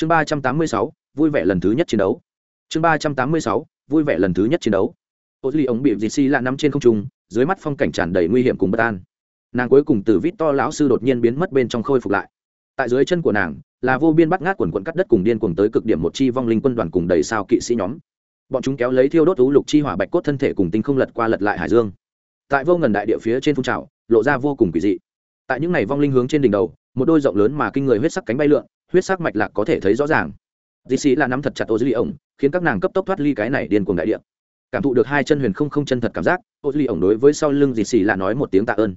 chương ba trăm tám mươi sáu, vui vẻ lần thứ nhất chiến đấu. Chương ba trăm tám mươi sáu, vui vẻ lần thứ nhất chiến đấu. Ô duy ống bị dì xì lạ nằm trên không trung, dưới mắt phong cảnh tràn đầy nguy hiểm cùng bất an. Nàng cuối cùng từ vít to lão sư đột nhiên biến mất bên trong khôi phục lại. Tại dưới chân của nàng, là vô biên bắt ngát quần quận cắt đất cùng điên cuồng tới cực điểm một chi vong linh quân đoàn cùng đầy sao kỵ sĩ nhóm. Bọn chúng kéo lấy thiêu đốt ú lục chi hỏa bạch cốt thân thể cùng tinh không lật qua lật lại hải dương. Tại vô ngần đại địa phía trên phun trào, lộ ra vô cùng kỳ dị. Tại những ngày vong linh hướng trên đỉnh đầu, một đôi rộng lớn mà kinh người huyết sắc cánh bay lượn huyết sắc mạch lạc có thể thấy rõ ràng. Dì xì là nắm thật chặt ô dư ly ổng, khiến các nàng cấp tốc thoát ly cái này điên cuồng đại địa. Cảm thụ được hai chân huyền không không chân thật cảm giác, ô dư ly ổng đối với sau lưng dì xì là nói một tiếng tạ ơn.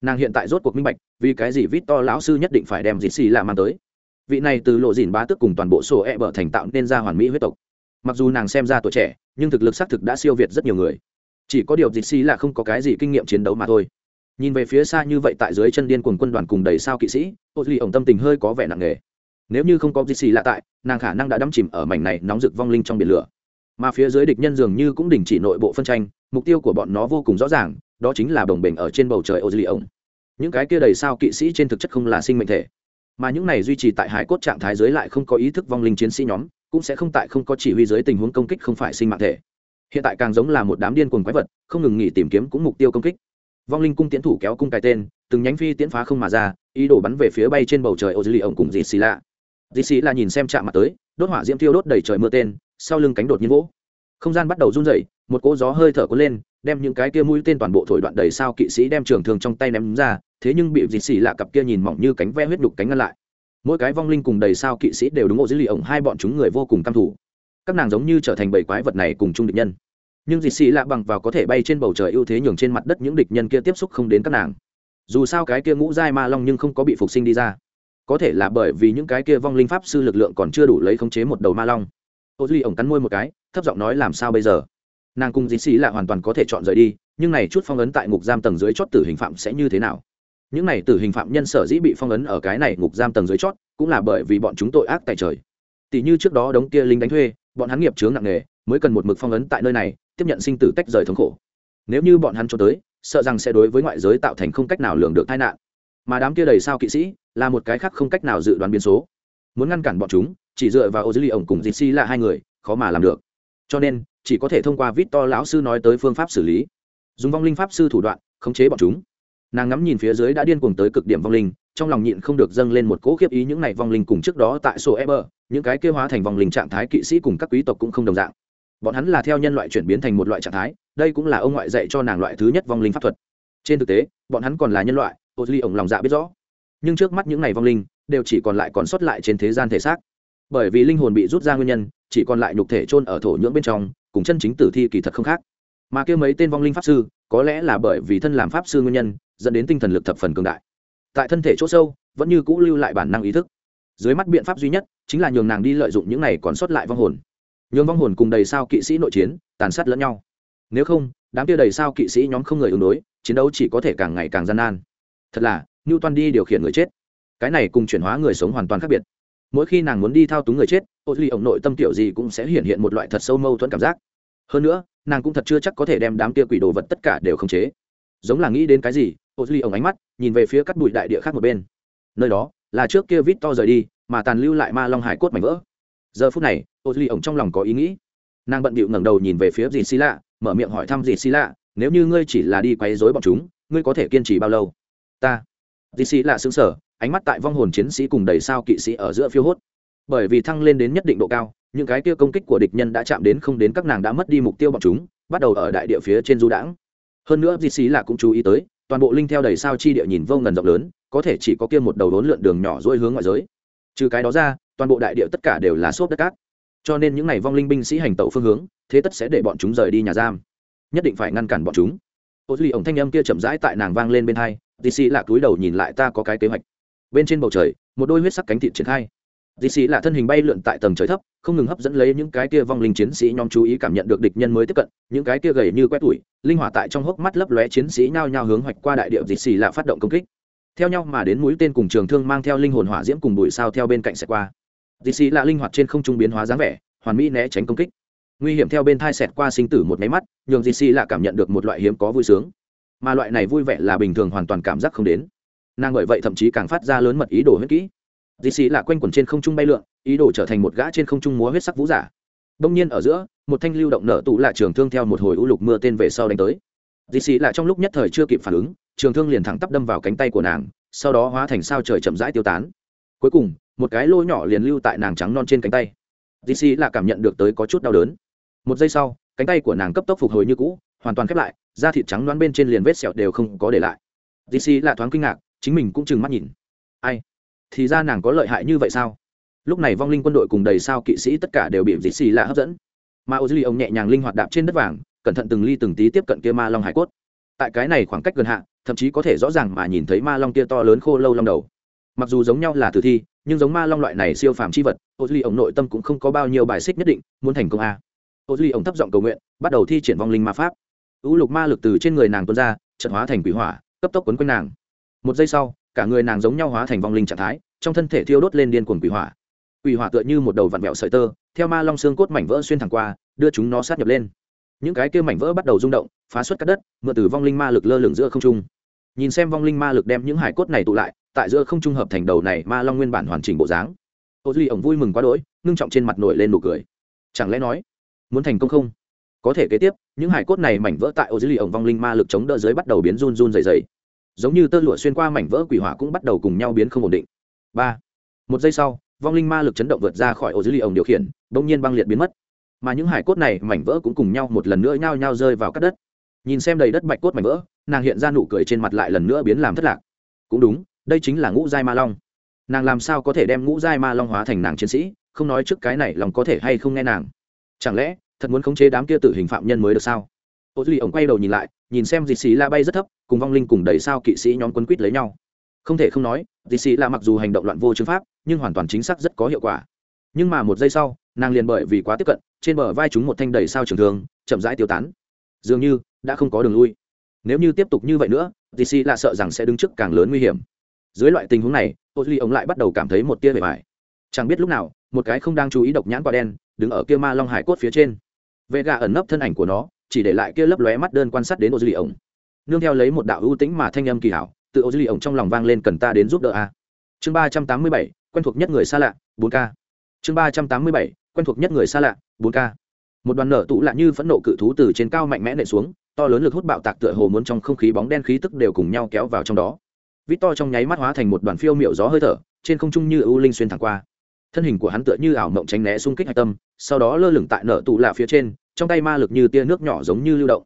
Nàng hiện tại rốt cuộc minh bạch, vì cái gì vít to lão sư nhất định phải đem dì xì là mang tới. Vị này từ lộ dìn bá tức cùng toàn bộ sổ e bở thành tạo nên ra hoàn mỹ huyết tộc. Mặc dù nàng xem ra tuổi trẻ, nhưng thực lực xác thực đã siêu việt rất nhiều người. Chỉ có điều dì xì là không có cái gì kinh nghiệm chiến đấu mà thôi. Nhìn về phía xa như vậy tại dưới chân điên cuồng quân đoàn cùng đầy sao kỵ sĩ, ô duy ổng tâm tình hơi có vẻ nặng nề nếu như không có gì xì lạ tại, nàng khả năng đã đắm chìm ở mảnh này nóng rực vong linh trong biển lửa. Mà phía dưới địch nhân dường như cũng đình chỉ nội bộ phân tranh, mục tiêu của bọn nó vô cùng rõ ràng, đó chính là đồng bình ở trên bầu trời ô duy ổng những cái kia đầy sao kỵ sĩ trên thực chất không là sinh mệnh thể, mà những này duy trì tại hải cốt trạng thái dưới lại không có ý thức vong linh chiến sĩ nhóm, cũng sẽ không tại không có chỉ huy dưới tình huống công kích không phải sinh mạng thể. Hiện tại càng giống là một đám điên cuồng quái vật, không ngừng nghỉ tìm kiếm cũng mục tiêu công kích. Vong linh cung tiến thủ kéo cung cái tên, từng nhánh phi tiến phá không mà ra, ý đồ bắn về phía bay trên bầu trời ô dư ổng cùng dịt xì lạ dì xì là nhìn xem chạm mặt tới, đốt hỏa diễm thiêu đốt đầy trời mưa tên, sau lưng cánh đột nhiên vỗ. Không gian bắt đầu run rẩy, một cỗ gió hơi thở cuốn lên, đem những cái kia mũi tên toàn bộ thổi đoạn đầy sao kỵ sĩ đem trường thường trong tay ném ra, thế nhưng bị dì xì lạ cặp kia nhìn mỏng như cánh ve huyết đục cánh ngăn lại. Mỗi cái vong linh cùng đầy sao kỵ sĩ đều đúng ô dưới lì ổng, hai bọn chúng người vô cùng căm thủ các nàng giống như trở thành bảy quái vật này cùng chung địch nhân. Nhưng dì xì lạ bằng vào có thể bay trên bầu trời ưu thế nhường trên mặt đất những địch nhân kia tiếp xúc không đến các nàng. Dù sao cái kia ngũ giai ma long nhưng không có bị phục sinh đi ra có thể là bởi vì những cái kia vong linh pháp sư lực lượng còn chưa đủ lấy khống chế một đầu ma long. Ô duy ổng cắn môi một cái, thấp giọng nói làm sao bây giờ? Nàng cùng dì xì là hoàn toàn có thể chọn rời đi, nhưng này chút phong ấn tại ngục giam tầng dưới chót tử hình phạm sẽ như thế nào? Những này tử hình phạm nhân sở dĩ bị phong ấn ở cái này ngục giam tầng dưới chót, cũng là bởi vì bọn chúng tội ác tại trời. Tỷ như trước đó đống kia lính đánh thuê, bọn hắn nghiệp chướng nặng nề, mới cần một mực phong ấn tại nơi này, tiếp nhận sinh tử tách rời thống khổ. Nếu như bọn hắn cho tới, sợ rằng sẽ đối với ngoại giới tạo thành không cách nào lường được tai nạn. Mà đám kia đầy sao kỵ sĩ là một cái khác không cách nào dự đoán biến số. Muốn ngăn cản bọn chúng, chỉ dựa vào ô dư ly ổng cùng dì si là hai người, khó mà làm được. Cho nên, chỉ có thể thông qua vít to lão sư nói tới phương pháp xử lý. Dùng vong linh pháp sư thủ đoạn, khống chế bọn chúng. Nàng ngắm nhìn phía dưới đã điên cuồng tới cực điểm vong linh, trong lòng nhịn không được dâng lên một cỗ khiếp ý những này vong linh cùng trước đó tại sổ ever những cái kêu hóa thành vong linh trạng thái kỵ sĩ cùng các quý tộc cũng không đồng dạng. Bọn hắn là theo nhân loại chuyển biến thành một loại trạng thái, đây cũng là ông ngoại dạy cho nàng loại thứ nhất vong linh pháp thuật. Trên thực tế, bọn hắn còn là nhân loại ô duy ổng lòng dạ biết rõ nhưng trước mắt những ngày vong linh đều chỉ còn lại còn sót lại trên thế gian thể xác. Bởi vì linh hồn bị rút ra nguyên nhân, chỉ còn lại nhục thể chôn ở thổ nhưỡng bên trong, cùng chân chính tử thi kỳ thật không khác. Mà kêu mấy tên vong linh pháp sư, có lẽ là bởi vì thân làm pháp sư nguyên nhân, dẫn đến tinh thần lực thập phần cường đại. Tại thân thể chỗ sâu, vẫn như cũ lưu lại bản năng ý thức. Dưới mắt biện pháp duy nhất, chính là nhường nàng đi lợi dụng những này còn sót lại vong hồn. Nhường vong hồn cùng đầy sao kỵ sĩ nội chiến, tàn sát lẫn nhau. Nếu không, đám kia đầy sao kỵ sĩ nhóm không người ứng đối, chiến đấu chỉ có thể càng ngày càng gian nan. Thật là như toan đi điều khiển người chết. Cái này cùng chuyển hóa người sống hoàn toàn khác biệt. Mỗi khi nàng muốn đi thao túng người chết, ô duy ổng nội tâm tiểu gì cũng sẽ hiện hiện một loại thật sâu mâu thuẫn cảm giác. Hơn nữa, nàng cũng thật chưa chắc có thể đem đám kia quỷ đồ vật tất cả đều khống chế. Giống là nghĩ đến cái gì, ô duy ổng ánh mắt nhìn về phía cắt bụi đại địa khác một bên. Nơi đó là trước kia vít to rời đi, mà tàn lưu lại ma long hải cốt mảnh vỡ. Giờ phút này, ô duy ổng trong lòng có ý nghĩ. Nàng bận bịu ngẩng đầu nhìn về phía dì xì lạ, mở miệng hỏi thăm dì xì lạ, nếu như ngươi chỉ là đi quấy rối bọn chúng, ngươi có thể kiên trì bao lâu? Ta dì sĩ là xứng sở, ánh mắt tại vong hồn chiến sĩ cùng đầy sao kỵ sĩ ở giữa phiêu hốt. Bởi vì thăng lên đến nhất định độ cao, những cái kia công kích của địch nhân đã chạm đến không đến các nàng đã mất đi mục tiêu bọn chúng, bắt đầu ở đại địa phía trên du đãng. Hơn nữa dì sĩ là cũng chú ý tới, toàn bộ linh theo đầy sao chi địa nhìn vô ngần rộng lớn, có thể chỉ có kia một đầu đốn lượn đường nhỏ dôi hướng ngoại giới. Trừ cái đó ra, toàn bộ đại địa tất cả đều là xốp đất cát. Cho nên những ngày vong linh binh sĩ hành tẩu phương hướng, thế tất sẽ để bọn chúng rời đi nhà giam. Nhất định phải ngăn cản bọn chúng. Ô duy ổng thanh âm kia chậm rãi tại nàng vang lên bên hai dì xì lạ cúi đầu nhìn lại ta có cái kế hoạch. Bên trên bầu trời, một đôi huyết sắc cánh thịt triển khai. Dì xì lạ thân hình bay lượn tại tầng trời thấp, không ngừng hấp dẫn lấy những cái kia vong linh chiến sĩ nhóm chú ý cảm nhận được địch nhân mới tiếp cận, những cái kia gầy như quét tủi, linh hoạt tại trong hốc mắt lấp lóe chiến sĩ nhao nhao hướng hoạch qua đại điệu dì xì lạ phát động công kích. Theo nhau mà đến mũi tên cùng trường thương mang theo linh hồn hỏa diễm cùng bụi sao theo bên cạnh xẹt qua. Dì xì lạ linh hoạt trên không trung biến hóa dáng vẻ, hoàn mỹ né tránh công kích. Nguy hiểm theo bên thai xẹt qua sinh tử một máy mắt, nhường dì xì lạ cảm nhận được một loại hiếm có vui sướng mà loại này vui vẻ là bình thường hoàn toàn cảm giác không đến. Nàng bởi vậy thậm chí càng phát ra lớn mật ý đồ huyết kỹ. Dì xì là quanh quẩn trên không trung bay lượn, ý đồ trở thành một gã trên không trung múa huyết sắc vũ giả. Đông nhiên ở giữa, một thanh lưu động nở tụ là trường thương theo một hồi u lục mưa tên về sau đánh tới. Dì xì là trong lúc nhất thời chưa kịp phản ứng, trường thương liền thẳng tắp đâm vào cánh tay của nàng, sau đó hóa thành sao trời chậm rãi tiêu tán. Cuối cùng, một cái lô nhỏ liền lưu tại nàng trắng non trên cánh tay. Dì xì là cảm nhận được tới có chút đau đớn. Một giây sau, cánh tay của nàng cấp tốc phục hồi như cũ, hoàn toàn khép lại da thịt trắng đoán bên trên liền vết sẹo đều không có để lại. Dc là thoáng kinh ngạc, chính mình cũng chừng mắt nhìn. Ai? Thì ra nàng có lợi hại như vậy sao? Lúc này vong linh quân đội cùng đầy sao kỵ sĩ tất cả đều bị dc là lạ hấp dẫn. Mà ô dư ông nhẹ nhàng linh hoạt đạp trên đất vàng, cẩn thận từng ly từng tí tiếp cận kia ma long hải cốt. Tại cái này khoảng cách gần hạ, thậm chí có thể rõ ràng mà nhìn thấy ma long kia to lớn khô lâu long đầu. Mặc dù giống nhau là tử thi, nhưng giống ma long loại này siêu phàm c h i vật ô ông nội tâm cũng không có bao nhiêu bài xích nhất định, muốn thành công a. Ô dư ông thấp giọng cầu nguyện, bắt đầu thi triển vong linh ma pháp ưu lục ma lực từ trên người nàng tuôn ra trận hóa thành quỷ hỏa, cấp tốc quấn quanh nàng. Một giây sau, cả người nàng giống nhau hóa thành vong linh trạng thái, trong thân thể thiêu đốt lên điên cuồng quỷ hỏa. Quỷ hỏa tựa như một đầu vặn vẹo sợi tơ, theo ma long xương cốt mảnh vỡ xuyên thẳng qua, đưa chúng nó sát nhập lên. Những cái kia mảnh vỡ bắt đầu rung động, phá xuất cắt đất, mượn từ vong linh ma lực lơ lửng giữa không trung. Nhìn xem vong linh ma lực đem những hải cốt này tụ lại, tại giữa không trung hợp thành đầu này ma long nguyên bản hoàn chỉnh bộ dáng. Ô duy ổng vui mừng quá đỗi, ngưng trọng trên mặt nổi lên nụ cười. Chẳng lẽ nói, muốn thành công không? Có thể kế tiếp, những hải cốt này mảnh vỡ tại ô dưới lì ổng vong linh ma lực chống đỡ dưới bắt đầu biến run run dày dày giống như tơ lụa xuyên qua mảnh vỡ quỷ hỏa cũng bắt đầu cùng nhau biến không ổn định. Ba. Một giây sau, vong linh ma lực chấn động vượt ra khỏi ô dưới lì ổng điều khiển, bỗng nhiên băng liệt biến mất. Mà những hải cốt này mảnh vỡ cũng cùng nhau một lần nữa nhao nhao rơi vào các đất. Nhìn xem đầy đất bạch cốt mảnh vỡ, nàng hiện ra nụ cười trên mặt lại lần nữa biến làm thất lạc. Cũng đúng, đây chính là ngũ giai ma long. Nàng làm sao có thể đem ngũ giai ma long hóa thành nàng chiến sĩ, không nói trước cái này lòng có thể hay không nghe nàng. Chẳng lẽ thật muốn khống chế đám kia tử hình phạm nhân mới được sao? Ô duy ổng quay đầu nhìn lại, nhìn xem dì xì la bay rất thấp, cùng vong linh cùng đầy sao kỵ sĩ nhóm quân quýt lấy nhau. Không thể không nói dì xì la mặc dù hành động loạn vô chứng pháp, nhưng hoàn toàn chính xác rất có hiệu quả. Nhưng mà một giây sau, nàng liền bởi vì quá tiếp cận, trên bờ vai chúng một thanh đầy sao trường thường chậm rãi tiêu tán. Dường như, đã không có đường lui. Nếu như tiếp tục như vậy nữa dì xì la sợ rằng sẽ đứng trước càng lớn nguy hiểm. Dưới loại tình huống này, ô duy ổng lại bắt đầu cảm thấy một tia bề bài chẳng biết lúc nào, một cái không đang chú ý độc nhãn quả đen, đứng ở kia ma long hải cốt phía trên vệ gà ẩn nấp thân ảnh của nó, chỉ để lại kia lấp lóe mắt đơn quan sát đến ô dư lì ổng nương theo lấy một đạo ưu tĩnh mà thanh âm kỳ hảo tự ô dư lì ổng trong lòng vang lên cần ta đến giúp đỡ a. Chương ba trăm tám mươi bảy, quen thuộc nhất người xa lạ, bốn k. Chương ba trăm tám mươi bảy, quen thuộc nhất người xa lạ, bốn k. Một đoàn nở tụ lạ như phẫn nộ cự thú từ trên cao mạnh mẽ nệ xuống, to lớn lực hút bạo tạc tựa hồ muốn trong không khí bóng đen khí tức đều cùng nhau kéo vào trong đó. Vít to trong nháy mắt hóa thành một đoàn phiêu miệu gió hơi thở, trên không trung như ưu linh xuyên thẳng qua thân hình của hắn tựa như ảo mộng tránh né xung kích hạch tâm, sau đó lơ lửng tại nở tụ lạ phía trên, trong tay ma lực như tia nước nhỏ giống như lưu động.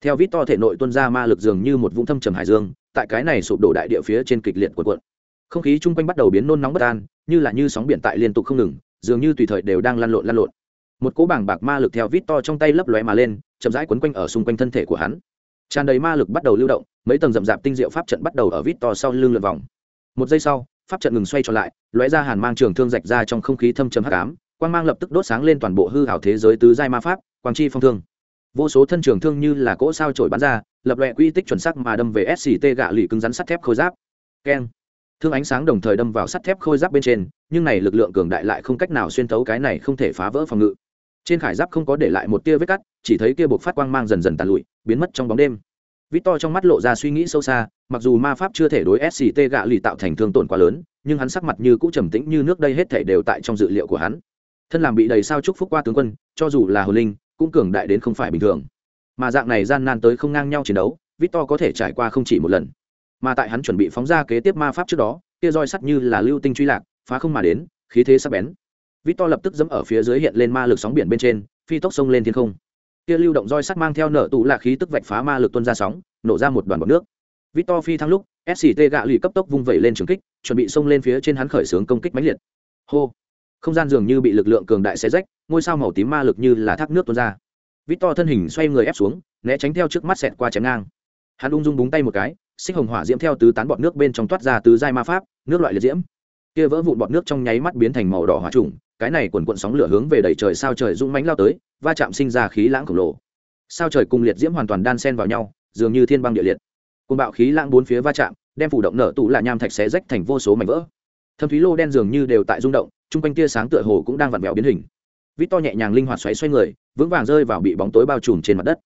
Theo vít to thể nội tuân ra ma lực dường như một vũng thâm trầm hải dương, tại cái này sụp đổ đại địa phía trên kịch liệt của cuộn. Không khí chung quanh bắt đầu biến nôn nóng bất an, như là như sóng biển tại liên tục không ngừng, dường như tùy thời đều đang lăn lộn lăn lộn. Một cỗ bảng bạc ma lực theo vít to trong tay lấp lóe mà lên, chậm rãi quấn quanh ở xung quanh thân thể của hắn. Tràn đầy ma lực bắt đầu lưu động, mấy tầng rậm rạp tinh diệu pháp trận bắt đầu ở vít to sau lưng lượt vòng. Một giây sau pháp trận ngừng xoay trở lại, lóe ra hàn mang trường thương rạch ra trong không khí thâm trầm hắc ám, quang mang lập tức đốt sáng lên toàn bộ hư hảo thế giới tứ giai ma pháp, quang chi phong thương. Vô số thân trường thương như là cỗ sao trổi bắn ra, lập loẹ quy tích chuẩn sắc mà đâm về sct gạ lì cứng rắn sắt thép khôi giáp. Keng. Thương ánh sáng đồng thời đâm vào sắt thép khôi giáp bên trên, nhưng này lực lượng cường đại lại không cách nào xuyên thấu cái này không thể phá vỡ phòng ngự. Trên khải giáp không có để lại một tia vết cắt, chỉ thấy kia buộc phát quang mang dần dần tàn lụi, biến mất trong bóng đêm. Victor trong mắt lộ ra suy nghĩ sâu xa, mặc dù ma pháp chưa thể đối sct gạ lì tạo thành thương tổn quá lớn, nhưng hắn sắc mặt như cũ trầm tĩnh như nước đây hết thảy đều tại trong dự liệu của hắn. Thân làm bị đầy sao chúc phúc qua tướng quân, cho dù là hồn linh, cũng cường đại đến không phải bình thường. Mà dạng này gian nan tới không ngang nhau chiến đấu, victor có thể trải qua không chỉ một lần. Mà tại hắn chuẩn bị phóng ra kế tiếp ma pháp trước đó, kia roi sắt như là lưu tinh truy lạc, phá không mà đến, khí thế sắc bén. Victor lập tức dẫm ở phía dưới hiện lên ma lực sóng biển bên trên, phi tốc sông lên thiên không kia lưu động roi sắt mang theo nở tụ là khí tức vạch phá ma lực tuôn ra sóng, nổ ra một đoàn bọt nước. Victor phi thăng lúc sct gạ lì cấp tốc vung vẩy lên trường kích, chuẩn bị xông lên phía trên hắn khởi xướng công kích mãnh liệt. Hô! Không gian dường như bị lực lượng cường đại xé rách, ngôi sao màu tím ma lực như là thác nước tuôn ra. Victor thân hình xoay người ép xuống, né tránh theo trước mắt xẹt qua chém ngang. Hắn ung dung búng tay một cái, xích hồng hỏa diễm theo tứ tán bọt nước bên trong toát ra tứ giai ma pháp, nước loại liệt diễm. Kia vỡ vụn bọt nước trong nháy mắt biến thành màu đỏ hỏa trùng cái này quần cuộn sóng lửa hướng về đầy trời sao trời rung mánh lao tới, va chạm sinh ra khí lãng khổng lồ. Sao trời cùng liệt diễm hoàn toàn đan sen vào nhau, dường như thiên băng địa liệt. Côn bạo khí lãng bốn phía va chạm, đem phủ động nở tụ là nham thạch xé rách thành vô số mảnh vỡ. Thâm thúy lô đen dường như đều tại rung động, chung quanh tia sáng tựa hồ cũng đang vặn vẹo biến hình. Vít to nhẹ nhàng linh hoạt xoáy xoay người, vững vàng rơi vào bị bóng tối bao trùm trên mặt đất.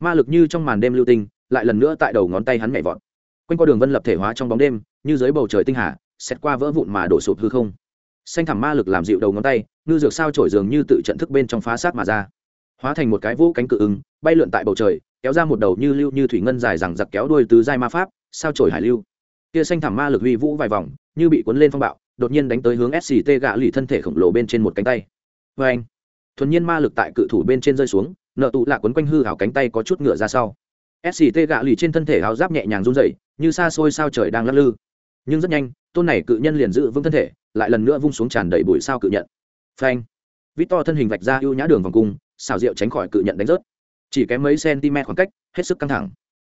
Ma lực như trong màn đêm lưu tinh, lại lần nữa tại đầu ngón tay hắn nhảy vọt. Quanh qua đường vân lập thể hóa trong bóng đêm, như dưới bầu trời tinh hà xét qua vỡ vụn mà đổ sụp hư không xanh thẳm ma lực làm dịu đầu ngón tay, ngư dược sao trổi dường như tự trận thức bên trong phá sát mà ra. Hóa thành một cái vũ cánh cự ứng, bay lượn tại bầu trời, kéo ra một đầu như lưu như thủy ngân dài rằng giặc kéo đuôi tứ giai ma pháp, sao trổi hải lưu. Kia xanh thẳm ma lực huy vũ vài vòng, như bị cuốn lên phong bạo, đột nhiên đánh tới hướng sct gạ lì thân thể khổng lồ bên trên một cánh tay. Vê anh, thuần nhiên ma lực tại cự thủ bên trên rơi xuống, nợ tụ lạ quấn quanh hư hảo cánh tay có chút ngựa ra sau. Sct gạ lì trên thân thể áo giáp nhẹ nhàng run dậy như xa xôi sao trời đang lắc lư. Nhưng rất nhanh tôn này cự nhân liền giữ vững thân thể, lại lần nữa vung xuống tràn đầy bụi sao cự nhận. Phanh. Vít to thân hình vạch ra ưu nhã đường vòng cung xào rượu tránh khỏi cự nhận đánh rớt. Chỉ kém mấy cm khoảng cách, hết sức căng thẳng.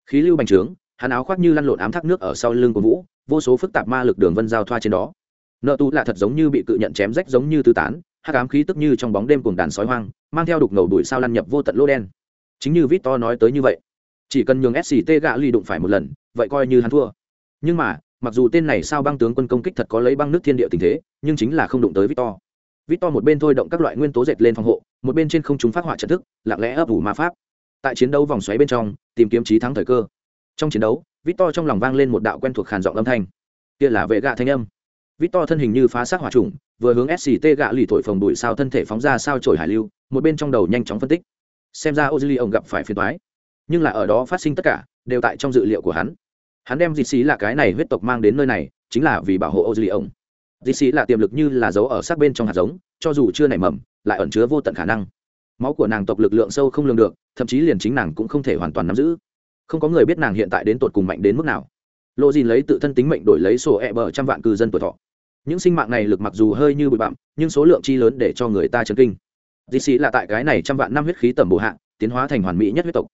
Khí lưu bành trướng, hắn áo khoác như lăn lộn ám thác nước ở sau lưng của vũ, vô số phức tạp ma lực đường vân giao thoa trên đó. Nợ tu là thật giống như bị cự nhận chém rách giống như tứ tán, hắc ám khí tức như trong bóng đêm cùng đàn sói hoang, mang theo đục ngầu đuổi sao lăn nhập vô tận lô đen. Chính như vít to nói tới như vậy, chỉ cần nhường sct gạ ly đụng phải một lần, vậy coi như hắn thua. Nhưng mà mặc dù tên này sao băng tướng quân công kích thật có lấy băng nước thiên địa tình thế, nhưng chính là không đụng tới victor. Victor một bên thôi động các loại nguyên tố dệt lên phòng hộ, một bên trên không chúng phát họa trận thức, lặng lẽ ấp ủ ma pháp. Tại chiến đấu vòng xoáy bên trong, tìm kiếm trí thắng thời cơ. Trong chiến đấu, victor trong lòng vang lên một đạo quen thuộc khàn giọng âm thanh. Kia là vệ gạ thanh âm. Victor thân hình như phá xác hỏa trùng, vừa hướng sct gạ lì thổi phồng đuổi sao thân thể phóng ra sao trổi hải lưu, một bên trong đầu nhanh chóng phân tích. Xem ra ozili ông gặp phải phiền toái. Nhưng là ở đó phát sinh tất cả, đều tại trong dự liệu của hắn hắn đem dịt xí là cái này huyết tộc mang đến nơi này, chính là vì bảo hộ ozili ông dịt xí là tiềm lực như là dấu ở sát bên trong hạt giống, cho dù chưa nảy mầm, lại ẩn chứa vô tận khả năng. Máu của nàng tộc lực lượng sâu không lường được, thậm chí liền chính nàng cũng không thể hoàn toàn nắm giữ. Không có người biết nàng hiện tại đến tột cùng mạnh đến mức nào. Lộ dìn lấy tự thân tính mệnh đổi lấy sổ e bờ trăm vạn cư dân tuổi thọ. Những sinh mạng này lực mặc dù hơi như bụi bặm, nhưng số lượng chi lớn để cho người ta chấn kinh. Dì xì là tại cái này trăm vạn năm huyết khí tầm bổ hạng tiến hóa thành hoàn mỹ nhất huyết tộc.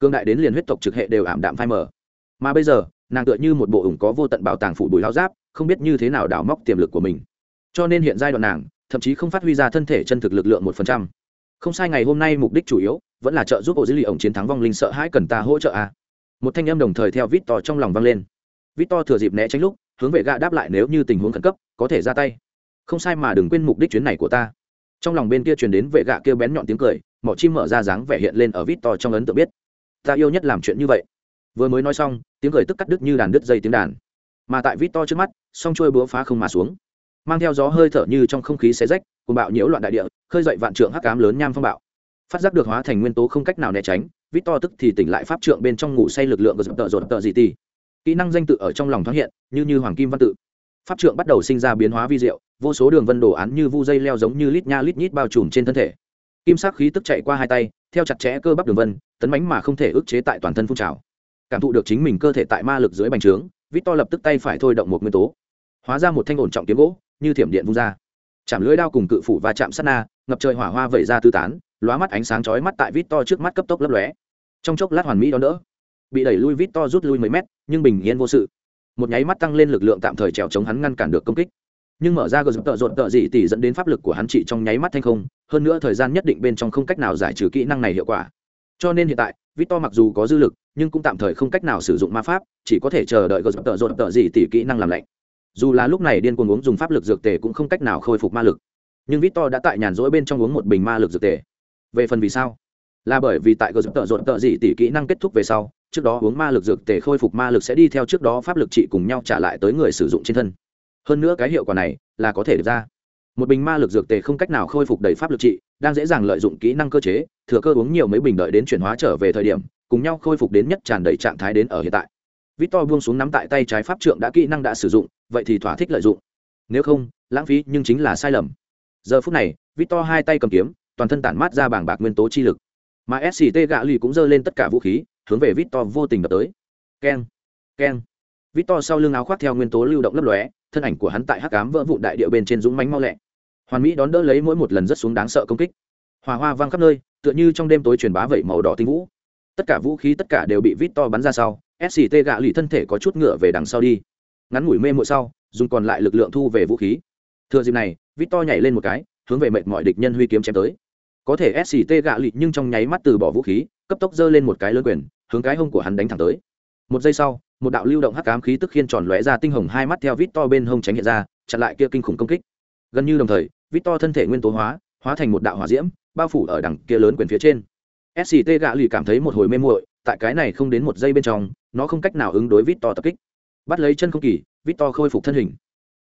Cương đại đến liền huyết tộc trực hệ đều ảm đạm phai mờ. Mà bây giờ nàng tựa như một bộ ủng có vô tận bảo tàng phủ bùi lao giáp, không biết như thế nào đào móc tiềm lực của mình. Cho nên hiện giai đoạn nàng, thậm chí không phát huy ra thân thể chân thực lực lượng một phần trăm. Không sai ngày hôm nay mục đích chủ yếu, vẫn là trợ giúp bộ dữ liệu ổng chiến thắng vong linh sợ hãi cần ta hỗ trợ à. một thanh âm đồng thời theo vít to trong lòng vang lên. Vít to thừa dịp né tránh lúc, hướng vệ gạ đáp lại nếu như tình huống khẩn cấp, có thể ra tay. Không sai mà đừng quên mục đích chuyến này của ta. Trong lòng bên kia truyền đến vệ gạ kêu bén nhọn tiếng cười, mỏ chim mở ra dáng vẻ hiện lên ở vít to trong ấn tượng biết. Ta yêu nhất làm chuyện như vậy vừa mới nói xong, tiếng cười tức cắt đứt như đàn đứt dây tiếng đàn. Mà tại vít to trước mắt, song trôi búa phá không mà xuống. Mang theo gió hơi thở như trong không khí xé rách cùng bạo nhiễu loạn đại địa, khơi dậy vạn trượng hắc cám lớn nham phong bạo. Phát giác được hóa thành nguyên tố không cách nào né tránh, vít to tức thì tỉnh lại pháp trượng bên trong ngủ say lực lượng của dập tợ dột tợ dị ti kỹ năng danh tự ở trong lòng thoáng hiện, như như hoàng kim văn tự. Pháp trượng bắt đầu sinh ra biến hóa vi diệu, vô số đường vân đồ án như vu dây leo giống như lít nha lít nhít bao trùm trên thân thể. Kim sắc khí tức chạy qua hai tay, theo chặt chẽ cơ bắp đường vân, tấn bánh mà không thể ức chế tại toàn thân phun trào cảm thụ được chính mình cơ thể tại ma lực dưới bành trướng vít to lập tức tay phải thôi động một nguyên tố. Hóa ra một thanh ổn trọng kiếm gỗ, như thiểm điện vung ra. Chạm lưỡi đao cùng cự phủ và chạm sát na, ngập trời hỏa hoa vẩy ra tư tán, lóa mắt ánh sáng chói mắt tại vít to trước mắt cấp tốc lấp lóe. Trong chốc lát hoàn mỹ đón đỡ. Bị đẩy lui vít to rút lui mấy mét, nhưng bình yên vô sự. Một nháy mắt tăng lên lực lượng tạm thời trèo chống hắn ngăn cản được công kích. Nhưng mở ra gờ giúp tợ rộn tợ dị tỷ dẫn đến pháp lực của hắn chỉ trong nháy mắt thanh không, hơn nữa thời gian nhất định bên trong không cách nào giải trừ kỹ năng này hiệu quả. Cho nên hiện tại victor mặc dù có dư lực, nhưng cũng tạm thời không cách nào sử dụng ma pháp, chỉ có thể chờ đợi gờ giúp tợ rộn tợ dị tỷ kỹ năng làm lạnh. Dù là lúc này điên cuồng uống dùng pháp lực dược tề cũng không cách nào khôi phục ma lực. Nhưng victor đã tại nhàn rỗi bên trong uống một bình ma lực dược tề. Về phần vì sao? Là bởi vì tại gờ giúp tợ rộn tợ dị tỷ kỹ năng kết thúc về sau, trước đó uống ma lực dược tề khôi phục ma lực sẽ đi theo trước đó pháp lực trị cùng nhau trả lại tới người sử dụng trên thân. Hơn nữa cái hiệu quả này là có thể được ra. Một bình ma lực dược tề không cách nào khôi phục đầy pháp lực trị đang dễ dàng lợi dụng kỹ năng cơ chế, thừa cơ uống nhiều mấy bình đợi đến chuyển hóa trở về thời điểm, cùng nhau khôi phục đến nhất tràn đầy trạng thái đến ở hiện tại. Victor buông xuống nắm tại tay trái pháp trượng đã kỹ năng đã sử dụng, vậy thì thỏa thích lợi dụng. Nếu không, lãng phí nhưng chính là sai lầm. Giờ phút này, victor hai tay cầm kiếm, toàn thân tản mát ra bảng bạc nguyên tố chi lực. Mà sct gạ lì cũng giơ lên tất cả vũ khí, hướng về victor vô tình đập tới. Keng keng. Victor sau lưng áo khoác theo nguyên tố lưu động lấp lóe, thân ảnh của hắn tại hắc ám vỡ vụn đại địa bên trên dũng mánh mau lẹ hoàn mỹ đón đỡ lấy mỗi một lần rất xuống đáng sợ công kích. Hòa hoa vang khắp nơi, tựa như trong đêm tối truyền bá vẩy màu đỏ tinh vũ. Tất cả vũ khí, tất cả đều bị vít to bắn ra sau sct gạ lì thân thể có chút ngựa về đằng sau đi. Ngắn ngủi mê mội sau, dùng còn lại lực lượng thu về vũ khí. Thừa dịp này, vít to nhảy lên một cái, hướng về mệt mọi địch nhân huy kiếm chém tới. Có thể sct gạ lì nhưng trong nháy mắt từ bỏ vũ khí, cấp tốc giơ lên một cái lớn quyền, hướng cái hông của hắn đánh thẳng tới. Một giây sau, một đạo lưu động hắc ám khí tức khiên tròn lóe ra tinh hồng hai mắt theo vít to bên hông tránh hiện ra, chặn lại kia kinh khủng công kích. Gần như đồng thời Victor thân thể nguyên tố hóa hóa thành một đạo hỏa diễm, bao phủ ở đằng kia lớn quyền phía trên. Sct gạ lì cảm thấy một hồi mê muội, tại cái này không đến một giây bên trong, nó không cách nào ứng đối Victor tập kích. Bắt lấy chân không kỳ Victor khôi phục thân hình.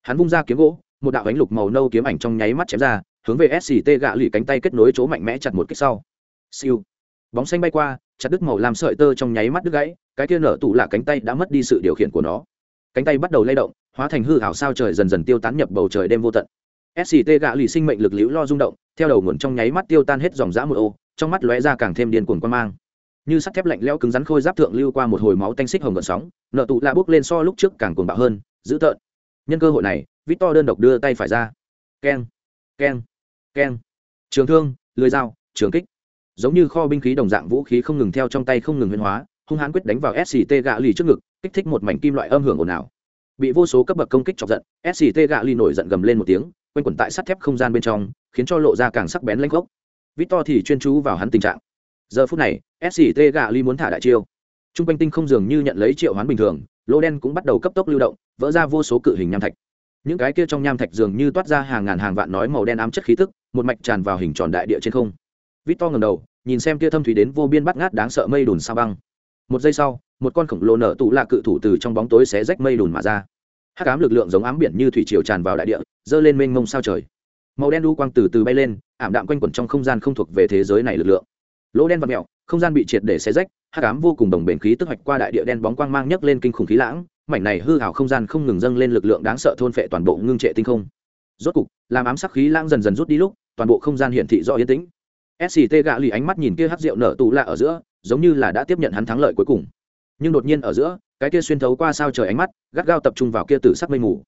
Hắn vung ra kiếm gỗ, một đạo ánh lục màu nâu kiếm ảnh trong nháy mắt chém ra, hướng về sct gạ lì cánh tay kết nối chỗ mạnh mẽ chặt một kích sau. Siêu. Bóng xanh bay qua, chặt đứt màu làm sợi tơ trong nháy mắt đứt gãy, cái kia nở tụ là cánh tay đã mất đi sự điều khiển của nó. Cánh tay bắt đầu lay động, hóa thành hư hảo sao trời dần dần tiêu tán nhập bầu trời đêm vô tận sct gạ lì sinh mệnh lực liễu lo rung động, theo đầu nguồn trong nháy mắt tiêu tan hết dòng dã một ô, trong mắt lóe ra càng thêm điên cuồng quan mang. Như sắt thép lạnh lẽo cứng rắn khôi giáp thượng lưu qua một hồi máu tanh xích hồng gợn sóng, nợ tụ lạ bước lên so lúc trước càng cuồng bạo hơn, dữ tợn. Nhân cơ hội này, victor đơn độc đưa tay phải ra. Keng keng keng. Trường thương, lưới dao, trường kích. Giống như kho binh khí đồng dạng vũ khí không ngừng theo trong tay không ngừng huyên hóa, hung hãn quyết đánh vào sct gạ lì trước ngực, kích thích một mảnh kim loại âm hưởng ồn ào. Bị vô số cấp bậc công kích chọc giận sct gạ lì nổi giận gầm lên một tiếng quanh quẩn tại sắt thép không gian bên trong, khiến cho lộ ra càng sắc bén lanh gốc. Victor thì chuyên chú vào hắn tình trạng. Giờ phút này sct gà ly muốn thả đại chiêu. T r u n g quanh tinh không dường như nhận lấy triệu hoán bình thường, lô đen cũng bắt đầu cấp tốc lưu động, vỡ ra vô số cự hình nham thạch. Những cái kia trong nham thạch dường như toát ra hàng ngàn hàng vạn nói màu đen ám chất khí tức, một mạch tràn vào hình tròn đại địa trên không. Vít to ngầm đầu, nhìn xem kia thâm thủy đến vô biên bắt ngát đáng sợ mây đùn sao băng. Một giây sau, một con khổng lồ nở tụ lạ cự thủ từ trong bóng tối xé rách mây đùn mà ra hắc ám lực lượng giống ám biển như thủy triều tràn vào đại địa, dơ lên mênh mông sao trời. Màu đen đu quang từ từ bay lên, ảm đạm quanh quẩn trong không gian không thuộc về thế giới này lực lượng. Lỗ đen và mẹo không gian bị triệt để xé rách, hắc ám vô cùng đồng bền khí tức hoạch qua đại địa đen bóng quang mang nhấc lên kinh khủng khí lãng, mảnh này hư hào không gian không ngừng dâng lên lực lượng đáng sợ thôn phệ toàn bộ ngưng trệ tinh không. Rốt cục, làm ám sắc khí lãng dần dần rút đi lúc, toàn bộ không gian hiển thị rõ yên tĩnh. Sct gạ lì ánh mắt nhìn kia hắc rượu nở tù lạ ở giữa, giống như là đã tiếp nhận hắn thắng lợi cuối cùng nhưng đột nhiên ở giữa, cái kia xuyên thấu qua sao trời ánh mắt, gắt gao tập trung vào kia tử sắc mây mù.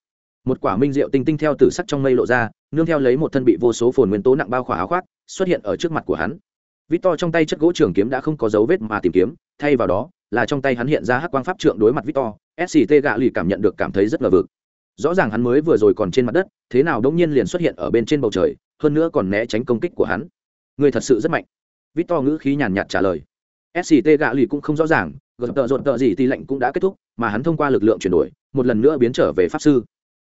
Một quả minh rượu tinh tinh theo tử sắc trong mây lộ ra, nương theo lấy một thân bị vô số phồn nguyên tố nặng bao khỏa áo khoác, xuất hiện ở trước mặt của hắn. Vít to trong tay chất gỗ trường kiếm đã không có dấu vết mà tìm kiếm, thay vào đó, là trong tay hắn hiện ra hắc quang pháp trượng đối mặt vít to sct gạ lì cảm nhận được cảm thấy rất ngờ vực. Rõ ràng hắn mới vừa rồi còn trên mặt đất, thế nào đông nhiên liền xuất hiện ở bên trên bầu trời, hơn nữa còn né tránh công kích của hắn. Người thật sự rất mạnh. Vít to ngữ khí nhàn nhạt trả lời. Sct gạ lì cũng không rõ ràng gần tợ rộn tợ gì thì lệnh cũng đã kết thúc, mà hắn thông qua lực lượng chuyển đổi, một lần nữa biến trở về pháp sư.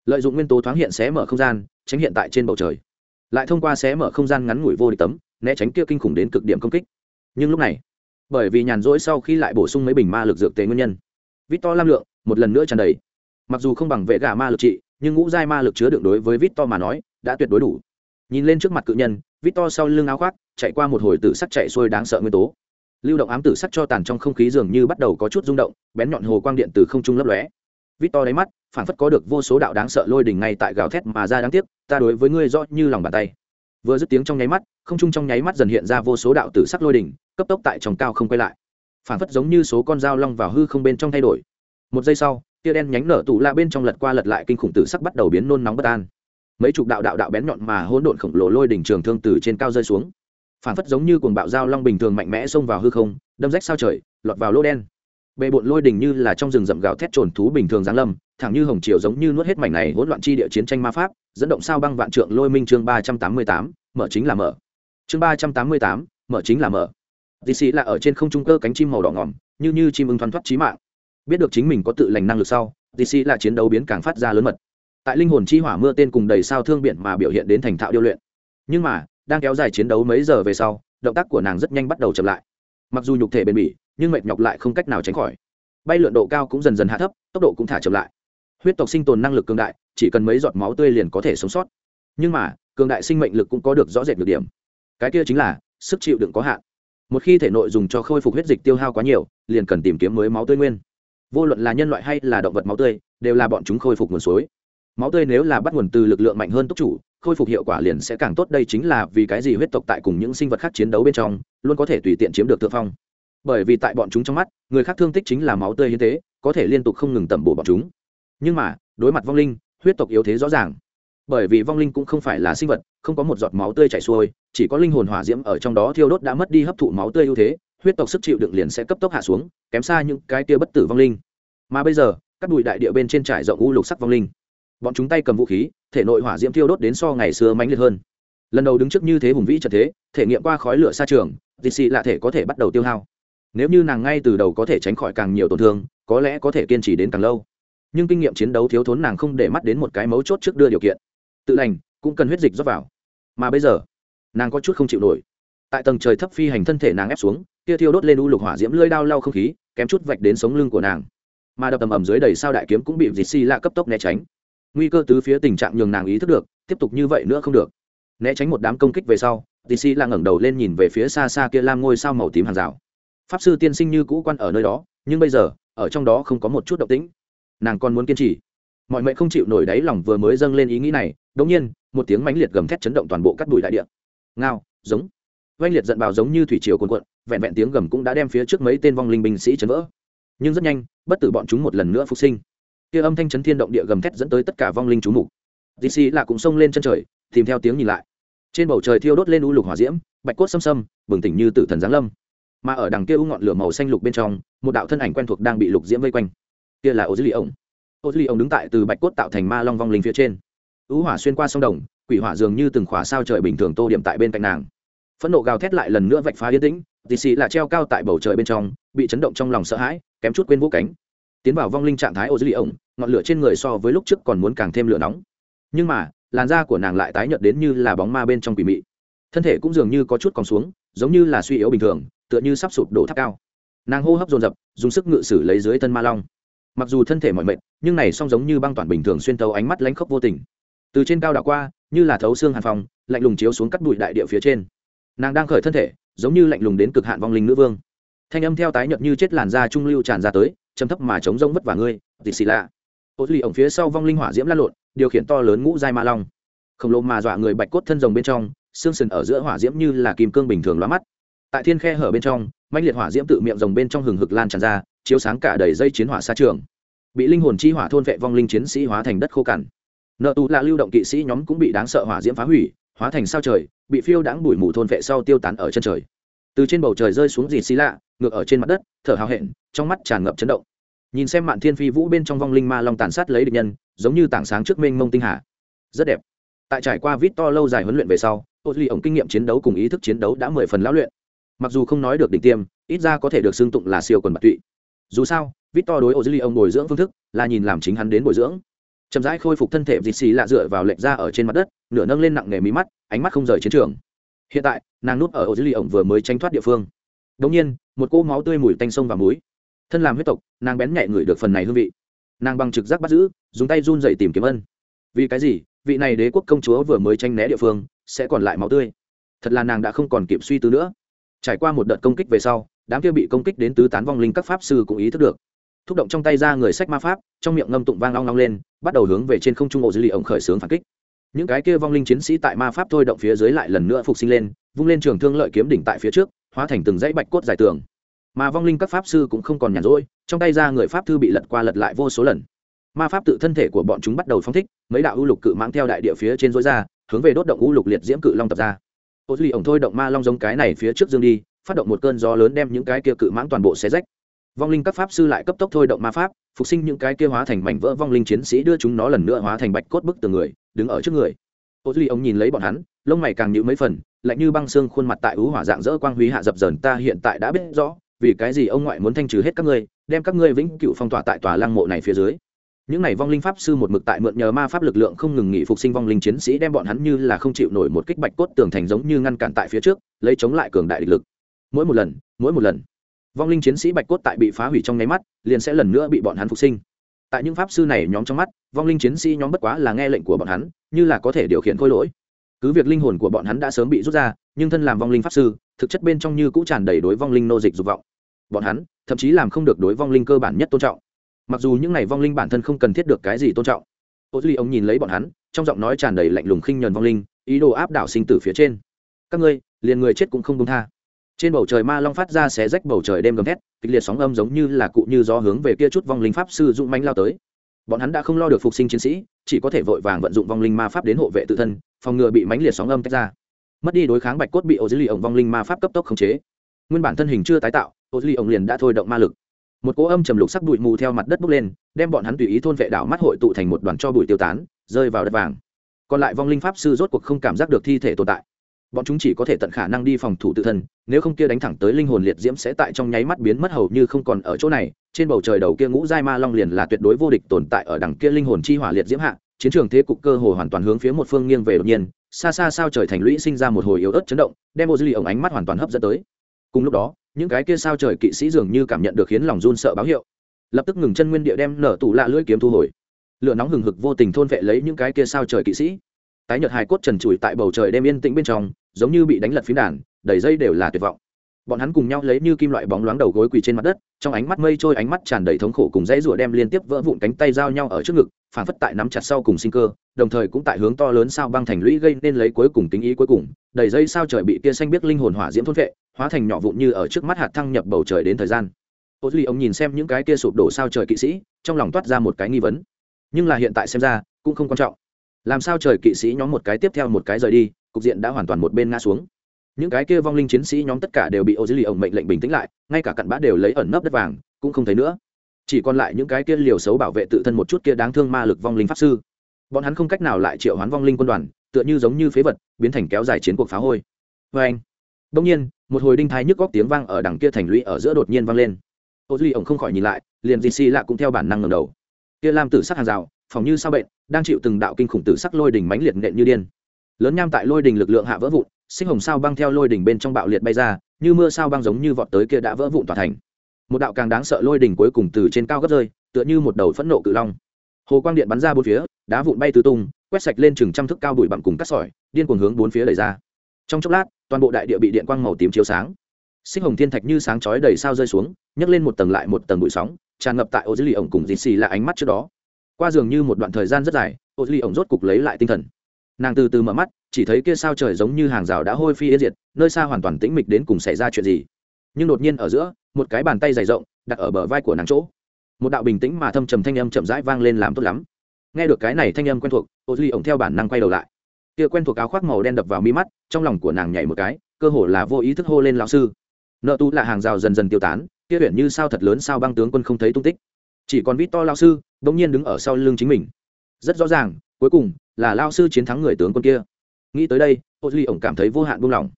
Lợi dụng nguyên tố thoáng hiện xé mở không gian, tránh hiện tại trên bầu trời. Lại thông qua xé mở không gian ngắn ngủi vô địch tấm, né tránh kia kinh khủng đến cực điểm công kích. Nhưng lúc này, bởi vì nhàn rỗi sau khi lại bổ sung mấy bình ma lực dược tế nguyên nhân vít to lam lượng một lần nữa tràn đầy. Mặc dù không bằng vệ gà ma lực trị, nhưng ngũ giai ma lực chứa đựng đối với vít to mà nói, đã tuyệt đối đủ. Nhìn lên trước mặt cự nhân vít to sau lưng áo khoác, chạy qua một hồi tử sắc chạy xuôi đáng sợ nguyên tố lưu động ám tử sắc cho tàn trong không khí dường như bắt đầu có chút rung động, bén nhọn hồ quang điện từ không trung lấp lóe. Vít to đáy mắt phản phất có được vô số đạo đáng sợ lôi đỉnh ngay tại gào thét mà ra đáng tiếc, ta đối với ngươi rõ như lòng bàn tay. Vừa dứt tiếng trong nháy mắt, không trung trong nháy mắt dần hiện ra vô số đạo tử sắc lôi đỉnh cấp tốc tại trong cao không quay lại. Phản phất giống như số con dao long vào hư không bên trong thay đổi. Một giây sau, tia đen nhánh nở tụ la bên trong lật qua lật lại kinh khủng tử sắc bắt đầu biến nôn nóng bất an. Mấy chục đạo đạo đạo bén nhọn mà hỗn độn khổng lồ lôi đỉnh trường thương từ trên cao rơi xuống phản phất giống như cuồng bạo dao long bình thường mạnh mẽ xông vào hư không, đâm rách sao trời, lọt vào lô đen. Bề bộn lôi đình như là trong rừng rậm gạo thét trồn thú bình thường giáng lâm, thẳng như hồng triều giống như nuốt hết mảnh này hỗn loạn chi địa chiến tranh ma pháp, dẫn động sao băng vạn trượng lôi minh chương ba trăm tám mươi tám, mở chính là mở. Chương ba trăm tám mươi tám, mở chính là mở. Dì sĩ là ở trên không trung cơ cánh chim màu đỏ ngỏm như như chim ưng thoăn thoát trí mạng. Biết được chính mình có tự lành năng lực sau dì sĩ là chiến đấu biến càng phát ra lớn mật. Tại linh hồn chi hỏa mưa tên cùng đầy sao thương biển mà biểu hiện đến thành thạo điêu luyện. Nhưng mà đang kéo dài chiến đấu mấy giờ về sau, động tác của nàng rất nhanh bắt đầu chậm lại. Mặc dù nhục thể bền bỉ, nhưng mệt nhọc lại không cách nào tránh khỏi. Bay lượn độ cao cũng dần dần hạ thấp, tốc độ cũng thả chậm lại. Huyết tộc sinh tồn năng lực cường đại, chỉ cần mấy giọt máu tươi liền có thể sống sót. Nhưng mà, cường đại sinh mệnh lực cũng có được rõ rệt được điểm. Cái kia chính là, sức chịu đựng có hạn. Một khi thể nội dùng cho khôi phục huyết dịch tiêu hao quá nhiều, liền cần tìm kiếm mới máu tươi nguyên. Vô luận là nhân loại hay là động vật máu tươi, đều là bọn chúng khôi phục nguồn suối. Máu tươi nếu là bắt nguồn từ lực lượng mạnh hơn túc chủ khôi phục hiệu quả liền sẽ càng tốt. Đây chính là vì cái gì huyết tộc tại cùng những sinh vật khác chiến đấu bên trong luôn có thể tùy tiện chiếm được thượng phong. Bởi vì tại bọn chúng trong mắt, người khác thương tích chính là máu tươi hiến tế, có thể liên tục không ngừng tẩm bổ bọn chúng. Nhưng mà, đối mặt vong linh, huyết tộc yếu thế rõ ràng. Bởi vì vong linh cũng không phải là sinh vật, không có một giọt máu tươi chảy xuôi, chỉ có linh hồn hỏa diễm ở trong đó thiêu đốt đã mất đi hấp thụ máu tươi ưu thế, huyết tộc sức chịu đựng liền sẽ cấp tốc hạ xuống, kém xa những cái tia bất tử vong linh. Mà bây giờ, các bụi đại địa bên trên trải rộng u lục sắc vong linh bọn chúng tay cầm vũ khí, thể nội hỏa diễm thiêu đốt đến so ngày xưa mãnh liệt hơn. Lần đầu đứng trước như thế hùng vĩ trật thế, thể nghiệm qua khói lửa xa trường dì xì lạ thể có thể bắt đầu tiêu hao. Nếu như nàng ngay từ đầu có thể tránh khỏi càng nhiều tổn thương, có lẽ có thể kiên trì đến càng lâu. Nhưng kinh nghiệm chiến đấu thiếu thốn nàng không để mắt đến một cái mấu chốt trước đưa điều kiện. Tự lành, cũng cần huyết dịch rót vào. Mà bây giờ, nàng có chút không chịu nổi. Tại tầng trời thấp phi hành thân thể nàng ép xuống, kia thiêu đốt lên u lục hỏa diễm lơi đao lau không khí, kém chút vạch đến sống lưng của nàng. Mà đập tầm ầm dưới đầy sao đại kiếm cũng bị dì xì lạ cấp tốc né tránh nguy cơ tứ phía tình trạng nhường nàng ý thức được, tiếp tục như vậy nữa không được. Né tránh một đám công kích về sau tc là ngẩng đầu lên nhìn về phía xa xa kia lam ngôi sao màu tím hàng rào. Pháp sư tiên sinh như cũ quan ở nơi đó, nhưng bây giờ, ở trong đó không có một chút động tĩnh. Nàng còn muốn kiên trì. Mọi mệnh không chịu nổi đáy lòng vừa mới dâng lên ý nghĩ này đống nhiên, một tiếng mãnh liệt gầm thét chấn động toàn bộ các đùi đại địa. Ngao, giống. Oanh liệt giận bào giống như thủy triều cuồn cuộn, vẹn vẹn tiếng gầm cũng đã đem phía trước mấy tên vong linh binh sĩ chấn vỡ. Nhưng rất nhanh, bất tử bọn chúng một lần nữa phục sinh kia âm thanh chấn thiên động địa gầm thét dẫn tới tất cả vong linh chú mục. Dc là cũng xông lên chân trời, tìm theo tiếng nhìn lại. Trên bầu trời thiêu đốt lên u lục hỏa diễm, bạch cốt xâm xâm, bừng tỉnh như tử thần giáng lâm. Mà ở đằng kia u ngọn lửa màu xanh lục bên trong, một đạo thân ảnh quen thuộc đang bị lục diễm vây quanh. Kia là ô dư ly ổng ô dư ly ổng đứng tại từ bạch cốt tạo thành ma long vong linh phía trên. U hỏa xuyên qua sông đồng, quỷ hỏa dường như từng khóa sao trời bình thường tô điểm tại bên cạnh nàng. Phẫn nộ gào thét lại lần nữa vạch phá yên tĩnh dì xì là treo cao tại bầu trời bên trong, bị chấn động trong lòng sợ hãi, kém chút quên vũ cánh tiến vào vong linh trạng thái ô dữ lì ổng, ngọn lửa trên người so với lúc trước còn muốn càng thêm lửa nóng. Nhưng mà, làn da của nàng lại tái nhợt đến như là bóng ma bên trong quỷ mị. Thân thể cũng dường như có chút còn xuống, giống như là suy yếu bình thường, tựa như sắp sụp đổ tháp cao. Nàng hô hấp dồn dập, dùng sức ngự sử lấy dưới thân ma long. Mặc dù thân thể mọi mệt, nhưng này song giống như băng toàn bình thường xuyên tấu ánh mắt lánh khóc vô tình. Từ trên cao đảo qua, như là thấu xương hàn phòng lạnh lùng chiếu xuống cắt bụi đại địa phía trên. Nàng đang khởi thân thể, giống như lạnh lùng đến cực hạn vong linh nữ vương. Thanh âm theo tái nhợt như chết làn da trung lưu tràn ra tới chấm thấp mà chống rông vất vả ngươi, tỉ xì lạ. Ô duy ổng phía sau vong linh hỏa diễm lăn lộn, điều khiển to lớn ngũ giai ma long. Khổng lồ mà dọa người bạch cốt thân rồng bên trong, xương sừng ở giữa hỏa diễm như là kim cương bình thường lóa mắt. Tại thiên khe hở bên trong mạnh liệt hỏa diễm tự miệng rồng bên trong hừng hực lan tràn ra, chiếu sáng cả đầy dây chiến hỏa xa trường. Bị linh hồn chi hỏa thôn vệ vong linh chiến sĩ hóa thành đất khô cằn. Nợ tù là lưu động kỵ sĩ nhóm cũng bị đáng sợ hỏa diễm phá hủy, hóa thành sao trời, bị phiêu đãng bụi mù thôn vệ sau tiêu tán ở chân trời từ trên bầu trời rơi xuống dì xí lạ, ngược ở trên mặt đất, thở hào hẹn, trong mắt tràn ngập chấn động. Nhìn xem mạn thiên phi vũ bên trong vong linh ma long tàn sát lấy địch nhân, giống như tảng sáng trước mênh mông tinh hà. Rất đẹp. Tại trải qua vít to lâu dài huấn luyện về sau ô duy ổng kinh nghiệm chiến đấu cùng ý thức chiến đấu đã mười phần lão luyện. Mặc dù không nói được đỉnh tiêm, ít ra có thể được xưng tụng là siêu quần bạc tụy. Dù sao, vít to đối ô duy ổng bồi dưỡng phương thức là nhìn làm chính hắn đến bồi dưỡng. Chậm rãi khôi phục thân thể dịt xì lạ dựa vào lệch ra ở trên mặt đất, nửa nâng lên nặng nghề mí mắt, ánh mắt không rời chiến trường hiện tại, nàng núp ở ô lì ổng vừa mới tranh thoát địa phương. Đống nhiên, một cỗ máu tươi mùi tanh sông và muối thân làm huyết tộc, nàng bén nhạy ngửi được phần này hương vị. Nàng bằng trực giác bắt giữ, dùng tay run dậy tìm kiếm ân. Vì cái gì? Vị này đế quốc công chúa vừa mới tranh né địa phương, sẽ còn lại máu tươi. Thật là nàng đã không còn kịp suy tư nữa. Trải qua một đợt công kích về sau, đám kia bị công kích đến tứ tán vong linh các pháp sư cũng ý thức được. Thúc động trong tay ra người sách ma pháp, trong miệng ngâm tụng vang long long lên, bắt đầu hướng về trên không trung ổ dưới lì ổng khởi xướng phản kích những cái kia vong linh chiến sĩ tại ma pháp thôi động phía dưới lại lần nữa phục sinh lên, vung lên trường thương lợi kiếm đỉnh tại phía trước, hóa thành từng dãy bạch cốt giải tường. Mà vong linh các pháp sư cũng không còn nhàn rỗi, trong tay ra người pháp thư bị lật qua lật lại vô số lần. Ma pháp tự thân thể của bọn chúng bắt đầu phong thích, mấy đạo ưu lục cự mang theo đại địa phía trên dối ra, hướng về đốt động ưu lục liệt diễm cự long tập ra. Ô duy ổng thôi động ma long giống cái này phía trước dương đi, phát động một cơn gió lớn đem những cái kia cự mãng toàn bộ xé rách vong linh các pháp sư lại cấp tốc thôi động ma pháp, phục sinh những cái kia hóa thành mảnh vỡ vong linh chiến sĩ đưa chúng nó lần nữa hóa thành bạch cốt bức từ người, đứng ở trước người. Ô duy ông nhìn lấy bọn hắn, lông mày càng nhữ mấy phần, lạnh như băng xương khuôn mặt tại ưu hỏa dạng dỡ quang húy hạ dập dờn, ta hiện tại đã biết rõ, vì cái gì ông ngoại muốn thanh trừ hết các ngươi, đem các ngươi vĩnh cựu phong tỏa tại tòa lăng mộ này phía dưới. Những này vong linh pháp sư một mực tại mượn nhờ ma pháp lực lượng không ngừng nghỉ phục sinh vong linh chiến sĩ đem bọn hắn như là không chịu nổi một kích bạch cốt tường thành giống như ngăn cản tại phía trước, lấy chống lại cường đại địch lực. Mỗi một lần, mỗi một lần vong linh chiến sĩ bạch cốt tại bị phá hủy trong nháy mắt, liền sẽ lần nữa bị bọn hắn phục sinh. Tại những pháp sư này nhóm trong mắt, vong linh chiến sĩ nhóm bất quá là nghe lệnh của bọn hắn, như là có thể điều khiển khôi lỗi. Cứ việc linh hồn của bọn hắn đã sớm bị rút ra, nhưng thân làm vong linh pháp sư, thực chất bên trong như cũng tràn đầy đối vong linh nô dịch dục vọng. Bọn hắn, thậm chí làm không được đối vong linh cơ bản nhất tôn trọng. Mặc dù những n à y vong linh bản thân không cần thiết được cái gì tôn trọng. Ô duy ông nhìn lấy bọn hắn, trong giọng nói tràn đầy lạnh lùng khinh nhuần vong linh, ý đồ áp đảo sinh tử phía trên. Các ngươi, liền người chết cũng không công tha trên bầu trời ma long phát ra xé rách bầu trời đêm gầm thét, kịch liệt sóng âm giống như là cụ như gió hướng về kia chút vong linh pháp sư dũng manh lao tới. Bọn hắn đã không lo được phục sinh chiến sĩ, chỉ có thể vội vàng vận dụng vong linh ma pháp đến hộ vệ tự thân, phòng ngừa bị mánh liệt sóng âm tách ra. Mất đi đối kháng bạch cốt bị ô dưới lì ổng vong linh ma pháp cấp tốc khống chế. Nguyên bản thân hình chưa tái tạo ô dưới lì ổng liền đã thôi động ma lực. Một cỗ âm trầm lục sắc bụi mù theo mặt đất bốc lên, đem bọn hắn tùy ý thôn vệ đảo mắt hội tụ thành một đoàn cho bụi tiêu tán, rơi vào đất vàng. Còn lại vong linh pháp sư rốt cuộc không cảm giác được thi thể tồn tại bọn chúng chỉ có thể tận khả năng đi phòng thủ tự thân, nếu không kia đánh thẳng tới linh hồn liệt diễm sẽ tại trong nháy mắt biến mất hầu như không còn ở chỗ này, trên bầu trời đầu kia ngũ giai ma long liền là tuyệt đối vô địch tồn tại ở đằng kia linh hồn chi hỏa liệt diễm hạ, chiến trường thế cục cơ hồ hoàn toàn hướng phía một phương nghiêng về đột nhiên, xa xa sao trời thành lũy sinh ra một hồi yếu ớt chấn động, đem ô dư lì ổng ánh mắt hoàn toàn hấp dẫn tới. Cùng lúc đó, những cái kia sao trời kỵ sĩ dường như cảm nhận được khiến lòng run sợ báo hiệu, lập tức ngừng chân nguyên địa đem nở tủ lạ lưỡi kiếm thu hồi. Lửa nóng hừng hực vô tình thôn vệ lấy những cái kia sao trời kỵ sĩ tái nhợt hài cốt trần trụi tại bầu trời đêm yên tĩnh bên trong, giống như bị đánh lật phím đàn, đầy dây đều là tuyệt vọng. Bọn hắn cùng nhau lấy như kim loại bóng loáng đầu gối quỳ trên mặt đất, trong ánh mắt mây trôi ánh mắt tràn đầy thống khổ cùng dãy rủa đem liên tiếp vỡ vụn cánh tay giao nhau ở trước ngực, phản phất tại nắm chặt sau cùng sinh cơ, đồng thời cũng tại hướng to lớn sao băng thành lũy gây nên lấy cuối cùng tính ý cuối cùng, đầy dây sao trời bị kia xanh biết linh hồn hỏa diễm thôn vệ hóa thành nhỏ vụn như ở trước mắt hạt thăng nhập bầu trời đến thời gian. Ô duy, ông nhìn xem những cái kia sụp đổ sao trời kỵ sĩ, trong lòng toát ra một cái nghi vấn. Nhưng là hiện tại xem ra, cũng không quan trọng làm sao trời kỵ sĩ nhóm một cái tiếp theo một cái rời đi, cục diện đã hoàn toàn một bên ngã xuống. Những cái kia vong linh chiến sĩ nhóm tất cả đều bị ô dư lì ổng mệnh lệnh bình tĩnh lại, ngay cả cặn bã đều lấy ẩn nấp đất vàng, cũng không thấy nữa. Chỉ còn lại những cái kia liều xấu bảo vệ tự thân một chút kia đáng thương ma lực vong linh pháp sư. Bọn hắn không cách nào lại triệu hoán vong linh quân đoàn, tựa như giống như phế vật, biến thành kéo dài chiến cuộc phá hôi. Vê anh đông nhiên, một hồi đinh thái nhức góc tiếng vang ở đằng kia thành lũy ở giữa đột nhiên vang lên. Ô duy ổng không khỏi nhìn lại, liền dì xì lạ cũng theo bản năng ngầm đầu. Kia làm tử sắc hàng rào phòng như sao bệnh, đang chịu từng đạo kinh khủng tử sắc lôi đỉnh mãnh liệt nện như điên. Lớn nham tại lôi đỉnh lực lượng hạ vỡ vụn, sinh hồng sao băng theo lôi đỉnh bên trong bạo liệt bay ra, như mưa sao băng giống như vọt tới kia đã vỡ vụn tỏa thành. Một đạo càng đáng sợ lôi đỉnh cuối cùng từ trên cao gấp rơi, tựa như một đầu phẫn nộ cự long. Hồ quang điện bắn ra bốn phía, đá vụn bay tứ tung, quét sạch lên chừng trăm thước cao bụi bặm cùng cắt sỏi, điên cuồng hướng bốn phía đẩy ra. Trong chốc lát, toàn bộ đại địa bị điện quang màu tím chiếu sáng. Sinh hồng thiên thạch như sáng chói đầy sao rơi xuống, nhấc lên một tầng lại một tầng bụi sóng, tràn ngập tại ô dưới lì ổng cùng dì xì là ánh mắt trước đó qua dường như một đoạn thời gian rất dài, ô duy ổng rốt cục lấy lại tinh thần. Nàng từ từ mở mắt, chỉ thấy kia sao trời giống như hàng rào đã hôi phi yên diệt, nơi xa hoàn toàn tĩnh mịch đến cùng xảy ra chuyện gì. Nhưng đột nhiên ở giữa, một cái bàn tay dày rộng, đặt ở bờ vai của nàng chỗ. Một đạo bình tĩnh mà thâm trầm thanh âm chậm rãi vang lên làm tốt lắm. Nghe được cái này thanh âm quen thuộc, ô duy ổng theo bản năng quay đầu lại. Kia quen thuộc áo khoác màu đen đập vào mi mắt, trong lòng của nàng nhảy một cái, cơ hồ là vô ý thức hô lên lão sư. Nợ tu là hàng rào dần dần tiêu tán, kia huyện như sao thật lớn sao băng tướng quân không thấy tung tích chỉ còn vít to lao sư bỗng nhiên đứng ở sau lưng chính mình. Rất rõ ràng, cuối cùng là lao sư chiến thắng người tướng quân kia. Nghĩ tới đây, ô duy ổng cảm thấy vô hạn buông lỏng.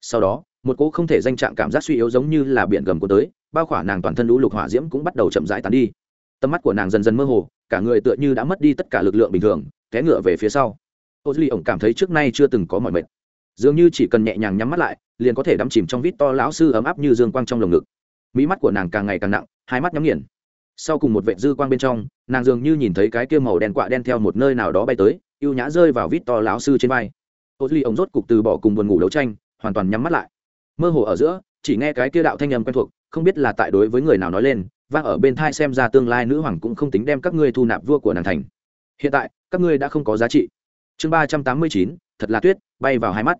Sau đó, một cỗ không thể danh trạng cảm giác suy yếu giống như là biển gầm của tới, bao khỏa nàng toàn thân lũ lục hỏa diễm cũng bắt đầu chậm rãi tán đi. Tầm mắt của nàng dần dần mơ hồ, cả người tựa như đã mất đi tất cả lực lượng bình thường, té ngựa về phía sau. Ô duy ổng cảm thấy trước nay chưa từng có mọi mệt. Dường như chỉ cần nhẹ nhàng nhắm mắt lại, liền có thể đắm chìm trong vít to lão sư ấm áp như dương quang trong lồng ngực. Mỹ mắt của nàng càng ngày càng nặng, hai mắt nhắm nghiền sau cùng một vệ dư quang bên trong, nàng dường như nhìn thấy cái kia màu đen quạ đen theo một nơi nào đó bay tới y ê u nhã rơi vào vít to lão sư trên vai. Ô duy ống rốt cục từ bỏ cùng buồn ngủ đấu tranh, hoàn toàn nhắm mắt lại. Mơ hồ ở giữa, chỉ nghe cái kia đạo thanh âm quen thuộc, không biết là tại đối với người nào nói lên, vang ở bên thai xem ra tương lai nữ hoàng cũng không tính đem các ngươi thu nạp vua của nàng thành. Hiện tại, các ngươi đã không có giá trị. Chương ba trăm tám mươi chín, thật là tuyết, bay vào hai mắt.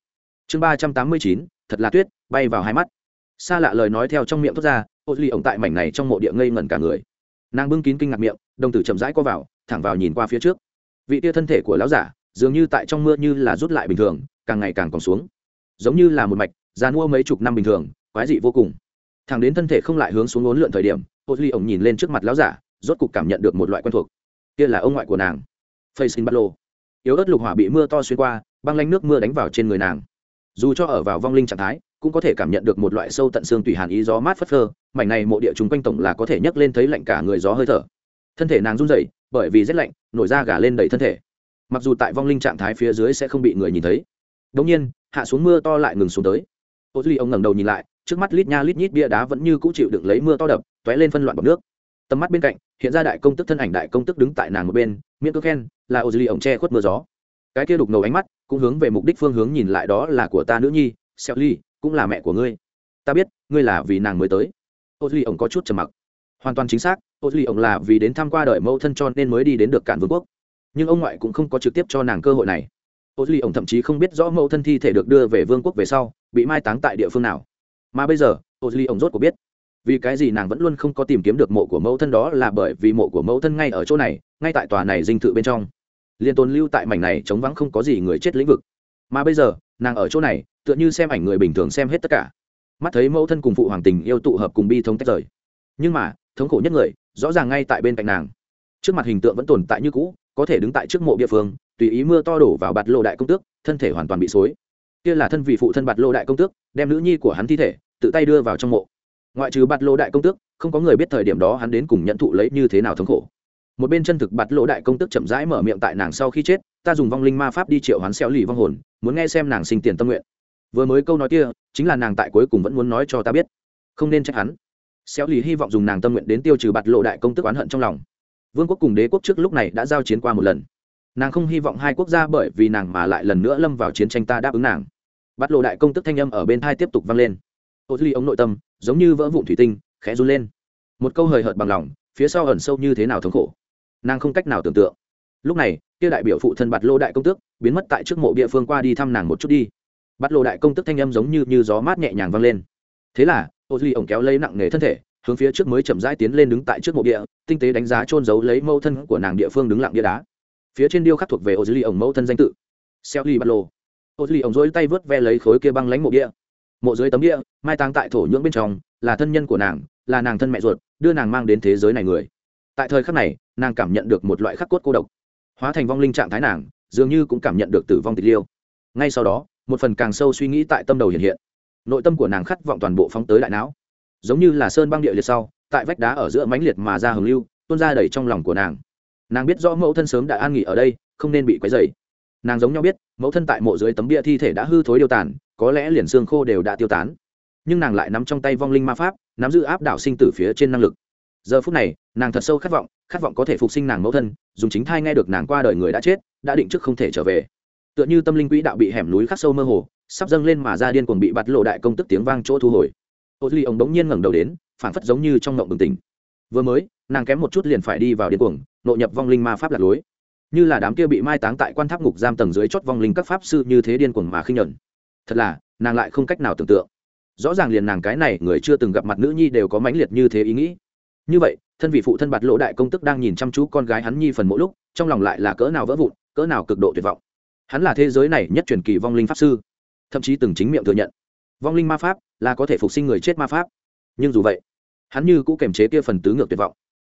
Chương ba trăm tám mươi chín, thật là tuyết, bay vào hai mắt. Xa lạ lời nói theo trong miệng thốt ra, ô duy ổng tại mảnh này trong mộ địa ngây ngẩn cả người nàng bưng kín kinh ngạc miệng, đồng tử chậm rãi co vào, thẳng vào nhìn qua phía trước. Vị tia thân thể của lão giả, dường như tại trong mưa như là rút lại bình thường, càng ngày càng còn xuống. Giống như là một mạch, già mua mấy chục năm bình thường, quái dị vô cùng. Thẳng đến thân thể không lại hướng xuống ốn lượn thời điểm ô duy ổng nhìn lên trước mặt lão giả, rốt cục cảm nhận được một loại quen thuộc. Kia là ông ngoại của nàng, facing bắt lô yếu ớt lục hỏa bị mưa to xuyên qua, băng lanh nước mưa đánh vào trên người nàng. Dù cho ở vào vong linh trạng thái, cũng có thể cảm nhận được một loại sâu tận xương tùy hàn ý gió mát phất phơ mảnh này mộ địa chúng quanh tổng là có thể nhấc lên thấy lạnh cả người gió hơi thở. Thân thể nàng run rẩy, bởi vì rét lạnh, nổi da gà lên đầy thân thể. Mặc dù tại vong linh trạng thái phía dưới sẽ không bị người nhìn thấy. Đống nhiên, hạ xuống mưa to lại ngừng xuống tới. Ô duy ông ngẩng đầu nhìn lại, trước mắt lít nha lít nhít bia đá vẫn như cũ chịu đựng lấy mưa to đập t lên phân loạn bọc nước. Tầm mắt bên cạnh, hiện ra đại công tức thân ảnh đại công tức đứng tại nàng một bên miễn cơ khen, là ô duy ông che khuất mưa gió. Cái kia đục ngầu ánh mắt, cũng hướng về mục đích phương hướng nhìn lại đó là của ta nữ nhi, xeo ly, cũng là mẹ của ngươi. Ta biết, ngươi là vì nàng mới tới ô duy ông có chút trầm mặc. Hoàn toàn chính xác, ô duy ông là vì đến tham q u a đời mẫu thân cho nên mới đi đến được cản vương quốc. Nhưng ông ngoại cũng không có trực tiếp cho nàng cơ hội này. Ô duy ông thậm chí không biết rõ mẫu thân thi thể được đưa về vương quốc về sau, bị mai táng tại địa phương nào. Mà bây giờ, ô duy ông rốt có biết, vì cái gì nàng vẫn luôn không có tìm kiếm được mộ của mẫu thân đó là bởi vì mộ của mẫu thân ngay ở chỗ này, ngay tại tòa này dinh thự bên trong. Liên tồn lưu tại mảnh này chống vắng không có gì người chết lĩnh vực. Mà bây giờ, nàng ở chỗ này, tựa như xem ảnh người bình thường xem hết tất cả mắt thấy mẫu thân cùng phụ hoàng tình yêu tụ hợp cùng bi thống tách rời. Nhưng mà, thống khổ nhất người, rõ ràng ngay tại bên cạnh nàng. Trước mặt hình tượng vẫn tồn tại như cũ, có thể đứng tại trước mộ địa phương, tùy ý mưa to đổ vào bạt lộ đại công tước, thân thể hoàn toàn bị xối. Kia là thân vị phụ thân bạt lộ đại công tước, đem nữ nhi của hắn thi thể, tự tay đưa vào trong mộ. Ngoại trừ bạt lộ đại công tước, không có người biết thời điểm đó hắn đến cùng nhận thụ lấy như thế nào thống khổ. Một bên chân thực bạt lộ đại công tước chậm rãi mở miệng tại nàng sau khi chết, ta dùng vong linh ma pháp đi triệu hoán xéo lì vong hồn, muốn nghe xem nàng sinh tiền tâm nguyện vừa mới câu nói kia, chính là nàng tại cuối cùng vẫn muốn nói cho ta biết. Không nên trách hắn. Xéo lì hy vọng dùng nàng tâm nguyện đến tiêu trừ bạt lộ đại công tức oán hận trong lòng. Vương quốc cùng đế quốc trước lúc này đã giao chiến qua một lần. Nàng không hy vọng hai quốc gia bởi vì nàng mà lại lần nữa lâm vào chiến tranh ta đáp ứng nàng. Bắt lộ đại công tức thanh âm ở bên thai tiếp tục vang lên. Ô ly ống nội tâm, giống như vỡ vụn thủy tinh, khẽ run lên. Một câu hời hợt bằng lòng, phía sau ẩn sâu như thế nào thống khổ. Nàng không cách nào tưởng tượng. Lúc này, kia đại biểu phụ thân bạt lô đại công tước, biến mất tại trước mộ địa phương qua đi thăm nàng một chút đi bắt lô đại công tức thanh âm giống như, như gió mát nhẹ nhàng vang lên. Thế là ô duy ổng kéo lấy nặng nề thân thể hướng phía trước mới chậm rãi tiến lên đứng tại trước mộ địa tinh tế đánh giá trôn giấu lấy mẫu thân của nàng địa phương đứng lặng địa đá. Phía trên điêu khắc thuộc về ô duy ổng mẫu thân danh tự. Xeo ly bắt lô. Ô duy ổng dối tay vớt ve lấy khối kia băng lánh mộ địa. Mộ dưới tấm địa mai táng tại thổ nhưỡng bên trong là thân nhân của nàng là nàng thân mẹ ruột đưa nàng mang đến thế giới này người. Tại thời khắc này nàng cảm nhận được một loại khắc cốt cô độc. Hóa thành vong linh trạng thái nàng dường như cũng cảm nhận được tử vong tịch liêu. Ngay sau đó một phần càng sâu suy nghĩ tại tâm đầu hiện hiện. Nội tâm của nàng khát vọng toàn bộ phóng tới đại não. Giống như là sơn băng địa liệt sau, tại vách đá ở giữa mãnh liệt mà ra hồng lưu, tuôn ra đầy trong lòng của nàng. Nàng biết rõ mẫu thân sớm đã an nghỉ ở đây, không nên bị quấy dày nàng giống nhau biết, mẫu thân tại mộ dưới tấm bia thi thể đã hư thối điều tàn, có lẽ liền xương khô đều đã tiêu tán. Nhưng nàng lại nắm trong tay vong linh ma pháp, nắm giữ áp đảo sinh tử phía trên năng lực. Giờ phút này, nàng thật sâu khát vọng khát vọng có thể phục sinh nàng mẫu thân, dùng chính thai nghe được nàng qua đời người đã chết, đã định trước không thể trở về tựa như tâm linh quỹ đạo bị hẻm núi khắc sâu mơ hồ, sắp dâng lên mà ra điên cuồng bị bắt lộ đại công tức tiếng vang chỗ thu hồi. Ô duy ông bỗng nhiên ngẩng đầu đến phản phất giống như trong ngộng bừng tỉnh. Vừa mới, nàng kém một chút liền phải đi vào điên cuồng, nội nhập vong linh ma pháp lạc lối. Như là đám kia bị mai táng tại quan tháp ngục giam tầng dưới chót vong linh các pháp sư như thế điên cuồng mà khinh nhẫn. Thật là, nàng lại không cách nào tưởng tượng. Rõ ràng liền nàng cái này người chưa từng gặp mặt nữ nhi đều có mãnh liệt như thế ý nghĩ. Như vậy, thân vị phụ thân bạt lỗ đại công tức đang nhìn chăm chú con gái hắn nhi phần mỗi lúc, trong lòng lại là cỡ nào vỡ vụn, cỡ nào cực độ tuyệt vọng hắn là thế giới này nhất truyền kỳ vong linh pháp sư, thậm chí từng chính miệng thừa nhận. Vong linh ma pháp là có thể phục sinh người chết ma pháp. Nhưng dù vậy, hắn như cũng kềm chế kia phần tứ ngược tuyệt vọng.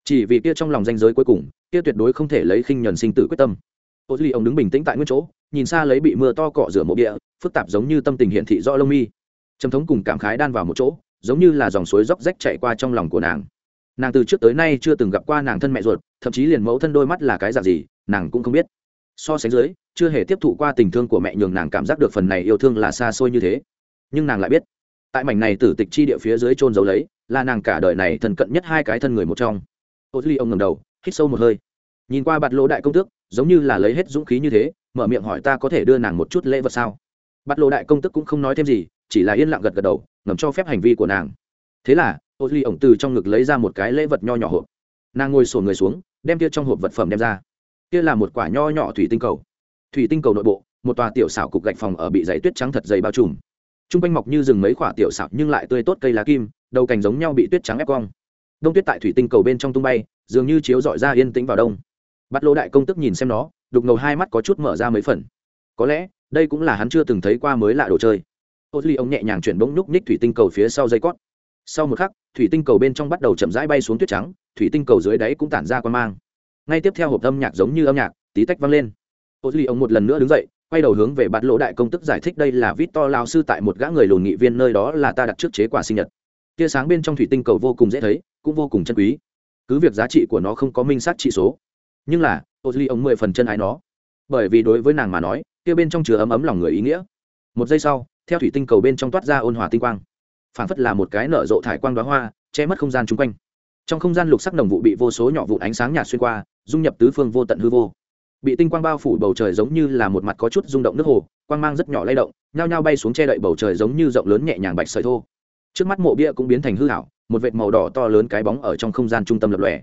Chỉ vì kia trong lòng danh giới cuối cùng, kia tuyệt đối không thể lấy khinh nhuần sinh tử quyết tâm. Ô duy ông đứng bình tĩnh tại nguyên chỗ, nhìn xa lấy bị mưa to cọ rửa mộ địa, phức tạp giống như tâm tình hiện thị do lông mi. Trầm thống cùng cảm khái đan vào một chỗ, giống như là dòng suối róc rách chạy qua trong lòng của nàng. Nàng từ trước tới nay chưa từng gặp qua nàng thân mẹ ruột, thậm chí liền mẫu thân đôi mắt là cái dạng gì, nàng cũng không biết so sánh dưới, chưa hề tiếp thụ qua tình thương của mẹ nhường nàng cảm giác được phần này yêu thương là xa xôi như thế. Nhưng nàng lại biết, tại mảnh này tử tịch chi địa phía dưới trôn giấu lấy, là nàng cả đời này thân cận nhất hai cái thân người một trong. Ô duy ông ngầm đầu, hít sâu một hơi. Nhìn qua bạt lỗ đại công tước, giống như là lấy hết dũng khí như thế, mở miệng hỏi ta có thể đưa nàng một chút lễ vật sao? Bạt lỗ đại công tước cũng không nói thêm gì, chỉ là yên lặng gật gật đầu, ngầm cho phép hành vi của nàng. Thế là, ô duy ổng từ trong ngực lấy ra một cái lễ vật nho nhỏ hộp. Nàng ngồi sổ người xuống, đem kia trong hộp vật phẩm đem ra kia là một quả nho nhỏ thủy tinh cầu. Thủy tinh cầu nội bộ, một tòa tiểu xảo cục gạch phòng ở bị dày tuyết trắng thật dày bao trùm. T r u n g quanh mọc như rừng mấy quả tiểu xảo nhưng lại tươi tốt cây lá kim, đầu cành giống nhau bị tuyết trắng ép cong. Đông tuyết tại thủy tinh cầu bên trong tung bay, dường như chiếu dọi ra yên tĩnh vào đông. Bắt lô đại công tức nhìn xem nó, đục ngầu hai mắt có chút mở ra mấy phần. Có lẽ, đây cũng là hắn chưa từng thấy qua mới lạ đồ chơi. Ô duy ông nhẹ nhàng chuyển bỗng nhúc nhích thủy tinh cầu phía sau dây cót. Sau một khắc, thủy tinh cầu bên trong bắt đầu chậm rãi bay xuống tuyết trắng, thủy tinh cầu dưới đáy cũng tản ra quan mang ngay tiếp theo hộp âm nhạc giống như âm nhạc, tí tách vang lên. Ô duy ông một lần nữa đứng dậy, quay đầu hướng về bạt lỗ đại công tức giải thích đây là vít to lao sư tại một gã người lùn nghị viên nơi đó là ta đặt trước chế quả sinh nhật. Tia sáng bên trong thủy tinh cầu vô cùng dễ thấy, cũng vô cùng chân quý. Cứ việc giá trị của nó không có minh sát trị số, nhưng là, ô duy ông mười phần chân ái nó. Bởi vì đối với nàng mà nói, kia bên trong chứa ấm ấm lòng người ý nghĩa. Một giây sau, theo thủy tinh cầu bên trong toát ra ôn hòa tinh quang. Phản phất là một cái nở rộ thải quang đoá hoa, che mất không gian chung quanh trong không gian lục sắc đồng vụ bị vô số nhỏ vụ ánh sáng nhạt xuyên qua, dung nhập tứ phương vô tận hư vô. Bị tinh quang bao phủ bầu trời giống như là một mặt có chút rung động nước hồ, quang mang rất nhỏ lay động, nhao nhao bay xuống che đậy bầu trời giống như rộng lớn nhẹ nhàng bạch sợi thô. Trước mắt mộ bia cũng biến thành hư hảo một vệt màu đỏ to lớn cái bóng ở trong không gian trung tâm lập lòe.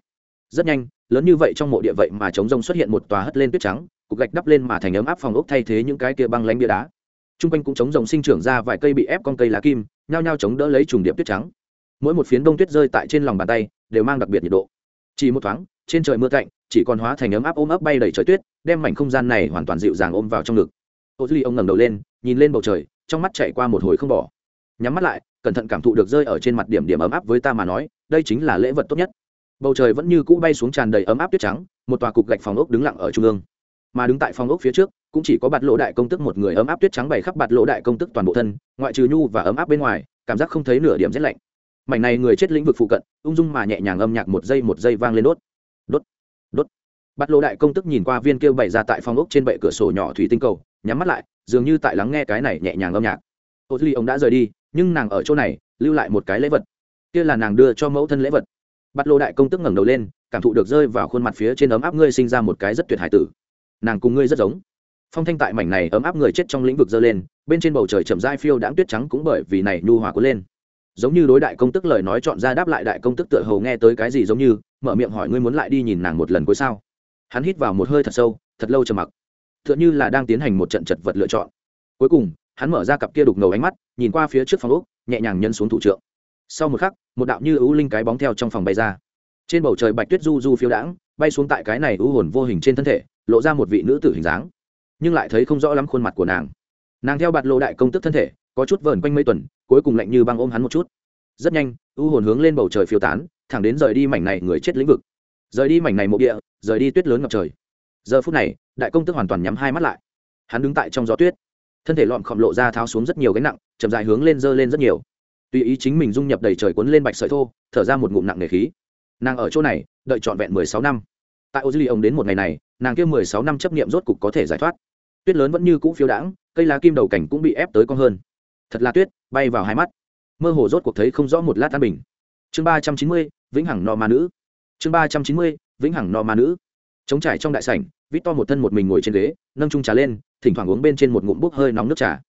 Rất nhanh, lớn như vậy trong mộ địa vậy mà chống rông xuất hiện một tòa hất lên tuyết trắng, cục gạch đắp lên mà thành ấm áp phòng ốc thay thế những cái kia băng lánh bia đá. T r u n g quanh cũng chống rồng sinh trưởng ra vài cây bị ép con cây lá kim, nhao nhao chống đỡ lấy trùng điệp tuyết trắng. Mỗi một phiến đông tuyết rơi tại trên lòng bàn tay đều mang đặc biệt nhiệt độ. Chỉ một thoáng, trên trời mưa cạnh chỉ còn hóa thành ấm áp ôm ấp bay đầy trời tuyết, đem mảnh không gian này hoàn toàn dịu dàng ôm vào trong ngực. Ô duy ông ngẩng đầu lên, nhìn lên bầu trời, trong mắt chạy qua một hồi không bỏ. Nhắm mắt lại, cẩn thận cảm thụ được rơi ở trên mặt điểm điểm ấm áp với ta mà nói, đây chính là lễ vật tốt nhất. Bầu trời vẫn như cũ bay xuống tràn đầy ấm áp tuyết trắng, một tòa cục gạch phòng ốc đứng lặng ở trung ương. Mà đứng tại phòng ốc phía trước, cũng chỉ có bạt lỗ đại công tức một người ấm áp tuyết trắng bày khắp bạt lỗ đại công tức toàn bộ thân, ngoại trừ nhu và ấm áp bên ngoài, cảm giác không thấy nửa điểm rét lạnh mảnh này người chết lĩnh vực phụ cận, ung dung mà nhẹ nhàng âm nhạc một giây một giây vang lên đốt. Đốt đốt. Bắt lô đại công tức nhìn qua viên kêu bày ra tại phòng ốc trên bệ cửa sổ nhỏ thủy tinh cầu, nhắm mắt lại, dường như tại lắng nghe cái này nhẹ nhàng âm nhạc. Ô duy, ông đã rời đi, nhưng nàng ở chỗ này, lưu lại một cái lễ vật. Kia là nàng đưa cho mẫu thân lễ vật. Bắt lô đại công tức ngẩng đầu lên, cảm thụ được rơi vào khuôn mặt phía trên ấm áp ngươi sinh ra một cái rất tuyệt hải tử. Nàng cùng ngươi rất giống. Phong thanh tại mảnh này ấm áp người chết trong lĩnh vực dơ lên, bên trên bầu trời chậm dai phiêu đãng tuyết trắng cũng bởi vì này nhu hòa cuốn lên giống như đối đại công tức lời nói chọn ra đáp lại đại công tức tựa hầu nghe tới cái gì giống như, mở miệng hỏi ngươi muốn lại đi nhìn nàng một lần cuối sao? Hắn hít vào một hơi thật sâu, thật lâu trầm mặc. T h ư ợ n như là đang tiến hành một trận chật vật lựa chọn. Cuối cùng, hắn mở ra cặp kia đục ngầu ánh mắt, nhìn qua phía trước phòng úc nhẹ nhàng nhân xuống thủ trượng. Sau một khắc, một đạo như ưu linh cái bóng theo trong phòng bay ra. Trên bầu trời bạch tuyết du du phiêu đãng, bay xuống tại cái này ưu hồn vô hình trên thân thể, lộ ra một vị nữ tử hình dáng, nhưng lại thấy không rõ lắm khuôn mặt của nàng. Nàng theo bạt lộ đại công tức thân thể có chút vờn quanh mấy tuần, cuối cùng lạnh như băng ôm hắn một chút. Rất nhanh, u hồn hướng lên bầu trời phiêu tán, thẳng đến rời đi mảnh này người chết lĩnh vực. Rời đi mảnh này mộ địa, rời đi tuyết lớn ngập trời. Giờ phút này, đại công tức hoàn toàn nhắm hai mắt lại. Hắn đứng tại trong gió tuyết. Thân thể lọn khọm lộ ra tháo xuống rất nhiều gánh nặng, chậm dài hướng lên dơ lên rất nhiều. Tùy ý chính mình dung nhập đầy trời cuốn lên bạch sợi thô, thở ra một ngụm nặng nề khí. Nàng ở chỗ này, đợi trọn vẹn mười sáu năm. Tại ô dư ly ông đến một ngày này, nàng kia mười sáu năm chấp nghiệm rốt cục có thể giải thoát. Tuyết lớn vẫn như cũ phiếu đãng, cây lá kim đầu cảnh cũng bị ép tới con hơn thật là tuyết, bay vào hai mắt. Mơ hồ rốt cuộc thấy không rõ một lát an bình. Chương ba trăm chín mươi, vĩnh hằng no ma nữ. Chương ba trăm chín mươi, vĩnh hằng no ma nữ. Chống trải trong đại sảnh, vít to một thân một mình ngồi trên ghế, nâng trung trà lên, thỉnh thoảng uống bên trên một ngụm bốc hơi nóng nước trà.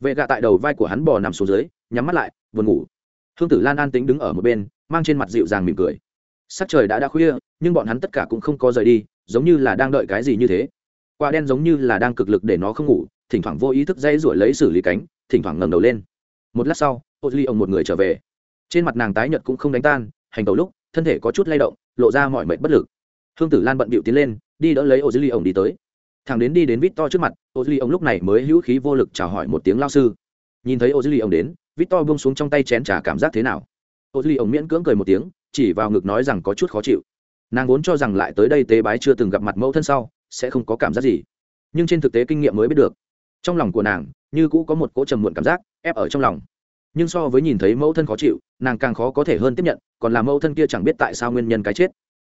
Vệ gạ tại đầu vai của hắn bò nằm xuống dưới, nhắm mắt lại vừa ngủ. Hương tử lan an tính đứng ở một bên, mang trên mặt dịu dàng mỉm cười. Sắc trời đã đã khuya, nhưng bọn hắn tất cả cũng không có rời đi, giống như là đang đợi cái gì như thế. Quả đen giống như là đang cực lực để nó không ngủ, thỉnh thoảng vô ý thức dây ruổi lấy xử lý cánh thỉnh thoảng ngẩng đầu lên. Một lát sau ô ly ông một người trở về. Trên mặt nàng tái nhợt cũng không đánh tan, hành tẩu lúc, thân thể có chút lay động, lộ ra mọi mệt bất lực. Hương tử lan bận bịu tiến lên, đi đỡ lấy ô ông ly đi tới. Thằng đến đi đến vít to trước mặt ô ông ly lúc này mới hữu khí vô lực chào hỏi một tiếng lao sư. Nhìn thấy ô ông ly đến, vít to xuống trong tay chén trả cảm giác thế nào? Ô ông ly miễn cưỡng cười một tiếng, chỉ vào ngực nói rằng có chút khó chịu. Nàng vốn cho rằng lại tới đây tế bái chưa từng gặp mặt mẫu thân sau, sẽ không có cảm giác gì. Nhưng trên thực tế kinh nghiệm mới biết được, trong lòng của nàng như cũ có một cỗ trầm muộn cảm giác, ép ở trong lòng. Nhưng so với nhìn thấy mẫu thân khó chịu, nàng càng khó có thể hơn tiếp nhận, còn là mẫu thân kia chẳng biết tại sao nguyên nhân cái chết.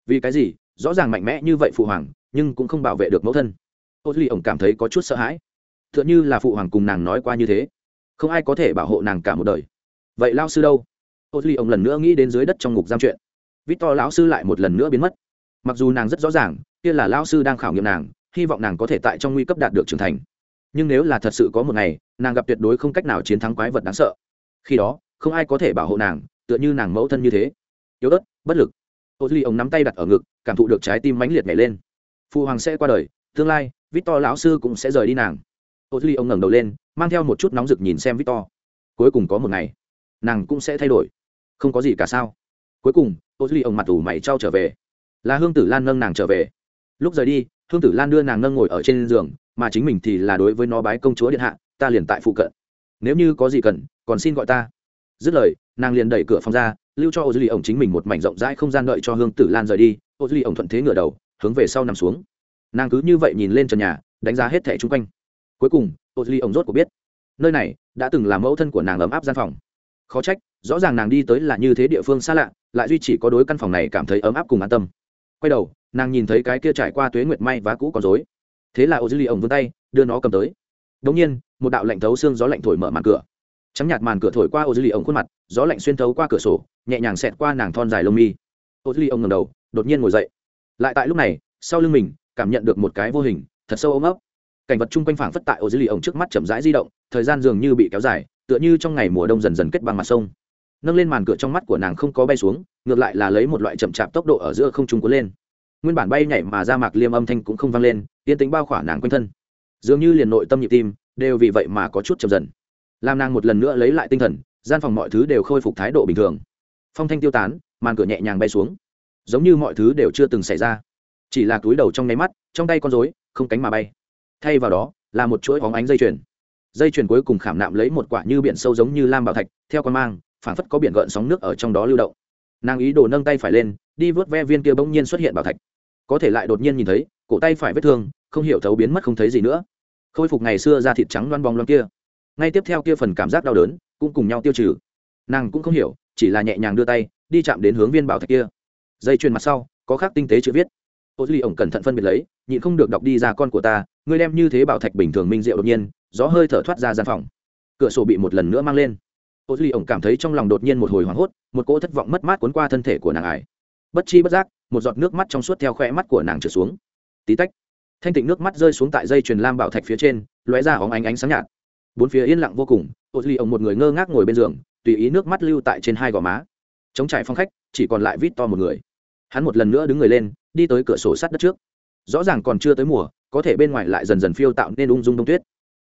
Vì cái gì? Rõ ràng mạnh mẽ như vậy phụ hoàng, nhưng cũng không bảo vệ được mẫu thân. Ô duy ổng cảm thấy có chút sợ hãi. T h ư ợ n h ư là phụ hoàng cùng nàng nói qua như thế. Không ai có thể bảo hộ nàng cả một đời. Vậy lao sư đâu? Ô duy ổng lần nữa nghĩ đến dưới đất trong ngục giam chuyện. Vít to lão sư lại một lần nữa biến mất. Mặc dù nàng rất rõ ràng, kia là lao sư đang khảo nghiệm nàng, hy vọng nàng có thể tại trong nguy cấp đạt được trưởng thành nhưng nếu là thật sự có một ngày, nàng gặp tuyệt đối không cách nào chiến thắng quái vật đáng sợ. Khi đó, không ai có thể bảo hộ nàng, tựa như nàng mẫu thân như thế. Yếu ớt, bất lực. Ô duy ông nắm tay đặt ở ngực, cảm thụ được trái tim mãnh liệt nhảy lên. Phụ hoàng sẽ qua đời, tương lai, victor lão sư cũng sẽ rời đi nàng. Ô duy ông ngẩng đầu lên, mang theo một chút nóng rực nhìn xem victor. Cuối cùng có một ngày, nàng cũng sẽ thay đổi. Không có gì cả sao. Cuối cùng, ô duy ông mặt ủ mày trao trở về. Là hương tử lan nâng nàng trở về. Lúc rời đi, hương tử lan đưa nàng nâng ngồi ở trên giường mà chính mình thì là đối với nó bái công chúa điện hạ, ta liền tại phụ cận. Nếu như có gì cần, còn xin gọi ta. Dứt lời, nàng liền đẩy cửa phòng ra, lưu cho ô dư lì ổng chính mình một mảnh rộng rãi không gian đợi cho hương tử lan rời đi ô dư lì ổng thuận thế ngửa đầu, hướng về sau nằm xuống. Nàng cứ như vậy nhìn lên trần nhà, đánh giá hết thẻ chung quanh. Cuối cùng ô dư lì ổng rốt cuộc biết, nơi này đã từng là mẫu thân của nàng ấm áp gian phòng. Khó trách, rõ ràng nàng đi tới là như thế địa phương xa lạ, lại duy chỉ có đối căn phòng này cảm thấy ấm áp cùng an tâm. Quay đầu, nàng nhìn thấy cái kia trải qua tuế nguyệt may và cũ còn dối thế là ô dư Ly ổng vươn tay, đưa nó cầm tới. Đ ỗ n g nhiên, một đạo lạnh thấu xương gió lạnh thổi mở màn cửa. Trắng nhạt màn cửa thổi qua ô dư Ly ổng khuôn mặt, gió lạnh xuyên thấu qua cửa sổ, nhẹ nhàng xẹt qua nàng thon dài lông mi. Ô dư Ly ổng ngầm đầu, đột nhiên ngồi dậy. Lại tại lúc này, sau lưng mình, cảm nhận được một cái vô hình, thật sâu ôm ấp. Cảnh vật chung quanh phảng phất tại ô dư Ly ổng trước mắt chậm rãi di động, thời gian dường như bị kéo dài, tựa như trong ngày mùa đông dần dần kết bằng mặt sông. Nâng lên màn cửa trong mắt của nàng không có bay xuống, ngược lại là lấy một loại chậm chạp tốc độ ở giữa không trung cuốn lên nguyên bản bay nhảy mà ra mạc liêm âm thanh cũng không vang lên, yên tính bao khỏa nàng quanh thân. Dường như liền nội tâm nhịp tim đều vì vậy mà có chút chậm dần. Làm nàng một lần nữa lấy lại tinh thần, gian phòng mọi thứ đều khôi phục thái độ bình thường. Phong thanh tiêu tán, màn cửa nhẹ nhàng bay xuống. Giống như mọi thứ đều chưa từng xảy ra. Chỉ là túi đầu trong nháy mắt, trong tay con rối, không cánh mà bay. Thay vào đó, là một chuỗi hóng ánh dây chuyền. Dây chuyền cuối cùng khảm nạm lấy một quả như biển sâu giống như lam bảo thạch, theo con mang phản phất có biển gợn sóng nước ở trong đó lưu động nàng ý đồ nâng tay phải lên, đi vớt ve viên kia bỗng nhiên xuất hiện bảo thạch. Có thể lại đột nhiên nhìn thấy, cổ tay phải vết thương, không hiểu thấu biến mất không thấy gì nữa. Khôi phục ngày xưa ra thịt trắng loan bong loan kia. Ngay tiếp theo kia phần cảm giác đau đớn, cũng cùng nhau tiêu trừ. Nàng cũng không hiểu, chỉ là nhẹ nhàng đưa tay, đi chạm đến hướng viên bảo thạch kia. Dây chuyền mặt sau, có khắc tinh tế chữ viết. Ô duy ổng cẩn thận phân biệt lấy, nhịn không được đọc đi ra con của ta, ngươi đem như thế bảo thạch bình thường minh diệu đột nhiên, gió hơi thở thoát ra gian phòng. Cửa sổ bị một lần nữa mang lên ô duy ổng cảm thấy trong lòng đột nhiên một hồi hoảng hốt, một cỗ thất vọng mất mát cuốn qua thân thể của nàng ải. Bất chi bất giác, một giọt nước mắt trong suốt theo khoe mắt của nàng trở xuống. Tí tách, thanh tịnh nước mắt rơi xuống tại dây chuyền lam bảo thạch phía trên, lóe ra óng ánh ánh sáng nhạt. Bốn phía yên lặng vô cùng, ô duy Ổng một người ngơ ngác ngồi bên giường, tùy ý nước mắt lưu tại trên hai gò má. Chống trải phong khách, chỉ còn lại vít to một người. Hắn một lần nữa đứng người lên, đi tới cửa sổ sắt đất trước. Rõ ràng còn chưa tới mùa, có thể bên ngoài lại dần dần phiêu tạo nên ung dung đông tuyết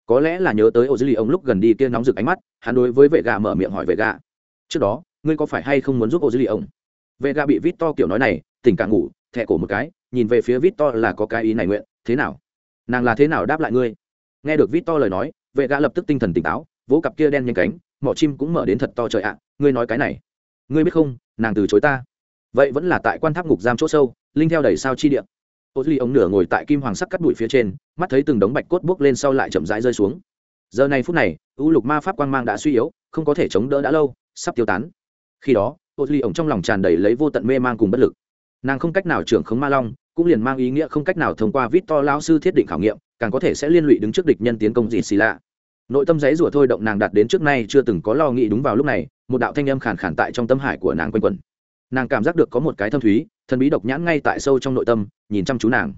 có lẽ là nhớ tới ô dư lì ông lúc gần đi kia nóng rực ánh mắt, hắn đối với vệ gà mở miệng hỏi vệ gà, trước đó, ngươi có phải hay không muốn giúp ô dư lì ông? Vệ gà bị vít to kiểu nói này, tỉnh cả ngủ, thẹ cổ một cái, nhìn về phía vít to là có cái ý này nguyện, thế nào? Nàng là thế nào đáp lại ngươi? Nghe được vít to lời nói, vệ gà lập tức tinh thần tỉnh táo, vỗ cặp kia đen nhanh cánh, mỏ chim cũng mở đến thật to trời ạ, ngươi nói cái này, ngươi biết không, nàng từ chối ta. Vậy vẫn là tại quan tháp ngục giam chỗ sâu, linh theo đẩy sao chi điện ô duy ống nửa ngồi tại kim hoàng sắc cắt bụi phía trên, mắt thấy từng đống bạch cốt bước lên sau lại chậm rãi rơi xuống. Giờ này phút này, ưu lục ma pháp quang mang đã suy yếu, không có thể chống đỡ đã lâu, sắp tiêu tán. Khi đó ô duy ống trong lòng tràn đầy lấy vô tận mê mang cùng bất lực. Nàng không cách nào trưởng khống ma long, cũng liền mang ý nghĩa không cách nào thông qua vít to lao sư thiết định khảo nghiệm, càng có thể sẽ liên lụy đứng trước địch nhân tiến công gì xì lạ. Nội tâm giấy rủa thôi động nàng đạt đến trước nay chưa từng có lo nghĩ đúng vào lúc này, một đạo thanh âm khàn khàn tại trong tâm hải của nàng quanh quẩn. Nàng cảm giác được có một cái thâm thúy thần bí độc nhãn ngay tại sâu trong nội tâm, nhìn chăm chú nàng.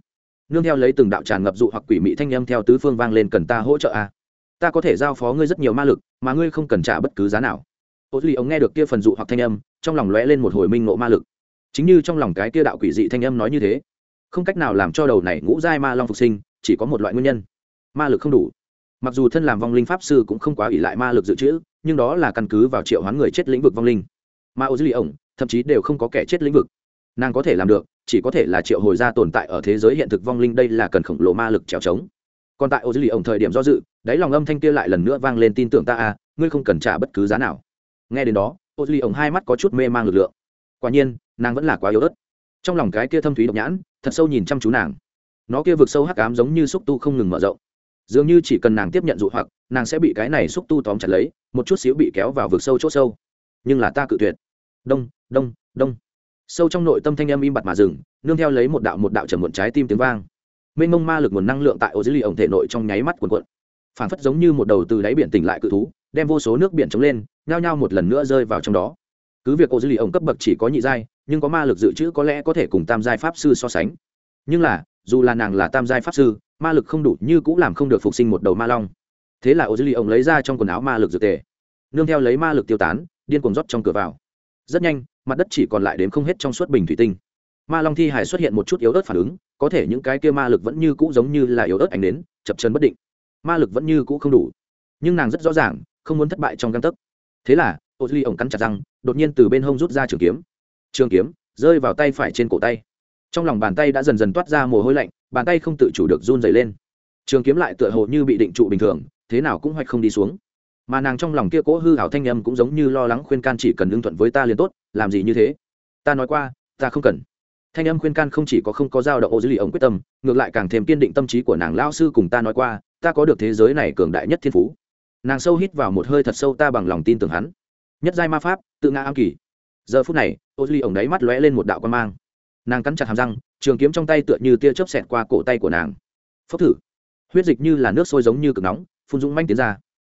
Nương theo lấy từng đạo tràn ngập dụ hoặc quỷ mị thanh âm theo tứ phương vang lên cần ta hỗ trợ a à? ta có thể giao phó ngươi rất nhiều ma lực, mà ngươi không cần trả bất cứ giá nào. Ô duy ông nghe được kia phần dụ hoặc thanh âm, trong lòng lóe lên một hồi minh nộ ma lực. Chính như trong lòng cái kia đạo quỷ dị thanh âm nói như thế, không cách nào làm cho đầu này ngũ giai ma long phục sinh, chỉ có một loại nguyên nhân. Ma lực không đủ. Mặc dù thân làm vong linh pháp sư cũng không quá ỷ lại ma lực dự trữ, nhưng đó là căn cứ vào triệu hoán người chết lĩnh vực vong linh. Ma ô duy ổng thậm chí đều không có kẻ chết lĩnh vực nàng có thể làm được, chỉ có thể là triệu hồi ra tồn tại ở thế giới hiện thực vong linh, đây là cần khổng lồ ma lực trèo trống. Còn tại ô dư lì ổng thời điểm do dự, đáy lòng âm thanh kia lại lần nữa vang lên tin tưởng ta à ngươi không cần trả bất cứ giá nào. Nghe đến đó ô dư lì ổng hai mắt có chút mê mang lực lượng. Quả nhiên, nàng vẫn là quá yếu ớt. Trong lòng cái kia thâm thúy độc nhãn, thật sâu nhìn chăm chú nàng. Nó kia vực sâu hắc ám giống như xúc tu không ngừng mở rộng. Dường như chỉ cần nàng tiếp nhận dụ hoặc, nàng sẽ bị cái này xúc tu tóm chặt lấy, một chút xíu bị kéo vào vực sâu c h ỗ sâu. Nhưng là ta cự tuyệt. Đông đông đông sâu trong nội tâm thanh âm im bặt mà dừng, nương theo lấy một đạo một đạo trầm muộn trái tim tiếng vang. Mênh mông ma lực nguồn năng lượng tại ô dưới lì ổng thể nội trong nháy mắt cuồn cuộn. Phản phất giống như một đầu từ đáy biển tỉnh lại cự thú, đem vô số nước biển trống lên, nhao nhao một lần nữa rơi vào trong đó. Cứ việc ô dưới lì ổng cấp bậc chỉ có nhị giai, nhưng có ma lực dự trữ có lẽ có thể cùng tam giai pháp sư so sánh. Nhưng là, dù là nàng là tam giai pháp sư, ma lực không đủ như cũng làm không được phục sinh một đầu ma long. Thế là ô dưới lì ổng lấy ra trong quần áo ma lực dược tề, nương theo lấy ma lực tiêu tán, điên cuồng rót trong cửa vào rất nhanh, mặt đất chỉ còn lại đến không hết trong suốt bình thủy tinh. Ma long thi hải xuất hiện một chút yếu ớt phản ứng, có thể những cái kia ma lực vẫn như cũ giống như là yếu ớt ảnh đến chập chân bất định. Ma lực vẫn như cũ không đủ, nhưng nàng rất rõ ràng, không muốn thất bại trong găng tấc. Thế là, ô duy ổng cắn chặt răng, đột nhiên từ bên hông rút ra trường kiếm. Trường kiếm rơi vào tay phải trên cổ tay. Trong lòng bàn tay đã dần dần toát ra mồ hôi lạnh, bàn tay không tự chủ được run dày lên. Trường kiếm lại tựa hồ như bị định trụ bình thường, thế nào cũng hoạch không đi xuống mà nàng trong lòng kia cố hư hảo thanh âm cũng giống như lo lắng khuyên can chỉ cần ưng thuận với ta liền tốt, làm gì như thế? Ta nói qua, ta không cần. Thanh âm khuyên can không chỉ có không có dao động ô dữ lì ổng quyết tâm, ngược lại càng thêm kiên định tâm trí của nàng lao sư cùng ta nói qua, ta có được thế giới này cường đại nhất thiên phú. Nàng sâu hít vào một hơi thật sâu ta bằng lòng tin tưởng hắn. Nhất giai ma pháp, tự ngã am kỳ. Giờ phút này, ô dữ lì ổng đáy mắt lóe lên một đạo quan mang. Nàng cắn chặt hàm răng, trường kiếm trong tay tựa như tia chớp xẹt qua cổ tay của nàng. Phốc thử. Huyết dịch như là nước sôi giống như cực nóng, phun dũng manh tiến ra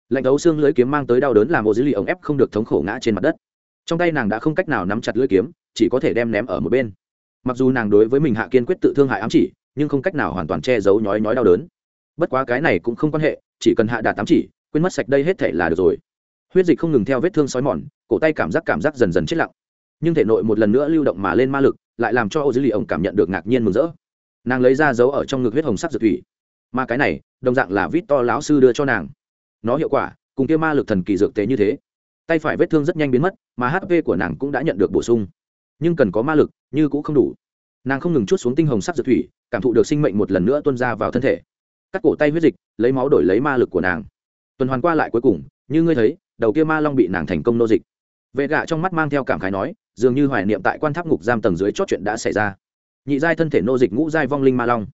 lạnh đấu xương lưỡi kiếm mang tới đau đớn làm ô dữ lì ống ép không được thống khổ ngã trên mặt đất. Trong tay nàng đã không cách nào nắm chặt lưỡi kiếm, chỉ có thể đem ném ở một bên. Mặc dù nàng đối với mình hạ kiên quyết tự thương hại ám chỉ, nhưng không cách nào hoàn toàn che giấu nhói nhói đau đớn. Bất quá cái này cũng không quan hệ, chỉ cần hạ đạt ám chỉ, quên mất sạch đây hết thể là được rồi. Huyết dịch không ngừng theo vết thương sói mòn, cổ tay cảm giác cảm giác dần dần chết lặng. Nhưng thể nội một lần nữa lưu động mà lên ma lực, lại làm cho ô dữ lì ổng cảm nhận được ngạc nhiên mừng rỡ. Nàng lấy ra dấu ở trong ngực huyết hồng sắc dược thủy. Mà cái này, đồng dạng là vít to lão sư đưa cho nàng nó hiệu quả, cùng kia ma lực thần kỳ dược tế như thế. Tay phải vết thương rất nhanh biến mất, mà hp của nàng cũng đã nhận được bổ sung. Nhưng cần có ma lực, như cũng không đủ. Nàng không ngừng chút xuống tinh hồng sắc dược thủy, cảm thụ được sinh mệnh một lần nữa tuân ra vào thân thể. Cắt cổ tay huyết dịch, lấy máu đổi lấy ma lực của nàng. Tuần hoàn qua lại cuối cùng, như ngươi thấy, đầu kia ma long bị nàng thành công nô dịch. Vệ gạ trong mắt mang theo cảm khái nói, dường như hoài niệm tại quan tháp ngục giam tầng dưới chót chuyện đã xảy ra. Nhị giai thân thể nô dịch ngũ giai vong linh ma long.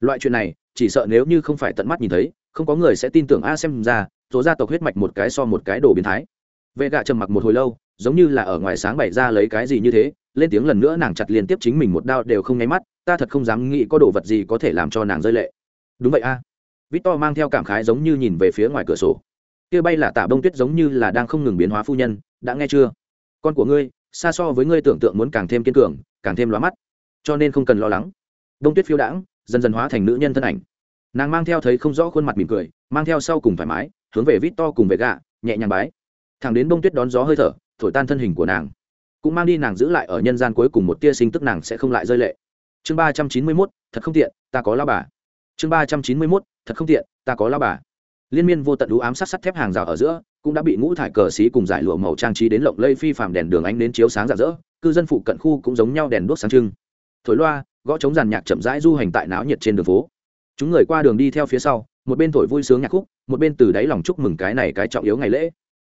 Loại chuyện này, chỉ sợ nếu như không phải tận mắt nhìn thấy, không có người sẽ tin tưởng a xem ra tố gia tộc huyết mạch một cái so một cái đồ biến thái. Vệ gạ trầm mặc một hồi lâu, giống như là ở ngoài sáng bày ra lấy cái gì như thế, lên tiếng lần nữa nàng chặt liên tiếp chính mình một đao đều không nháy mắt, ta thật không dám nghĩ có đồ vật gì có thể làm cho nàng rơi lệ. Đúng vậy a. À. victor mang theo cảm khái giống như nhìn về phía ngoài cửa sổ. Kia bay là tả bông tuyết giống như là đang không ngừng biến hóa phu nhân, đã nghe chưa? Con của ngươi, xa so với ngươi tưởng tượng muốn càng thêm kiên cường, càng thêm lóa mắt. Cho nên không cần lo lắng. Đông tuyết phiêu đãng, dần dần hóa thành nữ nhân thân ảnh. Nàng mang theo thấy không rõ khuôn mặt mỉm cười, mang theo sau cùng thoải mái hướng về vít to cùng về gạ nhẹ nhàng bái. Thẳng đến bông tuyết đón gió hơi thở, thổi tan thân hình của nàng. Cũng mang đi nàng giữ lại ở nhân gian cuối cùng một tia sinh tức nàng sẽ không lại rơi lệ. Chương ba trăm chín mươi mốt, thật không tiện, ta có lao bà. Chương ba trăm chín mươi mốt, thật không tiện, ta có lao bà. Liên miên vô tận đũ ám sát sắt thép hàng rào ở giữa, cũng đã bị ngũ thải cờ xí cùng giải lụa màu trang trí đến lộng lây phi phàm đèn đường ánh đến chiếu sáng rạng rỡ, cư dân phụ cận khu cũng giống nhau đèn đuốc sáng trưng. Thổi loa, gõ chống giàn nhạc chậm rãi du hành tại náo nhiệt trên đường phố. Chúng người qua đường đi theo phía sau, một bên thổi vui sướng nhạc khúc một bên từ đáy lòng chúc mừng cái này cái trọng yếu ngày lễ.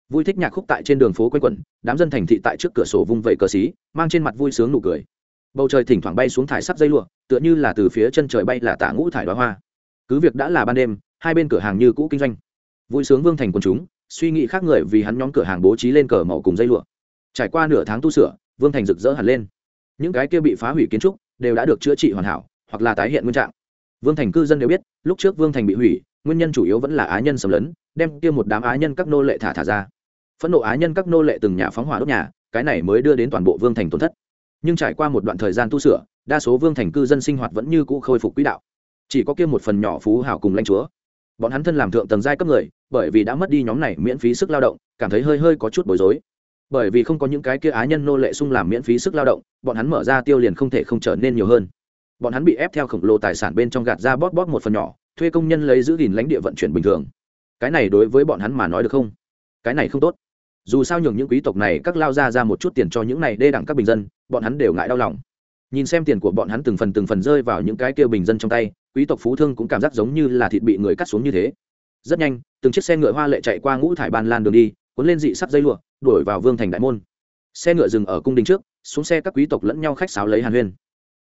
Vui thích nhạc khúc tại trên đường phố quanh quẩn, đám dân thành thị tại trước cửa sổ vung vẩy cờ xí, mang trên mặt vui sướng nụ cười. Bầu trời thỉnh thoảng bay xuống thải sắp dây lụa, tựa như là từ phía chân trời bay là tả ngũ thải đoá hoa. Cứ việc đã là ban đêm, hai bên cửa hàng như cũ kinh doanh. Vui sướng vương thành quần chúng, suy nghĩ khác người vì hắn nhóm cửa hàng bố trí lên cờ màu cùng dây lụa. Trải qua nửa tháng tu sửa, vương thành rực rỡ hẳn lên. Những cái kia bị phá hủy kiến trúc đều đã được chữa trị hoàn hảo, hoặc là tái hiện nguyên trạng. Vương thành cư dân đều biết, lúc trước vương thành bị hủy nguyên nhân chủ yếu vẫn là á nhân xâm lấn, đem kia một đám á nhân các nô lệ thả thả ra. Phẫn nộ á nhân các nô lệ từng nhà phóng hỏa đốt nhà, cái này mới đưa đến toàn bộ vương thành tổn thất. Nhưng trải qua một đoạn thời gian tu sửa, đa số vương thành cư dân sinh hoạt vẫn như cũ khôi phục quỹ đạo. Chỉ có kia một phần nhỏ phú hảo cùng lãnh chúa. Bọn hắn thân làm thượng tầng giai cấp người, bởi vì đã mất đi nhóm này miễn phí sức lao động, cảm thấy hơi hơi có chút bối rối. Bởi vì không có những cái kia á nhân nô lệ sung làm miễn phí sức lao động, bọn hắn mở ra tiêu liền không thể không trở nên nhiều hơn. Bọn hắn bị ép theo khổng lồ tài sản bên trong gạt ra bóp bóp một phần nhỏ thuê công nhân lấy giữ gìn lãnh địa vận chuyển bình thường. Cái này đối với bọn hắn mà nói được không? Cái này không tốt. Dù sao nhường những quý tộc này các lao ra ra một chút tiền cho những này đê đẳng các bình dân, bọn hắn đều ngại đau lòng. Nhìn xem tiền của bọn hắn từng phần từng phần rơi vào những cái kia bình dân trong tay, quý tộc phú thương cũng cảm giác giống như là thịt bị người cắt xuống như thế. Rất nhanh, từng chiếc xe ngựa hoa lệ chạy qua ngũ thải ban lan đường đi, cuốn lên dị sắp dây lụa, đuổi vào vương thành đại môn. Xe ngựa dừng ở cung đình trước, xuống xe các quý tộc lẫn nhau khách sáo lấy hàn huyên.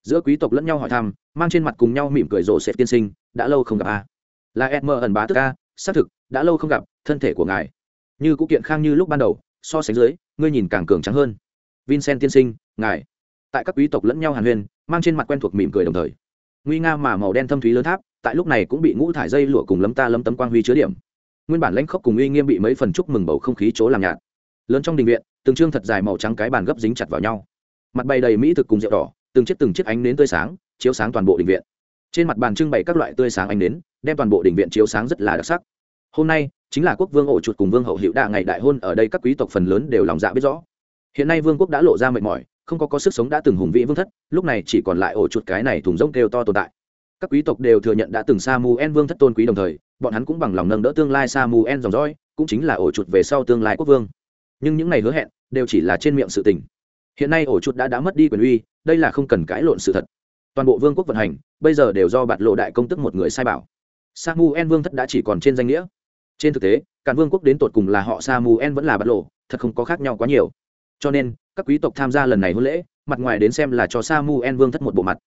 Giữa quý tộc lẫn nhau hỏi thăm, mang trên mặt cùng nhau mỉm cười rộ sẽ tiên sinh đã lâu không gặp a. Là em mơ ẩn bá tức a, xác thực, đã lâu không gặp, thân thể của ngài. Như cũ kiện khang như lúc ban đầu, so sánh dưới, ngươi nhìn càng cường trắng hơn. Vincent tiên sinh, ngài. Tại các quý tộc lẫn nhau hàn huyên, mang trên mặt quen thuộc mỉm cười đồng thời. Nguy nga mà màu đen thâm thúy lớn tháp, tại lúc này cũng bị ngũ thải dây lụa cùng lấm ta lấm tấm quang huy chứa điểm. Nguyên bản lãnh khốc cùng uy nghiêm bị mấy phần chúc mừng bầu không khí chỗ làm nhạt. Lớn trong đình viện, từng trương thật dài màu trắng cái bàn gấp dính chặt vào nhau. Mặt bày đầy mỹ thực cùng rượu đỏ, từng chiếc từng chiếc ánh nến tươi sáng, chiếu sáng toàn bộ đình viện trên mặt bàn trưng bày các loại tươi sáng ánh nến, đem toàn bộ đình viện chiếu sáng rất là đặc sắc. Hôm nay, chính là quốc vương ổ chuột cùng vương hậu hiệu đạ ngày đại hôn ở đây các quý tộc phần lớn đều lòng dạ biết rõ. Hiện nay vương quốc đã lộ ra mệt mỏi, không có có sức sống đã từng hùng vĩ vương thất, lúc này chỉ còn lại ổ chuột cái này thùng rỗng kêu to tồn tại. Các quý tộc đều thừa nhận đã từng sa mu en vương thất tôn quý đồng thời, bọn hắn cũng bằng lòng nâng đỡ tương lai sa mu en dòng dõi, cũng chính là ổ chuột về sau tương lai quốc vương. Nhưng những ngày hứa hẹn đều chỉ là trên miệng sự tình. Hiện nay ổ chuột đã đã mất đi quyền uy, đây là không cần cãi lộn sự thật toàn bộ vương quốc vận hành, bây giờ đều do bạt lộ đại công tức một người sai bảo. Sa mu en vương thất đã chỉ còn trên danh nghĩa. Trên thực tế, cản vương quốc đến tột cùng là họ sa mu en vẫn là bạt lộ, thật không có khác nhau quá nhiều. Cho nên, các quý tộc tham gia lần này hôn lễ, mặt ngoài đến xem là cho sa mu en vương thất một bộ mặt.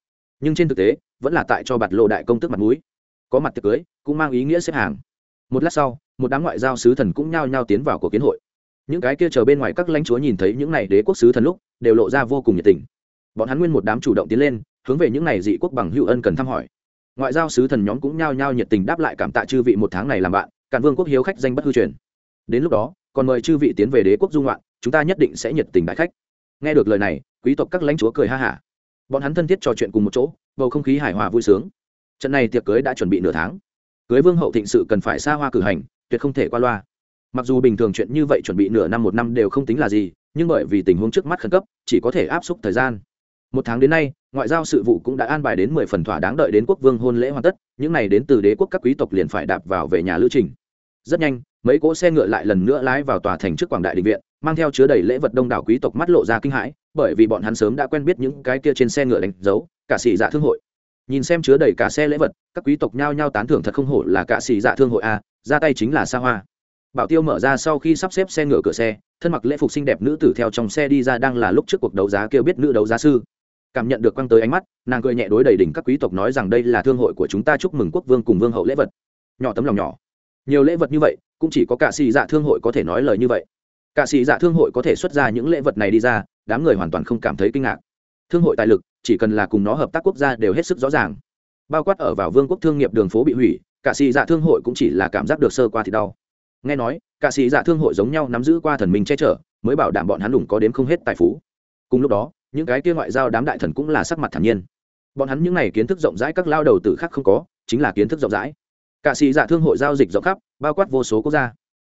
Nhưng trên thực tế, vẫn là tại cho bạt lộ đại công tức mặt mũi. Có mặt tiệc cưới, cũng mang ý nghĩa xếp hàng. Một lát sau, một đám ngoại giao sứ thần cũng nhao nhao tiến vào cuộc kiến hội. Những cái kia chờ bên ngoài các lãnh chúa nhìn thấy những này đế quốc sứ thần lúc, đều lộ ra vô cùng nhiệt tình. Bọn hắn nguyên một đám chủ động tiến lên hướng về những này dị quốc bằng hữu ân cần thăm hỏi. Ngoại giao sứ thần nhóm cũng nhao nhao nhiệt tình đáp lại cảm tạ chư vị một tháng này làm bạn, cản vương quốc hiếu khách danh bất hư truyền. Đến lúc đó, còn mời chư vị tiến về đế quốc dung loạn, chúng ta nhất định sẽ nhiệt tình đại khách. Nghe được lời này, quý tộc các lãnh chúa cười ha hả. Bọn hắn thân thiết trò chuyện cùng một chỗ, bầu không khí hài hòa vui sướng. Trận này tiệc cưới đã chuẩn bị nửa tháng. Cưới vương hậu thịnh sự cần phải xa hoa cử hành, tuyệt không thể qua loa. Mặc dù bình thường chuyện như vậy chuẩn bị nửa năm một năm đều không tính là gì, nhưng bởi vì tình huống trước mắt khẩn cấp, chỉ có thể áp suất thời gian. Một tháng đến nay ngoại giao sự vụ cũng đã an bài đến mười phần thỏa đáng đợi đến quốc vương hôn lễ hoàn tất, những này đến từ đế quốc các quý tộc liền phải đạp vào về nhà lữ trình. Rất nhanh, mấy cỗ xe ngựa lại lần nữa lái vào tòa thành trước quảng đại định viện, mang theo chứa đầy lễ vật đông đảo quý tộc mắt lộ ra kinh hãi, bởi vì bọn hắn sớm đã quen biết những cái kia trên xe ngựa đánh dấu, cả sĩ dạ thương hội. Nhìn xem chứa đầy cả xe lễ vật, các quý tộc nhao nhao tán thưởng thật không hổ là cả sĩ dạ thương hội a, ra tay chính là xa hoa. Bảo tiêu mở ra sau khi sắp xếp xe ngựa cửa xe, thân mặc lễ phục xinh đẹp nữ tử theo trong xe đi ra đang là lúc trước cuộc đấu giá kêu biết nữ đấu giá sư cảm nhận được quăng tới ánh mắt, nàng cười nhẹ đối đầy đỉnh các quý tộc nói rằng đây là thương hội của chúng ta chúc mừng quốc vương cùng vương hậu lễ vật. Nhỏ tấm lòng nhỏ. Nhiều lễ vật như vậy, cũng chỉ có cả sĩ dạ thương hội có thể nói lời như vậy. Cả sĩ dạ thương hội có thể xuất ra những lễ vật này đi ra, đám người hoàn toàn không cảm thấy kinh ngạc. Thương hội tài lực, chỉ cần là cùng nó hợp tác quốc gia đều hết sức rõ ràng. Bao quát ở vào vương quốc thương nghiệp đường phố bị hủy, cả sĩ dạ thương hội cũng chỉ là cảm giác được sơ qua thì đau. Nghe nói, cả sĩ dạ thương hội giống nhau nắm giữ qua thần minh che chở, mới bảo đảm bọn hắn đủng có đếm không hết tài phú. Cùng lúc đó những cái kia ngoại giao đám đại thần cũng là sắc mặt thản nhiên. Bọn hắn những n à y kiến thức rộng rãi các lao đầu tử khác không có, chính là kiến thức rộng rãi. Cả sĩ dạ thương hội giao dịch rộng khắp, bao quát vô số quốc gia.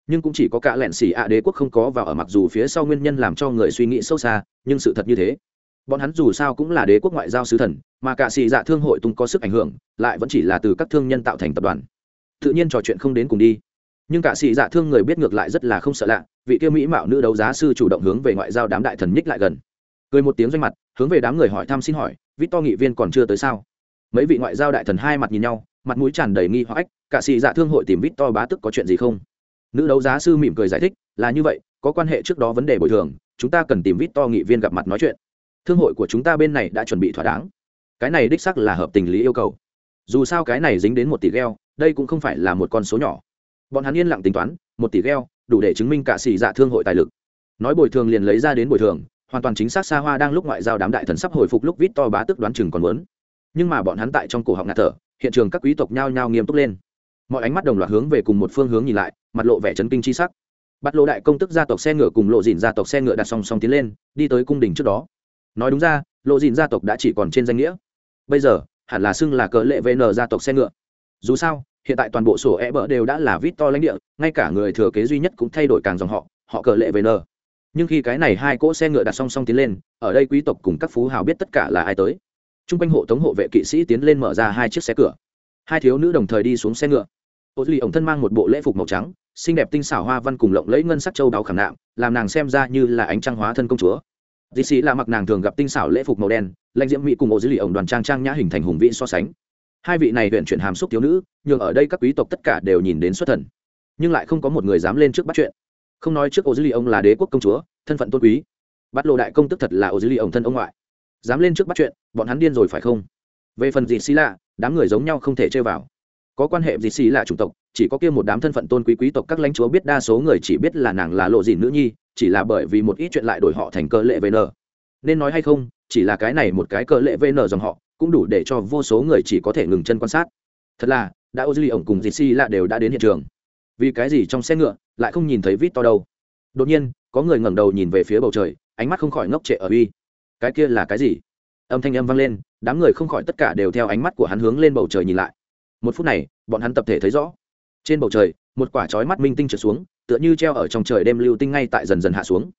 Nhưng cũng chỉ có cả lẹn xì ạ đế quốc không có vào ở mặc dù phía sau nguyên nhân làm cho người suy nghĩ sâu xa, nhưng sự thật như thế. Bọn hắn dù sao cũng là đế quốc ngoại giao sứ thần, mà cả xì dạ thương hội tung có sức ảnh hưởng, lại vẫn chỉ là từ các thương nhân tạo thành tập đoàn. Tự nhiên trò chuyện không đến cùng đi. Nhưng cả sĩ dạ thương người biết ngược lại rất là không sợ lạ, vị kia mỹ mạo nữ đấu giá sư chủ động hướng về ngoại giao đám đại thần nhích lại gần cười một tiếng doanh mặt, hướng về đám người hỏi thăm xin hỏi, vít to nghị viên còn chưa tới sao? Mấy vị ngoại giao đại thần hai mặt nhìn nhau, mặt mũi tràn đầy nghi hoặc ách, cả xì dạ thương hội tìm vít to bá tức có chuyện gì không? Nữ đấu giá sư mỉm cười giải thích, là như vậy, có quan hệ trước đó vấn đề bồi thường, chúng ta cần tìm vít to nghị viên gặp mặt nói chuyện. Thương hội của chúng ta bên này đã chuẩn bị thỏa đáng. Cái này đích sắc là hợp tình lý yêu cầu. Dù sao cái này dính đến một tỷ gheo, đây cũng không phải là một con số nhỏ. Bọn hắn yên lặng tính toán, một tỷ gheo, đủ để chứng minh cả xì dạ thương hội tài lực. Nói bồi thường liền lấy ra đến bồi thường hoàn toàn chính xác xa hoa đang lúc ngoại giao đám đại thần sắp hồi phục lúc vít to bá tức đoán chừng còn muốn. Nhưng mà bọn hắn tại trong cổ họng ngạt thở, hiện trường các quý tộc nhao nhao nghiêm túc lên. Mọi ánh mắt đồng loạt hướng về cùng một phương hướng nhìn lại, mặt lộ vẻ chấn kinh chi sắc. Bắt lộ đại công tức gia tộc xe ngựa cùng lộ dìn gia tộc xe ngựa đặt song song tiến lên, đi tới cung đình trước đó. Nói đúng ra, lộ dìn gia tộc đã chỉ còn trên danh nghĩa. Bây giờ, hẳn là xưng là cờ lệ vn gia tộc xe ngựa. Dù sao, hiện tại toàn bộ sổ e bờ đều đã là vít to lãnh địa, ngay cả người thừa kế duy nhất cũng thay đổi càng dòng họ họ cờ lệ vn nhưng khi cái này hai cỗ xe ngựa đặt song song tiến lên, ở đây quý tộc cùng các phú hào biết tất cả là ai tới. T r u n g quanh hộ tống hộ vệ kỵ sĩ tiến lên mở ra hai chiếc xe cửa. Hai thiếu nữ đồng thời đi xuống xe ngựa. Ô duy ổng thân mang một bộ lễ phục màu trắng, xinh đẹp tinh xảo hoa văn cùng lộng lẫy ngân sắc châu đáo khảm nạm, làm nàng xem ra như là ánh trăng hóa thân công chúa. Dì sĩ là mặc nàng thường gặp tinh xảo lễ phục màu đen, lãnh diễm mỹ cùng ô duy ổng đoàn trang trang nhã hình thành hùng vĩ so sánh. Hai vị này huyện chuyển hàm xúc thiếu nữ, nhường ở đây các quý tộc tất cả đều nhìn đến xuất thần. Nhưng lại không có một người dám lên trước bắt chuyện không nói trước ô dư ly ông là đế quốc công chúa, thân phận tôn quý. Bắt lộ đại công tức thật là ô dư ly ông thân ông ngoại. Dám lên trước bắt chuyện, bọn hắn điên rồi phải không? Về phần gì xì lạ, đám người giống nhau không thể chơi vào. Có quan hệ gì xì lạ chủng tộc, chỉ có kia một đám thân phận tôn quý quý tộc các lãnh chúa biết đa số người chỉ biết là nàng là lộ dìn nữ nhi, chỉ là bởi vì một ít chuyện lại đổi họ thành cơ lệ vn nên nói hay không, chỉ là cái này một cái cơ lệ vn dòng họ, cũng đủ để cho vô số người chỉ có thể ngừng chân quan sát. Thật là, đã ô dư ly ổng cùng gì xì lạ đều đã đến hiện trường vì cái gì trong xe ngựa lại không nhìn thấy vít to đâu? Đột nhiên, có người ngẩng đầu nhìn về phía bầu trời, ánh mắt không khỏi ngốc trệ ở uy. Cái kia là cái gì? Âm thanh âm vang lên, đám người không khỏi tất cả đều theo ánh mắt của hắn hướng lên bầu trời nhìn lại. Một phút này, bọn hắn tập thể thấy rõ. Trên bầu trời, một quả chói mắt minh tinh trượt xuống, tựa như treo ở trong trời đêm lưu tinh ngay tại dần dần hạ xuống.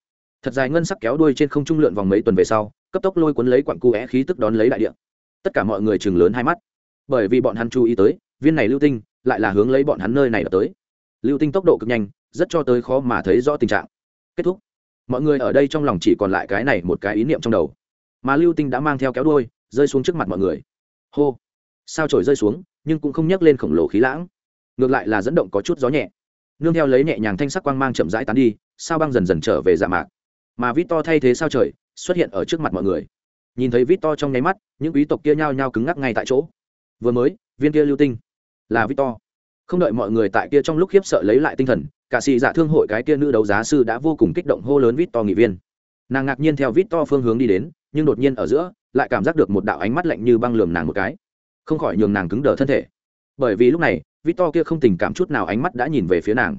Thật dài ngân sắc kéo đuôi trên không trung lượn vòng mấy tuần về sau, cấp tốc lôi cuốn lấy quặng cu é khí tức đón lấy đại địa. Tất cả mọi người chừng lớn hai mắt. Bởi vì bọn hắn chú ý tới, viên này lưu tinh lại là hướng lấy bọn hắn nơi này ở tới lưu tinh tốc độ cực nhanh, rất cho tới khó mà thấy rõ tình trạng. Kết thúc. Mọi người ở đây trong lòng chỉ còn lại cái này một cái ý niệm trong đầu. Mà lưu tinh đã mang theo kéo đuôi, rơi xuống trước mặt mọi người. Hô. Sao trổi rơi xuống, nhưng cũng không nhắc lên khổng lồ khí lãng. Ngược lại là dẫn động có chút gió nhẹ. Nương theo lấy nhẹ nhàng thanh sắc quang mang chậm rãi tán đi, sao băng dần dần trở về dạ mạc. Mà vít to thay thế sao trời, xuất hiện ở trước mặt mọi người. Nhìn thấy vít to trong nháy mắt, những quý tộc kia nhao nhao cứng ngắc ngay tại chỗ. Vừa mới, viên kia lưu tinh là vít to không đợi mọi người tại kia trong lúc khiếp sợ lấy lại tinh thần, cả xì dạ thương hội cái kia nữ đấu giá sư đã vô cùng kích động hô lớn vít to nghị viên. Nàng ngạc nhiên theo vít to phương hướng đi đến, nhưng đột nhiên ở giữa, lại cảm giác được một đạo ánh mắt lạnh như băng lường nàng một cái. Không khỏi nhường nàng cứng đờ thân thể. Bởi vì lúc này, vít to kia không tình cảm chút nào ánh mắt đã nhìn về phía nàng.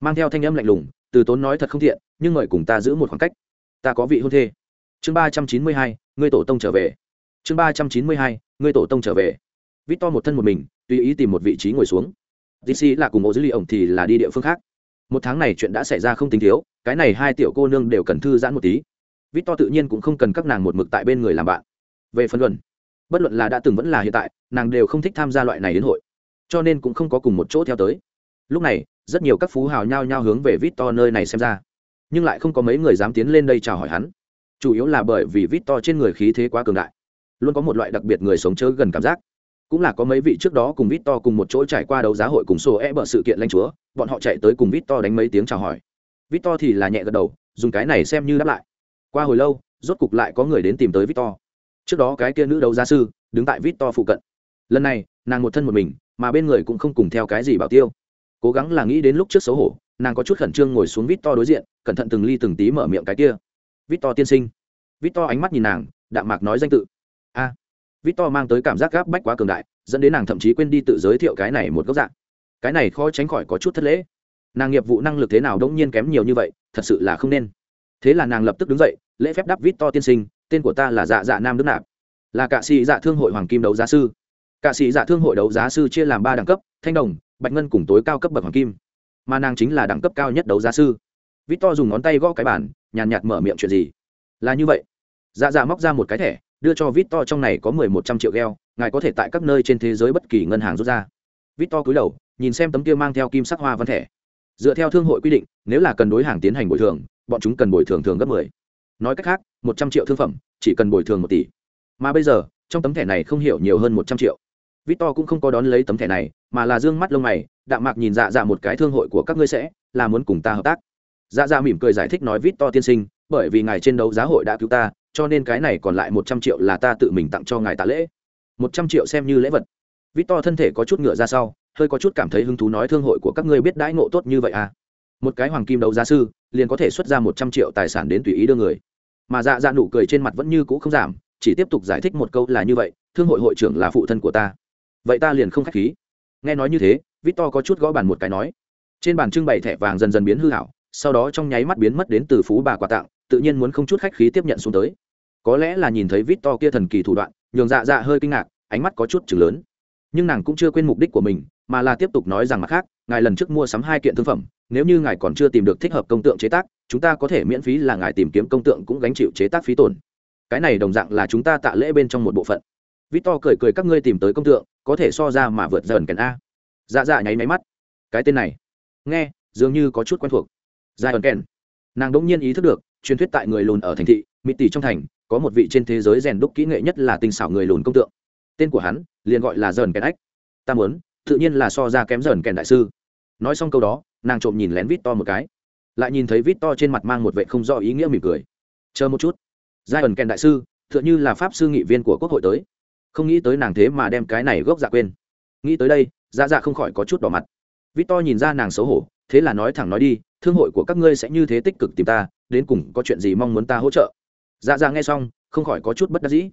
Mang theo thanh âm lạnh lùng, từ tốn nói thật không thiện, nhưng mời cùng ta giữ một khoảng cách. Ta có vị hôn thê. Chương ba trăm chín mươi hai, ngươi tổ tông trở về. Chương ba trăm chín mươi hai, ngươi tổ tông trở về. Vít to một thân một mình, tùy ý tìm một vị trí ngồi xuống dc là cùng ô dữ liệu ổng thì là đi địa phương khác. Một tháng này chuyện đã xảy ra không tính thiếu, cái này hai tiểu cô nương đều cần thư giãn một tí. Vít to tự nhiên cũng không cần các nàng một mực tại bên người làm bạn. Về phân luận, bất luận là đã từng vẫn là hiện tại, nàng đều không thích tham gia loại này đến hội. Cho nên cũng không có cùng một chỗ theo tới. Lúc này, rất nhiều các phú hào nhao nhao hướng về vít to nơi này xem ra. Nhưng lại không có mấy người dám tiến lên đây chào hỏi hắn. Chủ yếu là bởi vì vít to trên người khí thế quá cường đại. Luôn có một loại đặc biệt người sống chớ gần cảm giác cũng là có mấy vị trước đó cùng Victor cùng một chỗ trải qua đấu giá hội cùng sổ e bở sự kiện lãnh chúa, bọn họ chạy tới cùng Victor đánh mấy tiếng chào hỏi. Victor thì là nhẹ gật đầu, dùng cái này xem như đáp lại. Qua hồi lâu, rốt cục lại có người đến tìm tới Victor. trước đó cái kia nữ đấu giá sư, đứng tại Victor phụ cận. Lần này, nàng một thân một mình, mà bên người cũng không cùng theo cái gì bảo tiêu. Cố gắng là nghĩ đến lúc trước xấu hổ, nàng có chút khẩn trương ngồi xuống Victor đối diện, cẩn thận từng ly từng tí mở miệng cái kia. "Victor tiên sinh. Victor ánh mắt nhìn nàng, đạm mạc nói danh tự. A Victor mang tới cảm giác gáp bách quá cường đại, dẫn đến nàng thậm chí quên đi tự giới thiệu cái này một góc dạng. Cái này khó tránh khỏi có chút thất lễ. Nàng nghiệp vụ năng lực thế nào đống nhiên kém nhiều như vậy, thật sự là không nên. Thế là nàng lập tức đứng dậy, lễ phép đáp Victor tiên sinh, tên của ta là Dạ Dạ Nam Đức Nạp. là cạ sĩ dạ thương hội hoàng kim đấu giá sư cạ sĩ dạ thương hội đấu giá sư chia làm ba đẳng cấp thanh đồng bạch ngân cùng tối cao cấp bậc hoàng kim mà nàng chính là đẳng cấp cao nhất đấu giá sư Victor dùng ngón tay gõ cái bàn, nhàn nhạt mở miệng chuyện gì là như vậy dạ dạ móc ra một cái thẻ đưa cho vít to trong này có mười một trăm triệu gheo ngài có thể tại các nơi trên thế giới bất kỳ ngân hàng rút ra. Vít to cúi đầu, nhìn xem tấm kia mang theo kim sắc hoa văn thẻ. Dựa theo thương hội quy định, nếu là cần đối hàng tiến hành bồi thường, bọn chúng cần bồi thường thường gấp mười. Nói cách khác, một trăm triệu thương phẩm, chỉ cần bồi thường một tỷ. Mà bây giờ, trong tấm thẻ này không hiểu nhiều hơn một trăm triệu. Victor cũng không có đón lấy tấm thẻ này, mà là dương mắt lông mày, đạm mạc nhìn dạ dạ một cái thương hội của các ngươi sẽ, là muốn cùng ta hợp tác. Dạ dạ mỉm cười giải thích nói victor tiên sinh, bởi vì ngài trên đấu giá hội đã cứu ta cho nên cái này còn lại một trăm triệu là ta tự mình tặng cho ngài tạ lễ. Một trăm triệu xem như lễ vật. Victor thân thể có chút ngựa ra sau, hơi có chút cảm thấy hứng thú nói thương hội của các ngươi biết đãi ngộ tốt như vậy à? Một cái hoàng kim đấu giá sư, liền có thể xuất ra một trăm triệu tài sản đến tùy ý đưa người. Mà dạ dạ nụ cười trên mặt vẫn như cũ không giảm, chỉ tiếp tục giải thích một câu là như vậy, thương hội hội trưởng là phụ thân của ta. Vậy ta liền không khách khí. Nghe nói như thế, victor có chút gõ bàn một cái nói. Trên bàn trưng bày thẻ vàng dần dần biến hư hảo, sau đó trong nháy mắt biến mất đến từ phú bà quà tặng tự nhiên muốn không chút khách khí tiếp nhận xuống tới. Có lẽ là nhìn thấy victor kia thần kỳ thủ đoạn, nhường dạ dạ hơi kinh ngạc, ánh mắt có chút chừng lớn. Nhưng nàng cũng chưa quên mục đích của mình, mà là tiếp tục nói rằng mặt khác, ngài lần trước mua sắm hai kiện thương phẩm, nếu như ngài còn chưa tìm được thích hợp công tượng chế tác, chúng ta có thể miễn phí là ngài tìm kiếm công tượng cũng gánh chịu chế tác phí tổn. Cái này đồng dạng là chúng ta tạ lễ bên trong một bộ phận. Victor cười cười các ngươi tìm tới công tượng, có thể so ra mà vượt dần kèn a. Dạ dạ nháy máy mắt. Cái tên này, nghe, dường như có chút quen thuộc. Dài ẩn kèn. Nàng đỗng nhiên ý thức được truyền thuyết tại người lùn ở thành thị mỹ tỷ trong thành, có một vị trên thế giới rèn đúc kỹ nghệ nhất là tinh xảo người lùn công tượng. Tên của hắn liền gọi là dần kèn ách. Ta muốn, tự nhiên là so ra kém dần kèn đại sư. Nói xong câu đó, nàng trộm nhìn lén vít to một cái. Lại nhìn thấy vít to trên mặt mang một vệ không rõ ý nghĩa mỉm cười. Chờ một chút. Giai ẩn kèn đại sư t h ư ợ n h ư là pháp sư nghị viên của quốc hội tới. Không nghĩ tới nàng thế mà đem cái này gốc dạ quên. Nghĩ tới đây dạ dạ không khỏi có chút đỏ mặt. Vít to nhìn ra nàng xấu hổ, thế là nói thẳng nói đi, thương hội của các ngươi sẽ như thế tích cực tìm ta đến cùng có chuyện gì mong muốn ta hỗ trợ? Dạ dạ nghe xong, không khỏi có chút bất đắc dĩ.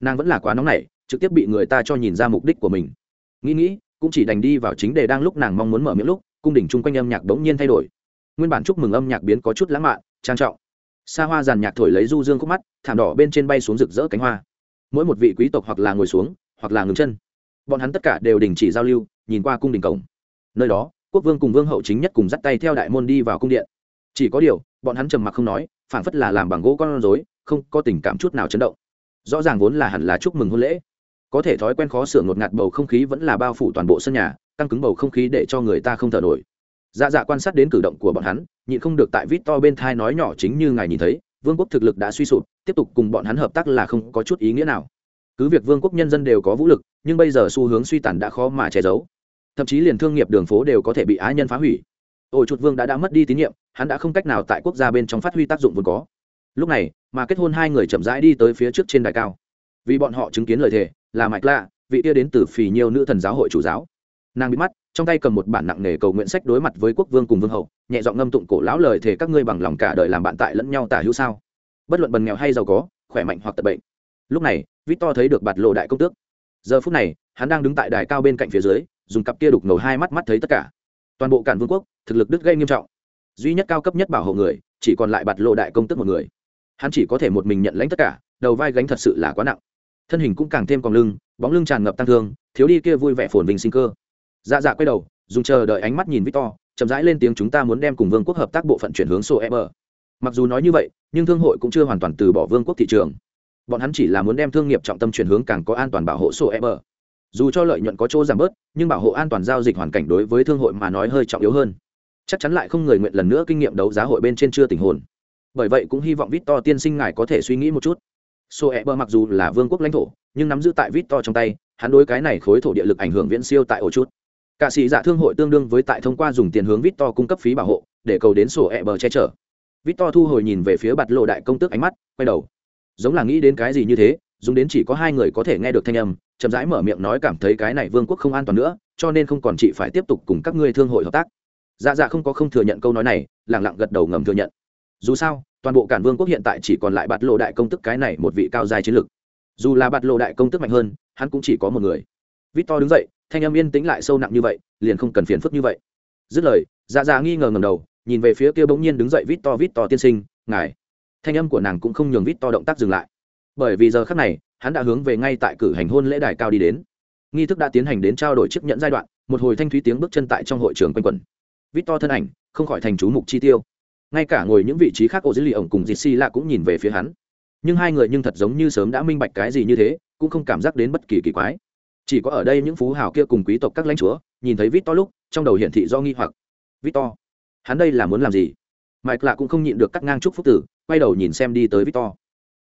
Nàng vẫn là quá nóng nảy, trực tiếp bị người ta cho nhìn ra mục đích của mình. Nghĩ nghĩ, cũng chỉ đành đi vào chính đề đang lúc nàng mong muốn mở miệng lúc, cung đỉnh chung quanh âm nhạc bỗng nhiên thay đổi. Nguyên bản chúc mừng âm nhạc biến có chút lãng mạn, trang trọng. Xa hoa giàn nhạc thổi lấy du dương khúc mắt, thảm đỏ bên trên bay xuống rực rỡ cánh hoa. Mỗi một vị quý tộc hoặc là ngồi xuống, hoặc là ngừng chân. Bọn hắn tất cả đều đình chỉ giao lưu, nhìn qua cung đình cổng. Nơi đó, quốc vương cùng vương hậu chính nhất cùng dắt tay theo đại môn đi vào cung điện chỉ có điều, bọn hắn trầm mặc không nói, phảng phất là làm bằng gỗ con rối, không có tình cảm chút nào chấn động. Rõ ràng vốn là hẳn là chúc mừng hôn lễ. Có thể thói quen khó sửa ngột ngạt bầu không khí vẫn là bao phủ toàn bộ sân nhà, căng cứng bầu không khí để cho người ta không thở nổi. Dạ dạ quan sát đến cử động của bọn hắn, nhịn không được tại vít to bên thai nói nhỏ chính như ngài nhìn thấy, vương quốc thực lực đã suy sụp, tiếp tục cùng bọn hắn hợp tác là không có chút ý nghĩa nào. Cứ việc vương quốc nhân dân đều có vũ lực, nhưng bây giờ xu hướng suy tàn đã khó mà che giấu. Thậm chí liền thương nghiệp đường phố đều có thể bị á nhân phá hủy ổ chuột vương đã đã mất đi tín nhiệm, hắn đã không cách nào tại quốc gia bên trong phát huy tác dụng vốn có. Lúc này, mà kết hôn hai người chậm rãi đi tới phía trước trên đài cao. Vì bọn họ chứng kiến lời thề, là mạch lạ, vị kia đến từ phì nhiều nữ thần giáo hội chủ giáo. Nàng bị mắt, trong tay cầm một bản nặng nề cầu nguyện sách đối mặt với quốc vương cùng vương hậu, nhẹ giọng ngâm tụng cổ lão lời thề các ngươi bằng lòng cả đời làm bạn tại lẫn nhau tả hữu sao. Bất luận bần nghèo hay giàu có, khỏe mạnh hoặc tật bệnh. Lúc này, victor thấy được bạt lộ đại công tước. Giờ phút này, hắn đang đứng tại đài cao bên cạnh phía dưới, dùng cặp kia đục ngầu hai mắt mắt thấy tất cả. Toàn bộ cản vương quốc thực lực đứt gây nghiêm trọng. Duy nhất cao cấp nhất bảo hộ người, chỉ còn lại bạt lộ đại công tước một người. Hắn chỉ có thể một mình nhận lãnh tất cả, đầu vai gánh thật sự là quá nặng. Thân hình cũng càng thêm còn lưng, bóng lưng tràn ngập tăng thương, thiếu đi kia vui vẻ phồn vinh sinh cơ. Dạ dạ quay đầu, dùng chờ đợi ánh mắt nhìn victor, chậm rãi lên tiếng chúng ta muốn đem cùng vương quốc hợp tác bộ phận chuyển hướng sô eber mặc dù nói như vậy, nhưng thương hội cũng chưa hoàn toàn từ bỏ vương quốc thị trường. Bọn hắn chỉ là muốn đem thương nghiệp trọng tâm chuyển hướng càng có an toàn bảo hộ sô eber dù cho lợi nhuận có chỗ giảm bớt, nhưng bảo hộ an toàn giao dịch hoàn cảnh đối với thương hội mà nói hơi trọng yếu hơn chắc chắn lại không người nguyện lần nữa kinh nghiệm đấu giá hội bên trên chưa tình hồn bởi vậy cũng hy vọng victor tiên sinh ngài có thể suy nghĩ một chút sô eber mặc dù là vương quốc lãnh thổ nhưng nắm giữ tại victor trong tay hắn đối cái này khối thổ địa lực ảnh hưởng viễn siêu tại ổ chút Cả sĩ giả thương hội tương đương với tại thông qua dùng tiền hướng Victor cung cấp phí bảo hộ, để cầu đến sổ e bờ che chở. Victor thu hồi nhìn về phía bạt lộ đại công tước ánh mắt, quay đầu. Giống là nghĩ đến cái gì như thế, dùng đến chỉ có hai người có thể nghe được thanh âm, chậm rãi mở miệng nói cảm thấy cái này vương quốc không an toàn nữa, cho nên không còn chị phải tiếp tục cùng các ngươi thương hội hợp tác. Dạ dạ không có không thừa nhận câu nói này, lẳng lặng gật đầu ngầm thừa nhận. Dù sao, toàn bộ cản vương quốc hiện tại chỉ còn lại bạt lộ đại công tức cái này một vị cao dài chiến lược. Dù là bạt lộ đại công tức mạnh hơn, hắn cũng chỉ có một người. Vít To đứng dậy, thanh âm yên tĩnh lại sâu nặng như vậy liền không cần phiền phức như vậy dứt lời dạ dạ nghi ngờ ngầm đầu nhìn về phía kia bỗng nhiên đứng dậy vít to vít to tiên sinh ngài thanh âm của nàng cũng không nhường vít to động tác dừng lại bởi vì giờ khác này hắn đã hướng về ngay tại cử hành hôn lễ đài cao đi đến nghi thức đã tiến hành đến trao đổi chiếc nhẫn giai đoạn một hồi thanh thúy tiếng bước chân tại trong hội trường quanh quẩn vít to thân ảnh, không khỏi thành chú mục chi tiêu. Ngay cả ngồi những vị trí khác ô dữ lì ổng cùng dịt xi lạ cũng nhìn về phía hắn. Nhưng hai người nhưng thật giống như sớm đã minh bạch cái gì như thế, cũng không cảm giác đến bất kỳ kỳ quái. Chỉ có ở đây những phú hào kia cùng quý tộc các lãnh chúa, nhìn thấy vít to lúc, trong đầu hiển thị do nghi hoặc. Vít to, hắn đây là muốn làm gì? Mike lạ cũng không nhịn được cắt ngang chúc phúc tử, quay đầu nhìn xem đi tới vít to.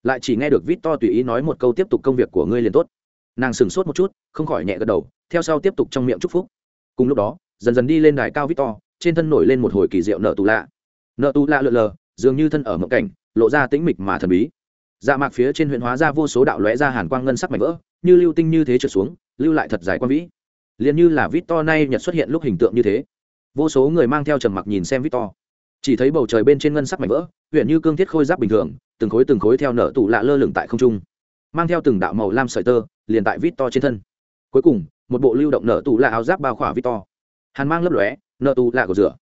Lại chỉ nghe được vít to tùy ý nói một câu tiếp tục công việc của ngươi liền tốt. Nàng sửng sốt một chút, không khỏi nhẹ gật đầu, theo sau tiếp tục trong miệng chúc phúc. Cùng lúc đó, dần dần đi lên đài cao vít to trên thân nổi lên một hồi kỳ diệu nợ tù lạ. Nợ tù lạ lượn lờ, dường như thân ở mộng cảnh, lộ ra tĩnh mịch mà thần bí. Dạ mạc phía trên huyện hóa ra vô số đạo lóe ra hàn quang ngân sắc mảnh vỡ, như lưu tinh như thế trượt xuống, lưu lại thật dài quan vĩ. Liền như là vít to nay nhật xuất hiện lúc hình tượng như thế. Vô số người mang theo trầm mặc nhìn xem vít to chỉ thấy bầu trời bên trên ngân sắc mảnh vỡ, huyện như cương thiết khôi giáp bình thường, từng khối từng khối theo nở tủ lạ lơ lửng tại không trung. Mang theo từng đạo màu lam sợi tơ, liền tại vít to trên thân. Cuối cùng, một bộ lưu động nở tủ lạ áo giáp bao khỏa vít to hàn mang lấp lóe nợ tù lạ của rửa.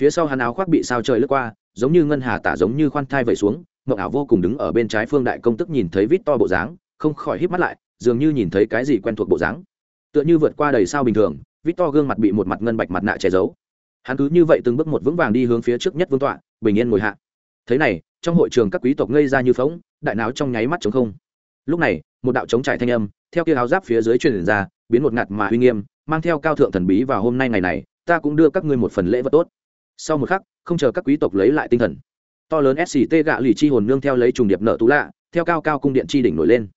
Phía sau hắn áo khoác bị sao trời lướt qua, giống như ngân hà tả giống như khoan thai vẩy xuống mậu ảo vô cùng đứng ở bên trái phương đại công tức nhìn thấy vít to bộ dáng, không khỏi híp mắt lại, dường như nhìn thấy cái gì quen thuộc bộ dáng. Tựa như vượt qua đầy sao bình thường, vít to gương mặt bị một mặt ngân bạch mặt nạ che giấu. Hắn cứ như vậy từng bước một vững vàng đi hướng phía trước nhất vương tọa, bình yên ngồi hạ. Thế này, trong hội trường các quý tộc ngây ra như phóng đại não trong nháy mắt chống không. Lúc này, một đạo chống trải thanh âm, theo kia áo giáp phía dưới truyền ra, biến một ngạt mà uy nghiêm, mang theo cao thượng thần bí vào hôm nay ngày này ta cũng đưa các ngươi một phần lễ vật tốt. Sau một khắc, không chờ các quý tộc lấy lại tinh thần, to lớn sct gạ lì chi hồn nương theo lấy trùng điệp nợ tú lạ, theo cao cao cung điện chi đỉnh nổi lên.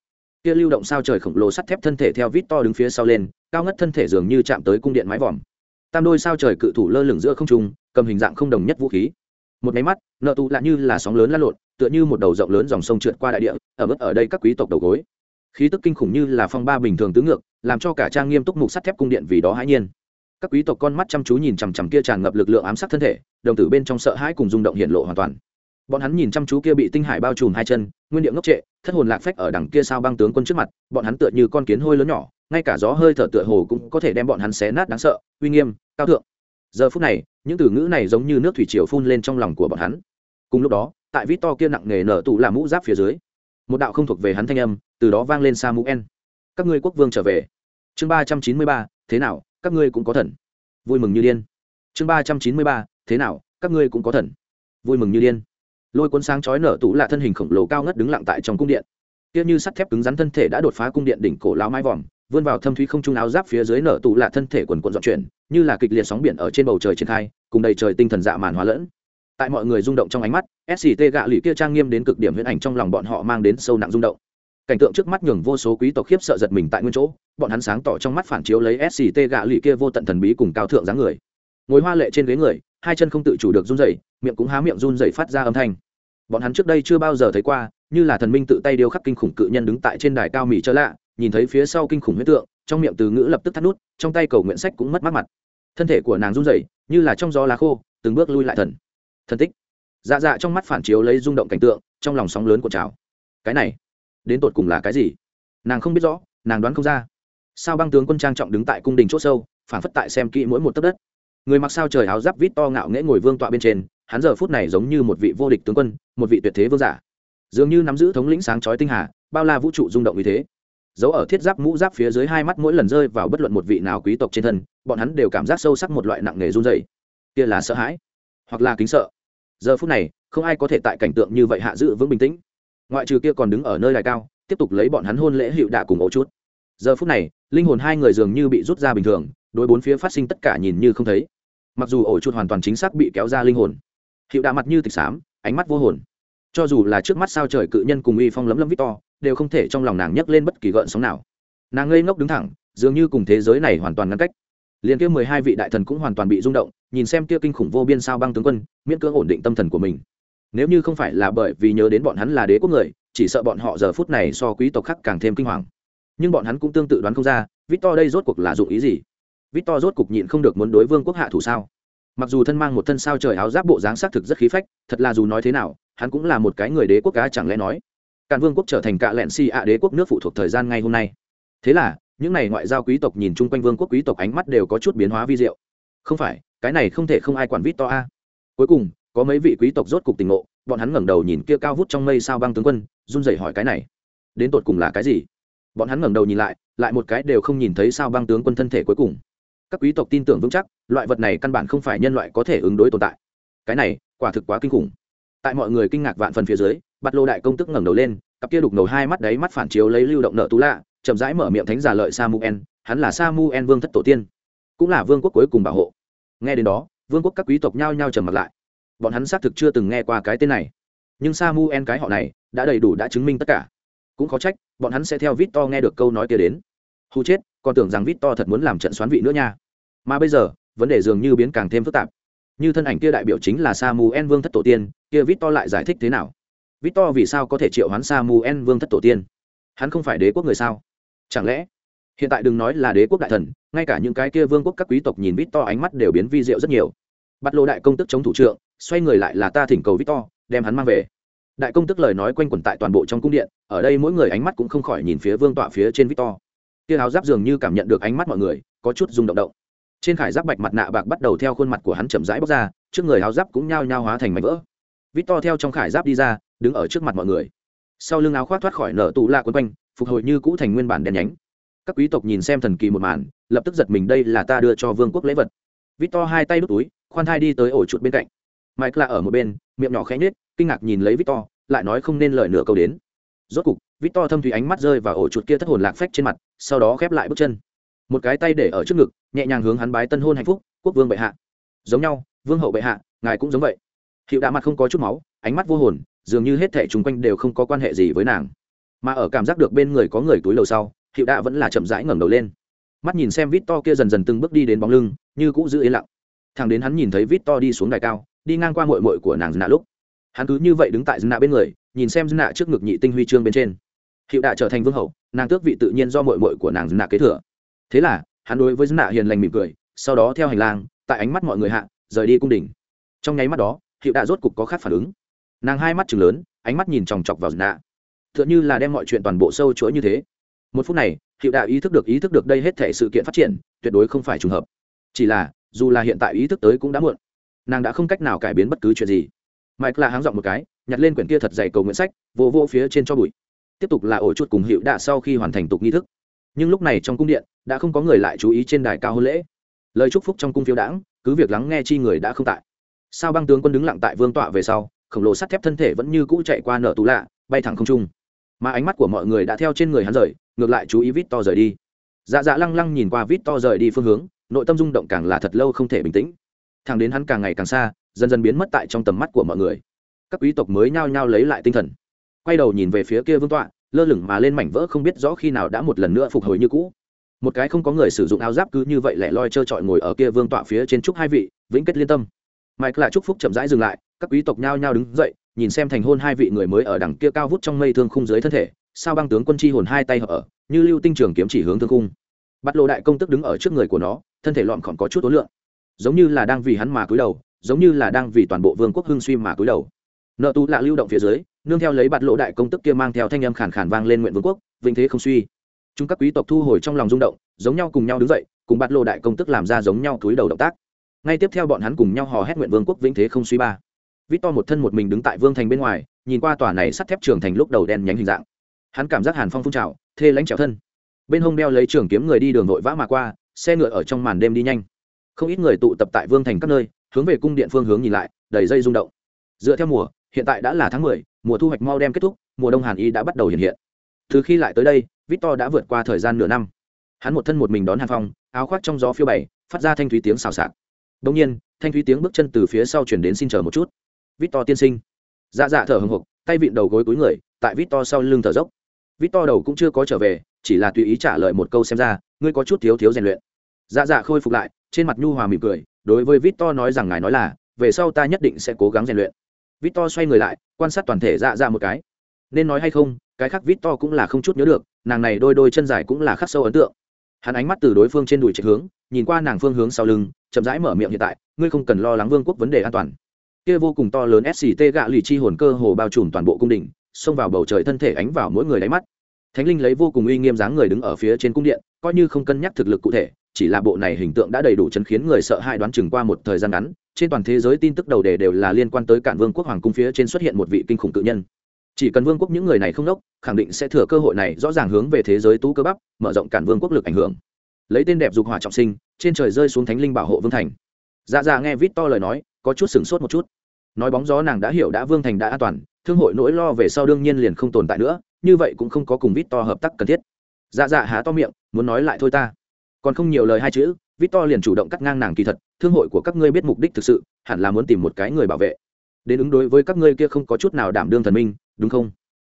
Kia lưu động sao trời khổng lồ sắt thép thân thể theo vít to đứng phía sau lên, cao ngất thân thể dường như chạm tới cung điện mái vòm. Tam đôi sao trời cự thủ lơ lửng giữa không trung, cầm hình dạng không đồng nhất vũ khí. Một máy mắt, nợ tụ lạ như là sóng lớn lăn lộn, tựa như một đầu rộng lớn dòng sông trượt qua đại địa, ở mức ở đây các quý tộc đầu gối. Khí tức kinh khủng như là phong ba bình thường tứ ngược, làm cho cả trang nghiêm túc mục sắt thép cung điện vì đó hãi nhiên các quý tộc con mắt chăm chú nhìn chằm chằm kia tràn ngập lực lượng ám sát thân thể, đồng tử bên trong sợ hãi cùng rung động hiện lộ hoàn toàn. Bọn hắn nhìn chăm chú kia bị tinh hải bao trùm hai chân, nguyên điệu ngốc trệ, thất hồn lạc phách ở đằng kia sao băng tướng quân trước mặt, bọn hắn tựa như con kiến hôi lớn nhỏ, ngay cả gió hơi thở tựa hồ cũng có thể đem bọn hắn xé nát đáng sợ, uy nghiêm, cao thượng. Giờ phút này, những từ ngữ này giống như nước thủy triều phun lên trong lòng của bọn hắn. Cùng lúc đó, tại vít to kia nặng nề nở tụ làm mũ giáp phía dưới, một đạo không thuộc về hắn thanh âm, từ đó vang lên sa mũ en. Các ngươi quốc vương trở về. Chương ba trăm chín mươi ba, thế nào? Các ngươi cũng có thần. Vui mừng như điên. Chương ba trăm chín mươi ba, thế nào, các ngươi cũng có thần. Vui mừng như điên. Lôi cuốn sáng chói nở tủ là thân hình khổng lồ cao ngất đứng lặng tại trong cung điện. Kia như sắt thép cứng rắn thân thể đã đột phá cung điện đỉnh cổ lao mái vòm, vươn vào thâm thúy không trung áo giáp phía dưới nở tụ lạ thân thể quần quần dọn chuyển, như là kịch liệt sóng biển ở trên bầu trời triển khai, cùng đầy trời tinh thần dạ màn hóa lẫn. Tại mọi người rung động trong ánh mắt sct gạ lụy kia trang nghiêm đến cực điểm huyễn ảnh trong lòng bọn họ mang đến sâu nặng rung động cảnh tượng trước mắt nhường vô số quý tộc khiếp sợ giật mình tại nguyên chỗ, bọn hắn sáng tỏ trong mắt phản chiếu lấy sct gạ lụy kia vô tận thần bí cùng cao thượng dáng người. Ngồi hoa lệ trên ghế người, hai chân không tự chủ được run rẩy, miệng cũng há miệng run rẩy phát ra âm thanh. Bọn hắn trước đây chưa bao giờ thấy qua, như là thần minh tự tay điêu khắc kinh khủng cự nhân đứng tại trên đài cao mỹ chớ lạ, nhìn thấy phía sau kinh khủng huyết tượng, trong miệng từ ngữ lập tức thắt nút, trong tay cầu nguyện sách cũng mất mắt mặt. Thân thể của nàng run rẩy, như là trong gió lá khô, từng bước lui lại thần. Thần tích. Dạ dạ trong mắt phản chiếu lấy rung động cảnh tượng, trong lòng sóng lớn của trào. Cái này đến tột cùng là cái gì? Nàng không biết rõ, nàng đoán không ra. Sao băng tướng quân trang trọng đứng tại cung đình c h ỗ sâu, phản phất tại xem kỹ mỗi một tấc đất? Người mặc sao trời áo giáp vít to ngạo nghễ ngồi vương tọa bên trên, hắn giờ phút này giống như một vị vô địch tướng quân, một vị tuyệt thế vương giả. Dường như nắm giữ thống lĩnh sáng chói tinh hà, bao la vũ trụ rung động như thế. Dấu ở thiết giáp mũ giáp phía dưới hai mắt mỗi lần rơi vào bất luận một vị nào quý tộc trên thân, bọn hắn đều cảm giác sâu sắc một loại nặng nề run dày kia là sợ hãi, hoặc là kính sợ. Giờ phút này, không ai có thể tại cảnh tượng như vậy hạ giữ vững bình tĩnh ngoại trừ kia còn đứng ở nơi đài cao, tiếp tục lấy bọn hắn hôn lễ hiệu đạ cùng ổ chút. Giờ phút này, linh hồn hai người dường như bị rút ra bình thường, đối bốn phía phát sinh tất cả nhìn như không thấy. Mặc dù ổ chút hoàn toàn chính xác bị kéo ra linh hồn, hiệu đạ mặt như tịch xám, ánh mắt vô hồn. Cho dù là trước mắt sao trời cự nhân cùng uy phong lấm lấm victor đều không thể trong lòng nàng nhấc lên bất kỳ gợn sóng nào. Nàng ngây ngốc đứng thẳng, dường như cùng thế giới này hoàn toàn ngăn cách. Liền kia mười hai vị đại thần cũng hoàn toàn bị rung động, nhìn xem kia kinh khủng vô biên sao băng tướng quân, miễn cưỡng ổn định tâm thần của mình nếu như không phải là bởi vì nhớ đến bọn hắn là đế quốc người, chỉ sợ bọn họ giờ phút này so quý tộc khác càng thêm kinh hoàng. Nhưng bọn hắn cũng tương tự đoán không ra, victor đây rốt cuộc là dụng ý gì? Victor rốt cuộc nhịn không được muốn đối vương quốc hạ thủ sao? Mặc dù thân mang một thân sao trời áo giáp bộ dáng xác thực rất khí phách, thật là dù nói thế nào, hắn cũng là một cái người đế quốc cá chẳng lẽ nói? Càn vương quốc trở thành cạ lẹn si ạ đế quốc nước phụ thuộc thời gian ngay hôm nay. Thế là, những n à y ngoại giao quý tộc nhìn chung quanh vương quốc quý tộc ánh mắt đều có chút biến hóa vi diệu. Không phải, cái này không thể không ai quản vít to a. Cuối cùng có mấy vị quý tộc rốt cục tình ngộ, bọn hắn ngẩng đầu nhìn kia cao vút trong mây sao băng tướng quân, run rẩy hỏi cái này, đến tột cùng là cái gì? Bọn hắn ngẩng đầu nhìn lại lại một cái đều không nhìn thấy sao băng tướng quân thân thể cuối cùng. Các quý tộc tin tưởng vững chắc, loại vật này căn bản không phải nhân loại có thể ứng đối tồn tại. Cái này, quả thực quá kinh khủng. Tại mọi người kinh ngạc vạn phần phía dưới bắt lô đại công tức ngẩng đầu lên, cặp kia đục ngầu hai mắt đáy mắt phản chiếu lấy lưu động nợ tú lạ, chậm rãi mở miệng thánh giả lợi samuel, hắn là samuel vương thất tổ tiên, cũng là vương quốc cuối cùng bảo hộ. Nghe đến đó, vương quốc các quý tộc nhao nhao trầm mặt lại bọn hắn xác thực chưa từng nghe qua cái tên này. Nhưng samuel cái họ này, đã đầy đủ đã chứng minh tất cả. Cũng khó trách, bọn hắn sẽ theo vít to nghe được câu nói kia đến. Hù chết, còn tưởng rằng vít to thật muốn làm trận xoán vị nữa nha. Mà bây giờ, vấn đề dường như biến càng thêm phức tạp. Như thân ảnh kia đại biểu chính là samuel vương thất tổ tiên, kia vít to lại giải thích thế nào? Vít to vì sao có thể triệu hoán samuel vương thất tổ tiên? Hắn không phải đế quốc người sao? Chẳng lẽ, hiện tại đừng nói là đế quốc đại thần, ngay cả những cái kia vương quốc các quý tộc nhìn vít to ánh mắt đều biến vi diệu rất nhiều. Bắt lô đại công tức chống thủ trượng xoay người lại là ta thỉnh cầu victor, đem hắn mang về. Đại công tức lời nói quanh quẩn tại toàn bộ trong cung điện, ở đây mỗi người ánh mắt cũng không khỏi nhìn phía vương tọa phía trên victor. Kia áo giáp dường như cảm nhận được ánh mắt mọi người, có chút rung động động. Trên khải giáp bạch mặt nạ bạc bắt đầu theo khuôn mặt của hắn chậm rãi bóc ra, trước người áo giáp cũng nhao nhao hóa thành mảnh vỡ. Victor theo trong khải giáp đi ra, đứng ở trước mặt mọi người. Sau lưng áo khoác thoát khỏi nở tù la quấn quanh, phục hồi như cũ thành nguyên bản đen nhánh. Các quý tộc nhìn xem thần kỳ một màn, lập tức giật mình đây là ta đưa cho vương quốc lễ vật. Victor hai tay đút túi, khoan thai đi tới ổ chuột bên cạnh mike là ở một bên, miệng nhỏ khẽ nhếch, kinh ngạc nhìn lấy victor, lại nói không nên lời nửa câu đến. Rốt cục, victor thâm thủy ánh mắt rơi vào ổ chuột kia thất hồn lạc phách trên mặt, sau đó khép lại bước chân. Một cái tay để ở trước ngực, nhẹ nhàng hướng hắn bái tân hôn hạnh phúc, quốc vương bệ hạ. Giống nhau, vương hậu bệ hạ, ngài cũng giống vậy. Hiệu đã mặt không có chút máu, ánh mắt vô hồn, dường như hết thảy chung quanh đều không có quan hệ gì với nàng. Mà ở cảm giác được bên người có người túi lầu sau, hiệu đã vẫn là chậm rãi ngẩng đầu lên. Mắt nhìn xem vít to kia dần dần từng bước đi đến bóng lưng, như cũ giữ yên lặng. Thằng đến hắn nhìn thấy vít to đi xuống đài cao đi ngang qua mội mội của nàng dna lúc. Hắn cứ như vậy đứng tại dna bên người, nhìn xem dna trước ngực nhị tinh huy chương bên trên. Hiệu đạ trở thành vương hậu, nàng tước vị tự nhiên do mội mội của nàng dna kế thừa. Thế là, hắn đối với dna hiền lành mỉm cười, sau đó theo hành lang, tại ánh mắt mọi người hạ, rời đi cung đình. Trong nháy mắt đó, hiệu đạ rốt cục có khác phản ứng. Nàng hai mắt chừng lớn, ánh mắt nhìn chòng chọc vào dna t h ư ợ n h ư là đem mọi chuyện toàn bộ sâu chuỗi như thế. Một phút này, hiệu đạ ý thức được ý thức được đây hết thể sự kiện phát triển, tuyệt đối không phải trùng hợp. Chỉ là, dù là hiện tại ý thức tới cũng đã muộn nàng đã không cách nào cải biến bất cứ chuyện gì. Mike là háng dọn một cái, nhặt lên quyển kia thật dày cầu nguyện sách vô vô phía trên cho bụi. Tiếp tục là ổ chuột cùng hiệu đạ sau khi hoàn thành tục nghi thức. Nhưng lúc này trong cung điện, đã không có người lại chú ý trên đài cao hôn lễ. Lời chúc phúc trong cung phiếu đãng, cứ việc lắng nghe chi người đã không tại. Sao băng tướng quân đứng lặng tại vương tọa về sau, khổng lồ sắt thép thân thể vẫn như cũ chạy qua nở tù lạ, bay thẳng không trung. Mà ánh mắt của mọi người đã theo trên người hắn rời, ngược lại chú ý vít to rời đi. Dạ dạ lăng lăng nhìn qua vít to rời đi phương hướng, nội tâm rung động càng là thật lâu không thể bình tĩnh thằng đến hắn càng ngày càng xa, dần dần biến mất tại trong tầm mắt của mọi người. Các quý tộc mới nhao nhao lấy lại tinh thần. Quay đầu nhìn về phía kia vương tọa, lơ lửng mà lên mảnh vỡ không biết rõ khi nào đã một lần nữa phục hồi như cũ. Một cái không có người sử dụng áo giáp cứ như vậy lẻ loi trơ trọi ngồi ở kia vương tọa phía trên trúc hai vị, vĩnh kết liên tâm. Mike lại chúc phúc chậm rãi dừng lại, các quý tộc nhao nhao đứng dậy, nhìn xem thành hôn hai vị người mới ở đằng kia cao vút trong mây thương khung dưới thân thể, sao băng tướng quân chi hồn hai tay ở, như lưu tinh trường kiếm chỉ hướng thương khung. Bắt lộ đại công tức đứng ở trước người của nó, thân thể lọn còn có chút ối lượng giống như là đang vì hắn mà cúi đầu, giống như là đang vì toàn bộ vương quốc hưng suy mà cúi đầu. Nợ tu lạ lưu động phía dưới, nương theo lấy bạt lộ đại công tức kia mang theo thanh âm khàn khàn vang lên nguyện vương quốc, vinh thế không suy. Chúng các quý tộc thu hồi trong lòng rung động, giống nhau cùng nhau đứng dậy, cùng bạt lộ đại công tức làm ra giống nhau cúi đầu động tác. Ngay tiếp theo bọn hắn cùng nhau hò hét nguyện vương quốc vĩnh thế không suy ba. Vít to một thân một mình đứng tại vương thành bên ngoài, nhìn qua tòa này sắt thép trường thành lúc đầu đen nhánh hình dạng. Hắn cảm giác hàn phong phun trào, thê lãnh trèo thân. Bên hông đeo lấy trường kiếm người đi đường vội vã mà qua, xe ngựa ở trong màn đêm đi nhanh không ít người tụ tập tại vương thành các nơi, hướng về cung điện phương hướng nhìn lại, đầy dây rung động. Dựa theo mùa, hiện tại đã là tháng mười, mùa thu hoạch mau đem kết thúc, mùa đông hàn y đã bắt đầu hiện hiện. Từ khi lại tới đây, victor đã vượt qua thời gian nửa năm. Hắn một thân một mình đón hàn phong, áo khoác trong gió phiêu bày, phát ra thanh thúy tiếng xào xạc. Đông nhiên, thanh thúy tiếng bước chân từ phía sau chuyển đến xin chờ một chút. Vít to tiên sinh. Dạ dạ thở hồng hộc tay vịn đầu gối túi người, tại vít to sau lưng thở dốc. Vít to đầu cũng chưa có trở về, chỉ là tùy ý trả lời một câu xem ra, ngươi có chút thiếu thiếu rèn luyện. Dạ dạ khôi phục lại trên mặt nhu hòa mỉm cười, đối với victor nói rằng ngài nói là, về sau ta nhất định sẽ cố gắng rèn luyện. Victor xoay người lại, quan sát toàn thể dạ dạ một cái. Nên nói hay không, cái khác victor cũng là không chút nhớ được, nàng này đôi đôi chân dài cũng là khắc sâu ấn tượng. Hắn ánh mắt từ đối phương trên đùi chạy hướng, nhìn qua nàng phương hướng sau lưng, chậm rãi mở miệng hiện tại, ngươi không cần lo lắng vương quốc vấn đề an toàn. Kia vô cùng to lớn sct gạ lì chi hồn cơ hồ bao trùm toàn bộ cung đình, xông vào bầu trời thân thể ánh vào mỗi người đáy mắt. Thánh linh lấy vô cùng uy nghiêm dáng người đứng ở phía trên cung điện, coi như không cân nhắc thực lực cụ thể chỉ là bộ này hình tượng đã đầy đủ chấn khiến người sợ hãi đoán chừng qua một thời gian ngắn, trên toàn thế giới tin tức đầu đề đều là liên quan tới cản vương quốc hoàng cung phía trên xuất hiện một vị kinh khủng tự nhân. Chỉ cần vương quốc những người này không đốc, khẳng định sẽ thừa cơ hội này rõ ràng hướng về thế giới tú cơ bắp, mở rộng cản vương quốc lực ảnh hưởng. Lấy tên đẹp dục hỏa trọng sinh, trên trời rơi xuống thánh linh bảo hộ vương thành. Dạ dạ nghe vít to lời nói, có chút sửng sốt một chút. Nói bóng gió nàng đã hiểu đã vương thành đã an toàn, thương hội nỗi lo về sau đương nhiên liền không tồn tại nữa, như vậy cũng không có cùng vít to hợp tác cần thiết. Dạ dạ há to miệng, muốn nói lại thôi ta còn không nhiều lời hai chữ vít to liền chủ động cắt ngang nàng kỳ thật, thương hội của các ngươi biết mục đích thực sự, hẳn là muốn tìm một cái người bảo vệ. Đến ứng đối với các ngươi kia không có chút nào đảm đương thần minh, đúng không?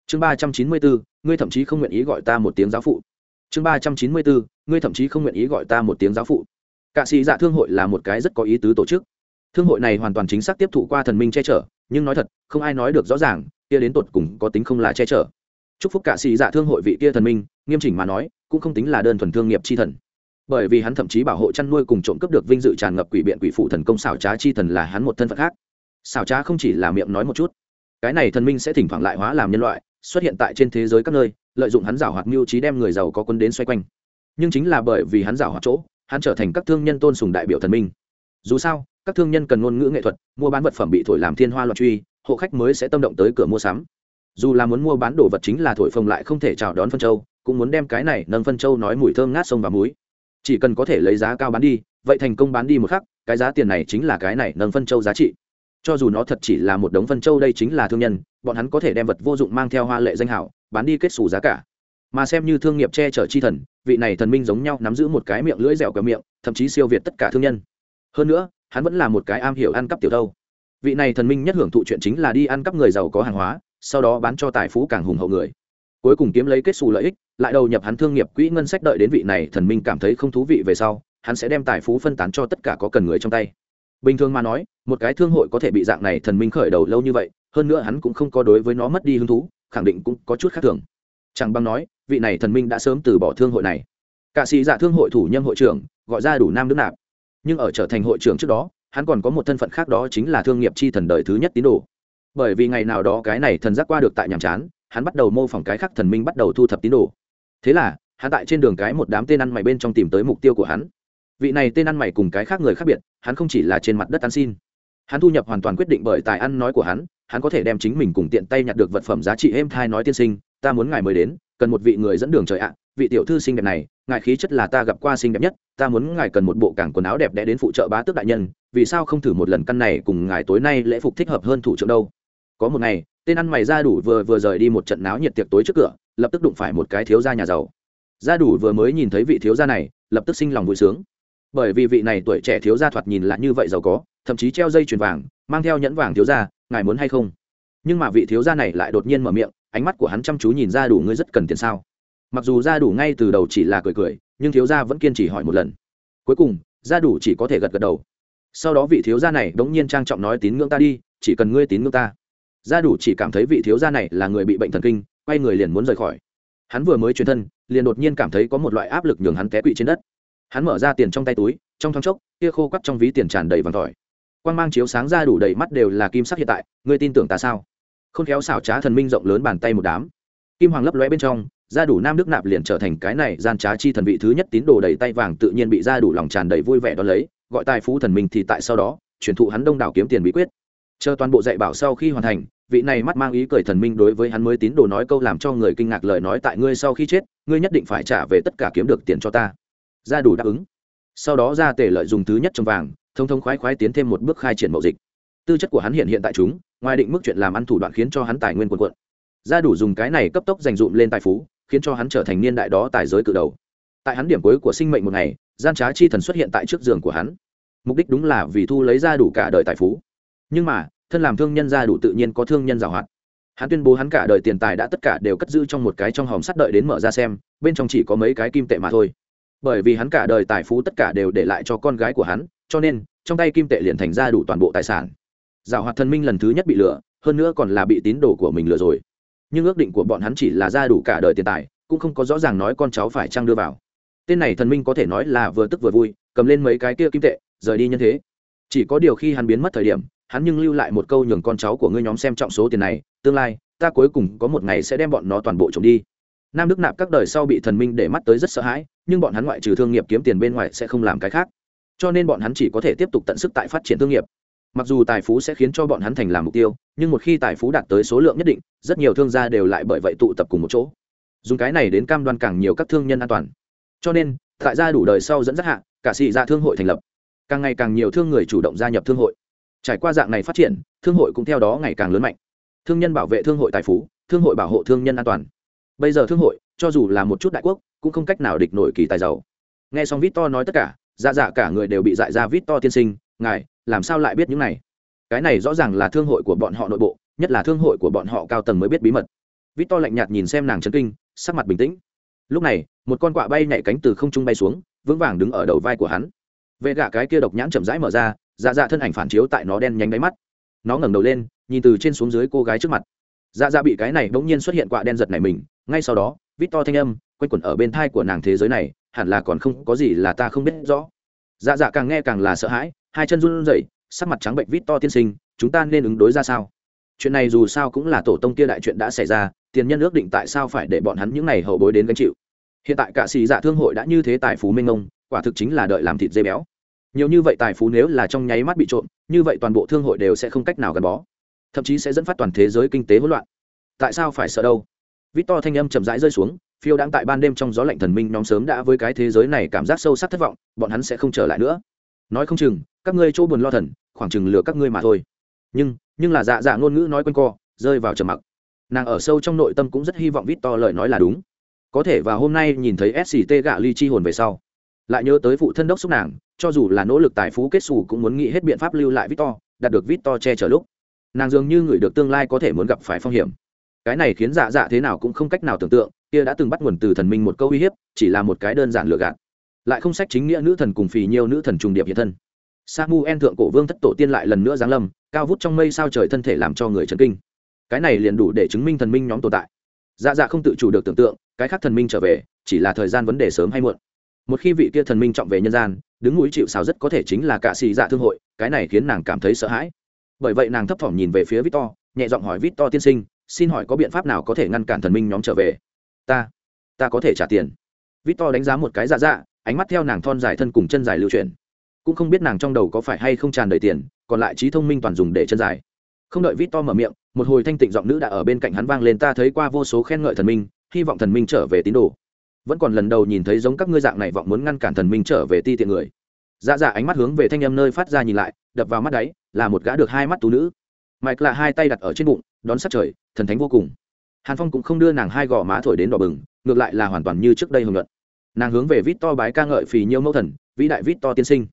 Chương ba trăm chín mươi bốn, ngươi thậm chí không nguyện ý gọi ta một tiếng giáo phụ. Chương ba trăm chín mươi bốn, ngươi thậm chí không nguyện ý gọi ta một tiếng giáo phụ. Cạ sĩ dạ thương hội là một cái rất có ý tứ tổ chức. Thương hội này hoàn toàn chính xác tiếp thụ qua thần minh che chở, nhưng nói thật, không ai nói được rõ ràng, kia đến tột cùng có tính không là che chở. Chúc phúc cạ sĩ dạ thương hội vị kia thần minh, nghiêm chỉnh mà nói, cũng không tính là đơn thuần thương nghiệp chi thần bởi vì hắn thậm chí bảo hộ chăn nuôi cùng trộm cướp được vinh dự tràn ngập quỷ biện quỷ phụ thần công xảo trá chi thần là hắn một thân phận khác. Xảo trá không chỉ là miệng nói một chút, cái này thần minh sẽ thỉnh thoảng lại hóa làm nhân loại, xuất hiện tại trên thế giới các nơi, lợi dụng hắn giảo hoạt mưu trí đem người giàu có quân đến xoay quanh. Nhưng chính là bởi vì hắn giảo hoạt chỗ, hắn trở thành các thương nhân tôn sùng đại biểu thần minh. Dù sao, các thương nhân cần ngôn ngữ nghệ thuật, mua bán vật phẩm bị thổi làm thiên hoa loạn truy, hộ khách mới sẽ tâm động tới cửa mua sắm. Dù là muốn mua bán đồ vật chính là thổi phồng lại không thể chào đón phân châu, cũng muốn đem cái này nâng phân châu nói mùi thơm ngát sông và muối chỉ cần có thể lấy giá cao bán đi, vậy thành công bán đi một khắc, cái giá tiền này chính là cái này nâng phân châu giá trị. Cho dù nó thật chỉ là một đống phân châu đây chính là thương nhân, bọn hắn có thể đem vật vô dụng mang theo hoa lệ danh hảo, bán đi kết xù giá cả. Mà xem như thương nghiệp che chở chi thần, vị này thần minh giống nhau nắm giữ một cái miệng lưỡi dẻo kẹo miệng, thậm chí siêu việt tất cả thương nhân. Hơn nữa, hắn vẫn là một cái am hiểu ăn cắp tiểu thâu vị này thần minh nhất hưởng thụ chuyện chính là đi ăn cắp người giàu có hàng hóa, sau đó bán cho tài phú càng hùng hậu người cuối cùng kiếm lấy kết xù lợi ích, lại đầu nhập hắn thương nghiệp quỹ ngân sách đợi đến vị này thần minh cảm thấy không thú vị về sau, hắn sẽ đem tài phú phân tán cho tất cả có cần người trong tay. Bình thường mà nói, một cái thương hội có thể bị dạng này thần minh khởi đầu lâu như vậy, hơn nữa hắn cũng không có đối với nó mất đi hứng thú, khẳng định cũng có chút khác thường. Chẳng bằng nói, vị này thần minh đã sớm từ bỏ thương hội này. Cả sĩ giả thương hội thủ nhân hội trưởng, gọi ra đủ nam nước nạp. Nhưng ở trở thành hội trưởng trước đó, hắn còn có một thân phận khác đó chính là thương nghiệp chi thần đời thứ nhất tín đồ. Bởi vì ngày nào đó cái này thần giác qua được tại nhàm chán hắn bắt đầu mô phỏng cái khác thần minh bắt đầu thu thập tín đồ. Thế là, hắn tại trên đường cái một đám tên ăn mày bên trong tìm tới mục tiêu của hắn. Vị này tên ăn mày cùng cái khác người khác biệt, hắn không chỉ là trên mặt đất ăn xin. Hắn thu nhập hoàn toàn quyết định bởi tài ăn nói của hắn hắn có thể đem chính mình cùng tiện tay nhặt được vật phẩm giá trị êm thai nói tiên sinh, ta muốn ngài mới đến, cần một vị người dẫn đường trời ạ. Vị tiểu thư xinh đẹp này, ngài khí chất là ta gặp qua xinh đẹp nhất, ta muốn ngài cần một bộ cảng quần áo đẹp đẽ đến phụ trợ bá tước đại nhân, vì sao không thử một lần căn này cùng ngài tối nay lễ phục thích hợp hơn thủ trưởng đâu? Có một ngày tên ăn mày ra đủ vừa vừa rời đi một trận náo nhiệt tiệc tối trước cửa, lập tức đụng phải một cái thiếu gia nhà giàu. Gia đủ vừa mới nhìn thấy vị thiếu gia này, lập tức sinh lòng vui sướng. Bởi vì vị này tuổi trẻ thiếu gia thoạt nhìn lại như vậy giàu có, thậm chí treo dây chuyền vàng, mang theo nhẫn vàng thiếu gia, ngài muốn hay không? Nhưng mà vị thiếu gia này lại đột nhiên mở miệng, ánh mắt của hắn chăm chú nhìn ra đủ ngươi rất cần tiền sao? Mặc dù ra đủ ngay từ đầu chỉ là cười cười, nhưng thiếu gia vẫn kiên trì hỏi một lần. Cuối cùng ra đủ chỉ có thể gật gật đầu. Sau đó vị thiếu gia này đống nhiên trang trọng nói, tín ngưỡng ta đi, chỉ cần ngươi tín ngưỡng ta gia đủ chỉ cảm thấy vị thiếu gia này là người bị bệnh thần kinh, quay người liền muốn rời khỏi. Hắn vừa mới chuyển thân, liền đột nhiên cảm thấy có một loại áp lực nhường hắn té quỵ trên đất. Hắn mở ra tiền trong tay túi, trong thoáng chốc, kia khô quắt trong ví tiền tràn đầy vàng tỏi. Quan g mang chiếu sáng ra đủ đầy mắt đều là kim sắc hiện tại, ngươi tin tưởng ta sao? Không khéo xảo trá thần minh rộng lớn bàn tay một đám. Kim hoàng lấp lóe bên trong ra đủ nam đức nạp liền trở thành cái này gian trá chi thần vị thứ nhất tín đồ đầy tay vàng tự nhiên bị ra đủ lòng tràn đầy vui vẻ đón lấy, gọi tài phú thần minh thì tại sau đó, truyền thụ hắn đông đảo kiếm tiền bí quyết. Chờ toàn bộ dạy bảo sau khi hoàn thành vị này mắt mang ý cười thần minh đối với hắn mới tín đồ nói câu làm cho người kinh ngạc lời nói tại ngươi sau khi chết, ngươi nhất định phải trả về tất cả kiếm được tiền cho ta. Ra đủ đáp ứng. Sau đó ra tể lợi dùng thứ nhất trong vàng, thông thông khoái khoái tiến thêm một bước khai triển mậu dịch. Tư chất của hắn hiện hiện tại chúng, ngoài định mức chuyện làm ăn thủ đoạn khiến cho hắn tài nguyên quần quận ra đủ dùng cái này cấp tốc dành dụm lên tài phú, khiến cho hắn trở thành niên đại đó tài giới cự đầu. Tại hắn điểm cuối của sinh mệnh một ngày, gian trá chi thần xuất hiện tại trước giường của hắn. Mục đích đúng là vì thu lấy ra đủ cả đời tài phú. Nhưng mà thân làm thương nhân ra đủ tự nhiên có thương nhân giàu hoạt hắn tuyên bố hắn cả đời tiền tài đã tất cả đều cất giữ trong một cái trong hòm sắt đợi đến mở ra xem, bên trong chỉ có mấy cái kim tệ mà thôi. Bởi vì hắn cả đời tài phú tất cả đều để lại cho con gái của hắn, cho nên, trong tay kim tệ liền thành ra đủ toàn bộ tài sản. Giảo hoạt thần minh lần thứ nhất bị lừa, hơn nữa còn là bị tín đồ của mình lừa rồi. Nhưng ước định của bọn hắn chỉ là ra đủ cả đời tiền tài, cũng không có rõ ràng nói con cháu phải trang đưa vào. Tên này thần minh có thể nói là vừa tức vừa vui, cầm lên mấy cái kia kim tệ, rời đi nhân thế. Chỉ có điều khi hắn biến mất thời điểm hắn nhưng lưu lại một câu nhường con cháu của ngươi nhóm xem trọng số tiền này, tương lai, ta cuối cùng có một ngày sẽ đem bọn nó toàn bộ trộm đi. Nam đức nạp các đời sau bị thần minh để mắt tới rất sợ hãi, nhưng bọn hắn ngoại trừ thương nghiệp kiếm tiền bên ngoài sẽ không làm cái khác. Cho nên bọn hắn chỉ có thể tiếp tục tận sức tại phát triển thương nghiệp. Mặc dù tài phú sẽ khiến cho bọn hắn thành làm mục tiêu, nhưng một khi tài phú đạt tới số lượng nhất định, rất nhiều thương gia đều lại bởi vậy tụ tập cùng một chỗ. Dùng cái này đến cam đoan càng nhiều các thương nhân an toàn. Cho nên, tại gia đủ đời sau dẫn dắt hạ, cả sĩ gia thương hội thành lập. Càng ngày càng nhiều thương người chủ động gia nhập thương hội trải qua dạng này phát triển, thương hội cũng theo đó ngày càng lớn mạnh. Thương nhân bảo vệ thương hội tài phú, thương hội bảo hộ thương nhân an toàn. Bây giờ thương hội, cho dù là một chút đại quốc, cũng không cách nào địch nổi kỳ tài giàu. Nghe xong vít to nói tất cả dạ dạ cả người đều bị dại ra vít to tiên sinh, ngài, làm sao lại biết những này? Cái này rõ ràng là thương hội của bọn họ nội bộ, nhất là thương hội của bọn họ cao tầng mới biết bí mật. Vít to lạnh nhạt nhìn xem nàng trấn kinh, sắc mặt bình tĩnh. Lúc này, một con quạ bay nhảy cánh từ không trung bay xuống, vững vàng đứng ở đầu vai của hắn. Vệ gạ cái kia độc nhãn chậm rãi mở ra dạ dạ thân ảnh phản chiếu tại nó đen nhánh đáy mắt. Nó ngẩng đầu lên, nhìn từ trên xuống dưới cô gái trước mặt. Dạ dạ bị cái này bỗng nhiên xuất hiện quạ đen giật này mình, ngay sau đó, vít to thanh âm, quanh quẩn ở bên thai của nàng thế giới này, hẳn là còn không có gì là ta không biết rõ. Dạ dạ càng nghe càng là sợ hãi, hai chân run rẩy, sắc mặt trắng bệnh vít to tiên sinh, chúng ta nên ứng đối ra sao? Chuyện này dù sao cũng là tổ tông kia đại chuyện đã xảy ra, tiền nhân ước định tại sao phải để bọn hắn những này hậu bối đến gánh chịu? Hiện tại cả xì dạ thương hội đã như thế tài phú minh ông, quả thực chính là đợi làm thịt dê béo nhiều như vậy tài phú nếu là trong nháy mắt bị trộm, như vậy toàn bộ thương hội đều sẽ không cách nào gắn bó. Thậm chí sẽ dẫn phát toàn thế giới kinh tế hỗn loạn. Tại sao phải sợ đâu? Vít to thanh âm chậm rãi rơi xuống, phiêu đang tại ban đêm trong gió lạnh thần minh nhóm sớm đã với cái thế giới này cảm giác sâu sắc thất vọng, bọn hắn sẽ không trở lại nữa. Nói không chừng, các ngươi chỗ buồn lo thần, khoảng chừng lừa các ngươi mà thôi. Nhưng nhưng là dạ dạ ngôn ngữ nói quanh co, rơi vào trầm mặc. Nàng ở sâu trong nội tâm cũng rất hy vọng vít to lời nói là đúng. Có thể và hôm nay nhìn thấy sct gạ ly chi hồn về sau lại nhớ tới phụ thân đốc xúc nàng, cho dù là nỗ lực tài phú kết xù cũng muốn nghĩ hết biện pháp lưu lại victor, đạt được victor che chở lúc. Nàng dường như người được tương lai có thể muốn gặp phải phong hiểm. Cái này khiến dạ dạ thế nào cũng không cách nào tưởng tượng, kia đã từng bắt nguồn từ thần minh một câu uy hiếp, chỉ là một cái đơn giản lừa gạt. Lại không sách chính nghĩa nữ thần cùng phì nhiều nữ thần trùng điệp hiện thân. Samuel thượng cổ vương thất tổ tiên lại lần nữa giáng lâm, cao vút trong mây sao trời thân thể làm cho người chấn kinh. Cái này liền đủ để chứng minh thần minh nhóm tồn tại. Dạ dạ không tự chủ được tưởng tượng, cái khác thần minh trở về, chỉ là thời gian vấn đề sớm hay muộn một khi vị kia thần minh trọng về nhân gian, đứng núi chịu xào rất có thể chính là cả xì dạ thương hội, cái này khiến nàng cảm thấy sợ hãi. Bởi vậy nàng thấp thỏm nhìn về phía victor, nhẹ giọng hỏi victor tiên sinh, xin hỏi có biện pháp nào có thể ngăn cản thần minh nhóm trở về? Ta ta có thể trả tiền. Victor đánh giá một cái dạ dạ ánh mắt theo nàng thon dài thân cùng chân dài lưu truyền cũng không biết nàng trong đầu có phải hay không tràn đầy tiền, còn lại trí thông minh toàn dùng để chân dài. Không đợi victor mở miệng, một hồi thanh tịnh giọng nữ đã ở bên cạnh hắn vang lên, ta thấy qua vô số khen ngợi thần minh, hy vọng thần minh trở về tín đồ vẫn còn lần đầu nhìn thấy giống các ngươi dạng này vọng muốn ngăn cản thần minh trở về ti tiện người. Dạ dạ ánh mắt hướng về thanh em nơi phát ra nhìn lại, đập vào mắt đáy, là một gã được hai mắt tú nữ. Mike là hai tay đặt ở trên bụng, đón sát trời, thần thánh vô cùng. Hàn phong cũng không đưa nàng hai gò má thổi đến đỏ bừng, ngược lại là hoàn toàn như trước đây hưởng luận. Nàng hướng về vít to bái ca ngợi phì nhiêu mẫu thần, vĩ đại vít to tiên sinh.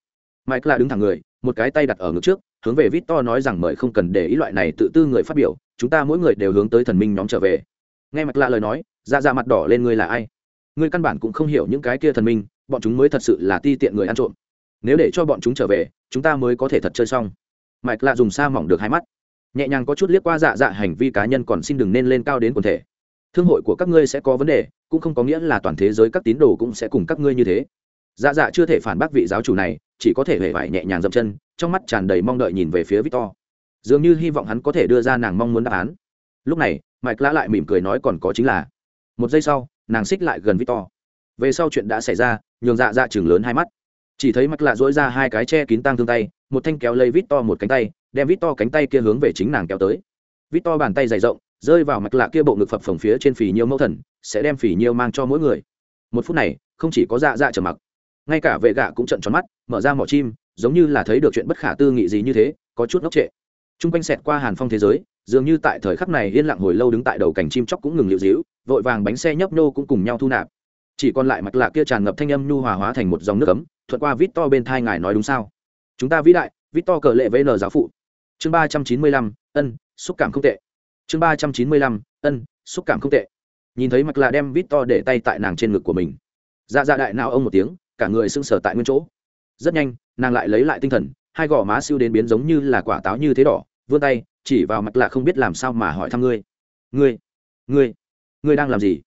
Mike là đứng thẳng người, một cái tay đặt ở ngực trước, hướng về vít to nói rằng mời không cần để ý loại này tự tư người phát biểu, chúng ta mỗi người đều hướng tới thần minh nhóm trở về. Nghe mạch lạ lời nói ra ra mặt đỏ lên ngươi là ai? Ngươi căn bản cũng không hiểu những cái kia thần minh, bọn chúng mới thật sự là ti tiện người ăn trộm. Nếu để cho bọn chúng trở về, chúng ta mới có thể thật chơi xong. Mạch lạ dùng sa mỏng được hai mắt. Nhẹ nhàng có chút liếc qua dạ dạ hành vi cá nhân còn xin đừng nên lên cao đến quần thể. Thương hội của các ngươi sẽ có vấn đề, cũng không có nghĩa là toàn thế giới các tín đồ cũng sẽ cùng các ngươi như thế. Dạ dạ chưa thể phản bác vị giáo chủ này, chỉ có thể hề vải nhẹ nhàng dậm chân, trong mắt tràn đầy mong đợi nhìn về phía victor. Dường như hy vọng hắn có thể đưa ra nàng mong muốn đáp án. Lúc này Mạch lã lại mỉm cười nói còn có chính là, một giây sau nàng xích lại gần victor. Về sau chuyện đã xảy ra, nhường dạ dạ chừng lớn hai mắt. Chỉ thấy mặt lạ dỗi ra hai cái che kín tăng thương tay, một thanh kéo lấy victor một cánh tay, đem victor cánh tay kia hướng về chính nàng kéo tới. Victor bàn tay dày rộng, rơi vào mặt lạ kia bộ ngực phập phồng phía trên phì nhiêu mẫu thần, sẽ đem phì nhiêu mang cho mỗi người. Một phút này, không chỉ có dạ dạ trở mặc, ngay cả vệ gạ cũng trận tròn mắt, mở ra mỏ chim, giống như là thấy được chuyện bất khả tư nghị gì như thế, có chút ngốc trệ. T r u n g quanh xẹt qua hàn phong thế giới dường như tại thời khắc này yên lặng hồi lâu đứng tại đầu cành chim chóc cũng ngừng liệu dĩu vội vàng bánh xe nhấp nô cũng cùng nhau thu nạp. Chỉ còn lại mặt lạ kia tràn ngập thanh âm nhu hòa hóa thành một dòng nước cấm thuận qua vít to bên thai ngài nói đúng sao? Chúng ta vĩ đại vít to cờ lệ với n giáo phụ. Chương ba trăm chín mươi lăm, ân, xúc cảm không tệ. Chương ba trăm chín mươi lăm, ân, xúc cảm không tệ. Nhìn thấy mặt lạ đem vít to để tay tại nàng trên ngực của mình. Dạ dạ đại nào ông một tiếng, cả người sưng sờ tại nguyên chỗ. Rất nhanh, nàng lại lấy lại tinh thần, hai gò má siêu đến biến giống như là quả táo như thế đỏ vươn tay, chỉ vào mặt lạ không biết làm sao mà hỏi thăm ngươi. Ngươi ngươi ngươi đang làm gì?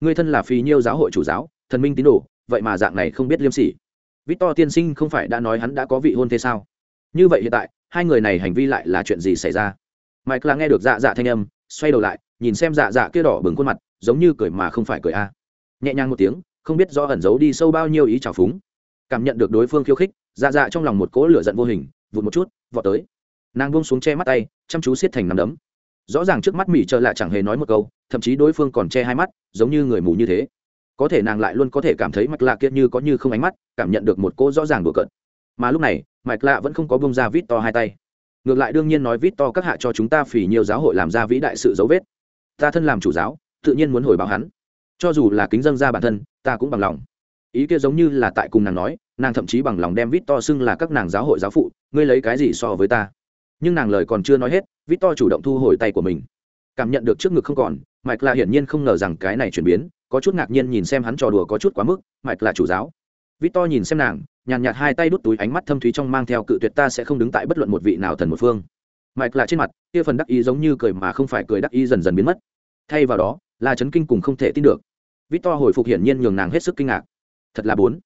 Ngươi thân là phì nhiêu giáo hội chủ giáo, thần minh tín đồ, vậy mà dạng này không biết liêm sỉ. Victor tiên sinh không phải đã nói hắn đã có vị hôn thế sao? Như vậy hiện tại, hai người này hành vi lại là chuyện gì xảy ra? Mike là nghe được dạ dạ thanh âm, xoay đầu lại, nhìn xem dạ dạ kia đỏ bừng khuôn mặt, giống như cười mà không phải cười a. Nhẹ nhàng một tiếng, không biết do ẩn giấu đi sâu bao nhiêu ý trào phúng. Cảm nhận được đối phương khiêu khích dạ dạ trong lòng một cỗ lửa giận vô hình, vụt một chút, vọt tới nàng buông xuống che mắt tay, chăm chú siết thành nắm đấm. Rõ ràng trước mắt mỹ trợ lạ chẳng hề nói một câu, thậm chí đối phương còn che hai mắt, giống như người mù như thế. Có thể nàng lại luôn có thể cảm thấy mạch lạ kia như có như không ánh mắt, cảm nhận được một cô rõ ràng đùa cợt. Mà lúc này, mạch lạ vẫn không có bông ra vít to hai tay. Ngược lại đương nhiên nói vít to các hạ cho chúng ta phỉ nhiều giáo hội làm ra vĩ đại sự dấu vết. Ta thân làm chủ giáo, tự nhiên muốn hồi báo hắn. Cho dù là kính dân ra bản thân, ta cũng bằng lòng. Ý kia giống như là tại cùng nàng nói, nàng thậm chí bằng lòng đem vít to xưng là các nàng giáo hội giáo phụ, ngươi lấy cái gì so với ta? Nhưng nàng lời còn chưa nói hết vít to chủ động thu hồi tay của mình. Cảm nhận được trước ngực không còn, mike là hiển nhiên không ngờ rằng cái này chuyển biến, có chút ngạc nhiên nhìn xem hắn trò đùa có chút quá mức, mike là chủ giáo. Vít to nhìn xem nàng, nhàn nhạt hai tay đút túi ánh mắt thâm thúy trong mang theo cự tuyệt ta sẽ không đứng tại bất luận một vị nào thần một phương. Mike là trên mặt, kia phần đắc ý giống như cười mà không phải cười đắc ý dần dần biến mất. Thay vào đó là chấn kinh cùng không thể tin được. Vít to hồi phục hiển nhiên nhường nàng hết sức kinh ngạc. Thật là bốn.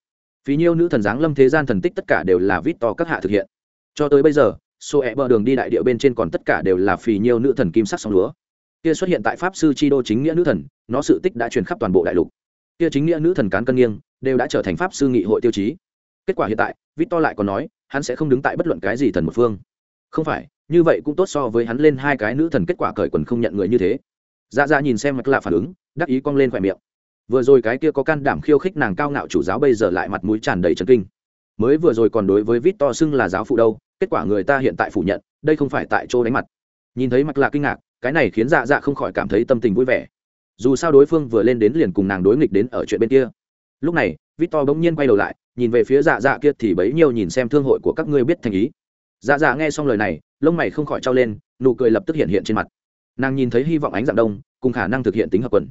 Phí nhiêu nữ thần giáng lâm thế gian thần tích tất cả đều là vít to các hạ thực hiện. Cho tới bây giờ số e bờ đường đi đại địa bên trên còn tất cả đều là phì nhiêu nữ thần kim sắc sóng lúa. Kia xuất hiện tại pháp sư chi đô chính nghĩa nữ thần, nó sự tích đã truyền khắp toàn bộ đại lục. Kia chính nghĩa nữ thần cán cân nghiêng, đều đã trở thành pháp sư nghị hội tiêu chí. Kết quả hiện tại, victor lại còn nói, hắn sẽ không đứng tại bất luận cái gì thần một phương. Không phải, như vậy cũng tốt so với hắn lên hai cái nữ thần kết quả cởi quần không nhận người như thế. Dạ dạ nhìn xem mặt lạ phản ứng, đắc ý cong lên khỏe miệng. Vừa rồi cái kia có can đảm khiêu khích nàng cao ngạo chủ giáo bây giờ lại mặt mũi tràn đầy trần kinh. Mới vừa rồi còn đối với vít to xưng là giáo phụ đâu kết quả người ta hiện tại phủ nhận, đây không phải tại chỗ đánh mặt. Nhìn thấy mặt lạ kinh ngạc, cái này khiến dạ dạ không khỏi cảm thấy tâm tình vui vẻ. Dù sao đối phương vừa lên đến liền cùng nàng đối nghịch đến ở chuyện bên kia. Lúc này, victor bỗng nhiên quay đầu lại, nhìn về phía dạ dạ kia thì bấy nhiêu nhìn xem thương hội của các ngươi biết thành ý. Dạ dạ nghe xong lời này, lông mày không khỏi trao lên, nụ cười lập tức hiện hiện trên mặt. Nàng nhìn thấy hy vọng ánh dạng đông, cùng khả năng thực hiện tính hợp quần.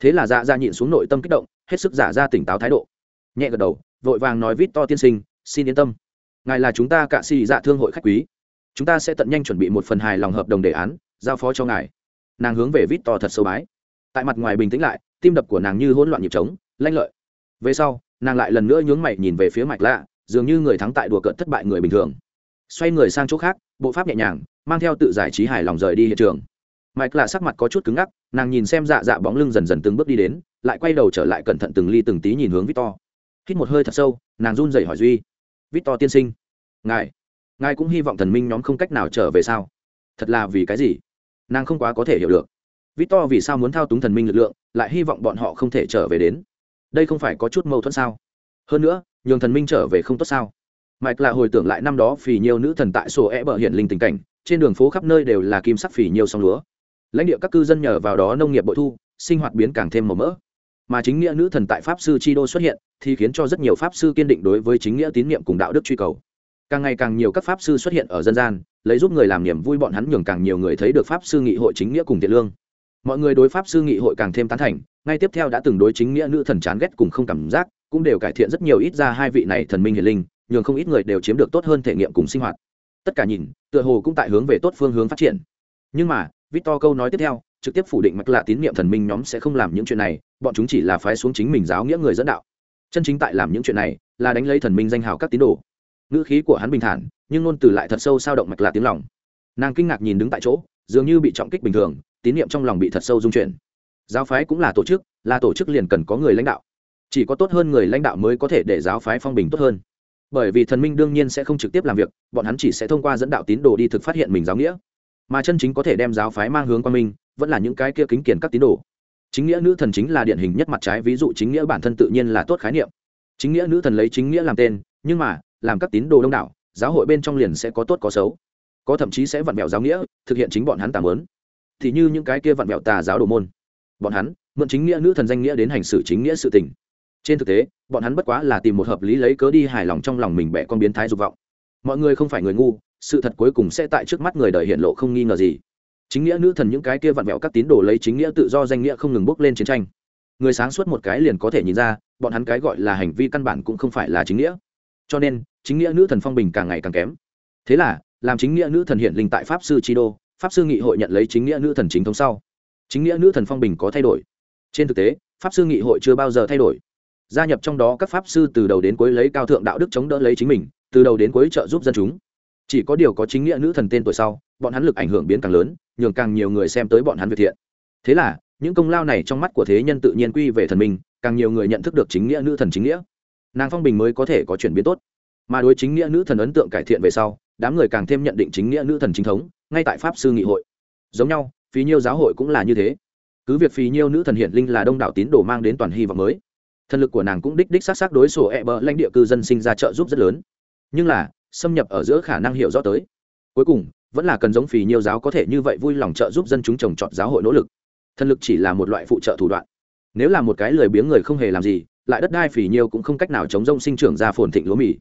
Thế là dạ dạ nhịn xuống nội tâm kích động, hết sức giả ra tỉnh táo thái độ. Nhẹ gật đầu, vội vàng nói vít to tiên sinh, xin yên tâm ngài là chúng ta cạ xì dạ thương hội khách quý. Chúng ta sẽ tận nhanh chuẩn bị một phần hài lòng hợp đồng đề án, giao phó cho ngài. Nàng hướng về vít to thật sâu bái. Tại mặt ngoài bình tĩnh lại, tim đập của nàng như hỗn loạn nhịp trống, lanh lợi. Về sau, nàng lại lần nữa nhướng mày nhìn về phía mạch lạ, dường như người thắng tại đùa cợt thất bại người bình thường. Xoay người sang chỗ khác, bộ pháp nhẹ nhàng, mang theo tự giải trí hài lòng rời đi hiện trường. Mạch lạ sắc mặt có chút cứng ngắc, nàng nhìn xem dạ dạ bóng lưng dần dần từng bước đi đến, lại quay đầu trở lại cẩn thận từng ly từng tí nhìn hướng victor. Hít một hơi thật sâu, nàng run rẩy hỏi duy victor tiên sinh. Ngài ngài cũng hy vọng thần minh nhóm không cách nào trở về sao? Thật là vì cái gì? Nàng không quá có thể hiểu được. Victor vì sao muốn thao túng thần minh lực lượng, lại hy vọng bọn họ không thể trở về đến? Đây không phải có chút mâu thuẫn sao? Hơn nữa, nhường thần minh trở về không tốt sao? Mike là hồi tưởng lại năm đó phì nhiều nữ thần tại sổ é bờ hiện linh tình cảnh, trên đường phố khắp nơi đều là kim sắc phì nhiều song lúa. Lãnh địa các cư dân nhờ vào đó nông nghiệp bội thu, sinh hoạt biến càng thêm màu mỡ mà chính nghĩa nữ thần tại pháp sư chi đô xuất hiện, thì khiến cho rất nhiều pháp sư kiên định đối với chính nghĩa tín nhiệm cùng đạo đức truy cầu. Càng ngày càng nhiều các pháp sư xuất hiện ở dân gian, lấy giúp người làm niềm vui bọn hắn nhường càng nhiều người thấy được pháp sư nghị hội chính nghĩa cùng thiện lương. Mọi người đối pháp sư nghị hội càng thêm tán thành, ngay tiếp theo đã từng đối chính nghĩa nữ thần chán ghét cùng không cảm giác, cũng đều cải thiện rất nhiều ít ra hai vị này thần minh hiền linh, nhường không ít người đều chiếm được tốt hơn thể nghiệm cùng sinh hoạt. Tất cả nhìn, tựa hồ cũng tại hướng về tốt phương hướng phát triển. Nhưng mà, victor câu nói tiếp theo trực tiếp phủ định mạch lạ tín nhiệm thần minh nhóm sẽ không làm những chuyện này, bọn chúng chỉ là phái xuống chính mình giáo nghĩa người dẫn đạo. Chân chính tại làm những chuyện này là đánh lấy thần minh danh hào các tín đồ. Ngữ khí của hắn bình thản, nhưng ngôn từ lại thật sâu sao động mạch lạ tiếng lòng. Nàng kinh ngạc nhìn đứng tại chỗ, dường như bị trọng kích bình thường, tín nhiệm trong lòng bị thật sâu dung chuyển. Giáo phái cũng là tổ chức, là tổ chức liền cần có người lãnh đạo. Chỉ có tốt hơn người lãnh đạo mới có thể để giáo phái phong bình tốt hơn. Bởi vì thần minh đương nhiên sẽ không trực tiếp làm việc, bọn hắn chỉ sẽ thông qua dẫn đạo tín đồ đi thực phát hiện mình giáo nghĩa. Mà chân chính có thể đem giáo phái mang hướng qua mình vẫn là những cái kia kính kiển các tín đồ. Chính nghĩa nữ thần chính là điển hình nhất mặt trái, ví dụ chính nghĩa bản thân tự nhiên là tốt khái niệm. Chính nghĩa nữ thần lấy chính nghĩa làm tên, nhưng mà, làm các tín đồ đông đảo, giáo hội bên trong liền sẽ có tốt có xấu. Có thậm chí sẽ vặn vẹo giáo nghĩa, thực hiện chính bọn hắn tàm lớn thì như những cái kia vặn vẹo tà giáo đồ môn. Bọn hắn, mượn chính nghĩa nữ thần danh nghĩa đến hành xử chính nghĩa sự tình. Trên thực tế, bọn hắn bất quá là tìm một hợp lý lấy cớ đi hài lòng trong lòng mình bẻ con biến thái dục vọng. Mọi người không phải người ngu, sự thật cuối cùng sẽ tại trước mắt người đời hiện lộ không nghi ngờ gì chính nghĩa nữ thần những cái kia vặn vẹo các tín đồ lấy chính nghĩa tự do danh nghĩa không ngừng bước lên chiến tranh. Người sáng suốt một cái liền có thể nhìn ra, bọn hắn cái gọi là hành vi căn bản cũng không phải là chính nghĩa. Cho nên, chính nghĩa nữ thần phong bình càng ngày càng kém. Thế là, làm chính nghĩa nữ thần hiện linh tại pháp sư chi đô, pháp sư nghị hội nhận lấy chính nghĩa nữ thần chính thống sau, chính nghĩa nữ thần phong bình có thay đổi. Trên thực tế, pháp sư nghị hội chưa bao giờ thay đổi. Gia nhập trong đó các pháp sư từ đầu đến cuối lấy cao thượng đạo đức chống đỡ lấy chính mình, từ đầu đến cuối trợ giúp dân chúng. Chỉ có điều có chính nghĩa nữ thần tên tuổi sau bọn hắn lực ảnh hưởng biến càng lớn, nhường càng nhiều người xem tới bọn hắn việc thiện. Thế là, những công lao này trong mắt của thế nhân tự nhiên quy về thần minh, càng nhiều người nhận thức được chính nghĩa nữ thần chính nghĩa. Nàng phong bình mới có thể có chuyển biến tốt. Mà đối chính nghĩa nữ thần ấn tượng cải thiện về sau, đám người càng thêm nhận định chính nghĩa nữ thần chính thống, ngay tại pháp sư nghị hội. Giống nhau, phí nhiêu giáo hội cũng là như thế. Cứ việc phí nhiêu nữ thần hiện linh là đông đảo tín đồ mang đến toàn hy vọng mới, thần lực của nàng cũng đích đích s á t s á t đối sổ e bờ lãnh địa cư dân sinh ra trợ giúp rất lớn. Nhưng là, xâm nhập ở giữa khả năng hiểu rõ tới. Cuối cùng vẫn là cần giống phì nhiêu giáo có thể như vậy vui lòng trợ giúp dân chúng trồng trọt giáo hội nỗ lực. Thần lực chỉ là một loại phụ trợ thủ đoạn. Nếu là một cái lười biếng người không hề làm gì, lại đất đai phì nhiêu cũng không cách nào chống rông sinh trưởng ra phồn thịnh lúa mì.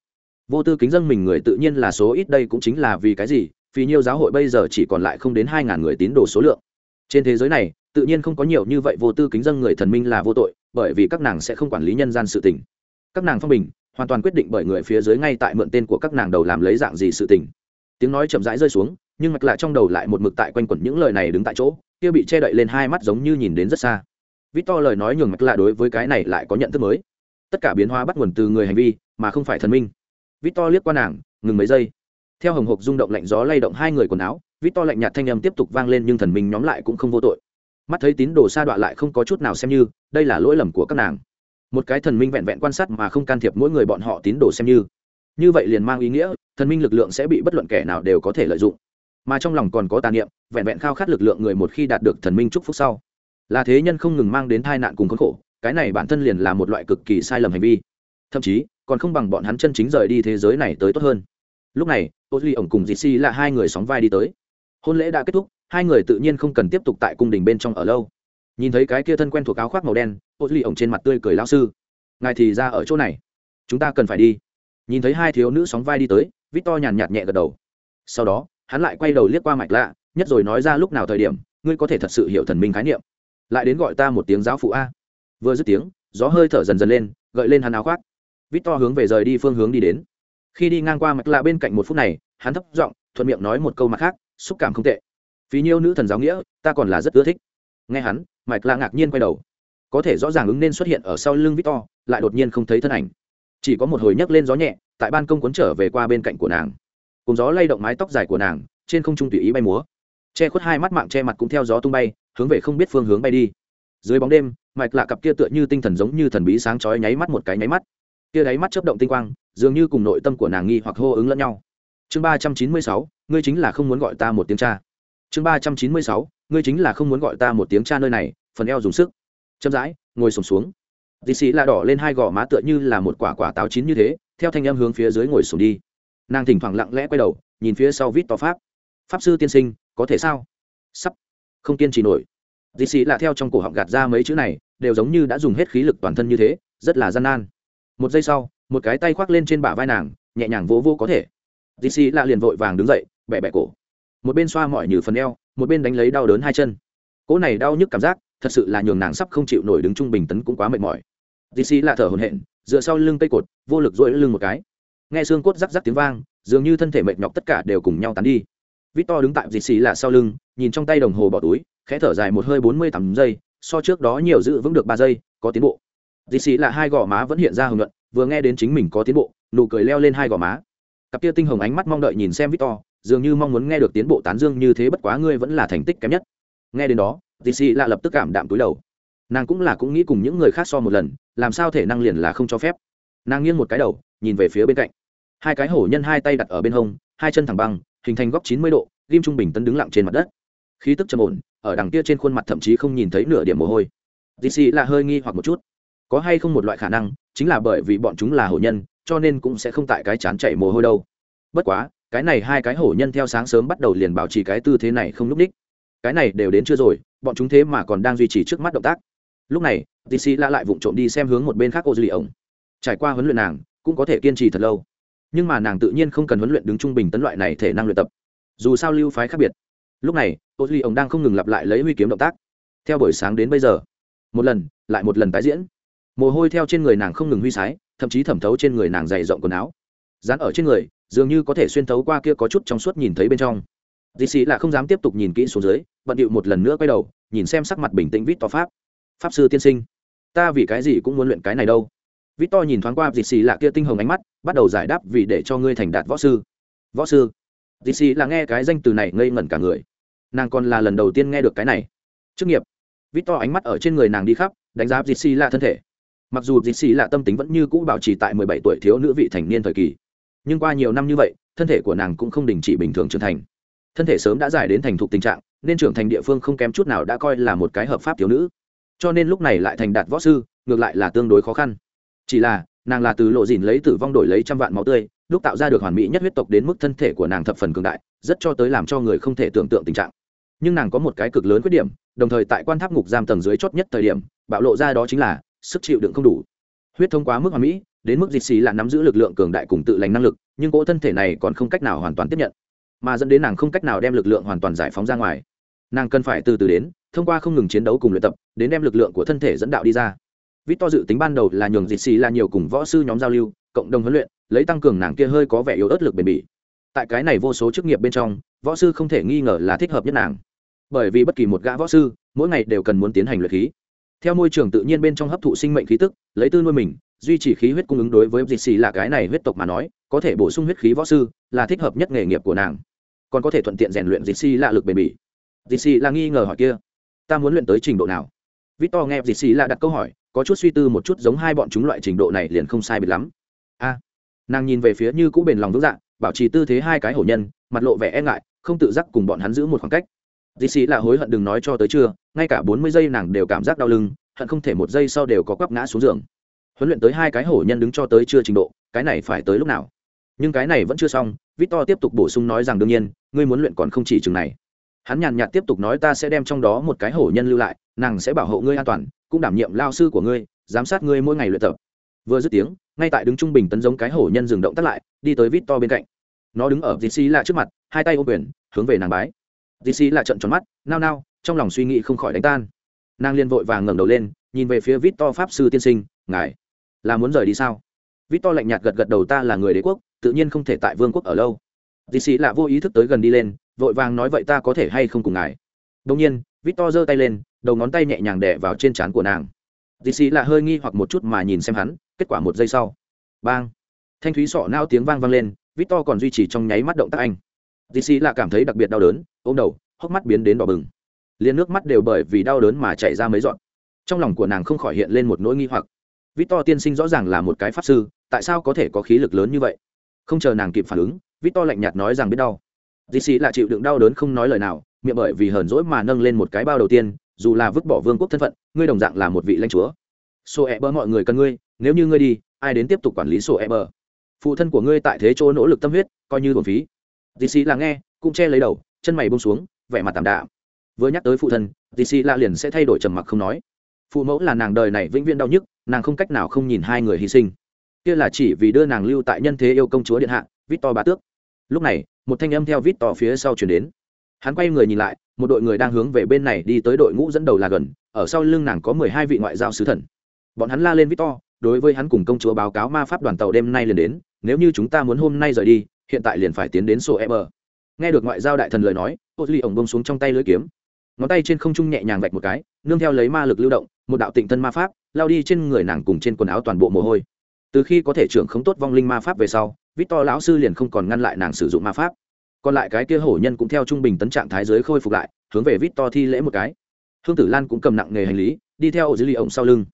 Vô tư kính dân mình người tự nhiên là số ít đây cũng chính là vì cái gì, phì nhiêu giáo hội bây giờ chỉ còn lại không đến hai ngàn người tín đồ số lượng. Trên thế giới này, tự nhiên không có nhiều như vậy vô tư kính dân người thần minh là vô tội, bởi vì các nàng sẽ không quản lý nhân gian sự tình. Các nàng phong bình, hoàn toàn quyết định bởi người phía dưới ngay tại mượn tên của các nàng đầu làm lấy dạng gì sự tình tiếng nói chậm rãi rơi xuống, nhưng mạch lạ trong đầu lại một mực tại quanh quẩn những lời này đứng tại chỗ, kia bị che đậy lên hai mắt giống như nhìn đến rất xa. Vít to lời nói nhường mạch lạ đối với cái này lại có nhận thức mới. Tất cả biến hóa bắt nguồn từ người hành vi, mà không phải thần minh. Vít to liếc qua nàng, ngừng mấy giây. Theo hồng hộc rung động lạnh gió lay động hai người quần áo vít to lạnh nhạt thanh âm tiếp tục vang lên nhưng thần minh nhóm lại cũng không vô tội. Mắt thấy tín đồ sa đọa lại không có chút nào xem như, đây là lỗi lầm của các nàng. Một cái thần minh vẹn vẹn quan sát mà không can thiệp mỗi người bọn họ tín đồ xem như. Như vậy liền mang ý nghĩa thần minh lực lượng sẽ bị bất luận kẻ nào đều có thể lợi dụng. Mà trong lòng còn có tà niệm, vẹn vẹn khao khát lực lượng người một khi đạt được thần minh chúc phúc sau, là thế nhân không ngừng mang đến tai nạn cùng khốn khổ, cái này bản thân liền là một loại cực kỳ sai lầm hành vi. Thậm chí, còn không bằng bọn hắn chân chính rời đi thế giới này tới tốt hơn. Lúc này ô duy ổng cùng dì si là hai người sóng vai đi tới. Hôn lễ đã kết thúc, hai người tự nhiên không cần tiếp tục tại cung đình bên trong ở lâu. Nhìn thấy cái kia thân quen thuộc áo khoác màu đen ô duy ổng trên mặt tươi cười lao sư. Ngài thì ra ở chỗ này. Chúng ta cần phải đi. Nhìn thấy hai thiếu nữ sóng vai đi tới victor nhàn nhạt nhẹ gật đầu. Sau đó, hắn lại quay đầu liếc qua mạch lạ, nhất rồi nói ra lúc nào thời điểm, ngươi có thể thật sự hiểu thần minh khái niệm. Lại đến gọi ta một tiếng giáo phụ a. Vừa dứt tiếng, gió hơi thở dần dần lên, gợi lên hắn áo khoác. Victor hướng về rời đi phương hướng đi đến. Khi đi ngang qua mạch lạ bên cạnh một phút này, hắn thấp giọng, thuận miệng nói một câu mặt khác, xúc cảm không tệ. Phí nhiêu nữ thần giáo nghĩa, ta còn là rất ưa thích. Nghe hắn, mạch lạ ngạc nhiên quay đầu. Có thể rõ ràng ứng nên xuất hiện ở sau lưng victor, lại đột nhiên không thấy thân ảnh chỉ có một hồi nhấc lên gió nhẹ tại ban công cuốn trở về qua bên cạnh của nàng. Cùng gió lay động mái tóc dài của nàng trên không trung tùy ý bay múa. Che khuất hai mắt mạng che mặt cũng theo gió tung bay hướng về không biết phương hướng bay đi. Dưới bóng đêm mạch lạ cặp kia tựa như tinh thần giống như thần bí sáng chói nháy mắt một cái nháy mắt. Kia đáy mắt chớp động tinh quang dường như cùng nội tâm của nàng nghi hoặc hô ứng lẫn nhau. Chương ba trăm chín mươi sáu ngươi chính là không muốn gọi ta một tiếng cha. Chương ba trăm chín mươi sáu ngươi chính là không muốn gọi ta một tiếng cha nơi này phần eo dùng sức. Chậm rãi ngồi sùng xuống, xuống dì xì là đỏ lên hai gò má tựa như là một quả quả táo chín như thế, theo thanh âm hướng phía dưới ngồi sùng đi. Nàng thỉnh thoảng lặng lẽ quay đầu, nhìn phía sau vít to pháp. Pháp sư tiên sinh, có thể sao? Sắp. Không kiên trì nổi. Dì xì là theo trong cổ họng gạt ra mấy chữ này, đều giống như đã dùng hết khí lực toàn thân như thế, rất là gian nan. Một giây sau, một cái tay khoác lên trên bả vai nàng, nhẹ nhàng vỗ vô có thể. Dì xì là liền vội vàng đứng dậy bẹ bẹ cổ. Một bên xoa mỏi như phần eo, một bên đánh lấy đau đớn hai chân. Cỗ này đau nhức cảm giác, thật sự là nhường nàng sắp không chịu nổi đứng trung bình tấn cũng quá mệt mỏi dì xì là thở hổn hển, dựa sau lưng cây cột, vô lực dội lưng một cái. Nghe xương cốt rắc rắc tiếng vang, dường như thân thể mệt nhọc tất cả đều cùng nhau tán đi. Victor đứng tại dì xì là sau lưng, nhìn trong tay đồng hồ bỏ túi, khẽ thở dài một hơi bốn mươi tám giây, so trước đó nhiều giữ vững được ba giây, có tiến bộ. Dì xì là hai gò má vẫn hiện ra hồng luận vừa nghe đến chính mình có tiến bộ, nụ cười leo lên hai gò má. Cặp kia tinh hồng ánh mắt mong đợi nhìn xem victor, dường như mong muốn nghe được tiến bộ tán dương như thế bất quá ngươi vẫn là thành tích kém nhất. Nghe đến đó, dì xì là lập tức cảm đạm túi đầu nàng cũng là cũng nghĩ cùng những người khác so một lần, làm sao thể năng liền là không cho phép. Nàng nghiêng một cái đầu, nhìn về phía bên cạnh. Hai cái hổ nhân hai tay đặt ở bên hông, hai chân thẳng băng, hình thành góc chín mươi độ ghim trung bình tấn đứng lặng trên mặt đất. Khí tức trầm ổn, ở đằng kia trên khuôn mặt thậm chí không nhìn thấy nửa điểm mồ hôi. Dì xì là hơi nghi hoặc một chút. Có hay không một loại khả năng, chính là bởi vì bọn chúng là hổ nhân, cho nên cũng sẽ không tại cái chán chảy mồ hôi đâu. Bất quá, cái này hai cái hổ nhân theo sáng sớm bắt đầu liền bảo trì cái tư thế này không n ú c ních cái này đều đến chưa rồi, bọn chúng thế mà còn đang duy trì trước mắt động tác lúc này dc la lại vụng trộm đi xem hướng một bên khác ô dư lì ổng. Trải qua huấn luyện nàng, cũng có thể kiên trì thật lâu. Nhưng mà nàng tự nhiên không cần huấn luyện đứng trung bình tấn loại này thể năng luyện tập. Dù sao lưu phái khác biệt. Lúc này, ô duy ổng đang không ngừng lặp lại lấy huy kiếm động tác. Theo buổi sáng đến bây giờ, một lần, lại một lần tái diễn. Mồ hôi theo trên người nàng không ngừng huy sái, thậm chí thẩm thấu trên người nàng dày rộng quần áo. Dán ở trên người, dường như có thể xuyên thấu qua kia có chút trong suốt nhìn thấy bên trong. Dì xì là không dám tiếp tục nhìn kỹ xuống dưới, bận điệu một lần nữa quay đầu, nhìn xem sắc mặt bình tĩnh vít to pháp pháp sư tiên sinh. Ta vì cái gì cũng muốn luyện cái này đâu. Vít to nhìn thoáng qua dì xì là kia tinh hồng ánh mắt, bắt đầu giải đáp vì để cho ngươi thành đạt võ sư. Võ sư? Dì xì là nghe cái danh từ này ngây ngẩn cả người. Nàng còn là lần đầu tiên nghe được cái này. Chức nghiệp. Vít to ánh mắt ở trên người nàng đi khắp, đánh giá dì xì là thân thể. Mặc dù dì xì là tâm tính vẫn như cũ bảo trì tại mười bảy tuổi thiếu nữ vị thành niên thời kỳ, nhưng qua nhiều năm như vậy, thân thể của nàng cũng không đình chỉ bình thường trưởng thành. Thân thể sớm đã dài đến thành thục tình trạng, nên trưởng thành địa phương không kém chút nào đã coi là một cái hợp pháp thiếu nữ cho nên lúc này lại thành đạt võ sư, ngược lại là tương đối khó khăn. Chỉ là, nàng là từ lộ dìn lấy tử vong đổi lấy trăm vạn máu tươi, lúc tạo ra được hoàn mỹ nhất huyết tộc đến mức thân thể của nàng thập phần cường đại, rất cho tới làm cho người không thể tưởng tượng tình trạng. Nhưng nàng có một cái cực lớn khuyết điểm, đồng thời tại quan tháp ngục giam tầng dưới chót nhất thời điểm, bạo lộ ra đó chính là sức chịu đựng không đủ. Huyết thông quá mức hoàn mỹ, đến mức dịch xì là nắm giữ lực lượng cường đại cùng tự lành năng lực, nhưng cỗ thân thể này còn không cách nào hoàn toàn tiếp nhận, mà dẫn đến nàng không cách nào đem lực lượng hoàn toàn giải phóng ra ngoài. Nàng cần phải từ từ đến thông qua không ngừng chiến đấu cùng luyện tập, đến đem lực lượng của thân thể dẫn đạo đi ra. Vít to dự tính ban đầu là nhường dịt xì là nhiều cùng võ sư nhóm giao lưu, cộng đồng huấn luyện, lấy tăng cường nàng kia hơi có vẻ yếu ớt lực bền bỉ. Tại cái này vô số chức nghiệp bên trong, võ sư không thể nghi ngờ là thích hợp nhất nàng. Bởi vì bất kỳ một gã võ sư, mỗi ngày đều cần muốn tiến hành luyện khí. Theo môi trường tự nhiên bên trong hấp thụ sinh mệnh khí tức, lấy tư nuôi mình, duy trì khí huyết cung ứng đối với dịch xì là cái này huyết tộc mà nói, có thể bổ sung huyết khí võ sư, là thích hợp nhất nghề nghiệp của nàng. Còn có thể thuận tiện rèn luyện dịch xì là lực bền bỉ. Dịch xì là nghi ngờ hỏi kia ta muốn luyện tới trình độ nào? Victor nghe dì xì là đặt câu hỏi, có chút suy tư một chút giống hai bọn chúng loại trình độ này liền không sai biệt lắm. A, nàng nhìn về phía như cũ bền lòng vững dạng bảo trì tư thế hai cái hổ nhân, mặt lộ vẻ e ngại, không tự giác cùng bọn hắn giữ một khoảng cách. Dì xì là hối hận đừng nói cho tới trưa, ngay cả bốn mươi giây nàng đều cảm giác đau lưng, hận không thể một giây sau đều có quắp ngã xuống giường. Huấn luyện tới hai cái hổ nhân đứng cho tới chưa trình độ, cái này phải tới lúc nào? Nhưng cái này vẫn chưa xong, victor tiếp tục bổ sung nói rằng đương nhiên, ngươi muốn luyện còn không chỉ chừng này hắn nhàn nhạt tiếp tục nói ta sẽ đem trong đó một cái hổ nhân lưu lại, nàng sẽ bảo hộ ngươi an toàn, cũng đảm nhiệm lao sư của ngươi, giám sát ngươi mỗi ngày luyện tập. Vừa dứt tiếng, ngay tại đứng trung bình tấn giống cái hổ nhân dừng động tắt lại, đi tới vít to bên cạnh. Nó đứng ở dì xì lạ trước mặt, hai tay ô quyền, hướng về nàng bái. Dì xì lạ trận tròn mắt, nao nao, trong lòng suy nghĩ không khỏi đánh tan. Nàng liên vội vàng ngẩng đầu lên, nhìn về phía vít to pháp sư tiên sinh, ngài, là muốn rời đi sao? Vít to lạnh nhạt gật gật đầu, ta là người đế quốc, tự nhiên không thể tại vương quốc ở lâu. Dì xì lạ vô ý thức tới gần đi lên vội vàng nói, vậy ta có thể hay không cùng ngài? Đông nhiên, Victor giơ tay lên, đầu ngón tay nhẹ nhàng đè vào trên trán của nàng. Dì xì hơi nghi hoặc một chút mà nhìn xem hắn, kết quả một giây sau, bang. Thanh thúy sọ nao tiếng vang vang lên, Victor còn duy trì trong nháy mắt động tác anh. Dì xì cảm thấy đặc biệt đau đớn, ôm đầu, hốc mắt biến đến đỏ bừng. Liền nước mắt đều bởi vì đau đớn mà chảy ra mấy dọn trong lòng của nàng không khỏi hiện lên một nỗi nghi hoặc. Victor tiên sinh rõ ràng là một cái pháp sư, tại sao có thể có khí lực lớn như vậy? Không chờ nàng kịp phản ứng, Victor lạnh nhạt nói rằng biết đau dì xì là chịu đựng đau đớn không nói lời nào, miệng bởi vì hờn dỗi mà nâng lên một cái bao đầu tiên, dù là vứt bỏ vương quốc thân phận, ngươi đồng dạng là một vị lãnh chúa. Sổ e bơ mọi người cần ngươi, nếu như ngươi đi, ai đến tiếp tục quản lý sổ e bơ phụ thân của ngươi tại thế chỗ nỗ lực tâm huyết, coi như thuần phí. Dì xì là nghe, cũng che lấy đầu, chân mày bông xuống, vẻ mặt tảm đạm. Vừa nhắc tới phụ thân dì xì là liền sẽ thay đổi trầm mặc không nói. Phụ mẫu là nàng đời này vĩnh viễn đau nhức, nàng không cách nào không nhìn hai người hy sinh. Kia là chỉ vì đưa nàng lưu tại nhân thế yêu công chúa điện hạ, vít to bá tước. Lúc này một thanh âm theo vít to phía sau chuyển đến. Hắn quay người nhìn lại, một đội người đang hướng về bên này đi tới đội ngũ dẫn đầu là gần, ở sau lưng nàng có mười hai vị ngoại giao sứ thần. Bọn hắn la lên vít to, đối với hắn cùng công chúa báo cáo ma pháp đoàn tàu đêm nay liền đến, nếu như chúng ta muốn hôm nay rời đi, hiện tại liền phải tiến đến sổ e b nghe được ngoại giao đại thần lời nói ô duy ổng bông xuống trong tay lưỡi kiếm. Ngón tay trên không trung nhẹ nhàng vạch một cái, nương theo lấy ma lực lưu động, một đạo tịnh thân ma pháp, lao đi trên người nàng cùng trên quần áo toàn bộ mồ hôi. Từ khi có thể trưởng không tốt vong linh ma pháp về sau vít to lão sư liền không còn ngăn lại nàng sử dụng ma pháp. Còn lại cái kia hổ nhân cũng theo trung bình tấn trạng thái giới khôi phục lại, hướng về vít to thi lễ một cái. Hương tử lan cũng cầm nặng nghề hành lý, đi theo ô dưới lì ổng sau lưng.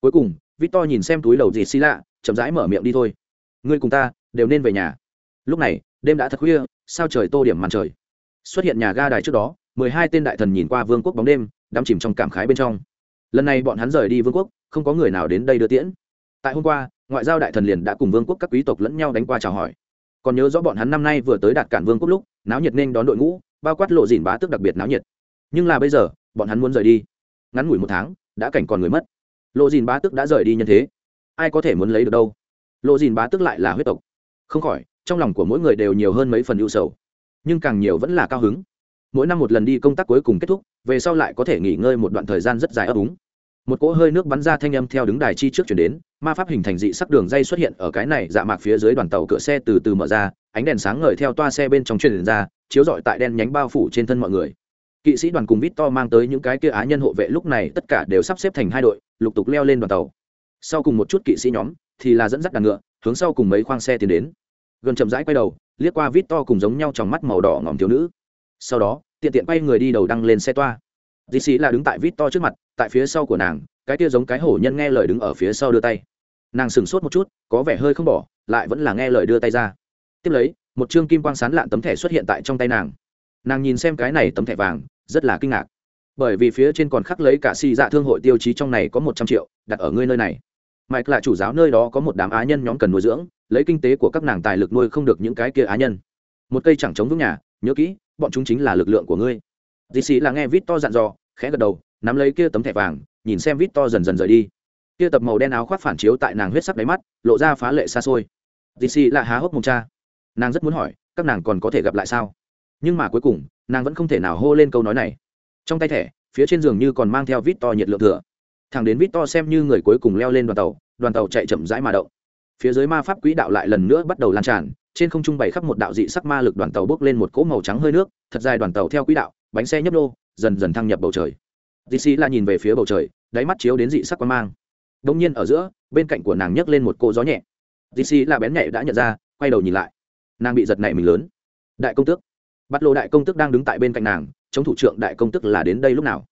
Cuối cùng vít to nhìn xem túi lầu gì xi lạ, chậm rãi mở miệng đi thôi. Ngươi cùng ta đều nên về nhà. Lúc này, đêm đã thật khuya, sao trời tô điểm màn trời. Xuất hiện nhà ga đài trước đó, mười hai tên đại thần nhìn qua vương quốc bóng đêm, đắm chìm trong cảm khái bên trong. Lần này bọn hắn rời đi vương quốc, không có người nào đến đây đưa tiễn. Tại hôm qua ngoại giao đại thần liền đã cùng vương quốc các quý tộc lẫn nhau đánh qua chào hỏi. Còn nhớ rõ bọn hắn năm nay vừa tới đạt cản vương quốc lúc, náo nhiệt nên đón đội ngũ, bao quát lộ dìn bá tức đặc biệt náo nhiệt. Nhưng là bây giờ, bọn hắn muốn rời đi. Ngắn ngủi một tháng, đã cảnh còn người mất. Lộ dìn bá tức đã rời đi nhân thế. Ai có thể muốn lấy được đâu? Lộ dìn bá tức lại là huyết tộc. Không khỏi, trong lòng của mỗi người đều nhiều hơn mấy phần ưu sầu. Nhưng càng nhiều vẫn là cao hứng. Mỗi năm một lần đi công tác cuối cùng kết thúc, về sau lại có thể nghỉ ngơi một đoạn thời gian rất dài ấp úng một cỗ hơi nước bắn ra thanh âm theo đứng đài chi trước chuyển đến, ma pháp hình thành dị sắc đường dây xuất hiện ở cái này dạ mạc phía dưới đoàn tàu cửa xe từ từ mở ra, ánh đèn sáng ngời theo toa xe bên trong truyền ra, chiếu rọi tại đen nhánh bao phủ trên thân mọi người. Kỵ sĩ đoàn cùng vít to mang tới những cái kia á nhân hộ vệ lúc này tất cả đều sắp xếp thành hai đội, lục tục leo lên đoàn tàu. Sau cùng một chút kỵ sĩ nhóm thì là dẫn dắt đàn ngựa, hướng sau cùng mấy khoang xe tiến đến. Gần chậm rãi quay đầu, liếc qua vít to cùng giống nhau trong mắt màu đỏ ngỏm thiếu nữ. Sau đó, tiện tiện quay người đi đầu đăng lên xe toa. Dì xì là đứng tại vít to trước mặt tại phía sau của nàng, cái kia giống cái hổ nhân nghe lời đứng ở phía sau đưa tay. Nàng sửng sốt một chút, có vẻ hơi không bỏ, lại vẫn là nghe lời đưa tay ra. Tiếp lấy, một chương kim quang sán lạn tấm thẻ xuất hiện tại trong tay nàng. Nàng nhìn xem cái này tấm thẻ vàng, rất là kinh ngạc. Bởi vì phía trên còn khắc lấy cả xì dạ thương hội tiêu chí trong này có một trăm triệu, đặt ở ngươi nơi này. Mike là chủ giáo nơi đó có một đám á nhân nhóm cần nuôi dưỡng, lấy kinh tế của các nàng tài lực nuôi không được những cái kia á nhân. Một cây chẳng chống vững nhà, nhớ kỹ, bọn chúng chính là lực lượng của ngươi. Dì xì là nghe vít to dặn dò, khẽ gật đầu nắm lấy kia tấm thẻ vàng, nhìn xem vít to dần dần rời đi. Kia tập màu đen áo khoác phản chiếu tại nàng huyết sắc đáy mắt, lộ ra phá lệ xa xôi. Dc là há hốc mồm cha. Nàng rất muốn hỏi, các nàng còn có thể gặp lại sao? Nhưng mà cuối cùng, nàng vẫn không thể nào hô lên câu nói này. Trong tay thẻ, phía trên giường như còn mang theo vít to nhiệt lượng thừa. Thằng đến vít to xem như người cuối cùng leo lên đoàn tàu đoàn tàu chạy chậm rãi mà động. Phía dưới ma pháp quỹ đạo lại lần nữa bắt đầu lan tràn, trên không trung bày khắp một đạo dị sắc ma lực đoàn tàu bước lên một cỗ màu trắng hơi nước, thật dài đoàn tàu theo quỹ đạo, bánh xe nhấp nô, dần dần thăng nhập bầu trời dì xì là nhìn về phía bầu trời, đáy mắt chiếu đến dị sắc quan mang. Đông nhiên ở giữa, bên cạnh của nàng nhấc lên một cỗ gió nhẹ. Dì xì là bén nhẹ đã nhận ra, quay đầu nhìn lại. Nàng bị giật nảy mình lớn. Đại công tước. Bắt lộ đại công tước đang đứng tại bên cạnh nàng, chống thủ trưởng đại công tước là đến đây lúc nào?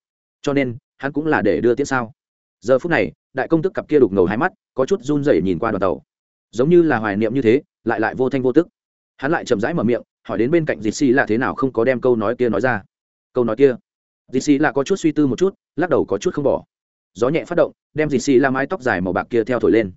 Cho nên, hắn cũng là để đưa tiễn sao? Giờ phút này, đại công tước cặp kia đục ngầu hai mắt, có chút run rẩy nhìn qua đoàn tàu. Giống như là hoài niệm như thế, lại lại vô thanh vô tức. Hắn lại chậm rãi mở miệng, hỏi đến bên cạnh dì xì là thế nào không có đem câu nói kia nói ra. Câu nói kia dì xì là có chút suy tư một chút, lắc đầu có chút không bỏ. Gió nhẹ phát động, đem dì xì là mái tóc dài màu bạc kia theo thổi lên.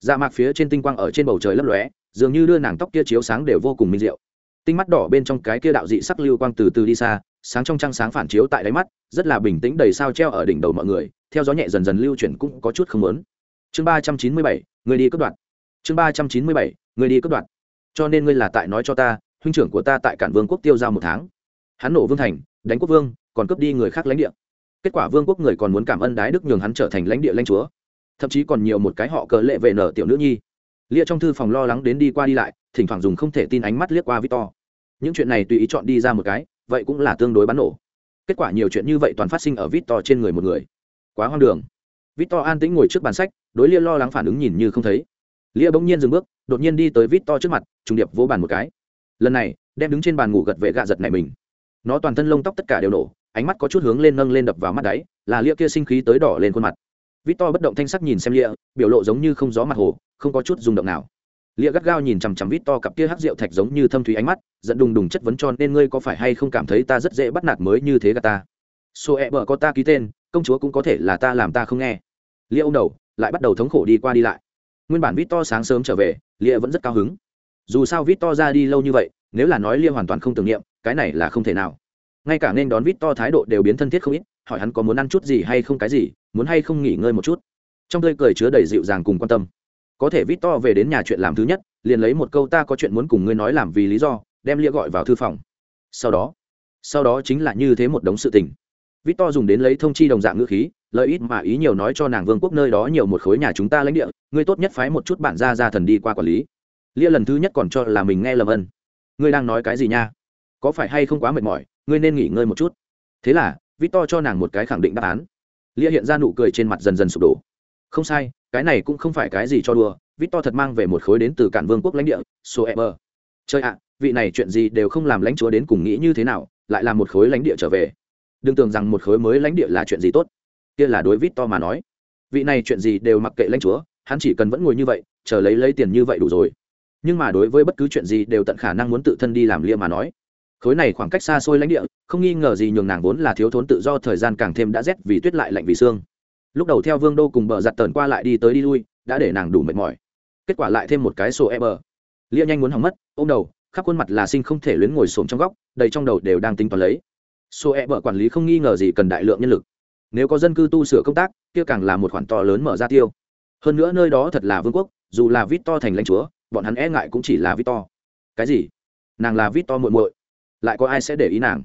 Dạ mạc phía trên tinh quang ở trên bầu trời lấp lóe, dường như đưa nàng tóc kia chiếu sáng đều vô cùng minh diệu. Tinh mắt đỏ bên trong cái kia đạo dị sắc lưu quang từ từ đi xa, sáng trong trăng sáng phản chiếu tại đáy mắt, rất là bình tĩnh đầy sao treo ở đỉnh đầu mọi người, theo gió nhẹ dần dần lưu chuyển cũng có chút không lớn chương ba trăm chín mươi bảy, người đi cất đoạn chương ba trăm chín mươi bảy, người đi cất đoạn cho nên ngươi là tại nói cho ta, huynh trưởng của ta tại cản vương quốc tiêu giao một tháng. Hắn nổ vương thành, đánh quốc vương còn cướp đi người khác lãnh địa. Kết quả vương quốc người còn muốn cảm ơn đái đức nhường hắn trở thành lãnh địa lãnh chúa. Thậm chí còn nhiều một cái họ cờ lệ về nở tiểu nữ nhi. Lia trong thư phòng lo lắng đến đi qua đi lại, thỉnh thoảng dùng không thể tin ánh mắt liếc qua victor. Những chuyện này tùy ý chọn đi ra một cái, vậy cũng là tương đối bắn nổ. Kết quả nhiều chuyện như vậy toàn phát sinh ở victor trên người một người. Quá hoang đường. Victor an tĩnh ngồi trước bàn sách, đối lia lo lắng phản ứng nhìn như không thấy. Lia bỗng nhiên dừng bước, đột nhiên đi tới victor trước mặt, trùng điệp vỗ bàn một cái. Lần này, đem đứng trên bàn ngủ gật vệ gạ giật này mình. Nó toàn thân lông tóc tất cả đều nổ ánh mắt có chút hướng lên nâng lên đập vào mắt đáy, là lia kia sinh khí tới đỏ lên khuôn mặt. Vít To bất động thanh sắc nhìn xem lia, biểu lộ giống như không gió mặt hồ, không có chút rung động nào. Lia gắt gao nhìn chằm chằm vít to cặp kia hắc rượu thạch giống như thâm thúy ánh mắt dẫn đùng đùng chất vấn cho nên ngươi có phải hay không cảm thấy ta rất dễ bắt nạt mới như thế gà ta? Số e bờ có ta ký tên, công chúa cũng có thể là ta làm ta không nghe. Lia ông đầu, lại bắt đầu thống khổ đi qua đi lại. Nguyên bản vít to sáng sớm trở về, lia vẫn rất cao hứng. Dù sao vít to ra đi lâu như vậy, nếu là nói lia hoàn toàn không tưởng niệm, cái này là không thể nào ngay cả nên đón vít to thái độ đều biến thân thiết không ít, hỏi hắn có muốn ăn chút gì hay không cái gì, muốn hay không nghỉ ngơi một chút. Trong tươi cười chứa đầy dịu dàng cùng quan tâm. Có thể vít to về đến nhà chuyện làm thứ nhất, liền lấy một câu ta có chuyện muốn cùng ngươi nói làm vì lý do, đem lia gọi vào thư phòng. Sau đó sau đó chính là như thế một đống sự tình. Vít to dùng đến lấy thông chi đồng dạng ngữ khí lợi ít mà ý nhiều nói cho nàng vương quốc nơi đó nhiều một khối nhà chúng ta lãnh địa, ngươi tốt nhất phái một chút bản gia ra thần đi qua quản lý. Lia lần thứ nhất còn cho là mình nghe lầm ân. Ngươi đang nói cái gì nha? Có phải hay không quá mệt mỏi, ngươi nên nghỉ ngơi một chút. Thế là vít to cho nàng một cái khẳng định đáp án. Lia hiện ra nụ cười trên mặt dần dần sụp đổ. Không sai, cái này cũng không phải cái gì cho đùa, victor thật mang về một khối đến từ cản vương quốc lãnh địa số ever chơi ạ, vị này chuyện gì đều không làm lãnh chúa đến cùng nghĩ như thế nào, lại làm một khối lãnh địa trở về. Đừng tưởng rằng một khối mới lãnh địa là chuyện gì tốt. Kia là đối victor mà nói. Vị này chuyện gì đều mặc kệ lãnh chúa, hắn chỉ cần vẫn ngồi như vậy, chờ lấy lấy tiền như vậy đủ rồi. Nhưng mà đối với bất cứ chuyện gì đều tận khả năng muốn tự thân đi làm lia mà nói khối này khoảng cách xa xôi lãnh địa, không nghi ngờ gì nhường nàng vốn là thiếu thốn tự do thời gian càng thêm đã rét vì tuyết lại lạnh vì xương lúc đầu theo vương đô cùng bờ giặt tờn qua lại đi tới đi lui, đã để nàng đủ mệt mỏi. Kết quả lại thêm một cái sổ e bờ. Lia nhanh muốn hỏng mất ô m đầu, khắp khuôn mặt là sinh không thể luyến ngồi xổm trong góc, đầy trong đầu đều đang tính toán lấy. Sổ e bờ quản lý không nghi ngờ gì cần đại lượng nhân lực. Nếu có dân cư tu sửa công tác, kia càng là một khoản to lớn mở ra tiêu. Hơn nữa nơi đó thật là vương quốc, dù là vít to thành lãnh chúa, bọn hắn e ngại cũng chỉ là vít to cái gì? Nàng là vít to muộn muội lại có ai sẽ để ý nàng?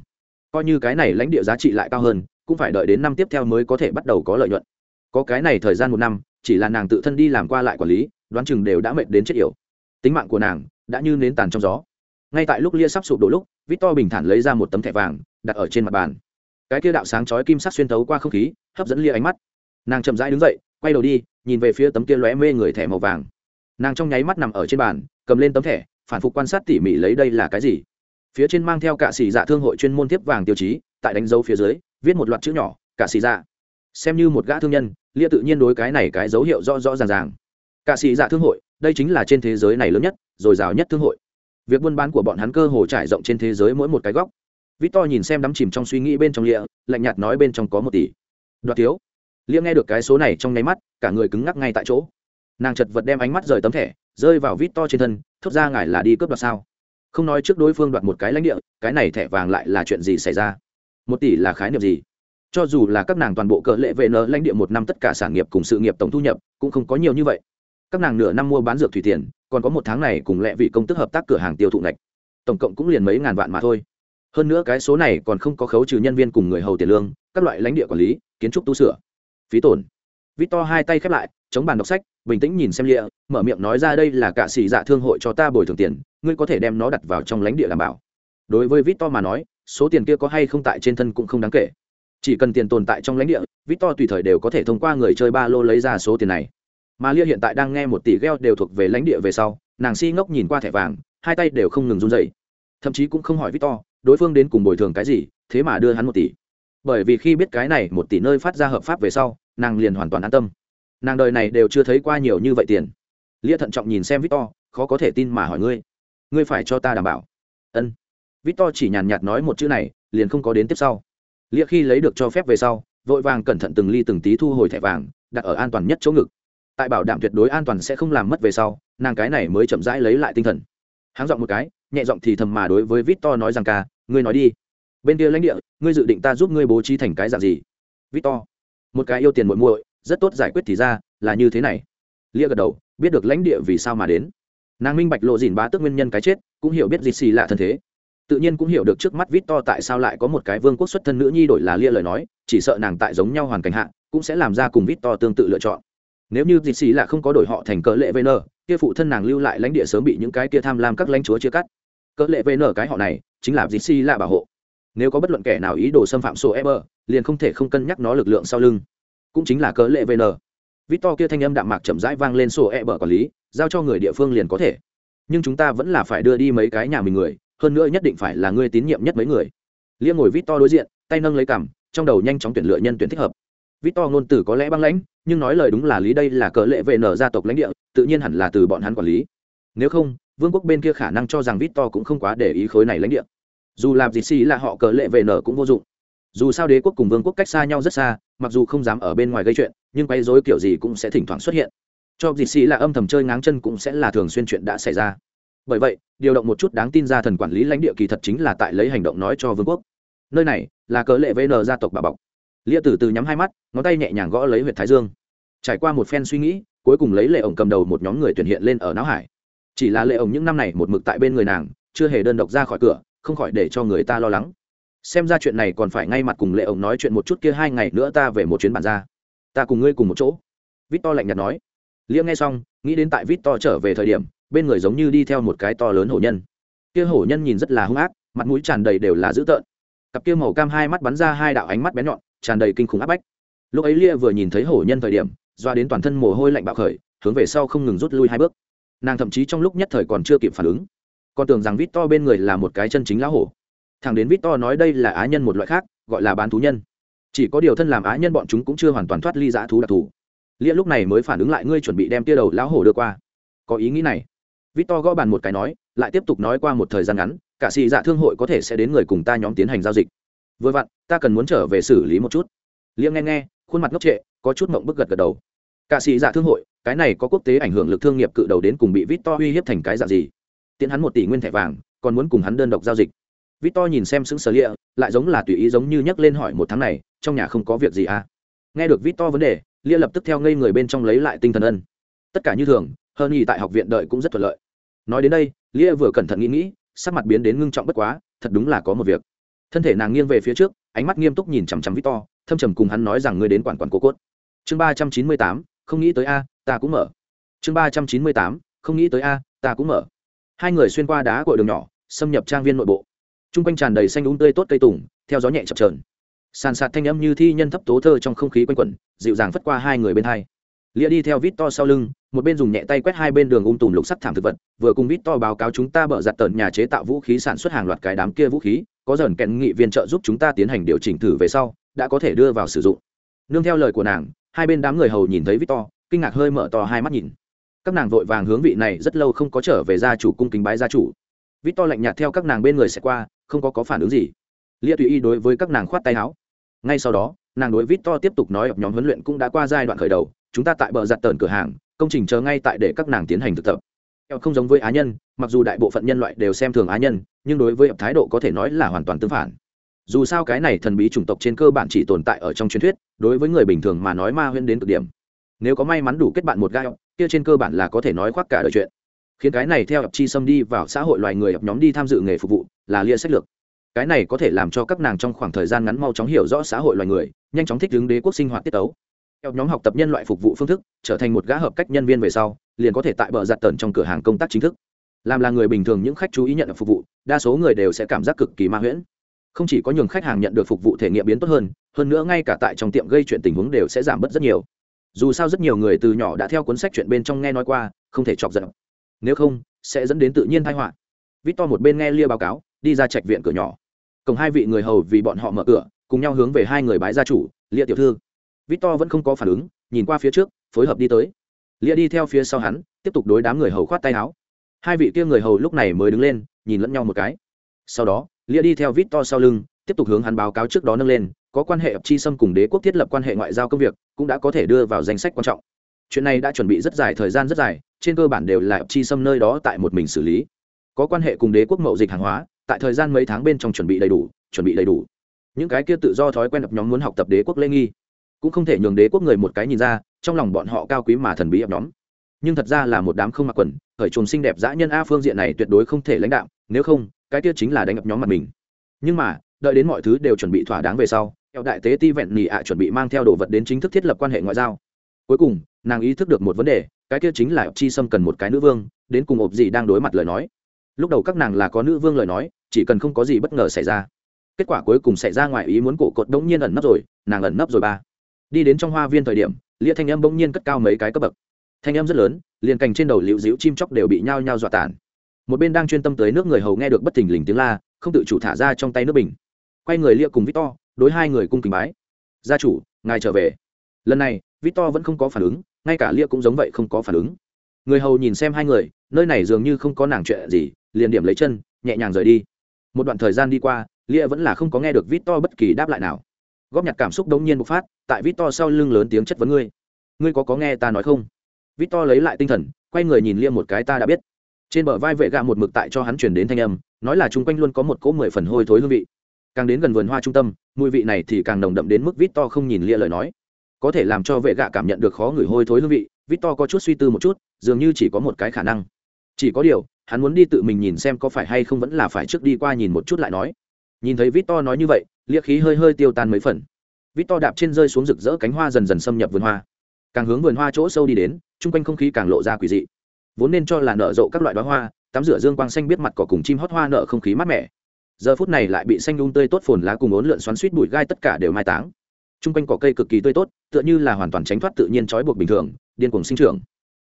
Coi như cái này lãnh địa giá trị lại cao hơn, cũng phải đợi đến năm tiếp theo mới có thể bắt đầu có lợi nhuận. Có cái này thời gian một năm, chỉ là nàng tự thân đi làm qua lại quản lý, đoán chừng đều đã mệt đến chết yểu. Tính mạng của nàng đã như nến tàn trong gió. Ngay tại lúc lia sắp sụp đổ lúc, victor bình thản lấy ra một tấm thẻ vàng, đặt ở trên mặt bàn. Cái kia đạo sáng chói kim sắc xuyên thấu qua không khí, hấp dẫn lia ánh mắt. Nàng chậm rãi đứng dậy, quay đầu đi, nhìn về phía tấm kia lóe mê người thẻ màu vàng. Nàng trong nháy mắt nằm ở trên bàn, cầm lên tấm thẻ, phản phục quan sát tỉ mỉ lấy đây là cái gì phía trên mang theo cả xì dạ thương hội chuyên môn tiếp vàng tiêu chí, tại đánh dấu phía dưới, viết một loạt chữ nhỏ, cả xì dạ. Xem như một gã thương nhân, lia tự nhiên đối cái này cái dấu hiệu rõ rõ ràng ràng. Cả xì dạ thương hội, đây chính là trên thế giới này lớn nhất dồi dào nhất thương hội. Việc buôn bán của bọn hắn cơ hồ trải rộng trên thế giới mỗi một cái góc. Victor nhìn xem đắm chìm trong suy nghĩ bên trong lia, lạnh nhạt nói bên trong có một tỷ. Đoạt thiếu. Lia nghe được cái số này trong nháy mắt, cả người cứng ngắc ngay tại chỗ. Nàng chật vật đem ánh mắt rời tấm thẻ, rơi vào victor trên thân, thốt ra ngài là đi cướp đoạt sao? Không nói trước đối phương đoạt một cái lãnh địa, cái này thẻ vàng lại là chuyện gì xảy ra? Một tỷ là khái niệm gì? Cho dù là các nàng toàn bộ cỡ lệ vệ nợ lãnh địa một năm tất cả sản nghiệp cùng sự nghiệp tổng thu nhập cũng không có nhiều như vậy. Các nàng nửa năm mua bán dược thủy tiền, còn có một tháng này cùng lệ vị công tức hợp tác cửa hàng tiêu thụ ngạch. Tổng cộng cũng liền mấy ngàn vạn mà thôi. Hơn nữa cái số này còn không có khấu trừ nhân viên cùng người hầu tiền lương, các loại lãnh địa quản lý, kiến trúc tu sửa, phí tổn. Victor hai tay khép lại chống bàn đọc sách bình tĩnh nhìn xem lịa mở miệng nói ra đây là cả sĩ dạ thương hội cho ta bồi thường tiền ngươi có thể đem nó đặt vào trong lãnh địa đảm bảo. Đối với Victor mà nói số tiền kia có hay không tại trên thân cũng không đáng kể. Chỉ cần tiền tồn tại trong lãnh địa Victor tùy thời đều có thể thông qua người chơi ba lô lấy ra số tiền này. Mà lia hiện tại đang nghe một tỷ gel đều thuộc về lãnh địa về sau nàng si ngốc nhìn qua thẻ vàng hai tay đều không ngừng run rẩy, thậm chí cũng không hỏi victor đối phương đến cùng bồi thường cái gì thế mà đưa hắn một tỷ. Bởi vì khi biết cái này một tỷ nơi phát ra hợp pháp về sau nàng liền hoàn toàn an tâm. Nàng đời này đều chưa thấy qua nhiều như vậy tiền. Lia thận trọng nhìn xem victor, khó có thể tin mà hỏi ngươi. Ngươi phải cho ta đảm bảo. Ân. Victor chỉ nhàn nhạt nói một chữ này, liền không có đến tiếp sau. Lia khi lấy được cho phép về sau, vội vàng cẩn thận từng ly từng tí thu hồi thẻ vàng, đặt ở an toàn nhất chỗ ngực. Tại bảo đảm tuyệt đối an toàn sẽ không làm mất về sau, nàng cái này mới chậm rãi lấy lại tinh thần. Háng giọng một cái, nhẹ giọng thì thầm mà đối với victor nói rằng ca, ngươi nói đi. Bên kia lãnh địa, ngươi dự định ta giúp ngươi bố trí thành cái dạng gì? Victor một cái yêu tiền muội muội, rất tốt giải quyết thì ra, là như thế này. Lia gật đầu, biết được lãnh địa vì sao mà đến. Nàng minh bạch lộ dìn bá tức nguyên nhân cái chết, cũng hiểu biết gì xì lạ thân thế. Tự nhiên cũng hiểu được trước mắt vít to tại sao lại có một cái vương quốc xuất thân nữ nhi đổi là lia lời nói, chỉ sợ nàng tại giống nhau hoàn cảnh hạ, cũng sẽ làm ra cùng vít to tương tự lựa chọn. Nếu như gì xì lạ không có đổi họ thành cỡ lệ vn kia phụ thân nàng lưu lại lãnh địa sớm bị những cái kia tham lam các lãnh chúa chia cắt. Cỡ lệ vn cái họ này, chính là gì xì lạ bảo hộ nếu có bất luận kẻ nào ý đồ xâm phạm số ever liền không thể không cân nhắc nó lực lượng sau lưng. Cũng chính là cớ lệ vn victor kia thanh âm đạm mạc chậm rãi vang lên sổ e quản lý, giao cho người địa phương liền có thể. Nhưng chúng ta vẫn là phải đưa đi mấy cái nhà mình người, hơn nữa nhất định phải là người tín nhiệm nhất mấy người. Liêng ngồi victor đối diện, tay nâng lấy cằm, trong đầu nhanh chóng tuyển lựa nhân tuyển thích hợp. Victor ngôn từ có lẽ băng lãnh, nhưng nói lời đúng là lý đây là cớ lệ VN nở gia tộc lãnh địa, tự nhiên hẳn là từ bọn hắn quản lý. Nếu không, vương quốc bên kia khả năng cho rằng victor cũng không quá để ý khối này lãnh địa dù làm gì xì là họ cờ lệ về nở cũng vô dụng. Dù sao đế quốc cùng vương quốc cách xa nhau rất xa, mặc dù không dám ở bên ngoài gây chuyện, nhưng quay dối kiểu gì cũng sẽ thỉnh thoảng xuất hiện. Cho dì xì là âm thầm chơi ngáng chân cũng sẽ là thường xuyên chuyện đã xảy ra. Bởi vậy, điều động một chút đáng tin ra thần quản lý lãnh địa kỳ thật chính là tại lấy hành động nói cho vương quốc. Nơi này là cớ lệ vn gia tộc bà bọc. Lia từ từ nhắm hai mắt, ngón tay nhẹ nhàng gõ lấy huyện thái dương. Trải qua một phen suy nghĩ, cuối cùng lấy lệ ổng cầm đầu một nhóm người tuyển hiện lên ở não hải. Chỉ là lệ ổng những năm này một mực tại bên người nàng, chưa hề đơn độc ra khỏi cửa không khỏi để cho người ta lo lắng. Xem ra chuyện này còn phải ngay mặt cùng lệ ổng nói chuyện một chút kia hai ngày nữa ta về một chuyến bàn ra ta cùng ngươi cùng một chỗ. Vít to lạnh nhạt nói. Liễm nghe xong, nghĩ đến tại vít to trở về thời điểm, bên người giống như đi theo một cái to lớn hổ nhân. Kia hổ nhân nhìn rất là hung ác, mặt mũi tràn đầy đều là dữ tợn. Cặp kia màu cam hai mắt bắn ra hai đạo ánh mắt bén nhọn, tràn đầy kinh khủng áp bách. Lúc ấy lia vừa nhìn thấy hổ nhân thời điểm, doa đến toàn thân mồ hôi lạnh bạo khởi, hướng về sau không ngừng rút lui hai bước. Nàng thậm chí trong lúc nhất thời còn chưa kịp phản ứng còn tưởng rằng vít to bên người là một cái chân chính lão hổ. Thằng đến vít to nói đây là á nhân một loại khác, gọi là bán thú nhân. Chỉ có điều thân làm á nhân bọn chúng cũng chưa hoàn toàn thoát ly dã thú đặc thù. Lia lúc này mới phản ứng lại ngươi chuẩn bị đem tia đầu lão hổ đưa qua. Có ý nghĩ này. Vít to gõ bàn một cái nói, lại tiếp tục nói qua một thời gian ngắn, cả xì dạ thương hội có thể sẽ đến người cùng ta nhóm tiến hành giao dịch. Vừa vặn, ta cần muốn trở về xử lý một chút. Lia nghe nghe, khuôn mặt ngốc trệ, có chút mộng bức gật gật đầu. Cả xì dạ thương hội, cái này có quốc tế ảnh hưởng lực thương nghiệp cự đầu đến cùng bị vít to uy hiếp thành cái dạng gì? Tiến hắn một tỷ nguyên thẻ vàng còn muốn cùng hắn đơn độc giao dịch Victor nhìn xem xứng sở lịa, lại giống là tùy ý giống như nhắc lên hỏi một tháng này, trong nhà không có việc gì à? Nghe được Victor vấn đề, Lia lập tức theo ngây người bên trong lấy lại tinh thần ân. Tất cả như thường, hơn nhì tại học viện đợi cũng rất thuận lợi. Nói đến đây, Lia vừa cẩn thận nghĩ nghĩ, sắc mặt biến đến ngưng trọng bất quá, thật đúng là có một việc. Thân thể nàng nghiêng về phía trước, ánh mắt nghiêm túc nhìn chằm chằm Victor, thâm trầm cùng hắn nói rằng ngươi đến quản quản cô cốt. Chương ba trăm chín mươi tám, không nghĩ tới a, ta cũng mở. Chương ba trăm chín mươi tám, không nghĩ tới a, ta cũng mở. Hai người xuyên qua đá cội đường nhỏ, xâm nhập trang viên nội bộ. T r u n g quanh tràn đầy xanh đúng tươi tốt cây tùng theo gió nhẹ chập trờn sàn sạt thanh âm như thi nhân thấp tố thơ trong không khí quanh quẩn dịu dàng phất qua hai người bên hai. Lia đi theo vít to sau lưng một bên dùng nhẹ tay quét hai bên đường ung tùm lục sắt thảm thực vật vừa cùng vít to báo cáo chúng ta bở giặt tợn nhà chế tạo vũ khí sản xuất hàng loạt cái đám kia vũ khí có dần kẹn nghị viên trợ giúp chúng ta tiến hành điều chỉnh thử về sau đã có thể đưa vào sử dụng. Nương theo lời của nàng hai bên đám người hầu nhìn thấy vít to kinh ngạc hơi mở to hai mắt nhìn các nàng vội vàng hướng vị này rất lâu không có trở về gia chủ cung kính bái gia chủ. Vít to lạnh nhạt theo các nàng bên người sẽ qua, không có có phản ứng gì. Lia tùy y đối với các nàng khoát tay áo. Ngay sau đó, nàng đối vít to tiếp tục nói nhóm huấn luyện cũng đã qua giai đoạn khởi đầu, chúng ta tại bờ giặt tờn cửa hàng, công trình chờ ngay tại để các nàng tiến hành thực tập. Không giống với á nhân, mặc dù đại bộ phận nhân loại đều xem thường á nhân, nhưng đối với thái độ có thể nói là hoàn toàn tương phản. Dù sao cái này thần bí chủng tộc trên cơ bản chỉ tồn tại ở trong truyền thuyết, đối với người bình thường mà nói ma huyễn đến cực điểm. Nếu có may mắn đủ kết bạn một gai kia trên cơ bản là có thể nói khoác cả đời chuyện. Khiến cái này theo chi xâm đi vào xã hội loài người nhóm đi tham dự nghề phục vụ là lia sách lược. Cái này có thể làm cho các nàng trong khoảng thời gian ngắn mau chóng hiểu rõ xã hội loài người, nhanh chóng thích ứng đế quốc sinh hoạt tiết tấu. Ập nhóm học tập nhân loại phục vụ phương thức, trở thành một gã hợp cách nhân viên về sau, liền có thể tại bờ giặt tần trong cửa hàng công tác chính thức. Làm là người bình thường những khách chú ý nhận được phục vụ, đa số người đều sẽ cảm giác cực kỳ ma huyễn. Không chỉ có nhường khách hàng nhận được phục vụ thể nghiệm biến tốt hơn hơn nữa ngay cả tại trong tiệm gây chuyện tình huống đều sẽ giảm bớt rất nhiều dù sao rất nhiều người từ nhỏ đã theo cuốn sách chuyện bên trong nghe nói qua, không thể chọc giận. Nếu không, sẽ dẫn đến tự nhiên thai họa. Vít to một bên nghe lia báo cáo, đi ra trạch viện cửa nhỏ. Cùng hai vị người hầu vì bọn họ mở cửa, cùng nhau hướng về hai người bái gia chủ, lia tiểu thư. Vít to vẫn không có phản ứng, nhìn qua phía trước, phối hợp đi tới. Lia đi theo phía sau hắn, tiếp tục đối đám người hầu khoát tay áo. Hai vị kia người hầu lúc này mới đứng lên, nhìn lẫn nhau một cái. Sau đó, lia đi theo vít to sau lưng, tiếp tục hướng hắn báo cáo trước đó nâng lên có quan hệ chi xâm cùng đế quốc thiết lập quan hệ ngoại giao công việc, cũng đã có thể đưa vào danh sách quan trọng. Chuyện này đã chuẩn bị rất dài, thời gian rất dài, trên cơ bản đều là chi xâm nơi đó tại một mình xử lý. Có quan hệ cùng đế quốc mậu dịch hàng hóa, tại thời gian mấy tháng bên trong chuẩn bị đầy đủ, chuẩn bị đầy đủ. Những cái kia tự do thói quen đập nhóm muốn học tập đế quốc lễ nghi, cũng không thể nhường đế quốc người một cái nhìn ra, trong lòng bọn họ cao quý mà thần bí ập nhóm. Nhưng thật ra là một đám không mặc quần khởi trùng xinh đẹp dã nhân a phương diện này tuyệt đối không thể lãnh đạo, nếu không, cái kia chính là đánh ập nhóm mặt mình. Nhưng mà đợi đến mọi thứ đều chuẩn bị thỏa đáng về sau, theo đại tế ti vẹn nỉ ạ chuẩn bị mang theo đồ vật đến chính thức thiết lập quan hệ ngoại giao. Cuối cùng, nàng ý thức được một vấn đề, cái kia chính là chi sâm cần một cái nữ vương, đến cùng ộp gì đang đối mặt lời nói. Lúc đầu các nàng là có nữ vương lời nói, chỉ cần không có gì bất ngờ xảy ra. Kết quả cuối cùng xảy ra ngoài ý muốn cổ cột đống nhiên ẩn nấp rồi, nàng ẩn nấp rồi ba. Đi đến trong hoa viên thời điểm, lia thanh âm bỗng nhiên cất cao mấy cái cấp bậc. Thanh âm rất lớn, liền cành trên đầu liễu dĩu chim chóc đều bị nhao nhao dọa tản một bên đang chuyên tâm tới nước người hầu nghe được bất thình lình tiếng la, không tự chủ thả ra trong tay nước bình quay người lia cùng victor, đối hai người cung kính bái. Gia chủ, ngài trở về. Lần này, victor vẫn không có phản ứng, ngay cả lia cũng giống vậy không có phản ứng. Người hầu nhìn xem hai người, nơi này dường như không có nàng chuyện gì, liền điểm lấy chân, nhẹ nhàng rời đi. Một đoạn thời gian đi qua, lia vẫn là không có nghe được victor bất kỳ đáp lại nào. Góp nhặt cảm xúc đống nhiên bộc phát, tại victor sau lưng lớn tiếng chất vấn ngươi. Ngươi có có nghe ta nói không? Victor lấy lại tinh thần, quay người nhìn lia một cái ta đã biết. Trên bờ vai vệ gạ một mực tại cho hắn chuyển đến thanh âm, nói là chung quanh luôn có một cỗ mười phần hôi thối hương vị càng đến gần vườn hoa trung tâm, mùi vị này thì càng nồng đậm đến mức vít to không nhìn lia lời nói. Có thể làm cho vệ gạ cảm nhận được khó ngửi hôi thối hương vị vít to có chút suy tư một chút, dường như chỉ có một cái khả năng. Chỉ có điều, hắn muốn đi tự mình nhìn xem có phải hay không vẫn là phải trước đi qua nhìn một chút lại nói. Nhìn thấy vít to nói như vậy lia khí hơi hơi tiêu tan mấy phần. Vít to đạp trên rơi xuống rực rỡ cánh hoa dần dần xâm nhập vườn hoa. Càng hướng vườn hoa chỗ sâu đi đến, chung quanh không khí càng lộ ra quỷ dị. Vốn nên cho là nở rộ các loại đoá hoa, tắm rửa dương quang xanh biết mặt cỏ cùng chim hót hoa nở không khí mát mẻ giờ phút này lại bị xanh đun tươi tốt phồn lá cùng ốn lượn xoắn suýt bụi gai tất cả đều mai táng. T r u n g quanh cỏ cây cực kỳ tươi tốt, tựa như là hoàn toàn tránh thoát tự nhiên trói buộc bình thường, điên cuồng sinh trưởng.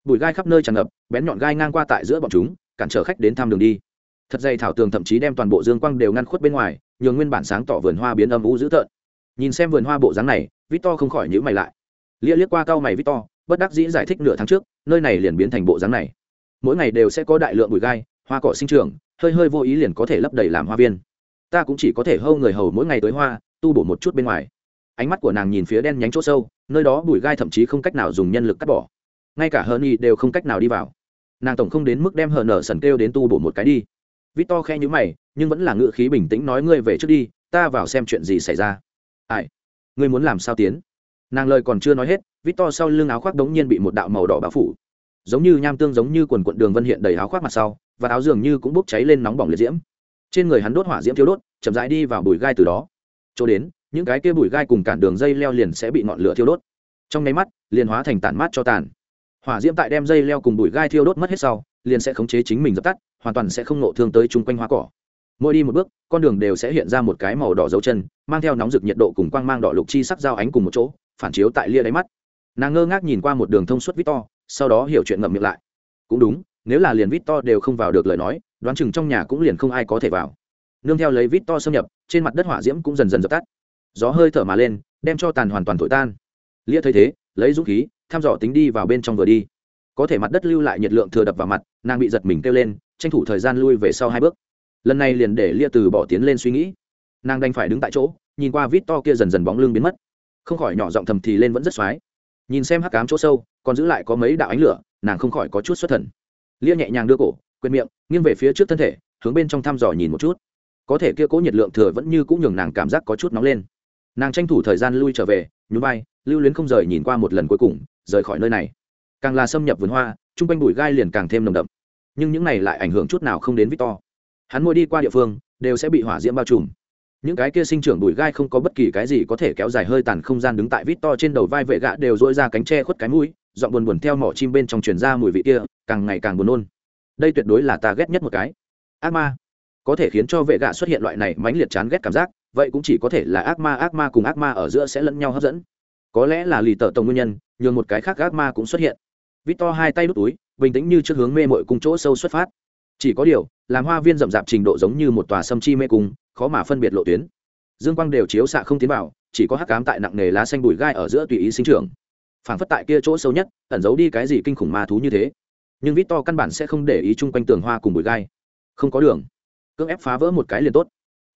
Bụi gai khắp nơi tràn ngập, bén nhọn gai ngang qua tại giữa bọn chúng, cản trở khách đến thăm đường đi. Thật dày thảo tường thậm chí đem toàn bộ dương quang đều ngăn khuất bên ngoài, nhường nguyên bản sáng tỏ vườn hoa biến âm u dữ tợn. Nhìn xem vườn hoa bộ dáng này, victor không khỏi nhữ mày lại. Lia liếc qua cau mày victor, bất đắc dĩ giải thích nửa tháng trước, nơi này liền biến thành bộ dáng này. Mỗi ngày đều sẽ có đại lượng bụi gai hoa cỏ sinh trưởng, hơi hơi vô ý liền có thể lấp đầy làm hoa viên. Ta cũng chỉ có thể hâu người hầu mỗi ngày tới hoa, tu bổ một chút bên ngoài. Ánh mắt của nàng nhìn phía đen nhánh chỗ sâu, nơi đó bụi gai thậm chí không cách nào dùng nhân lực cắt bỏ. Ngay cả hờ nhi đều không cách nào đi vào. Nàng tổng không đến mức đem hờ nở sần kêu đến tu bổ một cái đi. Vít to khe nhữ mày, nhưng vẫn là ngự khí bình tĩnh nói ngươi về trước đi, ta vào xem chuyện gì xảy ra. Ai? Ngươi muốn làm sao tiến? Nàng lời còn chưa nói hết vít to sau lưng áo khoác đống nhiên bị một đạo màu đỏ bao phủ. Giống như nham tương giống như quần quận đường vân hiện đầy áo khoác mặt sau và áo dường như cũng bốc cháy lên nóng bỏng liệt diễm. Trên người hắn đốt hỏa diễm thiếu đốt, chậm rãi đi vào bụi gai từ đó. Chỗ đến, những cái kia bụi gai cùng cản đường dây leo liền sẽ bị ngọn lửa thiêu đốt. Trong nháy mắt, liền hóa thành tản mát cho tàn. Hỏa diễm tại đem dây leo cùng bụi gai thiêu đốt mất hết sau, liền sẽ khống chế chính mình dập tắt, hoàn toàn sẽ không nộ thương tới chung quanh hoa cỏ. Mỗi đi một bước, con đường đều sẽ hiện ra một cái màu đỏ dấu chân, mang theo nóng rực nhiệt độ cùng quang mang đỏ lục chi sắc dao ánh cùng một chỗ, phản chiếu tại lia đáy mắt. Nàng ngơ ngác nhìn qua một đường thông suốt vít to, sau đó hiểu chuyện ngậm miệng lại. Cũng đúng nếu là liền vít to đều không vào được lời nói, đoán chừng trong nhà cũng liền không ai có thể vào. Nương theo lấy vít to xâm nhập, trên mặt đất hỏa diễm cũng dần dần dập tắt. Gió hơi thở mà lên, đem cho tàn hoàn toàn thổi tan. Lia thấy thế, lấy dũng khí, thăm dò tính đi vào bên trong vừa đi. Có thể mặt đất lưu lại nhiệt lượng thừa đập vào mặt, nàng bị giật mình kêu lên, tranh thủ thời gian lui về sau hai bước. Lần này liền để lia từ bỏ tiến lên suy nghĩ. Nàng đành phải đứng tại chỗ, nhìn qua vít to kia dần dần bóng lưng biến mất. Không khỏi nhỏ giọng thầm thì lên vẫn rất x nhìn xem hắc cám chỗ sâu, còn giữ lại có mấy đạo ánh lửa, nàng không khỏi có chút xuất thần lia nhẹ nhàng đưa cổ quên miệng, nghiêng về phía trước thân thể, hướng bên trong thăm dò nhìn một chút. Có thể kia cố nhiệt lượng thừa vẫn như cũng nhường nàng cảm giác có chút nóng lên. Nàng tranh thủ thời gian lui trở về, nhún vai, lưu luyến không rời nhìn qua một lần cuối cùng, rời khỏi nơi này. Càng là xâm nhập vườn hoa, chung quanh bụi gai liền càng thêm nồng đậm. Nhưng những này lại ảnh hưởng chút nào không đến victor. Hắn môi đi qua địa phương, đều sẽ bị hỏa diễm bao trùm. Những cái kia sinh trưởng bụi gai không có bất kỳ cái gì có thể kéo dài hơi tàn không gian đứng tại vít to trên đầu vai vệ gã đều dỗi ra cánh tre khuất cái mũi dọn buồn buồn theo mỏ chim bên trong truyền ra mùi vị kia, càng ngày càng buồn nôn. Đây tuyệt đối là ta ghét nhất một cái. Ác ma. Có thể khiến cho vệ gạ xuất hiện loại này mãnh liệt chán ghét cảm giác, vậy cũng chỉ có thể là ác ma ác ma cùng ác ma ở giữa sẽ lẫn nhau hấp dẫn. Có lẽ là lì tợ tổng nguyên nhân, nhường một cái khác ác ma cũng xuất hiện. Vít to hai tay đút túi, bình tĩnh như trước hướng mê mội cùng chỗ sâu xuất phát. Chỉ có điều, làm hoa viên rậm rạp trình độ giống như một tòa sâm chi mê cung, khó mà phân biệt lộ tuyến. Dương quang đều chiếu xạ không tiến vào, chỉ có hắc cám tại nặng nề lá xanh bụi gai ở giữa tùy ý sinh trưởng phảng phất tại kia chỗ sâu nhất, ẩn giấu đi cái gì kinh khủng ma thú như thế. Nhưng vít to căn bản sẽ không để ý chung quanh tường hoa cùng bụi gai. Không có đường. Cưỡng ép phá vỡ một cái liền tốt.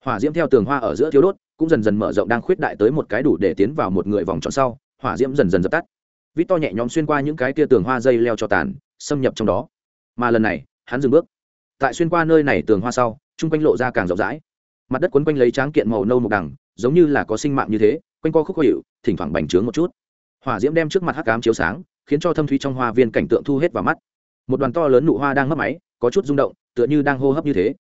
Hỏa diễm theo tường hoa ở giữa thiếu đốt, cũng dần dần mở rộng đang khuyết đại tới một cái đủ để tiến vào một người vòng tròn sau, hỏa diễm dần dần dập tắt. Vít to nhẹ nhõm xuyên qua những cái tia tường hoa dây leo cho tàn, xâm nhập trong đó. Mà lần này, hắn dừng bước. Tại xuyên qua nơi này tường hoa sau, chung quanh lộ ra càng rộng rãi. Mặt đất quấn quanh lấy tráng kiện màu nâu mục đằng, giống như là có sinh mạng như thế, quanh co khúc khó hiệu thỉnh thoảng bành trướng một chút hỏa diễm đem trước mặt hắc cám chiếu sáng, khiến cho thâm thúy trong hoa viên cảnh tượng thu hết vào mắt. Một đoàn to lớn nụ hoa đang mất máy, có chút rung động, tựa như đang hô hấp như thế.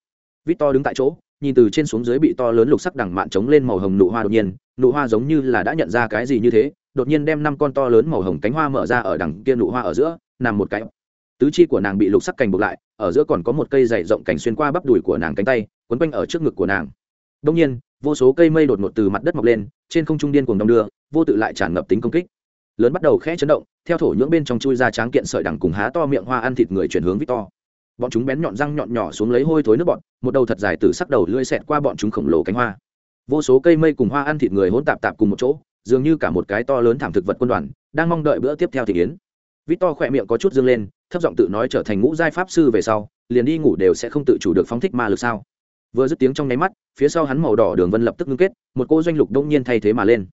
Vít to đứng tại chỗ, nhìn từ trên xuống dưới bị to lớn lục sắc đằng mạn trống lên màu hồng nụ hoa đột nhiên, nụ hoa giống như là đã nhận ra cái gì như thế, đột nhiên đem năm con to lớn màu hồng cánh hoa mở ra ở đằng kia nụ hoa ở giữa, nằm một cái. Tứ chi của nàng bị lục sắc cành buộc lại, ở giữa còn có một cây dày rộng cành xuyên qua bắp đùi của nàng cánh tay, quấn quanh ở trước ngực của nàng. Đông nhiên, vô số cây mây đột ngột từ mặt đất mọc lên, trên không trung điên cuồng đông đưa, vô tự lại tràn ngập tính công kích lớn bắt đầu khẽ chấn động, theo thổ nhưỡng bên trong chui ra tráng kiện sợi đằng cùng há to miệng hoa ăn thịt người chuyển hướng victor. Bọn chúng bén nhọn răng nhọn nhỏ xuống lấy hôi thối nước bọn một đầu thật dài từ sắc đầu lưỡi xẹt qua bọn chúng khổng lồ cánh hoa. Vô số cây mây cùng hoa ăn thịt người hỗn tạp tạp cùng một chỗ, dường như cả một cái to lớn thảm thực vật quân đoàn, đang mong đợi bữa tiếp theo thị kiến. Vít to khỏe miệng có chút dương lên, thấp giọng tự nói trở thành ngũ giai pháp sư về sau, liền đi ngủ đều sẽ không tự chủ được phóng thích ma lực sao? Vừa dứt tiếng trong nháy mắt, phía sau hắn màu đỏ đường vân lập tức ngưng kết, một cô doanh lục đông nhiên thay thế mà lên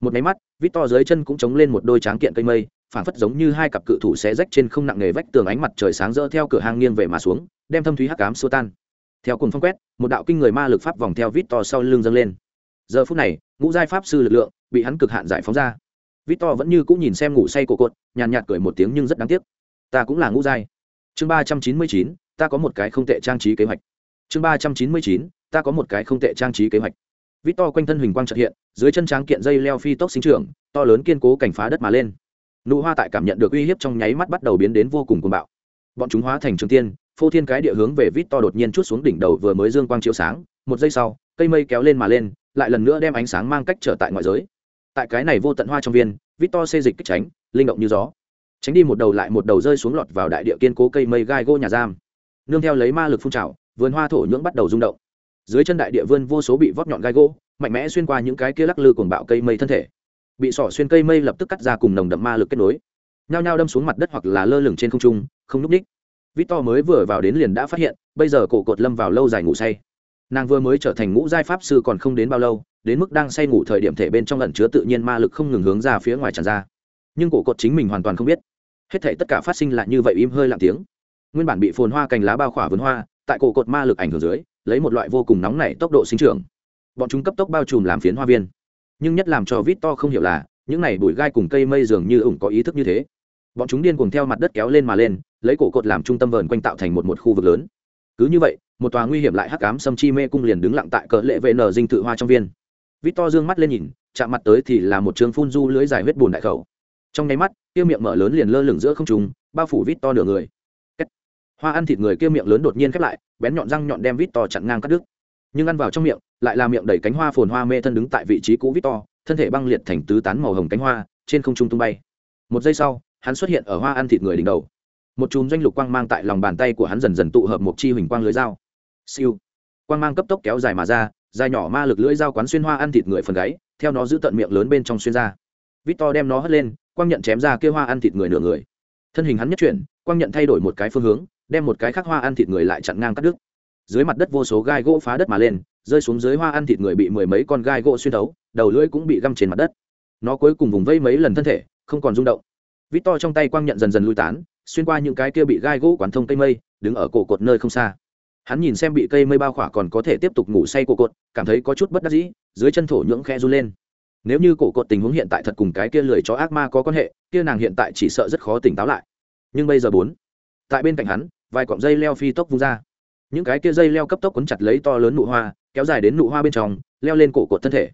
một máy mắt, vít to dưới chân cũng chống lên một đôi tráng kiện cây mây, phảng phất giống như hai cặp cự thủ xé rách trên không nặng nghề vách tường ánh mặt trời sáng rỡ theo cửa hang nghiêng về mà xuống, đem thâm thúy hắc ám xua tan. Theo cùng phong quét, một đạo kinh người ma lực pháp vòng theo vít to sau lưng dâng lên. Giờ phút này, ngũ giai pháp sư lực lượng bị hắn cực hạn giải phóng ra. Vít to vẫn như cũng nhìn xem ngủ say cổ cột, nhàn nhạt cười một tiếng nhưng rất đáng tiếc. Ta cũng là ngũ giai. Chương ba trăm chín mươi chín, ta có một cái không tệ trang trí kế hoạch. Chương ba trăm chín mươi chín, ta có một cái không tệ trang trí kế hoạch vít to quanh thân huỳnh quang trợ hiện, dưới chân tráng kiện dây leo phi tốc sinh trưởng, to lớn kiên cố cảnh phá đất mà lên. Nụ hoa tại cảm nhận được uy hiếp trong nháy mắt bắt đầu biến đến vô cùng cuồng bạo. Bọn chúng hóa thành trường tiên, phô thiên cái địa hướng về vít to đột nhiên chút xuống đỉnh đầu vừa mới dương quang chiếu sáng, một giây sau, cây mây kéo lên mà lên, lại lần nữa đem ánh sáng mang cách trở tại ngoại giới. Tại cái này vô tận hoa trong viên vít to xê dịch kích tránh, linh động như gió. Tránh đi một đầu lại một đầu rơi xuống lọt vào đại địa kiên cố cây mây gai gỗ nhà giam. Nương theo lấy ma lực phun trào, vườn hoa thổ nhưỡng bắt đầu rung động dưới chân đại địa vươn vô số bị vót nhọn gai gỗ, mạnh mẽ xuyên qua những cái kia lắc lư cuồng bạo cây mây thân thể. Bị sỏ xuyên cây mây lập tức cắt ra cùng nồng đậm ma lực kết nối. Nhao nhao đâm xuống mặt đất hoặc là lơ lửng trên không trung, không núp ních victor mới vừa vào đến liền đã phát hiện, bây giờ cổ cột lâm vào lâu dài ngủ say. Nàng vừa mới trở thành ngũ giai pháp sư còn không đến bao lâu, đến mức đang say ngủ thời điểm thể bên trong lẩn chứa tự nhiên ma lực không ngừng hướng ra phía ngoài tràn ra. Nhưng cổ cột chính mình hoàn toàn không biết. Hết thể tất cả phát sinh lại như vậy im hơi lặng tiếng. Nguyên bản bị phồn hoa cành lá bao khỏa vườn hoa, tại cổ cột ma lực ảnh hưởng dưới lấy một loại vô cùng nóng nảy tốc độ sinh trưởng. Bọn chúng cấp tốc bao trùm làm phiến hoa viên. Nhưng nhất làm cho vít to không hiểu là, những này bụi gai cùng cây mây dường như ủng có ý thức như thế. Bọn chúng điên cuồng theo mặt đất kéo lên mà lên, lấy cổ cột làm trung tâm vờn quanh tạo thành một một khu vực lớn. Cứ như vậy, một tòa nguy hiểm lại hắc ám xâm chi mê cung liền đứng lặng tại cỡ lệ vệ nở dinh tự hoa trong viên. Vít to dương mắt lên nhìn, chạm mặt tới thì là một trường phun du lưới dài huyết bùn đại khẩu. Trong nháy mắt kia miệng mở lớn liền lơ lửng giữa không trùng bao phủ vít to nửa người hoa ăn thịt người kia miệng lớn đột nhiên khép lại, bén nhọn răng nhọn đem vít to chặn ngang cắt đứt. Nhưng ăn vào trong miệng, lại là miệng đầy cánh hoa phồn hoa mê thân đứng tại vị trí cũ vít to, thân thể băng liệt thành tứ tán màu hồng cánh hoa, trên không trung tung bay. Một giây sau, hắn xuất hiện ở hoa ăn thịt người đỉnh đầu. Một chùm doanh lục quang mang tại lòng bàn tay của hắn dần dần tụ hợp một chi huỳnh quang lưới dao. Siêu. Quang mang cấp tốc kéo dài mà ra, dài nhỏ ma lực lưỡi dao quán xuyên hoa ăn thịt người phần gáy, theo nó giữ tận miệng lớn bên trong xuyên ra. Vít to đem nó hất lên, quang nhận chém ra kia hoa ăn thịt người nửa người. Thân hình hắn nhất chuyển, quang nhận thay đổi một cái phương hướng đem một cái khác hoa ăn thịt người lại chặn ngang cắt đứt. Dưới mặt đất vô số gai gỗ phá đất mà lên, rơi xuống dưới hoa ăn thịt người bị mười mấy con gai gỗ xuyên thấu, đầu lưỡi cũng bị găm trên mặt đất. Nó cuối cùng vùng vây mấy lần thân thể, không còn rung động. Vít to trong tay quang nhận dần dần lui tán, xuyên qua những cái kia bị gai gỗ quán thông cây mây, đứng ở cổ cột nơi không xa. Hắn nhìn xem bị cây mây bao khỏa còn có thể tiếp tục ngủ say cổ cột, cảm thấy có chút bất đắc dĩ, dưới chân thổ nhưỡng khe run lên. Nếu như cổ cột tình huống hiện tại thật cùng cái kia lười chó ác ma có quan hệ, kia nàng hiện tại chỉ sợ rất khó tỉnh táo lại. Nhưng bây giờ bốn, tại bên cạnh hắn vài cọng dây leo phi tốc vung ra. Những cái kia dây leo cấp tốc quấn chặt lấy to lớn nụ hoa, kéo dài đến nụ hoa bên trong, leo lên cổ cột thân thể.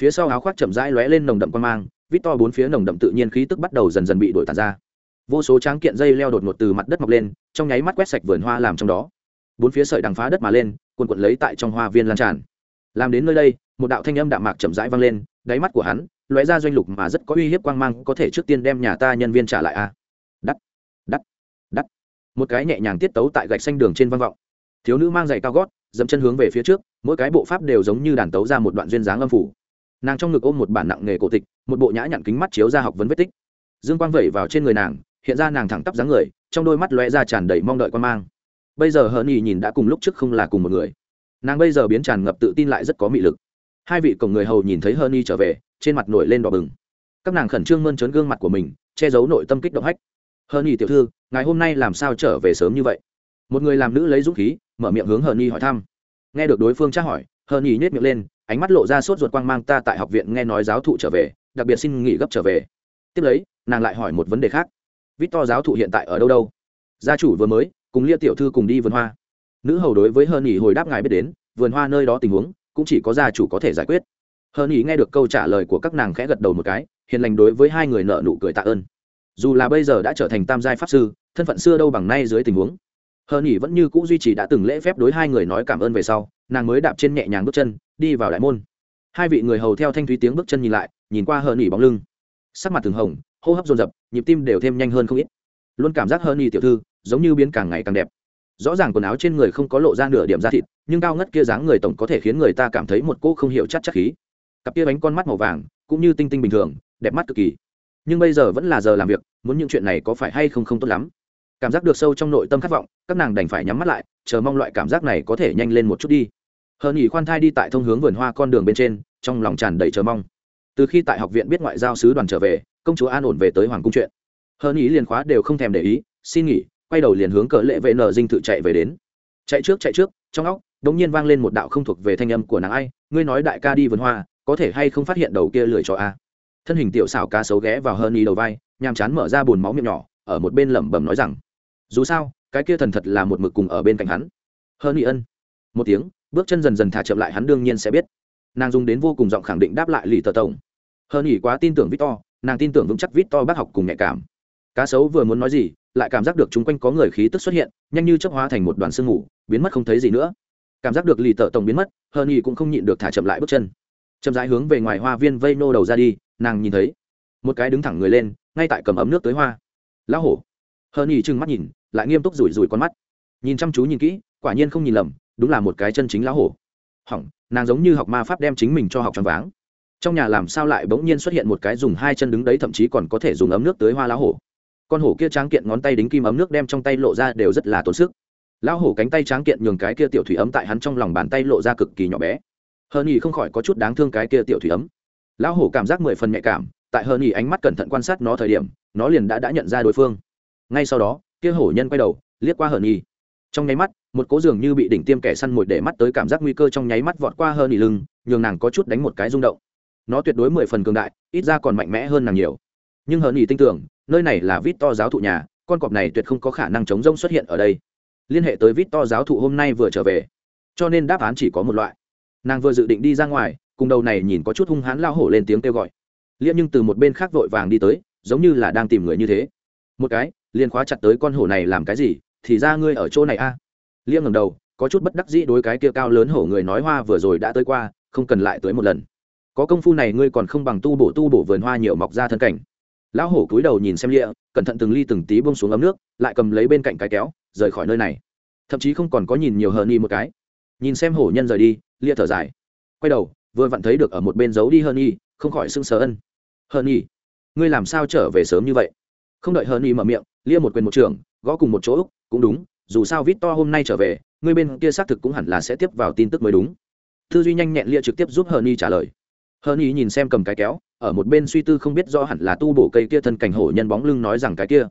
Phía sau áo khoác chậm rãi lóe lên nồng đậm quan mang, vít to bốn phía nồng đậm tự nhiên khí tức bắt đầu dần dần bị đổi tàn ra. Vô số tráng kiện dây leo đột ngột từ mặt đất mọc lên, trong nháy mắt quét sạch vườn hoa làm trong đó. Bốn phía sợi đằng phá đất mà lên quần quận lấy tại trong hoa viên lan tràn. Làm đến nơi đây, một đạo thanh âm đạm mạc chậm rãi vang lên, đáy mắt của hắn lóe ra doanh lục mà rất có uy hiếp quang mang có thể trước tiên đem nhà ta nhân viên trả lại a một cái nhẹ nhàng tiết tấu tại gạch xanh đường trên văn vọng. Thiếu nữ mang giày cao gót, dẫm chân hướng về phía trước, mỗi cái bộ pháp đều giống như đàn tấu ra một đoạn duyên dáng âm phủ. Nàng trong ngực ôm một bản nặng nghề cổ tịch, một bộ nhã nhặn kính mắt chiếu ra học vấn vết tích. Dương quang vẩy vào trên người nàng, hiện ra nàng thẳng tắp dáng người, trong đôi mắt lóe ra tràn đầy mong đợi quan mang. Bây giờ hờn y nhìn đã cùng lúc trước không là cùng một người. Nàng bây giờ biến tràn ngập tự tin lại rất có mị lực. Hai vị cổng người hầu nhìn thấy hờn y trở về, trên mặt nổi lên đỏ bừng. Các nàng khẩn trương mơn trớn gương mặt của mình, che giấu nội tâm kích động hách hờn nhi tiểu thư ngày hôm nay làm sao trở về sớm như vậy? Một người làm nữ lấy dũng khí, mở miệng hướng hờn nhi hỏi thăm. Nghe được đối phương tra hỏi hờn nhi nhét miệng lên, ánh mắt lộ ra sốt ruột quang mang, ta tại học viện nghe nói giáo thụ trở về, đặc biệt xin nghỉ gấp trở về. Tiếp lấy, nàng lại hỏi một vấn đề khác. Vít to giáo thụ hiện tại ở đâu đâu? Gia chủ vừa mới, cùng lia tiểu thư cùng đi vườn hoa. Nữ hầu đối với hơn nhi hồi đáp ngài biết đến, vườn hoa nơi đó tình huống, cũng chỉ có gia chủ có thể giải quyết. Hơn nhi nghe được câu trả lời của các nàng khẽ gật đầu một cái, hiền lành đối với hai người nợ nụ cười tạ ơn dù là bây giờ đã trở thành tam giai pháp sư, thân phận xưa đâu bằng nay dưới tình huống. Hơn nhỉ vẫn như c ũ duy trì đã từng lễ phép đối hai người nói cảm ơn về sau, nàng mới đạp trên nhẹ nhàng bước chân, đi vào đại môn. Hai vị người hầu theo thanh thúy tiếng bước chân nhìn lại, nhìn qua hơn nhỉ bóng lưng. Sắc mặt từng hồng, hô hấp dồn dập, nhịp tim đều thêm nhanh hơn không ít. Luôn cảm giác hơn nhỉ tiểu thư, giống như biến càng ngày càng đẹp. Rõ ràng quần áo trên người không có lộ ra nửa điểm da thịt, nhưng cao ngất kia dáng người tổng có thể khiến người ta cảm thấy một cô không hiểu chắc chắc khí. Cặp kia bánh con mắt màu vàng, cũng như tinh tinh bình thường, đẹp mắt cực kỳ nhưng bây giờ vẫn là giờ làm việc, muốn những chuyện này có phải hay không không tốt lắm. Cảm giác được sâu trong nội tâm khát vọng, các nàng đành phải nhắm mắt lại, chờ mong loại cảm giác này có thể nhanh lên một chút đi. Hờn nghỉ khoan thai đi tại thông hướng vườn hoa con đường bên trên, trong lòng tràn đầy chờ mong. Từ khi tại học viện biết ngoại giao sứ đoàn trở về, công chúa an ổn về tới hoàng cung chuyện. Hơn nghỉ liền khóa đều không thèm để ý, xin nghỉ, quay đầu liền hướng cỡ lệ vệ nờ dinh tự chạy về đến. Chạy trước chạy trước, trong óc, đống nhiên vang lên một đạo không thuộc về thanh âm của nàng ai, ngươi nói đại ca đi vườn hoa, có thể hay không phát hiện đầu kia lười cho a? Thân hình tiểu xảo cá sấu ghé vào hơn y đầu vai, nhàm chán mở ra bùn máu miệng nhỏ, ở một bên lẩm bẩm nói rằng, dù sao, cái kia thần thật là một mực cùng ở bên cạnh hắn. Hơn y ân. Một tiếng, bước chân dần dần thả chậm lại hắn đương nhiên sẽ biết. Nàng dùng đến vô cùng giọng khẳng định đáp lại lì tờ tổng. Hơn y quá tin tưởng victor, nàng tin tưởng vững chắc vít to bác học cùng nhạy cảm. Cá sấu vừa muốn nói gì, lại cảm giác được chung quanh có người khí tức xuất hiện, nhanh như chấp hóa thành một đoàn sương mù, biến mất không thấy gì nữa. Cảm giác được lì tợ tổng biến mất hơn y cũng không nhịn được thả chậm lại bước chân. Chậm rãi hướng về ngoài hoa viên vây nô đầu ra đi nàng nhìn thấy một cái đứng thẳng người lên ngay tại cầm ấm nước tới hoa lão hổ hơn y trừng mắt nhìn lại nghiêm túc rủi rủi con mắt nhìn chăm chú nhìn kỹ quả nhiên không nhìn lầm đúng là một cái chân chính lão hổ hỏng nàng giống như học ma pháp đem chính mình cho học tròn váng trong nhà làm sao lại bỗng nhiên xuất hiện một cái dùng hai chân đứng đấy thậm chí còn có thể dùng ấm nước tới hoa lão hổ con hổ kia tráng kiện ngón tay đính kim ấm nước đem trong tay lộ ra đều rất là tốn sức lão hổ cánh tay tráng kiện nhường cái kia tiểu thủy ấm tại hắn trong lòng bàn tay lộ ra cực kỳ nhỏ bé hơn nhì không khỏi có chút đáng thương cái kia tiểu thủy ấm lão hổ cảm giác mười phần nhạy cảm, tại hơn nhì ánh mắt cẩn thận quan sát nó thời điểm, nó liền đã đã nhận ra đối phương. Ngay sau đó, kia hổ nhân quay đầu, liếc qua hơn nhì trong nháy mắt, một cố dường như bị đỉnh tiêm kẻ săn mồi để mắt tới cảm giác nguy cơ trong nháy mắt vọt qua hơn nhì lưng, nhường nàng có chút đánh một cái rung động. Nó tuyệt đối mười phần cường đại, ít ra còn mạnh mẽ hơn nàng nhiều. Nhưng hơn ý tin tưởng, nơi này là vít to giáo thụ nhà, con cọp này tuyệt không có khả năng chống rông xuất hiện ở đây. Liên hệ tới vít to giáo thụ hôm nay vừa trở về. Cho nên đáp án chỉ có một loại. Nàng vừa dự định đi ra ngoài cùng đầu này nhìn có chút hung hãn lao hổ lên tiếng kêu gọi. Liễm nhưng từ một bên khác vội vàng đi tới, giống như là đang tìm người như thế. Một cái, liền khóa chặt tới con hổ này làm cái gì, thì ra ngươi ở chỗ này a. À. liễm ngầm đầu, có chút bất đắc dĩ đối cái kia cao lớn hổ người nói hoa vừa rồi đã tới qua, không cần lại tới một lần. Có công phu này ngươi còn không bằng tu bổ tu bổ vườn hoa nhiều mọc ra thân cảnh. Lão hổ cúi đầu nhìn xem lịa cẩn thận từng ly từng tí bông xuống ấm nước, lại cầm lấy bên cạnh cái kéo, rời khỏi nơi này. Thậm chí không còn có nhìn nhiều hơn y một cái. Nhìn xem hổ nhân rời đi lịa thở dài. Quay đầu vừa vặn thấy được ở một bên giấu đi hơn y không khỏi sưng sờ ân. Hơn y ngươi làm sao trở về sớm như vậy? Không đợi hơn y mở miệng, lia một quyền một trường, gõ cùng một chỗ, cũng đúng, dù sao vít to hôm nay trở về, ngươi bên kia xác thực cũng hẳn là sẽ tiếp vào tin tức mới đúng. Tư duy nhanh nhẹn lia trực tiếp giúp hơn y trả lời. Hơn y nhìn xem cầm cái kéo, ở một bên suy tư không biết do hẳn là tu bổ cây kia thân cảnh hổ nhân bóng lưng nói rằng cái kia,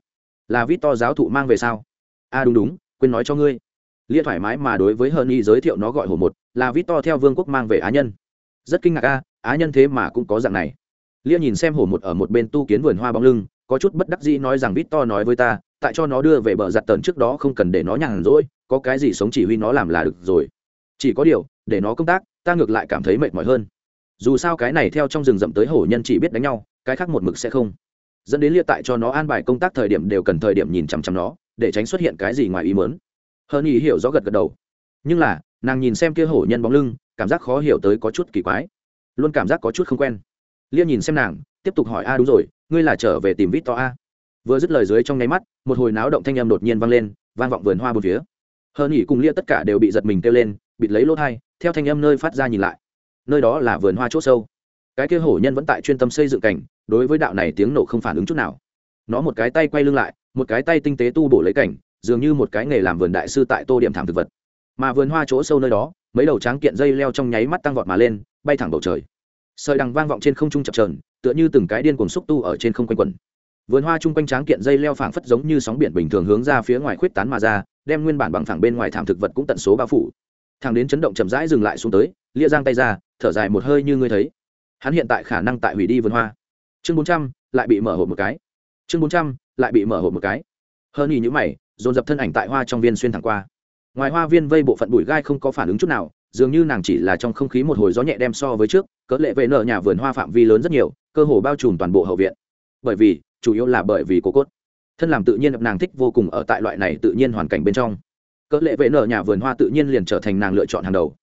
là vít to giáo thụ mang về sao? A à đúng đúng, quên nói cho ngươi. Lia thoải mái mà đối với hơn y giới thiệu nó gọi hổ một, là vít to theo vương quốc mang về á nhân rất kinh ngạc a, á nhân thế mà cũng có dạng này. Lia nhìn xem hổ một ở một bên tu kiến vườn hoa bóng lưng, có chút bất đắc dĩ nói rằng vít to nói với ta, tại cho nó đưa về bờ giặt tần trước đó không cần để nó nhàn rỗi, có cái gì sống chỉ huy nó làm là được rồi. Chỉ có điều, để nó công tác, ta ngược lại cảm thấy mệt mỏi hơn. Dù sao cái này theo trong rừng rậm tới hổ nhân chỉ biết đánh nhau, cái khác một mực sẽ không. Dẫn đến lia tại cho nó an bài công tác thời điểm đều cần thời điểm nhìn chằm chằm nó, để tránh xuất hiện cái gì ngoài ý mớn hơn ý hiểu rõ gật gật đầu. Nhưng là, nàng nhìn xem kia hổ nhân bóng lưng cảm giác khó hiểu tới có chút kỳ quái. Luôn cảm giác có chút không quen. Lia nhìn xem nàng, tiếp tục hỏi, a, đúng rồi, ngươi là trở về tìm vít to a? Vừa dứt lời dưới trong nháy mắt, một hồi náo động thanh âm đột nhiên vang lên, vang vọng vườn hoa bốn phía. Hơn nghỉ cùng lia tất cả đều bị giật mình kêu lên, bịt lấy lỗ thai, theo thanh âm nơi phát ra nhìn lại. Nơi đó là vườn hoa c h ỗ sâu. Cái kia hổ nhân vẫn tại chuyên tâm xây dựng cảnh, đối với đạo này tiếng nổ không phản ứng chút nào. Nó một cái tay quay lưng lại, một cái tay tinh tế tu bổ lấy cảnh, dường như một cái nghề làm vườn đại sư tại tô điểm thảm thực vật. Mà vườn hoa chỗ sâu nơi đó mấy đầu tráng kiện dây leo trong nháy mắt tăng vọt mà lên, bay thẳng bầu trời. Sợi đằng vang vọng trên không trung chập trờn tựa như từng cái điên cuồng xúc tu ở trên không quanh quẩn. Vườn hoa chung quanh tráng kiện dây leo phảng phất giống như sóng biển bình thường hướng ra phía ngoài khuyết tán mà ra, đem nguyên bản bằng phẳng bên ngoài thảm thực vật cũng tận số bao phủ. Thằng đến chấn động chậm rãi dừng lại xuống tới, lia giang tay ra, thở dài một hơi như ngươi thấy. Hắn hiện tại khả năng tại hủy đi vườn hoa. Chương bốn trăm, lại bị mở hộp một cái. Chương bốn trăm, lại bị mở hộp một cái. Hơn nhì nhữ mày, dồn dập thân ảnh tại hoa trong viên xuyên thẳng qua ngoài hoa viên vây bộ phận bụi gai không có phản ứng chút nào, dường như nàng chỉ là trong không khí một hồi gió nhẹ đem so với trước, cỡ lệ vệ nợ nhà vườn hoa phạm vi lớn rất nhiều, cơ hồ bao trùm toàn bộ hậu viện. Bởi vì, chủ yếu là bởi vì cô cốt. Thân làm tự nhiên nàng thích vô cùng ở tại loại này tự nhiên hoàn cảnh bên trong. Cỡ lệ vệ nợ nhà vườn hoa tự nhiên liền trở thành nàng lựa chọn hàng đầu.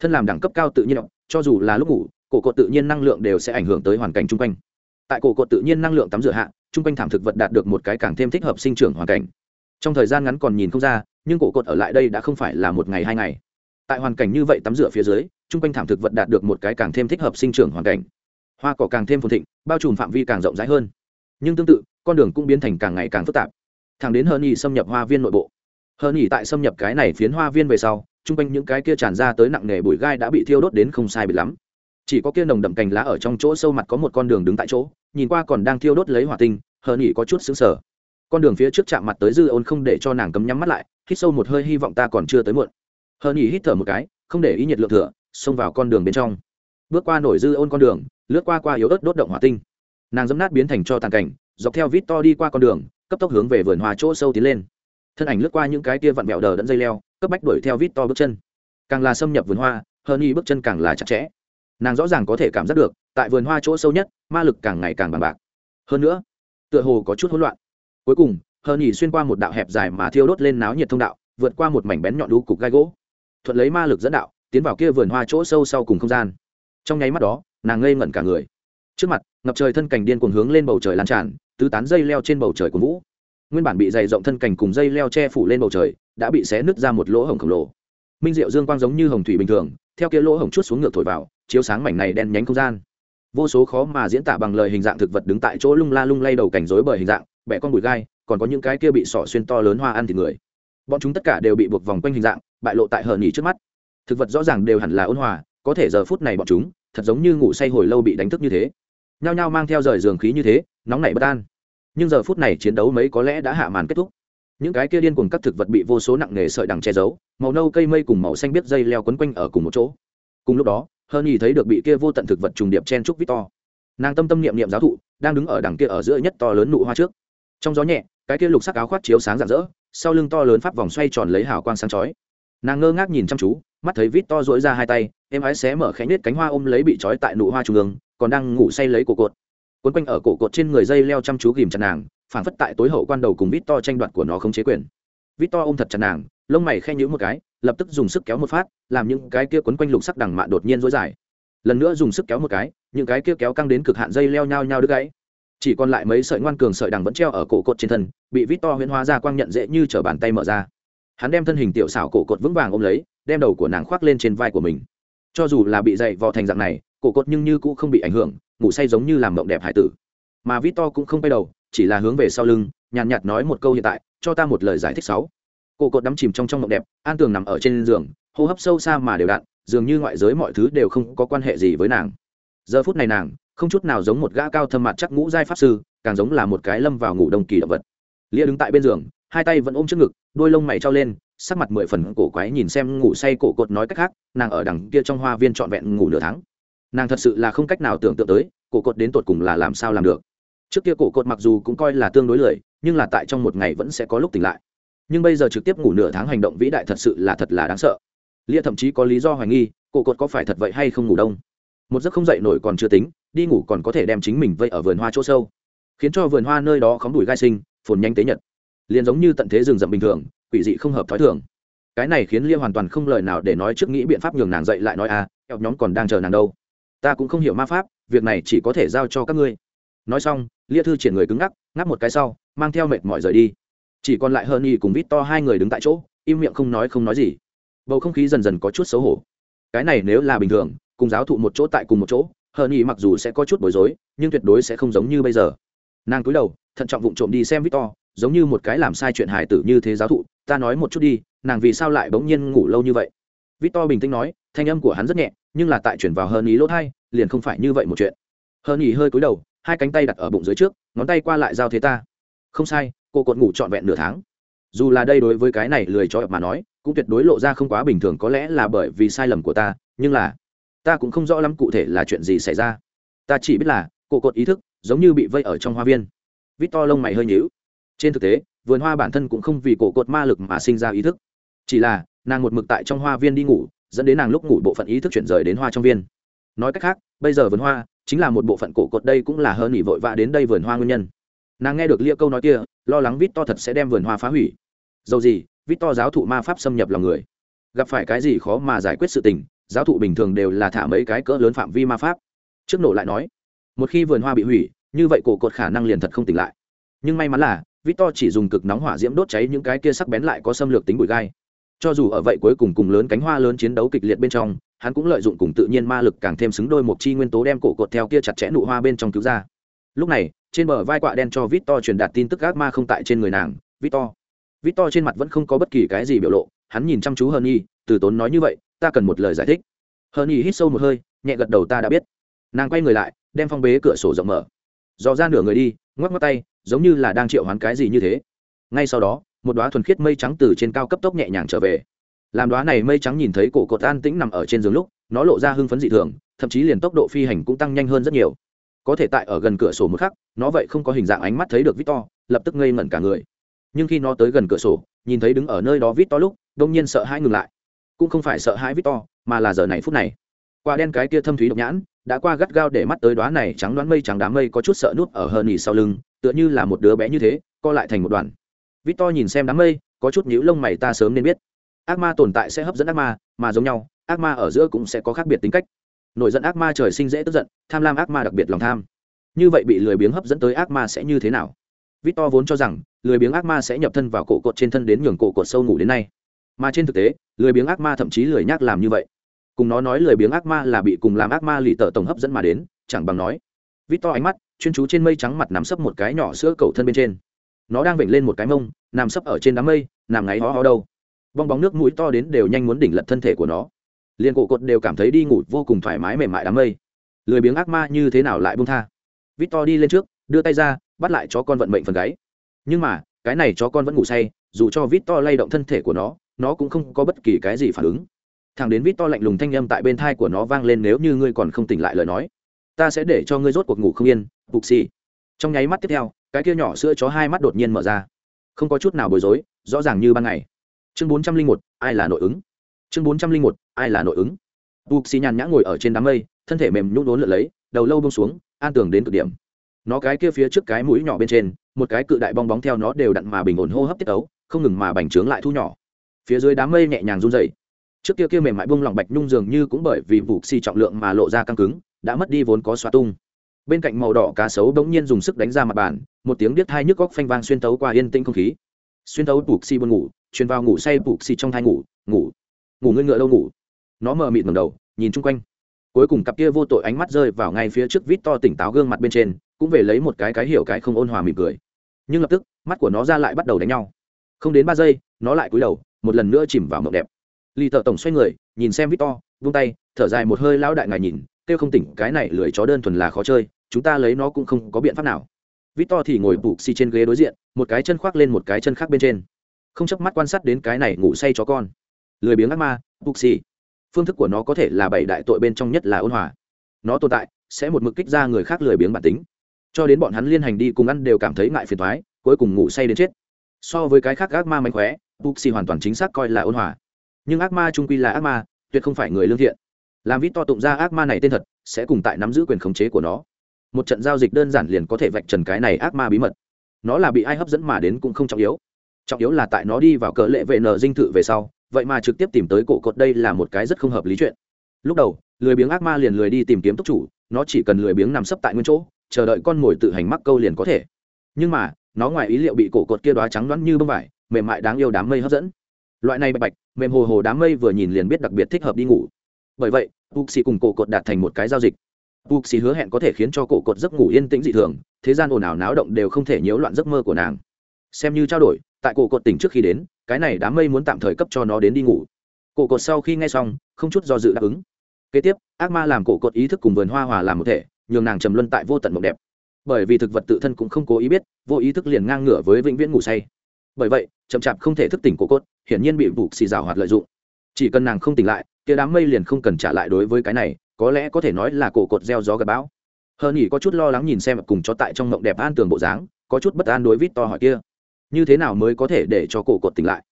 Thân làm đẳng cấp cao tự nhiên cho dù là lúc ngủ, cổ cột tự nhiên năng lượng đều sẽ ảnh hưởng tới hoàn cảnh chung quanh. Tại cổ cột tự nhiên năng lượng tắm rửa hạ, chung quanh thảm thực vật đạt được một cái càng thêm thích hợp sinh trưởng hoàn cảnh trong thời gian ngắn còn nhìn không ra, nhưng cổ cột ở lại đây đã không phải là một ngày hai ngày. Tại hoàn cảnh như vậy tắm rửa phía dưới chung quanh thảm thực vật đạt được một cái càng thêm thích hợp sinh trưởng hoàn cảnh. Hoa cỏ càng thêm phồn thịnh, bao trùm phạm vi càng rộng rãi hơn. Nhưng tương tự, con đường cũng biến thành càng ngày càng phức tạp. Thẳng đến hơn y xâm nhập hoa viên nội bộ. Hơn y tại xâm nhập cái này phiến hoa viên về sau chung quanh những cái kia tràn ra tới nặng nề bụi gai đã bị thiêu đốt đến không sai bị lắm. Chỉ có kia nồng đậm cành lá ở trong chỗ sâu mặt có một con đường đứng tại chỗ, nhìn qua còn đang thiêu đốt lấy hỏa tinh hơn nhỉ có chút xứng sở con đường phía trước chạm mặt tới dư ôn không để cho nàng cấm nhắm mắt lại, hít sâu một hơi hy vọng ta còn chưa tới muộn. Hờ nhỉ hít thở một cái, không để ý nhiệt lượng thừa, xông vào con đường bên trong. Bước qua nổi dư ôn con đường, lướt qua qua yếu ớt đốt động hỏa tinh. Nàng dấm nát biến thành cho tàn cảnh, dọc theo vít to đi qua con đường, cấp tốc hướng về vườn hoa chỗ sâu tiến lên. Thân ảnh lướt qua những cái tia vặn mẹo đờ đẫn dây leo, cấp bách đuổi theo vít to bước chân. Càng là xâm nhập vườn hoa hơn y bước chân càng là chặt chẽ. Nàng rõ ràng có thể cảm giác được, tại vườn hoa chỗ sâu nhất, ma lực càng ngày càng bằng bạc. Hơn nữa, tựa hồ có chút hỗn loạn cuối cùng, hờ nhỉ xuyên qua một đạo hẹp dài mà thiêu đốt lên náo nhiệt thông đạo, vượt qua một mảnh bén nhọn đu cục gai gỗ. Thuận lấy ma lực dẫn đạo, tiến vào kia vườn hoa chỗ sâu sau cùng không gian. Trong nháy mắt đó, nàng ngây ngẩn cả người. Trước mặt, ngập trời thân cảnh điên cuồng hướng lên bầu trời lan tràn, tứ tán dây leo trên bầu trời của vũ. Nguyên bản bị dày rộng thân cảnh cùng dây leo che phủ lên bầu trời, đã bị xé nứt ra một lỗ hổng khổng lồ. Minh diệu dương quang giống như hồng thủy bình thường, theo kia lỗ hổng chút xuống ngược thổi vào, chiếu sáng mảnh này đen nhánh không gian. Vô số khó mà diễn tả bằng lời hình dạng thực vật đứng tại chỗ lung la lung lay đầu cảnh rối bởi hình dạng bẻ con bụi gai, còn có những cái kia bị sỏ xuyên to lớn hoa ăn thịt người. Bọn chúng tất cả đều bị buộc vòng quanh hình dạng, bại lộ tại hờ nhỉ trước mắt. Thực vật rõ ràng đều hẳn là ôn hòa, có thể giờ phút này bọn chúng, thật giống như ngủ say hồi lâu bị đánh thức như thế. Nhao nhao mang theo rời giường khí như thế, nóng nảy bất an. Nhưng giờ phút này chiến đấu mấy có lẽ đã hạ màn kết thúc. Những cái kia điên cùng các thực vật bị vô số nặng nề sợi đằng che giấu, màu nâu cây mây cùng màu xanh biết dây leo quấn quanh ở cùng một chỗ. Cùng lúc đó hơn nhì thấy được bị kia vô tận thực vật trùng điệp chen trúc victor. Nàng tâm tâm niệm niệm giáo thụ, đang đứng ở đằng kia ở giữa nhất to lớn nụ hoa trước trong gió nhẹ, cái kia lục sắc áo khoác chiếu sáng rạng rỡ, sau lưng to lớn pháp vòng xoay tròn lấy hào quang sáng chói. Nàng ngơ ngác nhìn chăm chú, mắt thấy vít to dỗi ra hai tay em ái xé mở khẽ nết cánh hoa ôm lấy bị trói tại nụ hoa trung ương, còn đang ngủ say lấy cổ cột. Quấn quanh ở cổ cột trên người dây leo chăm chú ghìm chặt nàng phản phất tại tối hậu quan đầu cùng vít to tranh đoạt của nó không chế quyền. Vít to ôm thật chặt nàng, lông mày khen nhữ một cái, lập tức dùng sức kéo một phát, làm những cái kia quấn quanh lục sắc đằng mạn đột nhiên dối dài. Lần nữa dùng sức kéo một cái, những cái kia kéo căng đến cực hạn dây leo nhau nhau đứt gãy chỉ còn lại mấy sợi ngoan cường sợi đằng vẫn treo ở cổ cột trên thân, bị vít to huyễn hóa ra quang nhận dễ như t bàn tay mở ra. Hắn đem thân hình tiểu xảo cổ cột vững vàng ôm lấy, đem đầu của nàng khoác lên trên vai của mình. Cho dù là bị dậy vò thành dạng này, cổ cột nhưng như cũng không bị ảnh hưởng, ngủ say giống như làm mộng đẹp hải tử. Mà vít to cũng không bay đầu, chỉ là hướng về sau lưng, nhàn nhạt nói một câu hiện tại, cho ta một lời giải thích sáu. Cổ cột đắm chìm trong trong mộng đẹp, an tường nằm ở trên giường, hô hấp sâu xa mà đều đặn, dường như ngoại giới mọi thứ đều không có quan hệ gì với nàng. Giờ phút này nàng không chút nào giống một gã cao thâm mặt chắc ngũ giai pháp sư, càng giống là một cái lâm vào ngủ đông kỳ động vật. Lia đứng tại bên giường, hai tay vẫn ôm trước ngực, đôi lông mày trao lên, sắc mặt mười phần cổ quái nhìn xem ngủ say cổ cột nói cách khác, nàng ở đằng kia trong hoa viên trọn vẹn ngủ nửa tháng. Nàng thật sự là không cách nào tưởng tượng tới, cổ cột đến tột cùng là làm sao làm được. Trước kia cổ cột mặc dù cũng coi là tương đối lười, nhưng là tại trong một ngày vẫn sẽ có lúc tỉnh lại. Nhưng bây giờ trực tiếp ngủ nửa tháng hành động vĩ đại thật sự là thật là đáng sợ. Lia thậm chí có lý do hoài nghi, cổ cột có phải thật vậy hay không ngủ đông. Một giấc không dậy nổi còn chưa tính đi ngủ còn có thể đem chính mình vây ở vườn hoa chỗ sâu, khiến cho vườn hoa nơi đó khóng đùi gai sinh, phồn nhanh tế nhật. Liền giống như tận thế rừng rậm bình thường, quỷ dị không hợp thói thường. Cái này khiến lia hoàn toàn không lời nào để nói trước nghĩ biện pháp nhường nàng dậy lại nói à eo nhóm còn đang chờ nàng đâu. Ta cũng không hiểu ma pháp, việc này chỉ có thể giao cho các ngươi. Nói xong, lia thư triển người cứng ngắc, ngáp một cái sau, mang theo mệt mỏi rời đi. Chỉ còn lại hơn y cùng vít to hai người đứng tại chỗ, im miệng không nói không nói gì. Bầu không khí dần dần có chút xấu hổ. Cái này nếu là bình thường, cùng giáo thụ một chỗ tại cùng một chỗ hơn y mặc dù sẽ có chút bối rối, nhưng tuyệt đối sẽ không giống như bây giờ. Nàng cúi đầu, thận trọng vụng trộm đi xem victor, giống như một cái làm sai chuyện hài tử như thế giáo thụ, ta nói một chút đi, nàng vì sao lại bỗng nhiên ngủ lâu như vậy? Victor bình tĩnh nói, thanh âm của hắn rất nhẹ, nhưng là tại chuyển vào hơn ý lỗ thai, liền không phải như vậy một chuyện. Hơn ý hơi cúi đầu, hai cánh tay đặt ở bụng dưới trước, ngón tay qua lại giao thế ta. Không sai, cô cột ngủ trọn vẹn nửa tháng. Dù là đây đối với cái này lười cho mà nói, cũng tuyệt đối lộ ra không quá bình thường, có lẽ là bởi vì sai lầm của ta, nhưng là ta cũng không rõ lắm cụ thể là chuyện gì xảy ra. Ta chỉ biết là cô cột ý thức giống như bị vây ở trong hoa viên. Vít to lông mày hơi nhíu. Trên thực tế, vườn hoa bản thân cũng không vì cổ cột ma lực mà sinh ra ý thức. Chỉ là, nàng một mực tại trong hoa viên đi ngủ, dẫn đến nàng lúc ngủ bộ phận ý thức chuyển rời đến hoa trong viên. Nói cách khác, bây giờ vườn hoa chính là một bộ phận cổ cột đây cũng là hơn nghỉ vội vã đến đây vườn hoa nguyên nhân. Nàng nghe được lia câu nói kia, lo lắng vít to thật sẽ đem vườn hoa phá hủy. Dầu gì vít to giáo thụ ma pháp xâm nhập lòng người. Gặp phải cái gì khó mà giải quyết sự tình giáo thụ bình thường đều là thả mấy cái cỡ lớn phạm vi ma pháp. Trước nổ lại nói một khi vườn hoa bị hủy như vậy cổ cột khả năng liền thật không tỉnh lại. Nhưng may mắn là victor chỉ dùng cực nóng hỏa diễm đốt cháy những cái kia sắc bén lại có xâm lược tính bụi gai. Cho dù ở vậy cuối cùng cùng lớn cánh hoa lớn chiến đấu kịch liệt bên trong hắn cũng lợi dụng cùng tự nhiên ma lực càng thêm xứng đôi một chi nguyên tố đem cổ cột theo kia chặt chẽ nụ hoa bên trong cứu ra. Lúc này trên bờ vai quạ đen cho victor truyền đạt tin tức ác ma không tại trên người nàng victor. Victor trên mặt vẫn không có bất kỳ cái gì biểu lộ hắn nhìn chăm chú hơn y, từ tốn nói như vậy ta cần một lời giải thích. Hơn nhì hít sâu một hơi, nhẹ gật đầu ta đã biết. Nàng quay người lại, đem phong bế cửa sổ rộng mở. Dò ra nửa người đi, ngoắc ngoắc tay, giống như là đang triệu hoán cái gì như thế. Ngay sau đó, một đoá thuần khiết mây trắng từ trên cao cấp tốc nhẹ nhàng trở về. Làm đoá này mây trắng nhìn thấy cổ cột an tĩnh nằm ở trên giường lúc, nó lộ ra hưng phấn dị thường, thậm chí liền tốc độ phi hành cũng tăng nhanh hơn rất nhiều. Có thể tại ở gần cửa sổ một khắc, nó vậy không có hình dạng ánh mắt thấy được victor, lập tức ngây ngẩn cả người. Nhưng khi nó tới gần cửa sổ, nhìn thấy đứng ở nơi đó victor lúc đông nhiên sợ hãi ngừng lại cũng không phải sợ hãi victor, mà là giờ này phút này. Qua đen cái kia thâm thúy độc nhãn, đã qua gắt gao để mắt tới đoá này trắng đoán mây trắng đám mây có chút sợ nút ở hờ nỉ sau lưng, tựa như là một đứa bé như thế, co lại thành một đoàn. Victor nhìn xem đám mây, có chút nhíu lông mày ta sớm nên biết. Ác ma tồn tại sẽ hấp dẫn ác ma, mà giống nhau, ác ma ở giữa cũng sẽ có khác biệt tính cách. Nổi giận ác ma trời sinh dễ tức giận, tham lam ác ma đặc biệt lòng tham. Như vậy bị lười biếng hấp dẫn tới ác ma sẽ như thế nào? Victor vốn cho rằng, lười biếng ác ma sẽ nhập thân vào cổ cột trên thân đến nhường cổ cột sâu ngủ đến nay mà trên thực tế, lười biếng ác ma thậm chí lười nhác làm như vậy. Cùng nó nói lười biếng ác ma là bị cùng làm ác ma lì tợ tổng hấp dẫn mà đến, chẳng bằng nói. Vít to ánh mắt, chuyên chú trên mây trắng mặt nằm sấp một cái nhỏ sữa cầu thân bên trên. Nó đang vểnh lên một cái mông, nằm sấp ở trên đám mây, nằm ngáy ho ho đâu. Bong bóng nước mũi to đến đều nhanh muốn đỉnh lật thân thể của nó. Liền cổ cột đều cảm thấy đi ngủ vô cùng thoải mái mềm mại đám mây. Lười biếng ác ma như thế nào lại bung tha? Vít to đi lên trước, đưa tay ra, bắt lại chó con vận mệnh phần gáy. Nhưng mà, cái này chó con vẫn ngủ say, dù cho vít to lay động thân thể của nó nó cũng không có bất kỳ cái gì phản ứng. Thằng đến vít to lạnh lùng thanh â m tại bên thai của nó vang lên nếu như ngươi còn không tỉnh lại lời nói. Ta sẽ để cho ngươi rốt cuộc ngủ không yên bục xì trong nháy mắt tiếp theo, cái kia nhỏ sữa chó hai mắt đột nhiên mở ra. Không có chút nào bối rối, rõ ràng như ban ngày. Chương bốn trăm linh một, ai là nội ứng? Chương bốn trăm linh một, ai là nội ứng? Bục xì nhàn nhã ngồi ở trên đám mây, thân thể mềm nhún đốn lượn lấy, đầu lâu bông xuống, an tường đến cực điểm. Nó cái kia phía trước cái mũi nhỏ bên trên, một cái cự đại bong bóng theo nó đều đặn mà bình ổn hô hấp tiết ấu, không ngừng mà bành trướng lại thu nhỏ phía dưới đám mây nhẹ nhàng run dày trước kia kia mềm mại bung lỏng bạch nhung dường như cũng bởi vì vụ xì trọng lượng mà lộ ra căng cứng, đã mất đi vốn có xoa tung. Bên cạnh màu đỏ cá sấu bỗng nhiên dùng sức đánh ra mặt bàn, một tiếng điếc hai nhức góc phanh vang xuyên tấu qua yên tĩnh không khí. Xuyên tấu bục xì buồn ngủ, truyền vào ngủ say bục xì trong thai ngủ ngủ. Ngủ ngươi ngựa đâu ngủ? Nó mờ mịt ngầm đầu, nhìn chung quanh. Cuối cùng cặp kia vô tội ánh mắt rơi vào ngay phía trước vít to tỉnh táo gương mặt bên trên, cũng về lấy một cái cái hiểu cái không ôn hòa mỉm cười. Nhưng lập tức, mắt của nó ra lại bắt đầu đánh nhau. Không đến ba giây, nó lại cúi đầu một lần nữa chìm vào mộng đẹp. Lì thợ tổng xoay người, nhìn xem victor, vung tay, thở dài một hơi lão đại ngài nhìn, kêu không tỉnh, cái này lười chó đơn thuần là khó chơi, chúng ta lấy nó cũng không có biện pháp nào. Victor thì ngồi bục xì trên ghế đối diện, một cái chân khoác lên một cái chân khác bên trên. Không chớp mắt quan sát đến cái này ngủ say chó con. Lười biếng ác ma, bục xì. Phương thức của nó có thể là bảy đại tội bên trong nhất là ôn hòa. Nó tồn tại, sẽ một mực kích ra người khác lười biếng bản tính. Cho đến bọn hắn liên hành đi cùng ăn đều cảm thấy ngại phiền thoái cuối cùng ngủ say đến chết. So với cái khác ác ma mạnh khóe bục xì hoàn toàn chính xác coi là ôn hòa. Nhưng ác ma trung quy là ác ma, tuyệt không phải người lương thiện. Làm vít to tụng ra ác ma này tên thật, sẽ cùng tại nắm giữ quyền khống chế của nó. Một trận giao dịch đơn giản liền có thể vạch trần cái này ác ma bí mật. Nó là bị ai hấp dẫn mà đến cũng không trọng yếu. Trọng yếu là tại nó đi vào cỡ lệ vệ nở dinh thự về sau, vậy mà trực tiếp tìm tới cổ cột đây là một cái rất không hợp lý chuyện. Lúc đầu, lười biếng ác ma liền lười đi tìm kiếm túc chủ, nó chỉ cần lười biếng nằm sấp tại nguyên chỗ, chờ đợi con mồi tự hành mắc câu liền có thể. Nhưng mà, nó ngoài ý liệu bị cổ cột kia đoá trắng đoán như bông vải mềm mại đáng yêu đám mây hấp dẫn. Loại này bạch bạch, mềm hồ hồ đám mây vừa nhìn liền biết đặc biệt thích hợp đi ngủ. Bởi vậy, Puxi cùng cổ cột đạt thành một cái giao dịch. Puxi hứa hẹn có thể khiến cho cổ cột giấc ngủ yên tĩnh dị thường, thế gian ồn ào náo động đều không thể nhiễu loạn giấc mơ của nàng. Xem như trao đổi, tại cổ cột tỉnh trước khi đến, cái này đám mây muốn tạm thời cấp cho nó đến đi ngủ. Cổ cột sau khi nghe xong, không chút do dự đáp ứng. Kế tiếp, ác ma làm cổ cột ý thức cùng vườn hoa hòa làm một thể, nhường nàng trầm luân tại vô tận mộng đẹp. Bởi vì thực vật tự thân cũng không cố ý biết, vô ý thức liền ngang ngửa với vĩnh viễn ngủ say bởi vậy, chậm chạp không thể thức tỉnh cổ cốt, hiển nhiên bị vụ xì rào hoạt lợi dụng. Chỉ cần nàng không tỉnh lại, kia đám mây liền không cần trả lại đối với cái này, có lẽ có thể nói là cổ cột gieo gió gặp bão. Hơn nhỉ có chút lo lắng nhìn xem cùng cho tại trong mộng đẹp an tường bộ dáng, có chút bất an đối vít to hỏi kia, như thế nào mới có thể để cho cổ cột tỉnh lại?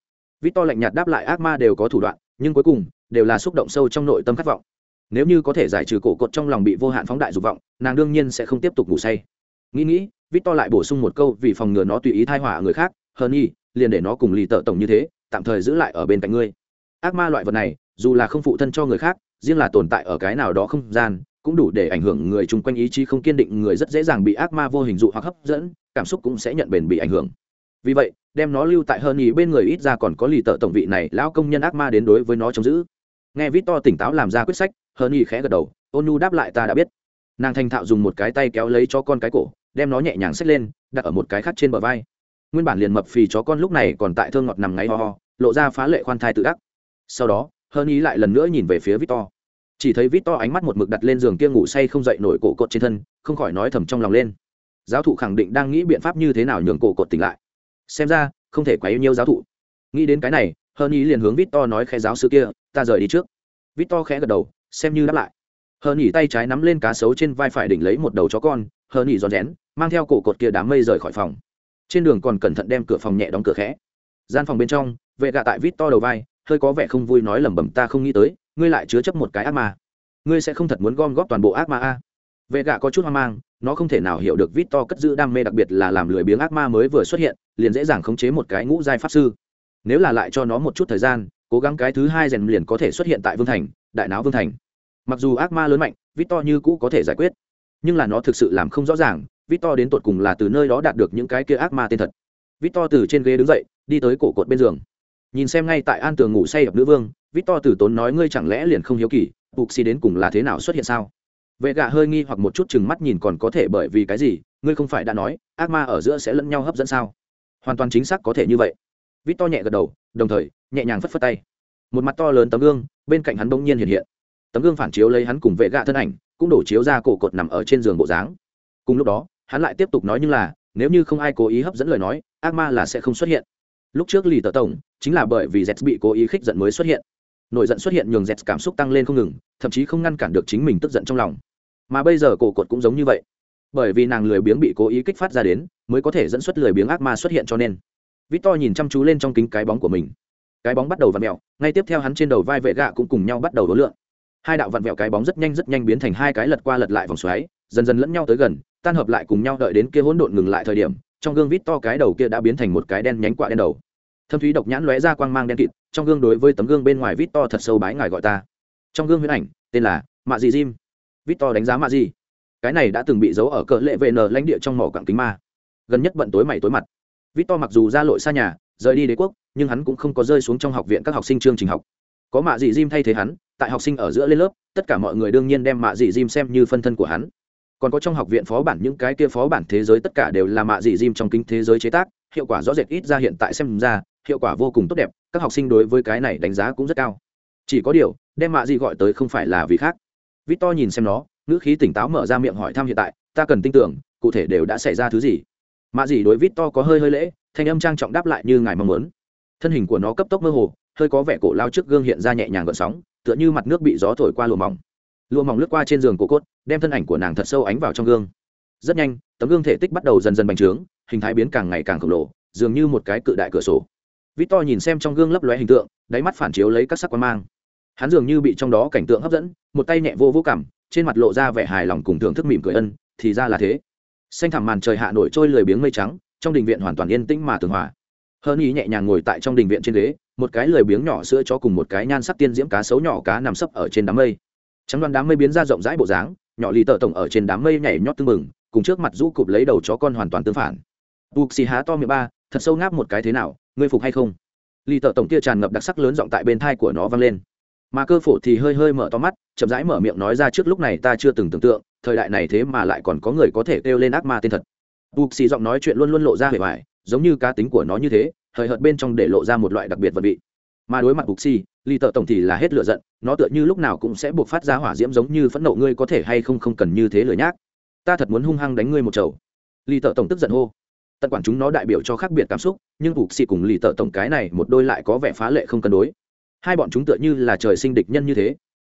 Vít to lạnh nhạt đáp lại, ác ma đều có thủ đoạn, nhưng cuối cùng đều là xúc động sâu trong nội tâm khát vọng. Nếu như có thể giải trừ cổ cột trong lòng bị vô hạn phóng đại dục vọng, nàng đương nhiên sẽ không tiếp tục ngủ say. Nghĩ nghĩ vít to lại bổ sung một câu vì phòng ngừa nó tùy ý thai hỏa người khác hơn y, liền để nó cùng lì tợ tổng như thế, tạm thời giữ lại ở bên cạnh ngươi. Ác ma loại vật này, dù là không phụ thân cho người khác, riêng là tồn tại ở cái nào đó không gian, cũng đủ để ảnh hưởng người chung quanh ý chí không kiên định, người rất dễ dàng bị ác ma vô hình dụ hoặc hấp dẫn, cảm xúc cũng sẽ nhận bền bị ảnh hưởng. Vì vậy, đem nó lưu tại hơn ý bên người ít ra còn có lì tợ tổng vị này, lão công nhân ác ma đến đối với nó chống giữ. Nghe vít to tỉnh táo làm ra quyết sách, hơn ý khẽ gật đầu, ôn nhu đáp lại ta đã biết. Nàng thành thạo dùng một cái tay kéo lấy cho con cái cổ, đem nó nhẹ nhàng xách lên, đặt ở một cái khác trên bờ vai nguyên bản liền mập phì chó con lúc này còn tại thương ngọt nằm ngáy ho ho, lộ ra phá lệ khoan thai tự đắc. Sau đó hơn ý lại lần nữa nhìn về phía victor. Chỉ thấy victor ánh mắt một mực đặt lên giường kia ngủ say không dậy nổi cổ cột trên thân, không khỏi nói thầm trong lòng lên. Giáo thụ khẳng định đang nghĩ biện pháp như thế nào nhường cổ cột tỉnh lại. Xem ra, không thể quá yêu nhiều giáo thụ. Nghĩ đến cái này hơn ý liền hướng victor nói khẽ giáo sư kia, ta rời đi trước. Victor khẽ gật đầu, xem như đáp lại. Hơn ý tay trái nắm lên cá sấu trên vai phải đỉnh lấy một đầu chó con hơn ý giòn rén, mang theo cổ cột kia đám mây rời khỏi phòng trên đường còn cẩn thận đem cửa phòng nhẹ đóng cửa khẽ. Gian phòng bên trong, vệ gạ tại vít to đầu vai, hơi có vẻ không vui nói lẩm bẩm, ta không nghĩ tới, ngươi lại chứa chấp một cái ác ma. Ngươi sẽ không thật muốn gom góp toàn bộ ác ma a? Vệ gạ có chút hoang mang, nó không thể nào hiểu được vít to cất giữ đam mê đặc biệt là làm lười biếng ác ma mới vừa xuất hiện, liền dễ dàng khống chế một cái ngũ giai pháp sư. Nếu là lại cho nó một chút thời gian, cố gắng cái thứ hai rèn liền có thể xuất hiện tại vương thành, đại não vương thành. Mặc dù ác ma lớn mạnh, vít to như cũ có thể giải quyết, nhưng là nó thực sự làm không rõ ràng Victor đến tột cùng là từ nơi đó đạt được những cái kia ác ma tên thật. Victor từ trên ghế đứng dậy, đi tới cổ cột bên giường. Nhìn xem ngay tại an tường ngủ say ập nữ vương, Victor từ tốn nói ngươi chẳng lẽ liền không hiếu kỳ, Puxi đến cùng là thế nào xuất hiện sao? Vệ gạ hơi nghi hoặc một chút chừng mắt nhìn còn có thể bởi vì cái gì, ngươi không phải đã nói, ác ma ở giữa sẽ lẫn nhau hấp dẫn sao? Hoàn toàn chính xác có thể như vậy. Victor nhẹ gật đầu, đồng thời nhẹ nhàng phất phất tay. Một mặt to lớn tấm gương, bên cạnh hắn bỗng nhiên hiện hiện. Tấm gương phản chiếu lấy hắn cùng vệ gạ thân ảnh, cũng đổ chiếu ra cổ cột nằm ở trên giường bộ dáng. Cùng lúc đó, hắn lại tiếp tục nói nhưng là, nếu như không ai cố ý hấp dẫn lời nói, ác ma là sẽ không xuất hiện. Lúc trước lì tờ tổng, chính là bởi vì z bị cố ý khích giận mới xuất hiện. Nổi giận xuất hiện nhường z cảm xúc tăng lên không ngừng, thậm chí không ngăn cản được chính mình tức giận trong lòng. Mà bây giờ cổ cột cũng giống như vậy. Bởi vì nàng lười biếng bị cố ý kích phát ra đến, mới có thể dẫn xuất lười biếng ác ma xuất hiện cho nên. Victor nhìn chăm chú lên trong kính cái bóng của mình. Cái bóng bắt đầu vặn vẹo. ngay tiếp theo hắn trên đầu vai vệ gạ cũng cùng nhau bắt đầu đối lượng hai đạo vặn vẹo cái bóng rất nhanh rất nhanh biến thành hai cái lật qua lật lại vòng xoáy, dần dần lẫn nhau tới gần tan hợp lại cùng nhau đợi đến kia hỗn độn ngừng lại thời điểm, trong gương vít to cái đầu kia đã biến thành một cái đen nhánh quạ đen đầu. Thâm thúy độc nhãn lóe ra quang mang đen kịt, trong gương đối với tấm gương bên ngoài vít to thật sâu bái ngài gọi ta. Trong gương huyễn ảnh, tên là mạ dị jim. Vít to đánh giá mạ dị. Cái này đã từng bị giấu ở cỡ lệ VN lãnh địa trong mỏ quảng kính ma. Gần nhất bận tối mày tối mặt. Vít to mặc dù ra lội xa nhà, rời đi đế quốc, nhưng hắn cũng không có rơi xuống trong học viện các học sinh chương trình học. Có mạ dị jim thay thế hắn, tại học sinh ở giữa lên lớp, tất cả mọi người đương nhiên đem mạ dị jim xem như phân thân của hắn còn có trong học viện phó bản những cái kia phó bản thế giới tất cả đều là mạ dị dìm trong kinh thế giới chế tác, hiệu quả rõ rệt ít ra hiện tại xem ra, hiệu quả vô cùng tốt đẹp, các học sinh đối với cái này đánh giá cũng rất cao. Chỉ có điều, đem mạ dị gọi tới không phải là vì khác. Vít to nhìn xem nó, ngữ khí tỉnh táo mở ra miệng hỏi thăm hiện tại, ta cần tin tưởng, cụ thể đều đã xảy ra thứ gì? Mạ dị đối vít to có hơi hơi lễ, thanh âm trang trọng đáp lại như ngài mong muốn. Thân hình của nó cấp tốc mơ hồ, hơi có vẻ cổ lao trước gương hiện ra nhẹ nhàng gợn sóng, tựa như mặt nước bị gió thổi qua lùa mỏng lụa mỏng lướt qua trên giường cổ cốt, đem thân ảnh của nàng thật sâu ánh vào trong gương. Rất nhanh, tấm gương thể tích bắt đầu dần dần bành trướng, hình thái biến càng ngày càng khổng lồ, dường như một cái cự đại cửa sổ. Vít to nhìn xem trong gương lấp lóe hình tượng, đáy mắt phản chiếu lấy các sắc quan mang. Hắn dường như bị trong đó cảnh tượng hấp dẫn, một tay nhẹ vô vô cảm trên mặt lộ ra vẻ hài lòng cùng thưởng thức mỉm cười ân, thì ra là thế. Xanh thẳm màn trời hạ nổi trôi lười biếng mây trắng, trong đình viện hoàn toàn yên tĩnh mà tường hòa. Hơn ý nhẹ nhàng ngồi tại trong đình viện trên ghế, một cái lười biếng nhỏ sữa cho cùng một cái nhan sắc tiên diễm cá sấu nhỏ cá nằm sấp ở trên đám mây trắng đoàn đám mây biến ra rộng rãi bộ dáng, nhỏ lì tờ tổng ở trên đám mây nhảy nhót tưng mừng cùng trước mặt rũ cụp lấy đầu chó con hoàn toàn tương phản. Buộc xì há to miệng ba, thật sâu ngáp một cái thế nào, ngươi phục hay không? Lì tờ tổng kia tràn ngập đặc sắc lớn giọng tại bên thai của nó vang lên. Mà cơ phổ thì hơi hơi mở to mắt, chậm rãi mở miệng nói ra trước lúc này ta chưa từng tưởng tượng, thời đại này thế mà lại còn có người có thể kêu lên ác ma tên thật. Buộc xì giọng nói chuyện luôn luôn lộ ra hề vải, giống như cá tính của nó như thế, hời hợt bên trong để lộ ra một loại đặc biệt vật vị. Mà đối mặt buộc xì lì tợ tổng thì là hết lựa giận, nó tựa như lúc nào cũng sẽ buộc phát ra hỏa diễm giống như phẫn nộ, ngươi có thể hay không không cần như thế lười nhác. Ta thật muốn hung hăng đánh ngươi một chầu. Lì tợ tổng tức giận hô. Tận quản chúng nó đại biểu cho khác biệt cảm xúc, nhưng buộc xì cùng lì tợ tổng cái này một đôi lại có vẻ phá lệ không cân đối. Hai bọn chúng tựa như là trời sinh địch nhân như thế.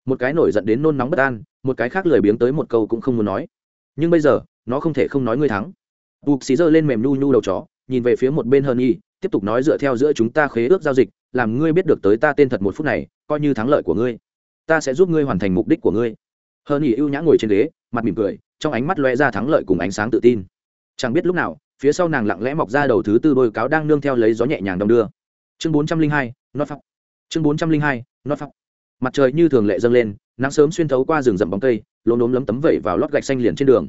Một cái nổi giận đến nôn nóng bất an, một cái khác lười biếng tới một câu cũng không muốn nói. Nhưng bây giờ, nó không thể không nói ngươi thắng. Buộc xì giơ lên mềm nhu nhu đầu chó, nhìn về phía một bên hơn y tiếp tục nói dựa theo giữa chúng ta khế ước giao dịch, làm ngươi biết được tới ta tên thật một phút này, coi như thắng lợi của ngươi. Ta sẽ giúp ngươi hoàn thành mục đích của ngươi. Hơn y ưu nhã ngồi trên ghế, mặt mỉm cười, trong ánh mắt loe ra thắng lợi cùng ánh sáng tự tin. Chẳng biết lúc nào, phía sau nàng lặng lẽ mọc ra đầu thứ tư đôi cáo đang nương theo lấy gió nhẹ nhàng đông đưa. Chương bốn trăm linh hai nót pháp. Chương bốn trăm linh hai nót pháp. Mặt trời như thường lệ dâng lên, nắng sớm xuyên thấu qua rừng rậm bóng cây, lốm đốm lấm tấm vẩy vào lót gạch xanh liền trên đường.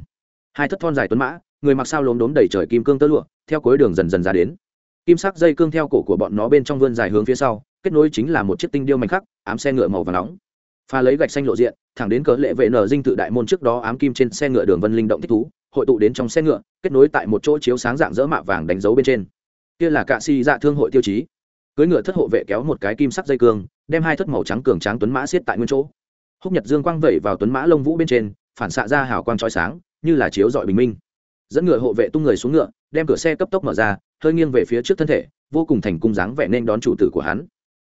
Hai thất thon dài tuấn mã, người mặc sao lốm đốm đầy trời kim cương tơ lụa, theo cuối đường dần dần ra đến kim sắc dây cương theo cổ của bọn nó bên trong vươn dài hướng phía sau, kết nối chính là một chiếc tinh điêu mảnh khắc, ám xe ngựa màu và nóng. Pha lấy gạch xanh lộ diện, thẳng đến cớ lệ vệ nở dinh tự đại môn trước đó ám kim trên xe ngựa đường vân linh động thích thú, hội tụ đến trong xe ngựa, kết nối tại một chỗ chiếu sáng dạng dỡ mạ vàng đánh dấu bên trên. Kia là cạ si dạ thương hội tiêu chí. Cưới ngựa thất hộ vệ kéo một cái kim sắc dây cương, đem hai thất màu trắng cường tráng tuấn mã xiết tại nguyên chỗ. Húc nhật dương quang vẩy vào tuấn mã lông vũ bên trên, phản xạ ra hào quang trói sáng, như là chiếu dọi bình minh. Dẫn ngựa hộ vệ tung người xuống ngựa, đem cửa xe cấp tốc mở ra hơi nghiêng về phía trước thân thể, vô cùng thành cung dáng vẻ nên đón chủ tử của hắn.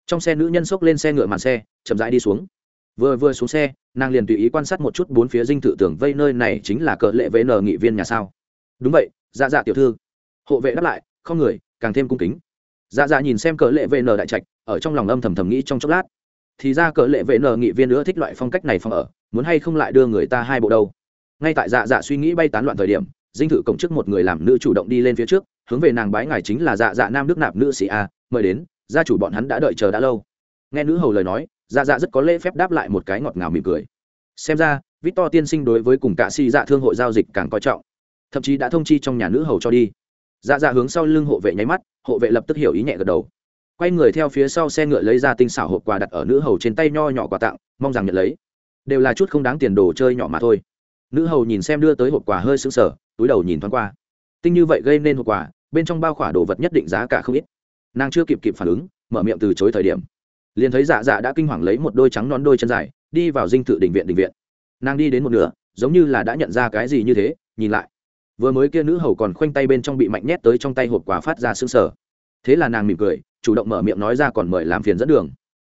Trong xe nữ nhân xốc lên xe ngựa màn xe, chậm rãi đi xuống. Vừa vừa xuống xe, nàng liền tùy ý quan sát một chút bốn phía dinh thự tưởng vây nơi này chính là cờ lệ vệ n nghị viên nhà sao. Đúng vậy dạ dạ tiểu thư. Hộ vệ đáp lại, không người, càng thêm cung kính. Dạ dạ nhìn xem cờ lệ vn đại trạch, ở trong lòng âm thầm thầm nghĩ trong chốc lát. Thì ra cờ lệ vn nghị viên nữa thích loại phong cách này phong ở, muốn hay không lại đưa người ta hai bộ đâu. Ngay tại dạ dạ suy nghĩ bay tán loạn thời điểm, dinh thự cổng trước một người làm nữ chủ động đi lên phía trước hướng về nàng bái ngài chính là dạ dạ nam đức nạp nữ sĩ a, mời đến, gia chủ bọn hắn đã đợi chờ đã lâu. Nghe nữ hầu lời nói dạ dạ rất có lễ phép đáp lại một cái ngọt ngào mỉm cười. Xem ra vít to tiên sinh đối với cùng cả si dạ thương hội giao dịch càng coi trọng, thậm chí đã thông chi trong nhà nữ hầu cho đi. Dạ dạ hướng sau lưng hộ vệ nháy mắt, hộ vệ lập tức hiểu ý nhẹ gật đầu. Quay người theo phía sau xe ngựa lấy ra tinh xảo hộp quà đặt ở nữ hầu trên tay nho nhỏ quà tặng, mong rằng nhận lấy. Đều là chút không đáng tiền đồ chơi nhỏ mà thôi. Nữ hầu nhìn xem đưa tới hộp quà hơi sững sờ, túi đầu nhìn thoáng qua. Tinh như vậy gây nên hộp quà bên trong bao khỏa đồ vật nhất định giá cả không ít. Nàng chưa kịp kịp phản ứng, mở miệng từ chối thời điểm. Liền thấy dạ dạ đã kinh hoàng lấy một đôi trắng nón đôi chân dài, đi vào dinh thự đình viện đình viện. Nàng đi đến một nửa, giống như là đã nhận ra cái gì như thế, nhìn lại. Vừa mới kia nữ hầu còn khoanh tay bên trong bị mạnh nhét tới trong tay hộp quà phát ra xương sở thế là nàng mỉm cười, chủ động mở miệng nói ra còn mời làm phiền dẫn đường.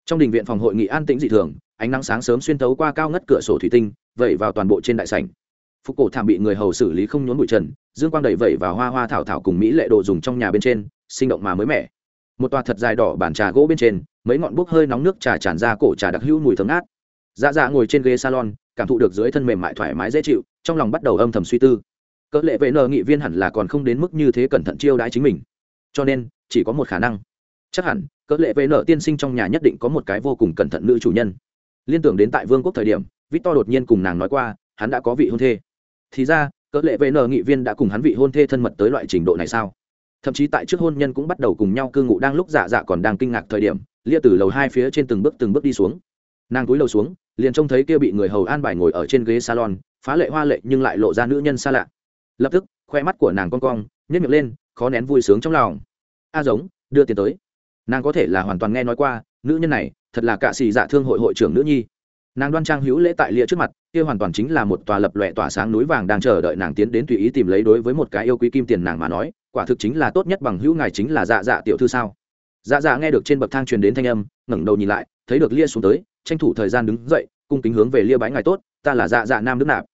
Trong đình viện phòng hội nghị an tĩnh dị thường, ánh nắng sáng sớm xuyên thấu qua cao ngất cửa sổ thủy tinh, vẩy vào toàn bộ trên đại sảnh. Phục cổ thảm bị người hầu xử lý không nhốn bụi trần dương quang đẩy vẩy và hoa hoa thảo thảo cùng mỹ lệ đồ dùng trong nhà bên trên, sinh động mà mới mẻ. Một tòa thật dài đỏ bàn trà gỗ bên trên, mấy ngọn bốc hơi nóng nước trà tràn ra cổ trà đặc hữu mùi thơm ngát. Dạ dạ ngồi trên ghế salon, cảm thụ được dưới thân mềm mại thoải mái dễ chịu, trong lòng bắt đầu âm thầm suy tư. Cỡ lệ vệ nợ nghị viên hẳn là còn không đến mức như thế cẩn thận chiêu đãi chính mình. Cho nên, chỉ có một khả năng. Chắc hẳn, cỡ lệ vệ nợ tiên sinh trong nhà nhất định có một cái vô cùng cẩn thận nữ chủ nhân. Liên tưởng đến tại vương quốc thời điểm, victor đột nhiên cùng nàng nói qua, hắn đã có vị hôn thê. Thì ra cỡ lệ vn nghị viên đã cùng hắn vị hôn thê thân mật tới loại trình độ này sao? Thậm chí tại trước hôn nhân cũng bắt đầu cùng nhau cư ngụ đang lúc dạ dạ còn đang kinh ngạc thời điểm, lia từ lầu hai phía trên từng bước từng bước đi xuống. Nàng túi lầu xuống, liền trông thấy kia bị người hầu an bài ngồi ở trên ghế salon, phá lệ hoa lệ nhưng lại lộ ra nữ nhân xa lạ. Lập tức, khoe mắt của nàng con cong nhét miệng lên, khó nén vui sướng trong lòng. A giống, đưa tiền tới. Nàng có thể là hoàn toàn nghe nói qua, nữ nhân này thật là cạ xì dạ thương hội hội trưởng nữ nhi nàng đoan trang hữu lễ tại lia trước mặt, kia hoàn toàn chính là một tòa lập lòe tỏa sáng núi vàng đang chờ đợi nàng tiến đến tùy ý tìm lấy đối với một cái yêu quý kim tiền nàng mà nói, quả thực chính là tốt nhất bằng hữu ngài chính là dạ dạ tiểu thư sao? Dạ dạ nghe được trên bậc thang truyền đến thanh âm, ngẩng đầu nhìn lại, thấy được lia xuống tới, tranh thủ thời gian đứng dậy, cung kính hướng về lia bái ngài tốt, ta là dạ dạ nam đức nạp.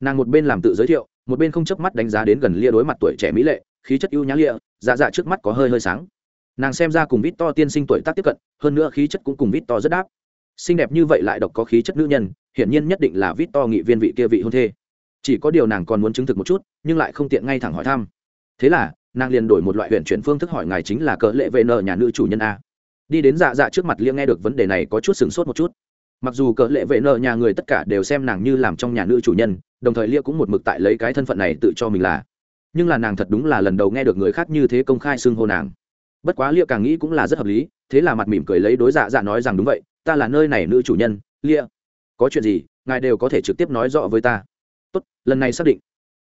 Nàng một bên làm tự giới thiệu, một bên không chớp mắt đánh giá đến gần lia đối mặt tuổi trẻ mỹ lệ, khí chất ưu nhã lia dạ dạ trước mắt có hơi hơi sáng. Nàng xem ra cùng vít to tiên sinh tuổi tác tiếp cận, hơn nữa khí chất cũng cùng vít to rất đáp xinh đẹp như vậy lại độc có khí chất nữ nhân, hiển nhiên nhất định là vít to nghị viên vị kia vị hôn thê. Chỉ có điều nàng còn muốn chứng thực một chút, nhưng lại không tiện ngay thẳng hỏi thăm. Thế là, nàng liền đổi một loại huyện chuyển phương thức hỏi ngài chính là cỡ lệ vệ nợ nhà nữ chủ nhân a. Đi đến dạ dạ trước mặt liêng nghe được vấn đề này có chút sửng sốt một chút. Mặc dù cỡ lệ vệ nợ nhà người tất cả đều xem nàng như làm trong nhà nữ chủ nhân, đồng thời lia cũng một mực tại lấy cái thân phận này tự cho mình là. Nhưng là nàng thật đúng là lần đầu nghe được người khác như thế công khai xưng hô nàng. Bất quá lia càng nghĩ cũng là rất hợp lý, thế là mặt mỉm cười lấy đối dạ dạ nói rằng đúng vậy ta là nơi này nữ chủ nhân, lia. Có chuyện gì, ngài đều có thể trực tiếp nói rõ với ta. Tốt, lần này xác định.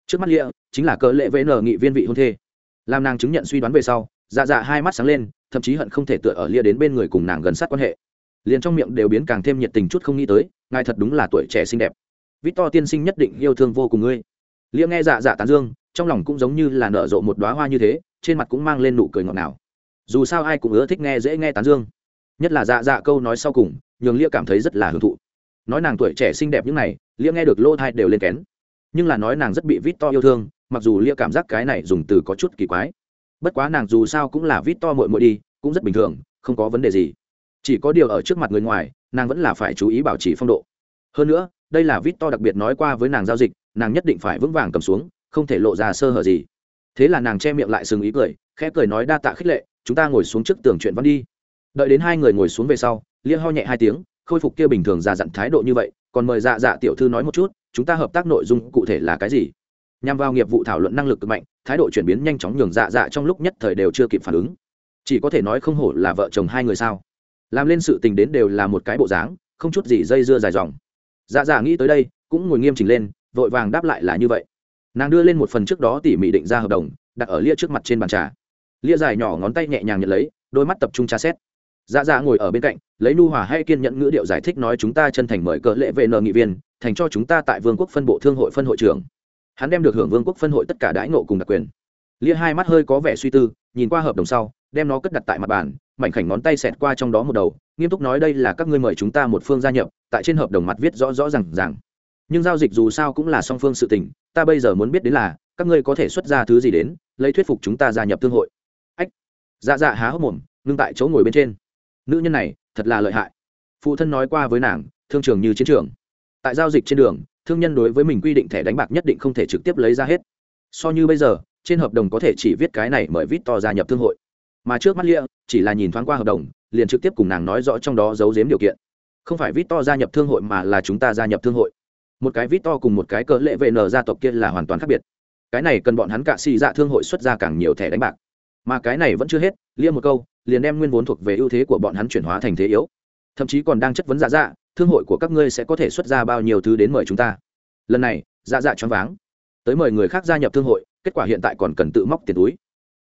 Trước mắt lia chính là cỡ lệ vn nghị viên vị hôn thê. Làm nàng chứng nhận suy đoán về sau dạ dạ hai mắt sáng lên, thậm chí hận không thể tựa ở lia đến bên người cùng nàng gần sát quan hệ. Liền trong miệng đều biến càng thêm nhiệt tình chút không nghĩ tới, ngài thật đúng là tuổi trẻ xinh đẹp. Vít to tiên sinh nhất định yêu thương vô cùng ngươi. Lia nghe dạ dạ tán dương, trong lòng cũng giống như là nở rộ một đoá hoa như thế, trên mặt cũng mang lên nụ cười ngọt ngào. Dù sao ai cũng ưa thích nghe dễ nghe tán dương nhất là dạ dạ câu nói sau cùng, nhường lia cảm thấy rất là hưởng thụ. Nói nàng tuổi trẻ xinh đẹp như này, lia nghe được lô thai đều lên kén. Nhưng là nói nàng rất bị vít to yêu thương, mặc dù lia cảm giác cái này dùng từ có chút kỳ quái. Bất quá nàng dù sao cũng là vít to mội mội đi, cũng rất bình thường, không có vấn đề gì. Chỉ có điều ở trước mặt người ngoài, nàng vẫn là phải chú ý bảo trì phong độ. Hơn nữa, đây là vít to đặc biệt nói qua với nàng giao dịch, nàng nhất định phải vững vàng cầm xuống, không thể lộ ra sơ hở gì. Thế là nàng che miệng lại sừng ý cười, khẽ cười nói đa tạ khích lệ, chúng ta ngồi xuống trước tường chuyện văn đi đợi đến hai người ngồi xuống về sau, lia ho nhẹ hai tiếng, khôi phục kia bình thường già dặn thái độ như vậy, còn mời dạ dạ tiểu thư nói một chút, chúng ta hợp tác nội dung cụ thể là cái gì? Nhằm vào nghiệp vụ thảo luận năng lực cực mạnh, thái độ chuyển biến nhanh chóng nhường dạ dạ trong lúc nhất thời đều chưa kịp phản ứng. Chỉ có thể nói không hổ là vợ chồng hai người sao? Làm lên sự tình đến đều là một cái bộ dáng, không chút gì dây dưa dài dòng. Dạ dạ nghĩ tới đây, cũng ngồi nghiêm chỉnh lên, vội vàng đáp lại là như vậy. Nàng đưa lên một phần trước đó tỉ mỉ định ra hợp đồng, đặt ở lia trước mặt trên bàn trà. Lia dài nhỏ ngón tay nhẹ nhàng nhận lấy, đôi mắt tập trung tra xét dạ dạ ngồi ở bên cạnh, lấy nu hòa hay kiên nhẫn ngữ điệu giải thích nói chúng ta chân thành mời cỡ lệ vệ nợ nghị viên, thành cho chúng ta tại vương quốc phân bộ thương hội phân hội trưởng. Hắn đem được hưởng vương quốc phân hội tất cả đãi nộ cùng đặc quyền. Lia hai mắt hơi có vẻ suy tư, nhìn qua hợp đồng sau, đem nó cất đặt tại mặt bàn, mảnh khảnh ngón tay xẹt qua trong đó một đầu, nghiêm túc nói đây là các ngươi mời chúng ta một phương gia nhập, tại trên hợp đồng mặt viết rõ rõ r à n g rằng nhưng giao dịch dù sao cũng là song phương sự tình, ta bây giờ muốn biết đến là, các ngươi có thể xuất ra thứ gì đến, lấy thuyết phục chúng ta gia nhập thương hội. Ách. Dạ dạ há hốc mồm, ngưng tại chỗ ngồi bên trên nữ nhân này thật là lợi hại. Phụ thân nói qua với nàng, thương trường như chiến trường. Tại giao dịch trên đường, thương nhân đối với mình quy định thẻ đánh bạc nhất định không thể trực tiếp lấy ra hết. So như bây giờ, trên hợp đồng có thể chỉ viết cái này mời vít to gia nhập thương hội. Mà trước mắt lia chỉ là nhìn thoáng qua hợp đồng, liền trực tiếp cùng nàng nói rõ trong đó giấu giếm điều kiện. Không phải vít to gia nhập thương hội mà là chúng ta gia nhập thương hội. Một cái vít to cùng một cái cỡ lệ vệ nở gia tộc kia là hoàn toàn khác biệt. Cái này cần bọn hắn cạ xì dạ thương hội xuất ra càng nhiều thẻ đánh bạc. Mà cái này vẫn chưa hết lia một câu liền đem nguyên vốn thuộc về ưu thế của bọn hắn chuyển hóa thành thế yếu. Thậm chí còn đang chất vấn dạ dạ thương hội của các ngươi sẽ có thể xuất ra bao nhiêu thứ đến mời chúng ta. Lần này dạ dạ choáng váng. Tới mời người khác gia nhập thương hội, kết quả hiện tại còn cần tự móc tiền túi.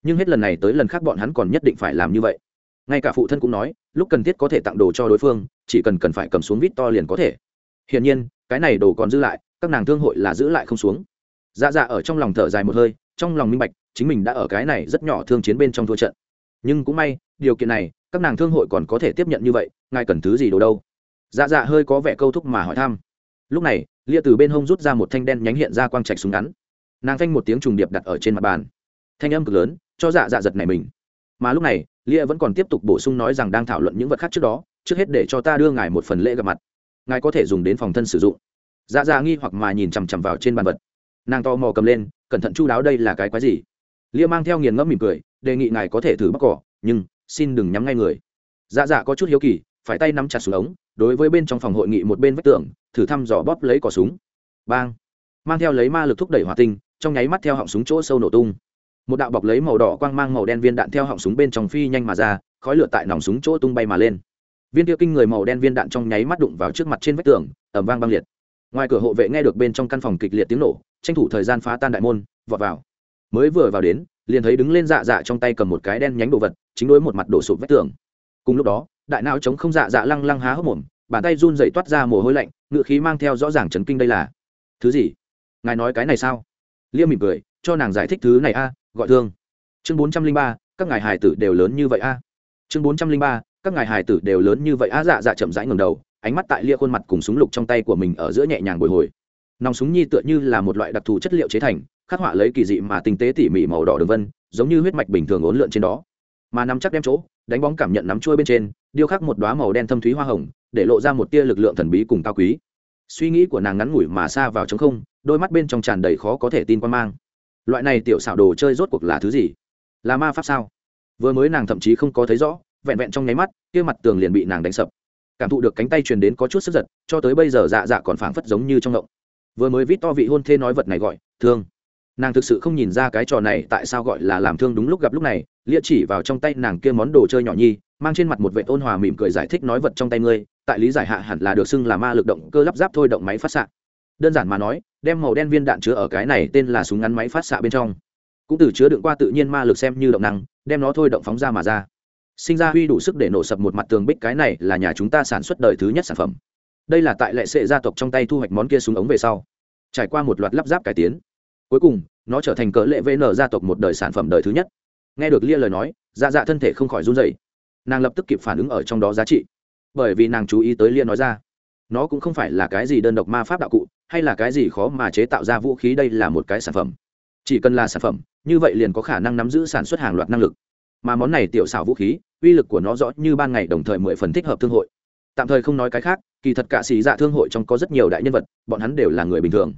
Nhưng hết lần này tới lần khác bọn hắn còn nhất định phải làm như vậy. Ngay cả phụ thân cũng nói, lúc cần thiết có thể tặng đồ cho đối phương, chỉ cần cần phải cầm xuống vít to liền có thể. Hiển nhiên, cái này đồ còn giữ lại, các nàng thương hội là giữ lại không xuống. Dạ dạ ở trong lòng thở dài một hơi, trong lòng minh bạch, chính mình đã ở cái này rất nhỏ thương chiến bên trong thua trận nhưng cũng may, điều kiện này, các nàng thương hội còn có thể tiếp nhận như vậy, ngài cần thứ gì đồ đâu? Dạ dạ hơi có vẻ câu thúc mà hỏi thăm. Lúc này, lia từ bên hông rút ra một thanh đen nhánh hiện ra quang trạch súng ngắn. Nàng thanh một tiếng trùng điệp đặt ở trên mặt bàn. Thanh âm cực lớn, cho dạ dạ giật này mình. Mà lúc này, lia vẫn còn tiếp tục bổ sung nói rằng đang thảo luận những vật khác trước đó, trước hết để cho ta đưa ngài một phần lễ gặp mặt. Ngài có thể dùng đến phòng thân sử dụng. Dạ dạ nghi hoặc mà nhìn chằm chằm vào trên bàn vật. Nàng to mò cầm lên, cẩn thận chu đáo đây là cái quái gì? Lia mang theo nghiền ngẫm mỉm cười, đề nghị ngài có thể thử bóc cỏ, nhưng xin đừng nhắm ngay người. Dạ dạ có chút hiếu kỳ, phải tay nắm chặt xuống ống, đối với bên trong phòng hội nghị một bên vách tường, thử thăm dò bóp lấy cỏ súng. Bang! Mang theo lấy ma lực thúc đẩy hỏa tinh, trong nháy mắt theo họng súng chỗ sâu nổ tung. Một đạo bọc lấy màu đỏ quang mang màu đen viên đạn theo họng súng bên trong phi nhanh mà ra, khói lửa tại nòng súng chỗ tung bay mà lên. Viên tiêu kinh người màu đen viên đạn trong nháy mắt đụng vào trước mặt trên vách tường ẩm vang băng liệt. Ngoài cửa hộ vệ nghe được bên trong căn phòng kịch liệt tiếng nổ, tranh thủ thời gian phá tan đại môn, vọt vào mới vừa vào đến, liền thấy đứng lên dạ dạ trong tay cầm một cái đen nhánh đồ vật, chính đối một mặt đổ sụp vách tường. Cùng lúc đó, đại não chống không dạ dạ lăng lăng há hốc mồm, bàn tay run dậy toát ra mồ hôi lạnh ngự khí mang theo rõ ràng chấn kinh đây là, thứ gì? Ngài nói cái này sao? Liêm mỉm cười, cho nàng giải thích thứ này a, gọi thương. Chương bốn trăm linh ba, các ngài hải tử đều lớn như vậy a. Chương bốn trăm linh ba, các ngài hải tử đều lớn như vậy a dạ dạ chậm rãi ngầm đầu, ánh mắt tại lia khuôn mặt cùng súng lục trong tay của mình ở giữa nhẹ nhàng bồi hồi. Nòng súng nhi tựa như là một loại đặc thù chất liệu chế thành khắc họa lấy kỳ dị mà tinh tế tỉ mỉ màu đỏ đường vân, giống như huyết mạch bình thường ốn lượn trên đó. Mà nắm chắc đem chỗ, đánh bóng cảm nhận nắm chuôi bên trên, điêu khắc một đoá màu đen thâm thúy hoa hồng, để lộ ra một tia lực lượng thần bí cùng cao quý. Suy nghĩ của nàng ngắn ngủi mà xa vào trống không, đôi mắt bên trong tràn đầy khó có thể tin quan mang. Loại này tiểu xảo đồ chơi rốt cuộc là thứ gì? Là ma pháp sao? Vừa mới nàng thậm chí không có thấy rõ, vẹn vẹn trong nháy mắt, kia mặt tường liền bị nàng đánh sập. Cảm thụ được cánh tay truyền đến có chút sức giật, cho tới bây giờ dạ dạ còn phảng phất giống như trong ngộng. Vừa mới vít to vị hôn thê nói vật này gọi, thương nàng thực sự không nhìn ra cái trò này tại sao gọi là làm thương đúng lúc gặp lúc này, lia chỉ vào trong tay nàng kia món đồ chơi nhỏ nhi, mang trên mặt một vệ ôn hòa mỉm cười giải thích nói vật trong tay ngươi, tại lý giải hạ hẳn là được xưng là ma lực động cơ lắp ráp thôi động máy phát xạ. Đơn giản mà nói, đem màu đen viên đạn chứa ở cái này tên là súng ngắn máy phát xạ bên trong. Cũng từ chứa đựng qua tự nhiên ma lực xem như động năng, đem nó thôi động phóng ra mà ra. Sinh ra huy đủ sức để nổ sập một mặt tường bích cái này là nhà chúng ta sản xuất đời thứ nhất sản phẩm. Đây là tại lệ sệ gia tộc trong tay thu hoạch món kia súng ống về sau. Trải qua một loạt lắp ráp cải tiến. Cuối cùng nó trở thành cỡ lệ vn gia tộc một đời sản phẩm đời thứ nhất. Nghe được lia lời nói dạ dạ thân thể không khỏi run dày nàng lập tức kịp phản ứng ở trong đó giá trị. Bởi vì nàng chú ý tới lia nói ra, nó cũng không phải là cái gì đơn độc ma pháp đạo cụ, hay là cái gì khó mà chế tạo ra vũ khí, đây là một cái sản phẩm. Chỉ cần là sản phẩm, như vậy liền có khả năng nắm giữ sản xuất hàng loạt năng lực. Mà món này tiểu xảo vũ khí, uy lực của nó rõ như ban ngày đồng thời mười phần thích hợp thương hội. Tạm thời không nói cái khác, kỳ thật cả xì dạ thương hội trong có rất nhiều đại nhân vật, bọn hắn đều là người bình thường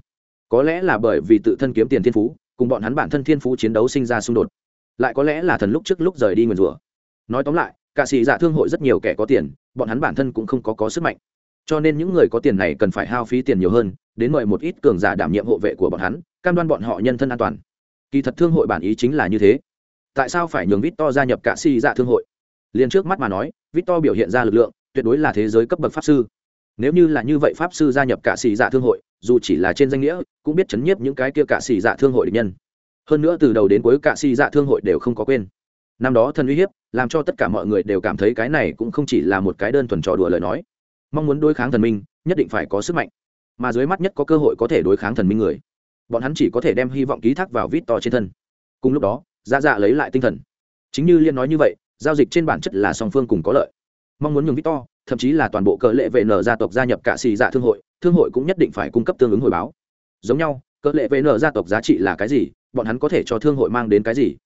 có lẽ là bởi vì tự thân kiếm tiền thiên phú, cùng bọn hắn bản thân thiên phú chiến đấu sinh ra xung đột. Lại có lẽ là thần lúc trước lúc rời đi nguyền rủa. Nói tóm lại, cả sĩ giả thương hội rất nhiều kẻ có tiền, bọn hắn bản thân cũng không có có sức mạnh. Cho nên những người có tiền này cần phải hao phí tiền nhiều hơn, đến mời một ít cường giả đảm nhiệm hộ vệ của bọn hắn, cam đoan bọn họ nhân thân an toàn. Kỳ thật thương hội bản ý chính là như thế. Tại sao phải nhường vít to gia nhập cả Sĩ dạ thương hội? Liền trước mắt mà nói vít to biểu hiện ra lực lượng, tuyệt đối là thế giới cấp bậc pháp sư. Nếu như là như vậy pháp sư gia nhập cả Sĩ dạ thương hội dù chỉ là trên danh nghĩa, cũng biết chấn nhiếp những cái kia cả xì dạ thương hội địch nhân. Hơn nữa từ đầu đến cuối cả xì dạ thương hội đều không có quên. Năm đó thần uy hiếp, làm cho tất cả mọi người đều cảm thấy cái này cũng không chỉ là một cái đơn thuần trò đùa lời nói. Mong muốn đối kháng thần minh, nhất định phải có sức mạnh. Mà dưới mắt nhất có cơ hội có thể đối kháng thần minh người. Bọn hắn chỉ có thể đem hy vọng ký thác vào vít to trên thân. Cùng lúc đó dạ dạ lấy lại tinh thần. Chính như liên nói như vậy, giao dịch trên bản chất là song phương cùng có lợi. Mong muốn nhường vít to, thậm chí là toàn bộ cỡ lệ vệ nở gia tộc gia nhập cả xì dạ thương hội thương hội cũng nhất định phải cung cấp tương ứng hồi báo. Giống nhau, cỡ lệ vệ nở gia tộc giá trị là cái gì, bọn hắn có thể cho thương hội mang đến cái gì?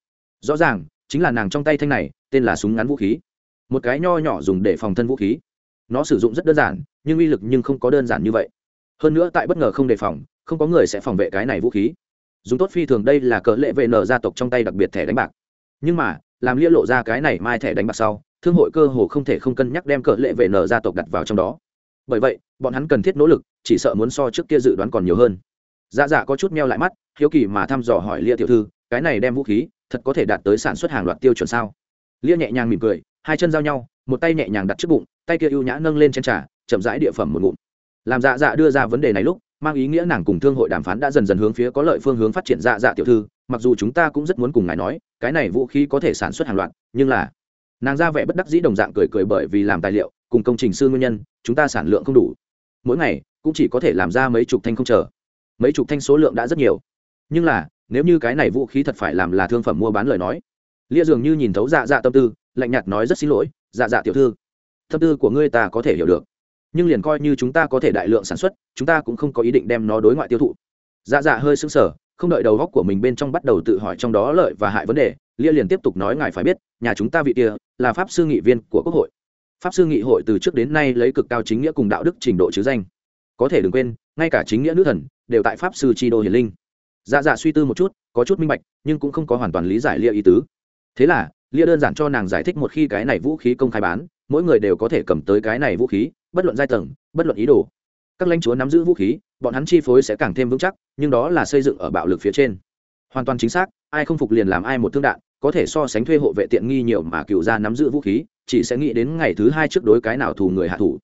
Rõ ràng, chính là nàng trong tay thanh này, tên là súng ngắn vũ khí. Một cái nho nhỏ dùng để phòng thân vũ khí. Nó sử dụng rất đơn giản, nhưng uy lực nhưng không có đơn giản như vậy. Hơn nữa tại bất ngờ không đề phòng, không có người sẽ phòng vệ cái này vũ khí. Dùng tốt phi thường đây là cỡ lệ vệ nở gia tộc trong tay đặc biệt thẻ đánh bạc. Nhưng mà, làm lia lộ ra cái này mai thẻ đánh bạc sau, thương hội cơ hồ không thể không cân nhắc đem cỡ lệ vệ nở gia tộc đặt vào trong đó. Bởi vậy, bọn hắn cần thiết nỗ lực chỉ sợ muốn so trước kia dự đoán còn nhiều hơn. Dạ dạ có chút meo lại mắt, hiếu kỳ mà thăm dò hỏi lia tiểu thư, cái này đem vũ khí, thật có thể đạt tới sản xuất hàng loạt tiêu chuẩn sao? Lia nhẹ nhàng mỉm cười, hai chân giao nhau, một tay nhẹ nhàng đặt trước bụng, tay kia ưu nhã nâng lên trên trà, chậm rãi địa phẩm một ngụm. Làm dạ dạ đưa ra vấn đề này lúc, mang ý nghĩa nàng cùng thương hội đàm phán đã dần dần hướng phía có lợi phương hướng phát triển dạ dạ tiểu thư, mặc dù chúng ta cũng rất muốn cùng ngài nói, cái này vũ khí có thể sản xuất hàng loạt, nhưng là nàng ra vẻ bất đắc dĩ đồng dạng cười cười bởi vì làm tài liệu, cùng công trình sư nguyên nhân, chúng ta sản lượng không đủ. Mỗi ngày cũng chỉ có thể làm ra mấy chục thanh không chờ. Mấy chục thanh số lượng đã rất nhiều. Nhưng là, nếu như cái này vũ khí thật phải làm là thương phẩm mua bán lời nói. Lia dường như nhìn thấu dạ dạ tâm tư, lạnh nhạt nói rất xin lỗi dạ dạ tiểu thư. Tâm tư của ngươi ta có thể hiểu được. Nhưng liền coi như chúng ta có thể đại lượng sản xuất, chúng ta cũng không có ý định đem nó đối ngoại tiêu thụ. Dạ dạ hơi sững sờ, không đợi đầu góc của mình bên trong bắt đầu tự hỏi trong đó lợi và hại vấn đề, lia liền tiếp tục nói ngài phải biết, nhà chúng ta vị kia là pháp sư nghị viên của quốc hội. Pháp sư nghị hội từ trước đến nay lấy cực cao chính nghĩa cùng đạo đức trình độ chứ danh có thể đừng quên, ngay cả chính nghĩa nữ thần đều tại pháp sư tri đô hiền linh. Dạ dạ suy tư một chút, có chút minh bạch, nhưng cũng không có hoàn toàn lý giải lia ý tứ. Thế là, lia đơn giản cho nàng giải thích một khi cái này vũ khí công khai bán, mỗi người đều có thể cầm tới cái này vũ khí, bất luận giai tầng, bất luận ý đồ. Các lãnh chúa nắm giữ vũ khí, bọn hắn chi phối sẽ càng thêm vững chắc, nhưng đó là xây dựng ở bạo lực phía trên. Hoàn toàn chính xác, ai không phục liền làm ai một thương đạn, có thể so sánh thuê hộ vệ tiện nghi nhiều mà cựu gia nắm giữ vũ khí, chỉ sẽ nghĩ đến ngày thứ hai trước đối cái nào thù người hạ thủ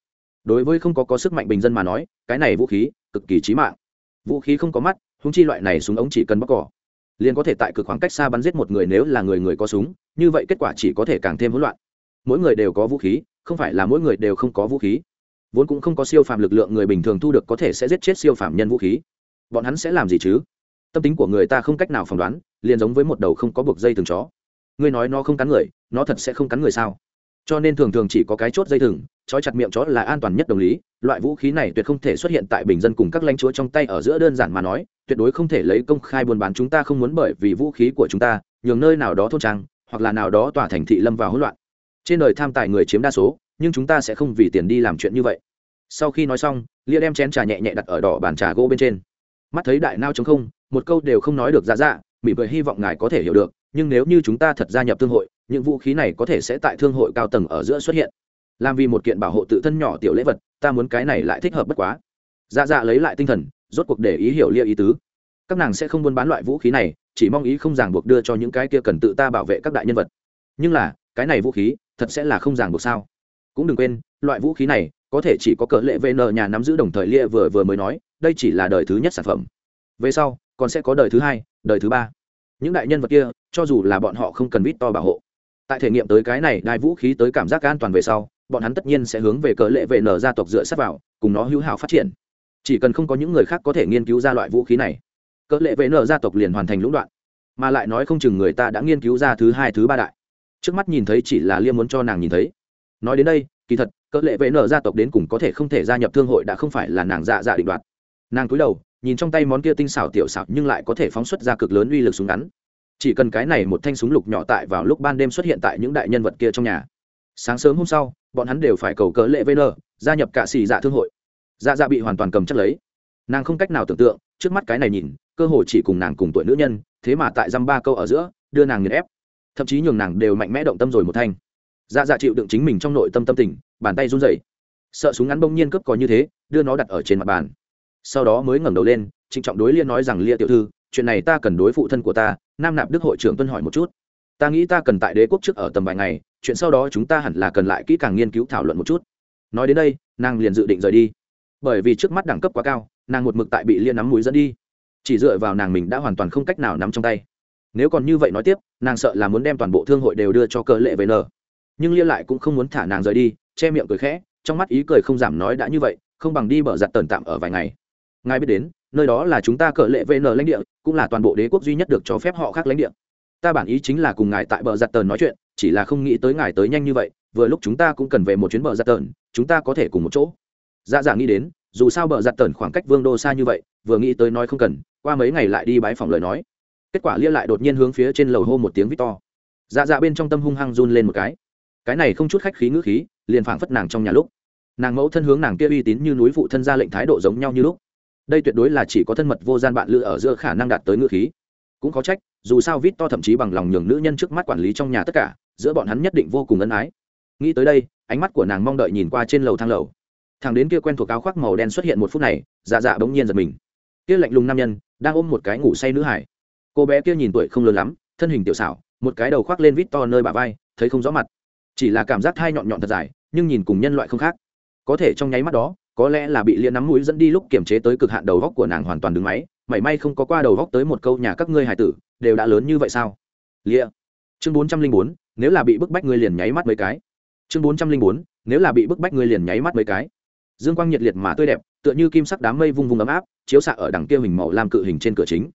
đối với không có có sức mạnh bình dân mà nói, cái này vũ khí cực kỳ chí mạng. Vũ khí không có mắt húng chi loại này súng ống chỉ cần bóc cỏ, liền có thể tại cực khoảng cách xa bắn giết một người nếu là người người có súng, như vậy kết quả chỉ có thể càng thêm hỗn loạn. Mỗi người đều có vũ khí, không phải là mỗi người đều không có vũ khí. Vốn cũng không có siêu phàm lực lượng người bình thường thu được có thể sẽ giết chết siêu phàm nhân vũ khí. Bọn hắn sẽ làm gì chứ? Tâm tính của người ta không cách nào phỏng đoán, liền giống với một đầu không có buộc dây thừng chó. Ngươi nói nó không cắn người, nó thật sẽ không cắn người sao? Cho nên thường thường chỉ có cái chốt dây thừng trói chặt miệng chó là an toàn nhất đồng lý, loại vũ khí này tuyệt không thể xuất hiện tại bình dân cùng các lãnh chúa trong tay ở giữa đơn giản mà nói, tuyệt đối không thể lấy công khai buôn bán chúng ta không muốn bởi vì vũ khí của chúng ta, nhường nơi nào đó thôn trang, hoặc là nào đó tòa thành thị lâm vào hỗn loạn. Trên đời tham tài người chiếm đa số, nhưng chúng ta sẽ không vì tiền đi làm chuyện như vậy. Sau khi nói xong, lia đem chén trà nhẹ nhẹ đặt ở đỏ bàn trà gỗ bên trên. Mắt thấy đại nao chống không, một câu đều không nói được ra dạ mỉm cười hy vọng ngài có thể hiểu được, nhưng nếu như chúng ta thật gia nhập thương hội, những vũ khí này có thể sẽ tại thương hội cao tầng ở giữa xuất hiện làm vì một kiện bảo hộ tự thân nhỏ tiểu lễ vật, ta muốn cái này lại thích hợp bất quá. Dạ dạ lấy lại tinh thần, rốt cuộc để ý hiểu lia ý tứ. Các nàng sẽ không buôn bán loại vũ khí này, chỉ mong ý không ràng buộc đưa cho những cái kia cần tự ta bảo vệ các đại nhân vật. Nhưng là, cái này vũ khí, thật sẽ là không ràng buộc sao? Cũng đừng quên, loại vũ khí này, có thể chỉ có cỡ lệ vn nhà nắm giữ đồng thời lia vừa vừa mới nói, đây chỉ là đời thứ nhất sản phẩm. Về sau, còn sẽ có đời thứ hai, đời thứ ba. Những đại nhân vật kia, cho dù là bọn họ không cần vít to bảo hộ. Tại thể nghiệm tới cái này, đai vũ khí tới cảm giác an toàn về sau bọn hắn tất nhiên sẽ hướng về cỡ lệ vệ nở gia tộc dựa sát vào, cùng nó hữu hảo phát triển. Chỉ cần không có những người khác có thể nghiên cứu ra loại vũ khí này cỡ lệ vệ nở gia tộc liền hoàn thành lũng đoạn. Mà lại nói không chừng người ta đã nghiên cứu ra thứ hai, thứ ba đại. Trước mắt nhìn thấy chỉ là liêm muốn cho nàng nhìn thấy. Nói đến đây, kỳ thật cỡ lệ vệ nở gia tộc đến cùng có thể không thể gia nhập thương hội đã không phải là nàng dạ dạ định đoạt. Nàng cúi đầu, nhìn trong tay món kia tinh xảo tiểu xảo nhưng lại có thể phóng xuất ra cực lớn uy lực súng ngắn. Chỉ cần cái này một thanh súng lục nhỏ tại vào lúc ban đêm xuất hiện tại những đại nhân vật kia trong nhà. Sáng sớm hôm sau bọn hắn đều phải cầu cỡ lệ vn gia nhập cả xì dạ thương hội. Dạ dạ bị hoàn toàn cầm chắc lấy. Nàng không cách nào tưởng tượng, trước mắt cái này nhìn, cơ hội chỉ cùng nàng cùng tuổi nữ nhân, thế mà tại dăm ba câu ở giữa, đưa nàng nghiền ép. Thậm chí nhường nàng đều mạnh mẽ động tâm rồi một thanh. Dạ dạ chịu đựng chính mình trong nội tâm tâm tình, bàn tay run rẩy. Sợ súng ngắn bỗng nhiên cướp có như thế, đưa nó đặt ở trên mặt bàn. Sau đó mới ngẩng đầu lên, trịnh trọng đối liên nói rằng lia tiểu thư, chuyện này ta cần đối phụ thân của ta, nam nạp đức hội trưởng tuân hỏi một chút. Ta nghĩ ta cần tại đế quốc trước ở tầm vài ngày chuyện sau đó chúng ta hẳn là cần lại kỹ càng nghiên cứu thảo luận một chút. Nói đến đây, nàng liền dự định rời đi. Bởi vì trước mắt đẳng cấp quá cao, nàng một mực tại bị liên nắm mũi dẫn đi. Chỉ dựa vào nàng mình đã hoàn toàn không cách nào nắm trong tay. Nếu còn như vậy nói tiếp, nàng sợ là muốn đem toàn bộ thương hội đều đưa cho cờ lệ về nở nhưng liên lại cũng không muốn thả nàng rời đi, che miệng cười khẽ, trong mắt ý cười không giảm nói đã như vậy, không bằng đi bở giặt tần tạm ở vài ngày. Ngài biết đến, nơi đó là chúng ta cờ lệ vn lãnh địa, cũng là toàn bộ đế quốc duy nhất được cho phép họ khác lãnh địa. Ta bản ý chính là cùng ngài tại bờ giặt tờn nói chuyện chỉ là không nghĩ tới ngài tới nhanh như vậy, vừa lúc chúng ta cũng cần về một chuyến bờ giặt tờn, chúng ta có thể cùng một chỗ. Dạ dạ nghĩ đến, dù sao bờ giặt tờn khoảng cách vương đô xa như vậy, vừa nghĩ tới nói không cần, qua mấy ngày lại đi bái phòng lời nói. Kết quả lia lại đột nhiên hướng phía trên lầu hô một tiếng vít to dạ dạ bên trong tâm hung hăng run lên một cái. Cái này không chút khách khí ngữ khí, liền phảng phất nàng trong nhà lúc. Nàng mẫu thân hướng nàng kia uy tín như núi phụ thân ra lệnh thái độ giống nhau như lúc. Đây tuyệt đối là chỉ có thân mật vô gian bạn lựa ở giữa khả năng đạt tới ngữ khí. Cũng có trách, dù sao vít to thậm chí bằng lòng nhường nữ nhân trước mắt quản lý trong nhà tất cả giữa bọn hắn nhất định vô cùng ân ái. Nghĩ tới đây, ánh mắt của nàng mong đợi nhìn qua trên lầu thang lầu. Thằng đến kia quen thuộc áo khoác màu đen xuất hiện một phút này dạ dạ bỗng nhiên giật mình. Kia lạnh lùng nam nhân, đang ôm một cái ngủ say nữ hải. Cô bé kia nhìn tuổi không lớn lắm, thân hình tiểu xảo, một cái đầu khoác lên vít to nơi bà vai, thấy không rõ mặt. Chỉ là cảm giác thai nhọn nhọn thật dài, nhưng nhìn cùng nhân loại không khác. Có thể trong nháy mắt đó, có lẽ là bị liên nắm mũi dẫn đi lúc kiểm chế tới cực hạn đầu góc của nàng hoàn toàn đứng máy, mảy may không có qua đầu góc tới một câu nhà các ngươi hải tử, đều đã lớn như vậy sao? Lia. Chương bốn trăm linh bốn nếu là bị bức bách ngươi liền nháy mắt mấy cái. Chương bốn trăm linh bốn, nếu là bị bức bách ngươi liền nháy mắt mấy cái. Dương quang nhiệt liệt mà tươi đẹp, tựa như kim sắc đám mây vung vung ấm áp, chiếu xạ ở đằng kia hình màu lam cự hình trên cửa chính.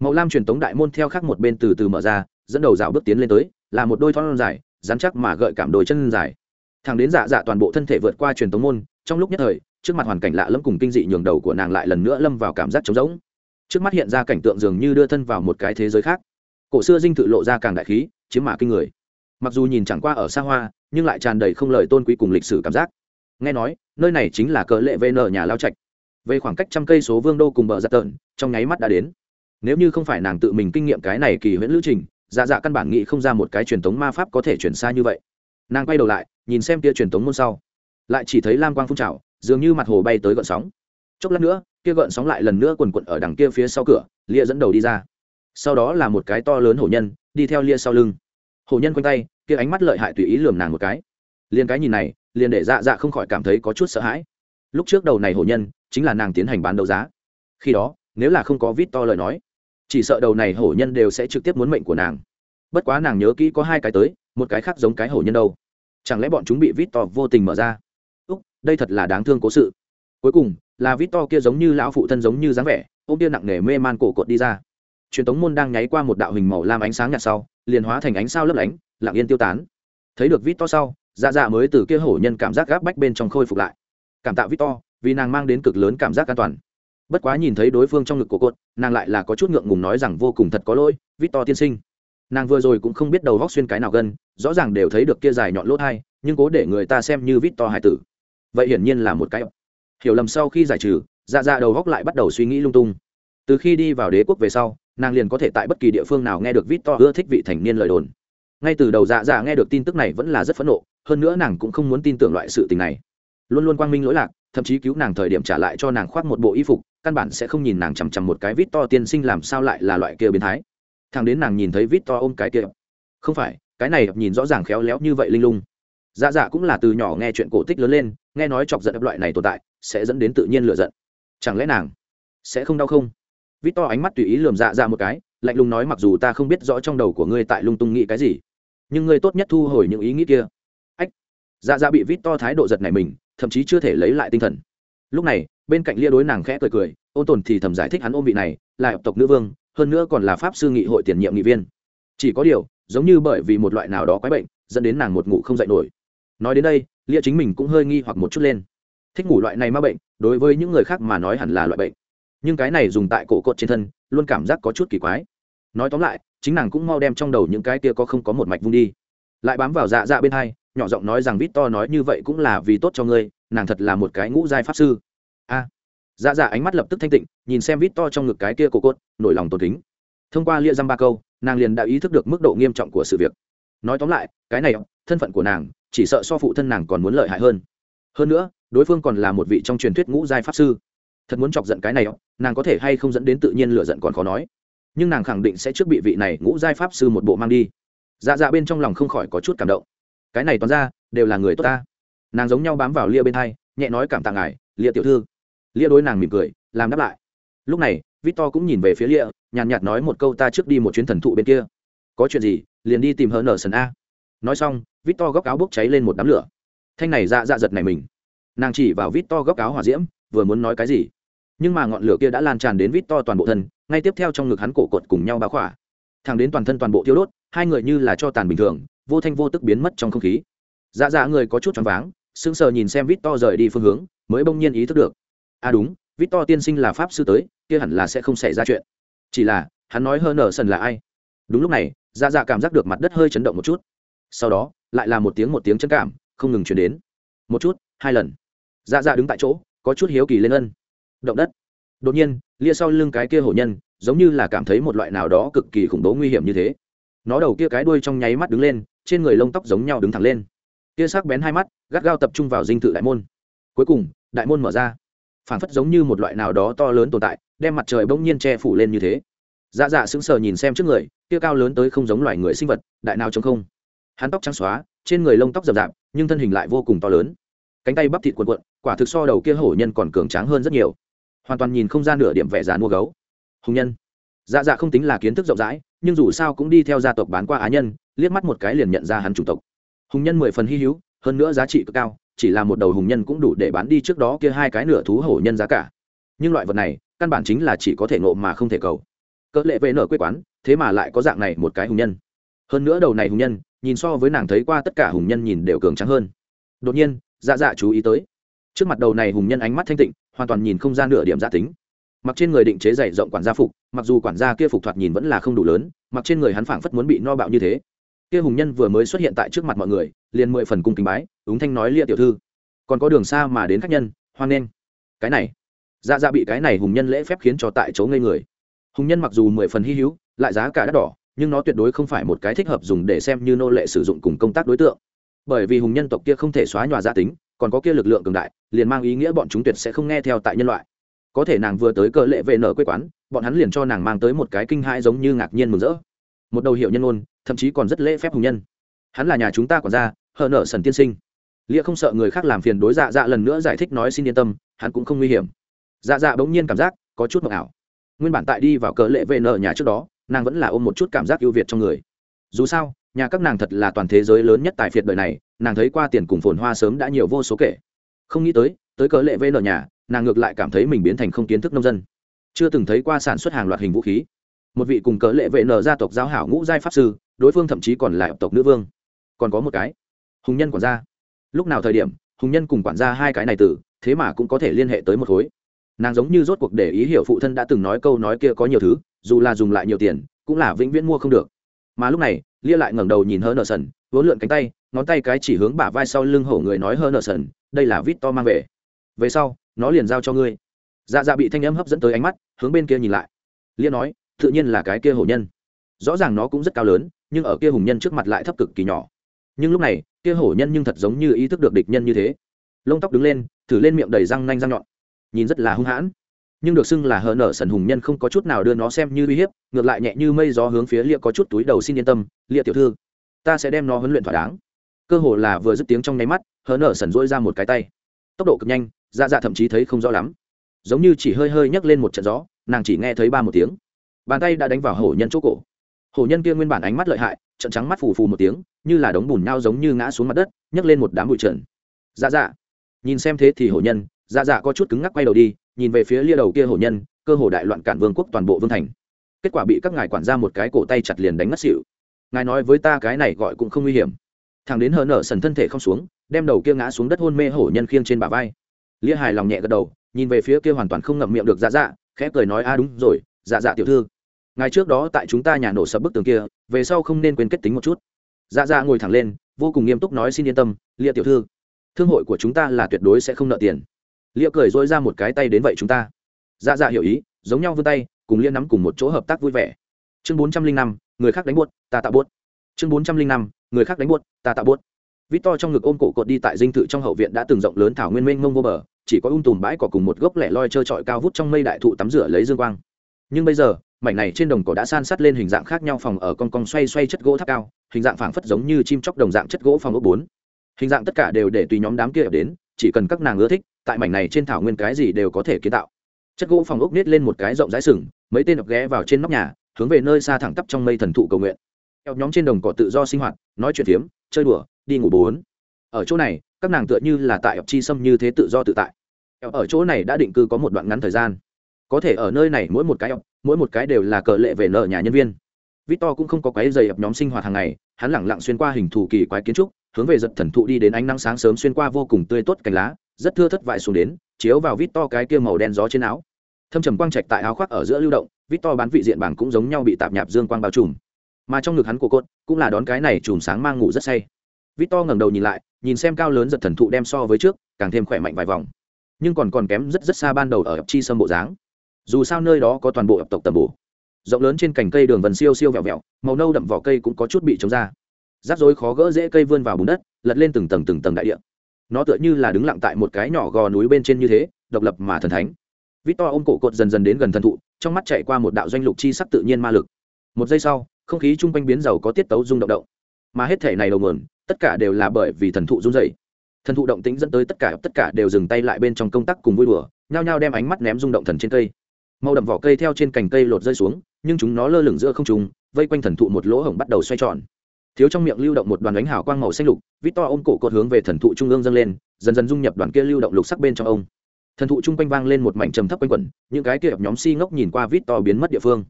Màu lam truyền tống đại môn theo khác một bên từ từ mở ra, dẫn đầu dạo bước tiến lên tới, là một đôi thon dài dán chắc mà gợi cảm đôi chân dài. Thằng đến dạ dạ toàn bộ thân thể vượt qua truyền tống môn, trong lúc nhất thời, trước mặt hoàn cảnh lạ lẫm cùng kinh dị nhường đầu của nàng lại lần nữa lâm vào cảm giác trống rỗng. Trước mắt hiện ra cảnh tượng dường như đưa thân vào một cái thế giới khác. Cổ xưa dinh thự lộ ra càng đại khí, chiếm mà kinh người mặc dù nhìn chẳng qua ở xa hoa, nhưng lại tràn đầy không lời tôn quý cùng lịch sử cảm giác. Nghe nói, nơi này chính là cờ lệ vn nhà lao trạch. Về khoảng cách trăm cây số vương đô cùng bờ giặt tợn, trong nháy mắt đã đến. Nếu như không phải nàng tự mình kinh nghiệm cái này kỳ huyễn lữ trình dạ dạ căn bản nghĩ không ra một cái truyền thống ma pháp có thể chuyển xa như vậy. Nàng quay đầu lại, nhìn xem kia truyền thống môn sau. Lại chỉ thấy lam quang phun trào, dường như mặt hồ bay tới gợn sóng. Chốc lát nữa, kia gợn sóng lại lần nữa quần quận ở đằng kia phía sau cửa, lia dẫn đầu đi ra. Sau đó là một cái to lớn hổ nhân, đi theo lia sau lưng hổ nhân quanh tay, kia ánh mắt lợi hại tùy ý lườm nàng một cái. Liền cái nhìn này, liền để dạ dạ không khỏi cảm thấy có chút sợ hãi. Lúc trước đầu này hổ nhân, chính là nàng tiến hành bán đấu giá. Khi đó, nếu là không có vít to lời nói, chỉ sợ đầu này hổ nhân đều sẽ trực tiếp muốn mệnh của nàng. Bất quá nàng nhớ kỹ có hai cái tới, một cái khác giống cái hổ nhân đâu. Chẳng lẽ bọn chúng bị vít to vô tình mở ra? Úc, đây thật là đáng thương cố sự. Cuối cùng, là vít to kia giống như lão phụ thân giống như dáng vẻ ô m kia nặng nề mê man cổ cột đi ra. Truyền tống môn đang nháy qua một đạo hình màu lam ánh sáng nhạt sau liền hóa thành ánh sao lấp lánh, lặng yên tiêu tán. Thấy được vít to sau dạ dạ mới từ kia hổ nhân cảm giác gáp bách bên trong khôi phục lại. Cảm tạ vít to vì nàng mang đến cực lớn cảm giác an toàn. Bất quá nhìn thấy đối phương trong ngực của cột, nàng lại là có chút ngượng ngùng nói rằng vô cùng thật có lỗi vít to tiên sinh. Nàng vừa rồi cũng không biết đầu góc xuyên cái nào gần rõ ràng đều thấy được kia dài nhọn lỗ thai, nhưng cố để người ta xem như vít to hải tử. Vậy hiển nhiên là một cái hiểu lầm sau khi giải trừ dạ dạ đầu góc lại bắt đầu suy nghĩ lung tung. Từ khi đi vào đế quốc về sau nàng liền có thể tại bất kỳ địa phương nào nghe được vít to ưa thích vị thành niên lời đồn. Ngay từ đầu dạ dạ nghe được tin tức này vẫn là rất phẫn nộ, hơn nữa nàng cũng không muốn tin tưởng loại sự tình này. Luôn luôn quang minh lỗi lạc, thậm chí cứu nàng thời điểm trả lại cho nàng khoác một bộ y phục, căn bản sẽ không nhìn nàng chằm chằm một cái vít to tiên sinh làm sao lại là loại kia biến thái. Thằng đến nàng nhìn thấy vít to ôm cái kia. Không phải, cái này nhìn rõ ràng khéo léo như vậy linh lung. Dạ dạ cũng là từ nhỏ nghe chuyện cổ tích lớn lên, nghe nói chọc giận loại này tồn tại, sẽ dẫn đến tự nhiên lựa giận. Chẳng lẽ nàng sẽ không đau không? Vít to ánh mắt tùy ý lườm dạ dạ một cái, lạnh lùng nói mặc dù ta không biết rõ trong đầu của ngươi tại lung tung nghĩ cái gì, nhưng ngươi tốt nhất thu hồi những ý nghĩ kia. Ách dạ dạ bị vít to thái độ giật này mình, thậm chí chưa thể lấy lại tinh thần. Lúc này, bên cạnh lia đối nàng khẽ cười cười, ôn tồn thì thầm giải thích hắn ôm vị này là học tộc nữ vương, hơn nữa còn là pháp sư nghị hội tiền nhiệm nghị viên. Chỉ có điều, giống như bởi vì một loại nào đó quái bệnh, dẫn đến nàng một ngủ không dậy nổi. Nói đến đây, lia chính mình cũng hơi nghi hoặc một chút lên. Thích ngủ loại này ma bệnh, đối với những người khác mà nói hẳn là loại bệnh nhưng cái này dùng tại cổ cột trên thân, luôn cảm giác có chút kỳ quái. Nói tóm lại, chính nàng cũng mau đem trong đầu những cái kia có không có một mạch vung đi. Lại bám vào dạ dạ bên hai, nhỏ giọng nói rằng vít to nói như vậy cũng là vì tốt cho ngươi, nàng thật là một cái ngũ giai pháp sư. A. Dạ dạ ánh mắt lập tức thanh tịnh, nhìn xem vít to trong ngực cái kia cổ cốt nổi lòng tôn kính. Thông qua lia dăm ba câu, nàng liền đã ý thức được mức độ nghiêm trọng của sự việc. Nói tóm lại, cái này, thân phận của nàng, chỉ sợ so phụ thân nàng còn muốn lợi hại hơn. Hơn nữa, đối phương còn là một vị trong truyền thuyết ngũ giai pháp sư. Thật muốn chọc giận cái này nàng có thể hay không dẫn đến tự nhiên lựa giận còn khó nói. Nhưng nàng khẳng định sẽ trước bị vị này ngũ giai pháp sư một bộ mang đi. Dạ dạ bên trong lòng không khỏi có chút cảm động. Cái này toàn ra, đều là người tốt ta. Nàng giống nhau bám vào lia bên hai, nhẹ nói cảm tạ ngài, lia tiểu thư. Lia đối nàng mỉm cười, làm đáp lại. Lúc này, victor cũng nhìn về phía lia, nhàn nhạt nói một câu ta trước đi một chuyến thần thụ bên kia. Có chuyện gì, liền đi tìm hờ nở sần a. Nói xong, victor góc áo bốc cháy lên một đám lửa. Thanh này dạ dạ giật này mình. Nàng chỉ vào victor góc áo hỏa diễm, vừa muốn nói cái gì nhưng mà ngọn lửa kia đã lan tràn đến victor toàn bộ thân, ngay tiếp theo trong ngực hắn cổ cột cùng nhau bá khỏa. Thẳng đến toàn thân toàn bộ thiêu đốt, hai người như là cho tàn bình thường, vô thanh vô tức biến mất trong không khí. Dạ dạ người có chút choáng váng, sững sờ nhìn xem vít to rời đi phương hướng, mới bỗng nhiên ý thức được. À đúng, vít to tiên sinh là pháp sư tới, kia hẳn là sẽ không xảy ra chuyện. Chỉ là, hắn nói hơn ở sân là ai? Đúng lúc này dạ dạ cảm giác được mặt đất hơi chấn động một chút. Sau đó, lại là một tiếng một tiếng chấn cảm, không ngừng chuyển đến. Một chút, hai lần. Dạ dạ đứng tại chỗ, có chút hiếu kỳ lên ân động đất. Đột nhiên, lia sau lưng cái kia hổ nhân, giống như là cảm thấy một loại nào đó cực kỳ khủng bố nguy hiểm như thế. Nó đầu kia cái đuôi trong nháy mắt đứng lên, trên người lông tóc giống nhau đứng thẳng lên. Kia sắc bén hai mắt, gắt gao tập trung vào dinh thự đại môn. Cuối cùng, đại môn mở ra. Phảng phất giống như một loại nào đó to lớn tồn tại, đem mặt trời bỗng nhiên che phủ lên như thế. Dạ dạ sững sờ nhìn xem trước người, kia cao lớn tới không giống loài người sinh vật, đại nào chống không. Hắn tóc trắng xóa, trên người lông tóc rậm rạp, nhưng thân hình lại vô cùng to lớn. Cánh tay bắp thịt quần quận quả thực so đầu kia hổ nhân còn cường tráng hơn rất nhiều hoàn toàn nhìn không ra nửa điểm vẻ giả mua gấu. Hùng nhân. Dạ dạ không tính là kiến thức rộng rãi, nhưng dù sao cũng đi theo gia tộc bán qua á nhân, liếc mắt một cái liền nhận ra hắn chủng tộc. Hùng nhân mười phần hy hữu, hơn nữa giá trị cực cao, chỉ là một đầu hùng nhân cũng đủ để bán đi trước đó kia hai cái nửa thú hổ nhân giá cả. Nhưng loại vật này, căn bản chính là chỉ có thể ngộ mà không thể cầu. Cỡ lệ về nở quê quán, thế mà lại có dạng này một cái hùng nhân. Hơn nữa đầu này hùng nhân, nhìn so với nàng thấy qua tất cả hùng nhân nhìn đều cường trắng hơn. Đột nhiên dạ dạ chú ý tới. Trước mặt đầu này hùng nhân ánh mắt thanh tịnh hoàn toàn nhìn không ra nửa điểm giả tính. Mặc trên người định chế dày rộng quản gia phục, mặc dù quản gia kia phục thoạt nhìn vẫn là không đủ lớn, mặc trên người hắn phảng phất muốn bị no bạo như thế. Kia hùng nhân vừa mới xuất hiện tại trước mặt mọi người, liền mười phần cung kính bái, ứng thanh nói lia tiểu thư. Còn có đường xa mà đến khách nhân, hoan nghênh. Cái này. Dạ dạ bị cái này hùng nhân lễ phép khiến cho tại chỗ ngây người. Hùng nhân mặc dù mười phần hy hữu, lại giá cả đắt đỏ, nhưng nó tuyệt đối không phải một cái thích hợp dùng để xem như nô lệ sử dụng cùng công tác đối tượng. Bởi vì hùng nhân tộc kia không thể xóa nhòa gia tính còn có kia lực lượng cường đại, liền mang ý nghĩa bọn chúng tuyệt sẽ không nghe theo tại nhân loại. Có thể nàng vừa tới cờ lệ vệ nở quê quán, bọn hắn liền cho nàng mang tới một cái kinh hãi giống như ngạc nhiên mừng rỡ. Một đầu hiệu nhân ôn thậm chí còn rất lễ phép hùng nhân. Hắn là nhà chúng ta còn ra hờ nở sần tiên sinh. Lia không sợ người khác làm phiền đối dạ dạ lần nữa giải thích nói xin yên tâm, hắn cũng không nguy hiểm. Dạ dạ bỗng nhiên cảm giác có chút mộng ảo. Nguyên bản tại đi vào cờ lệ vệ nở nhà trước đó, nàng vẫn là ôm một chút cảm giác ưu việt trong người. Dù sao, nhà các nàng thật là toàn thế giới lớn nhất tại phiệt đời này nàng thấy qua tiền cùng phồn hoa sớm đã nhiều vô số kể. Không nghĩ tới tới cớ lệ vn nhà, nàng ngược lại cảm thấy mình biến thành không kiến thức nông dân. Chưa từng thấy qua sản xuất hàng loạt hình vũ khí. Một vị cùng cớ lệ vn gia tộc giáo hảo ngũ giai pháp sư, đối phương thậm chí còn là tộc nữ vương. Còn có một cái, hùng nhân quản gia. Lúc nào thời điểm, hùng nhân cùng quản gia hai cái này từ thế mà cũng có thể liên hệ tới một khối. Nàng giống như rốt cuộc để ý hiểu phụ thân đã từng nói câu nói kia có nhiều thứ, dù là dùng lại nhiều tiền, cũng là vĩnh viễn mua không được. Mà lúc này lia lại ngẩng đầu nhìn hơ nợ sần vốn lượn cánh tay, ngón tay cái chỉ hướng bả vai sau lưng hổ người nói hơ nợ sần đây là vít to mang về. Về sau, nó liền giao cho ngươi. Dạ dạ bị thanh âm hấp dẫn tới ánh mắt, hướng bên kia nhìn lại. Lia nói, tự nhiên là cái kia hổ nhân. Rõ ràng nó cũng rất cao lớn, nhưng ở kia hùng nhân trước mặt lại thấp cực kỳ nhỏ. Nhưng lúc này, kia hổ nhân nhưng thật giống như ý thức được địch nhân như thế. Lông tóc đứng lên, thử lên miệng đầy răng nanh răng nhọn. Nhìn rất là hung hãn nhưng được xưng là hờ nở sần hùng nhân không có chút nào đưa nó xem như uy hiếp, ngược lại nhẹ như mây gió hướng phía lia có chút túi đầu xin yên tâm, lia tiểu thư, ta sẽ đem nó huấn luyện thỏa đáng. Cơ hồ là vừa dứt tiếng trong nháy mắt, hờ nở sần dỗi ra một cái tay. Tốc độ cực nhanh dạ dạ thậm chí thấy không rõ lắm. Giống như chỉ hơi hơi nhấc lên một trận gió, nàng chỉ nghe thấy ba một tiếng. Bàn tay đã đánh vào hổ nhân chỗ cổ. Hổ nhân kia nguyên bản ánh mắt lợi hại, trận trắng mắt phù phù một tiếng, như là đống bùn nhau giống như ngã xuống mặt đất, nhấc lên một đám bụi trần. Dạ dạ nhìn xem thế thì hổ nhân dạ dạ có chút cứng ngắc quay đầu đi, nhìn về phía lia đầu kia hổ nhân, cơ hồ đại loạn cản vương quốc toàn bộ vương thành. Kết quả bị các ngài quản ra một cái cổ tay chặt liền đánh ngất xỉu. Ngài nói với ta cái này gọi cũng không nguy hiểm. Thằng đến hờ nở sần thân thể không xuống, đem đầu kia ngã xuống đất hôn mê hổ nhân khiêng trên bả vai. Lia hài lòng nhẹ gật đầu, nhìn về phía kia hoàn toàn không ngậm miệng được dạ dạ khẽ cười nói, a, đúng rồi dạ dạ tiểu thư. Ngày trước đó tại chúng ta nhà nổ sập bức tường kia, về sau không nên quên kết tính một chút. Dạ dạ ngồi thẳng lên, vô cùng nghiêm túc nói, xin yên tâm, lia tiểu thư. Thương hội của chúng ta là tuyệt đối sẽ không nợ tiền lia cười dỗi ra một cái tay đến vậy chúng ta. Dạ dạ hiểu ý, giống nhau vươn tay, cùng lia nắm cùng một chỗ hợp tác vui vẻ. Chương bốn trăm linh năm, người khác đánh buốt, ta tạo buốt. Chương bốn trăm linh năm, người khác đánh buốt, ta tạo buốt. Vít to trong ngực ôm cổ cột đi tại dinh thự trong hậu viện đã từng rộng lớn thảo nguyên mênh mông vô bờ, chỉ có ung tùm bãi cỏ cùng một gốc lẻ loi trơ trọi cao vút trong mây đại thụ tắm rửa lấy dương quang. Nhưng bây giờ, mảnh này trên đồng cỏ đã san sát lên hình dạng khác nhau phòng ở con cong xoay xoay chất gỗ tháp cao, hình dạng phảng phất giống như chim chóc đồng dạng chất gỗ phòng ốc bốn. Hình dạng tất cả đều để tùy nhóm đám kia đến, chỉ cần các nàng ưa thích tại mảnh này trên thảo nguyên cái gì đều có thể kiến tạo. Chất gỗ phòng ốc nết lên một cái rộng rãi sừng, mấy tên đập ghé vào trên nóc nhà, hướng về nơi xa thẳng tắp trong mây thần thụ cầu nguyện. Theo nhóm trên đồng cỏ tự do sinh hoạt, nói chuyện phiếm, chơi đùa, đi ngủ bốn. Ở chỗ này, các nàng tựa như là tại ập chi xâm như thế tự do tự tại. Ở chỗ này đã định cư có một đoạn ngắn thời gian. Có thể ở nơi này mỗi một cái mỗi một cái đều là cờ lệ về nợ nhà nhân viên. Victor cũng không có quái dày ập nhóm sinh hoạt hàng ngày, hắn lẳng lặng xuyên qua hình thù kỳ quái kiến trúc, hướng về giật thần thụ đi đến ánh nắng sáng sớm xuyên qua vô cùng tươi tốt cành lá rất thưa thất vải xuống đến, chiếu vào victor cái kia màu đen gió trên áo. Thâm trầm quang trạch tại áo khoác ở giữa lưu động victor bán vị diện bảng cũng giống nhau bị tạp nhạp dương quang bao trùm. Mà trong ngực hắn của cốt, cũng là đón cái này chùm sáng mang ngủ rất say. Victor ngẩng đầu nhìn lại, nhìn xem cao lớn giật thần thụ đem so với trước, càng thêm khỏe mạnh vài vòng. Nhưng còn còn kém rất rất xa ban đầu ở ập chi sâm bộ dáng. Dù sao nơi đó có toàn bộ ập tộc tầm bổ. Rộng lớn trên cành cây đường vần siêu siêu vẹo vẹo, màu nâu đậm vỏ cây cũng có chút bị trống ra. Rắc rối khó gỡ dễ cây vươn vào bùn đất, lật lên từng tầng từng tầng đại địa nó tựa như là đứng lặng tại một cái nhỏ gò núi bên trên như thế, độc lập mà thần thánh. Victor ôm cổ cột dần dần đến gần thần thụ, trong mắt chạy qua một đạo doanh lục chi sắc tự nhiên ma lực. Một giây sau, không khí chung quanh biến dầu có tiết tấu rung động động. Mà hết thể này đầu nguồn, tất cả đều là bởi vì thần thụ run dày thần thụ động tính dẫn tới tất cả tất cả đều dừng tay lại bên trong công tác cùng vui đùa, nhao nhao đem ánh mắt ném rung động thần trên cây. Màu đậm vỏ cây theo trên cành cây lột rơi xuống, nhưng chúng nó lơ lửng giữa không trùng vây quanh thần thụ một lỗ hổng bắt đầu xoay tròn thiếu trong miệng lưu động một đoàn ánh hào quang màu xanh lục vít to ôm cổ cột hướng về thần thụ trung ương dâng lên, dần dần dung nhập đoàn kia lưu động lục sắc bên trong ông. Thần thụ chung quanh vang lên một mảnh trầm thấp quanh quẩn, những cái kia nhóm si ngốc nhìn qua vít to biến mất địa phương.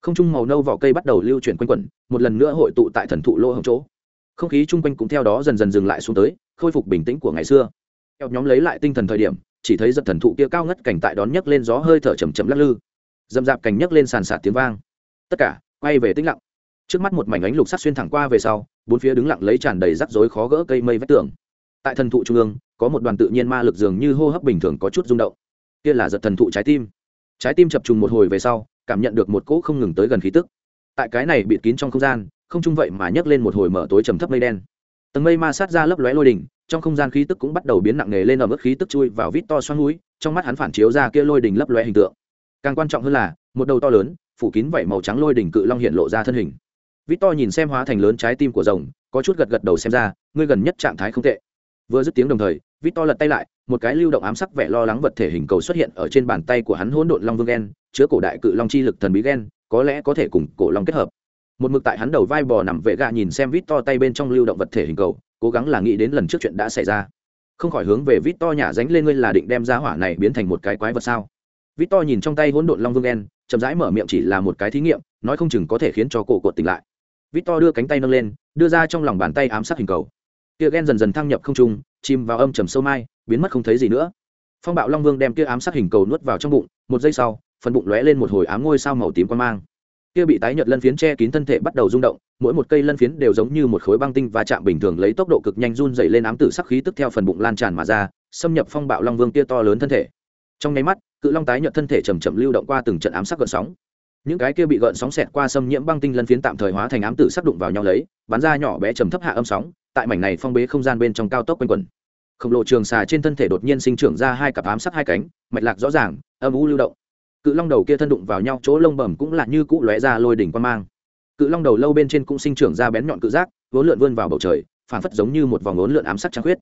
Không trung màu nâu vỏ cây bắt đầu lưu chuyển quanh quẩn, một lần nữa hội tụ tại thần thụ lỗ hổng chỗ. Không khí chung quanh cũng theo đó dần dần dừng lại xuống tới, khôi phục bình tĩnh của ngày xưa. Theo nhóm lấy lại tinh thần thời điểm, chỉ thấy giật thần thụ kia cao ngất cảnh tại đón nhấc lên gió hơi thở chầm chầm lắc lư. Dầm dạp cảnh nhấc lên sàn sạt tiếng vang. Tất cả quay về tĩnh lặng trước mắt một mảnh ánh lục sắc xuyên thẳng qua về sau, bốn phía đứng lặng lấy tràn đầy rắc rối khó gỡ cây mây vách tường. Tại thần thụ trung ương, có một đoàn tự nhiên ma lực dường như hô hấp bình thường có chút rung động. Kia là giật thần thụ trái tim. Trái tim chập trùng một hồi về sau, cảm nhận được một cỗ không ngừng tới gần khí tức. Tại cái này bịt kín trong không gian, không chung vậy mà nhấc lên một hồi mở tối trầm thấp mây đen. Tầng mây ma sát ra lấp lóe lôi đỉnh, trong không gian khí tức cũng bắt đầu biến nặng nề lên ở mức khí tức chui vào vít to xoắn núi, trong mắt hắn phản chiếu ra kia lôi đỉnh lấp lóe hình tượng. Càng quan trọng hơn là, một đầu to lớn, phủ kín vảy màu trắng lôi đỉnh cự long hiện lộ ra thân hình vít to nhìn xem hóa thành lớn trái tim của rồng có chút gật gật đầu xem ra ngươi gần nhất trạng thái không tệ. Vừa dứt tiếng đồng thời vít to lật tay lại một cái lưu động ám sắc vẻ lo lắng vật thể hình cầu xuất hiện ở trên bàn tay của hắn hỗn độn long vương gen chứa cổ đại cự long chi lực thần bí gen có lẽ có thể cùng cổ long kết hợp. Một mực tại hắn đầu vai bò nằm vệ gà nhìn xem vít to tay bên trong lưu động vật thể hình cầu cố gắng là nghĩ đến lần trước chuyện đã xảy ra. Không khỏi hướng về vít to nhả dánh lên ngươi là định đem ra hỏa này biến thành một cái quái vật sao? Vít to nhìn trong tay hỗn độn long vương gen, chậm rãi mở miệng chỉ là một cái thí nghiệm nói không chừng có thể khiến cho cổ cột tỉnh lại vít to đưa cánh tay nâng lên, đưa ra trong lòng bàn tay ám sát hình cầu. Kia ghen dần dần thăng nhập không trung, chìm vào âm trầm sâu mai, biến mất không thấy gì nữa. Phong bạo long vương đem kia ám sát hình cầu nuốt vào trong bụng, một giây sau, phần bụng lóe lên một hồi ám ngôi sao màu tím quan mang. Kia bị tái nhợt lân phiến che kín thân thể bắt đầu rung động, mỗi một cây lân phiến đều giống như một khối băng tinh và chạm bình thường lấy tốc độ cực nhanh run dày lên ám tử sắc khí tức theo phần bụng lan tràn mà ra, xâm nhập phong bạo long vương kia to lớn thân thể. Trong nháy mắt, cự long tái nhợt thân thể chầm chậm lưu động qua từng trận ám sắc gợn sóng những cái kia bị gợn sóng xẹt qua xâm nhiễm băng tinh lân phiến tạm thời hóa thành ám tử sắc đụng vào nhau lấy, bắn ra nhỏ bé trầm thấp hạ âm sóng, tại mảnh này phong bế không gian bên trong cao tốc quanh quẩn. Khổng lồ trường xà trên thân thể đột nhiên sinh trưởng ra hai cặp ám sắc hai cánh, mạch lạc rõ ràng, âm u lưu động. Cự long đầu kia thân đụng vào nhau, chỗ lông bẩm cũng là như cũ lóe ra lôi đỉnh quan mang. Cự long đầu lâu bên trên cũng sinh trưởng ra bén nhọn cự giác, vốn lượn vươn vào bầu trời phản phất giống như một vòng ốn lượn ám sắc trăng khuyết.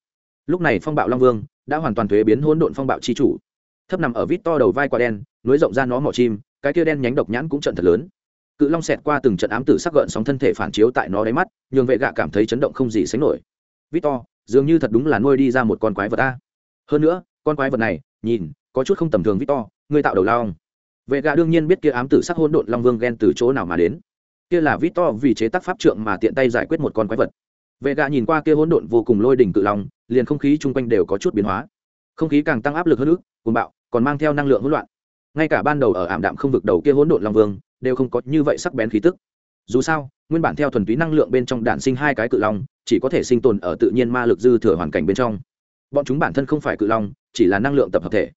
Lúc này phong bạo long vương đã hoàn toàn thuế biến hỗn độn phong bạo chi chủ. Thấp nằm ở vít to đầu vai quả đen, nối rộng ra nó mỏ chim cái kia đen nhánh độc nhãn cũng trận thật lớn. Cự long xẹt qua từng trận ám tử sắc gợn sóng thân thể phản chiếu tại nó đáy mắt nhường vệ gạ cảm thấy chấn động không gì sánh nổi. Vít to dường như thật đúng là nuôi đi ra một con quái vật ta hơn nữa con quái vật này nhìn có chút không tầm thường vít to ngươi tạo đầu Long. vệ gạ đương nhiên biết kia ám tử sắc hôn độn long vương ghen từ chỗ nào mà đến. Kia là vít to vì chế tác pháp trượng mà tiện tay giải quyết một con quái vật. Vệ gạ nhìn qua kia hỗn độn vô cùng lôi đỉnh cự long liền không khí chung quanh đều có chút biến hóa. Không khí càng tăng áp lực hơn nữa, cuồng bạo còn mang theo năng lượng hỗn loạn ngay cả ban đầu ở ảm đạm không vực đầu kia hỗn độn long vương, đều không có như vậy sắc bén khí tức. Dù sao, nguyên bản theo thuần túy năng lượng bên trong đạn sinh hai cái cự long, chỉ có thể sinh tồn ở tự nhiên ma lực dư thừa hoàn cảnh bên trong. Bọn chúng bản thân không phải cự long, chỉ là năng lượng tập hợp thể.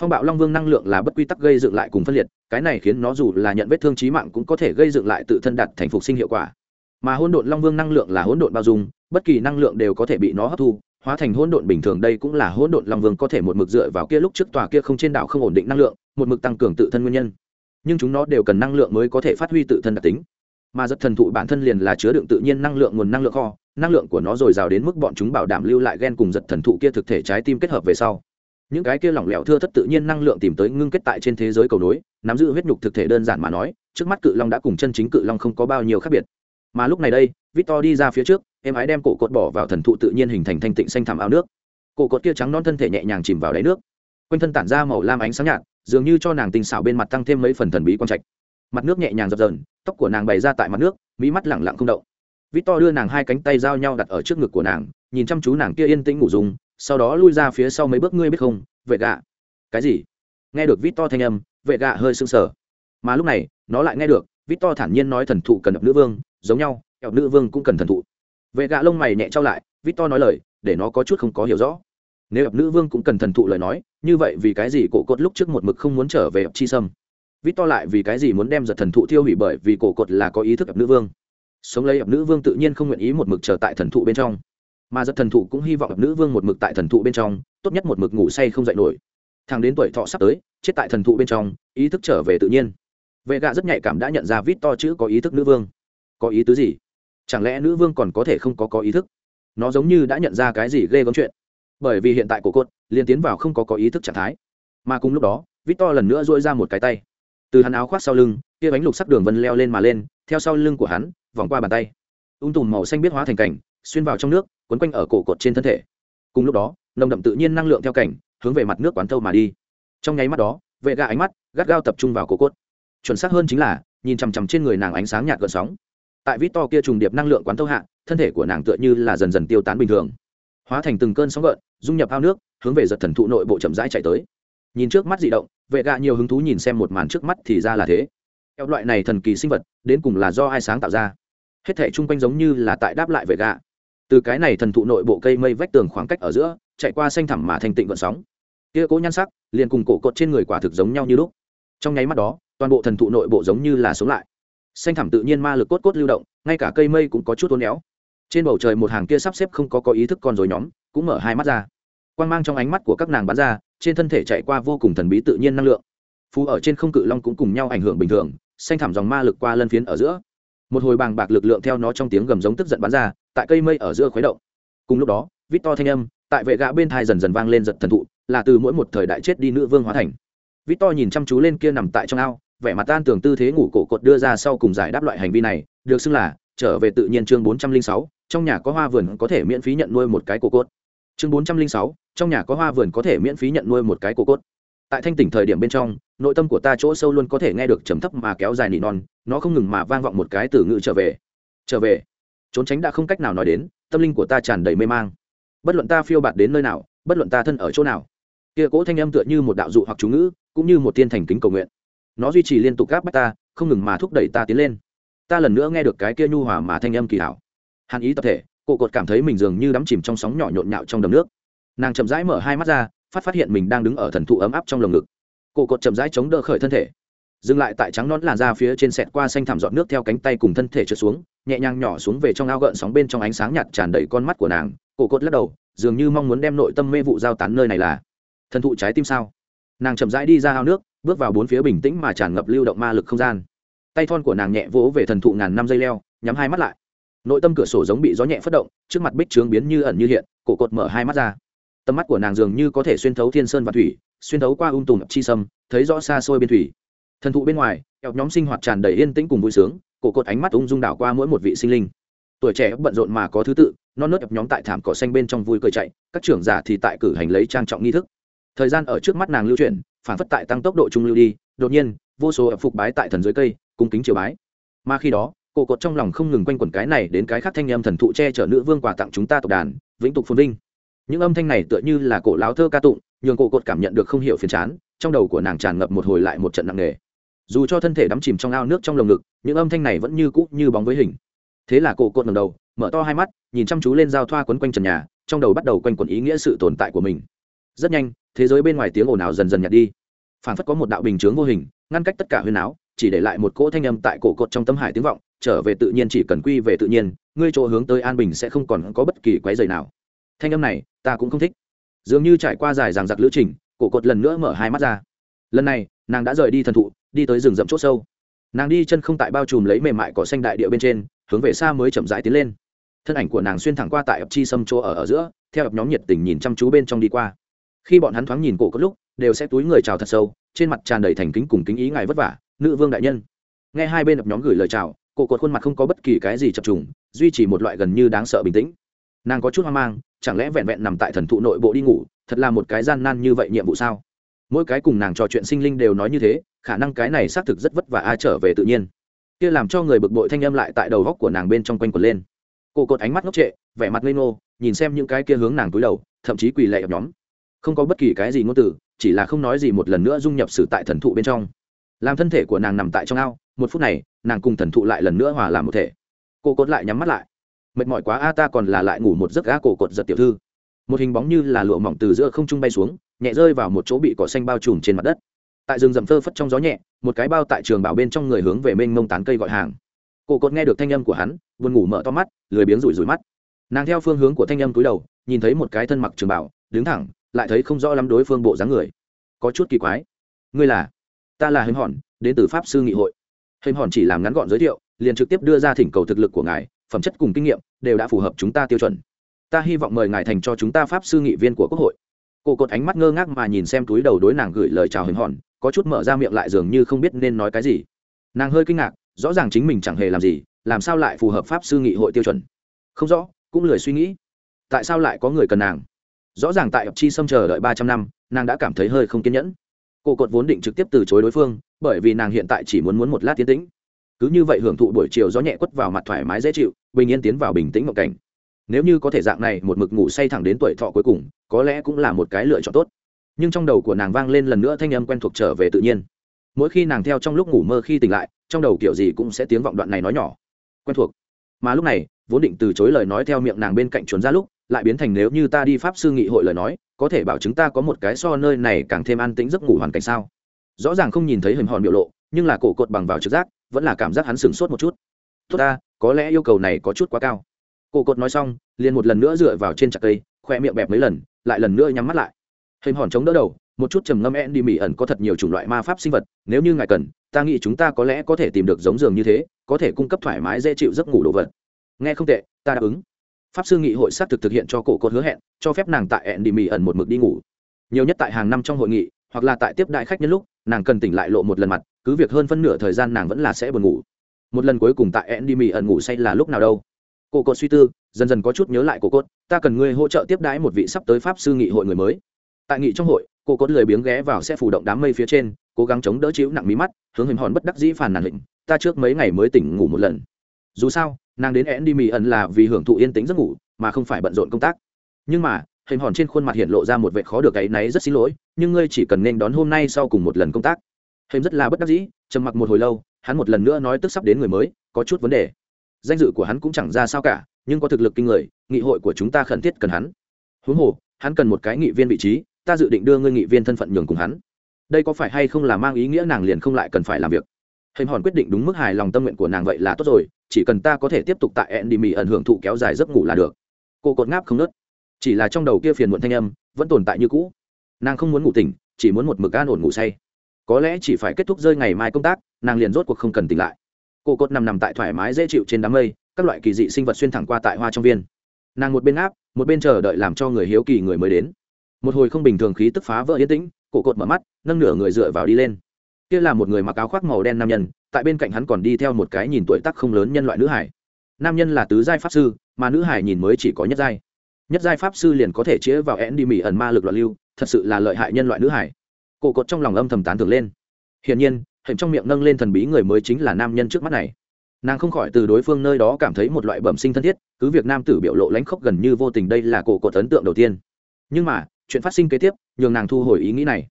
Phong bạo long vương năng lượng là bất quy tắc gây dựng lại cùng phân liệt, cái này khiến nó dù là nhận vết thương trí mạng cũng có thể gây dựng lại tự thân đạt thành phục sinh hiệu quả. Mà hỗn độn long vương năng lượng là hỗn độn bao dung, bất kỳ năng lượng đều có thể bị nó hấp thu, hóa thành hỗn độn bình thường đây cũng là hỗn độn long vương có thể một mực dựa vào kia lúc trước tòa kia không trên đảo không ổn định năng lượng một mực tăng cường tự thân nguyên nhân. Nhưng chúng nó đều cần năng lượng mới có thể phát huy tự thân đặc tính. Mà giật thần thụ bản thân liền là chứa đựng tự nhiên năng lượng nguồn năng lượng kho, năng lượng của nó dồi dào đến mức bọn chúng bảo đảm lưu lại gen cùng giật thần thụ kia thực thể trái tim kết hợp về sau. Những cái kia lỏng lẻo thưa thất tự nhiên năng lượng tìm tới ngưng kết tại trên thế giới cầu nối, nắm giữ huyết nhục thực thể đơn giản mà nói, trước mắt cự long đã cùng chân chính cự long không có bao nhiêu khác biệt. Mà lúc này đây, victor đi ra phía trước, em ái đem cổ cột bỏ vào thần thụ tự nhiên hình thành thanh tịnh xanh thảm ao nước. Cổ cột kia trắng non thân thể nhẹ nhàng chìm vào đáy nước. Quanh thân tản ra màu lam ánh sáng nhạt dường như cho nàng tinh xảo bên mặt tăng thêm mấy phần thần bí quan trạch. Mặt nước nhẹ nhàng dập dờn, tóc của nàng bày ra tại mặt nước mỹ mắt lẳng lặng không động. Victor đưa nàng hai cánh tay giao nhau đặt ở trước ngực của nàng, nhìn chăm chú nàng kia yên tĩnh ngủ dùng, sau đó lui ra phía sau mấy bước, ngươi biết không, vệ gạ. Cái gì? Nghe được vít to thanh âm, vệ gạ hơi sưng sờ. Mà lúc này, nó lại nghe được vít to thản nhiên nói thần thụ cần ập nữ vương, giống nhau ập nữ vương cũng cần thần thụ. Vệ gạ lông mày nhẹ trao lại vít to nói lời, để nó có chút không có hiểu rõ nếu ập nữ vương cũng cần thần thụ lời nói, như vậy vì cái gì cổ cột lúc trước một mực không muốn trở về ập chi sâm? Vít to lại vì cái gì muốn đem giật thần thụ tiêu hủy bởi vì cổ cột là có ý thức ập nữ vương? Sống lấy ập nữ vương tự nhiên không nguyện ý một mực trở tại thần thụ bên trong. Mà giật thần thụ cũng hy vọng nữ vương một mực tại thần thụ bên trong, tốt nhất một mực ngủ say không dậy nổi. Thằng đến tuổi thọ sắp tới, chết tại thần thụ bên trong, ý thức trở về tự nhiên. Vệ gạ rất nhạy cảm đã nhận ra vít to chữ có ý thức nữ vương. Có ý tứ gì? Chẳng lẽ nữ vương còn có thể không có có ý thức? Nó giống như đã nhận ra cái gì ghê gớm chuyện bởi vì hiện tại cổ cốt liền tiến vào không có có ý thức trạng thái. Mà cùng lúc đó vít to lần nữa dỗi ra một cái tay. Từ hắn áo khoác sau lưng, kia bánh lục sắc đường vân leo lên mà lên, theo sau lưng của hắn, vòng qua bàn tay. Ung tùm màu xanh biết hóa thành cảnh, xuyên vào trong nước, quấn quanh ở cổ cột trên thân thể. Cùng lúc đó, nồng đậm tự nhiên năng lượng theo cảnh, hướng về mặt nước quán thâu mà đi. Trong nháy mắt đó, vệ gà ánh mắt gắt gao tập trung vào cổ cốt chuẩn xác hơn chính là, nhìn chằm chằm trên người nàng ánh sáng nhạt gợn sóng. Tại vít to kia trùng điệp năng lượng quán thâu hạ, thân thể của nàng tựa như là dần dần tiêu tán bình thường hóa thành từng cơn sóng gợn, dung nhập ao nước, hướng về giật thần thụ nội bộ chậm rãi chạy tới. Nhìn trước mắt dị động, vệ gạ nhiều hứng thú nhìn xem một màn trước mắt thì ra là thế. Theo loại này thần kỳ sinh vật, đến cùng là do ai sáng tạo ra? Hết thể chung quanh giống như là tại đáp lại vệ gạ. Từ cái này thần thụ nội bộ cây mây vách tường khoảng cách ở giữa, chạy qua xanh thẳm mà thành tịnh vận sóng. Kia cố nhan sắc, liền cùng cổ cột trên người quả thực giống nhau như lúc. Trong nháy mắt đó, toàn bộ thần thụ nội bộ giống như là sống lại. Xanh thẳm tự nhiên ma lực cốt cốt lưu động, ngay cả cây mây cũng có chút uốn éo trên bầu trời một hàng kia sắp xếp không có có ý thức con rồi nhóm, cũng mở hai mắt ra. Quan g mang trong ánh mắt của các nàng bắn ra, trên thân thể chạy qua vô cùng thần bí tự nhiên năng lượng. Phú ở trên không cự long cũng cùng nhau ảnh hưởng bình thường, xanh thảm dòng ma lực qua lân phiến ở giữa. Một hồi bàng bạc lực lượng theo nó trong tiếng gầm giống tức giận bắn ra, tại cây mây ở giữa khuấy động. Cùng lúc đó vít to thanh âm, tại vệ gã bên thai dần dần vang lên giật thần thụ, là từ mỗi một thời đại chết đi nữ vương hóa thành. Vít to nhìn chăm chú lên kia nằm tại trong ao, vẻ mặt tan tưởng tư thế ngủ cổ cột đưa ra sau cùng giải đáp loại hành vi này, được xưng là trở về tự nhiên chương bốn trăm linh sáu trong nhà có hoa vườn có thể miễn phí nhận nuôi một cái cổ cốt. Chương bốn trăm linh sáu, trong nhà có hoa vườn có thể miễn phí nhận nuôi một cái cổ cốt. Tại thanh tỉnh thời điểm bên trong, nội tâm của ta chỗ sâu luôn có thể nghe được trầm thấp mà kéo dài nỉ non, nó không ngừng mà vang vọng một cái từ ngữ trở về. Trở về. Trốn tránh đã không cách nào nói đến, tâm linh của ta tràn đầy mê mang. Bất luận ta phiêu bạt đến nơi nào, bất luận ta thân ở chỗ nào, kia cỗ thanh âm tựa như một đạo dụ hoặc chú ngữ, cũng như một tiên thành kính cầu nguyện. Nó duy trì liên tục gáp bắt ta, không ngừng mà thúc đẩy ta tiến lên. Ta lần nữa nghe được cái kia nhu hòa mà thanh âm kỳ hảo hàn ý tập thể, cổ cột cảm thấy mình dường như đắm chìm trong sóng nhỏ nhộn nhạo trong đầm nước. Nàng chậm rãi mở hai mắt ra, phát phát hiện mình đang đứng ở thần thụ ấm áp trong lồng ngực. Cổ cột chậm rãi chống đỡ khởi thân thể. Dừng lại tại trắng nón làn da phía trên sẹt qua xanh thảm giọt nước theo cánh tay cùng thân thể trượt xuống, nhẹ nhàng nhỏ xuống về trong ao gợn sóng bên trong ánh sáng nhạt tràn đầy con mắt của nàng. Cổ cột lắc đầu, dường như mong muốn đem nội tâm mê vụ giao tán nơi này là thần thụ trái tim sao? Nàng chậm rãi đi ra ao nước, bước vào bốn phía bình tĩnh mà tràn ngập lưu động ma lực không gian. Tay thon của nàng nhẹ vỗ về thần thụ ngàn năm dây leo, nhắm hai mắt lại nội tâm cửa sổ giống bị gió nhẹ phất động, trước mặt bích trướng biến như ẩn như hiện, cổ cột mở hai mắt ra. Tầm mắt của nàng dường như có thể xuyên thấu thiên sơn và thủy, xuyên thấu qua ung tùm chi sâm, thấy rõ xa xôi bên thủy. Thần thụ bên ngoài eo nhóm sinh hoạt tràn đầy yên tĩnh cùng vui sướng, cổ cột ánh mắt ung dung đảo qua mỗi một vị sinh linh. Tuổi trẻ bận rộn mà có thứ tự non nớt ập nhóm tại thảm cỏ xanh bên trong vui cười chạy, các trưởng giả thì tại cử hành lấy trang trọng nghi thức. Thời gian ở trước mắt nàng lưu chuyển, phản phất tại tăng tốc độ trung lưu đi, đột nhiên, vô số ập phục bái tại thần dưới cây, cung kính chiều bái. Mà khi đó cổ cột trong lòng không ngừng quanh quẩn cái này đến cái khác thanh âm thần thụ che chở nữ vương quà tặng chúng ta tộc đàn, vĩnh tục phồn vinh. Những âm thanh này tựa như là cổ láo thơ ca tụng, nhường cổ cột cảm nhận được không hiểu phiền chán, trong đầu của nàng tràn ngập một hồi lại một trận nặng nề. Dù cho thân thể đắm chìm trong ao nước trong lồng ngực, những âm thanh này vẫn như cũ như bóng với hình. Thế là cổ cột ngầm đầu, mở to hai mắt, nhìn chăm chú lên giao thoa quấn quanh trần nhà, trong đầu bắt đầu quanh quẩn ý nghĩa sự tồn tại của mình. Rất nhanh, thế giới bên ngoài tiếng ồn ào dần dần nhạt đi. Phản phất có một đạo bình chướng vô hình, ngăn cách tất cả huyên áo, chỉ để lại một cỗ thanh âm tại cổ cột trong tâm hải tiếng vọng trở về tự nhiên chỉ cần quy về tự nhiên, ngươi chỗ hướng tới an bình sẽ không còn có bất kỳ quái dày nào. Thanh âm này, ta cũng không thích. Dường như trải qua dài ràng giặc lữ trình, cổ cột lần nữa mở hai mắt ra. Lần này, nàng đã rời đi thần thụ, đi tới rừng rậm c h ỗ sâu. Nàng đi chân không tại bao trùm lấy mềm mại cỏ xanh đại địa bên trên, hướng về xa mới chậm rãi tiến lên. Thân ảnh của nàng xuyên thẳng qua tại ập chi sâm chỗ ở ở giữa, theo ập nhóm nhiệt tình nhìn chăm chú bên trong đi qua. Khi bọn hắn thoáng nhìn cổ cốt lúc, đều sẽ túi người chào thật sâu, trên mặt tràn đầy thành kính cùng kính ý ngài vất vả, nữ vương đại nhân. Nghe hai bên ập nhóm gửi lời chào cổ cột khuôn mặt không có bất kỳ cái gì chập trùng, duy trì một loại gần như đáng sợ bình tĩnh. Nàng có chút hoang mang, chẳng lẽ vẹn vẹn nằm tại thần thụ nội bộ đi ngủ, thật là một cái gian nan như vậy nhiệm vụ sao? Mỗi cái cùng nàng trò chuyện sinh linh đều nói như thế, khả năng cái này xác thực rất vất vả a trở về tự nhiên. Kia làm cho người bực bội thanh âm lại tại đầu góc của nàng bên trong quanh quần lên. Cô cột ánh mắt ngốc trệ, vẻ mặt ngây ngô, nhìn xem những cái kia hướng nàng túi đầu, thậm chí quỳ lệ ập nhóm. Không có bất kỳ cái gì ngôn từ, chỉ là không nói gì một lần nữa dung nhập sử tại thần thụ bên trong làm thân thể của nàng nằm tại trong ao, một phút này, nàng cùng thần thụ lại lần nữa hòa làm một thể. Cô cột lại nhắm mắt lại. Mệt mỏi quá, a, ta còn là lại ngủ một giấc gã cổ cột giật tiểu thư. Một hình bóng như là lụa mỏng từ giữa không trung bay xuống, nhẹ rơi vào một chỗ bị cỏ xanh bao trùm trên mặt đất. Tại rừng rầm phơ phất trong gió nhẹ, một cái bao tại trường bảo bên trong người hướng về mênh mông tán cây gọi hàng. Cổ cột nghe được thanh âm của hắn vươn ngủ mở to mắt, lười biếng rủi rủi mắt. Nàng theo phương hướng của thanh âm cúi đầu, nhìn thấy một cái thân mặc trường bảo, đứng thẳng, lại thấy không rõ lắm đối phương bộ dáng người. Có chút kỳ quái. Ngươi là? Ta là hình hòn, đến từ pháp sư nghị hội. Hình hòn chỉ làm ngắn gọn giới thiệu, liền trực tiếp đưa ra thỉnh cầu thực lực của ngài, phẩm chất cùng kinh nghiệm đều đã phù hợp chúng ta tiêu chuẩn. Ta hy vọng mời ngài thành cho chúng ta pháp sư nghị viên của quốc hội. Cô cột ánh mắt ngơ ngác mà nhìn xem túi đầu đối nàng gửi lời chào hình hòn, có chút mở ra miệng lại dường như không biết nên nói cái gì. Nàng hơi kinh ngạc, rõ ràng chính mình chẳng hề làm gì, làm sao lại phù hợp pháp sư nghị hội tiêu chuẩn? Không rõ, cũng lười suy nghĩ. Tại sao lại có người cần nàng? Rõ ràng tại ập chi xâm chờ đợi ba trăm năm, nàng đã cảm thấy hơi không kiên nhẫn cô cột vốn định trực tiếp từ chối đối phương, bởi vì nàng hiện tại chỉ muốn muốn một lát tiến tĩnh. Cứ như vậy hưởng thụ buổi chiều gió nhẹ quất vào mặt thoải mái dễ chịu, bình yên tiến vào bình tĩnh một cảnh. Nếu như có thể dạng này một mực ngủ say thẳng đến tuổi thọ cuối cùng, có lẽ cũng là một cái lựa chọn tốt. Nhưng trong đầu của nàng vang lên lần nữa thanh âm quen thuộc trở về tự nhiên. Mỗi khi nàng theo trong lúc ngủ mơ khi tỉnh lại, trong đầu kiểu gì cũng sẽ tiếng vọng đoạn này nói nhỏ. Quen thuộc. Mà lúc này, vốn định từ chối lời nói theo miệng nàng bên cạnh chuồn ra lúc lại biến thành nếu như ta đi pháp sư nghị hội lời nói, có thể bảo chúng ta có một cái so nơi này càng thêm an tĩnh giấc ngủ hoàn cảnh sao? Rõ ràng không nhìn thấy hình hòn biểu lộ, nhưng là cổ cột bằng vào trực giác, vẫn là cảm giác hắn sửng sốt một chút. Tốt ta, có lẽ yêu cầu này có chút quá cao. Cổ cột nói xong, liền một lần nữa dựa vào trên chặt cây, khoe miệng bẹp mấy lần, lại lần nữa nhắm mắt lại. Hình hòn chống đỡ đầu, một chút trầm ngâm en đi mỹ ẩn có thật nhiều chủng loại ma pháp sinh vật, nếu như ngài cần, ta nghĩ chúng ta có lẽ có thể tìm được giống giường như thế, có thể cung cấp thoải mái dễ chịu giấc ngủ đồ vật. Nghe không tệ, ta đáp ứng pháp sư nghị hội xác thực thực hiện cho cổ cột hứa hẹn, cho phép nàng tại ẹn đi mì ẩn một mực đi ngủ. Nhiều nhất tại hàng năm trong hội nghị, hoặc là tại tiếp đại khách nhân lúc, nàng cần tỉnh lại lộ một lần mặt, cứ việc hơn phân nửa thời gian nàng vẫn là sẽ buồn ngủ. Một lần cuối cùng tại ẹn đi mì ẩn ngủ say là lúc nào đâu? Cổ cột suy tư, dần dần có chút nhớ lại cổ cốt ta cần ngươi hỗ trợ tiếp đãi một vị sắp tới pháp sư nghị hội người mới. Tại nghị trong hội, cổ cốt lười biếng ghé vào xe phủ động đám mây phía trên, cố gắng chống đỡ chịu nặng mí mắt, hướng hình hòn bất đắc dĩ phản nàn lịnh ta trước mấy ngày mới tỉnh ngủ một lần. Dù sao nàng đến én đi mì ẩn là vì hưởng thụ yên tĩnh giấc ngủ, mà không phải bận rộn công tác. Nhưng mà, hình hòn trên khuôn mặt hiện lộ ra một vệ khó được ấy náy rất xin lỗi, nhưng ngươi chỉ cần nên đón hôm nay sau cùng một lần công tác. Hình rất là bất đắc dĩ, trầm mặc một hồi lâu, hắn một lần nữa nói tức sắp đến người mới, có chút vấn đề. Danh dự của hắn cũng chẳng ra sao cả, nhưng có thực lực kinh người, nghị hội của chúng ta khẩn thiết cần hắn. Huống hồ, hắn cần một cái nghị viên vị trí, ta dự định đưa ngươi nghị viên thân phận nhường cùng hắn. Đây có phải hay không là mang ý nghĩa nàng liền không lại cần phải làm việc? Hình hòn quyết định đúng mức hài lòng tâm nguyện của nàng vậy là tốt rồi chỉ cần ta có thể tiếp tục tại ẹn đi mì ẩn hưởng thụ kéo dài giấc ngủ là được. Cô cột ngáp không nớt. Chỉ là trong đầu kia phiền muộn thanh âm, vẫn tồn tại như cũ. Nàng không muốn ngủ tỉnh, chỉ muốn một mực an ổn ngủ say. Có lẽ chỉ phải kết thúc rơi ngày mai công tác, nàng liền rốt cuộc không cần tỉnh lại. Cô cột nằm nằm tại thoải mái dễ chịu trên đám mây, các loại kỳ dị sinh vật xuyên thẳng qua tại hoa trong viên. Nàng một bên áp một bên chờ đợi làm cho người hiếu kỳ người mới đến. Một hồi không bình thường khí tức phá vỡ yên tĩnh cổ cột mở mắt, nâng nửa người dựa vào đi lên kia là một người mặc áo khoác màu đen nam nhân, tại bên cạnh hắn còn đi theo một cái nhìn tuổi tác không lớn nhân loại nữ hải. Nam nhân là tứ giai pháp sư, mà nữ hải nhìn mới chỉ có nhất giai. Nhất giai pháp sư liền có thể chĩa vào én đi mỹ ẩn ma lực loạn lưu, thật sự là lợi hại nhân loại nữ hải. Cổ cột trong lòng âm thầm tán tưởng lên. Hiển nhiên hình trong miệng nâng lên thần bí người mới chính là nam nhân trước mắt này. Nàng không khỏi từ đối phương nơi đó cảm thấy một loại bẩm sinh thân thiết, cứ việc nam tử biểu lộ lãnh khốc gần như vô tình đây là cổ cột ấn tượng đầu tiên. Nhưng mà, chuyện phát sinh kế tiếp, nhường nàng thu hồi ý nghĩ này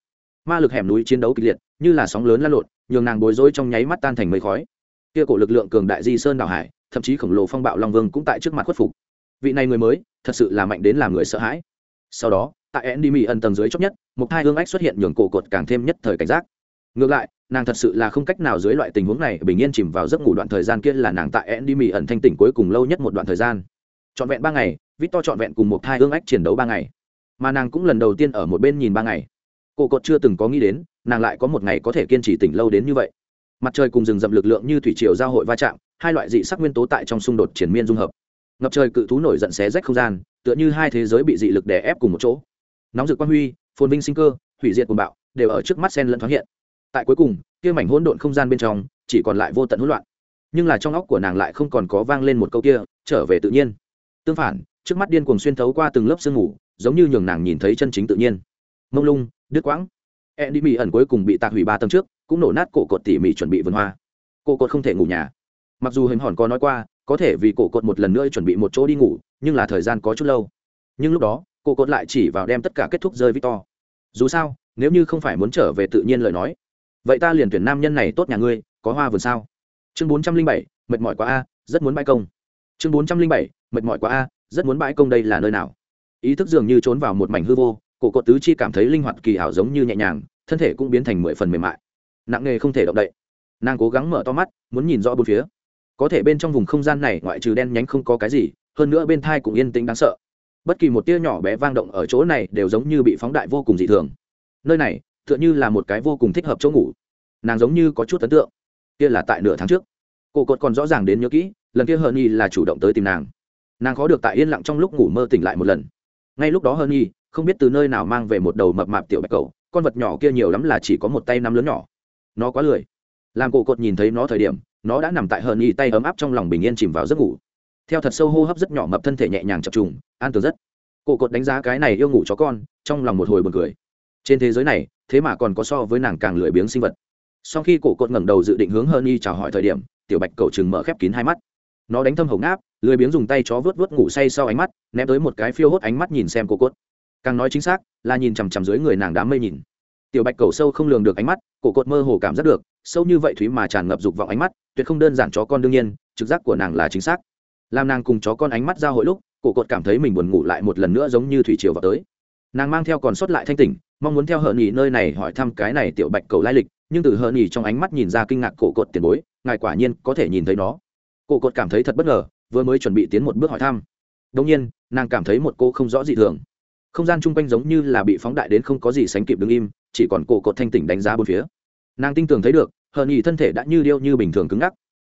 ma lực hẻm núi chiến đấu kịch liệt, như là sóng lớn lan lộn, nhường nàng bối rối trong nháy mắt tan thành mây khói. Kia cổ lực lượng cường đại di sơn đảo hải, thậm chí khổng lồ phong bạo long vương cũng tại trước mặt khuất phục. Vị này người mới, thật sự là mạnh đến làm người sợ hãi. Sau đó, tại endymi ẩn tầng dưới chóc nhất, một hai hương ách xuất hiện nhường cổ cột càng thêm nhất thời cảnh giác. Ngược lại, nàng thật sự là không cách nào dưới loại tình huống này bình yên chìm vào giấc ngủ đoạn thời gian kia là nàng tại endymi ẩn thanh tỉnh cuối cùng lâu nhất một đoạn thời gian. Trọn vẹn ba ngày, victor trọn vẹn cùng một hai hương ách chiến đấu ba ngày. Mà nàng cũng lần đầu tiên ở một bên nhìn ba ngày cổ cột chưa từng có nghĩ đến, nàng lại có một ngày có thể kiên trì tỉnh lâu đến như vậy. Mặt trời cùng rừng rậm lực lượng như thủy triều giao hội va chạm, hai loại dị sắc nguyên tố tại trong xung đột triển miên dung hợp. Ngập trời cự thú nổi giận xé rách không gian, tựa như hai thế giới bị dị lực đè ép cùng một chỗ. Nóng rực quang huy, phồn vinh sinh cơ, hủy diệt cùng bạo, đều ở trước mắt sen lẫn thoáng hiện. Tại cuối cùng, kia mảnh hỗn độn không gian bên trong, chỉ còn lại vô tận hỗn loạn. Nhưng là trong óc của nàng lại không còn có vang lên một câu kia, trở về tự nhiên. Tương phản, trước mắt điên cuồng xuyên thấu qua từng lớp sương mù, giống như nhường nàng nhìn thấy chân chính tự nhiên. Mông lung đứt quãng Andy Mỹ ẩn cuối cùng bị tạc hủy ba tầng trước, cũng nổ nát cổ cột tỉ mỉ chuẩn bị vườn hoa. Cổ cột không thể ngủ nhà. Mặc dù hình hòn có nói qua, có thể vì cổ cột một lần nữa chuẩn bị một chỗ đi ngủ, nhưng là thời gian có chút lâu. Nhưng lúc đó, cổ cột lại chỉ vào đem tất cả kết thúc rơi Victor. Dù sao, nếu như không phải muốn trở về tự nhiên lời nói, vậy ta liền tuyển nam nhân này tốt nhà ngươi, có hoa vườn sao? Chương bốn trăm linh bảy, mệt mỏi quá a, rất muốn bãi công. Chương bốn trăm linh bảy, mệt mỏi quá a, rất muốn bãi công đây là nơi nào? Ý thức dường như trốn vào một mảnh hư vô, cổ cột tứ chi cảm thấy linh hoạt kỳ ảo giống như nhẹ nhàng, thân thể cũng biến thành mười phần mềm mại. Nặng nghề không thể động đậy. Nàng cố gắng mở to mắt, muốn nhìn rõ bốn phía. Có thể bên trong vùng không gian này ngoại trừ đen nhánh không có cái gì, hơn nữa bên thai cũng yên tĩnh đáng sợ. Bất kỳ một tia nhỏ bé vang động ở chỗ này đều giống như bị phóng đại vô cùng dị thường. Nơi này, tựa như là một cái vô cùng thích hợp chỗ ngủ. Nàng giống như có chút ấn tượng. Kia là tại nửa tháng trước. Cổ cột còn rõ ràng đến nhớ kỹ, lần kia hờ nhi là chủ động tới tìm nàng. Nàng khó được tại yên lặng trong lúc ngủ mơ tỉnh lại một lần. Ngay lúc đó hờ nhi không biết từ nơi nào mang về một đầu mập mạp tiểu bạch cầu con vật nhỏ kia nhiều lắm là chỉ có một tay năm lớn nhỏ. Nó quá lười. Làm cổ cột nhìn thấy nó thời điểm, nó đã nằm tại hờn y tay ấm áp trong lòng bình yên chìm vào giấc ngủ. Theo thật sâu hô hấp rất nhỏ mập thân thể nhẹ nhàng chập trùng, an tường rất. Cổ cột đánh giá cái này yêu ngủ chó con, trong lòng một hồi buồn cười. Trên thế giới này, thế mà còn có so với nàng càng lười biếng sinh vật. Sau khi cổ cột ngẩng đầu dự định hướng hờn y chào hỏi thời điểm, tiểu bạch cầu chừng mở khép kín hai mắt. Nó đánh thâm hồng áp lười biếng dùng tay chó vớt vớt ngủ say sau ánh mắt, ném tới một cái phiêu hốt ánh mắt nhìn xem cổ cốt càng nói chính xác, là nhìn chằm chằm dưới người nàng đám mây nhìn. Tiểu bạch cầu sâu không lường được ánh mắt, cổ cột mơ hồ cảm giác được, sâu như vậy thúy mà tràn ngập dục vọng ánh mắt, tuyệt không đơn giản chó con đương nhiên, trực giác của nàng là chính xác. Làm nàng cùng chó con ánh mắt giao hội lúc, cổ cột cảm thấy mình buồn ngủ lại một lần nữa giống như thủy triều vào tới. Nàng mang theo còn sót lại thanh tỉnh, mong muốn theo hờ nhì nơi này hỏi thăm cái này tiểu bạch cầu lai lịch, nhưng từ hờ nhì trong ánh mắt nhìn ra kinh ngạc cổ cột tiền bối, ngài quả nhiên có thể nhìn thấy nó. Cổ cột cảm thấy thật bất ngờ, vừa mới chuẩn bị tiến một bước hỏi thăm. Đông nhiên, nàng cảm thấy một cô không rõ gì thường không gian chung quanh giống như là bị phóng đại đến không có gì sánh kịp đứng im, chỉ còn cổ cột thanh tỉnh đánh giá bốn phía. Nàng tin tưởng thấy được, hờ nhì thân thể đã như điêu như bình thường cứng ngắc.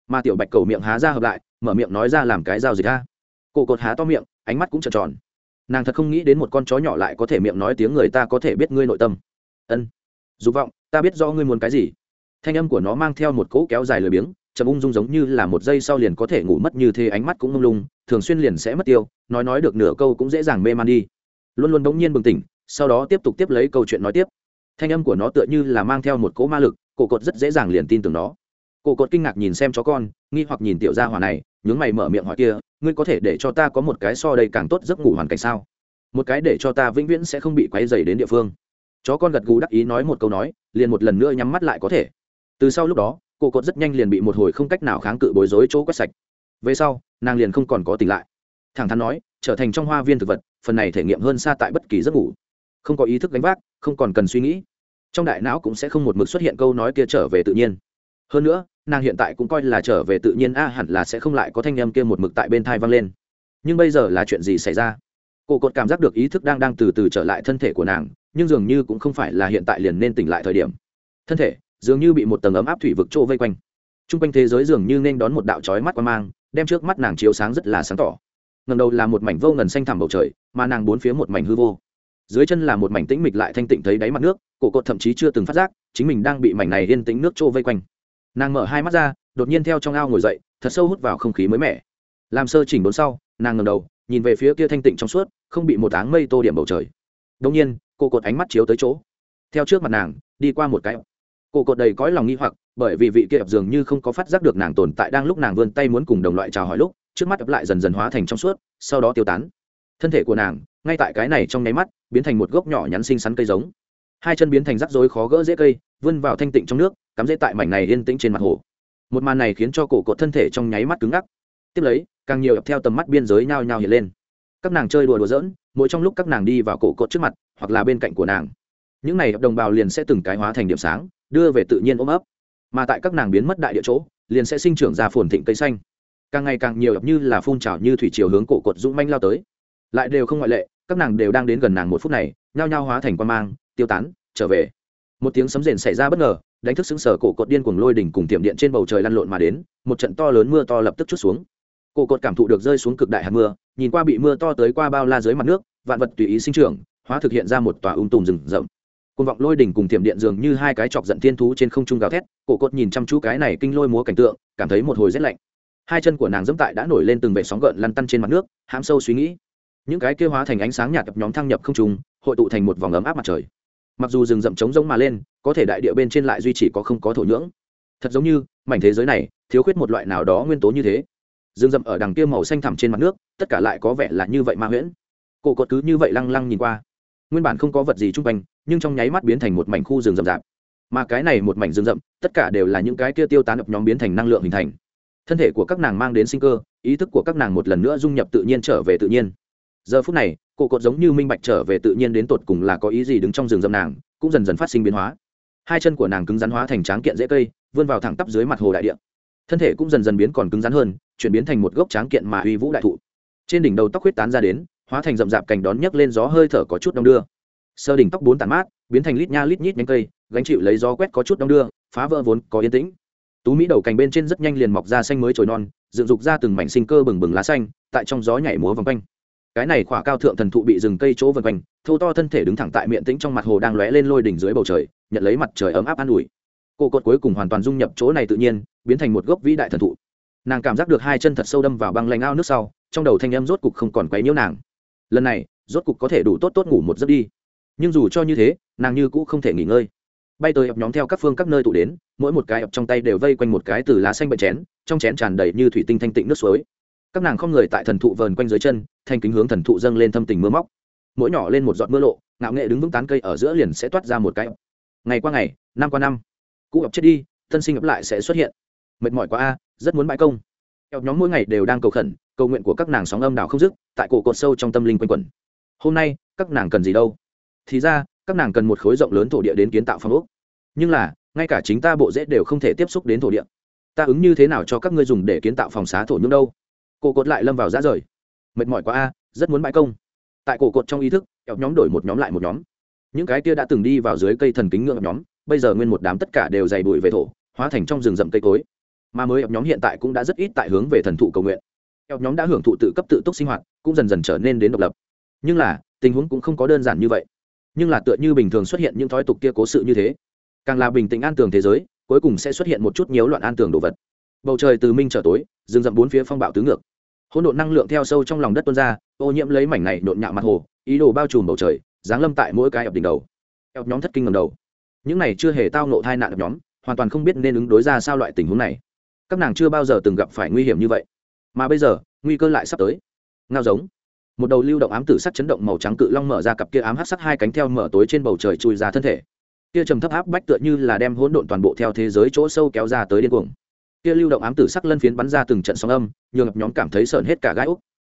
Mà tiểu bạch cầu miệng há ra hợp lại, mở miệng nói ra làm cái giao dịch ra cổ cột há to miệng, ánh mắt cũng trợn tròn. Nàng thật không nghĩ đến một con chó nhỏ lại có thể miệng nói tiếng người ta có thể biết ngươi nội tâm. Ân, dục vọng, ta biết do ngươi muốn cái gì. Thanh âm của nó mang theo một cỗ kéo dài lười biếng chầm ung dung giống như là một giây sau liền có thể ngủ mất như thế, ánh mắt cũng mông lung, thường xuyên liền sẽ mất tiêu, nói nói được nửa câu cũng dễ dàng mê man đi luôn luôn bỗng nhiên bừng tỉnh, sau đó tiếp tục tiếp lấy câu chuyện nói tiếp. Thanh âm của nó tựa như là mang theo một cỗ ma lực, cổ cột rất dễ dàng liền tin tưởng nó. Cổ cột kinh ngạc nhìn xem chó con, nghi hoặc nhìn tiểu gia hỏa này, nhướng mày mở miệng hỏi kia, ngươi có thể để cho ta có một cái so đây càng tốt giấc ngủ hoàn cảnh sao? Một cái để cho ta vĩnh viễn sẽ không bị quấy dày đến địa phương. Chó con gật gù đắc ý nói một câu nói, liền một lần nữa nhắm mắt lại có thể. Từ sau lúc đó, cổ cột rất nhanh liền bị một hồi không cách nào kháng cự bối rối chỗ quét sạch. Về sau, nàng liền không còn có tỉnh lại. Thẳng thắn nói trở thành trong hoa viên thực vật, phần này thể nghiệm hơn xa tại bất kỳ giấc ngủ. Không có ý thức gánh vác, không còn cần suy nghĩ. Trong đại não cũng sẽ không một mực xuất hiện câu nói kia trở về tự nhiên. Hơn nữa, nàng hiện tại cũng coi là trở về tự nhiên, a, hẳn là sẽ không lại có thanh â m kia một mực tại bên thai vang lên. Nhưng bây giờ là chuyện gì xảy ra? Cô cột cảm giác được ý thức đang đang từ từ trở lại thân thể của nàng, nhưng dường như cũng không phải là hiện tại liền nên tỉnh lại thời điểm. Thân thể dường như bị một tầng ấm áp thủy vực trô vây quanh. T r u n g quanh thế giới dường như nên đón một đạo trói mắt qua mang, đem trước mắt nàng chiếu sáng rất là sáng tỏ ngầm đầu là một mảnh vô ngần xanh thẳm bầu trời, mà nàng bốn phía một mảnh hư vô. Dưới chân là một mảnh tĩnh mịch lại thanh tịnh thấy đáy mặt nước, cổ cột thậm chí chưa từng phát giác, chính mình đang bị mảnh này yên tĩnh nước trô vây quanh. Nàng mở hai mắt ra, đột nhiên theo trong ao ngồi dậy, thật sâu hút vào không khí mới mẻ. Làm sơ chỉnh đốn sau, nàng ngầm đầu, nhìn về phía kia thanh tịnh trong suốt, không bị một áng mây tô điểm bầu trời. Đông nhiên cô cột ánh mắt chiếu tới chỗ. Theo trước mặt nàng, đi qua một cái. Cô cột đầy cõi lòng nghi hoặc, bởi vì vị kia dường như không có phát giác được nàng tồn tại đang lúc nàng vươn tay muốn cùng đồng loại chào hỏi lúc trước mắt ập lại dần dần hóa thành trong suốt, sau đó tiêu tán. Thân thể của nàng, ngay tại cái này trong nháy mắt, biến thành một gốc nhỏ nhắn xinh xắn cây giống. Hai chân biến thành rắc rối khó gỡ dễ cây, vươn vào thanh tịnh trong nước, cắm dễ tại mảnh này yên tĩnh trên mặt hồ. Một màn này khiến cho cổ cột thân thể trong nháy mắt cứng ngắc. Tiếp lấy, càng nhiều theo tầm mắt biên giới nhao nhao hiện lên. Các nàng chơi đùa đùa giỡn, mỗi trong lúc các nàng đi vào cổ cột trước mặt, hoặc là bên cạnh của nàng. Những này đồng bào liền sẽ từng cái hóa thành điểm sáng, đưa về tự nhiên ôm ấp. Mà tại các nàng biến mất đại địa chỗ, liền sẽ sinh trưởng ra phồn thịnh cây xanh càng ngày càng nhiều như là phun trào như thủy chiều hướng cổ cột dũng manh lao tới. Lại đều không ngoại lệ, các nàng đều đang đến gần nàng một phút này, nhao nhao hóa thành quan mang, tiêu tán, trở về. Một tiếng sấm rền xảy ra bất ngờ, đánh thức xứng sở cổ cột điên cuồng lôi đỉnh cùng tiệm điện trên bầu trời lăn lộn mà đến, một trận to lớn mưa to lập tức chút xuống. Cổ cột cảm thụ được rơi xuống cực đại hạt mưa, nhìn qua bị mưa to tới qua bao la dưới mặt nước, vạn vật tùy ý sinh trưởng, hóa thực hiện ra một tòa ung tùm rừng rậm. Côn vọng lôi đỉnh cùng tiềm điện dường như hai cái chọc giận thiên thú trên không trung gào thét, cổ cột nhìn chăm chú cái này kinh lôi múa cảnh tượng, cảm thấy một hồi rét lạnh hai chân của nàng dẫm tại đã nổi lên từng bệ sóng gợn lăn tăn trên mặt nước, hãm sâu suy nghĩ. Những cái kêu hóa thành ánh sáng nhạt nhóm thăng nhập không trùng hội tụ thành một vòng ấm áp mặt trời. Mặc dù rừng rậm trống rỗng mà lên, có thể đại địa bên trên lại duy trì có không có thổ nhưỡng. Thật giống như, mảnh thế giới này, thiếu khuyết một loại nào đó nguyên tố như thế. Rừng rậm ở đằng kia màu xanh thẳm trên mặt nước, tất cả lại có vẻ là như vậy ma huyễn. Cổ cột cứ như vậy lăng lăng nhìn qua. Nguyên bản không có vật gì chung quanh, nhưng trong nháy mắt biến thành một mảnh khu rừng rậm rạp. Mà cái này một mảnh rừng rậm, tất cả đều là những cái kia tiêu tán ập nhóm biến thành năng lượng hình thành thân thể của các nàng mang đến sinh cơ, ý thức của các nàng một lần nữa dung nhập tự nhiên trở về tự nhiên. Giờ phút này, cổ cột giống như minh bạch trở về tự nhiên đến tột cùng là có ý gì đứng trong rừng rậm nàng, cũng dần dần phát sinh biến hóa. Hai chân của nàng cứng rắn hóa thành tráng kiện dễ cây, vươn vào thẳng tắp dưới mặt hồ đại địa. Thân thể cũng dần dần biến còn cứng rắn hơn, chuyển biến thành một gốc tráng kiện mà uy vũ đại thụ. Trên đỉnh đầu tóc huyết tán ra đến, hóa thành rậm rạp cành đón nhấc lên gió hơi thở có chút đông đưa. Sơ đỉnh tóc bốn tàn mát, biến thành lít nha lít nhít nhánh cây, gánh chịu lấy gió quét có chút đông đưa, phá vỡ vốn có yên tĩnh tú mỹ đầu cành bên trên rất nhanh liền mọc ra xanh mới trồi non, dựng dục ra từng mảnh sinh cơ bừng bừng lá xanh, tại trong gió nhảy múa vòng quanh. Cái này khỏa cao thượng thần thụ bị rừng cây chỗ vần quanh thâu to thân thể đứng thẳng tại miệng tĩnh trong mặt hồ đang lóe lên lôi đỉnh dưới bầu trời, nhận lấy mặt trời ấm áp an ủi. Cô cột cuối cùng hoàn toàn dung nhập chỗ này tự nhiên, biến thành một gốc vĩ đại thần thụ. Nàng cảm giác được hai chân thật sâu đâm vào băng lạnh ao nước sau, trong đầu thanh em rốt cục không còn quấy nhiễu nàng. Lần này, rốt cục có thể đủ tốt tốt ngủ một giấc đi. Nhưng dù cho như thế, nàng như cũ không thể nghỉ ngơi. Bay tới ập nhóm theo các phương các nơi tụ đến mỗi một cái ập trong tay đều vây quanh một cái từ lá xanh bệnh chén, trong chén tràn đầy như thủy tinh thanh tịnh nước suối. Các nàng không người tại thần thụ vờn quanh dưới chân thanh kính hướng thần thụ dâng lên thâm tình mưa móc. Mỗi nhỏ lên một giọt mưa lộ, ngạo nghệ đứng vững tán cây ở giữa liền sẽ toát ra một cái ngày qua ngày, năm qua năm cụ ập chết đi, thân sinh ập lại sẽ xuất hiện. Mệt mỏi quá a, rất muốn bãi công. Ập nhóm mỗi ngày đều đang cầu khẩn, cầu nguyện của các nàng sóng âm đào không dứt, tại cổ cột sâu trong tâm linh quanh quẩn. Hôm nay, các nàng cần gì đâu? Thì ra, các nàng cần một khối rộng lớn thổ địa đến kiến tạo phong ốc. Nhưng là ngay cả chính ta bộ rễ đều không thể tiếp xúc đến thổ địa. Ta ứng như thế nào cho các ngươi dùng để kiến tạo phòng xá thổ nhưỡng đâu? Cổ cột lại lâm vào giá rời. Mệt mỏi quá a, rất muốn bãi công. Tại cổ cột trong ý thức ẹp nhóm đổi một nhóm lại một nhóm. Những cái kia đã từng đi vào dưới cây thần kính ngưỡng nhóm, bây giờ nguyên một đám tất cả đều dày bụi về thổ, hóa thành trong rừng rậm cây cối. Mà mới ẹp nhóm hiện tại cũng đã rất ít tại hướng về thần thụ cầu nguyện. Ẹp nhóm đã hưởng thụ tự cấp tự túc sinh hoạt, cũng dần dần trở nên đến độc lập. Nhưng là, tình huống cũng không có đơn giản như vậy. Nhưng là tựa như bình thường xuất hiện những thói tục kia cố sự như thế càng là bình tĩnh an tường thế giới, cuối cùng sẽ xuất hiện một chút nhiễu loạn an tường đồ vật. Bầu trời từ minh trở tối, rừng rậm bốn phía phong bạo tứ ngược. Hỗn độn năng lượng theo sâu trong lòng đất tuôn ra, ô nhiễm lấy mảnh này nhộn nhạo mặt hồ, ý đồ bao trùm bầu trời, giáng lâm tại mỗi cái ập đỉnh đầu. Ập nhóm thất kinh ngầm đầu. Những này chưa hề tao nộ thai nạn ập nhóm, hoàn toàn không biết nên ứng đối ra sao loại tình huống này. Các nàng chưa bao giờ từng gặp phải nguy hiểm như vậy. Mà bây giờ, nguy cơ lại sắp tới. Ngao giống. Một đầu lưu động ám tử sắc chấn động màu trắng cự long mở ra cặp kia ám hắc sắc hai cánh theo mở tối trên bầu trời chui ra thân thể kia trầm thấp áp bách tựa như là đem hỗn độn toàn bộ theo thế giới chỗ sâu kéo ra tới điên cuồng. Kia lưu động ám tử sắc lân phiến bắn ra từng trận sóng âm, nhường ập nhóm cảm thấy sợn hết cả gai úc.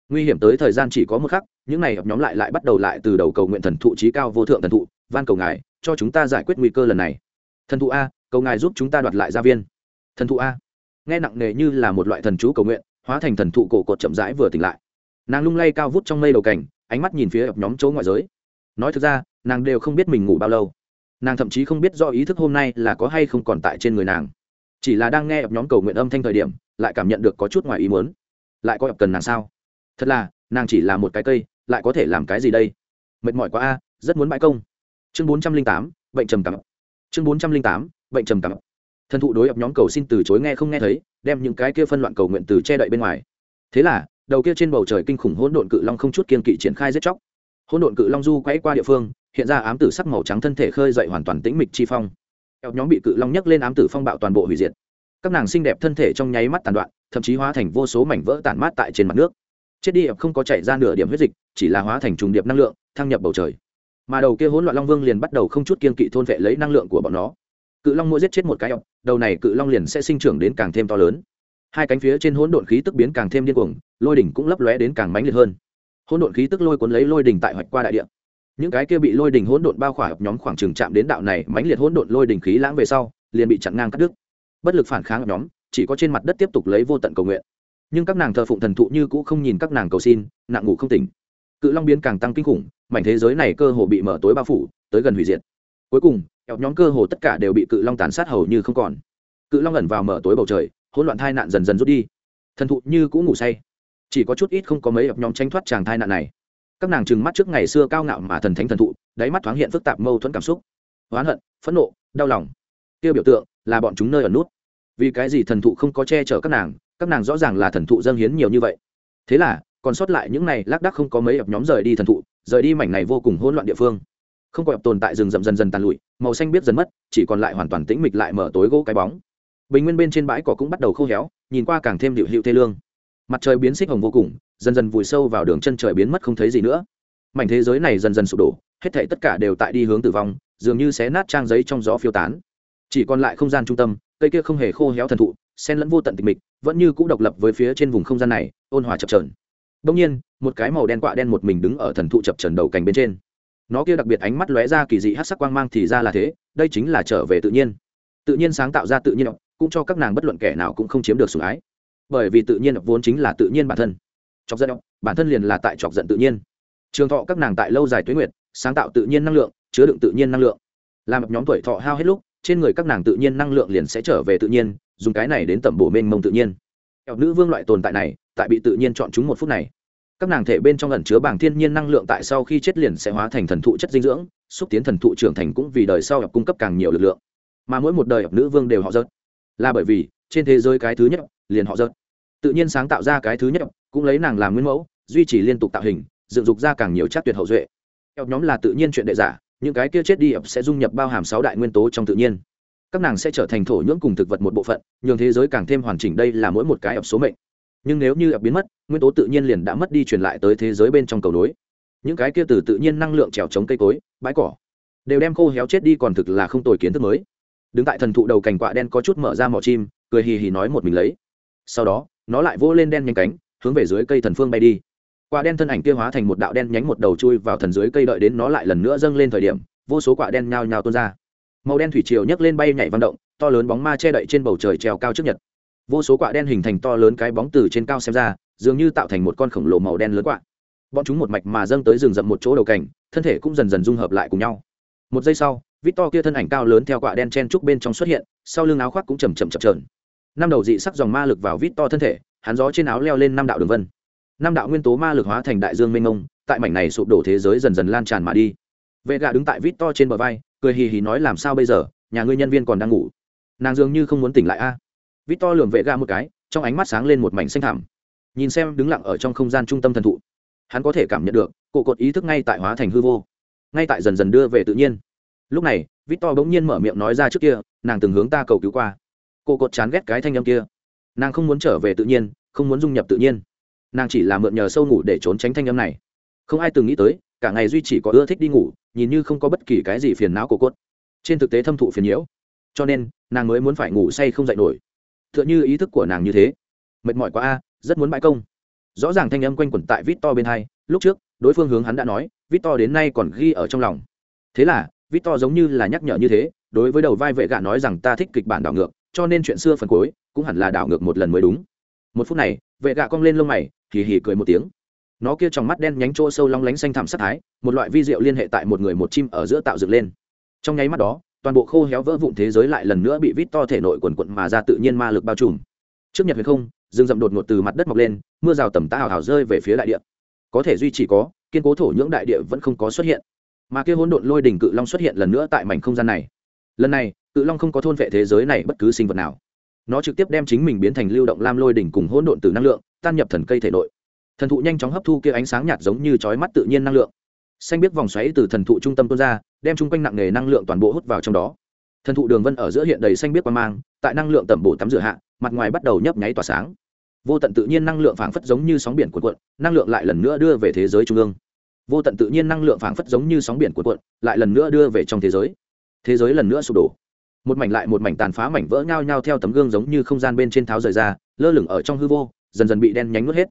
Nguy hiểm tới thời gian chỉ có một khắc, những này ập nhóm lại lại bắt đầu lại từ đầu cầu nguyện thần thụ trí cao vô thượng thần thụ, van cầu ngài, cho chúng ta giải quyết nguy cơ lần này. Thần thụ a, cầu ngài giúp chúng ta đoạt lại gia viên. Thần thụ a, nghe nặng nề như là một loại thần chú cầu nguyện, hóa thành thần thụ cổ cột chậm rãi vừa tỉnh lại. Nàng lung lay cao vút trong mây đầu cảnh, ánh mắt nhìn phía ập nhóm chỗ ngoại giới. Nói thực ra, nàng đều không biết mình ngủ bao lâu nàng thậm chí không biết do ý thức hôm nay là có hay không còn tại trên người nàng. Chỉ là đang nghe ập nhóm cầu nguyện âm thanh thời điểm, lại cảm nhận được có chút ngoài ý muốn. Lại có ập cần nàng sao? Thật là, nàng chỉ là một cái cây, lại có thể làm cái gì đây? Mệt mỏi quá a, rất muốn bãi công. Chương bốn trăm linh tám, bệnh trầm cảm chương bốn trăm linh tám, bệnh trầm cảm thần thụ đối ập nhóm cầu xin từ chối nghe không nghe thấy, đem những cái kia phân loạn cầu nguyện từ che đậy bên ngoài. Thế là, đầu kia trên bầu trời kinh khủng hỗn độn cự long không chút kiên kỵ triển khai giết chóc. Hỗn độn cự long du quay qua địa phương hiện ra ám tử sắc màu trắng thân thể khơi dậy hoàn toàn tĩnh mịch chi phong. Eo nhóm bị cự long nhấc lên ám tử phong bạo toàn bộ hủy diệt. Các nàng xinh đẹp thân thể trong nháy mắt tàn đoạn, thậm chí hóa thành vô số mảnh vỡ tàn mát tại trên mặt nước. Chết đi ập không có chạy ra nửa điểm huyết dịch, chỉ là hóa thành trùng điệp năng lượng, thăng nhập bầu trời. Mà đầu kia hỗn loạn long vương liền bắt đầu không chút kiên kỵ thôn vệ lấy năng lượng của bọn nó. Cự long mỗi giết chết một cái ọc đầu này cự long liền sẽ sinh trưởng đến càng thêm to lớn. Hai cánh phía trên hỗn độn khí tức biến càng thêm điên cuồng, lôi đỉnh cũng lấp lóe đến càng mãnh liệt hơn. Hỗn độn khí tức lôi cuốn lấy lôi đỉnh tại hoạch qua đại địa những cái kia bị lôi đỉnh hỗn độn bao khỏa nhóm khoảng trừng chạm đến đạo này mãnh liệt hỗn độn lôi đỉnh khí lãng về sau, liền bị chặn ngang cắt đứt. Bất lực phản kháng nhóm, chỉ có trên mặt đất tiếp tục lấy vô tận cầu nguyện. Nhưng các nàng thờ phụng thần thụ như cũ không nhìn các nàng cầu xin, nặng ngủ không tỉnh. Cự long biến càng tăng kinh khủng, mảnh thế giới này cơ hồ bị mở tối bao phủ, tới gần hủy diệt. Cuối cùng nhóm cơ hồ tất cả đều bị cự long tàn sát hầu như không còn. Cự long ẩn vào mở tối bầu trời, hỗn loạn tai nạn dần dần rút đi. Thần thụ như cũ ngủ say. Chỉ có chút ít không có mấy nhóm tranh thoát chàng tai nạn này các nàng trừng mắt trước ngày xưa cao ngạo mà thần thánh thần thụ, đáy mắt thoáng hiện phức tạp mâu thuẫn cảm xúc. Oán hận, phẫn nộ, đau lòng. Tiêu biểu tượng là bọn chúng nơi ở nút. Vì cái gì thần thụ không có che chở các nàng các nàng rõ ràng là thần thụ dâng hiến nhiều như vậy. Thế là, còn sót lại những này lác đác không có mấy ập nhóm rời đi thần thụ, rời đi mảnh này vô cùng hỗn loạn địa phương. Không có ập tồn tại rừng rậm dần dần tàn lụi, màu xanh biết dần mất, chỉ còn lại hoàn toàn tĩnh mịch lại mở tối gỗ cái bóng. Bình nguyên bên trên bãi cỏ cũng bắt đầu khô héo, nhìn qua càng thêm điệu hiệu thê lương. Mặt trời biến xích hồng vô cùng dần dần vùi sâu vào đường chân trời biến mất không thấy gì nữa. Mảnh thế giới này dần dần sụp đổ, hết thảy tất cả đều tại đi hướng tử vong, dường như xé nát trang giấy trong gió phiêu tán. Chỉ còn lại không gian trung tâm, cây kia không hề khô héo thần thụ sen lẫn vô tận tịch mịch, vẫn như cũ độc lập với phía trên vùng không gian này, ôn hòa chập trờn đông nhiên, một cái màu đen quạ đen một mình đứng ở thần thụ chập trần đầu cành bên trên. Nó kia đặc biệt ánh mắt lóe ra kỳ dị hát sắc quang mang thì ra là thế, đây chính là trở về tự nhiên. Tự nhiên sáng tạo ra tự nhiên, cũng cho các nàng bất luận kẻ nào cũng không chiếm được sủng ái. Bởi vì tự nhiên vốn chính là tự nhiên bản thân chọc giận bản thân liền là tại chọc giận tự nhiên. Trường thọ các nàng tại lâu dài tuế nguyệt, sáng tạo tự nhiên năng lượng, chứa đựng tự nhiên năng lượng. Làm nhóm tuổi thọ hao hết lúc, trên người các nàng tự nhiên năng lượng liền sẽ trở về tự nhiên, dùng cái này đến tẩm bổ mênh mông tự nhiên. Eo nữ vương loại tồn tại này, tại bị tự nhiên chọn chúng một phút này. Các nàng thể bên trong ẩn chứa bảng thiên nhiên năng lượng tại sau khi chết liền sẽ hóa thành thần thụ chất dinh dưỡng, xúc tiến thần thụ trưởng thành cũng vì đời sau cung cấp càng nhiều lực lượng. Mà mỗi một đời nữ vương đều họ rớt là bởi vì, trên thế giới cái thứ nhất, liền họ rớt tự nhiên sáng tạo ra cái thứ nhất, cũng lấy nàng làm nguyên mẫu, duy trì liên tục tạo hình, dựng dục ra càng nhiều chắc tuyệt hậu duệ. Eo nhóm là tự nhiên chuyện đệ giả, những cái kia chết đi ập sẽ dung nhập bao hàm sáu đại nguyên tố trong tự nhiên. Các nàng sẽ trở thành thổ nhưỡng cùng thực vật một bộ phận, nhường thế giới càng thêm hoàn chỉnh, đây là mỗi một cái ập số mệnh. Nhưng nếu như ập biến mất, nguyên tố tự nhiên liền đã mất đi truyền lại tới thế giới bên trong cầu nối. Những cái kia từ tự nhiên năng lượng trèo chống cây cối, bãi cỏ, đều đem khô héo chết đi còn thực là không tồi kiến thức mới. Đứng tại thần thụ đầu cành quạ đen có chút mở ra mỏ chim, cười hì hì nói một mình lấy. Sau đó nó lại vỗ lên đen nhánh cánh, hướng về dưới cây thần phương bay đi. Quả đen thân ảnh kia hóa thành một đạo đen nhánh một đầu chui vào thần dưới cây đợi đến nó lại lần nữa dâng lên thời điểm, vô số quả đen nhao nhao tuôn ra. Màu đen thủy triều nhấc lên bay nhảy văn động, to lớn bóng ma che đậy trên bầu trời treo cao trước nhật. Vô số quả đen hình thành to lớn cái bóng từ trên cao xem ra, dường như tạo thành một con khổng lồ màu đen lớn quạ. Bọn chúng một mạch mà dâng tới rừng rậm một chỗ đầu cảnh thân thể cũng dần dần dung hợp lại cùng nhau. Một giây sau, vít to kia thân ảnh cao lớn theo quạ đen chen trúc bên trong xuất hiện, sau lưng áo khoác cũng chầm chậm chập trờn năm đầu dị sắc dòng ma lực vào vít to thân thể hắn gió trên áo leo lên năm đạo đường vân. Năm đạo nguyên tố ma lực hóa thành đại dương mênh mông, tại mảnh này sụp đổ thế giới dần dần lan tràn mà đi. Vệ gà đứng tại vít to trên bờ vai, cười hì hì nói làm sao bây giờ, nhà ngươi nhân viên còn đang ngủ. Nàng dường như không muốn tỉnh lại a. Vít to lường vệ gà một cái, trong ánh mắt sáng lên một mảnh xanh thảm nhìn xem đứng lặng ở trong không gian trung tâm thần thụ, hắn có thể cảm nhận được, cổ cột ý thức ngay tại hóa thành hư vô, ngay tại dần dần đưa về tự nhiên. Lúc này, vít to bỗng nhiên mở miệng nói ra trước kia, nàng từng hướng ta cầu cứu qua. Cô cột chán ghét cái thanh âm kia. Nàng không muốn trở về tự nhiên, không muốn dung nhập tự nhiên. Nàng chỉ là mượn nhờ sâu ngủ để trốn tránh thanh âm này. Không ai từng nghĩ tới, cả ngày duy chỉ có ưa thích đi ngủ, nhìn như không có bất kỳ cái gì phiền não của cốt trên thực tế thâm thụ phiền nhiễu. Cho nên, nàng mới muốn phải ngủ say không dậy nổi. T h ư ợ n h ư ý thức của nàng như thế. Mệt mỏi quá a, rất muốn bãi công. Rõ ràng thanh âm quanh quẩn tại vít to bên hai, lúc trước, đối phương hướng hắn đã nói vít to đến nay còn ghi ở trong lòng. Thế là vít to giống như là nhắc nhở như thế, đối với đầu vai vệ gạ nói rằng ta thích kịch bản đảo ngược cho nên chuyện xưa phần cuối cũng hẳn là đảo ngược một lần mới đúng. Một phút này, vệ gạ cong lên lông mày, hì hì cười một tiếng. Nó kia trong mắt đen nhánh chỗ sâu long lánh xanh thảm sát thái, một loại vi diệu liên hệ tại một người một chim ở giữa tạo dựng lên. Trong nháy mắt đó, toàn bộ khô héo vỡ vụn thế giới lại lần nữa bị vít to thể nội quần quận mà ra tự nhiên ma lực bao trùm. Trước nhật huyền không, rừng rậm đột ngột từ mặt đất mọc lên, mưa rào tầm tá hào hào rơi về phía đại địa. Có thể duy trì có, kiên cố thổ nhưỡng đại địa vẫn không có xuất hiện. Mà kia hỗn độn lôi đỉnh cự long xuất hiện lần nữa tại mảnh không gian này. Lần này cự long không có thôn vệ thế giới này bất cứ sinh vật nào. Nó trực tiếp đem chính mình biến thành lưu động lam lôi đỉnh cùng hỗn độn từ năng lượng, tan nhập thần cây thể nội. Thần thụ nhanh chóng hấp thu kia ánh sáng nhạt giống như chói mắt tự nhiên năng lượng. Xanh biết vòng xoáy từ thần thụ trung tâm tuôn ra, đem chung quanh nặng nề năng lượng toàn bộ hút vào trong đó. Thần thụ đường vân ở giữa hiện đầy xanh biết quan mang, tại năng lượng tẩm bổ tắm rửa hạ, mặt ngoài bắt đầu nhấp nháy tỏa sáng. Vô tận tự nhiên năng lượng phảng phất giống như sóng biển cuộn cuộn, năng lượng lại lần nữa đưa về thế giới trung ương. Vô tận tự nhiên năng lượng phảng phất giống như sóng biển cuộn cuộn, lại lần nữa đưa về trong thế giới. Thế giới lần nữa sụp đổ một mảnh lại một mảnh tàn phá mảnh vỡ nhau nhau theo tấm gương giống như không gian bên trên tháo rời ra, lơ lửng ở trong hư vô, dần dần bị đen nhánh nuốt hết.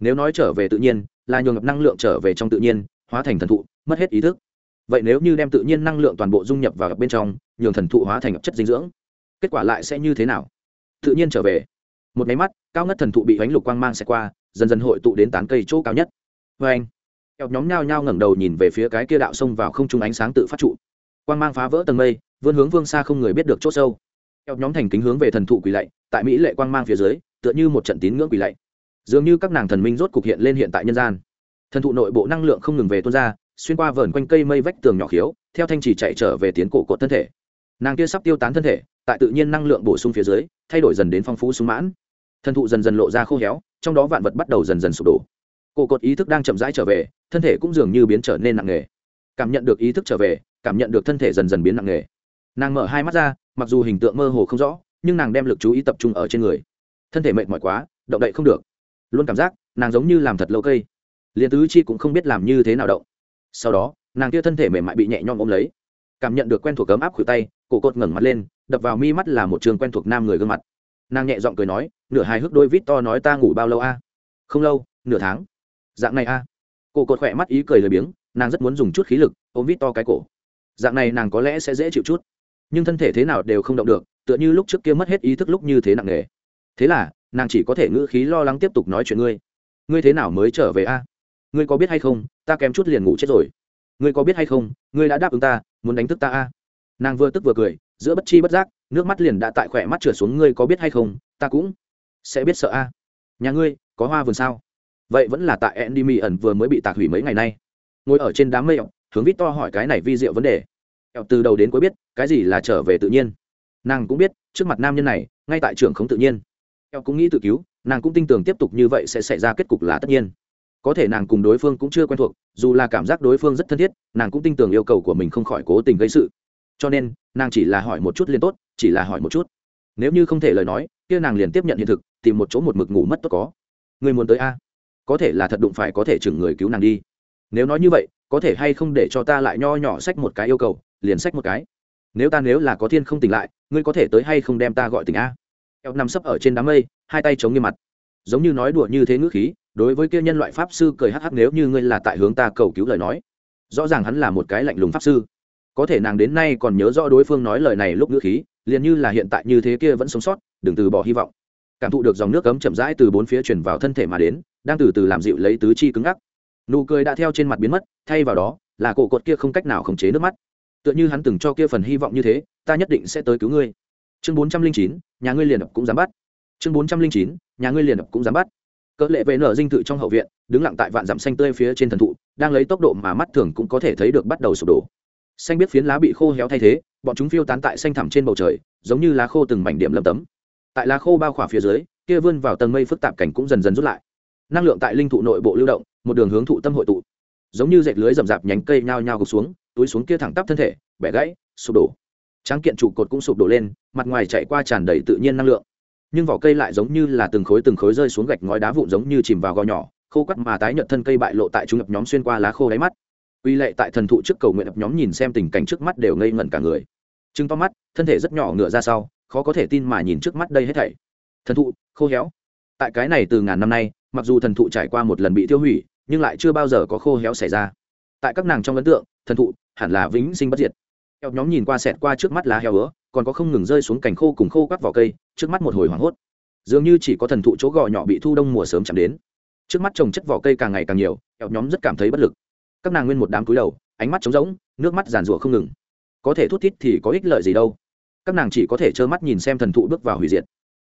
Nếu nói trở về tự nhiên, là nhường ngập năng lượng trở về trong tự nhiên, hóa thành thần thụ, mất hết ý thức. Vậy nếu như đem tự nhiên năng lượng toàn bộ dung nhập vào bên trong, nhường thần thụ hóa thành chất dinh dưỡng, kết quả lại sẽ như thế nào? Tự nhiên trở về. Một máy mắt, cao ngất thần thụ bị bánh lục quang mang sẽ qua, dần dần hội tụ đến tán cây chỗ cao nhất. Vê anh eo nhóm nhao nhao ngẩng đầu nhìn về phía cái kia đạo sông vào không trung ánh sáng tự phát trụ quang mang phá vỡ tầng mây, vươn hướng vương xa không người biết được chỗ sâu. Eo nhóm thành kính hướng về thần thụ quỳ lạy, tại mỹ lệ quang mang phía dưới, tựa như một trận tín ngưỡng quỳ lạy. Dường như các nàng thần minh rốt cục hiện lên hiện tại nhân gian. Thần thụ nội bộ năng lượng không ngừng về tuôn ra, xuyên qua vờn quanh cây mây vách tường nhỏ khiếu, theo thanh trì chạy trở về tiến cổ cột thân thể. Nàng kia sắp tiêu tán thân thể, tại tự nhiên năng lượng bổ sung phía dưới, thay đổi dần đến phong phú sung mãn. Thần thụ dần dần lộ ra khô héo, trong đó vạn vật bắt đầu dần dần sụp đổ. Cổ cột ý thức đang chậm rãi trở về, thân thể cũng dường như biến trở nên nặng nề. Cảm nhận được ý thức trở về cảm nhận được thân thể dần dần biến nặng nề. Nàng mở hai mắt ra, mặc dù hình tượng mơ hồ không rõ, nhưng nàng đem lực chú ý tập trung ở trên người. Thân thể mệt mỏi quá, động đậy không được. Luôn cảm giác, nàng giống như làm thật lâu cây. Liền tứ chi cũng không biết làm như thế nào động. Sau đó, nàng kia thân thể mềm mại bị nhẹ nhõm ôm lấy. Cảm nhận được quen thuộc cấm áp khuỷu tay, cổ cột ngẩng mặt lên, đập vào mi mắt là một trường quen thuộc nam người gương mặt. Nàng nhẹ giọng cười nói, nửa hài hước đôi vít to nói ta ngủ bao lâu a? Không lâu, nửa tháng. Dạng này a. Cổ cột khỏe mắt ý cười lười biếng, nàng rất muốn dùng chút khí lực, ôm vít to cái cổ dạng này nàng có lẽ sẽ dễ chịu chút. Nhưng thân thể thế nào đều không động được, tựa như lúc trước kia mất hết ý thức lúc như thế nặng nề. Thế là, nàng chỉ có thể ngữ khí lo lắng tiếp tục nói chuyện ngươi. Ngươi thế nào mới trở về a? Ngươi có biết hay không, ta kém chút liền ngủ chết rồi. Ngươi có biết hay không, ngươi đã đáp ứng ta, muốn đánh thức ta a? Nàng vừa tức vừa cười, giữa bất chi bất giác, nước mắt liền đã tại khỏe mắt trượt xuống ngươi có biết hay không, ta cũng sẽ biết sợ a. Nhà ngươi, có hoa vườn sao? Vậy vẫn là tại andy ẩn vừa mới bị tạc hủy mấy ngày nay. Ngồi ở trên đám mây hướng vít to hỏi cái này vi diệu vấn đề. Từ đầu đến cuối biết, cái gì là trở về tự nhiên. Nàng cũng biết, trước mặt nam nhân này, ngay tại trường không tự nhiên. Kẹo cũng nghĩ tự cứu, nàng cũng tin tưởng tiếp tục như vậy sẽ xảy ra kết cục là tất nhiên. Có thể nàng cùng đối phương cũng chưa quen thuộc, dù là cảm giác đối phương rất thân thiết, nàng cũng tin tưởng yêu cầu của mình không khỏi cố tình gây sự. Cho nên, nàng chỉ là hỏi một chút liền tốt, chỉ là hỏi một chút. Nếu như không thể lời nói, kia nàng liền tiếp nhận hiện thực, tìm một chỗ một mực ngủ mất tốt có. Người muốn tới a? Có thể là thật đụng phải có thể chừng người cứu nàng đi. Nếu nói như vậy có thể hay không để cho ta lại nho nhỏ sách một cái yêu cầu, liền sách một cái. Nếu ta nếu là có thiên không tỉnh lại, ngươi có thể tới hay không đem ta gọi tỉnh a. Eo nằm sấp ở trên đám mây, hai tay chống nghiêm mặt. Giống như nói đùa như thế ngữ khí, đối với kia nhân loại pháp sư cười hắc hắc nếu như ngươi là tại hướng ta cầu cứu lời nói. Rõ ràng hắn là một cái lạnh lùng pháp sư. Có thể nàng đến nay còn nhớ rõ đối phương nói lời này lúc ngữ khí, liền như là hiện tại như thế kia vẫn sống sót, đừng từ bỏ hy vọng. Cảm thụ được dòng nước cấm chậm rãi từ bốn phía chuyển vào thân thể mà đến, đang từ từ làm dịu lấy tứ chi cứng ngắc nụ cười đã theo trên mặt biến mất, thay vào đó, là cổ cột kia không cách nào khống chế nước mắt. Tựa như hắn từng cho kia phần hy vọng như thế, ta nhất định sẽ tới cứu ngươi. Chương bốn trăm linh chín, nhà ngươi liền cũng dám bắt. Chương bốn trăm linh chín, nhà ngươi liền cũng dám bắt. Cỡ lệ vệ nở dinh thự trong hậu viện, đứng lặng tại vạn dặm xanh tươi phía trên thần thụ, đang lấy tốc độ mà mắt thường cũng có thể thấy được bắt đầu sụp đổ. Xanh biết phiến lá bị khô héo thay thế, bọn chúng phiêu tán tại xanh thẳm trên bầu trời, giống như lá khô từng mảnh điểm lâm tấm. Tại lá khô bao khỏa phía dưới, kia vươn vào tầng mây phức tạp cảnh cũng dần dần rút lại. Năng lượng tại linh thụ nội bộ lưu động một đường hướng thụ tâm hội tụ. Giống như dệt lưới rậm rạp nhánh cây nhao nhao gục xuống, túi xuống kia thẳng tắp thân thể, bẻ gãy, sụp đổ. Tráng kiện trụ cột cũng sụp đổ lên, mặt ngoài chạy qua tràn đầy tự nhiên năng lượng. Nhưng vỏ cây lại giống như là từng khối từng khối rơi xuống gạch ngói đá vụn giống như chìm vào gò nhỏ, khô quắt mà tái nhợt thân cây bại lộ tại trung ập nhóm xuyên qua lá khô đáy mắt. Uy lệ tại thần thụ trước cầu nguyện ập nhóm nhìn xem tình cảnh trước mắt đều ngây ngẩn cả người. Chứng to mắt, thân thể rất nhỏ ngựa ra sau, khó có thể tin mà nhìn trước mắt đây hết thảy. Thần thụ, khô héo. Tại cái này từ ngàn năm nay, mặc dù thần thụ trải qua một lần bị tiêu hủy nhưng lại chưa bao giờ có khô héo xảy ra. Tại các nàng trong ấn tượng, thần thụ hẳn là vĩnh sinh bất diệt. Eo nhóm nhìn qua xẹt qua trước mắt lá heo ứa, còn có không ngừng rơi xuống cành khô cùng khô các vỏ cây, trước mắt một hồi hoảng hốt. Dường như chỉ có thần thụ chỗ gò nhỏ bị thu đông mùa sớm chạm đến. Trước mắt trồng chất vỏ cây càng ngày càng nhiều, eo nhóm rất cảm thấy bất lực. Các nàng nguyên một đám cúi đầu, ánh mắt trống rỗng, nước mắt giàn rủa không ngừng. Có thể thút thít thì có ích lợi gì đâu. Các nàng chỉ có thể trơ mắt nhìn xem thần thụ bước vào hủy diệt.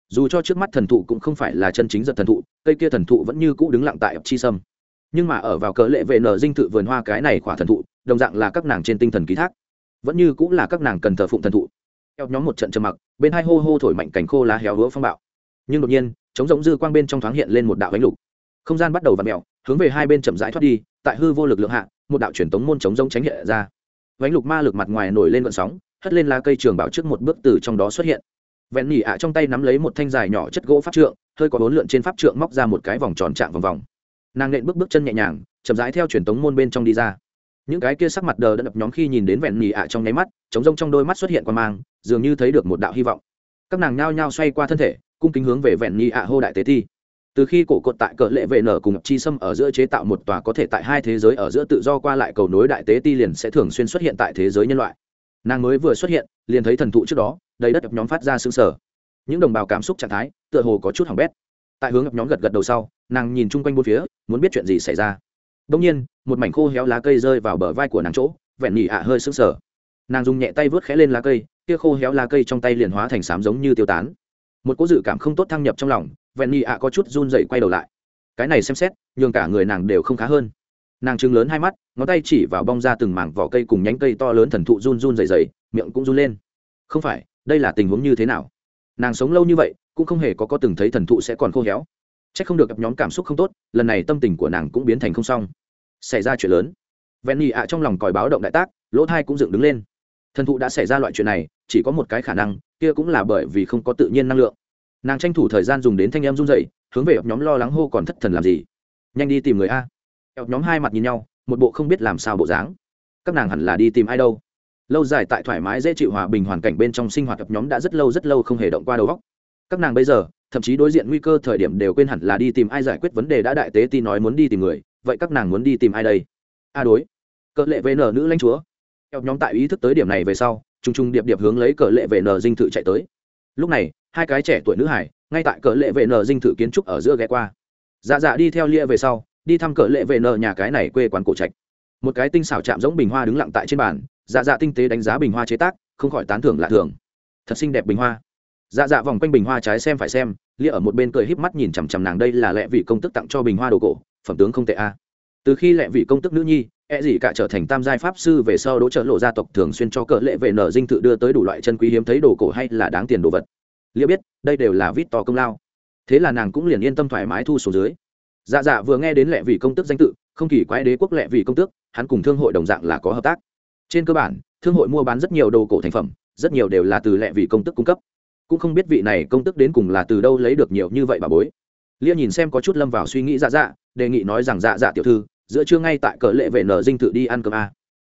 Dù cho trước mắt thần thụ cũng không phải là chân chính giật thần thụ, cây kia thần thụ vẫn như cũ đứng lặng tại ập chi sâm nhưng mà ở vào cỡ lệ về nở dinh thự vườn hoa cái này khỏa thần thụ, đồng dạng là các nàng trên tinh thần ký thác. Vẫn như cũng là các nàng cần thờ phụng thần thụ. Theo nhóm một trận trầm mặc, bên hai hô hô thổi mạnh cành khô lá héo hứa phong bạo. Nhưng đột nhiên chống giống dư quang bên trong thoáng hiện lên một đạo ánh lục. Không gian bắt đầu v ặ mẹo hướng về hai bên chậm rãi thoát đi, tại hư vô lực lượng hạ, một đạo truyền tống môn chống giống tránh hiện ra. Ánh lục ma lực mặt ngoài nổi lên vận sóng, hất lên lá cây trường bảo trước một bước từ trong đó xuất hiện. Vẹn nhỉ ạ trong tay nắm lấy một thanh dài nhỏ chất gỗ pháp trượng, hơi có bốn lượn trên pháp trượng móc ra một cái vòng tròn trạng vòng vòng nàng nện bước bước chân nhẹ nhàng, chậm rãi theo truyền tống môn bên trong đi ra. Những cái kia sắc mặt đờ đã đập nhóm khi nhìn đến vẹn nhì ạ trong nháy mắt, chống rông trong đôi mắt xuất hiện qua mang, dường như thấy được một đạo hy vọng. Các nàng nhao nhao xoay qua thân thể, cung kính hướng về vẹn nhì ạ hô đại tế thi. Từ khi cổ cột tại cỡ lệ vệ nở cùng chi sâm ở giữa chế tạo một tòa có thể tại hai thế giới ở giữa tự do qua lại cầu nối đại tế ti liền sẽ thường xuyên xuất hiện tại thế giới nhân loại. Nàng mới vừa xuất hiện, liền thấy thần thụ trước đó, đầy đất nhóm phát ra xương sở những đồng bào cảm xúc trạng thái, tựa hồ có chút hỏng bét. Tại hướng nhóm gật gật đầu sau nàng nhìn chung quanh bốn phía, muốn biết chuyện gì xảy ra. Đông nhiên, một mảnh khô héo lá cây rơi vào bờ vai của nàng chỗ, vẹn nhỉ ạ à hơi sững sờ. Nàng dùng nhẹ tay vớt khẽ lên lá cây, kia khô héo lá cây trong tay liền hóa thành sám giống như tiêu tán. Một cỗ dự cảm không tốt thăng nhập trong lòng, vẹn nhỉ ạ à có chút run dậy quay đầu lại. Cái này xem xét, nhường cả người nàng đều không khá hơn. Nàng trừng lớn hai mắt, ngón tay chỉ vào bong ra từng mảng vỏ cây cùng nhánh cây to lớn thần thụ run run dày dày miệng cũng run lên. Không phải, đây là tình huống như thế nào? Nàng sống lâu như vậy, cũng không hề có có từng thấy thần thụ sẽ còn khô héo c h ắ c không được gặp nhóm cảm xúc không tốt, lần này tâm tình của nàng cũng biến thành không xong. Xảy ra chuyện lớn. Ven nhị ạ, trong lòng còi báo động đại tác, lỗ thai cũng dựng đứng lên. Thần thụ đã xảy ra loại chuyện này, chỉ có một cái khả năng, kia cũng là bởi vì không có tự nhiên năng lượng. Nàng tranh thủ thời gian dùng đến thanh em run dậy hướng về nhóm lo lắng hô còn thất thần làm gì. Nhanh đi tìm người a. Nhóm hai mặt nhìn nhau, một bộ không biết làm sao bộ dáng. Các nàng hẳn là đi tìm ai đâu. Lâu dài tại thoải mái dễ chịu hòa bình hoàn cảnh bên trong sinh hoạt gặp nhóm đã rất lâu rất lâu không hề động qua đầu góc các nàng bây giờ thậm chí đối diện nguy cơ thời điểm đều quên hẳn là đi tìm ai giải quyết vấn đề đã đại tế ti nói muốn đi tìm người, vậy các nàng muốn đi tìm ai đây? A đối. Cỡ lệ về nở nữ lãnh chúa. Theo nhóm tại ý thức tới điểm này về sau t r u n g t r u n g điệp điệp hướng lấy cỡ lệ về nở dinh thự chạy tới. Lúc này, hai cái trẻ tuổi nữ hải, ngay tại cỡ lệ về nở dinh thự kiến trúc ở giữa ghé qua. Dạ dạ đi theo lia về sau, đi thăm cỡ lệ về nở nhà cái này quê quán cổ trạch. Một cái tinh xảo chạm giống bình hoa đứng lặng tại trên bàn dạ dạ tinh tế đánh giá bình hoa chế tác, không khỏi tán thưởng lạ thường. Thật xinh đẹp bình hoa dạ dạ vòng quanh bình hoa trái xem phải xem, lia ở một bên cười híp mắt nhìn chằm chằm nàng, đây là lẽ vị công tức tặng cho bình hoa đồ cổ, phẩm tướng không tệ a. Từ khi lẽ vị công tức nữ nhi e gì cả trở thành tam giai pháp sư về sau đỗ trợ lộ gia tộc thường xuyên cho cỡ lệ vệ nở dinh thự đưa tới đủ loại chân quý hiếm thấy đồ cổ hay là đáng tiền đồ vật. Lia biết, đây đều là vít to công lao. Thế là nàng cũng liền yên tâm thoải mái thu số dưới. Dạ dạ vừa nghe đến lệ vị công tức danh tự, không kỳ quái đế quốc lệ vị công tước, hắn cùng thương hội đồng dạng là có hợp tác. Trên cơ bản, thương hội mua bán rất nhiều đồ cổ thành phẩm, rất nhiều đều là từ lệ vị công tức cung cấp cũng không biết vị này công tức đến cùng là từ đâu lấy được nhiều như vậy bà bối. Lia nhìn xem có chút lâm vào suy nghĩ dạ dạ đề nghị nói rằng dạ dạ tiểu thư, giữa trưa ngay tại cờ lệ vệ nở dinh thự đi ăn cơm a.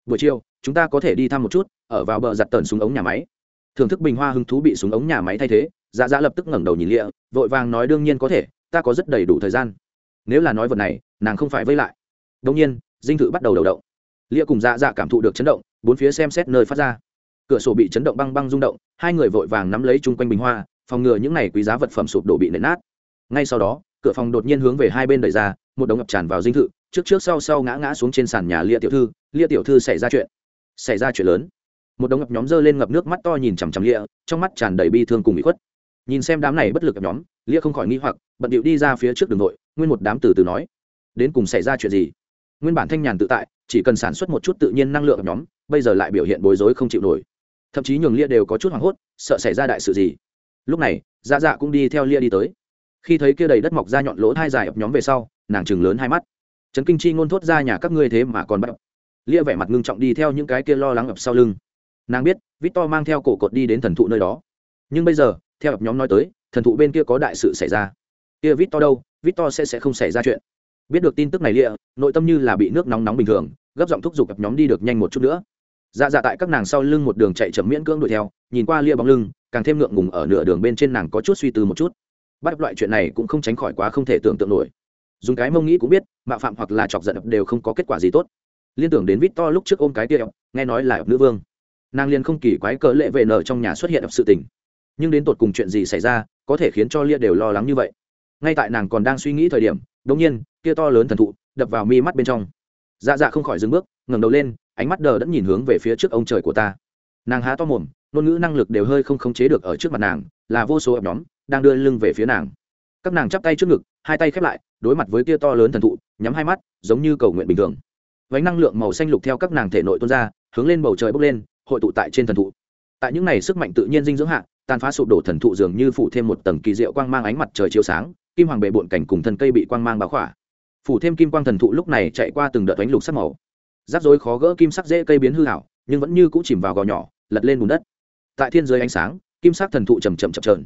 Buổi chiều, chúng ta có thể đi thăm một chút, ở vào bờ giặt tần súng ống nhà máy. Thưởng thức bình hoa hứng thú bị súng ống nhà máy thay thế dạ dạ lập tức ngẩng đầu nhìn lia, vội vàng nói đương nhiên có thể, ta có rất đầy đủ thời gian. Nếu là nói vật này, nàng không phải vây lại. Đông nhiên, dinh thự bắt đầu đầu động. Lia cùng dạ dạ cảm thụ được chấn động, bốn phía xem xét nơi phát ra cửa sổ bị chấn động băng băng rung động, hai người vội vàng nắm lấy chung quanh bình hoa, phòng ngừa những này quý giá vật phẩm sụp đổ bị nện nát. Ngay sau đó, cửa phòng đột nhiên hướng về hai bên đẩy ra, một đống ngập tràn vào dinh thự, trước trước sau sau ngã ngã xuống trên sàn nhà lia tiểu thư, lia tiểu thư xảy ra chuyện, xảy ra chuyện lớn. Một đống ngập nhóm dơ lên ngập nước mắt to nhìn chằm chằm lia, trong mắt tràn đầy bi thương cùng bị khuất. Nhìn xem đám này bất lực ngập nhóm, lia không khỏi nghi hoặc, bận điệu đi ra phía trước đường nội, nguyên một đám từ từ nói, đến cùng xảy ra chuyện gì? Nguyên bản thanh nhàn tự tại, chỉ cần sản xuất một chút tự nhiên năng lượng nhóm, bây giờ lại biểu hiện bối rối không chịu nổi thậm chí nhường lia đều có chút hoảng hốt, sợ xảy ra đại sự gì. Lúc này dạ dạ cũng đi theo lia đi tới. Khi thấy kia đầy đất mọc ra nhọn lỗ hai dài ập nhóm về sau, nàng chừng lớn hai mắt. Trấn kinh chi ngôn thốt ra nhà các ngươi thế mà còn bắt lia vẻ mặt ngưng trọng đi theo những cái kia lo lắng ập sau lưng. Nàng biết, victor mang theo cổ cột đi đến thần thụ nơi đó. Nhưng bây giờ, theo ập nhóm nói tới, thần thụ bên kia có đại sự xảy ra. Kia victor đâu? Victor sẽ sẽ không xảy ra chuyện. Biết được tin tức này lia, nội tâm như là bị nước nóng nóng bình thường, gấp giọng thúc giục ập nhóm đi được nhanh một chút nữa dạ dạ tại các nàng sau lưng một đường chạy chậm miễn cưỡng đuổi theo, nhìn qua lia bóng lưng, càng thêm ngượng ngùng ở nửa đường bên trên nàng có chút suy tư một chút. Bắt loại chuyện này cũng không tránh khỏi quá không thể tưởng tượng nổi. Dùng cái mông nghĩ cũng biết, mạo phạm hoặc là chọc giận đều không có kết quả gì tốt. Liên tưởng đến vít to lúc trước ôm cái kia nghe nói là nữ vương. Nàng liền không kỳ quái cỡ lệ vệ nở trong nhà xuất hiện sự tình. Nhưng đến tột cùng chuyện gì xảy ra, có thể khiến cho lia đều lo lắng như vậy. Ngay tại nàng còn đang suy nghĩ thời điểm đống nhiên kia to lớn thần thụ, đập vào mi mắt bên trong. Dạ dạ không khỏi dừng bước, ngẩng đầu lên ánh mắt đờ đẫn nhìn hướng về phía trước ông trời của ta. Nàng há to mồm, ngôn ngữ năng lực đều hơi không khống chế được ở trước mặt nàng, là vô số ập nhóm đang đưa lưng về phía nàng. Các nàng chắp tay trước ngực, hai tay khép lại, đối mặt với kia to lớn thần thụ, nhắm hai mắt, giống như cầu nguyện bình thường. Vánh năng lượng màu xanh lục theo các nàng thể nội tuôn ra, hướng lên bầu trời bốc lên, hội tụ tại trên thần thụ. Tại những này sức mạnh tự nhiên dinh dưỡng hạ, tàn phá sụp đổ thần thụ dường như phủ thêm một tầng kỳ diệu quang mang ánh mặt trời chiếu sáng, kim hoàng bệ bộn cảnh cùng thân cây bị quang mang báo khỏa. Phủ thêm kim quang thần thụ lúc này chạy qua từng đợt ánh lục sắc màu rắc rối khó gỡ kim sắc dễ cây biến hư hảo, nhưng vẫn như cũ chìm vào gò nhỏ, lật lên bùn đất. Tại thiên giới ánh sáng, kim sắc thần thụ chầm chậm chậm trờn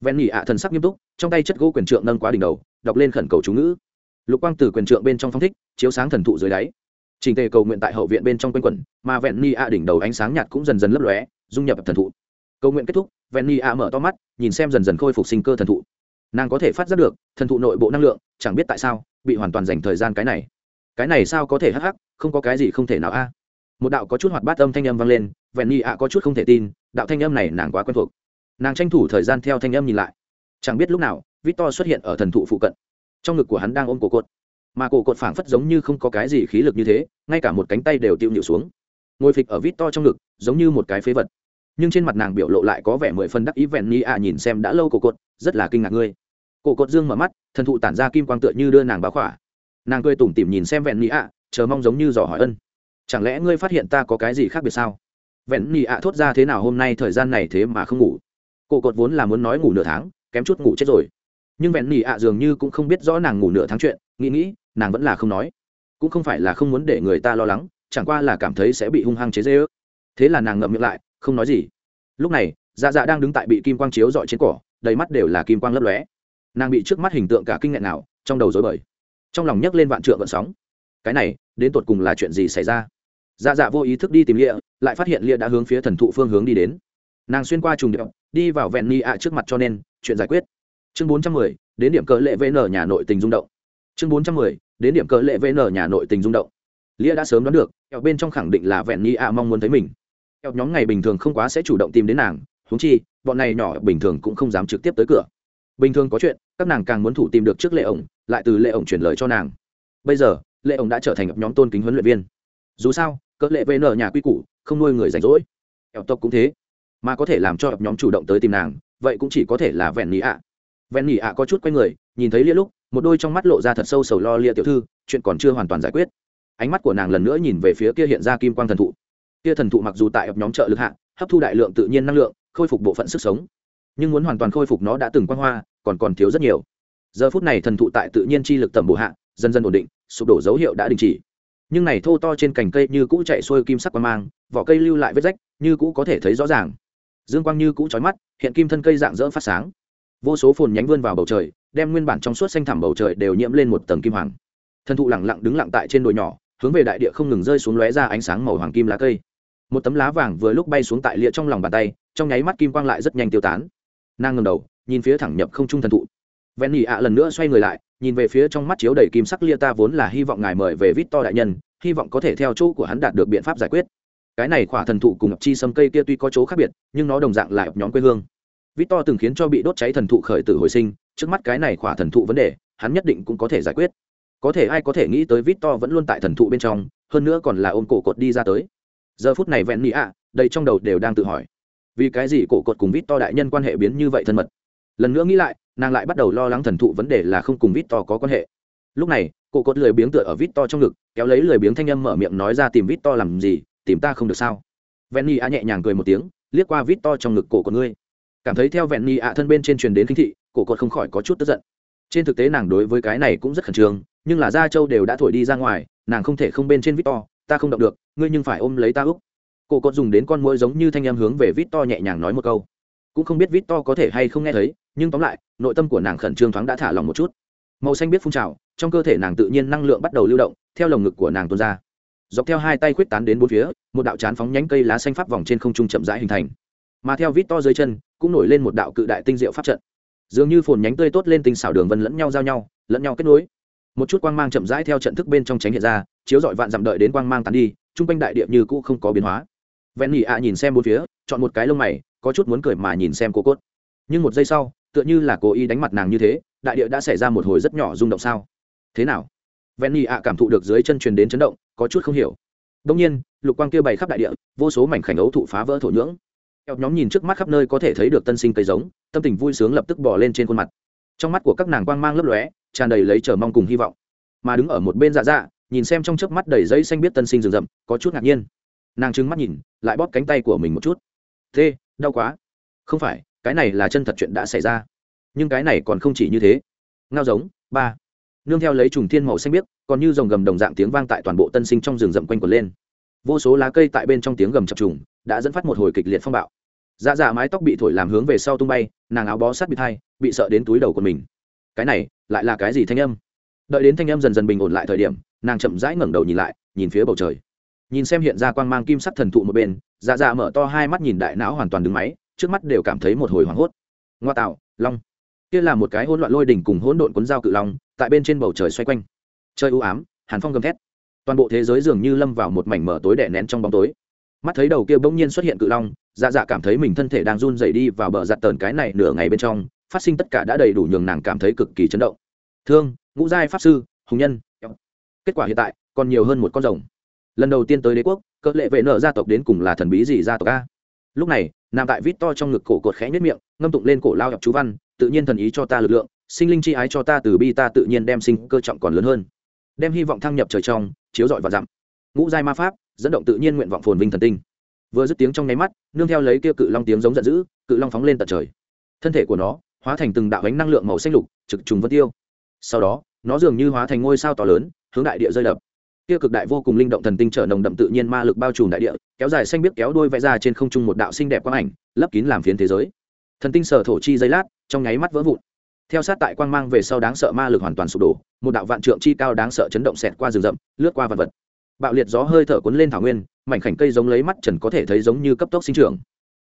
ven nhị ạ thần sắc nghiêm túc, trong tay chất gỗ quyền trượng nâng quá đỉnh đầu, đọc lên khẩn cầu chú ngữ. Lục quang từ quyền trượng bên trong phong thích, chiếu sáng thần thụ dưới đáy. Trình tề cầu nguyện tại hậu viện bên trong quanh quẩn, mà vẹn ni a đỉnh đầu ánh sáng nhạt cũng dần dần lấp lóe, dung nhập thần thụ. Cầu nguyện kết thúc, vẹn ni a mở to mắt, nhìn xem dần dần khôi phục sinh cơ thần thụ. Nàng có thể phát giác được, thần thụ nội bộ năng lượng, chẳng biết tại sao, bị hoàn toàn dành thời gian cái này cái này sao có thể hắc hắc, không có cái gì không thể nào a. Một đạo có chút hoạt bát âm thanh âm vang lên, vẹn nhị ạ có chút không thể tin, đạo thanh âm này nàng quá quen thuộc. Nàng tranh thủ thời gian theo thanh âm nhìn lại. Chẳng biết lúc nào, victor xuất hiện ở thần thụ phụ cận. Trong ngực của hắn đang ôm cổ cột. Mà cổ cột phảng phất giống như không có cái gì khí lực như thế, ngay cả một cánh tay đều tiêu nhịu xuống. Ngồi phịch ở victor to trong ngực, giống như một cái phế vật. Nhưng trên mặt nàng biểu lộ lại có vẻ mười phần đắc ý, vẹn nhị ạ nhìn xem đã lâu cổ cột, rất là kinh ngạc ngươi. Cổ cột dương mở mắt, thần thụ tản ra kim quang tựa như đưa nàng báo khỏa nàng cười tủm tỉm nhìn xem vẹn nhị ạ, chờ mong giống như dò hỏi ân. Chẳng lẽ ngươi phát hiện ta có cái gì khác biệt sao? Vẹn nhị ạ thốt ra thế nào hôm nay thời gian này thế mà không ngủ? Cổ cột vốn là muốn nói ngủ nửa tháng, kém chút ngủ chết rồi. Nhưng vẹn nỉ ạ dường như cũng không biết rõ nàng ngủ nửa tháng chuyện, nghĩ nghĩ, nàng vẫn là không nói. Cũng không phải là không muốn để người ta lo lắng, chẳng qua là cảm thấy sẽ bị hung hăng chế dê ước thế là nàng ngậm miệng lại, không nói gì. Lúc này dạ dạ đang đứng tại bị kim quang chiếu dọi trên cỏ đầy mắt đều là kim quang lấp lóe. Nàng bị trước mắt hình tượng cả kinh ngạc nào, trong đầu dối bời trong lòng nhấc lên vạn trượng vận sóng. Cái này, đến tột cùng là chuyện gì xảy ra? Dạ dạ vô ý thức đi tìm lịa, lại phát hiện lịa đã hướng phía thần thụ phương hướng đi đến. Nàng xuyên qua trùng điệu đi vào vẹn ni ạ trước mặt cho nên, chuyện giải quyết. Chương bốn trăm mười, đến điểm cỡ lệ vn nhà nội tình rung động. Chương bốn trăm mười, đến điểm cỡ lệ vn nhà nội tình rung động. Lia đã sớm đoán được eo bên trong khẳng định là vẹn ni ạ mong muốn thấy mình. Eo nhóm ngày bình thường không quá sẽ chủ động tìm đến nàng húng chi, bọn này nhỏ bình thường cũng không dám trực tiếp tới cửa bình thường có chuyện, các nàng càng muốn thủ tìm được trước lệ ổng, lại từ lệ ổng chuyển lời cho nàng. Bây giờ, lệ ổng đã trở thành nhóm tôn kính huấn luyện viên. Dù sao, cỡ lệ vn nhà quy củ, không nuôi người rảnh rỗi. Eo tộc cũng thế. Mà có thể làm cho nhóm chủ động tới tìm nàng, vậy cũng chỉ có thể là vẹn nhị ạ. Vẹn nhị ạ có chút quay người, nhìn thấy lia lúc, một đôi trong mắt lộ ra thật sâu sầu lo lia tiểu thư, chuyện còn chưa hoàn toàn giải quyết. Ánh mắt của nàng lần nữa nhìn về phía kia hiện ra kim quang thần thụ. Kia thần thụ mặc dù tại nhóm trợ lực hạ, hấp thu đại lượng tự nhiên năng lượng, khôi phục bộ phận sức sống nhưng muốn hoàn toàn khôi phục nó đã từng quang hoa, còn còn thiếu rất nhiều. Giờ phút này thần thụ tại tự nhiên chi lực tầm bổ hạ, dần dần ổn định, sụp đổ dấu hiệu đã đình chỉ. Nhưng này thô to trên cành cây như cũ chạy xuôi kim sắc quang mang, vỏ cây lưu lại vết rách, như cũ có thể thấy rõ ràng. Dương quang như cũ trói mắt, hiện kim thân cây dạng dỡ phát sáng. Vô số phồn nhánh vươn vào bầu trời, đem nguyên bản trong suốt xanh thẳm bầu trời đều nhiễm lên một tầng kim hoàng. Thần thụ lẳng lặng đứng lặng tại trên đồi nhỏ, hướng về đại địa không ngừng rơi xuống lóe ra ánh sáng màu hoàng kim lá cây. Một tấm lá vàng vừa lúc bay xuống tại lịa trong lòng bàn tay, trong nháy mắt kim quang lại rất nhanh tiêu tán nàng ngầm đầu, nhìn phía thẳng nhập không trung thần thụ. Ven nhị ạ lần nữa xoay người lại, nhìn về phía trong mắt chiếu đầy kim sắc lia ta vốn là hy vọng ngài mời về vít to đại nhân, hy vọng có thể theo chỗ của hắn đạt được biện pháp giải quyết. Cái này khỏa thần thụ cùng ập chi sâm cây kia tuy có chỗ khác biệt, nhưng nó đồng dạng lại nhóm quê hương. Vít to từng khiến cho bị đốt cháy thần thụ khởi tử hồi sinh, trước mắt cái này khỏa thần thụ vấn đề, hắn nhất định cũng có thể giải quyết. Có thể ai có thể nghĩ tới vít to vẫn luôn tại thần thụ bên trong, hơn nữa còn là ôm cổ cột đi ra tới. Giờ phút này vẹn nhị ạ đây trong đầu đều đang tự hỏi vì cái gì cổ cột cùng vít to đại nhân quan hệ biến như vậy thân mật? Lần nữa nghĩ lại, nàng lại bắt đầu lo lắng thần thụ vấn đề là không cùng vít to có quan hệ. Lúc này, cổ cột lười biếng tựa ở vít to trong ngực, kéo lấy lười biếng thanh âm mở miệng nói ra tìm vít to làm gì, tìm ta không được sao? Vẹn nhị a nhẹ nhàng cười một tiếng, liếc qua vít to trong ngực cổ cột ngươi. Cảm thấy theo vẹn nhị ạ thân bên trên truyền đến kinh thị, cổ cột không khỏi có chút tức giận. Trên thực tế nàng đối với cái này cũng rất khẩn trương, nhưng là gia châu đều đã thổi đi ra ngoài, nàng không thể không bên trên vít to, ta không động được, ngươi nhưng phải ôm lấy ta úc cổ cột dùng đến con mũi giống như thanh em hướng về vít to nhẹ nhàng nói một câu. Cũng không biết vít to có thể hay không nghe thấy, nhưng tóm lại, nội tâm của nàng khẩn trương thoáng đã thả lòng một chút. Màu xanh biết phun trào, trong cơ thể nàng tự nhiên năng lượng bắt đầu lưu động, theo lồng ngực của nàng tuôn ra. Dọc theo hai tay khuyết tán đến bốn phía, một đạo chán phóng nhánh cây lá xanh pháp vòng trên không trung chậm rãi hình thành. Mà theo vít to dưới chân, cũng nổi lên một đạo cự đại tinh diệu pháp trận. Dường như phồn nhánh tươi tốt lên tinh xảo đường vân lẫn nhau giao nhau, lẫn nhau kết nối. Một chút quang mang chậm rãi theo trận thức bên trong tránh hiện ra, chiếu dọi vạn dặm đợi đến quang mang tán đi, chung quanh đại địa như cũ không có biến hóa vẹn nhị ạ nhìn xem bốn phía, chọn một cái lông mày, có chút muốn cười mà nhìn xem cô cốt. Nhưng một giây sau, tựa như là cố ý đánh mặt nàng như thế, đại địa đã xảy ra một hồi rất nhỏ rung động sao? Thế nào? Vẹn nhị ạ cảm thụ được dưới chân truyền đến chấn động, có chút không hiểu. Đông nhiên, lục quang kia bày khắp đại địa, vô số mảnh khảnh ấu thụ phá vỡ thổ nhưỡng. Eo nhóm nhìn trước mắt khắp nơi có thể thấy được tân sinh cây giống, tâm tình vui sướng lập tức bỏ lên trên khuôn mặt. Trong mắt của các nàng quang mang lấp lóe, tràn đầy lấy chờ mong cùng hy vọng. Mà đứng ở một bên dạ dạ nhìn xem trong chớp mắt đầy dây xanh biết tân sinh rừng rậm, có chút ngạc nhiên nàng trừng mắt nhìn, lại bóp cánh tay của mình một chút. Thế, đau quá. Không phải, cái này là chân thật chuyện đã xảy ra. Nhưng cái này còn không chỉ như thế. Ngao giống, ba. Nương theo lấy trùng thiên màu xanh biếc, còn như dòng gầm đồng dạng tiếng vang tại toàn bộ tân sinh trong rừng rậm quanh quần lên. Vô số lá cây tại bên trong tiếng gầm chập trùng, đã dẫn phát một hồi kịch liệt phong bạo. Dạ dạ mái tóc bị thổi làm hướng về sau tung bay, nàng áo bó sát bị thay bị sợ đến túi đầu của mình. Cái này, lại là cái gì thanh âm? Đợi đến thanh âm dần dần bình ổn lại thời điểm, nàng chậm rãi ngẩng đầu nhìn lại, nhìn phía bầu trời nhìn xem hiện ra quang mang kim sắc thần thụ một bên dạ dạ mở to hai mắt nhìn đại não hoàn toàn đứng máy, trước mắt đều cảm thấy một hồi hoảng hốt. Ngoa tạo, long. Kia là một cái hỗn loạn lôi đỉnh cùng hỗn độn cuốn dao cự long, tại bên trên bầu trời xoay quanh. Chơi u ám, hàn phong gầm thét. Toàn bộ thế giới dường như lâm vào một mảnh mở tối đè nén trong bóng tối. Mắt thấy đầu kia bỗng nhiên xuất hiện cự long dạ dạ cảm thấy mình thân thể đang run dày đi vào bờ giặt tờn cái này nửa ngày bên trong, phát sinh tất cả đã đầy đủ nhường nàng cảm thấy cực kỳ chấn động. Thương, ngũ giai pháp sư, hùng nhân. Kết quả hiện tại, còn nhiều hơn một con rồng lần đầu tiên tới đế quốc, cỡ lệ vệ nợ gia tộc đến cùng là thần bí gì gia tộc a? Lúc này nằm tại vít to trong ngực cổ cột khẽ nhất miệng, ngâm tụng lên cổ lao học chú văn, tự nhiên thần ý cho ta lực lượng, sinh linh chi ái cho ta từ bi ta tự nhiên đem sinh cơ trọng còn lớn hơn. Đem hy vọng thăng nhập trời trong, chiếu rọi và dặm. Ngũ giai ma pháp, dẫn động tự nhiên nguyện vọng phồn vinh thần tinh. Vừa dứt tiếng trong nháy mắt, nương theo lấy kia cự long tiếng giống giận dữ, cự long phóng lên tận trời. Thân thể của nó, hóa thành từng đạo ánh năng lượng màu xanh lục, trực trùng vân tiêu. Sau đó, nó dường như hóa thành ngôi sao to lớn, hướng đại địa rơi đập kia cực đại vô cùng linh động thần tinh trở nồng đậm tự nhiên ma lực bao trùm đại địa, kéo dài xanh biết kéo đôi vẽ ra trên không trung một đạo xinh đẹp quang ảnh, lấp kín làm phiến thế giới. Thần tinh sở thổ chi dây lát, trong nháy mắt vỡ vụn. Theo sát tại quang mang về sau đáng sợ ma lực hoàn toàn sụp đổ, một đạo vạn trượng chi cao đáng sợ chấn động xẹt qua rừng rậm, lướt qua vật vật. Bạo liệt gió hơi thở cuốn lên thảo nguyên, mảnh khảnh cây giống lấy mắt trần có thể thấy giống như cấp tốc sinh trưởng.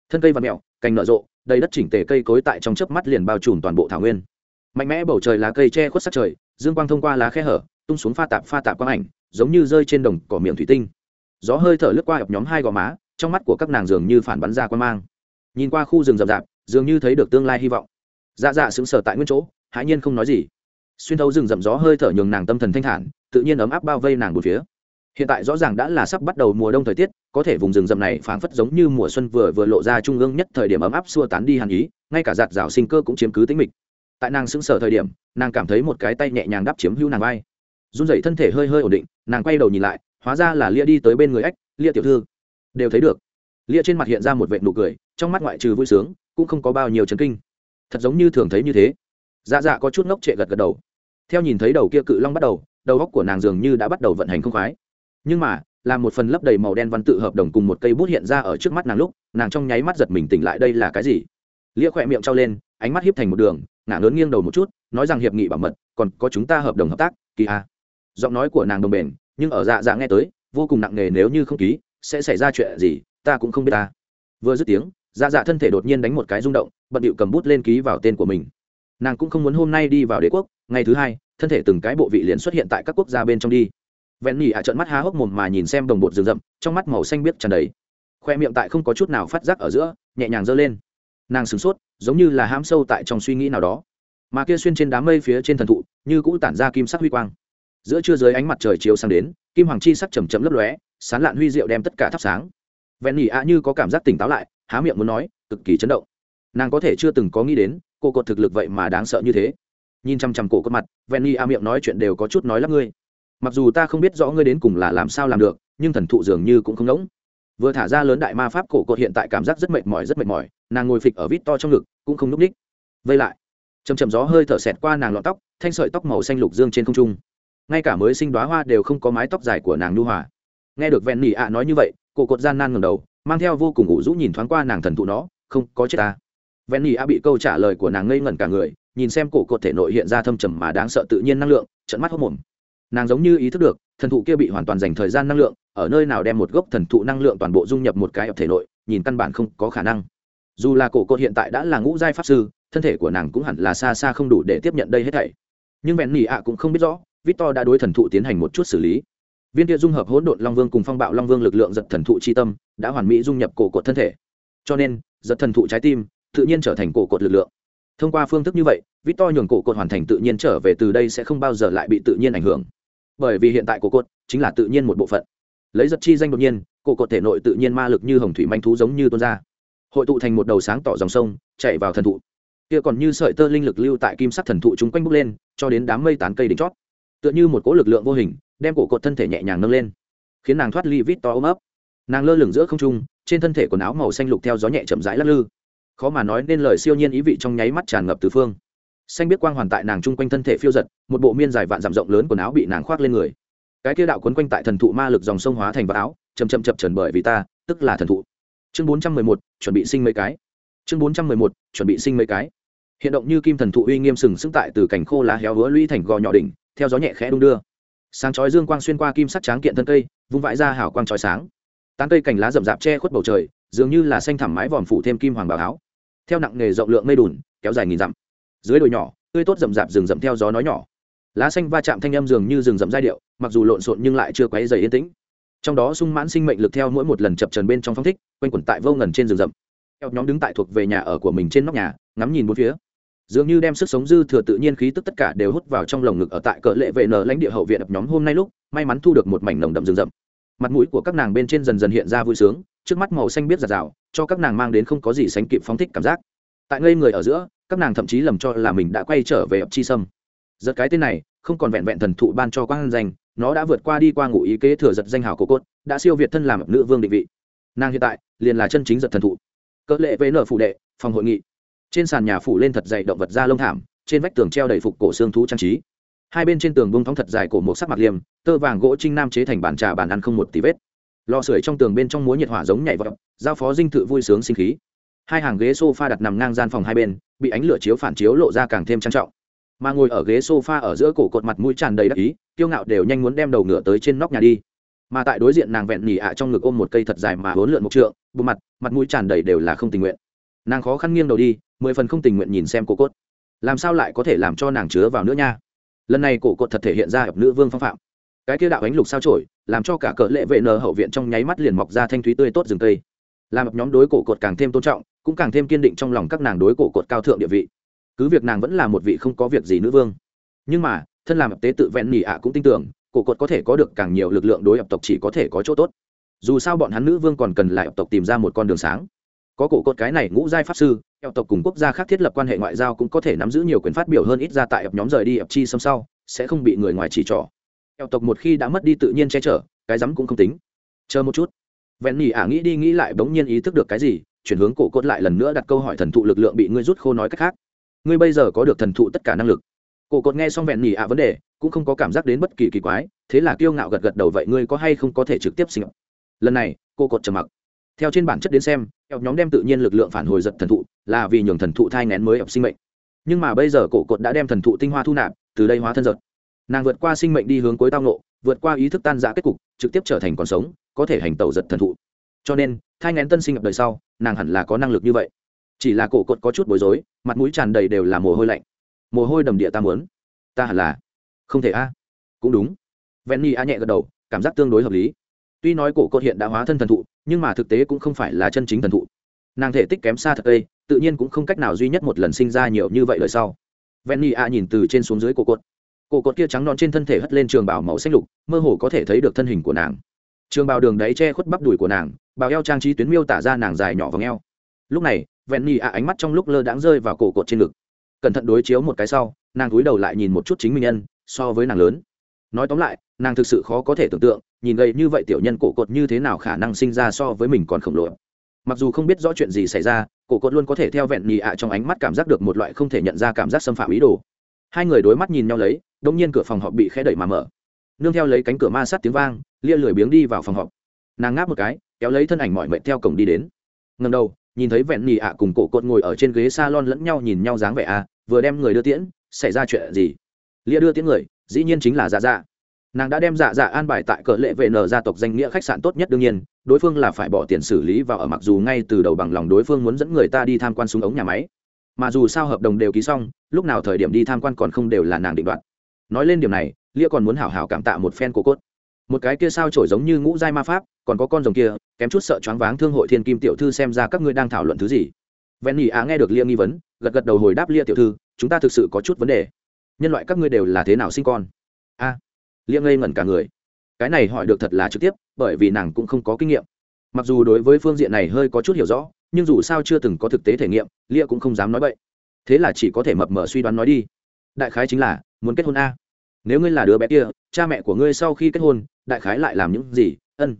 Thân cây và mẹo cành nở rộ, đầy đất chỉnh tề cây cối tại trong chớp mắt liền bao trùm toàn bộ thảo nguyên. Mạnh mẽ bầu trời lá cây che khuất sát trời, dương quang thông qua lá khe hở, tung xuống pha tạp pha tạp quang ảnh giống như rơi trên đồng cỏ miệng thủy tinh. Gió hơi thở lướt qua ập nhóm hai gò má, trong mắt của các nàng dường như phản bắn ra quan mang. Nhìn qua khu rừng rậm rạp, dường như thấy được tương lai hy vọng. Dạ dạ sững sờ tại nguyên chỗ, hãi nhiên không nói gì. Xuyên thấu rừng rậm gió hơi thở nhường nàng tâm thần thanh thản, tự nhiên ấm áp bao vây nàng một phía. Hiện tại rõ ràng đã là sắp bắt đầu mùa đông thời tiết, có thể vùng rừng rậm này phảng phất giống như mùa xuân vừa vừa lộ ra trung ương nhất thời điểm ấm áp xua tán đi hàn ý, ngay cả giạt rào sinh cơ cũng chiếm cứ tính mịch. Tại nàng sững sờ thời điểm, nàng cảm thấy một cái tay nhẹ nhàng đắp chiếm hữu nàng vai run dậy thân thể hơi hơi ổn định, nàng quay đầu nhìn lại, hóa ra là lia đi tới bên người ách, lia tiểu thư. Đều thấy được. Lia trên mặt hiện ra một vệ nụ cười, trong mắt ngoại trừ vui sướng, cũng không có bao nhiêu chấn kinh. Thật giống như thường thấy như thế. Dạ dạ có chút ngốc trệ gật gật đầu. Theo nhìn thấy đầu kia cự long bắt đầu đầu góc của nàng dường như đã bắt đầu vận hành không khoái. Nhưng mà, là một phần lấp đầy màu đen văn tự hợp đồng cùng một cây bút hiện ra ở trước mắt nàng lúc, nàng trong nháy mắt giật mình tỉnh lại đây là cái gì? Lia khỏe miệng trao lên, ánh mắt hiếp thành một đường, ngả lớn nghiêng đầu một chút, nói rằng hiệp nghị bảo mật, còn có chúng ta hợp đồng hợp tác, kỳ a giọng nói của nàng đồng bền, nhưng ở dạ dạ nghe tới, vô cùng nặng nề nếu như không ký, sẽ xảy ra chuyện gì, ta cũng không biết ta. Vừa dứt tiếng dạ dạ thân thể đột nhiên đánh một cái rung động, bận điệu cầm bút lên ký vào tên của mình. Nàng cũng không muốn hôm nay đi vào đế quốc, ngày thứ hai, thân thể từng cái bộ vị liền xuất hiện tại các quốc gia bên trong đi. Vẹn nhỉ hạ trận mắt há hốc mồm mà nhìn xem đồng bột rừng rậm, trong mắt màu xanh biếc tràn đầy. Khoe miệng tại không có chút nào phát giác ở giữa, nhẹ nhàng giơ lên. Nàng sửng sốt, giống như là hám sâu tại trong suy nghĩ nào đó. Mà kia xuyên trên đám mây phía trên thần thụ, như cũ tản ra kim sắc huy quang giữa trưa dưới ánh mặt trời chiếu sang đến, kim hoàng chi sắc chầm chậm lấp lóe, sán lạn huy diệu đem tất cả thắp sáng. Vẹn nhỉ ạ như có cảm giác tỉnh táo lại, há miệng muốn nói, cực kỳ chấn động. Nàng có thể chưa từng có nghĩ đến, cô cột thực lực vậy mà đáng sợ như thế. Nhìn chăm chăm cổ cột mặt, vẹn nhỉ ạ miệng nói chuyện đều có chút nói lắp ngươi. Mặc dù ta không biết rõ ngươi đến cùng là làm sao làm được, nhưng thần thụ dường như cũng không ngỗng. Vừa thả ra lớn đại ma pháp, cổ cột hiện tại cảm giác rất mệt mỏi, rất mệt mỏi. Nàng ngồi phịch ở vít to trong ngực, cũng không n ú c ních vây lại. Chầm chầm gió hơi thở xẹt qua nàng lọn tóc, thanh sợi tóc màu xanh lục dương trên không trung ngay cả mới sinh đoá hoa đều không có mái tóc dài của nàng nhu hòa. Nghe được vẹn nỉ ạ nói như vậy cổ cột gian nan ngầm đầu, mang theo vô cùng ủ rũ nhìn thoáng qua nàng thần thụ nó, không có chết ta. Vẹn nỉ ạ bị câu trả lời của nàng ngây ngẩn cả người, nhìn xem cổ cột thể nội hiện ra thâm trầm mà đáng sợ tự nhiên năng lượng trận mắt hốc mồm nàng giống như ý thức được, thần thụ kia bị hoàn toàn dành thời gian năng lượng, ở nơi nào đem một gốc thần thụ năng lượng toàn bộ dung nhập một cái ập thể nội, nhìn căn bản không có khả năng. Dù là cổ cột hiện tại đã là ngũ giai pháp sư, thân thể của nàng cũng hẳn là xa xa không đủ để tiếp nhận đây hết thảy. Nhưng vẹn nỉ ạ cũng không biết rõ victor đã đối thần thụ tiến hành một chút xử lý. Viên kia dung hợp hỗn độn long vương cùng phong bạo long vương lực lượng giật thần thụ chi tâm, đã hoàn mỹ dung nhập cổ cột thân thể. Cho nên, giật thần thụ trái tim, tự nhiên trở thành cổ cột lực lượng. Thông qua phương thức như vậy, victor nhường cổ cột hoàn thành tự nhiên trở về từ đây sẽ không bao giờ lại bị tự nhiên ảnh hưởng. Bởi vì hiện tại cổ cột chính là tự nhiên một bộ phận. Lấy giật chi danh đột nhiên, cổ cột thể nội tự nhiên ma lực như hồng thủy manh thú giống như tuôn ra. Hội tụ thành một đầu sáng tỏ dòng sông, chạy vào thần thụ. Kia còn như sợi tơ linh lực lưu tại kim sắc thần thụ chúng quanh bốc lên, cho đến đám mây tán cây đỉnh chót tựa như một cỗ lực lượng vô hình, đem cổ cột thân thể nhẹ nhàng nâng lên, khiến nàng thoát ly vít to ôm ấp. Nàng lơ lửng giữa không trung, trên thân thể quần áo màu xanh lục theo gió nhẹ chậm rãi lắc lư. Khó mà nói nên lời siêu nhiên ý vị trong nháy mắt tràn ngập từ phương. Xanh biết quang hoàn tại nàng chung quanh thân thể phiêu giật, một bộ miên dài vạn dặm rộng lớn quần áo bị nàng khoác lên người. Cái kia đạo quấn quanh tại thần thụ ma lực dòng sông hóa thành vạt áo chầm chậm chập trần bởi vì ta, tức là thần thụ. Chương bốn trăm mười một, chuẩn bị sinh mấy cái. Chương bốn trăm mười một, chuẩn bị sinh mấy cái. Hiện động như kim thần thụ uy nghiêm sừng sững tại từ cảnh khô lá héo hứa lũy thành gò nhỏ đỉnh theo gió nhẹ khẽ đung đưa. Sáng chói dương quang xuyên qua kim sắc tráng kiện thân cây, vung vãi ra hào quang chói sáng. Tán cây cành lá rậm rạp che khuất bầu trời, dường như là xanh thẳm mái vòm phủ thêm kim hoàng bảo áo theo nặng nghề rộng lượng mây đùn, kéo dài nghìn dặm. Dưới đồi nhỏ, tươi tốt rậm rạp rừng rậm theo gió nói nhỏ. Lá xanh va chạm thanh âm dường như rừng rậm giai điệu, mặc dù lộn xộn nhưng lại chưa quấy dày yên tĩnh. Trong đó sung mãn sinh mệnh lực theo mỗi một lần chập trần bên trong phong thích, quanh quẩn tại vô ngần trên rừng rậm. Nhóm đứng tại thuộc về nhà ở của mình trên nóc nhà, ngắm nhìn bốn phía dường như đem sức sống dư thừa tự nhiên khí tức tất cả đều hút vào trong lồng ngực ở tại cỡ lệ vệ nở lãnh địa hậu viện ập nhóm hôm nay lúc, may mắn thu được một mảnh nồng đậm rừng rậm. Mặt mũi của các nàng bên trên dần dần hiện ra vui sướng, trước mắt màu xanh biết giạt rào, cho các nàng mang đến không có gì sánh kịp phóng thích cảm giác. Tại ngây người ở giữa, các nàng thậm chí lầm cho là mình đã quay trở về ập chi sâm. Giật cái tên này, không còn vẹn vẹn thần thụ ban cho quang danh, nó đã vượt qua đi qua ngụ ý kế thừa giật danh hào cổ cốt, đã siêu việt thân làm ập nữ vương định vị. Nàng hiện tại liền là chân chính giật thần thụ. Cỡ lệ với nở phụ đệ, phòng hội nghị trên sàn nhà phủ lên thật dày động vật da lông thảm, trên vách tường treo đầy phục cổ xương thú trang trí. Hai bên trên tường bung thóng thật dài cổ một sắc mặt liềm, tơ vàng gỗ trinh nam chế thành bàn trà bàn ăn không một tí vết. Lò sưởi trong tường bên trong múa nhiệt hỏa giống nhảy vọt, giao phó dinh thự vui sướng sinh khí. Hai hàng ghế sofa đặt nằm ngang gian phòng hai bên, bị ánh lửa chiếu phản chiếu lộ ra càng thêm trang trọng. Mà ngồi ở ghế sofa ở giữa cổ cột mặt mũi tràn đầy đắc ý, kiêu ngạo đều nhanh muốn đem đầu ngựa tới trên nóc nhà đi. Mà tại đối diện nàng vẹn nhỉ ạ trong ngực ôm một cây thật dài mà hốn lượn một trượng bộ mặt mặt mũi tràn đầy đều là không tình nguyện. Nàng khó khăn nghiêng đầu đi mười phần không tình nguyện nhìn xem cổ cốt. Làm sao lại có thể làm cho nàng chứa vào nữa nha? Lần này cổ cốt thật thể hiện ra hợp nữ vương phong phạm. Cái kia đạo ánh lục sao trổi, làm cho cả cỡ lệ vệ nờ hậu viện trong nháy mắt liền mọc ra thanh thúy tươi tốt rừng cây. Làm nhóm đối cổ cột càng thêm tôn trọng, cũng càng thêm kiên định trong lòng các nàng đối cổ cột cao thượng địa vị. Cứ việc nàng vẫn là một vị không có việc gì nữ vương. Nhưng mà, thân làm hợp tế tự vẹn nỉ ạ cũng tin tưởng, cổ cột có thể có được càng nhiều lực lượng đối hợp tộc chỉ có thể có chỗ tốt. Dù sao bọn hắn nữ vương còn cần lại hợp tộc tìm ra một con đường sáng có cổ cột cái này ngũ giai pháp sư, eo tộc cùng quốc gia khác thiết lập quan hệ ngoại giao cũng có thể nắm giữ nhiều quyền phát biểu hơn ít ra tại ập nhóm rời đi ập chi xâm sau, sẽ không bị người ngoài chỉ trỏ. Eo tộc một khi đã mất đi tự nhiên che chở, cái rắm cũng không tính. Chờ một chút. Vẹn nhỉ ả nghĩ đi nghĩ lại bỗng nhiên ý thức được cái gì, chuyển hướng cổ cốt lại lần nữa đặt câu hỏi thần thụ lực lượng bị ngươi rút khô nói cách khác. Ngươi bây giờ có được thần thụ tất cả năng lực. Cổ cốt nghe xong vẹn nhỉ ả vấn đề, cũng không có cảm giác đến bất kỳ kỳ quái, thế là kiêu ngạo gật gật đầu vậy ngươi có hay không có thể trực tiếp sinh lần này cô cột trầm mặc. Theo trên bản chất đến xem ọc nhóm đem tự nhiên lực lượng phản hồi giật thần thụ, là vì nhường thần thụ thai ngén mới ọc sinh mệnh. Nhưng mà bây giờ cổ cột đã đem thần thụ tinh hoa thu nạp, từ đây hóa thân giật. Nàng vượt qua sinh mệnh đi hướng cuối tao nộ vượt qua ý thức tan giã kết cục, trực tiếp trở thành còn sống, có thể hành tẩu giật thần thụ. Cho nên, thai ngén tân sinh ập đời sau, nàng hẳn là có năng lực như vậy. Chỉ là cổ cột có chút bối rối, mặt mũi tràn đầy đều là mồ hôi lạnh. Mồ hôi đầm địa ta muốn. Ta hẳn là. Không thể a. Cũng đúng. Ven ni a nhẹ gật đầu, cảm giác tương đối hợp lý tuy nói cổ cột hiện đã hóa thân thần thụ, nhưng mà thực tế cũng không phải là chân chính thần thụ. Nàng thể tích kém xa thật đây tự nhiên cũng không cách nào duy nhất một lần sinh ra nhiều như vậy lời sau. Venny a nhìn từ trên xuống dưới cổ cột. Cổ cột kia trắng non trên thân thể hất lên trường bảo màu xanh lục, mơ hồ có thể thấy được thân hình của nàng. Trường bào đường đáy che khuất bắp đùi của nàng, bào eo trang trí tuyến miêu tả ra nàng dài nhỏ và ngheo lúc này venny a ánh mắt trong lúc lơ đãng rơi vào cổ cột trên ngực. Cẩn thận đối chiếu một cái sau, nàng cúi đầu lại nhìn một chút chính mình nhân, so với nàng lớn. Nói tóm lại, nàng thực sự khó có thể tưởng tượng nhìn gầy như vậy tiểu nhân cổ cột như thế nào khả năng sinh ra so với mình còn khổng lồ. Mặc dù không biết rõ chuyện gì xảy ra, cổ cột luôn có thể theo vẹn nhì ạ trong ánh mắt cảm giác được một loại không thể nhận ra cảm giác xâm phạm ý đồ. Hai người đối mắt nhìn nhau lấy, đông nhiên cửa phòng họp bị khẽ đẩy mà mở. Nương theo lấy cánh cửa ma sát tiếng vang, lia lười biếng đi vào phòng họp. Nàng ngáp một cái, kéo lấy thân ảnh mọi mệnh theo cổng đi đến. Ngần đầu, nhìn thấy vẹn nhì ạ cùng cổ cột ngồi ở trên ghế s a lon lẫn nhau nhìn nhau dáng vẻ à vừa đem người đưa tiễn, xảy ra chuyện gì? Lia đưa tiễn người, dĩ nhiên chính là dạ dạ nàng đã đem dạ dạ an bài tại cờ lệ vệ nở gia tộc danh nghĩa khách sạn tốt nhất đương nhiên đối phương là phải bỏ tiền xử lý và ở mặc dù ngay từ đầu bằng lòng đối phương muốn dẫn người ta đi tham quan súng ống nhà máy. Mà dù sao hợp đồng đều ký xong lúc nào thời điểm đi tham quan còn không đều là nàng định đoạt. Nói lên điểm này lia còn muốn hảo hảo cảm tạ một phen cổ cốt. Một cái kia sao trổi giống như ngũ giai ma pháp còn có con rồng kia kém chút sợ choáng váng thương hội thiên kim tiểu thư xem ra các ngươi đang thảo luận thứ gì. Ven nhị á à, nghe được lia nghi vấn gật gật đầu hồi đáp lia tiểu thư chúng ta thực sự có chút vấn đề. Nhân loại các ngươi đều là thế nào sinh con? A à, lia ngây ngẩn cả người. Cái này hỏi được thật là trực tiếp, bởi vì nàng cũng không có kinh nghiệm. Mặc dù đối với phương diện này hơi có chút hiểu rõ, nhưng dù sao chưa từng có thực tế thể nghiệm lia cũng không dám nói vậy thế là chỉ có thể mập mờ suy đoán nói đi. Đại khái chính là, muốn kết hôn a. Nếu ngươi là đứa bé kia, cha mẹ của ngươi sau khi kết hôn, đại khái lại làm những gì? Ân.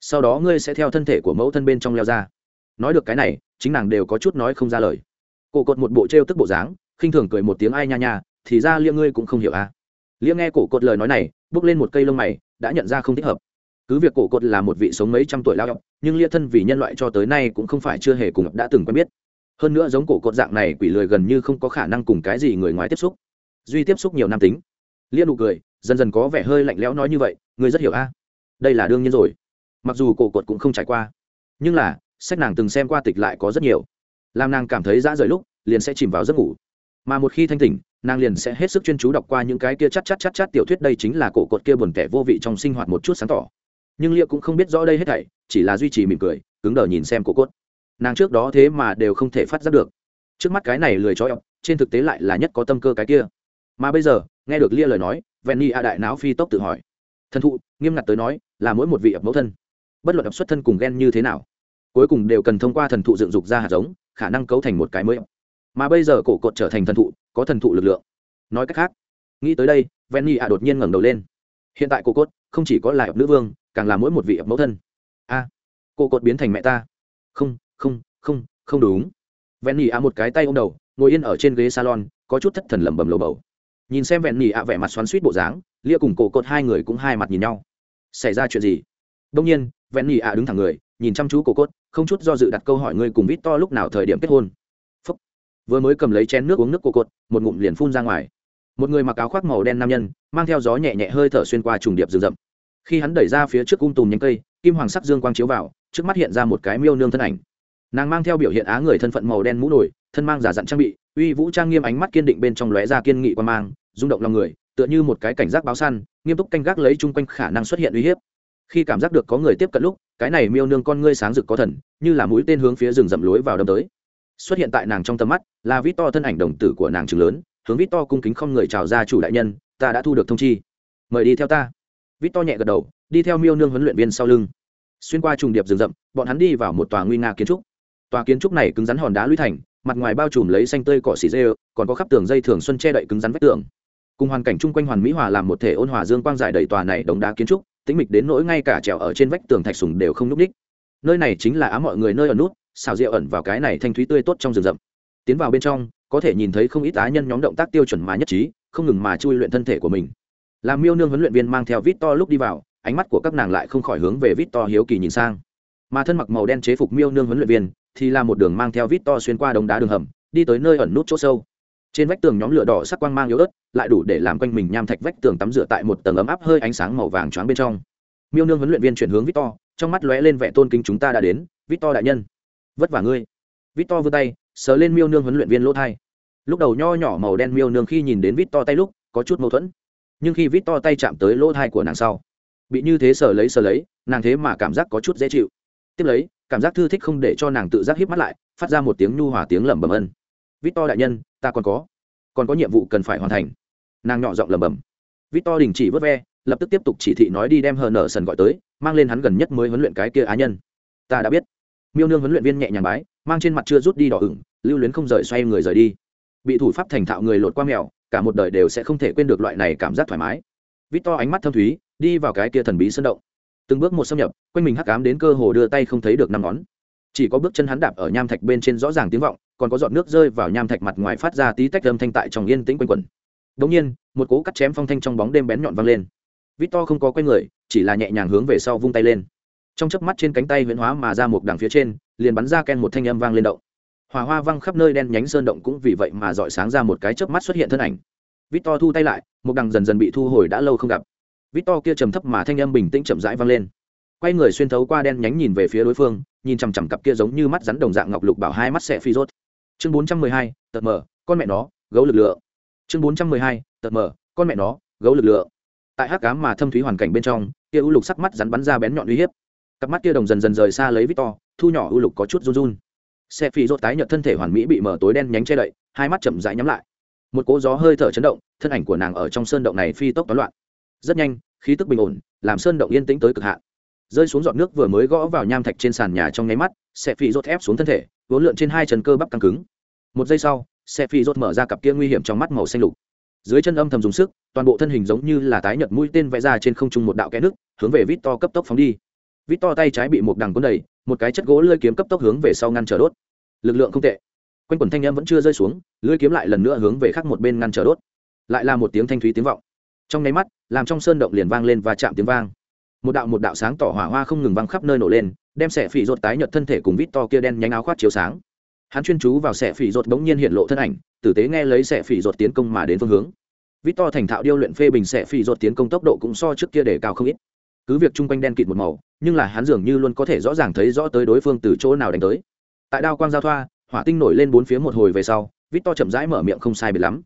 Sau đó ngươi sẽ theo thân thể của mẫu thân bên trong leo ra. Nói được cái này, chính nàng đều có chút nói không ra lời. Cổ cột một bộ t r e o tức bộ dáng, khinh thường cười một tiếng ai nha nha, thì ra lia ngươi cũng không hiểu a. Lia nghe cổ cột lời nói này bước lên một cây lông mày, đã nhận ra không thích hợp. Cứ việc cổ cột là một vị sống mấy trăm tuổi lao động, nhưng lia thân vì nhân loại cho tới nay cũng không phải chưa hề cùng đã từng quen biết. Hơn nữa giống cổ cột dạng này, quỷ lười gần như không có khả năng cùng cái gì người ngoài tiếp xúc. Duy tiếp xúc nhiều nam tính. Lia nụ cười, dần dần có vẻ hơi lạnh lẽo nói như vậy người rất hiểu a. Đây là đương nhiên rồi. Mặc dù cổ cột cũng không trải qua, nhưng là, sách nàng từng xem qua tịch lại có rất nhiều. Làm nàng cảm thấy dã rời lúc, liền sẽ chìm vào giấc ngủ mà một khi thanh tỉnh, nàng liền sẽ hết sức chuyên chú đọc qua những cái kia chắc chắc chắc chắc tiểu thuyết, đây chính là cổ cột kia buồn kẻ vô vị trong sinh hoạt một chút sáng tỏ. Nhưng liệu cũng không biết rõ đây hết thảy, chỉ là duy trì mỉm cười, cứng đờ nhìn xem cổ cốt nàng trước đó thế mà đều không thể phát giác được. Trước mắt cái này lười chó trên thực tế lại là nhất có tâm cơ cái kia. Mà bây giờ, nghe được lia lời nói ven ni a đại não phi tốc tự hỏi. Thần thụ, nghiêm ngặt tới nói, là mỗi một vị ập mẫu thân. Bất luận ập xuất thân cùng ghen như thế nào, cuối cùng đều cần thông qua thần thụ dựng dục ra hạt giống, khả năng cấu thành một cái mới mà bây giờ cổ cột trở thành thần thụ có thần thụ lực lượng. Nói cách khác nghĩ tới đây ven ni ạ đột nhiên ngẩng đầu lên. Hiện tại cổ cốt không chỉ có là ập nữ vương càng là mỗi một vị ập mẫu thân. A à, cổ cột biến thành mẹ ta. Không không không không đúng. Ven ni ạ một cái tay ô m đầu ngồi yên ở trên ghế salon có chút thất thần lẩm bẩm lầu bầu. Nhìn xem vẹn nhì ạ vẻ mặt xoắn suýt bộ dáng lia cùng cổ cột hai người cũng hai mặt nhìn nhau. Xảy ra chuyện gì? Đông nhiên vẹn nhì ạ đứng thẳng người nhìn chăm chú cổ cốt không chút do dự đặt câu hỏi ngươi cùng vít to lúc nào thời điểm kết hôn vừa mới cầm lấy chén nước uống nước cô cột, một ngụm liền phun ra ngoài. Một người mặc áo khoác màu đen nam nhân, mang theo gió nhẹ nhẹ hơi thở xuyên qua trùng điệp rừng rậm. Khi hắn đẩy ra phía trước cung tùm nhánh cây, kim hoàng sắc dương quang chiếu vào, trước mắt hiện ra một cái miêu nương thân ảnh. Nàng mang theo biểu hiện á người thân phận màu đen mũ nổi, thân mang giả dặn trang bị, uy vũ trang nghiêm ánh mắt kiên định bên trong lóe ra kiên nghị quan mang, rung động lòng người, tựa như một cái cảnh giác báo săn, nghiêm túc canh gác lấy chung quanh khả năng xuất hiện uy hiếp. Khi cảm giác được có người tiếp cận lúc, cái này miêu nương con ngươi sáng rực có thần, như là mũi tên hướng phía rừng rậm lối vào đâm tới xuất hiện tại nàng trong tầm mắt là vít to thân ảnh đồng tử của nàng trường lớn, hướng vít to cung kính không người chào ra chủ đại nhân, ta đã thu được thông chi. Mời đi theo ta. Vít to nhẹ gật đầu, đi theo miêu nương huấn luyện viên sau lưng. Xuyên qua trùng điệp rừng rậm, bọn hắn đi vào một tòa nguy nga kiến trúc. Tòa kiến trúc này cứng rắn hòn đá lũy thành, mặt ngoài bao trùm lấy xanh tươi cỏ xỉ dê còn có khắp tường dây thường xuân che đậy cứng rắn vách tường. Cùng hoàn cảnh chung quanh hoàn mỹ hòa làm một thể ôn hòa dương quang giải đầy tòa này đống đá kiến trúc, tĩnh mịch đến nỗi ngay cả trèo ở trên vách tường thạch sùng đều không núp ních nơi này chính là á mọi người nơi ở nút xào rượu ẩn vào cái này thanh thúy tươi tốt trong rừng rậm. Tiến vào bên trong có thể nhìn thấy không ít á nhân nhóm động tác tiêu chuẩn mà nhất trí không ngừng mà chui luyện thân thể của mình. Làm miêu nương huấn luyện viên mang theo vít to lúc đi vào ánh mắt của các nàng lại không khỏi hướng về vít to hiếu kỳ nhìn sang. Mà thân mặc màu đen chế phục miêu nương huấn luyện viên thì là một đường mang theo vít to xuyên qua đống đá đường hầm đi tới nơi ẩn nút chỗ sâu. Trên vách tường nhóm lửa đỏ sắc quang mang yếu ớt lại đủ để làm quanh mình nham thạch vách tường tắm rửa tại một tầng ấm áp hơi ánh sáng màu vàng choáng bên trong. Miêu nương huấn luyện viên chuyển hướng vít to, trong mắt lóe lên vẻ tôn kính chúng ta đã đến vít to đại nhân vất vả ngươi. Victor vươn tay, sờ lên miêu nương huấn luyện viên lỗ thai. Lúc đầu nho nhỏ màu đen miêu nương khi nhìn đến victor tay lúc, có chút mâu thuẫn. Nhưng khi victor tay chạm tới lỗ thai của nàng sau, bị như thế sờ lấy sờ lấy, nàng thế mà cảm giác có chút dễ chịu. Tiếp lấy, cảm giác thư thích không để cho nàng tự giác hít mắt lại, phát ra một tiếng nhu hòa tiếng lẩm bẩm ân. Victor đại nhân, ta còn có còn có nhiệm vụ cần phải hoàn thành. Nàng nhỏ giọng lẩm bẩm. Victor đình chỉ vớt ve, lập tức tiếp tục chỉ thị nói đi đem hờ nở sần gọi tới, mang lên hắn gần nhất mới huấn luyện cái kia á nhân. Ta đã biết miêu nương huấn luyện viên nhẹ nhàng bái, mang trên mặt chưa rút đi đỏ ửng, lưu luyến không rời xoay người rời đi. Bị thủ pháp thành thạo người lột qua mèo, cả một đời đều sẽ không thể quên được loại này cảm giác thoải mái. Vít to ánh mắt thâm thúy, đi vào cái kia thần bí sân động. Từng bước một xâm nhập, quanh mình hắc cám đến cơ hồ đưa tay không thấy được năm ngón. Chỉ có bước chân hắn đạp ở nham thạch bên trên rõ ràng tiếng vọng, còn có giọt nước rơi vào nham thạch mặt ngoài phát ra tí tách âm thanh tại trong yên tĩnh quanh quẩn. Đống nhiên, một cố cắt chém phong thanh trong bóng đêm bén nhọn văng lên. Vít to không có quay người, chỉ là nhẹ nhàng hướng về sau vung tay lên trong chớp mắt trên cánh tay huyễn hóa mà ra một đằng phía trên, liền bắn ra ken một thanh âm vang lên động. Hòa hoa văng khắp nơi đen nhánh sơn động cũng vì vậy mà dọi sáng ra một cái chớp mắt xuất hiện thân ảnh. Vít to thu tay lại, một đằng dần dần bị thu hồi đã lâu không gặp. Vít to kia trầm thấp mà thanh âm bình tĩnh chậm rãi vang lên. Quay người xuyên thấu qua đen nhánh nhìn về phía đối phương, nhìn chằm chằm cặp kia giống như mắt rắn đồng dạng ngọc lục bảo hai mắt sẽ phi rốt. Chương bốn trăm mười hai, tật mờ, con mẹ nó, gấu lực lượng. Chương bốn trăm mười hai, tật mờ, con mẹ nó, gấu lực lượng. Tại hắc cám mà thâm thúy hoàn cảnh bên trong, kia u lục sắc mắt rắn bắn ra bén nhọn uy hiếp cặp mắt kia đồng dần dần rời xa lấy victor, thu nhỏ ưu lục có chút run run. Xe phi rốt tái nhợt thân thể hoàn mỹ bị mở tối đen nhánh che đậy, hai mắt chậm rãi nhắm lại. Một cỗ gió hơi thở chấn động, thân ảnh của nàng ở trong sơn động này phi tốc toán loạn. Rất nhanh, khí tức bình ổn, làm sơn động yên tĩnh tới cực hạn. Rơi xuống giọt nước vừa mới gõ vào nham thạch trên sàn nhà trong nháy mắt, xe phi rốt ép xuống thân thể, vốn lượn trên hai chân cơ bắp căng cứng. Một giây sau, xe phi rốt mở ra cặp kia nguy hiểm trong mắt màu xanh lục. Dưới chân âm thầm dùng sức, toàn bộ thân hình giống như là tái nhật mũi tên vẽ ra trên không trung một đạo kẽ nước, hướng về vít to cấp tốc phóng đi vít to tay trái bị một đằng cuốn đầy, một cái chất gỗ lưỡi kiếm cấp tốc hướng về sau ngăn trở đốt. Lực lượng không tệ. Quanh quần thanh em vẫn chưa rơi xuống, lưỡi kiếm lại lần nữa hướng về khác một bên ngăn trở đốt. Lại là một tiếng thanh thúy tiếng vọng. Trong nháy mắt, làm trong sơn động liền vang lên và chạm tiếng vang. Một đạo một đạo sáng tỏ hỏa hoa không ngừng văng khắp nơi nổ lên, đem xẻ phỉ rột tái nhợt thân thể cùng vít to kia đen nhánh áo khoác chiếu sáng. Hắn chuyên chú vào xẻ phỉ rột bỗng nhiên hiện lộ thân ảnh, tử tế nghe lấy xẻ phỉ rột tiến công mà đến phương hướng. Vít to thành thạo điêu luyện phê bình xẻ phỉ rột tiến công tốc độ cũng so trước kia để cao không ít cứ việc chung quanh đen kịt một màu, nhưng là hắn dường như luôn có thể rõ ràng thấy rõ tới đối phương từ chỗ nào đánh tới. Tại đao quang giao thoa, hỏa tinh nổi lên bốn phía một hồi về sau vít to chậm rãi mở miệng không sai biệt lắm.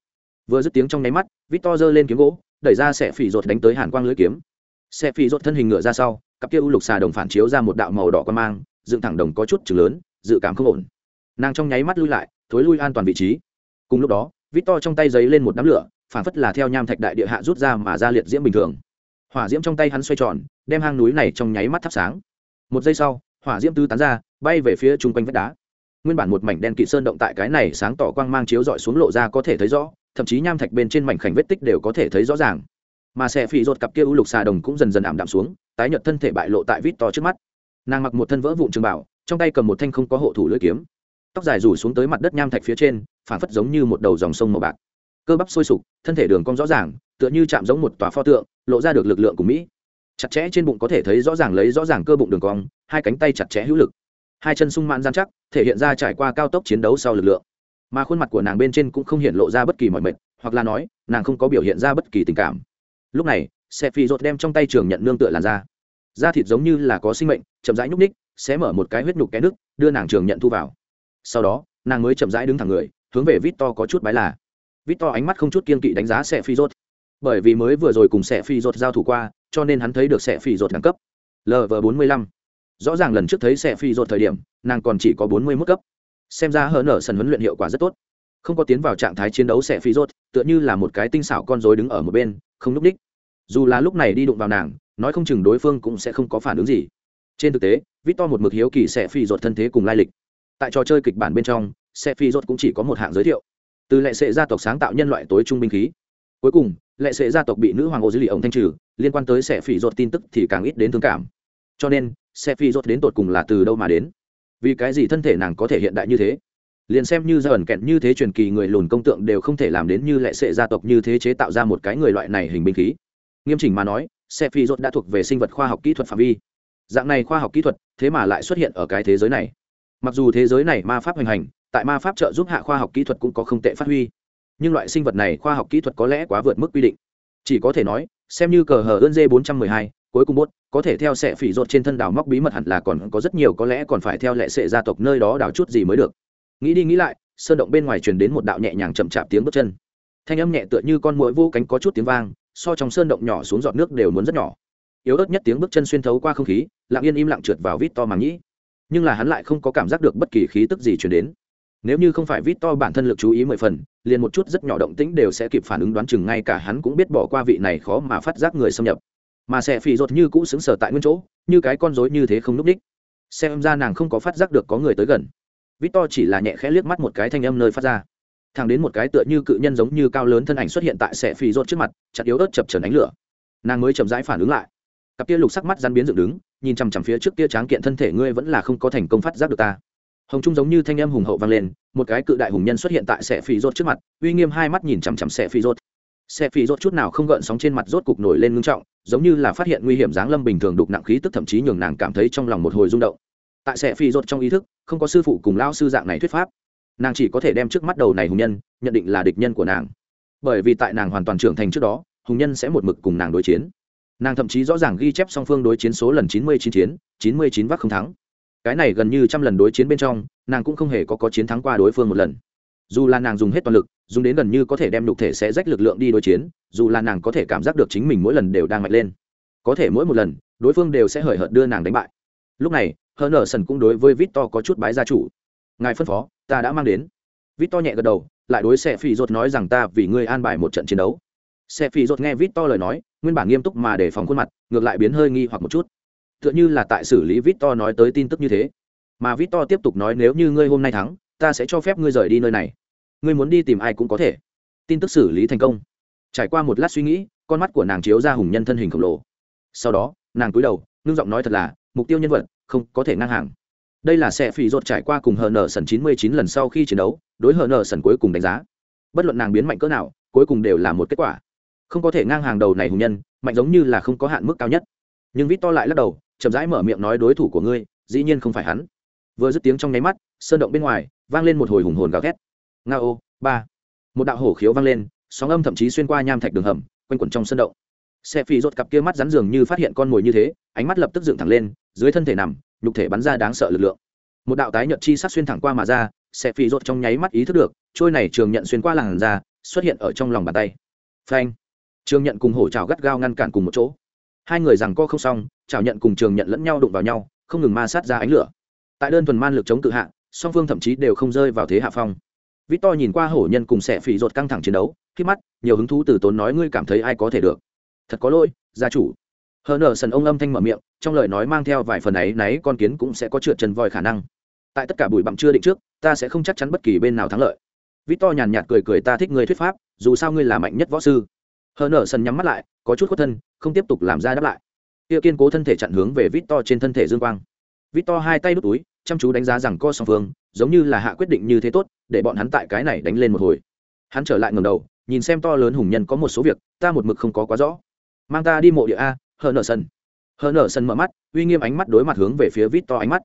Vừa dứt tiếng trong nháy mắt vít to giơ lên kiếm gỗ, đẩy ra xẻ phỉ rột đánh tới hàn quang lưỡi kiếm. Xe phỉ rột thân hình ngựa ra sau, cặp kia u lục xà đồng phản chiếu ra một đạo màu đỏ quan mang, dựng thẳng đồng có chút chừng lớn, dự cảm không ổn. Nàng trong nháy mắt lui lại, thối lui an toàn vị trí. Cùng lúc đó vít to trong tay giấy lên một đám lửa, phản phất là theo nham thạch đại địa hạ rút ra mà ra liệt diễm bình thường hỏa diễm trong tay hắn xoay tròn, đem hang núi này trong nháy mắt thắp sáng. Một giây sau, hỏa diễm tứ tán ra, bay về phía chung quanh vách đá. Nguyên bản một mảnh đen kỵ sơn động tại cái này sáng tỏ quang mang chiếu dọi xuống lộ ra có thể thấy rõ, thậm chí nham thạch bên trên mảnh khảnh vết tích đều có thể thấy rõ ràng. Mà xe phỉ rột cặp kia u lục xà đồng cũng dần dần ảm đạm xuống, tái nhợt thân thể bại lộ tại vít to trước mắt. Nàng mặc một thân vỡ vụn trường bảo, trong tay cầm một thanh không có hộ thủ lưỡi kiếm. Tóc dài rủ xuống tới mặt đất nham thạch phía trên, phản phất giống như một đầu dòng sông màu bạc cơ bắp sôi sục, thân thể đường cong rõ ràng, tựa như chạm giống một tòa pho tượng, lộ ra được lực lượng của mỹ. Chặt chẽ trên bụng có thể thấy rõ ràng lấy rõ ràng cơ bụng đường cong, hai cánh tay chặt chẽ hữu lực. Hai chân sung mãn gian chắc, thể hiện ra trải qua cao tốc chiến đấu sau lực lượng. Mà khuôn mặt của nàng bên trên cũng không hiện lộ ra bất kỳ mọi mệt, hoặc là nói, nàng không có biểu hiện ra bất kỳ tình cảm. Lúc này xe phi rột đem trong tay trường nhận nương tựa làn da. Da thịt giống như là có sinh mệnh, chậm rãi nhúc ních sẽ mở một cái huyết nhục cái nước đưa nàng trường nhận thu vào. Sau đó, nàng mới chậm rãi đứng thẳng người, hướng về vít to có chút bái là vít to ánh mắt không chút kiên kỵ đánh giá sẽ phi Rốt, bởi vì mới vừa rồi cùng sẽ phi rột giao thủ qua cho nên hắn thấy được sẽ phi rột đẳng cấp. Lv bốn mươi lăm. Rõ ràng lần trước thấy sẽ phi rột thời điểm nàng còn chỉ có bốn mươi mức cấp. Xem ra hở nở sân huấn luyện hiệu quả rất tốt. Không có tiến vào trạng thái chiến đấu sẽ phi rốt tựa như là một cái tinh xảo con rối đứng ở một bên không núp đích. Dù là lúc này đi đụng vào nàng nói không chừng đối phương cũng sẽ không có phản ứng gì. Trên thực tế victor một mực hiếu kỳ sẽ phi rột thân thế cùng lai lịch. Tại trò chơi kịch bản bên trong sẽ phi rột cũng chỉ có một hạng giới thiệu từ lệ sệ gia tộc sáng tạo nhân loại tối trung binh khí. Cuối cùng, lệ sệ gia tộc bị nữ hoàng ô dữ lì ông thanh trừ, liên quan tới sẽ phỉ ruột tin tức thì càng ít đến thương cảm. Cho nên sẽ phỉ ruột đến tột cùng là từ đâu mà đến? Vì cái gì thân thể nàng có thể hiện đại như thế? Liền xem như ra ẩn kẹn như thế truyền kỳ người lùn công tượng đều không thể làm đến như lệ sệ gia tộc như thế chế tạo ra một cái người loại này hình binh khí. Nghiêm chỉnh mà nói xe phi rốt đã thuộc về sinh vật khoa học kỹ thuật phạm vi. Dạng này khoa học kỹ thuật, thế mà lại xuất hiện ở cái thế giới này. Mặc dù thế giới này ma pháp hoành hành tại ma pháp trợ giúp hạ khoa học kỹ thuật cũng có không tệ phát huy. Nhưng loại sinh vật này khoa học kỹ thuật có lẽ quá vượt mức quy định. Chỉ có thể nói, xem như cờ hờ ơn dê bốn trăm mười hai, cuối cùng bốt, có thể theo sẽ phỉ rột trên thân đào móc bí mật hẳn là còn có rất nhiều, có lẽ còn phải theo lệ sệ gia tộc nơi đó đào chút gì mới được. Nghĩ đi nghĩ lại, sơn động bên ngoài truyền đến một đạo nhẹ nhàng chậm chạp tiếng bước chân. Thanh âm nhẹ tựa như con mũi vô cánh có chút tiếng vang, so trong sơn động nhỏ xuống giọt nước đều muốn rất nhỏ. Yếu ớt nhất tiếng bước chân xuyên thấu qua không khí, lặng yên im lặng trượt vào vít to màng nhĩ. Nhưng là hắn lại không có cảm giác được bất kỳ khí tức gì chuyển đến nếu như không phải vít to bản thân lực chú ý mười phần, liền một chút rất nhỏ động tĩnh đều sẽ kịp phản ứng đoán chừng ngay cả hắn cũng biết bỏ qua vị này khó mà phát giác người xâm nhập. Mà sẽ phì rột như cũ xứng sở tại nguyên chỗ, như cái con rối như thế không n ú c đích. Xem ra nàng không có phát giác được có người tới gần. Vít to chỉ là nhẹ khẽ liếc mắt một cái thanh âm nơi phát ra. Thàng đến một cái tựa như cự nhân giống như cao lớn thân ảnh xuất hiện tại sẽ phì rột trước mặt, chặt yếu ớt chập trần ánh lửa. Nàng mới chậm rãi phản ứng lại. Cặp kia lục sắc mắt rắn biến dựng đứng, nhìn chằm chằm phía trước kia tráng kiện thân thể ngươi vẫn là không có thành công phát giác được ta hồng trung giống như thanh âm hùng hậu vang lên, một cái cự đại hùng nhân xuất hiện tại xe phì rốt trước mặt, uy nghiêm hai mắt nhìn chằm chằm xe phì rốt. Xe phi rốt chút nào không gợn sóng trên mặt rốt cục nổi lên ngưng trọng, giống như là phát hiện nguy hiểm dáng lâm bình thường đục nặng khí tức, thậm chí nhường nàng cảm thấy trong lòng một hồi rung động. Tại xe phi rốt trong ý thức, không có sư phụ cùng lao sư dạng này thuyết pháp. Nàng chỉ có thể đem trước mắt đầu này hùng nhân, nhận định là địch nhân của nàng. Bởi vì tại nàng hoàn toàn trưởng thành trước đó, hùng nhân sẽ một mực cùng nàng đối chiến. Nàng thậm chí rõ ràng ghi chép song phương đối chiến số lần chín mươi chín chiến, chín mươi chín vác không thắng cái này gần như trăm lần đối chiến bên trong, nàng cũng không hề có có chiến thắng qua đối phương một lần. Dù là nàng dùng hết toàn lực, dùng đến gần như có thể đem nhục thể sẽ rách lực lượng đi đối chiến, dù là nàng có thể cảm giác được chính mình mỗi lần đều đang mạnh lên, có thể mỗi một lần, đối phương đều sẽ hời hợt đưa nàng đánh bại. Lúc này hờ nở sần cũng đối với vít to có chút bái gia chủ. Ngài phân phó, ta đã mang đến. Vít to nhẹ gật đầu, lại đối xe phi rột nói rằng ta vì ngươi an bài một trận chiến đấu. Xe phi rột nghe vít to lời nói, nguyên bản nghiêm túc mà để phòng khuôn mặt, ngược lại biến hơi nghi hoặc một chút tựa như là tại xử lý Victor nói tới tin tức như thế. Mà Victor tiếp tục nói nếu như ngươi hôm nay thắng, ta sẽ cho phép ngươi rời đi nơi này. Ngươi muốn đi tìm ai cũng có thể. Tin tức xử lý thành công. Trải qua một lát suy nghĩ, con mắt của nàng chiếu ra hùng nhân thân hình khổng lồ. Sau đó, nàng cúi đầu, ngưng giọng nói thật là, mục tiêu nhân vật, không có thể ngang hàng. Đây là sẽ phỉ rột trải qua cùng hờ nở sần chín mươi chín lần sau khi chiến đấu, đối hờ nở sần cuối cùng đánh giá. Bất luận nàng biến mạnh cỡ nào, cuối cùng đều là một kết quả. Không có thể ngang hàng đầu này hùng nhân, mạnh giống như là không có hạn mức cao nhất. Nhưng vít to lại lắc đầu chậm rãi mở miệng nói đối thủ của ngươi, dĩ nhiên không phải hắn. Vừa dứt tiếng trong nháy mắt, sơn động bên ngoài, vang lên một hồi hùng hồn gào thét. Nga ô ba. Một đạo hổ khiếu vang lên, sóng âm thậm chí xuyên qua nham thạch đường hầm, quanh quẩn trong sơn động. Xe phi rột cặp kia mắt rắn dường như phát hiện con mồi như thế, ánh mắt lập tức dựng thẳng lên, dưới thân thể nằm, nhục thể bắn ra đáng sợ lực lượng. Một đạo tái nhợt chi sát xuyên thẳng qua mà ra, xe phi rột trong nháy mắt ý thức được, trôi này trường nhận xuyên qua làn ra xuất hiện ở trong lòng bàn tay. Phanh. Trường nhận cùng hổ trào gắt gao ngăn cản cùng một chỗ hai người rằng co không xong chào nhận cùng trường nhận lẫn nhau đụng vào nhau không ngừng ma sát ra ánh lửa tại đơn thuần man lực chống cự hạ song phương thậm chí đều không rơi vào thế hạ phong Victor nhìn qua hổ nhân cùng xẻ phỉ ruột căng thẳng chiến đấu, khi mắt, nhiều hứng thú từ tốn nói ngươi cảm thấy ai có thể được. Thật có lỗi, gia chủ. Hờ nở sần ông âm thanh mở miệng, trong lời nói mang theo vài phần ấy nấy con kiến cũng sẽ có trượt chân voi khả năng. Tại tất cả bụi bặm chưa định trước, ta sẽ không chắc chắn bất kỳ bên nào thắng lợi. Victor nhàn nhạt cười cười ta thích ngươi thuyết pháp, dù sao ngươi là mạnh nhất võ sư. Hờ nở sần nhắm mắt lại, có chút khuất thân, không tiếp tục làm ra đáp lại. Kia kiên cố thân thể chặn hướng về Victor trên thân thể dương quang. Victor hai tay đút túi, chăm chú đánh giá rằng co song phương, giống như là hạ quyết định như thế tốt để bọn hắn tại cái này đánh lên một hồi. Hắn trở lại ngầm đầu nhìn xem to lớn hùng nhân có một số việc ta một mực không có quá rõ. Mang ta đi mộ địa a hờ nở sân hờ nở sân mở mắt uy nghiêm ánh mắt đối mặt hướng về phía vít to ánh mắt.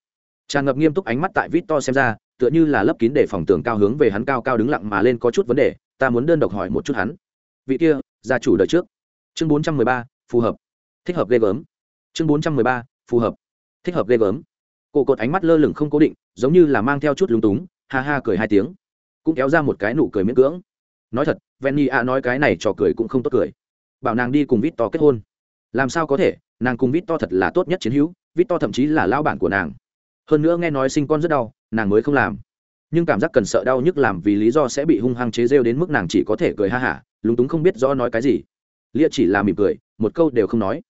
Tràn ngập nghiêm túc ánh mắt tại vít to xem ra tựa như là lấp kín để phòng tường cao hướng về hắn cao cao đứng lặng mà lên có chút vấn đề ta muốn đơn độc hỏi một chút hắn. Vị kia gia chủ đời trước. Chương bốn trăm mười ba, phù hợp. Thích hợp ghê gớm. Chương bốn trăm mười ba, phù hợp. Thích hợp ghê gớm. Cổ cột ánh mắt lơ lửng không cố định, giống như là mang theo chút lúng túng, ha ha cười hai tiếng. Cũng kéo ra một cái nụ cười miễn cưỡng. Nói thật venny a nói cái này trò cười cũng không tốt cười. Bảo nàng đi cùng vít to kết hôn. Làm sao có thể, nàng cùng vít to thật là tốt nhất chiến hữu vít to thậm chí là lao bản của nàng. Hơn nữa nghe nói sinh con rất đau, nàng mới không làm nhưng cảm giác cần sợ đau nhức làm vì lý do sẽ bị hung hăng chế rêu đến mức nàng chỉ có thể cười ha hả, lúng túng không biết rõ nói cái gì. Lia chỉ là mỉm cười, một câu đều không nói.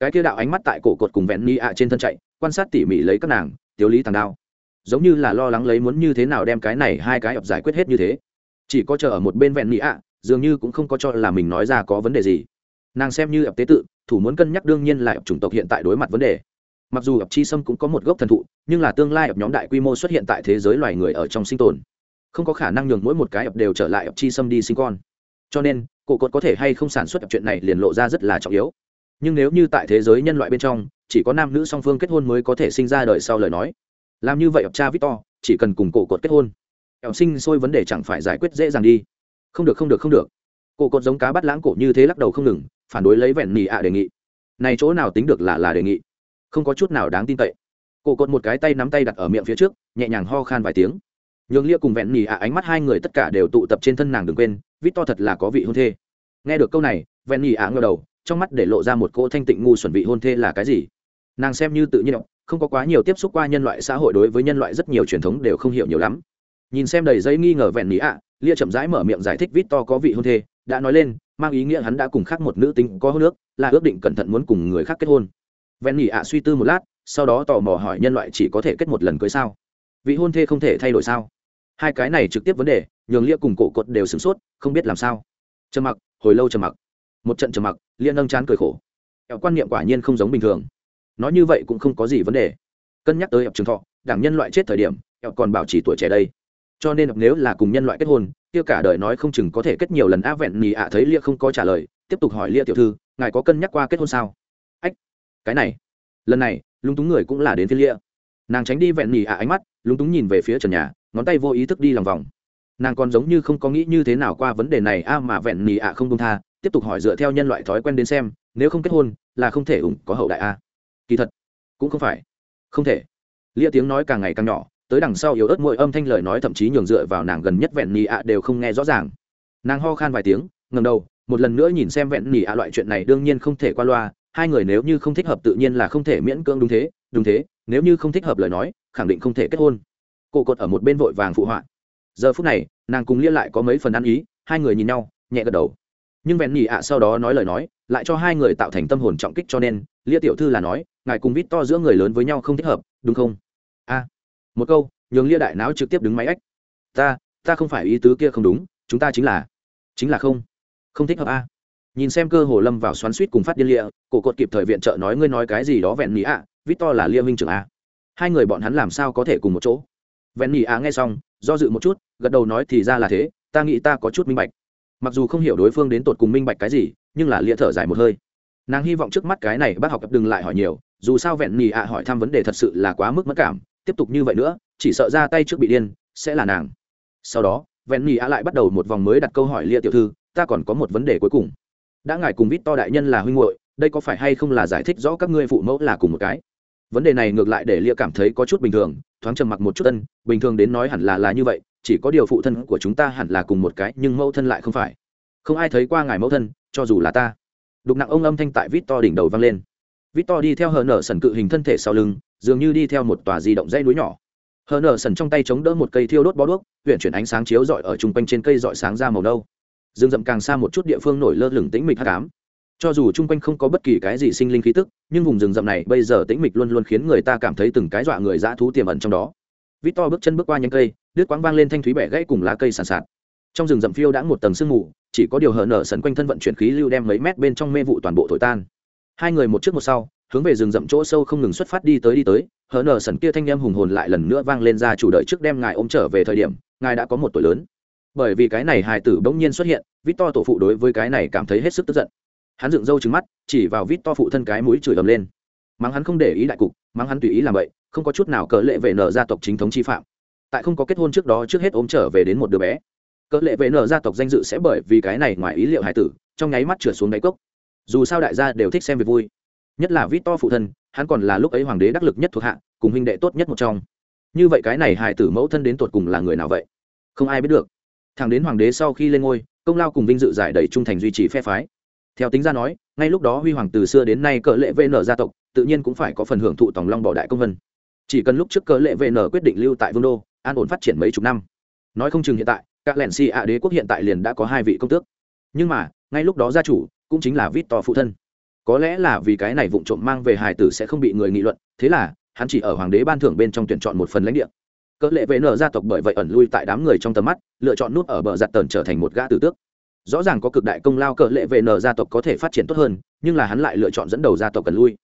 Cái kia đạo ánh mắt tại cổ cột cùng vẹn ni ạ trên thân chạy, quan sát tỉ mỉ lấy các nàng tiếu lý tàng đao giống như là lo lắng lấy muốn như thế nào đem cái này hai cái ập giải quyết hết như thế. Chỉ có chờ ở một bên vẹn ni ạ, dường như cũng không có cho là mình nói ra có vấn đề gì. Nàng xem như ập tế tự, thủ muốn cân nhắc đương nhiên là ập chủng tộc hiện tại đối mặt vấn đề mặc dù ập chi sâm cũng có một gốc thần thụ, nhưng là tương lai ập nhóm đại quy mô xuất hiện tại thế giới loài người ở trong sinh tồn. Không có khả năng nhường mỗi một cái ập đều trở lại ập chi sâm đi sinh con. Cho nên, cổ cột có thể hay không sản xuất ập chuyện này liền lộ ra rất là trọng yếu. Nhưng nếu như tại thế giới nhân loại bên trong, chỉ có nam nữ song phương kết hôn mới có thể sinh ra đời sau lời nói. Làm như vậy cha victor, chỉ cần cùng cổ cột kết hôn ẻo sinh sôi vấn đề chẳng phải giải quyết dễ dàng đi. Không được không được không được. Cổ cột giống cá bắt lãng cổ như thế lắc đầu không ngừng, phản đối lấy vẹn nỉ ạ đề nghị. Này chỗ nào tính được là là đề nghị không có chút nào đáng tin cậy. Cổ cột một cái tay nắm tay đặt ở miệng phía trước, nhẹ nhàng ho khan vài tiếng. Nhường lia cùng vẹn nỉ ạ ánh mắt hai người tất cả đều tụ tập trên thân nàng đừng quên, vít to thật là có vị hôn thê. Nghe được câu này, vẹn nỉ ạ ngờ đầu, trong mắt để lộ ra một cô thanh tịnh ngu xuẩn vị hôn thê là cái gì? Nàng xem như tự nhiên, không có quá nhiều tiếp xúc qua nhân loại xã hội đối với nhân loại rất nhiều truyền thống đều không hiểu nhiều lắm. Nhìn xem đầy giấy nghi ngờ vẹn nhì ạ, lia chậm rãi mở miệng giải thích vít to có vị hôn thê, đã nói lên, mang ý nghĩa hắn đã cùng khác một nữ tính có hôn nước, là ước định cẩn thận muốn cùng người khác kết hôn ven nhị ạ, suy tư một lát, sau đó tò mò hỏi nhân loại chỉ có thể kết một lần cưới sao? Vị hôn thê không thể thay đổi sao? Hai cái này trực tiếp vấn đề, nhường lia cùng cổ cột đều sửng sốt, không biết làm sao. Trầm mặc, hồi lâu trầm mặc. Một trận trầm mặc, lia nâng chán cười khổ. Quan niệm quả nhiên không giống bình thường. Nói như vậy cũng không có gì vấn đề. Cân nhắc tới ẹo trường thọ, đảng nhân loại chết thời điểm ẹo còn bảo trì tuổi trẻ đây. Cho nên nếu là cùng nhân loại kết hôn, kia cả đời nói không chừng có thể kết nhiều lần. A vẹn nhì ạ, thấy lia không có trả lời, tiếp tục hỏi lia tiểu thư, ngài có cân nhắc qua kết hôn sao? Cái này, lần này, lúng túng người cũng là đến phía lia. Nàng tránh đi vẹn nhì ạ ánh mắt, lúng túng nhìn về phía trần nhà, ngón tay vô ý thức đi lòng vòng. Nàng còn giống như không có nghĩ như thế nào qua vấn đề này, a, mà vẹn nhì ạ không công tha, tiếp tục hỏi dựa theo nhân loại thói quen đến xem, nếu không kết hôn, là không thể ủng có hậu đại a. Kỳ thật, cũng không phải. Không thể. Lia tiếng nói càng ngày càng nhỏ, tới đằng sau yếu ớt mỗi âm thanh lời nói thậm chí nhường dựa vào nàng gần nhất vẹn nhì ạ đều không nghe rõ ràng. Nàng ho khan vài tiếng ngầm đầu, một lần nữa nhìn xem vẹn nhì ạ loại chuyện này đương nhiên không thể qua loa hai người nếu như không thích hợp tự nhiên là không thể miễn cưỡng đúng thế đúng thế, nếu như không thích hợp lời nói, khẳng định không thể kết hôn. Cô cột ở một bên vội vàng phụ họa. Giờ phút này, nàng cùng lia lại có mấy phần ăn ý, hai người nhìn nhau, nhẹ gật đầu. Nhưng vẹn nhị ạ sau đó nói lời nói, lại cho hai người tạo thành tâm hồn trọng kích cho nên lia tiểu thư là nói, ngài cùng vít to giữa người lớn với nhau không thích hợp, đúng không? A. Một câu, nhường lia đại não trực tiếp đứng máy ếch ta ta không phải ý tứ kia không đúng, chúng ta chính là chính là không không thích hợp a nhìn xem cơ hồ lâm vào xoắn suýt cùng phát điên lịa, cổ cột kịp thời viện trợ nói ngươi nói cái gì đó vẹn nhì ạ vít to là lia minh trưởng a. Hai người bọn hắn làm sao có thể cùng một chỗ? Vẹn nhì ạ nghe xong, do dự một chút, gật đầu nói thì ra là thế, ta nghĩ ta có chút minh bạch. Mặc dù không hiểu đối phương đến tột cùng minh bạch cái gì, nhưng là lia thở dài một hơi. Nàng hy vọng trước mắt cái này bác học đừng lại hỏi nhiều, dù sao vẹn nhì ạ hỏi thăm vấn đề thật sự là quá mức mất cảm, tiếp tục như vậy nữa, chỉ sợ ra tay trước bị điên, sẽ là nàng. Sau đó, vẹn nhì ạ lại bắt đầu một vòng mới đặt câu hỏi lia tiểu thư, ta còn có một vấn đề cuối cùng đã ngài cùng vít to đại nhân là huynh hội đây có phải hay không là giải thích rõ các ngươi phụ mẫu là cùng một cái? Vấn đề này ngược lại để lia cảm thấy có chút bình thường, thoáng trầm mặc một chút tân bình thường đến nói hẳn là là như vậy, chỉ có điều phụ thân của chúng ta hẳn là cùng một cái, nhưng mẫu thân lại không phải. Không ai thấy qua ngài mẫu thân, cho dù là ta. Đục nặng ông âm thanh tại vít to đỉnh đầu vang lên. Vít to đi theo hờ nở sần cự hình thân thể sau lưng, dường như đi theo một tòa di động dây núi nhỏ. Hờ nở sần trong tay chống đỡ một cây thiêu đốt bó đuốc huyện chuyển ánh sáng chiếu rọi ở chung quanh trên cây rọi sáng ra màu nâu rừng rậm càng xa một chút địa phương nổi lơ lửng tĩnh mịch hát cám cho dù chung quanh không có bất kỳ cái gì sinh linh khí tức, nhưng vùng rừng rậm này bây giờ tĩnh mịch luôn luôn khiến người ta cảm thấy từng cái dọa người dã thú tiềm ẩn trong đó. Vít to bước chân bước qua nhánh cây, đứt quãng vang lên thanh thúy bẻ gãy cùng lá cây sàn sạt. Trong rừng rậm phiêu đã một tầng sương mù, chỉ có điều hở nở sần quanh thân vận chuyển khí lưu đem mấy mét bên trong mê vụ toàn bộ thổi tan. Hai người một trước một sau, hướng về rừng rậm chỗ sâu không ngừng xuất phát đi tới đi tới, hở nở sần kia thanh em hùng hồn lại lần nữa vang lên ra chủ đợi trước đem ngài ôm trở về thời điểm, ngài đã có một tuổi lớn bởi vì cái này hài tử bỗng nhiên xuất hiện vít to tổ phụ đối với cái này cảm thấy hết sức tức giận. Hắn dựng râu trứng mắt, chỉ vào vít to phụ thân cái mũi chửi ầm lên. Mắng hắn không để ý đại cục, mắng hắn tùy ý làm vậy, không có chút nào cỡ lệ về nở gia tộc chính thống chi phạm. Tại không có kết hôn trước đó trước hết ôm trở về đến một đứa bé. Cỡ lệ về nở gia tộc danh dự sẽ bởi vì cái này ngoài ý liệu hải tử, trong nháy mắt trượt xuống đáy cốc. Dù sao đại gia đều thích xem việc vui. Nhất là vít to phụ thân, hắn còn là lúc ấy hoàng đế đắc lực nhất thuộc hạ, cùng huynh đệ tốt nhất một trong. Như vậy cái này hải tử mẫu thân đến tột cùng là người nào vậy? Không ai biết được thằng đến hoàng đế sau khi lên ngôi, công lao cùng vinh dự giải đầy trung thành duy trì phe phái. Theo tính ra nói, ngay lúc đó huy hoàng từ xưa đến nay cỡ lệ vn gia tộc, tự nhiên cũng phải có phần hưởng thụ tòng long bỏ đại công vân. Chỉ cần lúc trước cỡ lệ vn quyết định lưu tại vương đô, an ổn phát triển mấy chục năm. Nói không chừng hiện tại, các lẻn si ạ đế quốc hiện tại liền đã có hai vị công tước. Nhưng mà, ngay lúc đó gia chủ cũng chính là vít to phụ thân. Có lẽ là vì cái này vụ trộm mang về hài tử sẽ không bị người nghị luận, thế là, hắn chỉ ở hoàng đế ban thưởng bên trong tuyển chọn một phần lãnh địa cỡ lệ vệ nở gia tộc bởi vậy ẩn lui tại đám người trong tầm mắt, lựa chọn nút ở bờ giặt tần trở thành một gã tử tước. Rõ ràng có cực đại công lao cỡ lệ vệ nở gia tộc có thể phát triển tốt hơn, nhưng là hắn lại lựa chọn dẫn đầu gia tộc cần lui.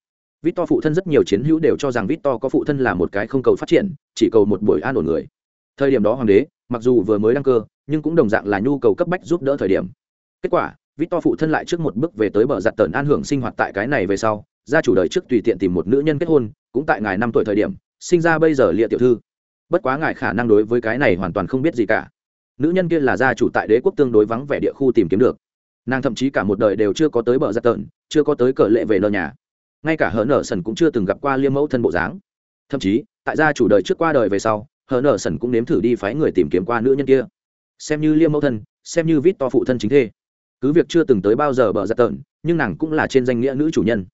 Vít to phụ thân rất nhiều chiến hữu đều cho rằng vít to có phụ thân là một cái không cầu phát triển, chỉ cầu một buổi an ổn người. Thời điểm đó hoàng đế, mặc dù vừa mới đăng cơ, nhưng cũng đồng dạng là nhu cầu cấp bách giúp đỡ thời điểm. Kết quả Vít To phụ thân lại trước một bước về tới bờ giặt tần an hưởng sinh hoạt tại cái này về sau, gia chủ đời trước tùy tiện tìm một nữ nhân kết hôn, cũng tại ngài năm tuổi thời điểm, sinh ra bây giờ lịa tiểu thư bất quá ngài khả năng đối với cái này hoàn toàn không biết gì cả. Nữ nhân kia là gia chủ tại đế quốc tương đối vắng vẻ địa khu tìm kiếm được. Nàng thậm chí cả một đời đều chưa có tới bờ giặt tần chưa có tới cờ lệ về lờ nhà. Ngay cả hờ nở sần cũng chưa từng gặp qua liêm mẫu thân bộ dáng. Thậm chí, tại gia chủ đời trước qua đời về sau, hờ nở sần cũng nếm thử đi phái người tìm kiếm qua nữ nhân kia. Xem như liêm mẫu thân, xem như vít to phụ thân chính thê. Cứ việc chưa từng tới bao giờ bờ giặt tợn nhưng nàng cũng là trên danh nghĩa nữ chủ nhân.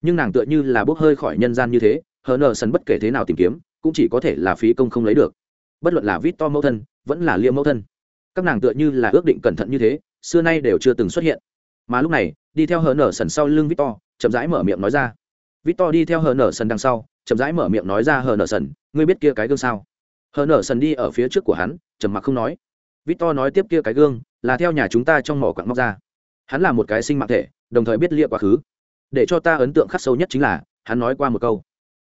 Nhưng nàng tựa như là bốc hơi khỏi nhân gian như thế, hờ nở sần bất kể thế nào tìm kiếm cũng chỉ có thể là phí công không lấy được. Bất luận là vít to mẫu thân, vẫn là liêm mẫu thân. Các nàng tựa như là ước định cẩn thận như thế, xưa nay đều chưa từng xuất hiện. Mà lúc này, đi theo hờ nở sần sau lưng vít to, chậm rãi mở miệng nói ra. Vít to đi theo hờ nở sần đằng sau, chậm rãi mở miệng nói ra, hờ nở sần, ngươi biết kia cái gương sao? Hờ nở sần đi ở phía trước của hắn, trầm mặc không nói. Victor nói tiếp kia cái gương, là theo nhà chúng ta trong mỏ quặng móc ra. Hắn là một cái sinh mạng thể, đồng thời biết lia quá khứ. Để cho ta ấn tượng khắc sâu nhất chính là, hắn nói qua một câu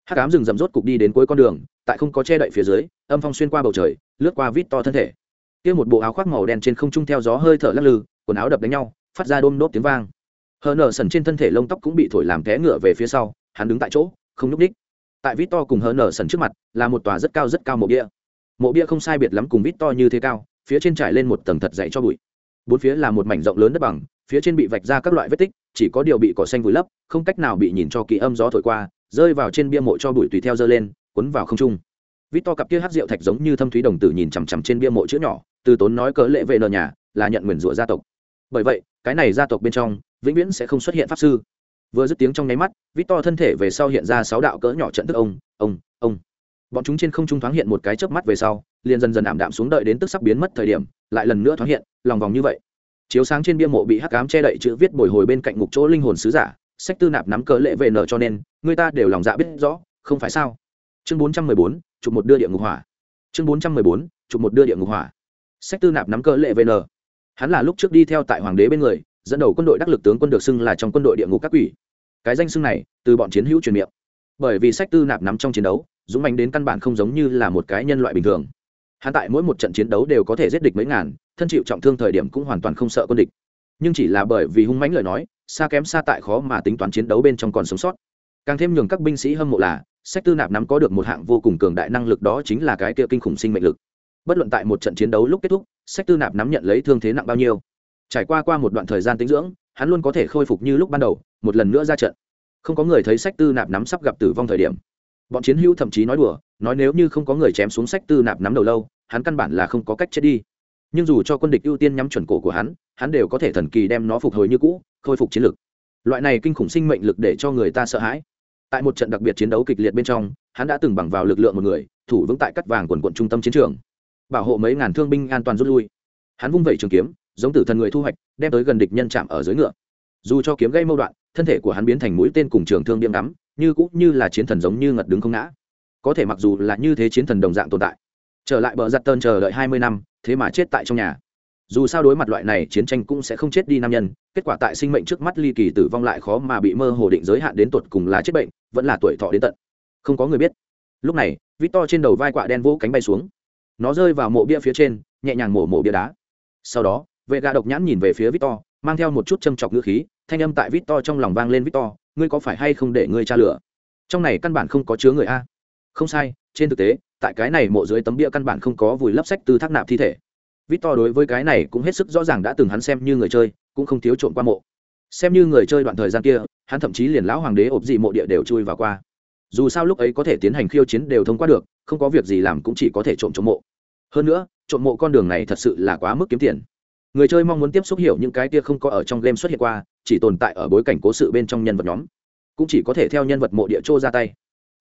hát cám rừng rậm rốt cục đi đến cuối con đường, tại không có che đậy phía dưới, âm phong xuyên qua bầu trời, lướt qua vít to thân thể. Kia một bộ áo khoác màu đen trên không trung theo gió hơi thở lắc lư, quần áo đập đánh nhau, phát ra đôm đốt tiếng vang. Hờ nở sần trên thân thể lông tóc cũng bị thổi làm té ngựa về phía sau, hắn đứng tại chỗ, không nhúc ních tại vít to cùng hờ nở sần trước mặt, là một tòa rất cao rất cao mộ bia. Mộ bia không sai biệt lắm cùng vít to như thế cao, phía trên trải lên một tầng thật dày cho bụi. Bốn phía là một mảnh rộng lớn đất bằng, phía trên bị vạch ra các loại vết tích, chỉ có điều bị cỏ xanh vùi lấp, không cách nào bị nhìn cho kỳ âm gió thổi qua rơi vào trên bia mộ cho bụi tùy theo dơ lên, cuốn vào không trung. Vít to cặp kia hát rượu thạch giống như thâm thúy đồng tử nhìn chằm chằm trên bia mộ chữ nhỏ, từ tốn nói cớ lệ về nợ nhà, là nhận nguyền rủa gia tộc. Bởi vậy, cái này gia tộc bên trong, vĩnh viễn sẽ không xuất hiện pháp sư. Vừa dứt tiếng trong nháy mắt vít to thân thể về sau hiện ra sáu đạo cỡ nhỏ trận thức ông ông ông. Bọn chúng trên không trung thoáng hiện một cái chớp mắt về sau, liền dần dần ảm đạm xuống đợi đến tức sắp biến mất thời điểm, lại lần nữa thoáng hiện, lòng vòng như vậy. Chiếu sáng trên bia mộ bị hắc cám che đậy chữ viết bồi hồi bên cạnh ngục chỗ linh hồn sứ giả sách tư nạp nắm cỡ lệ về nở cho nên, người ta đều lòng dạ biết rõ, không phải sao? Chương bốn trăm mười bốn, chụp một đưa địa ngục hỏa. Chương bốn trăm mười bốn, chụp một đưa địa ngục hỏa. Sách tư nạp nắm cỡ lệ về nở. Hắn là lúc trước đi theo tại hoàng đế bên người, dẫn đầu quân đội đắc lực tướng quân được xưng là trong quân đội địa ngục các quỷ. Cái danh xưng này, từ bọn chiến hữu truyền miệng. Bởi vì sách tư nạp nắm trong chiến đấu, dũng mạnh đến căn bản không giống như là một cái nhân loại bình thường. Hắn tại mỗi một trận chiến đấu đều có thể giết địch mấy ngàn, thân chịu trọng thương thời điểm cũng hoàn toàn không sợ quân địch. Nhưng chỉ là bởi vì hung mãnh lời nói xa kém xa tại khó mà tính toán chiến đấu bên trong còn sống sót. Càng thêm nhường các binh sĩ hâm mộ là, sách tư nạp nắm có được một hạng vô cùng cường đại năng lực đó chính là cái kia kinh khủng sinh mệnh lực. Bất luận tại một trận chiến đấu lúc kết thúc, sách tư nạp nắm nhận lấy thương thế nặng bao nhiêu. Trải qua qua một đoạn thời gian tính dưỡng, hắn luôn có thể khôi phục như lúc ban đầu, một lần nữa ra trận. Không có người thấy sách tư nạp nắm sắp gặp tử vong thời điểm. Bọn chiến hữu thậm chí nói đùa, nói nếu như không có người chém xuống sách tư nạp nắm đầu lâu, hắn căn bản là không có cách chết đi. Nhưng dù cho quân địch ưu tiên nhắm chuẩn cổ của hắn hắn đều có thể thần kỳ đem nó phục hồi như cũ, khôi phục chiến lực. Loại này kinh khủng sinh mệnh lực để cho người ta sợ hãi. Tại một trận đặc biệt chiến đấu kịch liệt bên trong, hắn đã từng bằng vào lực lượng một người, thủ vững tại cắt vàng quần quận trung tâm chiến trường. Bảo hộ mấy ngàn thương binh an toàn rút lui. Hắn vung vẩy trường kiếm, giống tử thần người thu hoạch, đem tới gần địch nhân chạm ở dưới ngựa. Dù cho kiếm gây mâu đoạn, thân thể của hắn biến thành mũi tên cùng trường thương điểm đắm như cũng như là chiến thần giống như ngật đứng không ngã. Có thể mặc dù là như thế chiến thần đồng dạng tồn tại, trở lại bờ giặt tơn chờ đợi hai mươi năm, thế mà chết tại trong nhà dù sao đối mặt loại này, chiến tranh cũng sẽ không chết đi nam nhân. Kết quả tại sinh mệnh trước mắt ly kỳ tử vong lại khó mà bị mơ hồ định giới hạn đến tột cùng là chết bệnh, vẫn là tuổi thọ đến tận. Không có người biết. Lúc này vít to trên đầu vai quạ đen vỗ cánh bay xuống. Nó rơi vào mộ bia phía trên, nhẹ nhàng mổ mổ bia đá. Sau đó vệ gà độc nhãn nhìn về phía vít to mang theo một chút châm chọc ngữ khí, thanh âm tại vít to trong lòng vang lên vít to ngươi có phải hay không để ngươi tra lửa? Trong này căn bản không có chứa người a. Không sai, trên thực tế, tại cái này mộ dưới tấm bia căn bản không có vùi lấp sách từ thác nạp thi thể. Victor đối với cái này cũng hết sức rõ ràng đã từng hắn xem như người chơi, cũng không thiếu trộm qua mộ. Xem như người chơi đoạn thời gian kia, hắn thậm chí liền lão hoàng đế ộp dị mộ địa đều chui vào qua. Dù sao lúc ấy có thể tiến hành khiêu chiến đều thông qua được, không có việc gì làm cũng chỉ có thể trộm trộm mộ. Hơn nữa, trộm mộ con đường này thật sự là quá mức kiếm tiền. Người chơi mong muốn tiếp xúc hiểu những cái kia không có ở trong game xuất hiện qua, chỉ tồn tại ở bối cảnh cố sự bên trong nhân vật nhóm. Cũng chỉ có thể theo nhân vật mộ địa trô ra tay.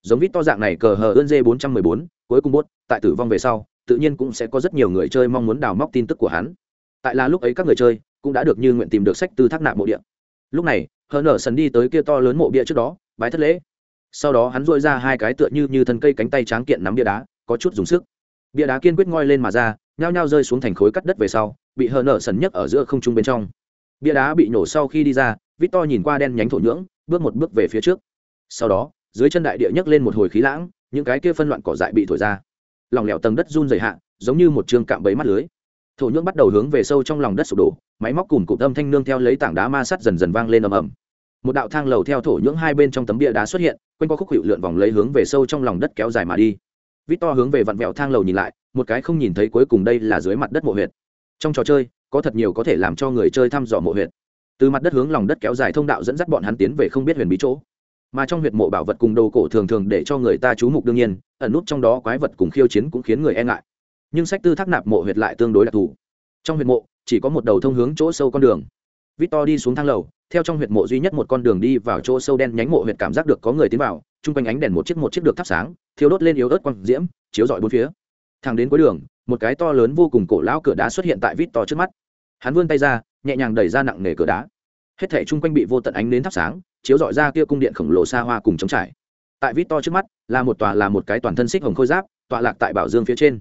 Giống Victor dạng này cờ hờ ơn d bốn trăm mười bốn, cuối cùng bốt, tại tử vong về sau tự nhiên cũng sẽ có rất nhiều người chơi mong muốn đào móc tin tức của hắn. Tại là lúc ấy các người chơi cũng đã được như nguyện tìm được sách từ thác nạp mộ địa. Lúc này, hờ nở sần đi tới kia to lớn mộ bia trước đó, bái thất lễ. Sau đó hắn dội ra hai cái tựa như như thân cây cánh tay tráng kiện nắm bia đá, có chút dùng sức. Bia đá kiên quyết ngoi lên mà ra, nhao nhao rơi xuống thành khối cắt đất về sau, bị hờ nở sần nhấc ở giữa không trung bên trong. Bia đá bị nổ sau khi đi ra vít to nhìn qua đen nhánh thổ nhưỡng, bước một bước về phía trước. Sau đó, dưới chân đại địa nhấc lên một hồi khí lãng, những cái kia phân loạn cỏ dại bị thổi ra lòng lẻo tầng đất run dày hạ, giống như một chương cạm bẫy mắt lưới. Thổ nhưỡng bắt đầu hướng về sâu trong lòng đất sụp đổ, máy móc cùng cụm âm thanh nương theo lấy tảng đá ma sắt dần dần vang lên ầm ầm. Một đạo thang lầu theo thổ nhưỡng hai bên trong tấm bia đá xuất hiện, quanh qua khúc hiệu lượn vòng lấy hướng về sâu trong lòng đất kéo dài mà đi. Vít to hướng về vặn vẹo thang lầu nhìn lại, một cái không nhìn thấy cuối cùng đây là dưới mặt đất mộ huyệt. Trong trò chơi, có thật nhiều có thể làm cho người chơi thăm dò mộ huyệt. Từ mặt đất hướng lòng đất kéo dài thông đạo dẫn dắt bọn hắn tiến về không biết huyền bí chỗ mà trong huyệt mộ bảo vật cùng đồ cổ thường thường để cho người ta chú mục đương nhiên, ẩn nút trong đó quái vật cùng khiêu chiến cũng khiến người e ngại. Nhưng sách tư thác nạp mộ huyệt lại tương đối đặc thù. Trong huyệt mộ, chỉ có một đầu thông hướng chỗ sâu con đường. Victor đi xuống thang lầu, theo trong huyệt mộ duy nhất một con đường đi vào chỗ sâu đen nhánh mộ huyệt cảm giác được có người tiến vào, chung quanh ánh đèn một chiếc một chiếc được thắp sáng thiếu đốt lên yếu ớt quang diễm, chiếu rọi bốn phía. Thang đến cuối đường, một cái to lớn vô cùng cổ lão cửa đá xuất hiện tại victor trước mắt. Hắn vươn tay ra, nhẹ nhàng đẩy ra nặng nề cửa đá. Hết thảy chung quanh bị vô tận ánh đến thắp sáng chiếu dọi ra kia cung điện khổng lồ xa hoa cùng trống trải. Tại vít to trước mắt, là một tòa, là một cái toàn thân xích hồng khôi giáp, tọa lạc tại bảo dương phía trên.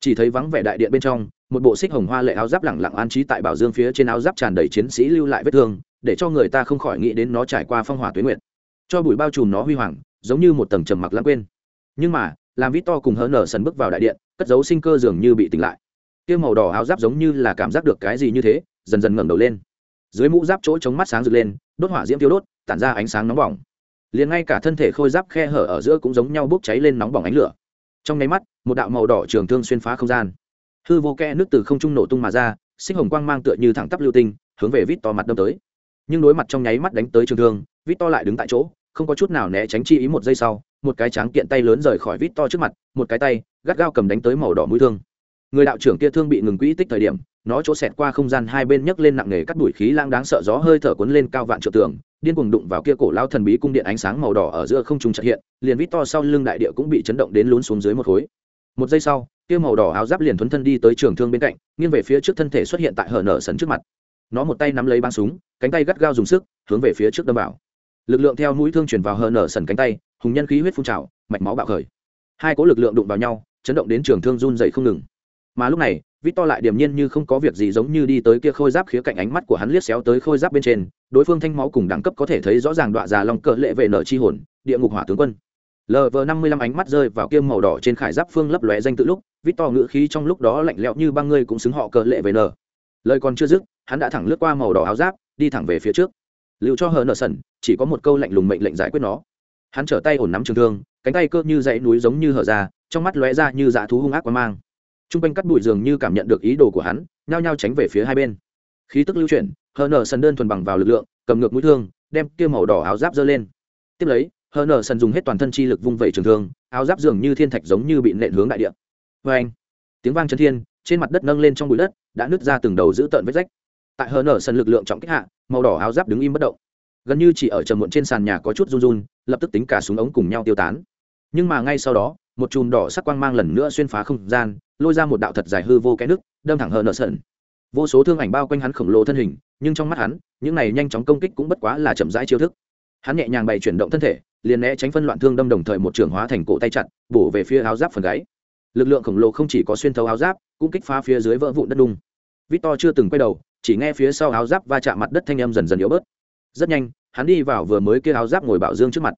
Chỉ thấy vắng vẻ đại điện bên trong, một bộ xích hồng hoa lệ áo giáp lẳng lặng an trí tại bảo dương phía trên áo giáp tràn đầy chiến sĩ lưu lại vết thương, để cho người ta không khỏi nghĩ đến nó trải qua phong hỏa tuyến nguyện cho bụi bao trùm nó huy hoàng, giống như một tầng trầm mặc lãng quên. Nhưng mà, làm vít to cùng hớn nở sần bước vào đại điện, cất dấu sinh cơ dường như bị tỉnh lại. Kia màu đỏ áo giáp giống như là cảm giác được cái gì như thế, dần dần ngẩng đầu lên dưới mũ giáp chỗ chống mắt sáng rực lên, đốt hỏa diễm tiêu đốt, tản ra ánh sáng nóng bỏng. Liền ngay cả thân thể khôi giáp khe hở ở giữa cũng giống nhau bốc cháy lên nóng bỏng ánh lửa. Trong nháy mắt, một đạo màu đỏ trường thương xuyên phá không gian. Hư vô kẽ nước từ không trung nổ tung mà ra, sinh hồng quang mang tựa như thẳng tắp lưu tinh, hướng về vít to mặt đâm tới. Nhưng đối mặt trong nháy mắt đánh tới trường thương, vít to lại đứng tại chỗ, không có chút nào né tránh chi ý một giây sau, một cái tráng kiện tay lớn rời khỏi vít to trước mặt, một cái tay gắt gao cầm đánh tới màu đỏ mũi thương người đạo trưởng kia thương bị ngừng quỹ tích thời điểm, nó chỗ xẹt qua không gian hai bên nhấc lên nặng nề cắt đuổi khí lang đáng sợ gió hơi thở cuốn lên cao vạn triệu tường, điên cuồng đụng vào kia cổ lao thần bí cung điện ánh sáng màu đỏ ở giữa không trung chợt hiện, liền vít to sau lưng đại địa cũng bị chấn động đến lún xuống dưới một khối. Một giây sau, kia màu đỏ áo giáp liền thuấn thân đi tới trường thương bên cạnh, nghiêng về phía trước thân thể xuất hiện tại hở nở sấn trước mặt. Nó một tay nắm lấy băng súng, cánh tay gắt gao dùng sức, hướng về phía trước đâm vào. Lực lượng theo mũi thương chuyển vào hở nở sần cánh tay, hùng nhân khí huyết phun trào, mạch máu bạo khởi. Hai cỗ lực lượng đụng vào nhau, chấn động đến trường thương run dậy không ngừng mà lúc này vít to lại điềm nhiên như không có việc gì giống như đi tới kia khôi giáp khía cạnh ánh mắt của hắn liếc xéo tới khôi giáp bên trên, đối phương thanh máu cùng đẳng cấp có thể thấy rõ ràng đoạn già long cờ lệ vệ nở chi hồn, địa ngục hỏa tướng quân. Lv năm mươi lăm ánh mắt rơi vào kia màu đỏ trên khải giáp phương lấp lóe danh tự lúc vít to ngữ khí trong lúc đó lạnh lẽo như băng ngươi cũng xứng họ cờ lệ vệ nở. Lời còn chưa dứt, hắn đã thẳng lướt qua màu đỏ áo giáp, đi thẳng về phía trước. Lưu cho hờ nở sần, chỉ có một câu lạnh lùng mệnh lệnh giải quyết nó. Hắn trở tay ổn nắm trường thương, cánh tay cơ như dãy núi giống như hở ra, trong mắt lóe ra như dã thú hung ác quá mang t r u n g quanh cắt bụi dường như cảm nhận được ý đồ của hắn, nhao nhao tránh về phía hai bên. Khí tức lưu chuyển, hờ nở sần đơn thuần bằng vào lực lượng, cầm ngược mũi thương, đem kia màu đỏ áo giáp dơ lên. Tiếp lấy, hờ nở sần dùng hết toàn thân chi lực vung vẩy trường thương, áo giáp dường như thiên thạch giống như bị nện hướng đại địa. Vê anh tiếng vang chân thiên, trên mặt đất nâng lên trong bụi đất, đã nứt ra từng đầu giữ tợn vết rách. Tại hờ nở sần lực lượng trọng kích hạ, màu đỏ áo giáp đứng im bất động. Gần như chỉ ở trầm muộn trên sàn nhà có chút run run, lập tức tính cả súng ống cùng nhau tiêu tán. Nhưng mà ngay sau đó, một chùm đỏ sắc quang mang lần nữa xuyên phá không gian lôi ra một đạo thật dài hư vô cái nước, đâm thẳng hờ nợ sần. Vô số thương ảnh bao quanh hắn khổng lồ thân hình, nhưng trong mắt hắn, những này nhanh chóng công kích cũng bất quá là chậm rãi chiêu thức. Hắn nhẹ nhàng bày chuyển động thân thể, liền né tránh phân loạn thương đâm đồng thời một trường hóa thành cổ tay chặt, bổ về phía áo giáp phần gáy. Lực lượng khổng lồ không chỉ có xuyên thấu áo giáp, cũng kích phá phía dưới vỡ vụn đất đung. Victor chưa từng quay đầu, chỉ nghe phía sau áo giáp va chạm mặt đất thanh âm dần dần yếu bớt. Rất nhanh, hắn đi vào vừa mới kia áo giáp ngồi bảo dương trước mặt.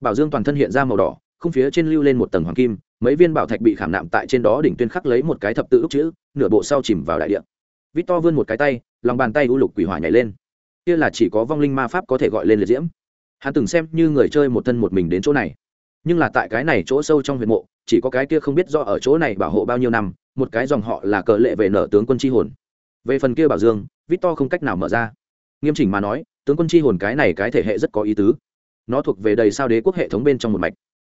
Bảo dương toàn thân hiện ra màu đỏ không phía trên lưu lên một tầng hoàng kim, mấy viên bảo thạch bị khảm nạm tại trên đó đỉnh tuyên khắc lấy một cái thập tự ức chữ, nửa bộ sau chìm vào đại địa. Vít to vươn một cái tay, lòng bàn tay u lục quỷ hỏa nhảy lên. Kia là chỉ có vong linh ma pháp có thể gọi lên liệt diễm. Hắn từng xem như người chơi một thân một mình đến chỗ này. Nhưng là tại cái này chỗ sâu trong huyện mộ, chỉ có cái kia không biết do ở chỗ này bảo hộ bao nhiêu năm, một cái dòng họ là cờ lệ về nở tướng quân tri hồn. Về phần kia bảo dương vít to không cách nào mở ra. Nghiêm chỉnh mà nói, tướng quân chi hồn cái này cái thể hệ rất có ý tứ. Nó thuộc về đầy sao đế quốc hệ thống bên trong một mạch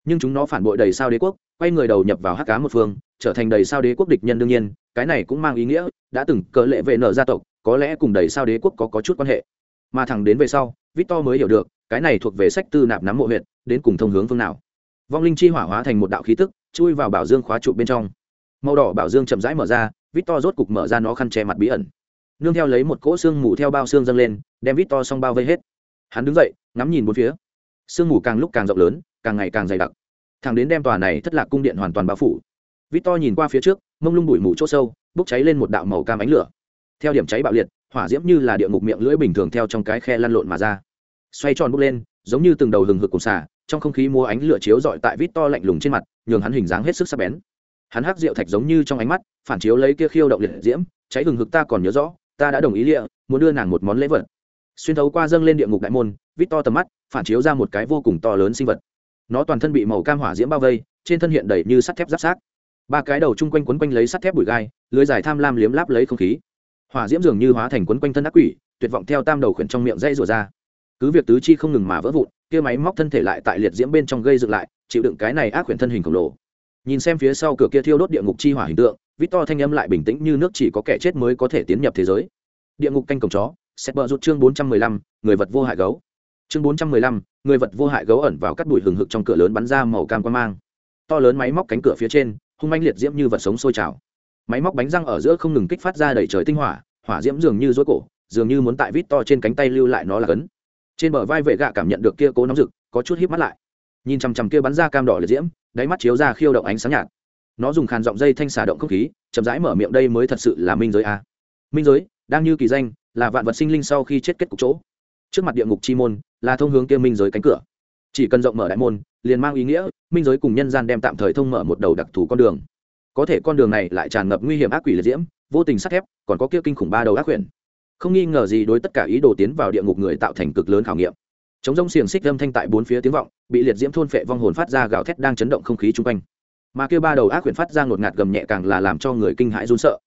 nhưng chúng nó phản bội đầy sao đế quốc quay người đầu nhập vào hắc cá một phương trở thành đầy sao đế quốc địch nhân đương nhiên cái này cũng mang ý nghĩa đã từng cờ lệ vệ nợ gia tộc có lẽ cùng đầy sao đế quốc có, có chút quan hệ. Mà thẳng đến về sau victor mới hiểu được cái này thuộc về sách tư nạp nắm mộ huyện đến cùng thông hướng phương nào. Vong linh chi hỏa hóa thành một đạo khí tức chui vào bảo dương khóa trụ bên trong. Màu đỏ bảo dương chậm rãi mở ra victor rốt cục mở ra nó khăn che mặt bí ẩn. Nương theo lấy một cỗ xương mù theo bao xương dâng lên đem victor xong bao vây hết. Hắn đứng dậy ngắm nhìn bốn phía. Sương mù càng lúc càng rộng lớn càng ngày càng dày đặc. Thằng đến đem tòa này thất lạc cung điện hoàn toàn bao phủ. Vít to nhìn qua phía trước, mông lung bụi mù chỗ sâu, bốc cháy lên một đạo màu cam ánh lửa. Theo điểm cháy bạo liệt, hỏa diễm như là địa ngục miệng lưỡi bình thường theo trong cái khe lăn lộn mà ra. Xoay tròn bốc lên, giống như từng đầu hừng hực cùng xả, trong không khí mua ánh lửa chiếu dọi tại vít to lạnh lùng trên mặt, nhường hắn hình dáng hết sức sắc bén. Hắn hắc rượu thạch giống như trong ánh mắt, phản chiếu lấy kia khiêu động liệt diễm, cháy hừng hực ta còn nhớ rõ, ta đã đồng ý lịa, muốn đưa nàng một món lễ vật. Xuyên thấu qua dâng lên địa ngục đại môn vít to tầm mắt, phản chiếu ra một cái vô cùng to lớn sinh vật nó toàn thân bị màu cam hỏa diễm bao vây, trên thân hiện đầy như sắt thép giáp sát ba cái đầu chung quanh quấn quanh lấy sắt thép bụi gai, lưới dài tham lam liếm láp lấy không khí. Hỏa diễm dường như hóa thành quấn quanh thân ác quỷ, tuyệt vọng theo tam đầu khuyển trong miệng dây rủa ra. Cứ việc tứ chi không ngừng mà vỡ vụn, kia máy móc thân thể lại tại liệt diễm bên trong gây dựng lại, chịu đựng cái này ác quyển thân hình khổng lồ. Nhìn xem phía sau cửa kia thiêu đốt địa ngục chi hỏa hình tượng vít to thanh âm lại bình tĩnh như nước chỉ có kẻ chết mới có thể tiến nhập thế giới. Địa ngục canh cổng chó xét bờ rút chương bốn trăm mười lăm, người vật vô hại gấu chương bốn trăm mười lăm, người vật vô hại gấu ẩn vào các bụi hừng hực trong cửa lớn bắn ra màu cam quan mang. To lớn máy móc cánh cửa phía trên, hung manh liệt diễm như vật sống sôi trào. Máy móc bánh răng ở giữa không ngừng kích phát ra đầy trời tinh hỏa hỏa diễm dường như rối cổ, dường như muốn tại vít to trên cánh tay lưu lại nó là cấn. Trên bờ vai vệ gạ cảm nhận được kia cố nóng rực, có chút híp mắt lại. Nhìn chằm chằm kia bắn ra cam đỏ liệt diễm, đáy mắt chiếu ra khiêu động ánh sáng nhạt. Nó dùng khàn giọng dây thanh xả động không khí, chậm rãi mở miệng đây mới thật sự là minh giới a. Minh giới, đang như kỳ danh, là vạn vật sinh linh sau khi chết kết cục chỗ. Trước mặt địa ngục chi môn là thông hướng kia minh giới cánh cửa. Chỉ cần rộng mở đại môn, liền mang ý nghĩa, minh giới cùng nhân gian đem tạm thời thông mở một đầu đặc thù con đường. Có thể con đường này lại tràn ngập nguy hiểm ác quỷ liệt diễm, vô tình sắt thép, còn có kia kinh khủng ba đầu ác quyển không nghi ngờ gì đối tất cả ý đồ tiến vào địa ngục người tạo thành cực lớn khảo nghiệm. Chống rông xiềng xích âm thanh tại bốn phía tiếng vọng, bị liệt diễm thôn phệ vong hồn phát ra gào thét đang chấn động không khí chung quanh. Mà kia ba đầu ác quyển phát ra ngột ngạt gầm nhẹ càng là làm cho người kinh hãi run sợ.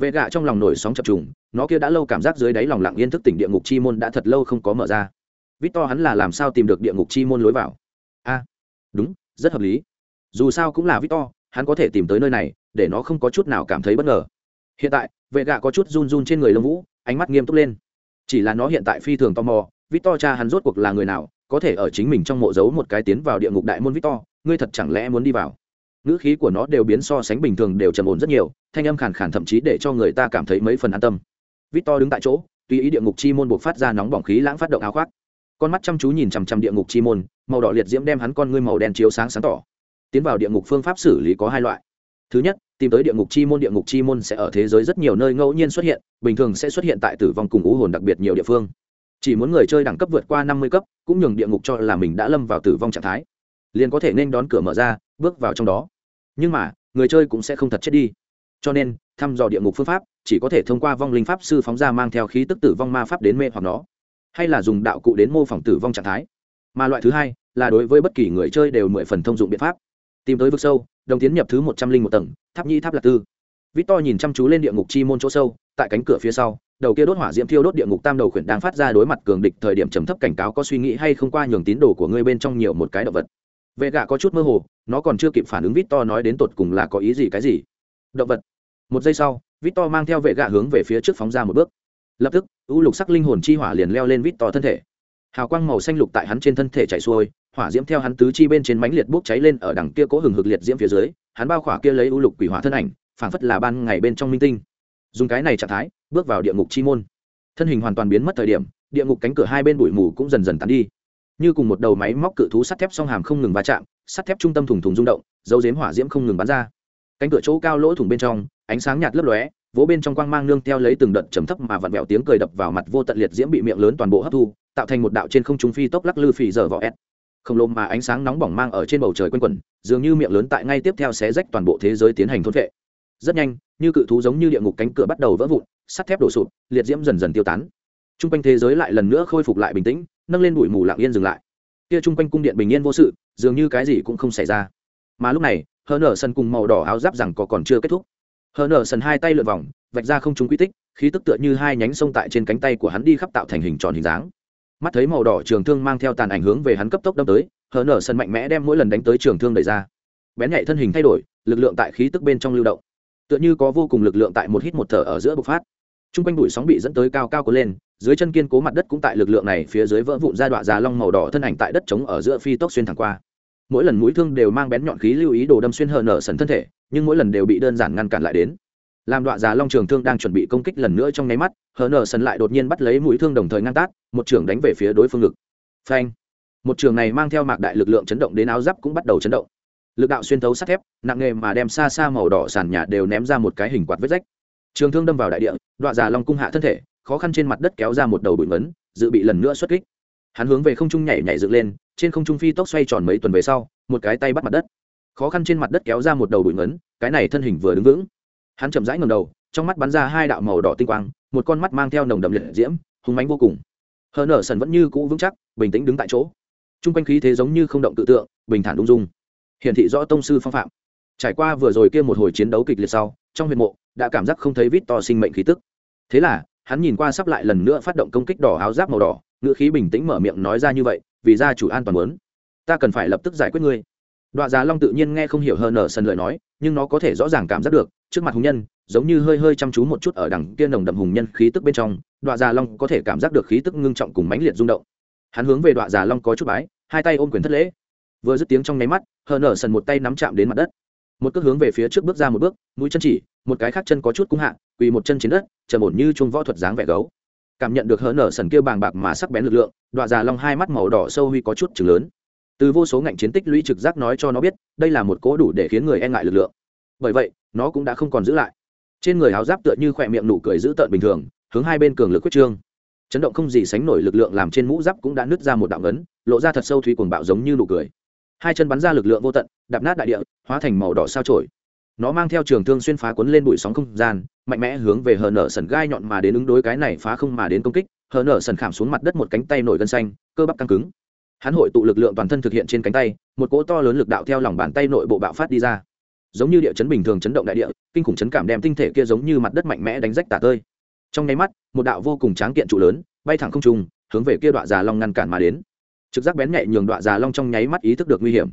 Vệ gạ trong lòng nổi sóng chập trùng, nó kia đã lâu cảm giác dưới đáy lòng lặng yên thức tỉnh địa ngục chi môn đã thật lâu không có mở ra vít to hắn là làm sao tìm được địa ngục chi môn lối vào? A, đúng, rất hợp lý. Dù sao cũng là vít to, hắn có thể tìm tới nơi này, để nó không có chút nào cảm thấy bất ngờ. Hiện tại, vệ gạ có chút run run trên người lông vũ, ánh mắt nghiêm túc lên. Chỉ là nó hiện tại phi thường tò mò, vít to cha hắn rốt cuộc là người nào, có thể ở chính mình trong mộ giấu một cái tiến vào địa ngục đại môn vít to, ngươi thật chẳng lẽ muốn đi vào? Ngữ khí của nó đều biến so sánh bình thường đều trầm ổn rất nhiều, thanh âm khàn khàn thậm chí để cho người ta cảm thấy mấy phần an tâm. Vít to đứng tại chỗ, tùy ý địa ngục chi môn buộc phát ra nóng bỏng khí lãng phát động áo khoác con mắt chăm chú nhìn chằm chằm địa ngục chi môn, màu đỏ liệt diễm đem hắn con ngươi màu đen chiếu sáng sáng tỏ. Tiến vào địa ngục phương pháp xử lý có hai loại. Thứ nhất, tìm tới địa ngục chi môn, địa ngục chi môn sẽ ở thế giới rất nhiều nơi ngẫu nhiên xuất hiện, bình thường sẽ xuất hiện tại tử vong cùng ú hồn đặc biệt nhiều địa phương. Chỉ muốn người chơi đẳng cấp vượt qua năm mươi cấp, cũng nhường địa ngục cho là mình đã lâm vào tử vong trạng thái. Liền có thể nên đón cửa mở ra, bước vào trong đó. Nhưng mà, người chơi cũng sẽ không thật chết đi. Cho nên, thăm dò địa ngục phương pháp, chỉ có thể thông qua vong linh pháp sư phóng ra mang theo khí tức tử vong ma pháp đến mê hoặc nó hay là dùng đạo cụ đến mô phỏng tử vong trạng thái. Mà loại thứ hai là đối với bất kỳ người chơi đều mười phần thông dụng biện pháp. Tìm tới vực sâu, đồng tiến nhập thứ một trăm linh một tầng, tháp nhi tháp lạc tư. Vít to nhìn chăm chú lên địa ngục chi môn chỗ sâu, tại cánh cửa phía sau, đầu kia đốt hỏa diễm thiêu đốt địa ngục tam đầu khuyển đang phát ra đối mặt cường địch thời điểm trầm thấp cảnh cáo có suy nghĩ hay không qua nhường tín đồ của ngươi bên trong nhiều một cái động vật. Vệ gạ có chút mơ hồ, nó còn chưa kịp phản ứng vít to nói đến tột cùng là có ý gì cái gì. Động vật. Một giây sau vít to mang theo vệ gạ hướng về phía trước phóng ra một bước. Lập tức u lục sắc linh hồn chi hỏa liền leo lên vít to thân thể. Hào quang màu xanh lục tại hắn trên thân thể chạy xuôi, hỏa diễm theo hắn tứ chi bên trên mánh liệt bốc cháy lên ở đằng kia cố hừng hực liệt diễm phía dưới, hắn bao khỏa kia lấy u lục quỷ hỏa thân ảnh, phảng phất là ban ngày bên trong minh tinh. Dùng cái này trạng thái, bước vào địa ngục chi môn. Thân hình hoàn toàn biến mất thời điểm, địa ngục cánh cửa hai bên bụi mù cũng dần dần tán đi. Như cùng một đầu máy móc cự thú sắt thép song hàm không ngừng va chạm, sắt thép trung tâm thùng thùng rung động, dấu dếm hỏa diễm không ngừng bắn ra. Cánh cửa chỗ cao lỗ thủng bên trong, ánh sáng nhạt lấp lóe vỗ bên trong quang mang nương theo lấy từng đợt trầm thấp mà vặn vẹo tiếng cười đập vào mặt vô tận liệt diễm bị miệng lớn toàn bộ hấp thu, tạo thành một đạo trên không trung phi tốc lắc lư phì dở vỏ ép khổng lồ mà ánh sáng nóng bỏng mang ở trên bầu trời quanh quẩn, dường như miệng lớn tại ngay tiếp theo sẽ rách toàn bộ thế giới tiến hành thôn vệ. Rất nhanh, như cự thú giống như địa ngục cánh cửa bắt đầu vỡ vụn, sắt thép đổ sụp, liệt diễm dần dần tiêu tán. T r u n g quanh thế giới lại lần nữa khôi phục lại bình tĩnh, nâng lên bụi mù lặng yên dừng lại. Kia t r u n g quanh cung điện bình yên vô sự, dường như cái gì cũng không xảy ra. Mà lúc này, hờ nở sân cùng màu đỏ áo giáp rằng có còn chưa kết thúc hờ nở sần hai tay lượn vòng, vạch ra không trúng quy tích, khí tức tựa như hai nhánh sông tại trên cánh tay của hắn đi khắp tạo thành hình tròn hình dáng. Mắt thấy màu đỏ trường thương mang theo tàn ảnh hướng về hắn cấp tốc đâm tới hờ nở sần mạnh mẽ đem mỗi lần đánh tới trường thương đẩy ra. Bén nhạy thân hình thay đổi, lực lượng tại khí tức bên trong lưu động. Tựa như có vô cùng lực lượng tại một hít một thở ở giữa bộc phát. T r u n g quanh bụi sóng bị dẫn tới cao cao có lên, dưới chân kiên cố mặt đất cũng tại lực lượng này phía dưới vỡ vụn ra đoạn già long màu đỏ thân ảnh tại đất trống ở giữa phi tốc xuyên thẳng qua. Mỗi lần mũi thương đều mang bén nhọn khí lưu ý đồ đâm xuyên hờ nở sần thân thể nhưng mỗi lần đều bị đơn giản ngăn cản lại đến. Làm đoạn già long trường thương đang chuẩn bị công kích lần nữa trong nháy mắt, hờ nở sần lại đột nhiên bắt lấy mũi thương đồng thời ngăn tát, một trường đánh về phía đối phương ngực. Phanh! Một trường này mang theo mạc đại lực lượng chấn động đến áo giáp cũng bắt đầu chấn động. Lực đạo xuyên thấu sắt thép, nặng nghề mà đem xa xa màu đỏ sàn nhà đều ném ra một cái hình quạt vết rách. Trường thương đâm vào đại địa đoạn già long cung hạ thân thể, khó khăn trên mặt đất kéo ra một đầu bụi ngấn, dự bị lần nữa xuất kích. Hắn hướng về không trung nhảy nhảy dựng lên, trên không trung phi tốc xoay tròn mấy tuần về sau, một cái tay bắt mặt đất khó khăn trên mặt đất kéo ra một đầu bụi ngấn, cái này thân hình vừa đứng vững. Hắn chậm rãi ngầm đầu, trong mắt bắn ra hai đạo màu đỏ tinh quang, một con mắt mang theo nồng đậm liệt diễm hùng mánh vô cùng. Hờ nở sần vẫn như cũ vững chắc, bình tĩnh đứng tại chỗ. T r u n g quanh khí thế giống như không động tự tượng, bình thản ung dung. Hiển thị rõ tông sư phong phạm. Trải qua vừa rồi kia một hồi chiến đấu kịch liệt sau, trong huyện mộ, đã cảm giác không thấy vít to sinh mệnh khí tức. Thế là, hắn nhìn qua sắp lại lần nữa phát động công kích đỏ áo giáp màu đỏ, ngữ khí bình tĩnh mở miệng nói ra như vậy, vì gia chủ an toàn muốn. Ta cần phải lập tức giải quyết ngươi đoạ giá long tự nhiên nghe không hiểu hơn nở sân lời nói, nhưng nó có thể rõ ràng cảm giác được, trước mặt hùng nhân, giống như hơi hơi chăm chú một chút ở đằng kia nồng đậm hùng nhân khí tức bên trong, đoạ già long có thể cảm giác được khí tức ngưng trọng cùng mãnh liệt rung động. Hắn hướng về đoạ già long có chút bái, hai tay ôm quyền thất lễ. Vừa dứt tiếng trong nháy mắt, hờ nở sần một tay nắm chạm đến mặt đất. Một cước hướng về phía trước bước ra một bước, mũi chân chỉ, một cái khác chân có chút cung hạ, quỳ một chân trên đất, trầm ổn như chuông võ thuật dáng vẻ gấu. Cảm nhận được hờ nở sần kia bàng bạc mà sắc bén lực lượng, đoạ già long hai mắt màu đỏ sâu huy có chút chừng lớn từ vô số ngạnh chiến tích lũy trực giác nói cho nó biết, đây là một cố đủ để khiến người e ngại lực lượng. Bởi vậy, nó cũng đã không còn giữ lại. Trên người áo giáp tựa như khỏe miệng nụ cười giữ tợn bình thường, hướng hai bên cường lực quyết trương. Chấn động không gì sánh nổi lực lượng làm trên mũ giáp cũng đã nứt ra một đạo ngấn lộ ra thật sâu thủy cuồng bạo giống như nụ cười. Hai chân bắn ra lực lượng vô tận, đạp nát đại địa, hóa thành màu đỏ sao trổi nó mang theo trường thương xuyên phá cuốn lên bụi sóng không gian, mạnh mẽ hướng về hờ nở sần gai nhọn mà đến ứng đối cái này phá không mà đến công kích. Hờ nở sần khảm xuống mặt đất một cánh tay nổi gân xanh, cơ bắp căng cứng hắn hội tụ lực lượng toàn thân thực hiện trên cánh tay, một cỗ to lớn lực đạo theo lòng bàn tay nội bộ bạo phát đi ra. Giống như địa chấn bình thường chấn động đại địa, kinh khủng chấn cảm đem tinh thể kia giống như mặt đất mạnh mẽ đánh rách tả tơi. Trong nháy mắt, một đạo vô cùng tráng kiện trụ lớn, bay thẳng không trung, hướng về kia đoạn già long ngăn cản mà đến. Trực giác bén nhạy nhường đoạn già long trong nháy mắt ý thức được nguy hiểm.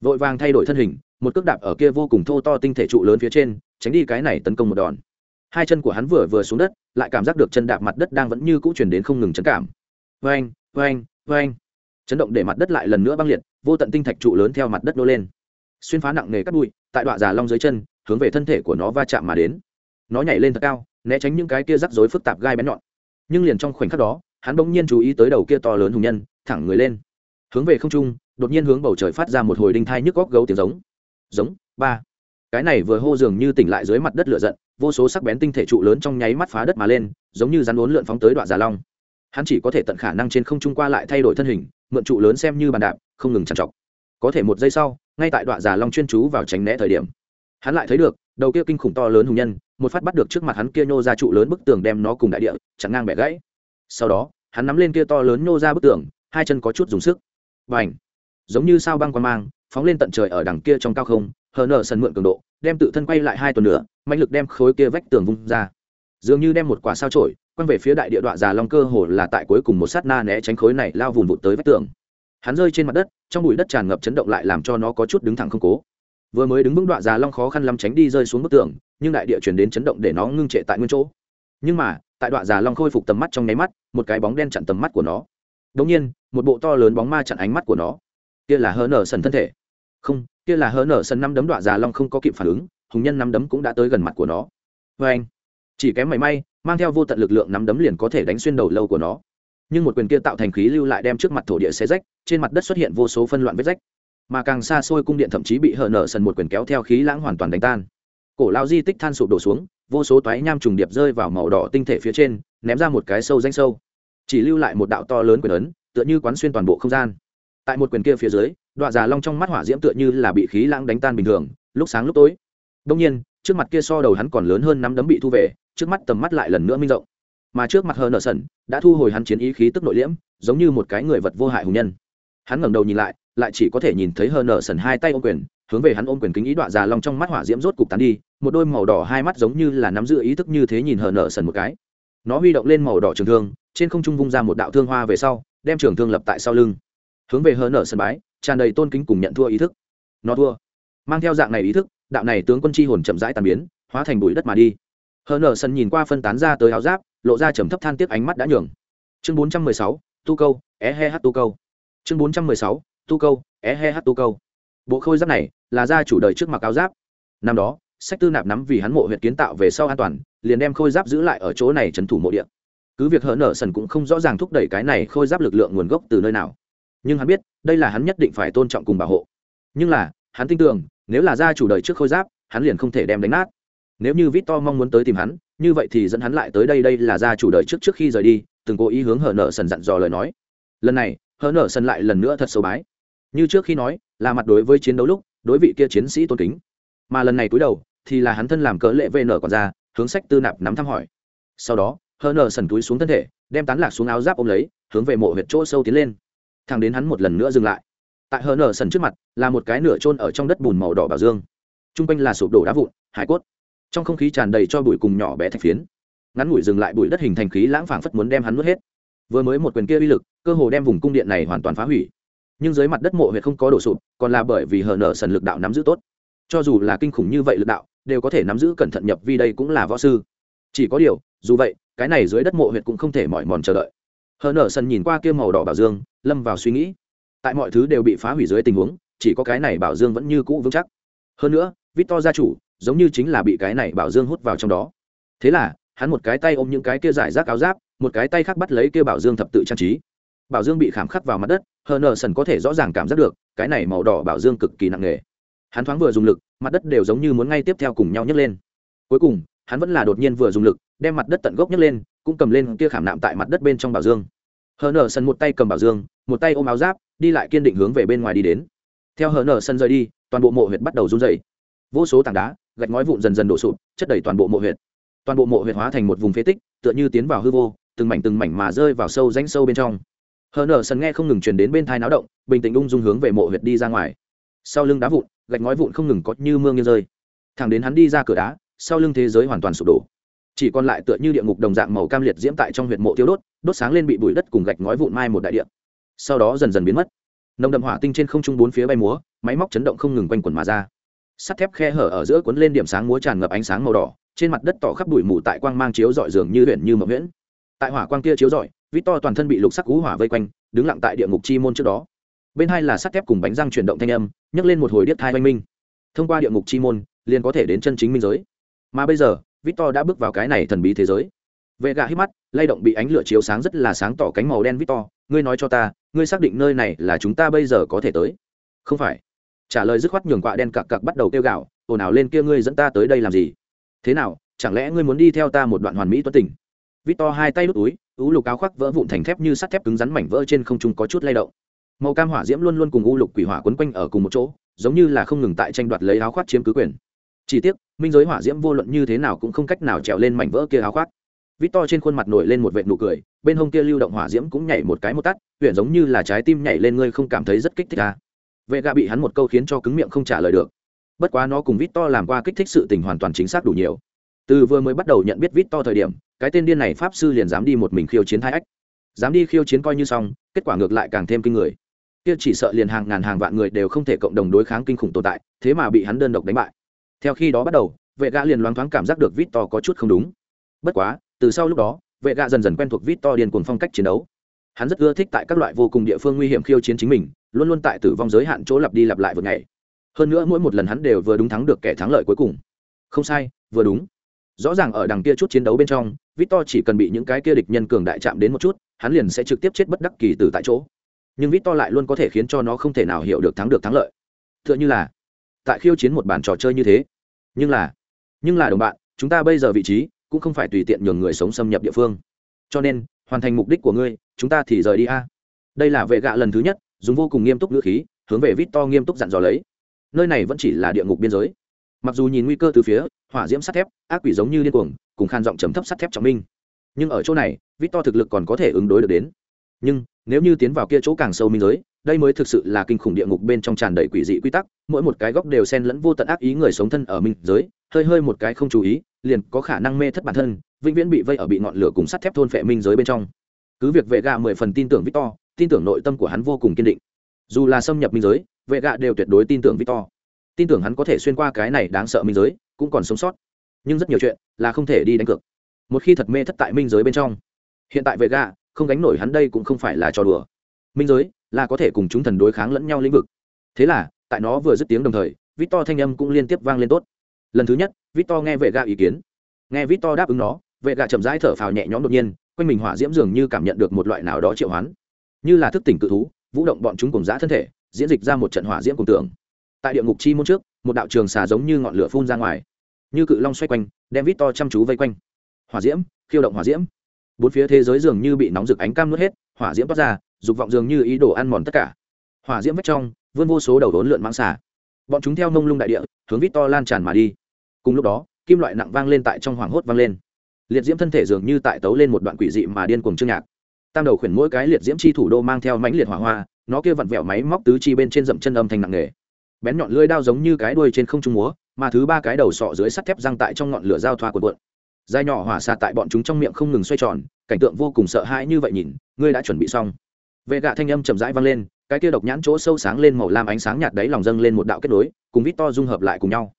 Vội vàng thay đổi thân hình, một cước đạp ở kia vô cùng thô to tinh thể trụ lớn phía trên, tránh đi cái này tấn công một đòn. Hai chân của hắn vừa vừa xuống đất, lại cảm giác được chân đạp mặt đất đang vẫn như cũ chuyển đến không ngừng chấn cảm. Vang vang vang chấn động để mặt đất lại lần nữa băng liệt, vô tận tinh thạch trụ lớn theo mặt đất nô lên. Xuyên phá nặng nề cắt bụi, tại đoạn già long dưới chân, hướng về thân thể của nó va chạm mà đến. Nó nhảy lên thật cao, né tránh những cái kia rắc rối phức tạp gai bén nhọn. Nhưng liền trong khoảnh khắc đó, hắn bỗng nhiên chú ý tới đầu kia to lớn hùng nhân, thẳng người lên. Hướng về không trung, đột nhiên hướng bầu trời phát ra một hồi đinh thai nhức góc gấu tiếng giống. Giống, ba. Cái này vừa hô dường như tỉnh lại dưới mặt đất lửa giận, vô số sắc bén tinh thể trụ lớn trong nháy mắt phá đất mà lên, giống như rắn uốn lượn phóng tới đoạn già long. Hắn chỉ có thể tận khả năng trên không trung qua lại thay đổi thân hình mượn trụ lớn xem như bàn đạp, không ngừng chằn trọc. Có thể một giây sau, ngay tại đoạn già long chuyên chú vào tránh né thời điểm, hắn lại thấy được, đầu kia kinh khủng to lớn hùng nhân, một phát bắt được trước mặt hắn kia nhô ra trụ lớn bức tường đem nó cùng đại địa, chặn ngang bẻ gãy. Sau đó, hắn nắm lên kia to lớn nhô ra bức tường, hai chân có chút dùng sức. Và ảnh giống như sao băng quan mang, phóng lên tận trời ở đằng kia trong cao không, hờ nở sần mượn cường độ, đem tự thân quay lại hai tuần nữa mạnh lực đem khối kia vách tường vung ra. Dường như đem một quả sao trổi quăng về phía đại địa đọa già long cơ hồ là tại cuối cùng một sát na né tránh khối này lao vùn vụt tới vách tường. Hắn rơi trên mặt đất, trong bụi đất tràn ngập chấn động lại làm cho nó có chút đứng thẳng không cố. Vừa mới đứng vững đọa già long khó khăn lắm tránh đi rơi xuống bức tường, nhưng đại địa chuyển đến chấn động để nó ngưng trệ tại nguyên chỗ. Nhưng mà, tại đọa già long khôi phục tầm mắt trong nháy mắt, một cái bóng đen chặn tầm mắt của nó. Đống nhiên, một bộ to lớn bóng ma chặn ánh mắt của nó. Kia là hơ nở sần thân thể. Không, kia là hơ nở sần năm đấm đọa già long không có kịp phản ứng, hùng nhân năm đấm cũng đã tới gần mặt của nó. Vê anh chỉ kém mảy may, mang theo vô tận lực lượng nắm đấm liền có thể đánh xuyên đầu lâu của nó. Nhưng một quyền kia tạo thành khí lưu lại đem trước mặt thổ địa xé rách, trên mặt đất xuất hiện vô số phân loạn vết rách. Mà càng xa xôi cung điện thậm chí bị hở nở sần một quyền kéo theo khí lãng hoàn toàn đánh tan. Cổ lao di tích than sụp đổ xuống, vô số toái nham trùng điệp rơi vào màu đỏ tinh thể phía trên, ném ra một cái sâu danh sâu. Chỉ lưu lại một đạo to lớn quyền ấn, tựa như quán xuyên toàn bộ không gian. Tại một quyền kia phía dưới đoạn già long trong mắt hỏa diễm tựa như là bị khí lãng đánh tan bình thường, lúc sáng lúc tối. Đông nhiên, trước mặt kia so đầu hắn còn lớn hơn năm đấm bị thu về trước mắt tầm mắt lại lần nữa minh rộng. Mà trước mặt hờ nợ sần đã thu hồi hắn chiến ý khí tức nội liễm, giống như một cái người vật vô hại hùng nhân. Hắn ngẩng đầu nhìn lại lại chỉ có thể nhìn thấy hờ nợ sần hai tay ôm quyền, hướng về hắn ôm quyền kính ý đoạn già long trong mắt hỏa diễm rốt cục tán đi, một đôi màu đỏ hai mắt giống như là nắm giữ ý thức như thế nhìn hờ nợ sần một cái. Nó huy động lên màu đỏ trường thương, trên không trung vung ra một đạo thương hoa về sau, đem trường thương lập tại sau lưng. Hướng về hờ nợ sân bái, tràn đầy tôn kính cùng nhận thua ý thức. Nó thua. Mang theo dạng này ý thức, đạo này tướng quân chi hồn chậm rãi tàn biến, hóa thành bụi đất mà đi hờ nở sân nhìn qua phân tán ra tới áo giáp, lộ ra trầm thấp than tiếc ánh mắt đã nhường. Chương bốn trăm mười sáu, tu câu, é he hát tu câu. Chương bốn trăm mười sáu, tu câu, é he hát tu câu. Bộ khôi giáp này là gia chủ đời trước mặc áo giáp. Năm đó, sách tư nạp nắm vì hắn mộ huyện kiến tạo về sau an toàn, liền đem khôi giáp giữ lại ở chỗ này trấn thủ mộ địa. Cứ việc hở nở sần cũng không rõ ràng thúc đẩy cái này khôi giáp lực lượng nguồn gốc từ nơi nào. Nhưng hắn biết, đây là hắn nhất định phải tôn trọng cùng bảo hộ. Nhưng là, hắn tin tưởng, nếu là gia chủ đời trước khôi giáp, hắn liền không thể đem đánh nát nếu như vít to mong muốn tới tìm hắn, như vậy thì dẫn hắn lại tới đây đây là gia chủ đời trước trước khi rời đi, từng cố ý hướng hờ nở sần dặn dò lời nói. Lần này hờ nở sần lại lần nữa thật sâu bái. Như trước khi nói, là mặt đối với chiến đấu lúc, đối vị kia chiến sĩ tôn kính. Mà lần này cúi đầu, thì là hắn thân làm cỡ lệ vn còn ra, hướng sách tư nạp nắm thăm hỏi. Sau đó hờ nở sần túi xuống thân thể, đem tán lạc xuống áo giáp ôm lấy, hướng về mộ huyệt chỗ sâu tiến lên. Thằng đến hắn một lần nữa dừng lại. Tại hờ nở sần trước mặt, là một cái nửa trôn ở trong đất bùn màu đỏ bảo dương. T r u n g quanh là sụp đổ đá vụn, hải cốt trong không khí tràn đầy cho bụi cùng nhỏ bé thạch phiến. Ngắn ngủi dừng lại bụi đất hình thành khí lãng phảng phất muốn đem hắn nuốt hết. Vừa mới một quyền kia uy lực, cơ hồ đem vùng cung điện này hoàn toàn phá hủy. Nhưng dưới mặt đất mộ huyệt không có đổ sụp, còn là bởi vì hờ nở sần lực đạo nắm giữ tốt. Cho dù là kinh khủng như vậy lực đạo, đều có thể nắm giữ cẩn thận nhập vi đây cũng là võ sư. Chỉ có điều, dù vậy, cái này dưới đất mộ huyệt cũng không thể mỏi mòn chờ đợi. Hờ nở sần nhìn qua kia màu đỏ bảo dương, lâm vào suy nghĩ. Tại mọi thứ đều bị phá hủy dưới tình huống, chỉ có cái này bảo dương vẫn như cũ vững chắc. Hơn nữa vít to gia chủ giống như chính là bị cái này bảo dương hút vào trong đó. Thế là, hắn một cái tay ôm những cái kia giải rác áo giáp, một cái tay khác bắt lấy kia bảo dương thập tự trang trí. Bảo dương bị khảm khắc vào mặt đất, hờ nờ sần có thể rõ ràng cảm giác được, cái này màu đỏ bảo dương cực kỳ nặng nề. Hắn thoáng vừa dùng lực, mặt đất đều giống như muốn ngay tiếp theo cùng nhau nhấc lên. Cuối cùng, hắn vẫn là đột nhiên vừa dùng lực, đem mặt đất tận gốc nhấc lên, cũng cầm lên kia khảm nạm tại mặt đất bên trong bảo dương. Hờ nờ sần một tay cầm bảo dương, một tay ôm áo giáp, đi lại kiên định hướng về bên ngoài đi đến. Theo hờ nờ sân rời đi, toàn bộ mộ huyệt bắt đầu run dày vô số tảng đá gạch ngói vụn dần dần đổ sụp, chất đầy toàn bộ mộ huyệt. Toàn bộ mộ huyệt hóa thành một vùng phế tích, tựa như tiến vào hư vô, từng mảnh từng mảnh mà rơi vào sâu rãnh sâu bên trong. Hờ nở sần nghe không ngừng truyền đến bên thai náo động, bình tĩnh ung dung hướng về mộ huyệt đi ra ngoài. Sau lưng đá vụn, gạch ngói vụn không ngừng có như mưa như rơi. Thẳng đến hắn đi ra cửa đá, sau lưng thế giới hoàn toàn sụp đổ. Chỉ còn lại tựa như địa ngục đồng dạng màu cam liệt diễm tại trong huyệt mộ tiêu đốt đốt sáng lên bị bụi đất cùng gạch ngói vụn mai một đại địa. Sau đó dần dần biến mất. Nồng đậm hỏa tinh trên không trung bốn phía bay múa, máy móc chấn động không ngừng quanh quần mà ra sắt thép khe hở ở giữa cuốn lên điểm sáng múa tràn ngập ánh sáng màu đỏ, trên mặt đất tỏ khắp bụi mù tại quang mang chiếu dọi dường như huyện như mậu nguyễn tại hỏa quang kia chiếu dọi vít to toàn thân bị lục sắc cú hỏa vây quanh, đứng lặng tại địa ngục chi môn trước đó. Bên hai là sắt thép cùng bánh răng chuyển động thanh âm, nhấc lên một hồi điếc thai oanh minh. Thông qua địa ngục chi môn, liền có thể đến chân chính minh giới. Mà bây giờ, victor đã bước vào cái này thần bí thế giới. Vệ gạ hít mắt, lay động bị ánh lửa chiếu sáng rất là sáng tỏ cánh màu đen victor, ngươi nói cho ta, ngươi xác định nơi này là chúng ta bây giờ có thể tới? Không phải trả lời dứt khoát nhường quạ đen cặc cặc bắt đầu kêu gạo ồn ào lên kia ngươi dẫn ta tới đây làm gì? Thế nào, chẳng lẽ ngươi muốn đi theo ta một đoạn hoàn mỹ tuấn tình? Victor hai tay đút túi u lục áo khoác vỡ vụn thành thép như sắt thép cứng rắn mảnh vỡ trên không trung có chút lay động. Màu cam hỏa diễm luôn luôn cùng u lục quỷ hỏa quấn quanh ở cùng một chỗ, giống như là không ngừng tại tranh đoạt lấy áo khoác chiếm cứ quyền. Chỉ tiếc, minh giới hỏa diễm vô luận như thế nào cũng không cách nào trèo lên mảnh vỡ kia áo khoác. Vít to trên khuôn mặt nổi lên một vệ nụ cười, bên hông kia lưu động hỏa diễm cũng nhảy một cái một tắt huyện giống như là trái tim nhảy lên, ngươi không cảm thấy rất kích thích à vệ gạ bị hắn một câu khiến cho cứng miệng không trả lời được. Bất quá nó cùng vít to làm qua kích thích sự tình hoàn toàn chính xác đủ nhiều. Từ vừa mới bắt đầu nhận biết vít to thời điểm, cái tên điên này pháp sư liền dám đi một mình khiêu chiến hai ách. Dám đi khiêu chiến coi như xong, kết quả ngược lại càng thêm kinh người. Kia chỉ sợ liền hàng ngàn hàng vạn người đều không thể cộng đồng đối kháng kinh khủng tồn tại, thế mà bị hắn đơn độc đánh bại. Theo khi đó bắt đầu, vệ gã liền loáng thoáng cảm giác được vít to có chút không đúng. Bất quá, từ sau lúc đó, vệ gã dần dần quen thuộc vít to điên cuồng phong cách chiến đấu. Hắn rất ưa thích tại các loại vô cùng địa phương nguy hiểm khiêu chiến chính mình luôn luôn tại tử vong giới hạn chỗ lặp đi lặp lại vượt ngày. Hơn nữa mỗi một lần hắn đều vừa đúng thắng được kẻ thắng lợi cuối cùng. Không sai, vừa đúng. Rõ ràng ở đằng kia chút chiến đấu bên trong, victor chỉ cần bị những cái kia địch nhân cường đại chạm đến một chút, hắn liền sẽ trực tiếp chết bất đắc kỳ từ tại chỗ. Nhưng victor lại luôn có thể khiến cho nó không thể nào hiểu được thắng được thắng lợi. T h ư ợ n h ư là, tại khiêu chiến một bản trò chơi như thế. Nhưng là nhưng là đồng bạn, chúng ta bây giờ vị trí cũng không phải tùy tiện nhường người sống xâm nhập địa phương. Cho nên, hoàn thành mục đích của ngươi, chúng ta thì rời đi a. Đây là vệ gạ lần thứ nhất dùng vô cùng nghiêm túc ngữ khí, hướng về vít to nghiêm túc dặn dò lấy. Nơi này vẫn chỉ là địa ngục biên giới. Mặc dù nhìn nguy cơ từ phía, hỏa diễm sắt thép, ác quỷ giống như điên cuồng, cùng khan giọng chấm thấp sắt thép trọng minh. Nhưng ở chỗ này vít to thực lực còn có thể ứng đối được đến. Nhưng, nếu như tiến vào kia chỗ càng sâu minh giới, đây mới thực sự là kinh khủng địa ngục bên trong tràn đầy quỷ dị quy tắc, mỗi một cái góc đều xen lẫn vô tận ác ý người sống thân ở minh giới, hơi hơi một cái không chú ý, liền có khả năng mê thất bản thân, vĩnh viễn bị vây ở bị ngọn lửa cùng sắt thép thôn phệ minh giới bên trong. Cứ việc vệ gà mười phần tin tưởng victor tin tưởng nội tâm của hắn vô cùng kiên định. Dù là xâm nhập minh giới, vệ gạ đều tuyệt đối tin tưởng victor. Tin tưởng hắn có thể xuyên qua cái này đáng sợ minh giới, cũng còn sống sót. Nhưng rất nhiều chuyện là không thể đi đánh cược. Một khi thật mê thất tại minh giới bên trong, hiện tại vệ gạ không gánh nổi hắn đây cũng không phải là trò đùa. Minh giới là có thể cùng chúng thần đối kháng lẫn nhau lĩnh vực. Thế là, tại nó vừa dứt tiếng đồng thời, victor thanh âm cũng liên tiếp vang lên tốt. Lần thứ nhất, victor nghe vệ gạ ý kiến. Nghe victor đáp ứng nó, vệ gạ chậm rãi thở phào nhẹ nhõm đột nhiên, quanh mình hỏa diễm dường như cảm nhận được một loại nào đó triệu hoán như là thức tỉnh cự thú, vũ động bọn chúng cùng giã thân thể, diễn dịch ra một trận hỏa diễm cùng tưởng. Tại địa ngục chi môn trước, một đạo trường xà giống như ngọn lửa phun ra ngoài. Như cự long xoay quanh, đem vít to chăm chú vây quanh. Hỏa diễm, khiêu động hỏa diễm. Bốn phía thế giới dường như bị nóng rực ánh cam nuốt hết, hỏa diễm toát ra, dục vọng dường như ý đồ ăn mòn tất cả. Hỏa diễm vách trong, vươn vô số đầu đốn lượn mang xà. Bọn chúng theo nông lung đại địa, hướng vít to lan tràn mà đi. Cùng lúc đó, kim loại nặng vang lên tại trong hoàng hốt vang lên. Liệt diễm thân thể dường như tại tấu lên một đoạn quỷ dị mà điên cuồng chương nhạc tam đầu khuyển mỗi cái liệt diễm chi thủ đô mang theo mãnh liệt hỏa hoa nó kia vặn vẹo máy móc tứ chi bên trên dậm chân âm thành nặng nề, bén nhọn lưỡi đao giống như cái đuôi trên không trung múa mà thứ ba cái đầu sọ dưới sắt thép răng tại trong ngọn lửa giao thoa cuộn cuộn. Dai nhỏ hỏa xạ tại bọn chúng trong miệng không ngừng xoay tròn cảnh tượng vô cùng sợ hãi như vậy nhìn ngươi đã chuẩn bị xong. Vệ gạ thanh âm chậm rãi vang lên cái kia độc nhãn chỗ sâu sáng lên màu lam ánh sáng nhạt đấy lòng dâng lên một đạo kết nối cùng vít to dung hợp lại cùng nhau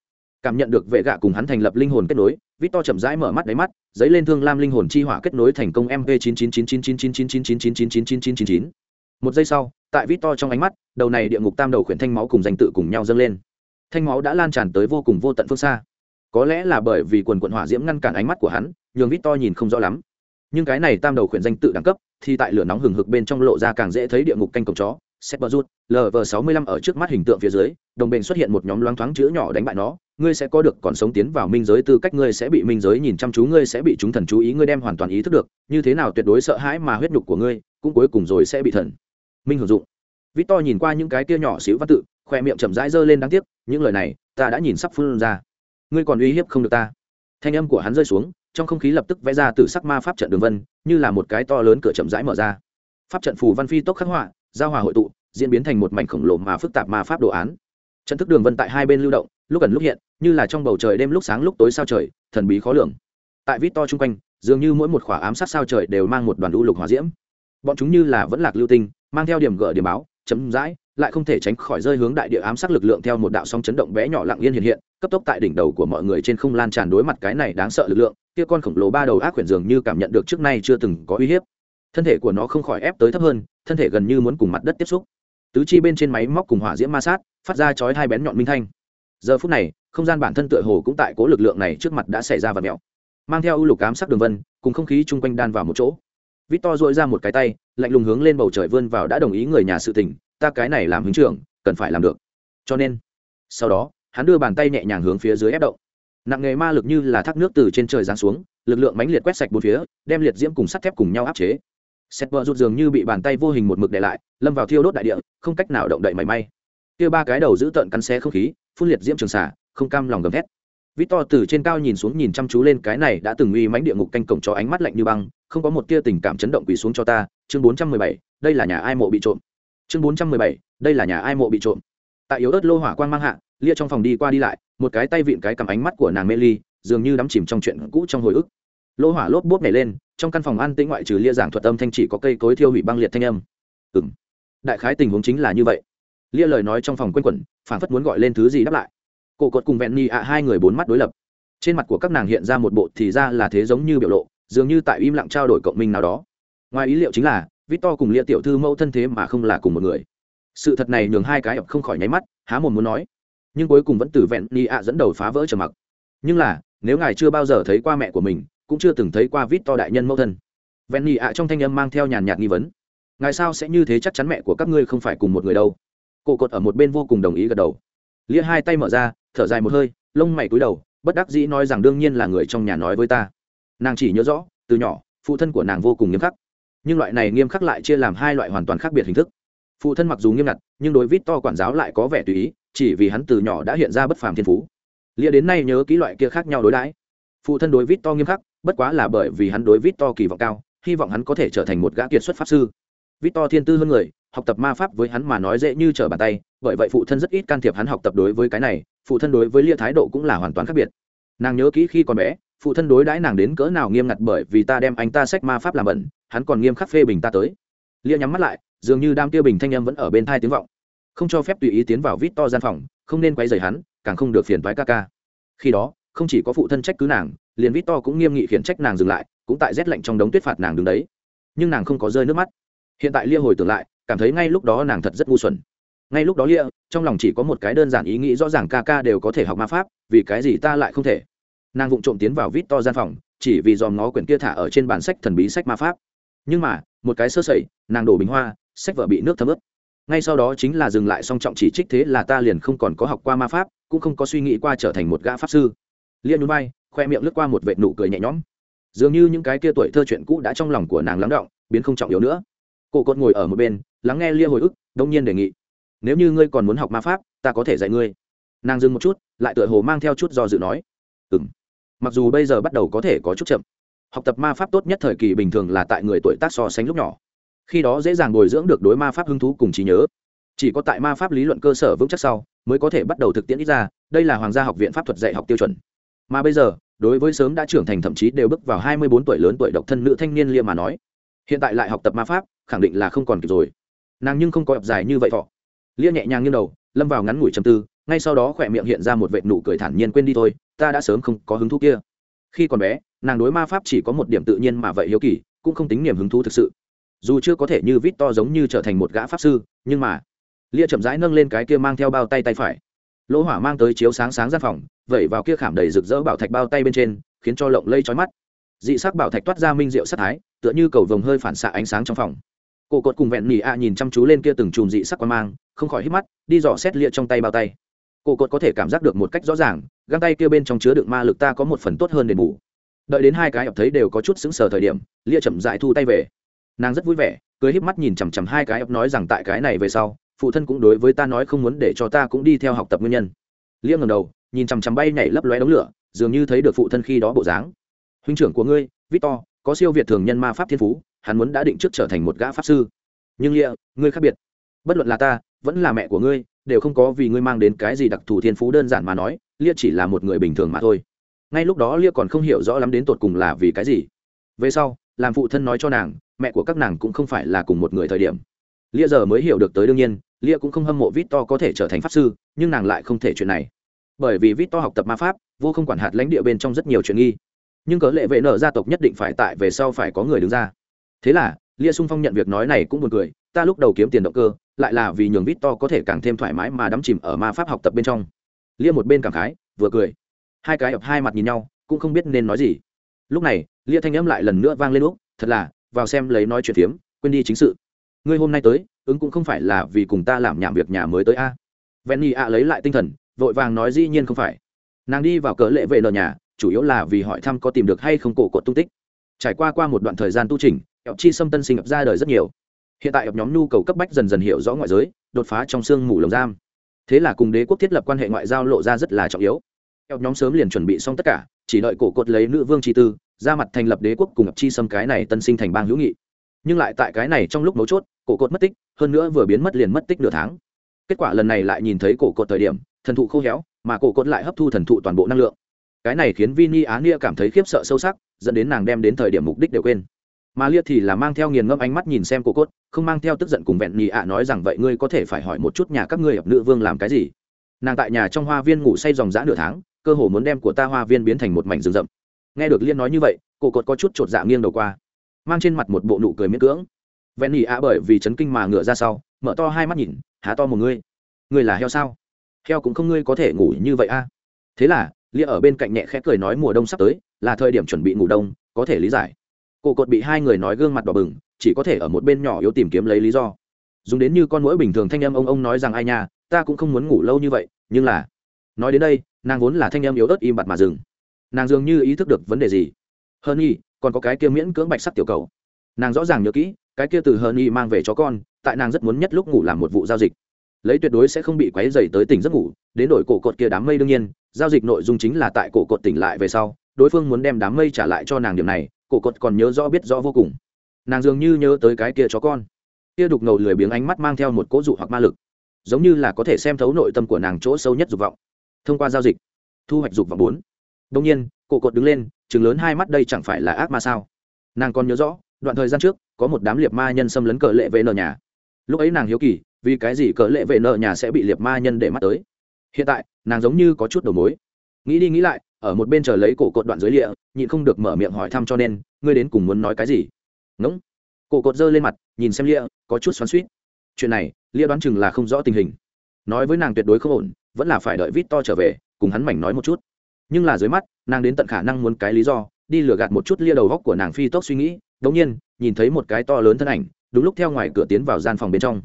cảm nhận được vệ gạ cùng hắn thành lập linh hồn kết nối vít to chậm rãi mở mắt đáy mắt dấy lên thương lam linh hồn chi hỏa kết nối thành công mp chín chín chín chín chín chín chín chín chín chín chín chín chín chín chín chín một giây sau tại vít to trong ánh mắt đầu này địa ngục tam đầu khuyển thanh máu cùng danh tự cùng nhau dâng lên thanh máu đã lan tràn tới vô cùng vô tận phương xa có lẽ là bởi vì quần quận hỏa diễm ngăn cản ánh mắt của hắn nhường vít to nhìn không rõ lắm nhưng cái này tam đầu khuyển danh tự đẳng cấp thì tại lửa nóng hừng hực bên trong lộ ra càng dễ thấy địa ngục canh cổng chó Sepper rút lv sáu mươi lăm ở trước mắt hình tượng phía dưới đồng bền xuất hiện một nhóm loáng thoáng chữ nhỏ đánh bại nó ngươi sẽ có được, còn sống tiến vào minh giới tư cách ngươi sẽ bị minh giới nhìn chăm chú, ngươi sẽ bị chúng thần chú ý, ngươi đem hoàn toàn ý thức được, như thế nào tuyệt đối sợ hãi mà huyết nhục của ngươi, cũng cuối cùng rồi sẽ bị thần. Minh hưởng dụng. Vít To nhìn qua những cái kia nhỏ xíu văn tự, khoe miệng chậm rãi giơ lên đáng tiếc, những lời này, ta đã nhìn sắp phun ra. Ngươi còn uy hiếp không được ta. Thanh âm của hắn rơi xuống, trong không khí lập tức vẽ ra từ sắc ma pháp trận đường vân, như là một cái to lớn cửa chậm rãi mở ra. Pháp trận phù văn phi tốc khắc họa, giao hòa hội tụ, diễn biến thành một mảnh khổng lồ mà phức tạp ma pháp đồ án. Trận thức đường vân tại hai bên lưu động lúc ẩn lúc hiện, như là trong bầu trời đêm lúc sáng lúc tối sao trời, thần bí khó lường. Tại vít to chung quanh, dường như mỗi một khỏa ám sát sao trời đều mang một đoàn u lục hỏa diễm. Bọn chúng như là vẫn lạc lưu tinh, mang theo điểm gỡ điểm báo, chấm dãi, lại không thể tránh khỏi rơi hướng đại địa ám sát lực lượng theo một đạo song chấn động bé nhỏ lặng yên hiện hiện, cấp tốc tại đỉnh đầu của mọi người trên không lan tràn đối mặt cái này đáng sợ lực lượng, kia con khổng lồ ba đầu ác quyển dường như cảm nhận được trước nay chưa từng có uy hiếp. Thân thể của nó không khỏi ép tới thấp hơn, thân thể gần như muốn cùng mặt đất tiếp xúc. Tứ chi bên trên máy móc cùng hỏa diễm ma sát, phát ra chói hai bén nhọn minh thanh giờ phút này, không gian bản thân tựa hồ cũng tại cố lực lượng này trước mặt đã xảy ra và mẹo. Mang theo ưu lục cám sắc đường vân, cùng không khí chung quanh đan vào một chỗ. Vít to dội ra một cái tay, lạnh lùng hướng lên bầu trời vươn vào đã đồng ý người nhà sự tình, ta cái này làm hứng trưởng, cần phải làm được. Cho nên, sau đó, hắn đưa bàn tay nhẹ nhàng hướng phía dưới ép động. Nặng nghề ma lực như là thác nước từ trên trời giáng xuống, lực lượng mãnh liệt quét sạch bốn phía, đem liệt diễm cùng sắt thép cùng nhau áp chế. Xét vợ rụt dường như bị bàn tay vô hình một mực để lại, lâm vào thiêu đốt đại địa, không cách nào động đậy mảy may. Kia ba cái đầu giữ tợn cắn xé không khí phun liệt diễm trường xả không cam lòng gầm thét. Vít to từ trên cao nhìn xuống nhìn chăm chú lên cái này đã từng uy mãnh địa ngục canh cổng cho ánh mắt lạnh như băng, không có một tia tình cảm chấn động quỳ xuống cho ta. Chương bốn trăm mười bảy, đây là nhà ai mộ bị trộm? Chương bốn trăm mười bảy, đây là nhà ai mộ bị trộm? Tại yếu ớt lô hỏa quang mang hạ, lia trong phòng đi qua đi lại, một cái tay vịn cái cầm ánh mắt của nàng mê ly, dường như đắm chìm trong chuyện cũ trong hồi ức. Lô hỏa lốp bốp nhảy lên, trong căn phòng an tĩnh ngoại trừ lia giảng thuật âm thanh chỉ có cây cối thiêu hủy băng liệt thanh âm. Ừ m đại khái tình huống chính là như vậy lia lời nói trong phòng q u a n quẩn phản phất muốn gọi lên thứ gì đáp lại. Cổ cột cùng vẹn ni ạ, hai người bốn mắt đối lập. Trên mặt của các nàng hiện ra một bộ thì ra là thế giống như biểu lộ, dường như tại im lặng trao đổi cộng minh nào đó. Ngoài ý liệu chính là, victor cùng lia tiểu thư mẫu thân thế mà không là cùng một người. Sự thật này nhường hai cái ập không khỏi nháy mắt, há một muốn nói. Nhưng cuối cùng vẫn từ vẹn ni ạ dẫn đầu phá vỡ trầm mặc. Nhưng là, nếu ngài chưa bao giờ thấy qua mẹ của mình, cũng chưa từng thấy qua vít to đại nhân mẫu thân. Vẹn ni ạ trong thanh âm mang theo nhàn nhạt nghi vấn. Ngài sao sẽ như thế chắc chắn mẹ của các ngươi không phải cùng một người đâu? Cổ cột ở một bên vô cùng đồng ý gật đầu. Lia hai tay mở ra, thở dài một hơi, lông mày cúi đầu, bất đắc dĩ nói rằng đương nhiên là người trong nhà nói với ta. Nàng chỉ nhớ rõ, từ nhỏ, phụ thân của nàng vô cùng nghiêm khắc. Nhưng loại này nghiêm khắc lại chia làm hai loại hoàn toàn khác biệt hình thức. Phụ thân mặc dù nghiêm ngặt, nhưng đối vít to quản giáo lại có vẻ tùy ý, chỉ vì hắn từ nhỏ đã hiện ra bất phàm thiên phú. Lia đến nay nhớ kỹ loại kia khác nhau đối đãi. Phụ thân đối vít to nghiêm khắc, bất quá là bởi vì hắn đối vít to kỳ vọng cao, hy vọng hắn có thể trở thành một gã kiệt xuất pháp sư. Vít to thiên tư hơn người học tập ma pháp với hắn mà nói dễ như trở bàn tay, bởi vậy phụ thân rất ít can thiệp hắn học tập đối với cái này, phụ thân đối với lia thái độ cũng là hoàn toàn khác biệt. Nàng nhớ kỹ khi còn bé, phụ thân đối đãi nàng đến cỡ nào nghiêm ngặt bởi vì ta đem anh ta sách ma pháp làm bẩn, hắn còn nghiêm khắc phê bình ta tới. Lia nhắm mắt lại, dường như đam tiêu bình thanh em vẫn ở bên thai tiếng vọng. Không cho phép tùy ý tiến vào vít to gian phòng, không nên quay dày hắn, càng không được phiền thoái ca ca. Khi đó, không chỉ có phụ thân trách cứ nàng, liền vít to cũng nghiêm nghị khiển trách nàng dừng lại, cũng tại rét lạnh trong đống tuyết phạt nàng đứng đấy. Nhưng nàng không có rơi nước mắt. Hiện tại lia hồi tưởng lại cảm thấy ngay lúc đó nàng thật rất ngu xuẩn. Ngay lúc đó lia, trong lòng chỉ có một cái đơn giản ý nghĩ rõ ràng ca ca đều có thể học ma pháp, vì cái gì ta lại không thể? Nàng vụng trộm tiến vào vít to gian phòng, chỉ vì dòm ngó quyển kia thả ở trên bản sách thần bí sách ma pháp. Nhưng mà, một cái sơ sẩy, nàng đổ bình hoa, sách vợ bị nước thấm ướt. Ngay sau đó chính là dừng lại song trọng chỉ trích thế là ta liền không còn có học qua ma pháp, cũng không có suy nghĩ qua trở thành một gã pháp sư. Lia nhún vai, khoe miệng lướt qua một vệ nụ cười nhẹ nhõm. Dường như những cái kia tuổi thơ chuyện cũ đã trong lòng của nàng lắng động, biến không trọng yếu nữa cổ cột ngồi ở một bên, lắng nghe lia hồi ức, đông nhiên đề nghị. Nếu như ngươi còn muốn học ma pháp, ta có thể dạy ngươi. Nàng dừng một chút, lại tựa hồ mang theo chút do dự nói. Ừ m mặc dù bây giờ bắt đầu có thể có chút chậm. Học tập ma pháp tốt nhất thời kỳ bình thường là tại người tuổi tác so sánh lúc nhỏ. Khi đó dễ dàng bồi dưỡng được đối ma pháp hứng thú cùng trí nhớ. Chỉ có tại ma pháp lý luận cơ sở vững chắc sau, mới có thể bắt đầu thực tiễn ít ra, đây là hoàng gia học viện pháp thuật dạy học tiêu chuẩn. Mà bây giờ, đối với sớm đã trưởng thành thậm chí đều bước vào hai mươi bốn tuổi lớn tuổi độc thân nữ thanh niên lia mà nói hiện tại lại học tập ma pháp, khẳng định là không còn kịp rồi. Nàng nhưng không có ập dài như vậy thọ. Lia nhẹ nhàng như đầu, lâm vào ngắn ngủi chầm tư, ngay sau đó khỏe miệng hiện ra một vệ nụ cười thản nhiên quên đi thôi, ta đã sớm không có hứng thú kia. Khi còn bé, nàng đối ma pháp chỉ có một điểm tự nhiên mà vậy hiếu kỳ, cũng không tính niềm hứng thú thực sự. Dù chưa có thể như vít to giống như trở thành một gã pháp sư, nhưng mà, lia chậm rãi nâng lên cái kia mang theo bao tay tay phải. Lỗ hỏa mang tới chiếu sáng sáng gian phòng, vẩy vào kia khảm đầy rực rỡ bảo thạch bao tay bên trên, khiến cho lộng lây trói mắt. Dị sắc bảo thạch toát ra minh diệu sắc thái tựa như cầu vồng hơi phản xạ ánh sáng trong phòng. Cổ cột cùng vẹn nỉ a nhìn chăm chú lên kia từng chùm dị sắc quan mang, không khỏi hít mắt, đi dò xét lia trong tay bao tay. Cổ cột có thể cảm giác được một cách rõ ràng, găng tay kia bên trong chứa đựng ma lực ta có một phần tốt hơn đền bù. Đợi đến hai cái ập thấy đều có chút xứng sờ thời điểm lia chậm dại thu tay về. Nàng rất vui vẻ, cười híp mắt nhìn chằm chằm hai cái ập nói rằng tại cái này về sau, phụ thân cũng đối với ta nói không muốn để cho ta cũng đi theo học tập nguyên nhân. Lia ngầm đầu, nhìn chằm chằm bay nhảy lấp lóe đống lửa, dường như thấy được phụ thân khi đó bộ dáng. Huynh trưởng của ngươi, victor có siêu việt thường nhân ma pháp thiên phú, hắn muốn đã định trước trở thành một gã pháp sư. Nhưng lia ngươi khác biệt. Bất luận là ta, vẫn là mẹ của ngươi, đều không có vì ngươi mang đến cái gì đặc thù thiên phú đơn giản mà nói lia chỉ là một người bình thường mà thôi. Ngay lúc đó lia còn không hiểu rõ lắm đến tột cùng là vì cái gì. Về sau, làm phụ thân nói cho nàng, mẹ của các nàng cũng không phải là cùng một người thời điểm. Lia giờ mới hiểu được tới đương nhiên lia cũng không hâm mộ vít to có thể trở thành pháp sư, nhưng nàng lại không thể chuyện này. Bởi vì vít to học tập ma pháp, vô không quản hạt lãnh địa bên trong rất nhiều chuyện nghi nhưng cỡ lệ vệ nợ gia tộc nhất định phải tại về sau phải có người đứng ra. Thế là, lia sung phong nhận việc nói này cũng buồn cười, ta lúc đầu kiếm tiền động cơ, lại là vì nhường vít to có thể càng thêm thoải mái mà đắm chìm ở ma pháp học tập bên trong. Lia một bên cảm khái, vừa cười. Hai cái ập hai mặt nhìn nhau, cũng không biết nên nói gì. Lúc này, lia thanh âm lại lần nữa vang lên úc, thật là, vào xem lấy nói chuyện phiếm, quên đi chính sự. Ngươi hôm nay tới, ứng cũng không phải là vì cùng ta làm nhảm việc nhà mới tới a. À. y a lấy lại tinh thần, vội vàng nói dĩ nhiên không phải. Nàng đi vào cỡ lệ vệ nợ nhà chủ yếu là vì hỏi thăm có tìm được hay không cổ cột tung tích. Trải qua qua một đoạn thời gian tu trình ập chi xâm tân sinh ập ra đời rất nhiều. Hiện tại ập nhóm nhu cầu cấp bách dần dần hiểu rõ ngoại giới, đột phá trong sương mù lồng giam. Thế là cùng đế quốc thiết lập quan hệ ngoại giao lộ ra rất là trọng yếu. Ập nhóm sớm liền chuẩn bị xong tất cả, chỉ đợi cổ cột lấy nữ vương chi tư, ra mặt thành lập đế quốc cùng ập chi xâm cái này tân sinh thành bang hữu nghị. Nhưng lại tại cái này trong lúc mấu chốt, cổ cột mất tích, hơn nữa vừa biến mất liền mất tích nửa tháng. Kết quả lần này lại nhìn thấy cổ cột thời điểm, thần thụ khô héo, mà cổ cột lại hấp thu thần thụ toàn bộ năng lượng cái này khiến vini á nia cảm thấy khiếp sợ sâu sắc, dẫn đến nàng đem đến thời điểm mục đích đều quên. Mà lia thì là mang theo nghiền ngâm ánh mắt nhìn xem cô cốt, không mang theo tức giận cùng vẹn nhị ạ nói rằng, vậy ngươi có thể phải hỏi một chút nhà các ngươi ập nữ vương làm cái gì? Nàng tại nhà trong hoa viên ngủ say dòng dã nửa tháng, cơ hồ muốn đem của ta hoa viên biến thành một mảnh rừng rậm. Nghe được liên nói như vậy, cô cột có chút chột dạ nghiêng đầu qua, mang trên mặt một bộ nụ cười miễn cưỡng. Vẹn nhị ạ bởi vì chấn kinh mà ngựa ra sau, mở to hai mắt nhìn, há to một ngươi? Ngươi là heo sao? Heo cũng không ngươi có thể ngủ như vậy a. Thế là lia ở bên cạnh nhẹ khẽ cười nói mùa đông sắp tới, là thời điểm chuẩn bị ngủ đông, có thể lý giải. Cổ cột bị hai người nói gương mặt đỏ bừng, chỉ có thể ở một bên nhỏ yếu tìm kiếm lấy lý do. Dùng đến như con mũi bình thường thanh em ông ông nói rằng ai nha, ta cũng không muốn ngủ lâu như vậy, nhưng là, nói đến đây, nàng vốn là thanh em yếu ớt im bặt mà dừng. Nàng dường như ý thức được vấn đề gì. Hơn y còn có cái kia miễn cưỡng bạch sắc tiểu cầu. Nàng rõ ràng nhớ kỹ, cái kia từ hơn y mang về cho con, tại nàng rất muốn nhất lúc ngủ làm một vụ giao dịch. Lấy tuyệt đối sẽ không bị quấy dày tới tỉnh giấc ngủ, đến đổi cổ cột kia đám mây đương nhiên giao dịch nội dung chính là tại cổ cột tỉnh lại về sau, đối phương muốn đem đám mây trả lại cho nàng điểm này, cổ cột còn nhớ rõ biết rõ vô cùng. Nàng dường như nhớ tới cái kia chó con. Kia đục ngầu lười biếng ánh mắt mang theo một cỗ dụ hoặc ma lực, giống như là có thể xem thấu nội tâm của nàng chỗ sâu nhất dục vọng. Thông qua giao dịch, thu hoạch dục vọng bốn. Đông nhiên, cổ cột đứng lên chừng lớn hai mắt đây chẳng phải là ác ma sao? Nàng còn nhớ rõ, đoạn thời gian trước, có một đám liệt ma nhân xâm lấn cờ lệ về nợ nhà. Lúc ấy nàng hiếu kỳ, vì cái gì cờ lệ về nợ nhà sẽ bị liệt ma nhân để mắt tới? Hiện tại, nàng giống như có chút đầu mối. Nghĩ đi nghĩ lại, ở một bên chờ lấy cổ cột đoạn dưới lịa, nhịn không được mở miệng hỏi thăm cho nên, ngươi đến cùng muốn nói cái gì? Ngỗng. Cổ cột giơ lên mặt, nhìn xem lịa, có chút xoắn suýt chuyện này lia đoán chừng là không rõ tình hình. Nói với nàng tuyệt đối không ổn, vẫn là phải đợi vít to trở về, cùng hắn mảnh nói một chút. Nhưng là dưới mắt, nàng đến tận khả năng muốn cái lý do, đi lừa gạt một chút lia đầu góc của nàng phi tốc suy nghĩ, đống nhiên, nhìn thấy một cái to lớn thân ảnh, đúng lúc theo ngoài cửa tiến vào gian phòng bên trong.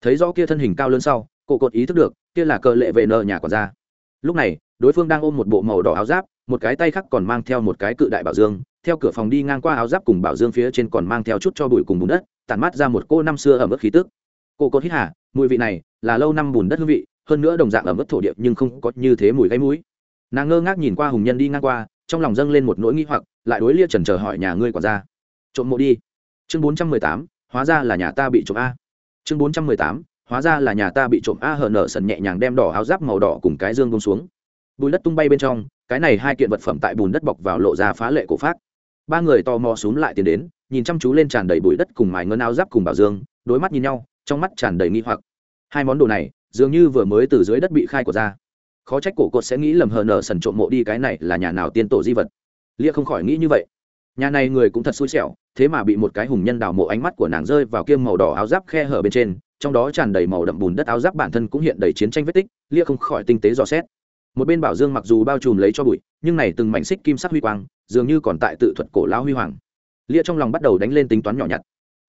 Thấy rõ kia thân hình cao lớn sau cổ cột ý thức được, kia là cờ lệ về nợ nhà quản gia. Lúc này, đối phương đang ôm một bộ màu đỏ áo giáp, một cái tay khác còn mang theo một cái cự đại bảo dương, theo cửa phòng đi ngang qua áo giáp cùng bảo dương phía trên còn mang theo chút cho bụi cùng bùn đất, tản mát ra một cô năm xưa ở mức khí tức. Cô cột hít hà, mùi vị này là lâu năm bùn đất hương vị, hơn nữa đồng dạng ở mức thổ địa nhưng không có như thế mùi gáy mũi. Nàng ngơ ngác nhìn qua hùng nhân đi ngang qua, trong lòng dâng lên một nỗi nghi hoặc, lại đối lia trần chờ hỏi nhà ngươi quả ra trộm mộ đi. Chương bốn trăm mười tám, hóa ra là nhà ta bị trộm a. Chương bốn trăm mười tám hóa ra là nhà ta bị trộm a hờ nở sần nhẹ nhàng đem đỏ áo giáp màu đỏ cùng cái dương bông xuống. Bùi đất tung bay bên trong, cái này hai kiện vật phẩm tại bùn đất bọc vào lộ ra phá lệ cổ phát ba người tò mò xuống lại tiến đến, nhìn chăm chú lên tràn đầy bụi đất cùng mài ngân áo giáp cùng bảo dương, đối mắt nhìn nhau, trong mắt tràn đầy nghi hoặc. Hai món đồ này, dường như vừa mới từ dưới đất bị khai của ra. Khó trách cổ cột sẽ nghĩ lầm hờ nở sần trộm mộ đi cái này là nhà nào tiên tổ di vật. Lia không khỏi nghĩ như vậy. Nhà này người cũng thật xui xẻo, thế mà bị một cái hùng nhân đào mộ ánh mắt của nàng rơi vào kiêm màu đỏ áo giáp khe hở bên trên trong đó tràn đầy màu đậm bùn đất áo giáp bản thân cũng hiện đầy chiến tranh vết tích, lia không khỏi tinh tế dò xét. Một bên bảo dương mặc dù bao trùm lấy cho bụi, nhưng này từng mảnh xích kim sắc huy quang, dường như còn tại tự thuật cổ lão huy hoàng. Lia trong lòng bắt đầu đánh lên tính toán nhỏ nhặt.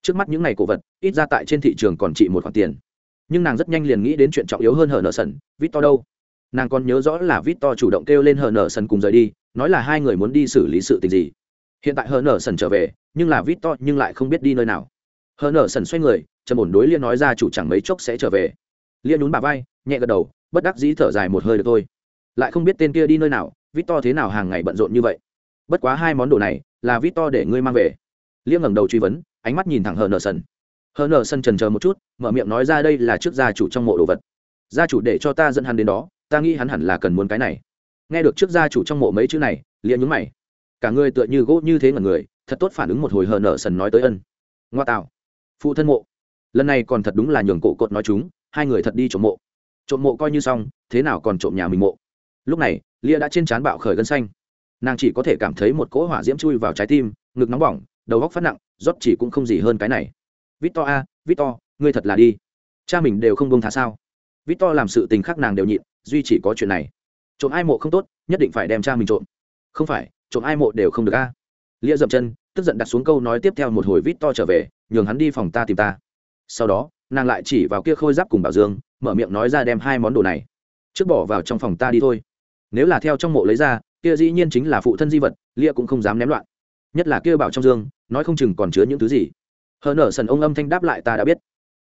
Trước mắt những ngày cổ vật, ít ra tại trên thị trường còn trị một khoản tiền. Nhưng nàng rất nhanh liền nghĩ đến chuyện trọng yếu hơn hở nợ sần vít to đâu? Nàng còn nhớ rõ là vít to chủ động kêu lên hở nợ sần cùng rời đi, nói là hai người muốn đi xử lý sự tình gì. Hiện tại hở nợ sần trở về, nhưng là vít to nhưng lại không biết đi nơi nào hờ nở sần xoay người, trầm ổn đối liên nói ra chủ chẳng mấy chốc sẽ trở về. Liên nhún bà vai, nhẹ gật đầu, bất đắc dĩ thở dài một hơi được thôi. Lại không biết tên kia đi nơi nào vít to thế nào hàng ngày bận rộn như vậy. Bất quá hai món đồ này, là vít to để ngươi mang về. Liêm ngẩng đầu truy vấn, ánh mắt nhìn thẳng hờ nở sần. hờ nở sần trần chờ một chút, mở miệng nói ra đây là trước gia chủ trong mộ đồ vật. Gia chủ để cho ta dẫn hắn đến đó, ta nghĩ hắn hẳn là cần muốn cái này. Nghe được trước gia chủ trong mộ mấy chữ này, liên nhúng mày. Cả người tựa như gỗ như thế ngẩn người, thật tốt phản ứng một hồi hờ nở sần nói tới ân. Ngoa tạo phụ thân mộ. Lần này còn thật đúng là nhường cổ cột nói chúng, hai người thật đi trộm mộ. Trộm mộ coi như xong, thế nào còn trộm nhà mình mộ? Lúc này, lia đã trên trán bạo khởi gân xanh. Nàng chỉ có thể cảm thấy một cỗ hỏa diễm chui vào trái tim, ngực nóng bỏng, đầu góc phát nặng, rót chỉ cũng không gì hơn cái này. Victor a, victor, ngươi thật là đi. Cha mình đều không bông thả sao? Victor làm sự tình khác nàng đều nhịn, duy chỉ có chuyện này. Trộm ai mộ không tốt, nhất định phải đem cha mình trộm. Không phải, trộm ai mộ đều không được a. Lia dậm chân tức giận đặt xuống câu nói tiếp theo một hồi vít to trở về, nhường hắn đi phòng ta tìm ta. Sau đó, nàng lại chỉ vào kia khôi giáp cùng bảo dương, mở miệng nói ra đem hai món đồ này. Trước bỏ vào trong phòng ta đi thôi. Nếu là theo trong mộ lấy ra, kia dĩ nhiên chính là phụ thân di vật, lia cũng không dám ném loạn. Nhất là kia bảo trong dương, nói không chừng còn chứa những thứ gì. Hơn nở sần ông âm thanh đáp lại ta đã biết.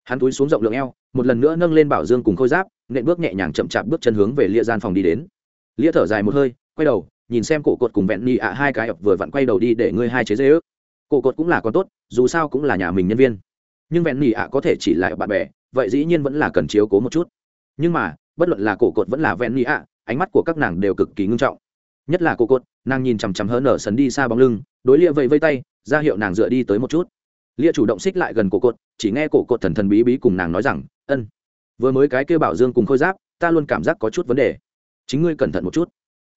Hắn túi xuống rộng lượng eo, một lần nữa nâng lên bảo dương cùng khôi giáp, nện bước nhẹ nhàng chậm chạp bước chân hướng về lia gian phòng đi đến. Lia thở dài một hơi, quay đầu nhìn xem cổ cột cùng vẹn ni ạ hai cái ập vừa vặn quay đầu đi để ngươi hai chế dễ ước. Cổ cột cũng là con tốt, dù sao cũng là nhà mình nhân viên. Nhưng vẹn ni ạ có thể chỉ là bạn bè, vậy dĩ nhiên vẫn là cần chiếu cố một chút. Nhưng mà, bất luận là cổ cột vẫn là vẹn ni ạ, ánh mắt của các nàng đều cực kỳ ngưng trọng. Nhất là cổ cột, nàng nhìn chằm chằm hơn nở sấn đi xa bóng lưng, đối lia vẫy vây tay, ra hiệu nàng dựa đi tới một chút. Lia chủ động xích lại gần cổ cột, chỉ nghe cổ cột thần thần bí bí cùng nàng nói rằng, ân, vừa mới cái kêu bảo dương cùng khôi giáp, ta luôn cảm giác có chút vấn đề. Chính ngươi cẩn thận một chút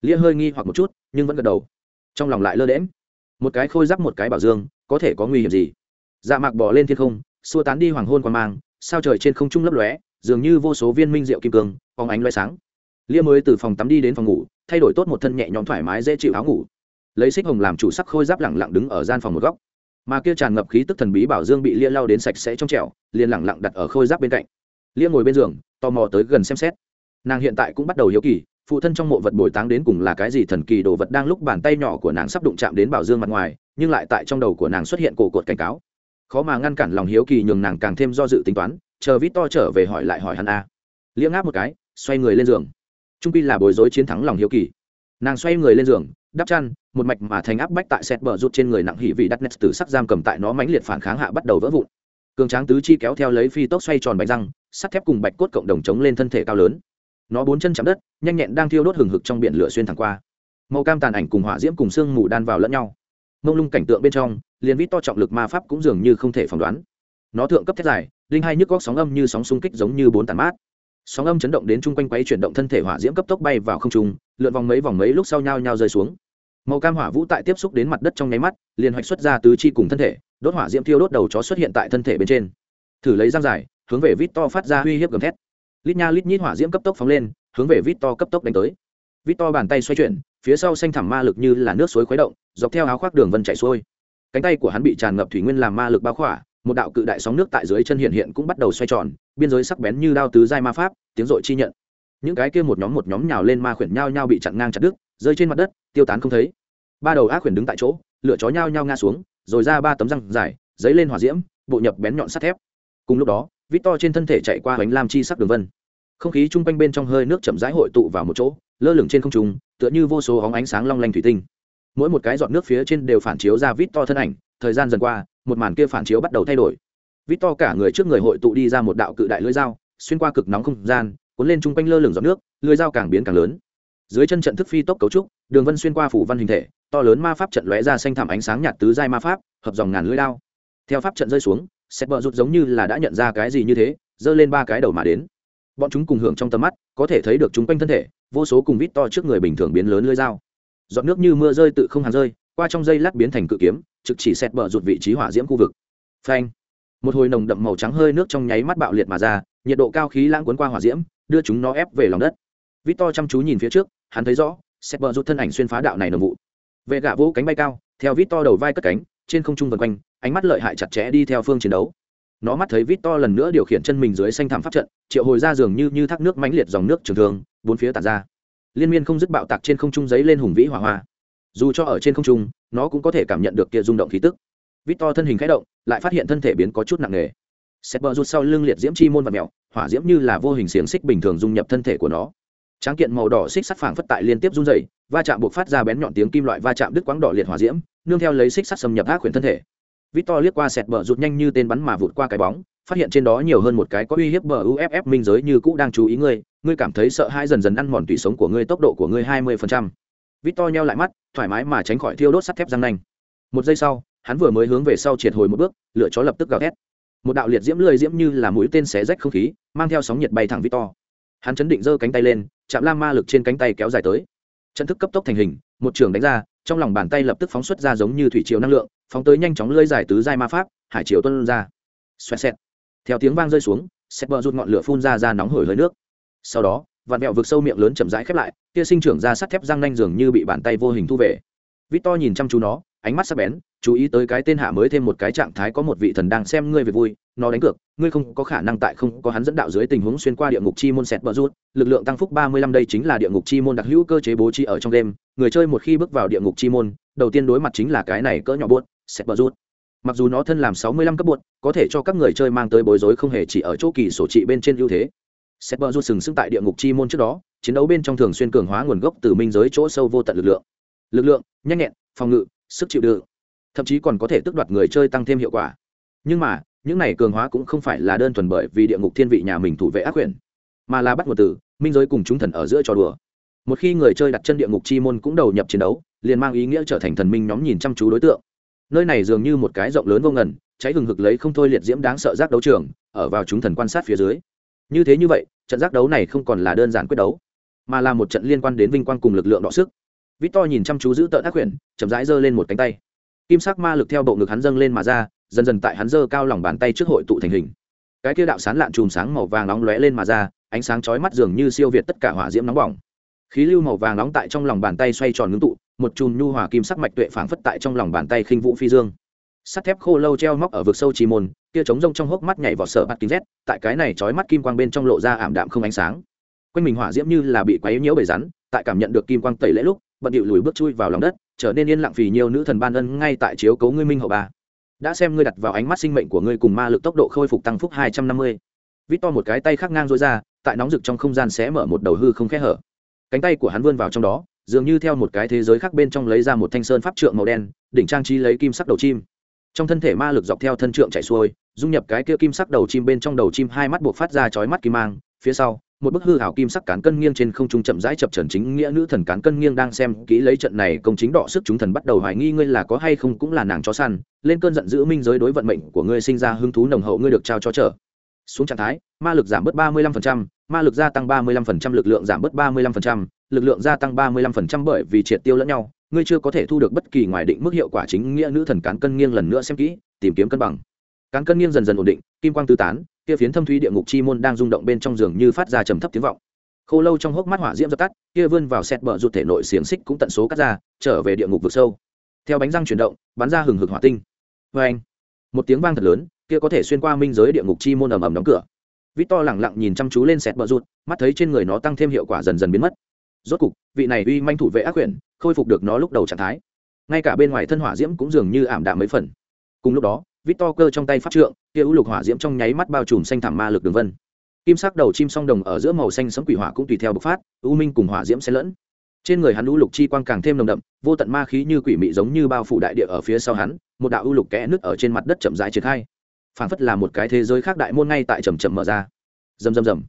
lia hơi nghi hoặc một chút, nhưng vẫn gật đầu. Trong lòng lại lơ đễm một cái khôi giáp, một cái bảo dương, có thể có nguy hiểm gì? Dạ mạc bỏ lên thiên không, xua tán đi hoàng hôn qua mang, sao trời trên không trung lấp lóe, dường như vô số viên minh rượu kim cương, phóng ánh loay sáng. Lia mới từ phòng tắm đi đến phòng ngủ, thay đổi tốt một thân nhẹ nhõm thoải mái dễ chịu áo ngủ. Lấy xích hồng làm chủ sắc khôi giáp lẳng lặng đứng ở gian phòng một góc. Mà kia tràn ngập khí tức thần bí bảo dương bị lia lau đến sạch sẽ trong trẻo, liền lẳng lặng đặt ở khôi giáp bên cạnh. Lia ngồi bên giường, tò mò tới gần xem xét. Nàng hiện tại cũng bắt đầu hiếu kỳ phụ thân trong mộ vật bồi táng đến cùng là cái gì thần kỳ đồ vật đang lúc bàn tay nhỏ của nàng sắp đụng chạm đến bảo dương mặt ngoài, nhưng lại tại trong đầu của nàng xuất hiện cổ cột cảnh cáo. Khó mà ngăn cản lòng hiếu kỳ nhường nàng càng thêm do dự tính toán, chờ vít to trở về hỏi lại hỏi hắn a. Liễm ngáp một cái, xoay người lên giường. Trung pi là bối rối chiến thắng lòng hiếu kỳ. Nàng xoay người lên giường, đắp chăn, một mạch mà thành áp bách tại xét bờ rút trên người nặng hỉ vị đắt nét từ sắc giam cầm tại nó mãnh liệt phản kháng hạ bắt đầu vỡ vụn. Cường tráng tứ chi kéo theo lấy phi tốc xoay tròn bánh răng, sắt thép cùng bạch cốt cộng đồng chống lên thân thể cao lớn nó bốn chân chạm đất, nhanh nhẹn đang thiêu đốt hừng hực trong biển lửa xuyên thẳng qua. Màu cam tàn ảnh cùng hỏa diễm cùng sương mù đan vào lẫn nhau. Mông lung cảnh tượng bên trong, liền vít to trọng lực ma pháp cũng dường như không thể phỏng đoán. Nó thượng cấp thét dài linh hai nhức góc sóng âm như sóng xung kích giống như bốn tàn mát. Sóng âm chấn động đến chung quanh quấy chuyển động thân thể hỏa diễm cấp tốc bay vào không trung, lượn vòng mấy vòng mấy lúc sau nhau nhau rơi xuống. Màu cam hỏa vũ tại tiếp xúc đến mặt đất trong nháy mắt, liền hoạch xuất ra tứ chi cùng thân thể, đốt hỏa diễm thiêu đốt đầu chó xuất hiện tại thân thể bên trên. Thử lấy răng dài, hướng về vít to phát ra uy hiếp gầm thét lít nha lít nhít hỏa diễm cấp tốc phóng lên, hướng về vít to cấp tốc đánh tới. Vít to bàn tay xoay chuyển, phía sau xanh thẳm ma lực như là nước suối khuấy động, dọc theo áo khoác đường vân chạy xuôi. Cánh tay của hắn bị tràn ngập thủy nguyên làm ma lực bao khỏa, một đạo cự đại sóng nước tại dưới chân hiện hiện cũng bắt đầu xoay tròn, biên giới sắc bén như đao tứ giai ma pháp, tiếng rội chi nhận. Những cái kia một nhóm một nhóm nhào lên ma khuyển nhao nhao bị chặn ngang chặt đứt, rơi trên mặt đất, tiêu tán không thấy. Ba đầu ác khuyển đứng tại chỗ, lửa chó nhao nhao ngã xuống, rồi ra ba tấm răng dài giấy lên hỏa diễm, bộ nhập bén nhọn sắt thép. Cùng lúc đó vít to trên thân thể chạy qua bánh lam chi sắc đường vân. Không khí chung quanh bên trong hơi nước chậm rãi hội tụ vào một chỗ, lơ lửng trên không trung, tựa như vô số hóng ánh sáng long lanh thủy tinh. Mỗi một cái giọt nước phía trên đều phản chiếu ra vít to thân ảnh, thời gian dần qua, một màn kia phản chiếu bắt đầu thay đổi. Vít to cả người trước người hội tụ đi ra một đạo cự đại lưỡi dao, xuyên qua cực nóng không gian, cuốn lên chung quanh lơ lửng giọt nước, lưỡi dao càng biến càng lớn. Dưới chân trận thức phi tốc cấu trúc, đường vân xuyên qua phủ văn hình thể, to lớn ma pháp trận lóe ra xanh thảm ánh sáng nhạt tứ giai ma pháp, hợp dòng ngàn lưỡi đao. Theo pháp trận rơi xuống Sẹt bờ rụt giống như là đã nhận ra cái gì như thế, giơ lên ba cái đầu mà đến. Bọn chúng cùng hưởng trong tầm mắt, có thể thấy được chúng quanh thân thể, vô số cùng vít to trước người bình thường biến lớn lưới dao. Giọt nước như mưa rơi tự không hàn rơi, qua trong dây lát biến thành cự kiếm, trực chỉ sẹt bờ rụt vị trí hỏa diễm khu vực. Phanh! Một hồi nồng đậm màu trắng hơi nước trong nháy mắt bạo liệt mà ra, nhiệt độ cao khí lãng cuốn qua hỏa diễm, đưa chúng nó ép về lòng đất. Vít to chăm chú nhìn phía trước, hắn thấy rõ, sẹt bờ rụt thân ảnh xuyên phá đạo này nồng vụ. Vệ gạ vỗ cánh bay cao, theo vít to đầu vai cất cánh, trên không trung vần quanh ánh mắt lợi hại chặt chẽ đi theo phương chiến đấu. Nó mắt thấy vít to lần nữa điều khiển chân mình dưới xanh thảm pháp trận, triệu hồi ra giường như như thác nước mãnh liệt dòng nước trường thường bốn phía tản ra. Liên miên không dứt bạo tạc trên không trung giấy lên hùng vĩ hỏa hoa. Dù cho ở trên không trung, nó cũng có thể cảm nhận được kia rung động khí tức. Vít to thân hình khẽ động, lại phát hiện thân thể biến có chút nặng nề. Xét bờ rút sau lưng liệt diễm chi môn và mèo, hỏa diễm như là vô hình xiềng xích bình thường dung nhập thân thể của nó. Tráng kiện màu đỏ xích sắt phảng phất tại liên tiếp run dày va chạm buộc phát ra bén nhọn tiếng kim loại va chạm đứt quãng đỏ liệt hỏa diễm, nương theo lấy xích sắt xâm nhập ác quyển thân thể victor liếc qua sẹt bờ rụt nhanh như tên bắn mà vụt qua cái bóng, phát hiện trên đó nhiều hơn một cái có uy hiếp bờ uff minh giới như cũ đang chú ý ngươi ngươi cảm thấy sợ hãi dần dần ăn mòn tủy sống của ngươi, tốc độ của ngươi hai mươi phần trăm. Victor nheo lại mắt, thoải mái mà tránh khỏi thiêu đốt sắt thép răng nanh. Một giây sau, hắn vừa mới hướng về sau triệt hồi một bước lựa chó lập tức gào thét. Một đạo liệt diễm lười diễm như là mũi tên xé rách không khí, mang theo sóng nhiệt bay thẳng victor. Hắn chấn định giơ cánh tay lên, chạm lam ma lực trên cánh tay kéo dài tới. Trận thức cấp tốc thành hình, một trường đánh ra, trong lòng bàn tay lập tức phóng xuất ra giống như thủy triều năng lượng phóng tới nhanh chóng lơi dài tứ giai ma pháp, hải triều tuân ra. Xoẹt xẹt. Theo tiếng vang rơi xuống xét bờ rút ngọn lửa phun ra ra nóng hổi hơi nước. Sau đó, vạt mẹo vực sâu miệng lớn chậm rãi khép lại kia sinh trưởng ra sắt thép răng nanh dường như bị bàn tay vô hình thu về. Vít to nhìn chăm chú nó, ánh mắt sắc bén chú ý tới cái tên hạ mới thêm một cái trạng thái có một vị thần đang xem ngươi về vui, nó đánh cược, ngươi không có khả năng tại không có hắn dẫn đạo dưới tình huống xuyên qua địa ngục chi môn sẹt bờ rút, lực lượng tăng phúc ba mươi lăm đây chính là địa ngục chi môn đặc hữu cơ chế bố trí ở trong đêm, người chơi một khi bước vào địa ngục chi môn, đầu tiên đối mặt chính là cái này cỡ nhỏ buốt sẹt bờ rút. Mặc dù nó thân làm sáu mươi lăm cấp buốt, có thể cho các người chơi mang tới bối rối không hề chỉ ở chỗ kỳ sổ trị bên trên ưu thế. Sẹt bờ rút sừng sững tại địa ngục chi môn trước đó, chiến đấu bên trong thường xuyên cường hóa nguồn gốc từ minh giới chỗ sâu vô tận lực lượng. Lực lượng, nhanh nhẹn, phòng ngự, sức chịu đựng thậm chí còn có thể tước đoạt người chơi tăng thêm hiệu quả. Nhưng mà, những này cường hóa cũng không phải là đơn thuần bởi vì địa ngục thiên vị nhà mình thủ vệ ác quyền, mà là bắt nguồn từ minh giới cùng chúng thần ở giữa trò đùa. Một khi người chơi đặt chân địa ngục chi môn cũng đầu nhập chiến đấu, liền mang ý nghĩa trở thành thần minh nhóm nhìn chăm chú đối tượng. Nơi này dường như một cái rộng lớn vô ngần, cháy hừng hực lấy không thôi liệt diễm đáng sợ giác đấu trường, ở vào chúng thần quan sát phía dưới. Như thế như vậy, trận giác đấu này không còn là đơn giản quyết đấu, mà là một trận liên quan đến vinh quang cùng lực lượng đọ sức. Victor nhìn chăm chú giữ tợn ác quyển chậm rãi giơ lên một cánh tay kim sắc ma lực theo bộ ngực hắn dâng lên mà ra, dần dần tại hắn dơ cao lòng bàn tay trước hội tụ thành hình. Cái kia đạo sán lạn chùm sáng màu vàng nóng lóe lên mà ra, ánh sáng chói mắt dường như siêu việt tất cả hỏa diễm nóng bỏng. Khí lưu màu vàng nóng tại trong lòng bàn tay xoay tròn ngưng tụ, một chùm nhu hòa kim sắc mạch tuệ phảng phất tại trong lòng bàn tay khinh vũ phi dương. Sắt thép khô lâu treo móc ở vực sâu trì môn, kia trống rông trong hốc mắt nhảy vào sở bắt kính rét tại cái này chói mắt kim quang bên trong lộ ra ảm đạm không ánh sáng. Quanh mình hỏa diễm như là bị quấy nhiễu bầy rắn, tại cảm nhận được kim quang tẩy lễ lúc, bận điệu lùi bước chui vào lòng đất trở nên yên lặng vì nhiều nữ thần ban ân ngay tại chiếu cấu ngươi minh hậu ba đã xem ngươi đặt vào ánh mắt sinh mệnh của ngươi cùng ma lực tốc độ khôi phục tăng phúc hai trăm năm mươi. Vít to một cái tay khác ngang rối ra, tại nóng rực trong không gian sẽ mở một đầu hư không khẽ hở. Cánh tay của hắn vươn vào trong đó, dường như theo một cái thế giới khác bên trong lấy ra một thanh sơn pháp trượng màu đen, đỉnh trang trí lấy kim sắc đầu chim. Trong thân thể ma lực dọc theo thân trượng chạy xuôi, dung nhập cái kia kim sắc đầu chim bên trong đầu chim hai mắt buộc phát ra chói mắt kim mang, phía sau một bức hư hảo kim sắc cán cân nghiêng trên không trung chậm rãi chập trần chính nghĩa nữ thần cán cân nghiêng đang xem kỹ lấy trận này công chính đọ sức chúng thần bắt đầu hoài nghi ngươi là có hay không cũng là nàng chó săn, lên cơn giận dữ minh giới đối vận mệnh của ngươi sinh ra hứng thú nồng hậu ngươi được trao cho trở. Xuống trạng thái, ma lực giảm bớt ba mươi lăm phần trăm, ma lực gia tăng ba mươi lăm phần trăm, lực lượng giảm bớt ba mươi lăm phần trăm, lực lượng gia tăng ba mươi lăm phần trăm bởi vì triệt tiêu lẫn nhau, ngươi chưa có thể thu được bất kỳ ngoài định mức hiệu quả chính nghĩa nữ thần cán cân nghiêng lần nữa xem kỹ, tìm kiếm cân bằng. Cán cân nghiêng dần dần ổn định kim quang tứ tán, kia phiến thâm thúy địa ngục chi môn đang rung động bên trong giường như phát ra trầm thấp tiếng vọng. Khô lâu trong hốc mắt hỏa diễm dập tắt, kia vươn vào xét bờ rụt thể nội xiềng xích cũng tận số cắt ra, trở về địa ngục vực sâu. Theo bánh răng chuyển động, bắn ra hừng hực hỏa tinh. Vê anh một tiếng vang thật lớn, kia có thể xuyên qua minh giới địa ngục chi môn ầm ầm đóng cửa. Vít to lẳng lặng nhìn chăm chú lên sẹt bờ rụt, mắt thấy trên người nó tăng thêm hiệu quả dần dần biến mất. Rốt cục, vị này uy manh thủ vệ ác quyển khôi phục được nó lúc đầu trạng thái. Ngay cả bên ngoài thân hỏa diễm cũng dường như ảm đạm mấy phần. Cùng lúc đó vít to cơ trong tay phát trượng, kia ưu lục hỏa diễm trong nháy mắt bao trùm xanh thảm ma lực đường vân. Kim sắc đầu chim song đồng ở giữa màu xanh sấm quỷ hỏa cũng tùy theo bộc phát, u minh cùng hỏa diễm xen lẫn. Trên người hắn u lục chi quang càng thêm nồng đậm, vô tận ma khí như quỷ mị giống như bao phủ đại địa ở phía sau hắn, một đạo u lục kẽ nứt ở trên mặt đất chậm rãi triển khai. Phảng phất là một cái thế giới khác đại môn ngay tại chậm chậm mở ra. Rầm rầm rầm.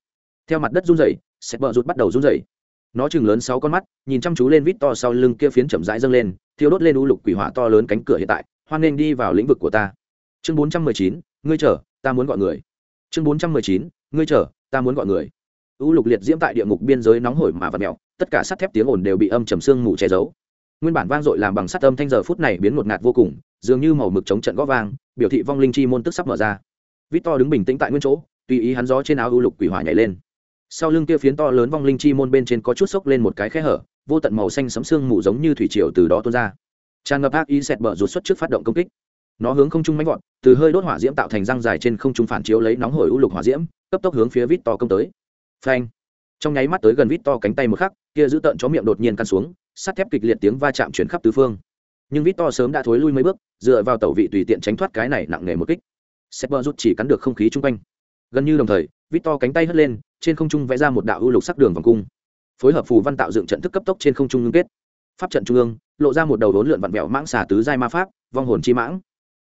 Theo mặt đất run rẩy, sét bờ rụt bắt đầu run rẩy. Nó chừng lớn sáu con mắt, nhìn chăm chú lên vít to sau lưng kia phiến chậm rãi dâng lên, thiêu đốt lên u lục quỷ hỏa to lớn cánh cửa hiện tại, hoan nghênh đi vào lĩnh vực của ta chương bốn trăm mười chín, ngươi chờ, ta muốn gọi người. Chương bốn trăm mười chín, ngươi chờ, ta muốn gọi người. U lục liệt diễm tại địa ngục biên giới nóng hổi mà vật mèo, tất cả sắt thép tiếng ồn đều bị âm trầm xương mù che giấu. Nguyên bản vang dội làm bằng sắt âm thanh giờ phút này biến một ngạt vô cùng, dường như màu mực chống trận gõ vang, biểu thị vong linh chi môn tức sắp mở ra. Vít to đứng bình tĩnh tại nguyên chỗ, tùy ý hắn gió trên áo u lục quỷ hỏa nhảy lên. Sau lưng kia phiến to lớn vong linh chi môn bên trên có chút sốc lên một cái khe hở, vô tận màu xanh sấm xương mù giống như thủy triều từ đó tuôn ra. Tràn ngập ác ý xẹt bờ rụt xuất trước phát động công kích nó hướng không trung mánh gọn từ hơi đốt hỏa diễm tạo thành răng dài trên không trung phản chiếu lấy nóng hổi u lục hỏa diễm, cấp tốc hướng phía vít to công tới. Phanh. Trong nháy mắt tới gần vít to cánh tay một khắc, kia giữ tợn chó miệng đột nhiên căn xuống, sắt thép kịch liệt tiếng va chạm chuyển khắp tứ phương. Nhưng vít to sớm đã thối lui mấy bước, dựa vào tẩu vị tùy tiện tránh thoát cái này nặng nề một kích. Sepper rút chỉ cắn được không khí chung quanh. Gần như đồng thời vít to cánh tay hất lên, trên không trung vẽ ra một đạo ưu lục sắc đường vòng cung. Phối hợp phù văn tạo dựng trận thức cấp tốc trên không trung ngưng kết. Pháp trận trung ương, lộ ra một đầu đốn lượn vặn vẹo mãng xà tứ giai ma pháp, vong hồn chi mãng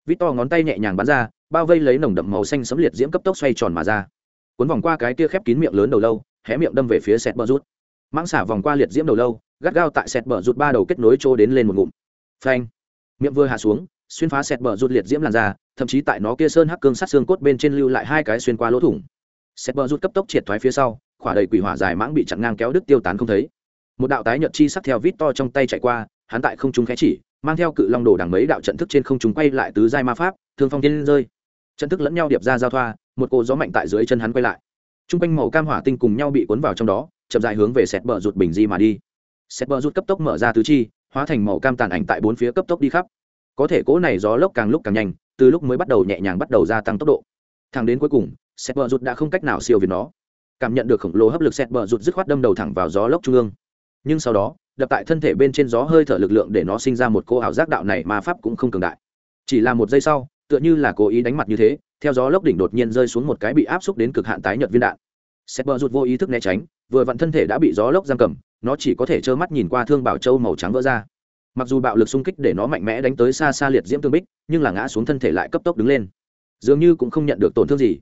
vít to ngón tay nhẹ nhàng bắn ra, bao vây lấy nồng đậm màu xanh sấm liệt diễm cấp tốc xoay tròn mà ra. Cuốn vòng qua cái kia khép kín miệng lớn đầu lâu, hé miệng đâm về phía sẹt bờ rút mãng xả vòng qua liệt diễm đầu lâu, gắt gao tại sẹt bờ rút ba đầu kết nối trô đến lên một ngụm. Phanh. Miệng vừa hạ xuống, xuyên phá sẹt bờ rút liệt diễm làn ra thậm chí tại nó kia sơn hắc cương sát xương cốt bên trên lưu lại hai cái xuyên qua lỗ thủng. Sẹt bờ rút cấp tốc triệt thoái phía sau, khỏa đầy quỷ hỏa dài mãng bị chặn ngang kéo đứt tiêu tán không thấy. Một đạo tái nhợt chi sắc theo vít to trong tay chạy qua, hắn tại không trung khẽ chỉ mang theo cự long đồ đằng mấy đạo trận thức trên không trung quay lại tứ giai ma pháp, thương phong tiên rơi. Trận thức lẫn nhau điệp ra giao thoa, một cô gió mạnh tại dưới chân hắn quay lại. T r u n g quanh màu cam hỏa tinh cùng nhau bị cuốn vào trong đó, chậm dài hướng về sẹt bờ rụt bình di mà đi. Sẹt bờ rụt cấp tốc mở ra tứ chi, hóa thành màu cam tàn ảnh tại bốn phía cấp tốc đi khắp. Có thể cỗ này gió lốc càng lúc càng nhanh, từ lúc mới bắt đầu nhẹ nhàng bắt đầu gia tăng tốc độ. Thẳng đến cuối cùng sẹt bờ rụt đã không cách nào siêu việt nó. Cảm nhận được khổng lồ hấp lực sẹt bờ rụt dứt khoát đâm đầu thẳng vào gió lốc trung ương. Nhưng sau đó đập tại thân thể bên trên gió hơi thở lực lượng để nó sinh ra một cô ảo giác đạo này mà pháp cũng không cường đại. Chỉ là một giây sau, tựa như là cố ý đánh mặt như thế, theo gió lốc đỉnh đột nhiên rơi xuống một cái bị áp xúc đến cực hạn tái nhợt viên đạn. Sét bờ rụt vô ý thức né tránh, vừa vặn thân thể đã bị gió lốc giam cầm, nó chỉ có thể trơ mắt nhìn qua thương bảo châu màu trắng vỡ ra. Mặc dù bạo lực xung kích để nó mạnh mẽ đánh tới xa xa liệt diễm tương bích, nhưng là ngã xuống thân thể lại cấp tốc đứng lên. Dường như cũng không nhận được tổn thương gì.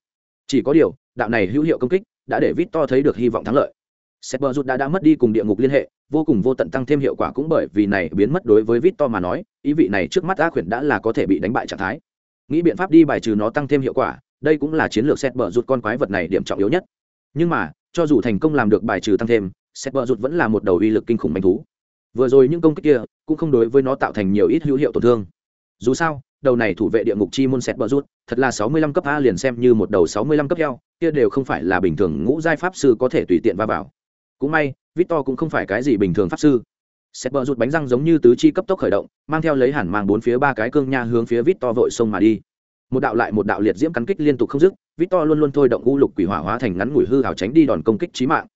Chỉ có điều, đạo này hữu hiệu công kích đã để vít to thấy được hy vọng thắng lợi sét bờ rụt đã đã mất đi cùng địa ngục liên hệ, vô cùng vô tận tăng thêm hiệu quả cũng bởi vì này biến mất đối với vít to mà nói, ý vị này trước mắt ác quyển đã là có thể bị đánh bại trạng thái. Nghĩ biện pháp đi bài trừ nó tăng thêm hiệu quả, đây cũng là chiến lược xét bờ rụt con quái vật này điểm trọng yếu nhất. Nhưng mà, cho dù thành công làm được bài trừ tăng thêm xét bờ rụt vẫn là một đầu uy lực kinh khủng manh thú. Vừa rồi những công kích kia cũng không đối với nó tạo thành nhiều ít hữu hiệu tổn thương. Dù sao, đầu này thủ vệ địa ngục chi môn xét bờ rút, thật là sáu mươi lăm cấp a liền xem như một đầu sáu mươi lăm cấp heo, kia đều không phải là bình thường ngũ giai pháp sư có thể tùy tiện va vào cũng may, victor cũng không phải cái gì bình thường pháp sư. Xét bờ rụt bánh răng giống như tứ chi cấp tốc khởi động, mang theo lấy hẳn mang bốn phía ba cái cương nha hướng phía vít to vội sông mà đi. Một đạo lại một đạo liệt diễm cắn kích liên tục không dứt vít to luôn luôn thôi động u lục quỷ hỏa hóa thành ngắn ngủi hư hào tránh đi đòn công kích trí mạng.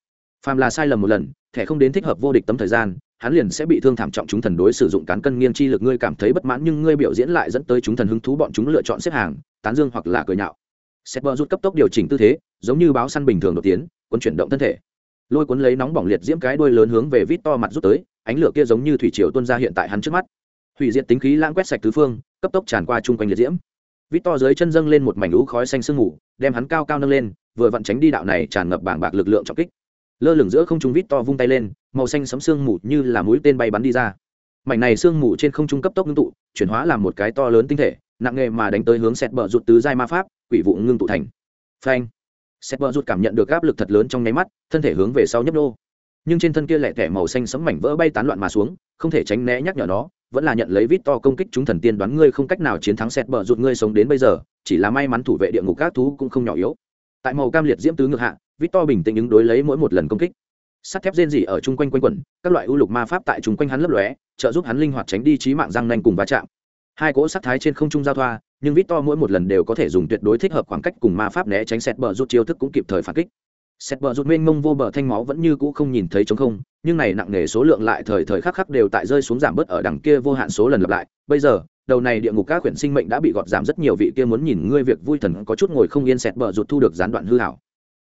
Phàm là sai lầm một lần, thẻ không đến thích hợp vô địch tấm thời gian, hắn liền sẽ bị thương thảm trọng chúng thần đối sử dụng cán cân nghiêng chi lực ngươi cảm thấy bất mãn nhưng ngươi biểu diễn lại dẫn tới chúng thần hứng thú bọn chúng lựa chọn xếp hàng, tán dương hoặc là cười nhạo. Xét bờ rút cấp tốc điều chỉnh tư thế, giống như báo săn bình thường đột tiến, quân chuyển động thân thể lôi cuốn lấy nóng bỏng liệt diễm cái đuôi lớn hướng về vít to mặt rút tới, ánh lửa kia giống như thủy triều tuôn ra hiện tại hắn trước mắt. Hủy diệt tính khí lãng quét sạch tứ phương, cấp tốc tràn qua chung quanh liệt diễm. Vít to dưới chân dâng lên một mảnh lũ khói xanh sương mù, đem hắn cao cao nâng lên, vừa vặn tránh đi đạo này tràn ngập bảng bạc lực lượng trọng kích. Lơ lửng giữa không trung vít to vung tay lên, màu xanh sấm sương mù như là mũi tên bay bắn đi ra. Mảnh này sương mù trên không trung cấp tốc ngưng tụ, chuyển hóa làm một cái to lớn tinh thể, nặng nghề mà đánh tới hướng sẹt bờ rụt tứ giai ma pháp, quỷ vụ ngưng tụ thành. Phanh! Sẹt bờ rụt cảm nhận được áp lực thật lớn trong nháy mắt, thân thể hướng về sau nhấp nô. Nhưng trên thân kia lẹ tẻ màu xanh sấm mảnh vỡ bay tán loạn mà xuống, không thể tránh né nhắc nhở nó, vẫn là nhận lấy vít to công kích chúng thần tiên đoán ngươi không cách nào chiến thắng sẹt bờ rụt ngươi sống đến bây giờ, chỉ là may mắn thủ vệ địa ngục các thú cũng không nhỏ yếu. Tại màu cam liệt diễm tứ ngược hạ, vít to bình tĩnh ứng đối lấy mỗi một lần công kích. Sắt thép rên rỉ ở chung quanh quanh quẩn, các loại ưu lục ma pháp tại chung quanh hắn lấp lóe, trợ giúp hắn linh hoạt tránh đi trí mạng răng nanh cùng va chạm. Hai cỗ sắc thái trên không trung giao thoa nhưng vít to mỗi một lần đều có thể dùng tuyệt đối thích hợp khoảng cách cùng ma pháp né tránh sẹt bờ rút chiêu thức cũng kịp thời phản kích. Sẹt bờ rút mênh mông vô bờ thanh máu vẫn như cũ không nhìn thấy trống không, nhưng này nặng nề số lượng lại thời thời khắc khắc đều tại rơi xuống giảm bớt ở đằng kia vô hạn số lần lặp lại. Bây giờ, đầu này địa ngục các quyển sinh mệnh đã bị gọt giảm rất nhiều, vị kia muốn nhìn ngươi việc vui thần có chút ngồi không yên sẹt bờ rút thu được gián đoạn hư hảo.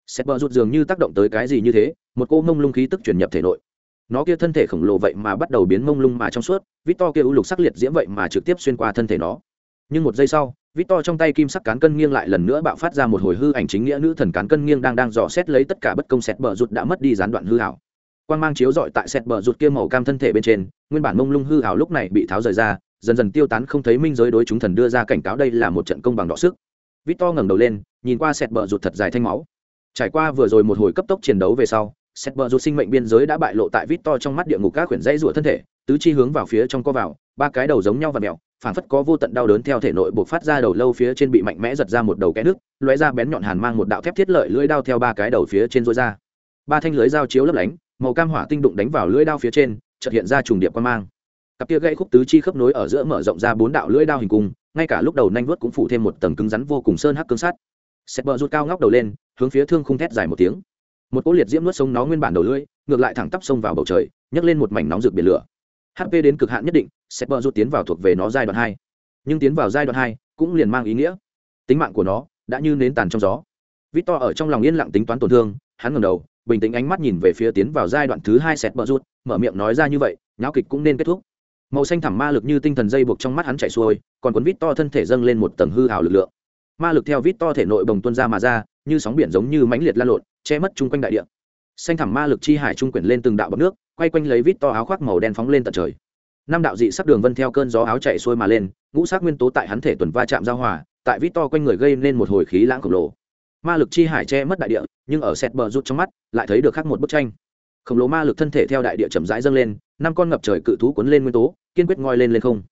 Sẹt bờ rút dường như tác động tới cái gì như thế, một cô mông lung khí tức truyền nhập thể nội. Nó kia thân thể khổng lồ vậy mà bắt đầu biến mông lung mà trong suốt vít to kia u lục sắc liệt diễm vậy mà trực tiếp xuyên qua thân thể nó nhưng một giây sau vít to trong tay kim sắc cán cân nghiêng lại lần nữa bạo phát ra một hồi hư ảnh chính nghĩa nữ thần cán cân nghiêng đang đang dò xét lấy tất cả bất công sẹt bờ rụt đã mất đi gián đoạn hư hảo. Quan mang chiếu dọi tại sẹt bờ rụt kia màu cam thân thể bên trên, nguyên bản mông lung hư hảo lúc này bị tháo rời ra, dần dần tiêu tán không thấy minh giới đối chúng thần đưa ra cảnh cáo đây là một trận công bằng đọ sức. Vít to ngẩng đầu lên, nhìn qua sẹt bờ rụt thật dài thanh máu. Trải qua vừa rồi một hồi cấp tốc chiến đấu về sau xét bờ rụt sinh mệnh biên giới đã bại lộ tại vít to trong mắt địa ngục các quyển dãy rủa thân thể, tứ chi hướng vào phía trong co vào, ba cái đầu giống nhau và mẹo phản phất có vô tận đau đớn theo thể nội buộc phát ra đầu lâu phía trên bị mạnh mẽ giật ra một đầu kẽ nước, lóe ra bén nhọn hàn mang một đạo thép thiết lợi lưỡi đao theo ba cái đầu phía trên rối ra. Ba thanh lưới dao chiếu lấp lánh, màu cam hỏa tinh đụng đánh vào lưỡi đao phía trên, chợt hiện ra trùng điệp quan mang. Cặp kia gãy khúc tứ chi khớp nối ở giữa mở rộng ra bốn đạo lưỡi đao hình cung, ngay cả lúc đầu nanh vuốt cũng phủ thêm một tầng cứng rắn vô cùng sơn hắc cương sắt. Sét bờ rút cao ngóc đầu lên, hướng phía thương khung thét dài một tiếng. Một cỗ liệt diễm nuốt sông nó nguyên bản đầu lưỡi, ngược lại thẳng tắp sông vào bầu trời, nhấc lên một mảnh nóng rực biển lửa hp đến cực hạn nhất định, sẽ bờ rút tiến vào thuộc về nó giai đoạn hai. Nhưng tiến vào giai đoạn hai cũng liền mang ý nghĩa. Tính mạng của nó đã như nến tàn trong gió. Victor ở trong lòng yên lặng tính toán tổn thương, hắn ngầm đầu, bình tĩnh ánh mắt nhìn về phía tiến vào giai đoạn thứ hai sẹt bờ rút mở miệng nói ra như vậy, nháo kịch cũng nên kết thúc. Màu xanh thẳm ma lực như tinh thần dây buộc trong mắt hắn chảy xuôi, còn cuốn vít to thân thể dâng lên một tầng hư hào lực lượng. Ma lực theo vít to thể nội bồng tuân ra mà ra, như sóng biển giống như mãnh liệt lan lộn, che mất chung quanh đại địa xanh thẳm ma lực chi hải trung quyển lên từng đạo bọc nước, quay quanh lấy vít to áo khoác màu đen phóng lên tận trời. Năm đạo dị sắc đường vân theo cơn gió áo chạy xuôi mà lên, ngũ sắc nguyên tố tại hắn thể tuần va chạm giao hòa, tại vít to quanh người gây nên một hồi khí lãng khổng lồ. Ma lực chi hải che mất đại địa, nhưng ở sẹt bờ rút trong mắt, lại thấy được khác một bức tranh. Khổng lồ ma lực thân thể theo đại địa chậm rãi dâng lên, năm con ngập trời cự thú cuốn lên nguyên tố, kiên quyết ngoi lên lên không.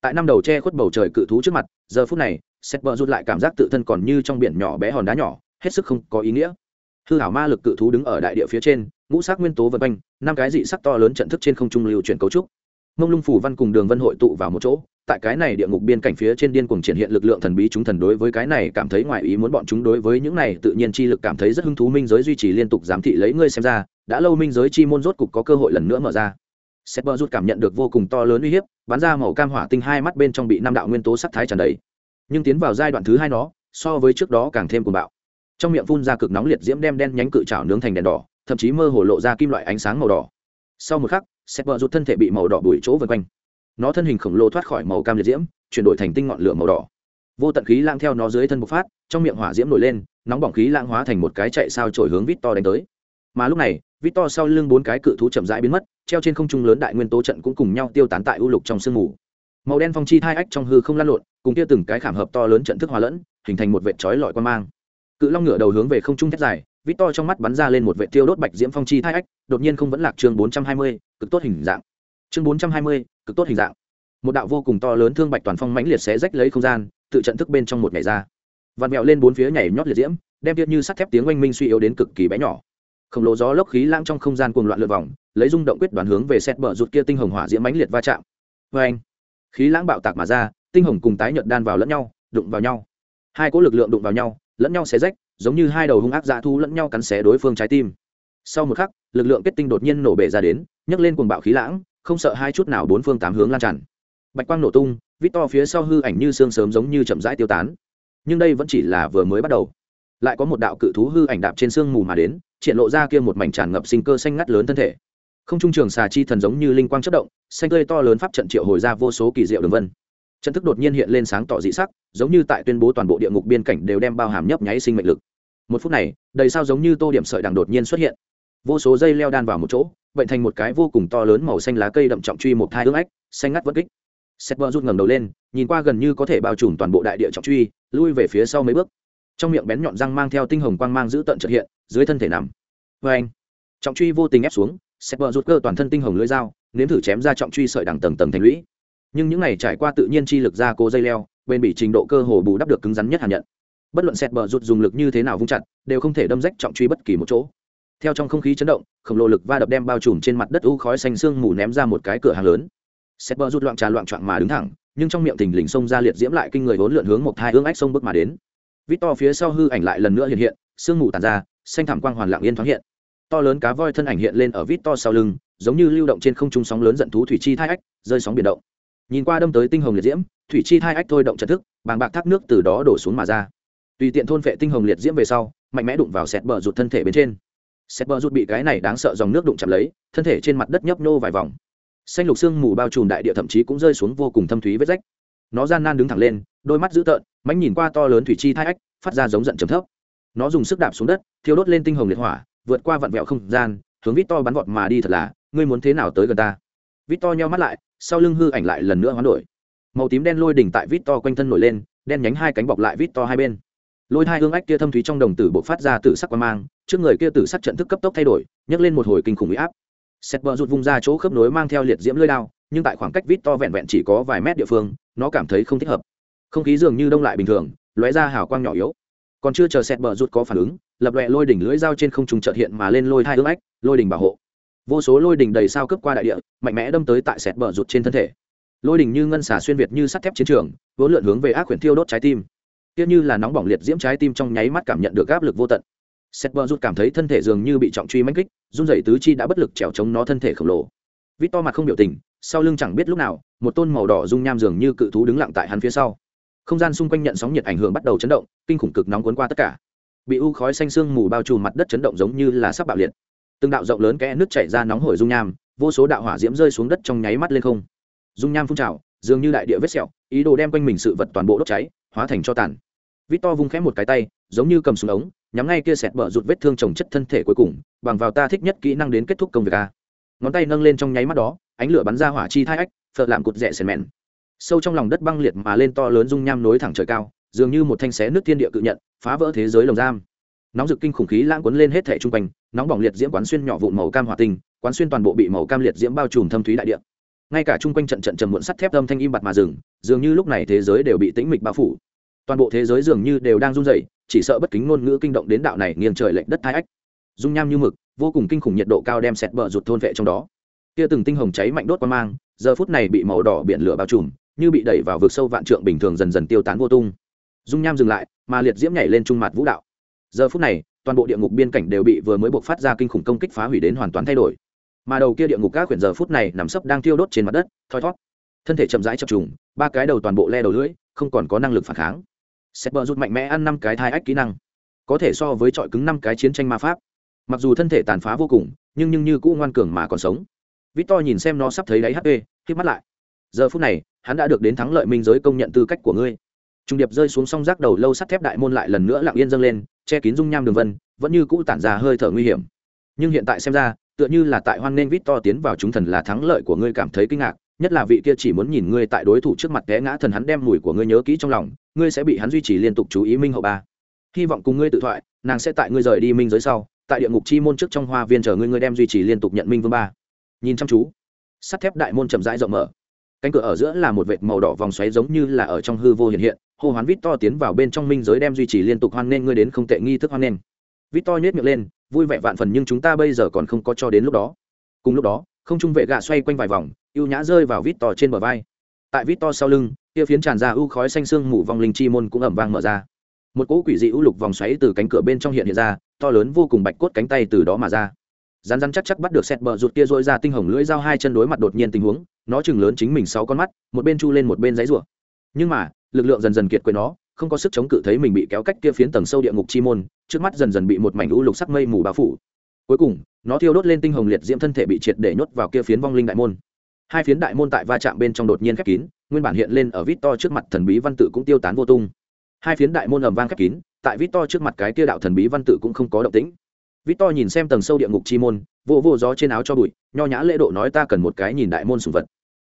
Tại năm đầu che khuất bầu trời cự thú trước mặt, giờ phút này, sẹt bờ rút lại cảm giác tự thân còn như trong biển nhỏ bé hòn đá nhỏ, hết sức không có ý nghĩa hư hảo ma lực cự thú đứng ở đại địa phía trên, ngũ sắc nguyên tố vân quanh, năm cái dị sắc to lớn trận thức trên không trung lưu chuyển cấu trúc. Mông lung phủ văn cùng đường vân hội tụ vào một chỗ, tại cái này địa ngục biên cảnh phía trên điên cuồng triển hiện lực lượng thần bí chúng thần đối với cái này cảm thấy ngoài ý muốn bọn chúng đối với những này tự nhiên chi lực cảm thấy rất hứng thú minh giới duy trì liên tục giám thị lấy ngươi xem ra, đã lâu minh giới chi môn rốt cục có cơ hội lần nữa mở ra. Sét Bơ rút cảm nhận được vô cùng to lớn uy hiếp, bắn ra màu cam hỏa tinh hai mắt bên trong bị năm đạo nguyên tố sắc thái tràn đầy. Nhưng tiến vào giai đoạn thứ hai nó, so với trước đó càng thêm cuồng bạo trong miệng phun ra cực nóng liệt diễm đem đen nhánh cự trảo nướng thành đèn đỏ, thậm chí mơ hồ lộ ra kim loại ánh sáng màu đỏ. Sau một khắc Sepper rút thân thể bị màu đỏ bụi chỗ vân quanh. Nó thân hình khổng lồ thoát khỏi màu cam liệt diễm, chuyển đổi thành tinh ngọn lửa màu đỏ. Vô tận khí lang theo nó dưới thân bộc phát, trong miệng hỏa diễm nổi lên, nóng bỏng khí lang hóa thành một cái chạy sao trổi hướng vít to đánh tới. Mà lúc này vít to sau lưng bốn cái cự thú chậm rãi biến mất, treo trên không trung lớn đại nguyên tố trận cũng cùng nhau tiêu tán tại u lục trong sương mù. Màu đen phong chi thai ách trong hư không lan lộn, cùng kia từng cái khảm hợp to lớn trận thức hòa lẫn, hình thành một vệt chói lọi quan mang cự long ngựa đầu hướng về không trung thét dài, vít to trong mắt bắn ra lên một vệ tiêu đốt bạch diễm phong chi thai ách, đột nhiên không vẫn lạc chương bốn trăm hai mươi, cực tốt hình dạng. Chương bốn trăm hai mươi, cực tốt hình dạng. Một đạo vô cùng to lớn thương bạch toàn phong mãnh liệt xé rách lấy không gian, tự trận thức bên trong một ngày ra. Vạt mẹo lên bốn phía nhảy nhót liệt diễm, đem tiết như sắt thép tiếng oanh minh suy yếu đến cực kỳ bé nhỏ. Khổng lồ gió lốc khí lang trong không gian cuồng loạn lượt vòng, lấy rung động quyết đoán hướng về xét bờ rụt kia tinh hồng hỏa diễm mãnh liệt va chạm. Vê anh khí lãng bạo tạc mà ra, tinh hồng cùng tái nhợt đan vào lẫn nhau, đụng vào nhau. Hai cỗ lực lượng đụng vào nhau lẫn nhau xé rách, giống như hai đầu hung ác dã thu lẫn nhau cắn xé đối phương trái tim. Sau một khắc, lực lượng kết tinh đột nhiên nổ bể ra đến, nhấc lên cuồng bạo khí lãng, không sợ hai chút nào bốn phương tám hướng lan tràn. Bạch quang nổ tung vít to phía sau hư ảnh như xương sớm giống như chậm rãi tiêu tán. Nhưng đây vẫn chỉ là vừa mới bắt đầu. Lại có một đạo cự thú hư ảnh đạp trên sương mù mà đến, triển lộ ra kia một mảnh tràn ngập sinh cơ xanh ngắt lớn thân thể. Không trung trường xà chi thần giống như linh quang chất động, xanh tươi to lớn pháp trận triệu hồi ra vô số kỳ diệu đường vân trận thức đột nhiên hiện lên sáng tỏ dị sắc, giống như tại tuyên bố toàn bộ địa ngục biên cảnh đều đem bao hàm nhấp nháy sinh mệnh lực. Một phút này, đầy sao giống như tô điểm sợi đằng đột nhiên xuất hiện. Vô số dây leo đan vào một chỗ, bệnh thành một cái vô cùng to lớn màu xanh lá cây đậm trọng truy một thai ương ách xanh ngắt vất kích. Sét bờ rút ngẩng đầu lên, nhìn qua gần như có thể bao trùm toàn bộ đại địa trọng truy, lui về phía sau mấy bước. Trong miệng bén nhọn răng mang theo tinh hồng quang mang giữ tận trợ hiện, dưới thân thể nằm. Vê anh, trọng truy vô tình ép xuống, sét rút cơ toàn thân tinh hồng lưỡi dao, nếm thử chém ra trọng truy sợi đằng tầng tầng thành lũy nhưng những này trải qua tự nhiên chi lực ra cố dây leo bên bị trình độ cơ hồ bù đắp được cứng rắn nhất hàn nhận. Bất luận sẹt bờ rụt dùng lực như thế nào vung chặt, đều không thể đâm rách trọng truy bất kỳ một chỗ. Theo trong không khí chấn động, khổng lồ lực va đập đem bao trùm trên mặt đất u khói xanh xương mù ném ra một cái cửa hàng lớn. Sẹt bờ rụt loạn trà loạn trọn mà đứng thẳng, nhưng trong miệng thình lình xông ra liệt diễm lại kinh người vốn lượn hướng một hai hướng ách sông bước mà đến. Vít to phía sau hư ảnh lại lần nữa hiện hiện, sương mù tàn ra, xanh thảm quang hoàn lặng yên thoáng hiện. To lớn cá voi thân ảnh hiện lên ở vít to sau lưng, giống như lưu động trên không trung sóng lớn giận thú thủy chi thai ách, rơi sóng biển động nhìn qua đâm tới tinh hồng liệt diễm, thủy chi thai ách thôi động trận thức, bàng bạc thác nước từ đó đổ xuống mà ra. Tùy tiện thôn vệ tinh hồng liệt diễm về sau, mạnh mẽ đụng vào sẹt bờ rụt thân thể bên trên. Sẹt bờ rụt bị cái này đáng sợ dòng nước đụng chạm lấy, thân thể trên mặt đất nhấp nô vài vòng. Xanh lục xương mù bao trùm đại địa thậm chí cũng rơi xuống vô cùng thâm thúy vết rách. Nó gian nan đứng thẳng lên, đôi mắt dữ tợn, mánh nhìn qua to lớn thủy chi thai ách, phát ra giống giận trầm thấp. Nó dùng sức đạp xuống đất, thiêu đốt lên tinh hồng liệt hỏa, vượt qua vặn vẹo không gian, hướng vít to bắn vọt mà đi thật là, ngươi muốn thế nào tới gần ta? Vít to nheo mắt lại sau lưng hư ảnh lại lần nữa hoán đổi. Màu tím đen lôi đỉnh tại vít to quanh thân nổi lên, đen nhánh hai cánh bọc lại vít to hai bên. Lôi hai hương ách kia thâm thúy trong đồng tử bộ phát ra tử sắc quan mang, trước người kia tử sắc trận thức cấp tốc thay đổi, nhấc lên một hồi kinh khủng huy áp. Sét bờ rụt vung ra chỗ khớp nối mang theo liệt diễm lưỡi đao, nhưng tại khoảng cách vít to vẹn vẹn chỉ có vài mét địa phương, nó cảm thấy không thích hợp. Không khí dường như đông lại bình thường, lóe ra hào quang nhỏ yếu. Còn chưa chờ xét bờ rụt có phản ứng, lập loẹ lôi đỉnh lưỡi dao trên không trùng trợt hiện mà lên lôi hai ương ách, lôi đỉnh bảo hộ vô số lôi đỉnh đầy sao cướp qua đại địa, mạnh mẽ đâm tới tại sẹt bờ rụt trên thân thể. Lôi đỉnh như ngân xả xuyên việt như sắt thép chiến trường, vốn lượn hướng về ác quyển thiêu đốt trái tim. Tiếc như là nóng bỏng liệt diễm trái tim trong nháy mắt cảm nhận được áp lực vô tận. Sẹt bờ rụt cảm thấy thân thể dường như bị trọng truy mánh kích, run rẩy tứ chi đã bất lực trèo chống nó thân thể khổng lồ. Vít to mặt không biểu tình, sau lưng chẳng biết lúc nào, một tôn màu đỏ dung nham dường như cự thú đứng lặng tại hắn phía sau. Không gian xung quanh nhận sóng nhiệt ảnh hưởng bắt đầu chấn động, kinh khủng cực nóng cuốn qua tất cả. Bị u khói xanh sương mù bao trùm mặt đất chấn động giống như là sắp bạo liệt từng đạo rộng lớn kẽ nước chảy ra nóng hổi dung nham, vô số đạo hỏa diễm rơi xuống đất trong nháy mắt lên không. Dung nham phun trào, dường như đại địa vết sẹo, ý đồ đem quanh mình sự vật toàn bộ đốt cháy, hóa thành cho tàn. Vít to vung khẽ một cái tay, giống như cầm súng ống, nhắm ngay kia sẹt bờ rụt vết thương trồng chất thân thể cuối cùng, bằng vào ta thích nhất kỹ năng đến kết thúc công việc a. Ngón tay nâng lên trong nháy mắt đó, ánh lửa bắn ra hỏa chi thai ách, phật làm cụt rẽ sèn mèn sâu trong lòng đất băng liệt mà lên to lớn dung nham nối thẳng trời cao, dường như một thanh xé nước thiên địa cự nhận, phá vỡ thế giới lồng giam nóng rực kinh khủng khí lãng cuốn lên hết thể trung quanh, nóng bỏng liệt diễm quán xuyên nhỏ vụn màu cam hỏa tinh, quán xuyên toàn bộ bị màu cam liệt diễm bao trùm thâm thúy đại địa. Ngay cả chung quanh trận trận trầm muộn sắt thép âm thanh im bặt mà dừng, dường như lúc này thế giới đều bị tĩnh mịch bao phủ. Toàn bộ thế giới dường như đều đang run rẩy, chỉ sợ bất kính ngôn ngữ kinh động đến đạo này nghiêng trời lệch đất thái ách. Dung nham như mực, vô cùng kinh khủng nhiệt độ cao đem sẹt bờ rụt thôn vệ trong đó. Kia từng tinh hồng cháy mạnh đốt qua mang, giờ phút này bị màu đỏ biển lửa bao trùm, như bị đẩy vào vực sâu vạn trượng bình thường dần dần tiêu tán vô tung. Dung nham dừng lại, mà liệt diễm nhảy lên trung mặt vũ đạo giờ phút này, toàn bộ địa ngục biên cảnh đều bị vừa mới buộc phát ra kinh khủng công kích phá hủy đến hoàn toàn thay đổi. Mà đầu kia địa ngục các quyển giờ phút này nằm sấp đang thiêu đốt trên mặt đất, thoi thót thân thể chậm rãi chập trùng, ba cái đầu toàn bộ le đầu lưỡi, không còn có năng lực phản kháng. Xét bờ rút mạnh mẽ ăn năm cái thai ách kỹ năng. Có thể so với trọi cứng năm cái chiến tranh ma pháp. Mặc dù thân thể tàn phá vô cùng, nhưng nhưng như cũ ngoan cường mà còn sống. Victor nhìn xem nó sắp thấy đáy hp khi mắt lại. Giờ phút này, hắn đã được đến thắng lợi minh giới công nhận tư cách của ngươi trung điệp rơi xuống song rác đầu lâu sắt thép đại môn lại lần nữa lặng yên dâng lên, che kín dung nham đường vân, vẫn như cũ tản ra hơi thở nguy hiểm. Nhưng hiện tại xem ra, tựa như là tại hoan nên vít to tiến vào chúng thần là thắng lợi của ngươi cảm thấy kinh ngạc, nhất là vị kia chỉ muốn nhìn ngươi tại đối thủ trước mặt té ngã thần hắn đem mùi của ngươi nhớ kỹ trong lòng, ngươi sẽ bị hắn duy trì liên tục chú ý minh hậu ba. Hy vọng cùng ngươi tự thoại, nàng sẽ tại ngươi rời đi minh giới sau, tại địa ngục chi môn trước trong hoa viên chờ ngươi ngươi đem duy trì liên tục nhận minh vương ba. Nhìn chăm chú. Sắt thép đại môn chậm rãi rộng mở. Cánh cửa ở giữa là một vệt màu đỏ vòng xoáy giống như là ở trong hư vô hiện hiện hô hoán vít to tiến vào bên trong minh giới đem duy trì liên tục hoan nên ngươi đến không tệ nghi thức hoan nên vít to nhét miệng lên, vui vẻ vạn phần nhưng chúng ta bây giờ còn không có cho đến lúc đó. Cùng lúc đó, không trung vệ gạ xoay quanh vài vòng, ưu nhã rơi vào vít to trên bờ vai. Tại vít to sau lưng tia phiến tràn ra ưu khói xanh xương mù vòng linh chi môn cũng ẩm vang mở ra. Một cỗ quỷ dị ưu lục vòng xoáy từ cánh cửa bên trong hiện hiện ra, to lớn vô cùng bạch cốt cánh tay từ đó mà ra. Rán rán chắc chắc bắt được xét bờ rụt kia dội ra tinh hồng lưỡi dao hai chân đối mặt đột nhiên tình huống, nó chừng lớn chính mình sáu con mắt, một bên chu lên một bên giấy rủa nhưng mà lực lượng dần dần kiệt quệ nó, không có sức chống cự thấy mình bị kéo cách kia phiến tầng sâu địa ngục chi môn, trước mắt dần dần bị một mảnh u lục sắc mây mù bao phủ. Cuối cùng, nó thiêu đốt lên tinh hồng liệt diễm thân thể bị triệt để nhốt vào kia phiến vong linh đại môn. Hai phiến đại môn tại va chạm bên trong đột nhiên khép kín, nguyên bản hiện lên ở vít to trước mặt thần bí văn tự cũng tiêu tán vô tung. Hai phiến đại môn ầm vang khép kín, tại vít to trước mặt cái kia đạo thần bí văn tự cũng không có động tĩnh. Vít to nhìn xem tầng sâu địa ngục chi môn vô vô gió trên áo cho bụi, nho nhã lễ độ nói ta cần một cái nhìn đại môn sùng vật.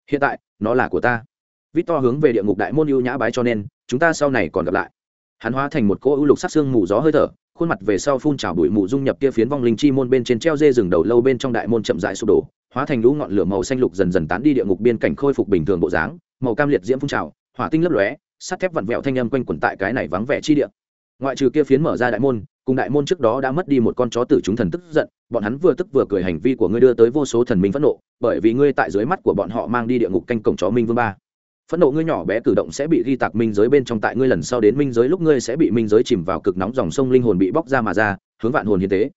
Hiện tại, nó là của ta vít to hướng về địa ngục đại môn ưu nhã bái cho nên, chúng ta sau này còn gặp lại. Hắn hóa thành một cỗ ưu lục sắc xương mù gió hơi thở, khuôn mặt về sau phun trào bụi mù dung nhập kia phiến vong linh chi môn bên trên treo dê rừng đầu lâu bên trong đại môn chậm dại sụp đổ, hóa thành lũ ngọn lửa màu xanh lục dần dần tán đi địa ngục biên cảnh khôi phục bình thường bộ dáng, màu cam liệt diễm phun trào, hỏa tinh lấp lóe, sắt thép vặn vẹo thanh âm quanh quẩn tại cái này vắng vẻ chi địa. Ngoại trừ kia phiến mở ra đại môn, cùng đại môn trước đó đã mất đi một con chó tử chúng thần tức giận, bọn hắn vừa tức vừa cười hành vi của ngươi đưa tới vô số thần minh phẫn nộ, bởi vì ngươi tại dưới mắt của bọn họ mang đi địa ngục canh cổng chó minh vương ba phẫn nộ ngươi nhỏ bé cử động sẽ bị ghi tạc minh giới bên trong tại ngươi lần sau đến minh giới lúc ngươi sẽ bị minh giới chìm vào cực nóng dòng sông linh hồn bị bóc ra mà ra, hướng vạn hồn hiến tế.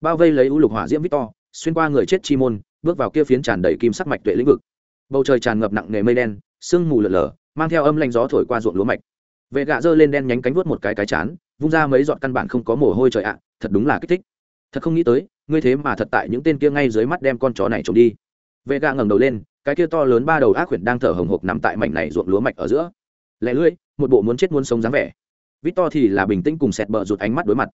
Bao vây lấy u lục hỏa diễm victor, xuyên qua người chết chi môn, bước vào kia phiến tràn đầy kim sắc mạch tuệ lĩnh vực. Bầu trời tràn ngập nặng nề mây đen, sương mù lở lở mang theo âm lanh gió thổi qua ruộng lúa mạch. Vệ gạ giơ lên đen nhánh cánh vuốt một cái cái chán, vung ra mấy giọt căn bản không có mồ hôi trời ạ, thật đúng là kích thích. Thật không nghĩ tới, ngươi thế mà thật tại những tên kia ngay dưới mắt đem con chó này trộm đi. Vệ gạ ngẩng đầu lên cái kia to lớn ba đầu ác quyển đang thở hồng hộc nằm tại mảnh này ruộng lúa mạch ở giữa. Lẻ lưỡi, một bộ muốn chết muốn sống dáng vẻ. Vít to thì là bình tĩnh cùng sẹt bờ rụt ánh mắt đối mặt.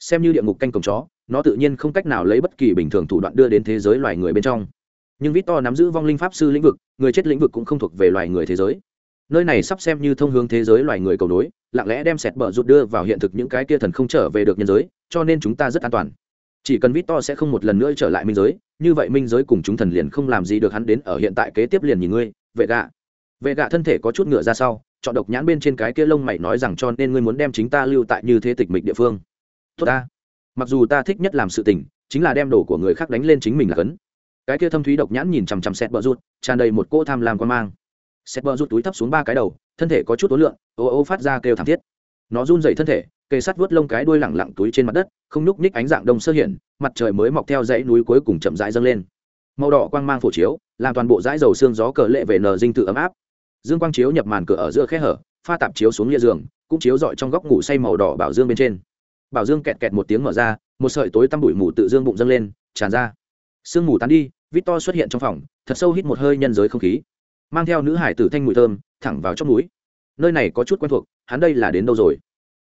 Xem như địa ngục canh cổng chó, nó tự nhiên không cách nào lấy bất kỳ bình thường thủ đoạn đưa đến thế giới loài người bên trong. Nhưng vít to nắm giữ vong linh pháp sư lĩnh vực, người chết lĩnh vực cũng không thuộc về loài người thế giới. Nơi này sắp xem như thông hướng thế giới loài người cầu nối, lặng lẽ đem sẹt bờ rụt đưa vào hiện thực những cái kia thần không trở về được nhân giới, cho nên chúng ta rất an toàn chỉ cần vít to sẽ không một lần nữa trở lại minh giới, như vậy minh giới cùng chúng thần liền không làm gì được hắn đến ở hiện tại kế tiếp liền nhìn ngươi, vệ gạ. Vệ gạ thân thể có chút ngựa ra sau, chọn độc nhãn bên trên cái kia lông mày nói rằng cho nên ngươi muốn đem chính ta lưu tại như thế tịch mịch địa phương. Tốt ta. Mặc dù ta thích nhất làm sự tình, chính là đem đồ của người khác đánh lên chính mình là cấn. Cái kia thâm thúy độc nhãn nhìn chằm chằm xét bờ rút tràn đầy một cỗ tham lam quan mang. Xét bờ rút túi thấp xuống ba cái đầu, thân thể có chút tối lượng ô ô phát ra kêu thảm thiết. Nó run dày thân thể kề sát vớt lông cái đuôi lẳng lặng túi trên mặt đất, không nhúc ních ánh dạng đông sơ hiển, mặt trời mới mọc theo dãy núi cuối cùng chậm rãi dâng lên. Màu đỏ quang mang phổ chiếu, làm toàn bộ dãy dầu xương gió cờ lệ về nờ dinh tự ấm áp. Dương quang chiếu nhập màn cửa ở giữa khe hở, pha tạp chiếu xuống lia giường, cũng chiếu dọi trong góc ngủ say màu đỏ bảo dương bên trên. Bảo dương kẹt kẹt một tiếng mở ra, một sợi tối tăm bụi mù tự dương bụng dâng lên, tràn ra. Sương mù tán đi vít to xuất hiện trong phòng, thật sâu hít một hơi nhân giới không khí. Mang theo nữ hải tử thanh mùi thơm, thẳng vào trong núi. Nơi này có chút quen thuộc, hắn đây là đến đâu rồi?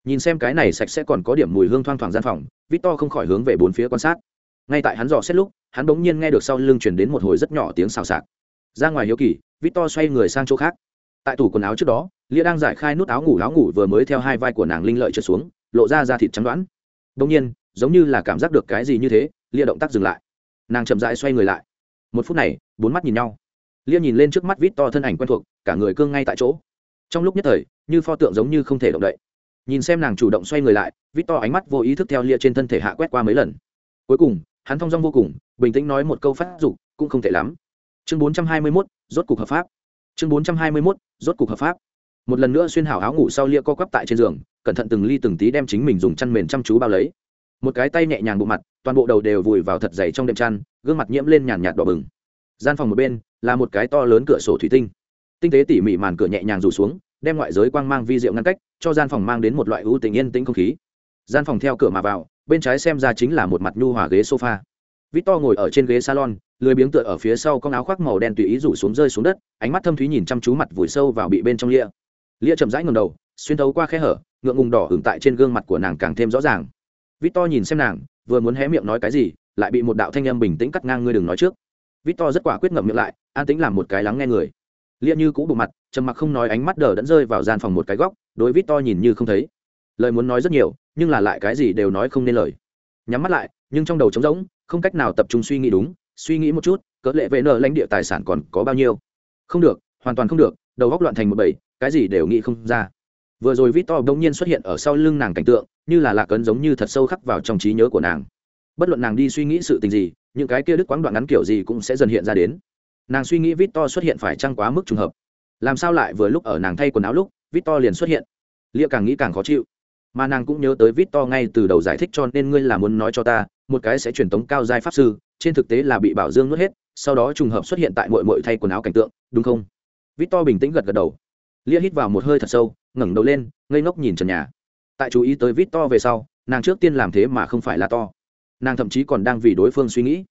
Nhìn xem cái này sạch sẽ còn có điểm mùi hương thoang thoảng gian phòng vít to không khỏi hướng về bốn phía quan sát. Ngay tại hắn dò xét lúc, hắn bỗng nhiên nghe được sau lưng chuyển đến một hồi rất nhỏ tiếng xào xạc. Ra ngoài hiếu kỳ vít to xoay người sang chỗ khác. Tại tủ quần áo trước đó, lia đang giải khai nút áo ngủ áo ngủ vừa mới theo hai vai của nàng linh lợi trượt xuống, lộ ra da thịt trắng đoán. Đông nhiên, giống như là cảm giác được cái gì như thế, lia động tác dừng lại. Nàng chậm rãi xoay người lại. Một phút này, bốn mắt nhìn nhau. Lia nhìn lên trước mắt vít to thân ảnh quen thuộc, cả người cương ngay tại chỗ. Trong lúc nhất thời, như pho tượng giống như không thể động đậy nhìn xem nàng chủ động xoay người lại vít to ánh mắt vô ý thức theo lia trên thân thể hạ quét qua mấy lần. Cuối cùng, hắn thong dong vô cùng, bình tĩnh nói một câu phát dục, cũng không tệ lắm. Chương bốn trăm hai mươi mốt, rốt cục hợp pháp. Chương bốn trăm hai mươi mốt, rốt cục hợp pháp. Một lần nữa xuyên hảo áo ngủ sau lia co quắp tại trên giường, cẩn thận từng ly từng tí đem chính mình dùng chăn mền chăm chú bao lấy. Một cái tay nhẹ nhàng bộ mặt, toàn bộ đầu đều vùi vào thật dày trong đệm chăn, gương mặt nhiễm lên nhàn nhạt đỏ bừng. Gian phòng một bên là một cái to lớn cửa sổ thủy tinh. Tinh tế tỉ mỉ màn cửa nhẹ nhàng rủ xuống đem ngoại giới quang mang vi diệu ngăn cách, cho gian phòng mang đến một loại ưu tình yên tĩnh không khí. Gian phòng theo cửa mà vào, bên trái xem ra chính là một mặt nhu hòa ghế sofa. Victor ngồi ở trên ghế salon, lười biếng tựa ở phía sau con áo khoác màu đen tùy ý rủ xuống rơi xuống đất, ánh mắt thâm thúy nhìn chăm chú mặt vùi sâu vào bị bên trong lia lia chậm rãi ngầm đầu, xuyên thấu qua khe hở, ngượng ngùng đỏ hưởng tại trên gương mặt của nàng càng thêm rõ ràng. Victor nhìn xem nàng, vừa muốn hé miệng nói cái gì, lại bị một đạo thanh âm bình tĩnh cắt ngang ngươi đừng nói trước. Victor rất quả quyết ngậm miệng lại, an tĩnh làm một cái lắng nghe người. Lia như cũ bụng mặt trầm mặc không nói ánh mắt đờ đẫn rơi vào gian phòng một cái góc, đối victor nhìn như không thấy. Lời muốn nói rất nhiều, nhưng là lại cái gì đều nói không nên lời. Nhắm mắt lại, nhưng trong đầu trống rỗng, không cách nào tập trung suy nghĩ đúng, suy nghĩ một chút, cỡ lệ vệ nợ lãnh địa tài sản còn có bao nhiêu? Không được, hoàn toàn không được, đầu góc loạn thành một bầy, cái gì đều nghĩ không ra. Vừa rồi vít to bỗng nhiên xuất hiện ở sau lưng nàng cảnh tượng, như là lạc ấn giống như thật sâu khắc vào trong trí nhớ của nàng. Bất luận nàng đi suy nghĩ sự tình gì, những cái kia đứt quãng đoạn ngắn kiểu gì cũng sẽ dần hiện ra đến. Nàng suy nghĩ vít to xuất hiện phải trăng quá mức trùng hợp làm sao lại vừa lúc ở nàng thay quần áo lúc vít to liền xuất hiện? Lia càng nghĩ càng khó chịu. Mà nàng cũng nhớ tới vít to ngay từ đầu giải thích cho nên ngươi là muốn nói cho ta, một cái sẽ truyền tống cao giai pháp sư, trên thực tế là bị bảo dương nuốt hết, sau đó trùng hợp xuất hiện tại mội mội thay quần áo cảnh tượng, đúng không? Vít to bình tĩnh gật gật đầu. Lia hít vào một hơi thật sâu, ngẩng đầu lên, ngây ngốc nhìn trần nhà. Tại chú ý tới vít to về sau, nàng trước tiên làm thế mà không phải là to. Nàng thậm chí còn đang vì đối phương suy nghĩ.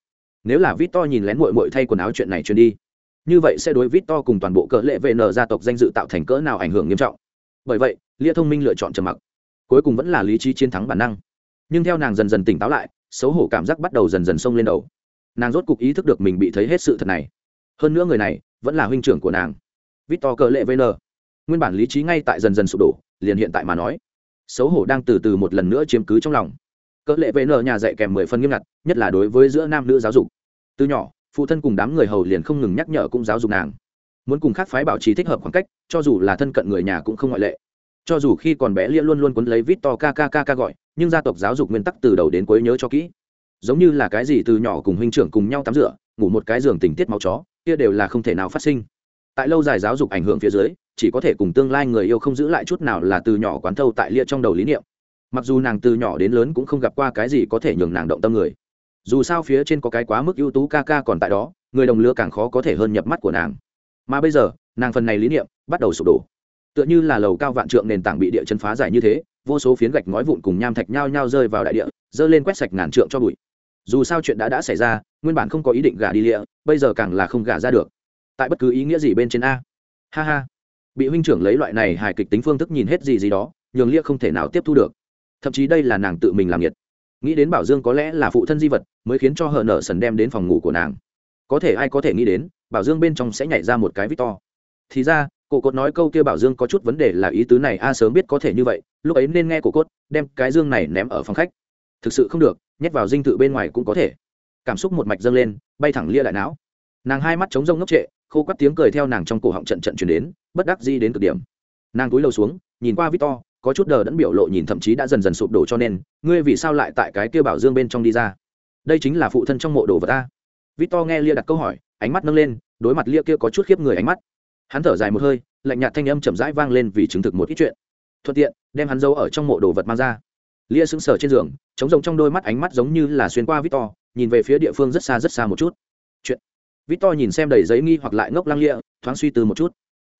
Nếu là vít to nhìn lén mội mội thay quần áo chuyện này truyền đi như vậy sẽ đối vít to cùng toàn bộ cỡ lệ vệ nở gia tộc danh dự tạo thành cỡ nào ảnh hưởng nghiêm trọng? Bởi vậy, lia thông minh lựa chọn trầm mặc. Cuối cùng vẫn là lý trí chiến thắng bản năng. Nhưng theo nàng dần dần tỉnh táo lại, xấu hổ cảm giác bắt đầu dần dần xông lên đầu. Nàng rốt cục ý thức được mình bị thấy hết sự thật này. Hơn nữa người này vẫn là huynh trưởng của nàng. Vít to cờ lệ vn nguyên bản lý trí ngay tại dần dần sụp đổ, liền hiện tại mà nói. Xấu hổ đang từ từ một lần nữa chiếm cứ trong lòng. Cỡ lệ vn nhà dạy kèm mười phân nghiêm ngặt, nhất là đối với giữa nam nữ giáo dục. Từ nhỏ phụ thân cùng đám người hầu liền không ngừng nhắc nhở cũng giáo dục nàng. Muốn cùng khác phái bảo trì thích hợp khoảng cách, cho dù là thân cận người nhà cũng không ngoại lệ. Cho dù khi còn bé lia luôn luôn quấn lấy vít to kkkk gọi, nhưng gia tộc giáo dục nguyên tắc từ đầu đến cuối nhớ cho kỹ. Giống như là cái gì từ nhỏ cùng huynh trưởng cùng nhau tắm rửa, ngủ một cái giường tình tiết máu chó, kia đều là không thể nào phát sinh. Tại lâu dài giáo dục ảnh hưởng phía dưới, chỉ có thể cùng tương lai người yêu không giữ lại chút nào là từ nhỏ quán thâu tại lia trong đầu lý niệm. Mặc dù nàng từ nhỏ đến lớn cũng không gặp qua cái gì có thể nhường nàng động tâm người dù sao phía trên có cái quá mức ưu tú ca ca còn tại đó, người đồng lứa càng khó có thể hơn nhập mắt của nàng. Mà bây giờ, nàng phần này lý niệm bắt đầu sụp đổ. Tựa như là lầu cao vạn trượng nền tảng bị địa chân phá giải như thế, vô số phiến gạch ngói vụn cùng nham thạch nhao nhao rơi vào đại địa, dơ lên quét sạch ngàn trượng cho bụi. Dù sao chuyện đã đã xảy ra, nguyên bản không có ý định gả đi lịa, bây giờ càng là không gả ra được. Tại bất cứ ý nghĩa gì bên trên a. Ha ha. Bị huynh trưởng lấy loại này hài kịch tính phương thức nhìn hết gì gì đó, nhường lia không thể nào tiếp thu được. Thậm chí đây là nàng tự mình làm nhiệt nghĩ đến bảo dương có lẽ là phụ thân di vật, mới khiến cho hờ nở sần đem đến phòng ngủ của nàng. Có thể ai có thể nghĩ đến, bảo dương bên trong sẽ nhảy ra một cái vít to. Thì ra, cổ cốt nói câu kia bảo dương có chút vấn đề là ý tứ này a sớm biết có thể như vậy, lúc ấy nên nghe cổ cốt đem cái dương này ném ở phòng khách. Thực sự không được, nhét vào dinh thự bên ngoài cũng có thể. Cảm xúc một mạch dâng lên, bay thẳng lia đại não. Nàng hai mắt trống rông ngốc trệ, khô quắt tiếng cười theo nàng trong cổ họng trận trận chuyển đến, bất đắc di đến cực điểm. Nàng túi lầu xuống, nhìn qua victor có chút đờ đẫn biểu lộ nhìn thậm chí đã dần dần sụp đổ cho nên, ngươi vì sao lại tại cái kia bảo dương bên trong đi ra? Đây chính là phụ thân trong mộ đồ vật ta. Victor nghe lia đặt câu hỏi, ánh mắt nâng lên, đối mặt lia kia có chút khiếp người ánh mắt. Hắn thở dài một hơi, lạnh nhạt thanh âm chậm rãi vang lên vì chứng thực một ít chuyện. Thuận tiện, đem hắn giấu ở trong mộ đồ vật mang ra. Lia sững sờ trên giường chống rồng trong đôi mắt ánh mắt giống như là xuyên qua victor, nhìn về phía địa phương rất xa rất xa một chút. Chuyện. Victor nhìn xem đầy giấy nghi hoặc lại ngốc lăng lia, thoáng suy tư một chút.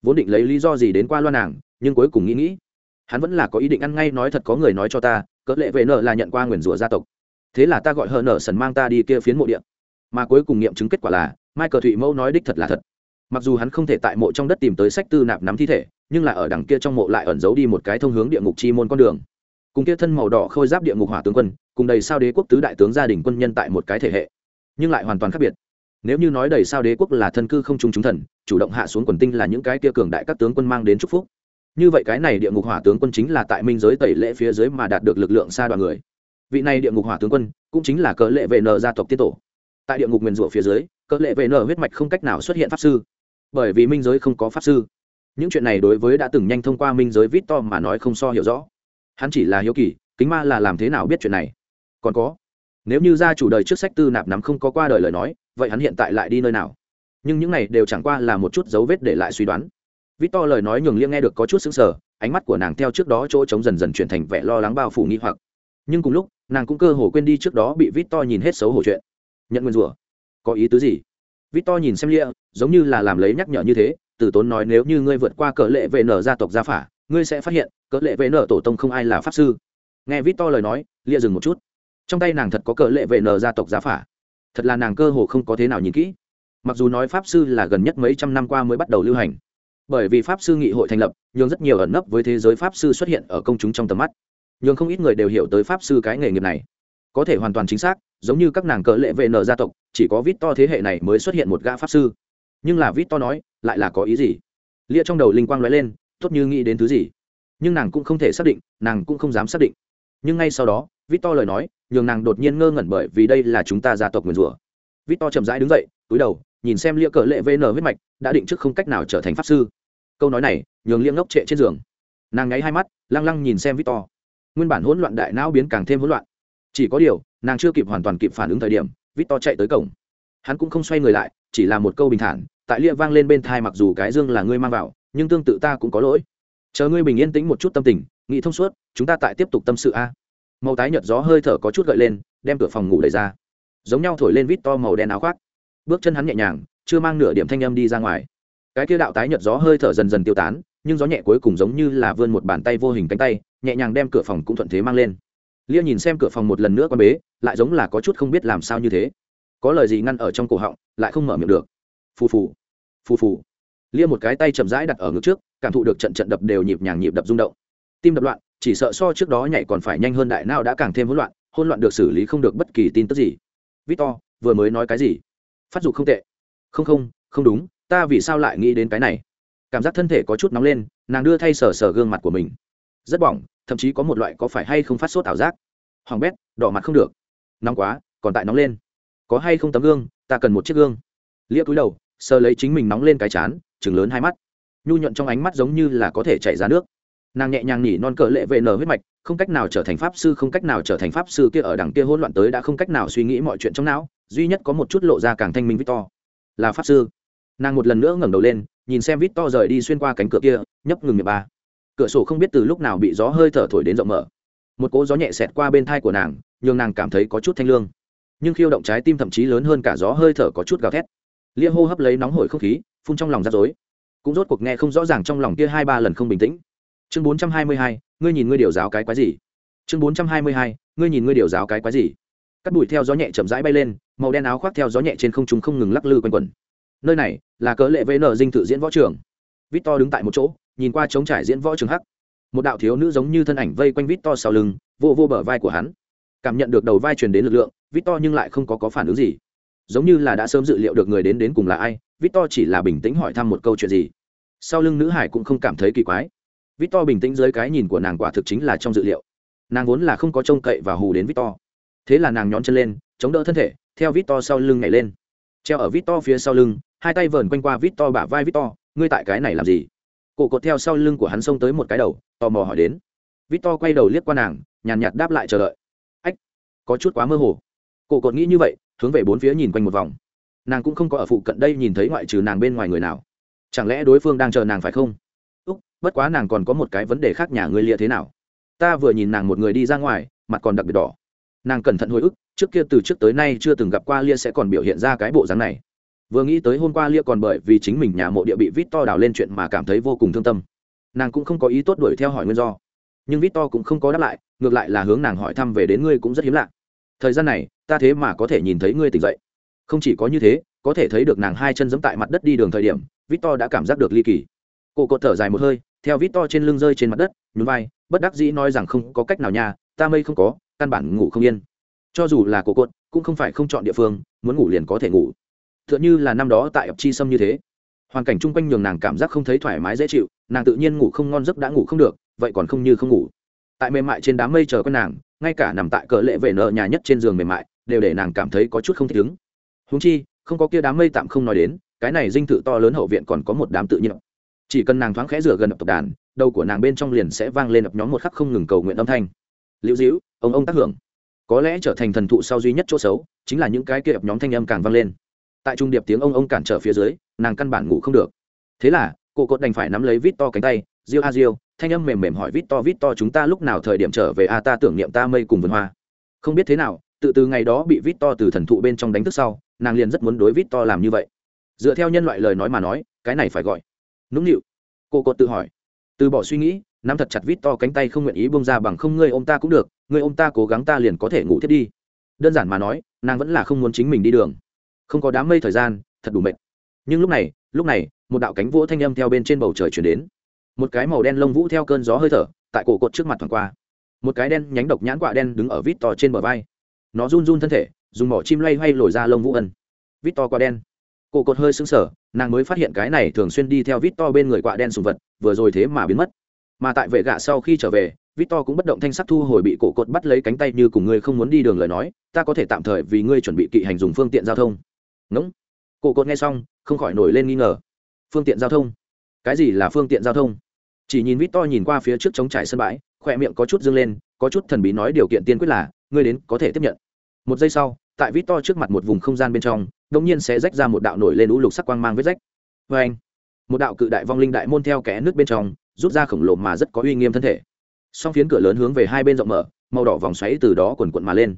Vốn định lấy lý do gì đến qua loa nàng, nhưng cuối cùng nghĩ nghĩ hắn vẫn là có ý định ăn ngay nói thật có người nói cho ta, cỡ lệ vệ nợ là nhận qua nguyền rủa gia tộc. Thế là ta gọi hờ nợ sần mang ta đi kia phiến mộ điện mà cuối cùng nghiệm chứng kết quả là mai cờ thụy mẫu nói đích thật là thật. Mặc dù hắn không thể tại mộ trong đất tìm tới sách tư nạp nắm thi thể, nhưng là ở đằng kia trong mộ lại ẩn giấu đi một cái thông hướng địa ngục chi môn con đường. Cùng kia thân màu đỏ khôi giáp địa ngục hỏa tướng quân, cùng đầy sao đế quốc tứ đại tướng gia đình quân nhân tại một cái thể hệ, nhưng lại hoàn toàn khác biệt. Nếu như nói đầy sao đế quốc là thân cư không trung chúng thần, chủ động hạ xuống quần tinh là những cái kia cường đại các tướng quân mang đến chúc phúc như vậy cái này địa ngục hỏa tướng quân chính là tại minh giới tẩy lễ phía dưới mà đạt được lực lượng xa đoàn người. Vị này địa ngục hỏa tướng quân cũng chính là cỡ lệ vệ nợ gia tộc tiết tổ. Tại địa ngục nguyền rủa phía dưới, cỡ lệ vệ nợ huyết mạch không cách nào xuất hiện pháp sư. Bởi vì minh giới không có pháp sư. Những chuyện này đối với đã từng nhanh thông qua minh giới vít to mà nói không so hiểu rõ. Hắn chỉ là hiếu kỳ, kính ma là làm thế nào biết chuyện này? Còn có, nếu như gia chủ đời trước sách tư nạp nắm không có qua đời lời nói, vậy hắn hiện tại lại đi nơi nào? Nhưng những này đều chẳng qua là một chút dấu vết để lại suy đoán vít to lời nói nhường liêng nghe được có chút xứng sở ánh mắt của nàng theo trước đó chỗ trống dần dần chuyển thành vẻ lo lắng bao phủ nghi hoặc. Nhưng cùng lúc, nàng cũng cơ hồ quên đi trước đó bị vít to nhìn hết xấu hổ chuyện. Nhận nguyên rủa. Có ý tứ gì? Vít to nhìn xem lia giống như là làm lấy nhắc nhở như thế, từ tốn nói nếu như ngươi vượt qua cỡ lệ vệ nở gia tộc gia phả, ngươi sẽ phát hiện, cỡ lệ vệ nở tổ tông không ai là pháp sư. Nghe vít to lời nói lia dừng một chút. Trong tay nàng thật có cỡ lệ vệ nở gia tộc gia phả. Thật là nàng cơ hồ không có thế nào nhìn kỹ. Mặc dù nói pháp sư là gần nhất mấy trăm năm qua mới bắt đầu lưu hành bởi vì pháp sư nghị hội thành lập nhưng rất nhiều ẩn nấp với thế giới pháp sư xuất hiện ở công chúng trong tầm mắt. Nhưng không ít người đều hiểu tới pháp sư cái nghề nghiệp này. Có thể hoàn toàn chính xác, giống như các nàng cỡ lệ vệ nợ gia tộc, chỉ có vít to thế hệ này mới xuất hiện một gã pháp sư. Nhưng là vít to nói, lại là có ý gì? Lia trong đầu linh quang nói lên, tốt như nghĩ đến thứ gì? Nhưng nàng cũng không thể xác định, nàng cũng không dám xác định. Nhưng ngay sau đó, vít to lời nói, nhường nàng đột nhiên ngơ ngẩn bởi vì đây là chúng ta gia tộc nguyền rủa. Vít to chậm rãi đứng dậy, túi đầu nhìn xem lia cờ lệ vn huyết mạch, đã định trước không cách nào trở thành pháp sư. Câu nói này, nhường lia ngốc trệ trên giường. Nàng ngáy hai mắt, lăng lăng nhìn xem victor. Nguyên bản hỗn loạn đại não biến càng thêm hỗn loạn. Chỉ có điều, nàng chưa kịp hoàn toàn kịp phản ứng thời điểm, victor chạy tới cổng. Hắn cũng không xoay người lại, chỉ là một câu bình thản, tại lia vang lên bên thai mặc dù cái dương là ngươi mang vào, nhưng tương tự ta cũng có lỗi. Chờ ngươi bình yên tĩnh một chút tâm tình, nghĩ thông suốt, chúng ta tại tiếp tục tâm sự a. Màu tái nhợt gió hơi thở có chút gợi lên, đem cửa phòng ngủ đẩy ra. Giống nhau thổi lên vít to màu đen áo khoác bước chân hắn nhẹ nhàng, chưa mang nửa điểm thanh âm đi ra ngoài. Cái kia đạo tái nhợt gió hơi thở dần dần tiêu tán, nhưng gió nhẹ cuối cùng giống như là vươn một bàn tay vô hình cánh tay, nhẹ nhàng đem cửa phòng cũng thuận thế mang lên. Lia nhìn xem cửa phòng một lần nữa con bế, lại giống là có chút không biết làm sao như thế. Có lời gì ngăn ở trong cổ họng, lại không mở miệng được. Phù phù phù phù. Lia một cái tay chậm rãi đặt ở ngực trước, cảm thụ được trận trận đập đều nhịp nhàng nhịp đập rung động. Tim đập loạn, chỉ sợ so trước đó nhảy còn phải nhanh hơn đại nào đã càng thêm hỗn loạn hỗn loạn được xử lý không được bất kỳ tin tức gì. Victor, vừa mới nói cái gì? Phát dục không tệ. Không không không đúng, ta vì sao lại nghĩ đến cái này? Cảm giác thân thể có chút nóng lên, nàng đưa thay sờ sờ gương mặt của mình. Rất bỏng, thậm chí có một loại có phải hay không phát sốt ảo giác. Hoàng bét, đỏ mặt không được. Nóng quá, còn tại nóng lên. Có hay không tấm gương, ta cần một chiếc gương. Lia cúi đầu, sờ lấy chính mình nóng lên cái chán chừng lớn hai mắt. Nhu nhuận trong ánh mắt giống như là có thể chảy ra nước. Nàng nhẹ nhàng nhỉ non cờ lệ vệ nở huyết mạch, không cách nào trở thành pháp sư, không cách nào trở thành pháp sư kia ở đằng kia hỗn loạn tới đã không cách nào suy nghĩ mọi chuyện trong não duy nhất có một chút lộ ra càng thanh minh victor, là pháp sư. Nàng một lần nữa ngẩng đầu lên, nhìn xem victor rời đi xuyên qua cánh cửa kia, nhấp ngừng miệng ba. Cửa sổ không biết từ lúc nào bị gió hơi thở thổi đến rộng mở. Một cỗ gió nhẹ xẹt qua bên thai của nàng, nhường nàng cảm thấy có chút thanh lương. Nhưng khiêu động trái tim thậm chí lớn hơn cả gió hơi thở có chút gào thét. Lia hô hấp lấy nóng hổi không khí, phun trong lòng rắc rối. Cũng rốt cuộc nghe không rõ ràng trong lòng kia hai ba lần không bình tĩnh. Chương bốn trăm hai mươi hai, ngươi nhìn ngươi điều giáo cái quái gì? Chương bốn trăm hai mươi hai, ngươi nhìn ngươi điều giáo cái quái gì? Cắt bụi theo gió nhẹ chậm rãi bay lên màu đen áo khoác theo gió nhẹ trên không trung không ngừng lắc lư quanh quẩn. Nơi này là cớ lệ vn dinh thự diễn võ trường. Vít to đứng tại một chỗ nhìn qua trống trải diễn võ trường hắc. Một đạo thiếu nữ giống như thân ảnh vây quanh vít to sau lưng vô vô bờ vai của hắn. Cảm nhận được đầu vai truyền đến lực lượng vít to nhưng lại không có, có phản ứng gì. Giống như là đã sớm dự liệu được người đến đến cùng là ai vít to chỉ là bình tĩnh hỏi thăm một câu chuyện gì. Sau lưng nữ hải cũng không cảm thấy kỳ quái. Victor bình tĩnh dưới cái nhìn của nàng quả thực chính là trong dự liệu. Nàng vốn là không có trông cậy và hù đến Victor. Thế là nàng nhón chân lên, chống đỡ thân thể, theo Victor sau lưng nhảy lên. Treo ở Victor phía sau lưng, hai tay vờn quanh qua Victor bả vai Victor, ngươi tại cái này làm gì? Cổ cột theo sau lưng của hắn xông tới một cái đầu, tò mò hỏi đến. Victor quay đầu liếc qua nàng, nhàn nhạt đáp lại chờ đợi. Ách, có chút quá mơ hồ. Cổ cột nghĩ như vậy, hướng về bốn phía nhìn quanh một vòng. Nàng cũng không có ở phụ cận đây nhìn thấy ngoại trừ nàng bên ngoài người nào. Chẳng lẽ đối phương đang chờ nàng phải không? bất quá nàng còn có một cái vấn đề khác nhà ngươi lia thế nào ta vừa nhìn nàng một người đi ra ngoài mặt còn đặc biệt đỏ nàng cẩn thận hồi ức trước kia từ trước tới nay chưa từng gặp qua lia sẽ còn biểu hiện ra cái bộ dáng này. Vừa nghĩ tới hôm qua lia còn bởi vì chính mình nhà mộ địa bị vít to đào lên chuyện mà cảm thấy vô cùng thương tâm. Nàng cũng không có ý tốt đuổi theo hỏi nguyên do. Nhưng vít to cũng không có đáp lại, ngược lại là hướng nàng hỏi thăm về đến ngươi cũng rất hiếm lạ. Thời gian này, ta thế mà có thể nhìn thấy ngươi tỉnh dậy. Không chỉ có như thế, có thể thấy được nàng hai chân giẫm tại mặt đất đi đường thời điểm vít to đã cảm giác được ly kỳ. Cô cột thở dài một hơi, theo vít to trên lưng rơi trên mặt đất, nhún vai, bất đắc dĩ nói rằng không có cách nào nha, ta mây không có, căn bản ngủ không yên cho dù là cổ cột, cũng không phải không chọn địa phương, muốn ngủ liền có thể ngủ. T h ư ợ n như là năm đó tại ập chi sâm như thế. Hoàn cảnh chung quanh nhường nàng cảm giác không thấy thoải mái dễ chịu, nàng tự nhiên ngủ không ngon giấc đã ngủ không được, vậy còn không như không ngủ. Tại mềm mại trên đám mây chờ con nàng, ngay cả nằm tại cỡ lệ vệ nợ nhà nhất trên giường mềm mại, đều để nàng cảm thấy có chút không thích ứng. Húng chi, không có kia đám mây tạm không nói đến, cái này dinh thự to lớn hậu viện còn có một đám tự nhiên. Chỉ cần nàng thoáng khẽ rửa gần ập tộc đàn, đầu của nàng bên trong liền sẽ vang lên ập nhóm một khắc không ngừng cầu nguyện âm thanh. Liễu dĩu ông ông tác hưởng có lẽ trở thành thần thụ sau duy nhất chỗ xấu, chính là những cái kia ập nhóm thanh âm càng vang lên. Tại trung điệp tiếng ông ông cản trở phía dưới, nàng căn bản ngủ không được. Thế là, cô cột đành phải nắm lấy vít to cánh tay, diêu a diêu, thanh âm mềm mềm hỏi vít to vít to, chúng ta lúc nào thời điểm trở về a, ta tưởng niệm ta mây cùng vườn hoa. Không biết thế nào, tự từ ngày đó bị vít to từ thần thụ bên trong đánh thức sau, nàng liền rất muốn đối vít to làm như vậy. Dựa theo nhân loại lời nói mà nói, cái này phải gọi nũng nịu, cô cột tự hỏi. Từ bỏ suy nghĩ nắm thật chặt vít to cánh tay không nguyện ý bông ra bằng không, ngươi ô m ta cũng được, ngươi ô m ta cố gắng ta liền có thể ngủ thiết đi. Đơn giản mà nói, nàng vẫn là không muốn chính mình đi đường. Không có đám mây thời gian, thật đủ mệt. Nhưng lúc này lúc này, một đạo cánh vỗ thanh âm theo bên trên bầu trời chuyển đến. Một cái màu đen lông vũ theo cơn gió hơi thở, tại cổ cột trước mặt thoảng qua. Một cái đen nhánh độc nhãn quạ đen đứng ở vít to trên bờ vai. Nó run run thân thể, dùng mỏ chim loay hoay lồi ra lông vũ ân. Vít to quạ đen. Cổ cột hơi sững sờ, nàng mới phát hiện cái này thường xuyên đi theo vít to bên người quạ đen sùng vật, vừa rồi thế mà biến mất mà tại vệ gạ sau khi trở về, victor cũng bất động thanh sắc thu hồi bị cổ cột bắt lấy cánh tay như cùng ngươi không muốn đi đường lời nói, ta có thể tạm thời vì ngươi chuẩn bị kỵ hành dùng phương tiện giao thông. Ngẫm cổ cột nghe xong, không khỏi nổi lên nghi ngờ. Phương tiện giao thông? Cái gì là phương tiện giao thông? Chỉ nhìn victor nhìn qua phía trước chống trải sân bãi khoe miệng có chút dâng lên, có chút thần bí nói điều kiện tiên quyết là, ngươi đến có thể tiếp nhận. Một giây sau, tại victor trước mặt một vùng không gian bên trong, đột nhiên sẽ rách ra một đạo nổi lên lũ lục sắc quang mang vết rách. Vê anh một đạo cự đại vong linh đại môn theo kẽ nước bên trong rút ra khổng lồ mà rất có uy nghiêm thân thể. Song phiến cửa lớn hướng về hai bên rộng mở, màu đỏ vòng xoáy từ đó quần quận mà lên.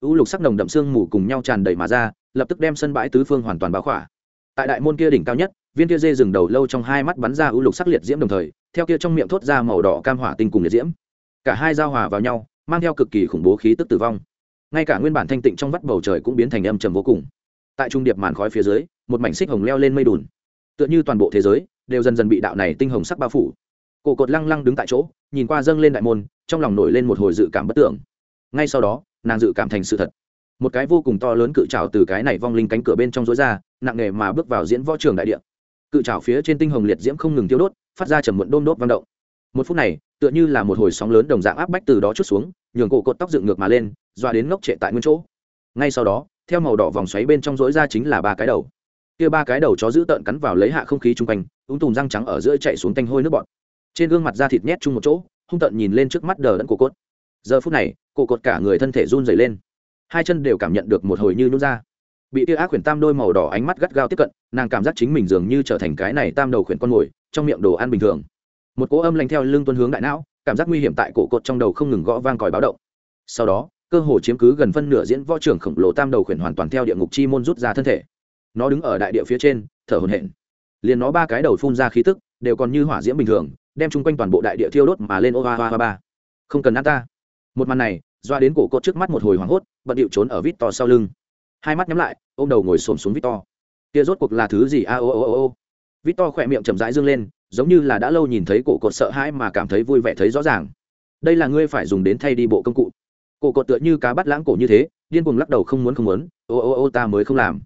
U lục sắc nồng đậm sương mù cùng nhau tràn đầy mà ra, lập tức đem sân bãi tứ phương hoàn toàn báo khỏa. Tại đại môn kia đỉnh cao nhất, viên kia dê dừng đầu lâu trong hai mắt bắn ra u lục sắc liệt diễm đồng thời, theo kia trong miệng thốt ra màu đỏ cam hỏa tinh cùng liệt diễm. Cả hai giao hòa vào nhau, mang theo cực kỳ khủng bố khí tức tử vong. Ngay cả nguyên bản thanh tịnh trong vắt bầu trời cũng biến thành âm trầm vô cùng. Tại trung điệp màn khói phía dưới, một mảnh xích hồng leo lên mây đùn. Tựa như toàn bộ thế giới, đều dần dần bị đạo này tinh hồng sắc bao phủ cổ cột lăng lăng đứng tại chỗ, nhìn qua dâng lên đại môn, trong lòng nổi lên một hồi dự cảm bất tưởng. Ngay sau đó, nàng dự cảm thành sự thật. Một cái vô cùng to lớn cự trào từ cái này vong linh cánh cửa bên trong rối ra, nặng nề mà bước vào diễn võ trường đại địa. Cự trào phía trên tinh hồng liệt diễm không ngừng tiêu đốt, phát ra trầm muộn đôm đốt vang động. Một phút này, tựa như là một hồi sóng lớn đồng dạng áp bách từ đó chút xuống, nhường cổ cột tóc dựng ngược mà lên, doa đến ngốc trệ tại nguyên chỗ. Ngay sau đó, theo màu đỏ vòng xoáy bên trong rối ra chính là ba cái đầu. Kia ba cái đầu chó giữ tợn cắn vào lấy hạ không khí chung quanh úng tùm răng trắng ở giữa chạy xuống tanh hôi nước bọt trên gương mặt da thịt nhét chung một chỗ, hung tợn nhìn lên trước mắt đờ đẫn cổ cốt giờ phút này, cổ cột cả người thân thể run dày lên. Hai chân đều cảm nhận được một hồi như nút ra. Bị tia ác khuyển tam đôi màu đỏ ánh mắt gắt gao tiếp cận, nàng cảm giác chính mình dường như trở thành cái này tam đầu khuyển con mồi, trong miệng đồ ăn bình thường. Một cỗ âm lanh theo lưng tuân hướng đại não, cảm giác nguy hiểm tại cổ cột trong đầu không ngừng gõ vang còi báo động. Sau đó, cơ hồ chiếm cứ gần phân nửa diễn võ trưởng khổng lồ tam đầu khuyển hoàn toàn theo địa ngục chi môn rút ra thân thể. Nó đứng ở đại địa phía trên, thở hồn hển. Liền nó ba cái đầu phun ra khí tức, đều còn như hỏa diễm bình thường đem chung quanh toàn bộ đại địa thiêu đốt mà lên ô hoa hoa ba. Không cần ăn ta. Một màn này, doa đến cổ cốt trước mắt một hồi hoảng hốt, bận điệu trốn ở vít to sau lưng. Hai mắt nhắm lại ô m đầu ngồi xổm xuống vít to kia rốt cuộc là thứ gì? A ô ô ô ô vít to khỏe miệng chậm rãi dương lên, giống như là đã lâu nhìn thấy cổ cột sợ hãi mà cảm thấy vui vẻ thấy rõ ràng. Đây là ngươi phải dùng đến thay đi bộ công cụ. Cổ cột tựa như cá bắt lãng cổ như thế, điên cuồng lắc đầu không muốn không muốn, ô ô ô, ta mới không làm.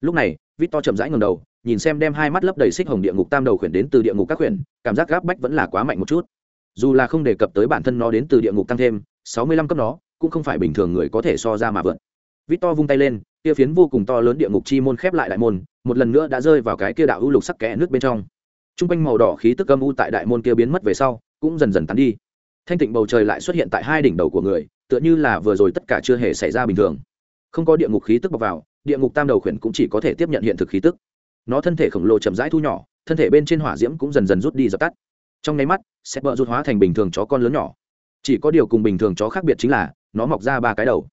Lúc này vít to chậm rãi ngầm đầu nhìn xem đem hai mắt lấp đầy xích hồng địa ngục tam đầu khuyển đến từ địa ngục các khuyển, cảm giác gáp bách vẫn là quá mạnh một chút. Dù là không đề cập tới bản thân nó đến từ địa ngục tăng thêm, sáu mươi lăm cấp nó, cũng không phải bình thường người có thể so ra mà vượt. Vít to vung tay lên, kia phiến vô cùng to lớn địa ngục chi môn khép lại đại môn, một lần nữa đã rơi vào cái kia đạo u lục sắc kẽ nước bên trong. T r u n g quanh màu đỏ khí tức âm u tại đại môn kia biến mất về sau, cũng dần dần tắn đi. Thanh tịnh bầu trời lại xuất hiện tại hai đỉnh đầu của người, tựa như là vừa rồi tất cả chưa hề xảy ra bình thường. Không có địa ngục khí tức bọc vào, địa ngục tam đầu khuyển cũng chỉ có thể tiếp nhận hiện thực khí tức nó thân thể khổng lồ chậm rãi thu nhỏ, thân thể bên trên hỏa diễm cũng dần dần rút đi dập tắt. Trong nháy mắt, sẽ bợ rút hóa thành bình thường chó con lớn nhỏ. Chỉ có điều cùng bình thường chó khác biệt chính là, nó mọc ra ba cái đầu.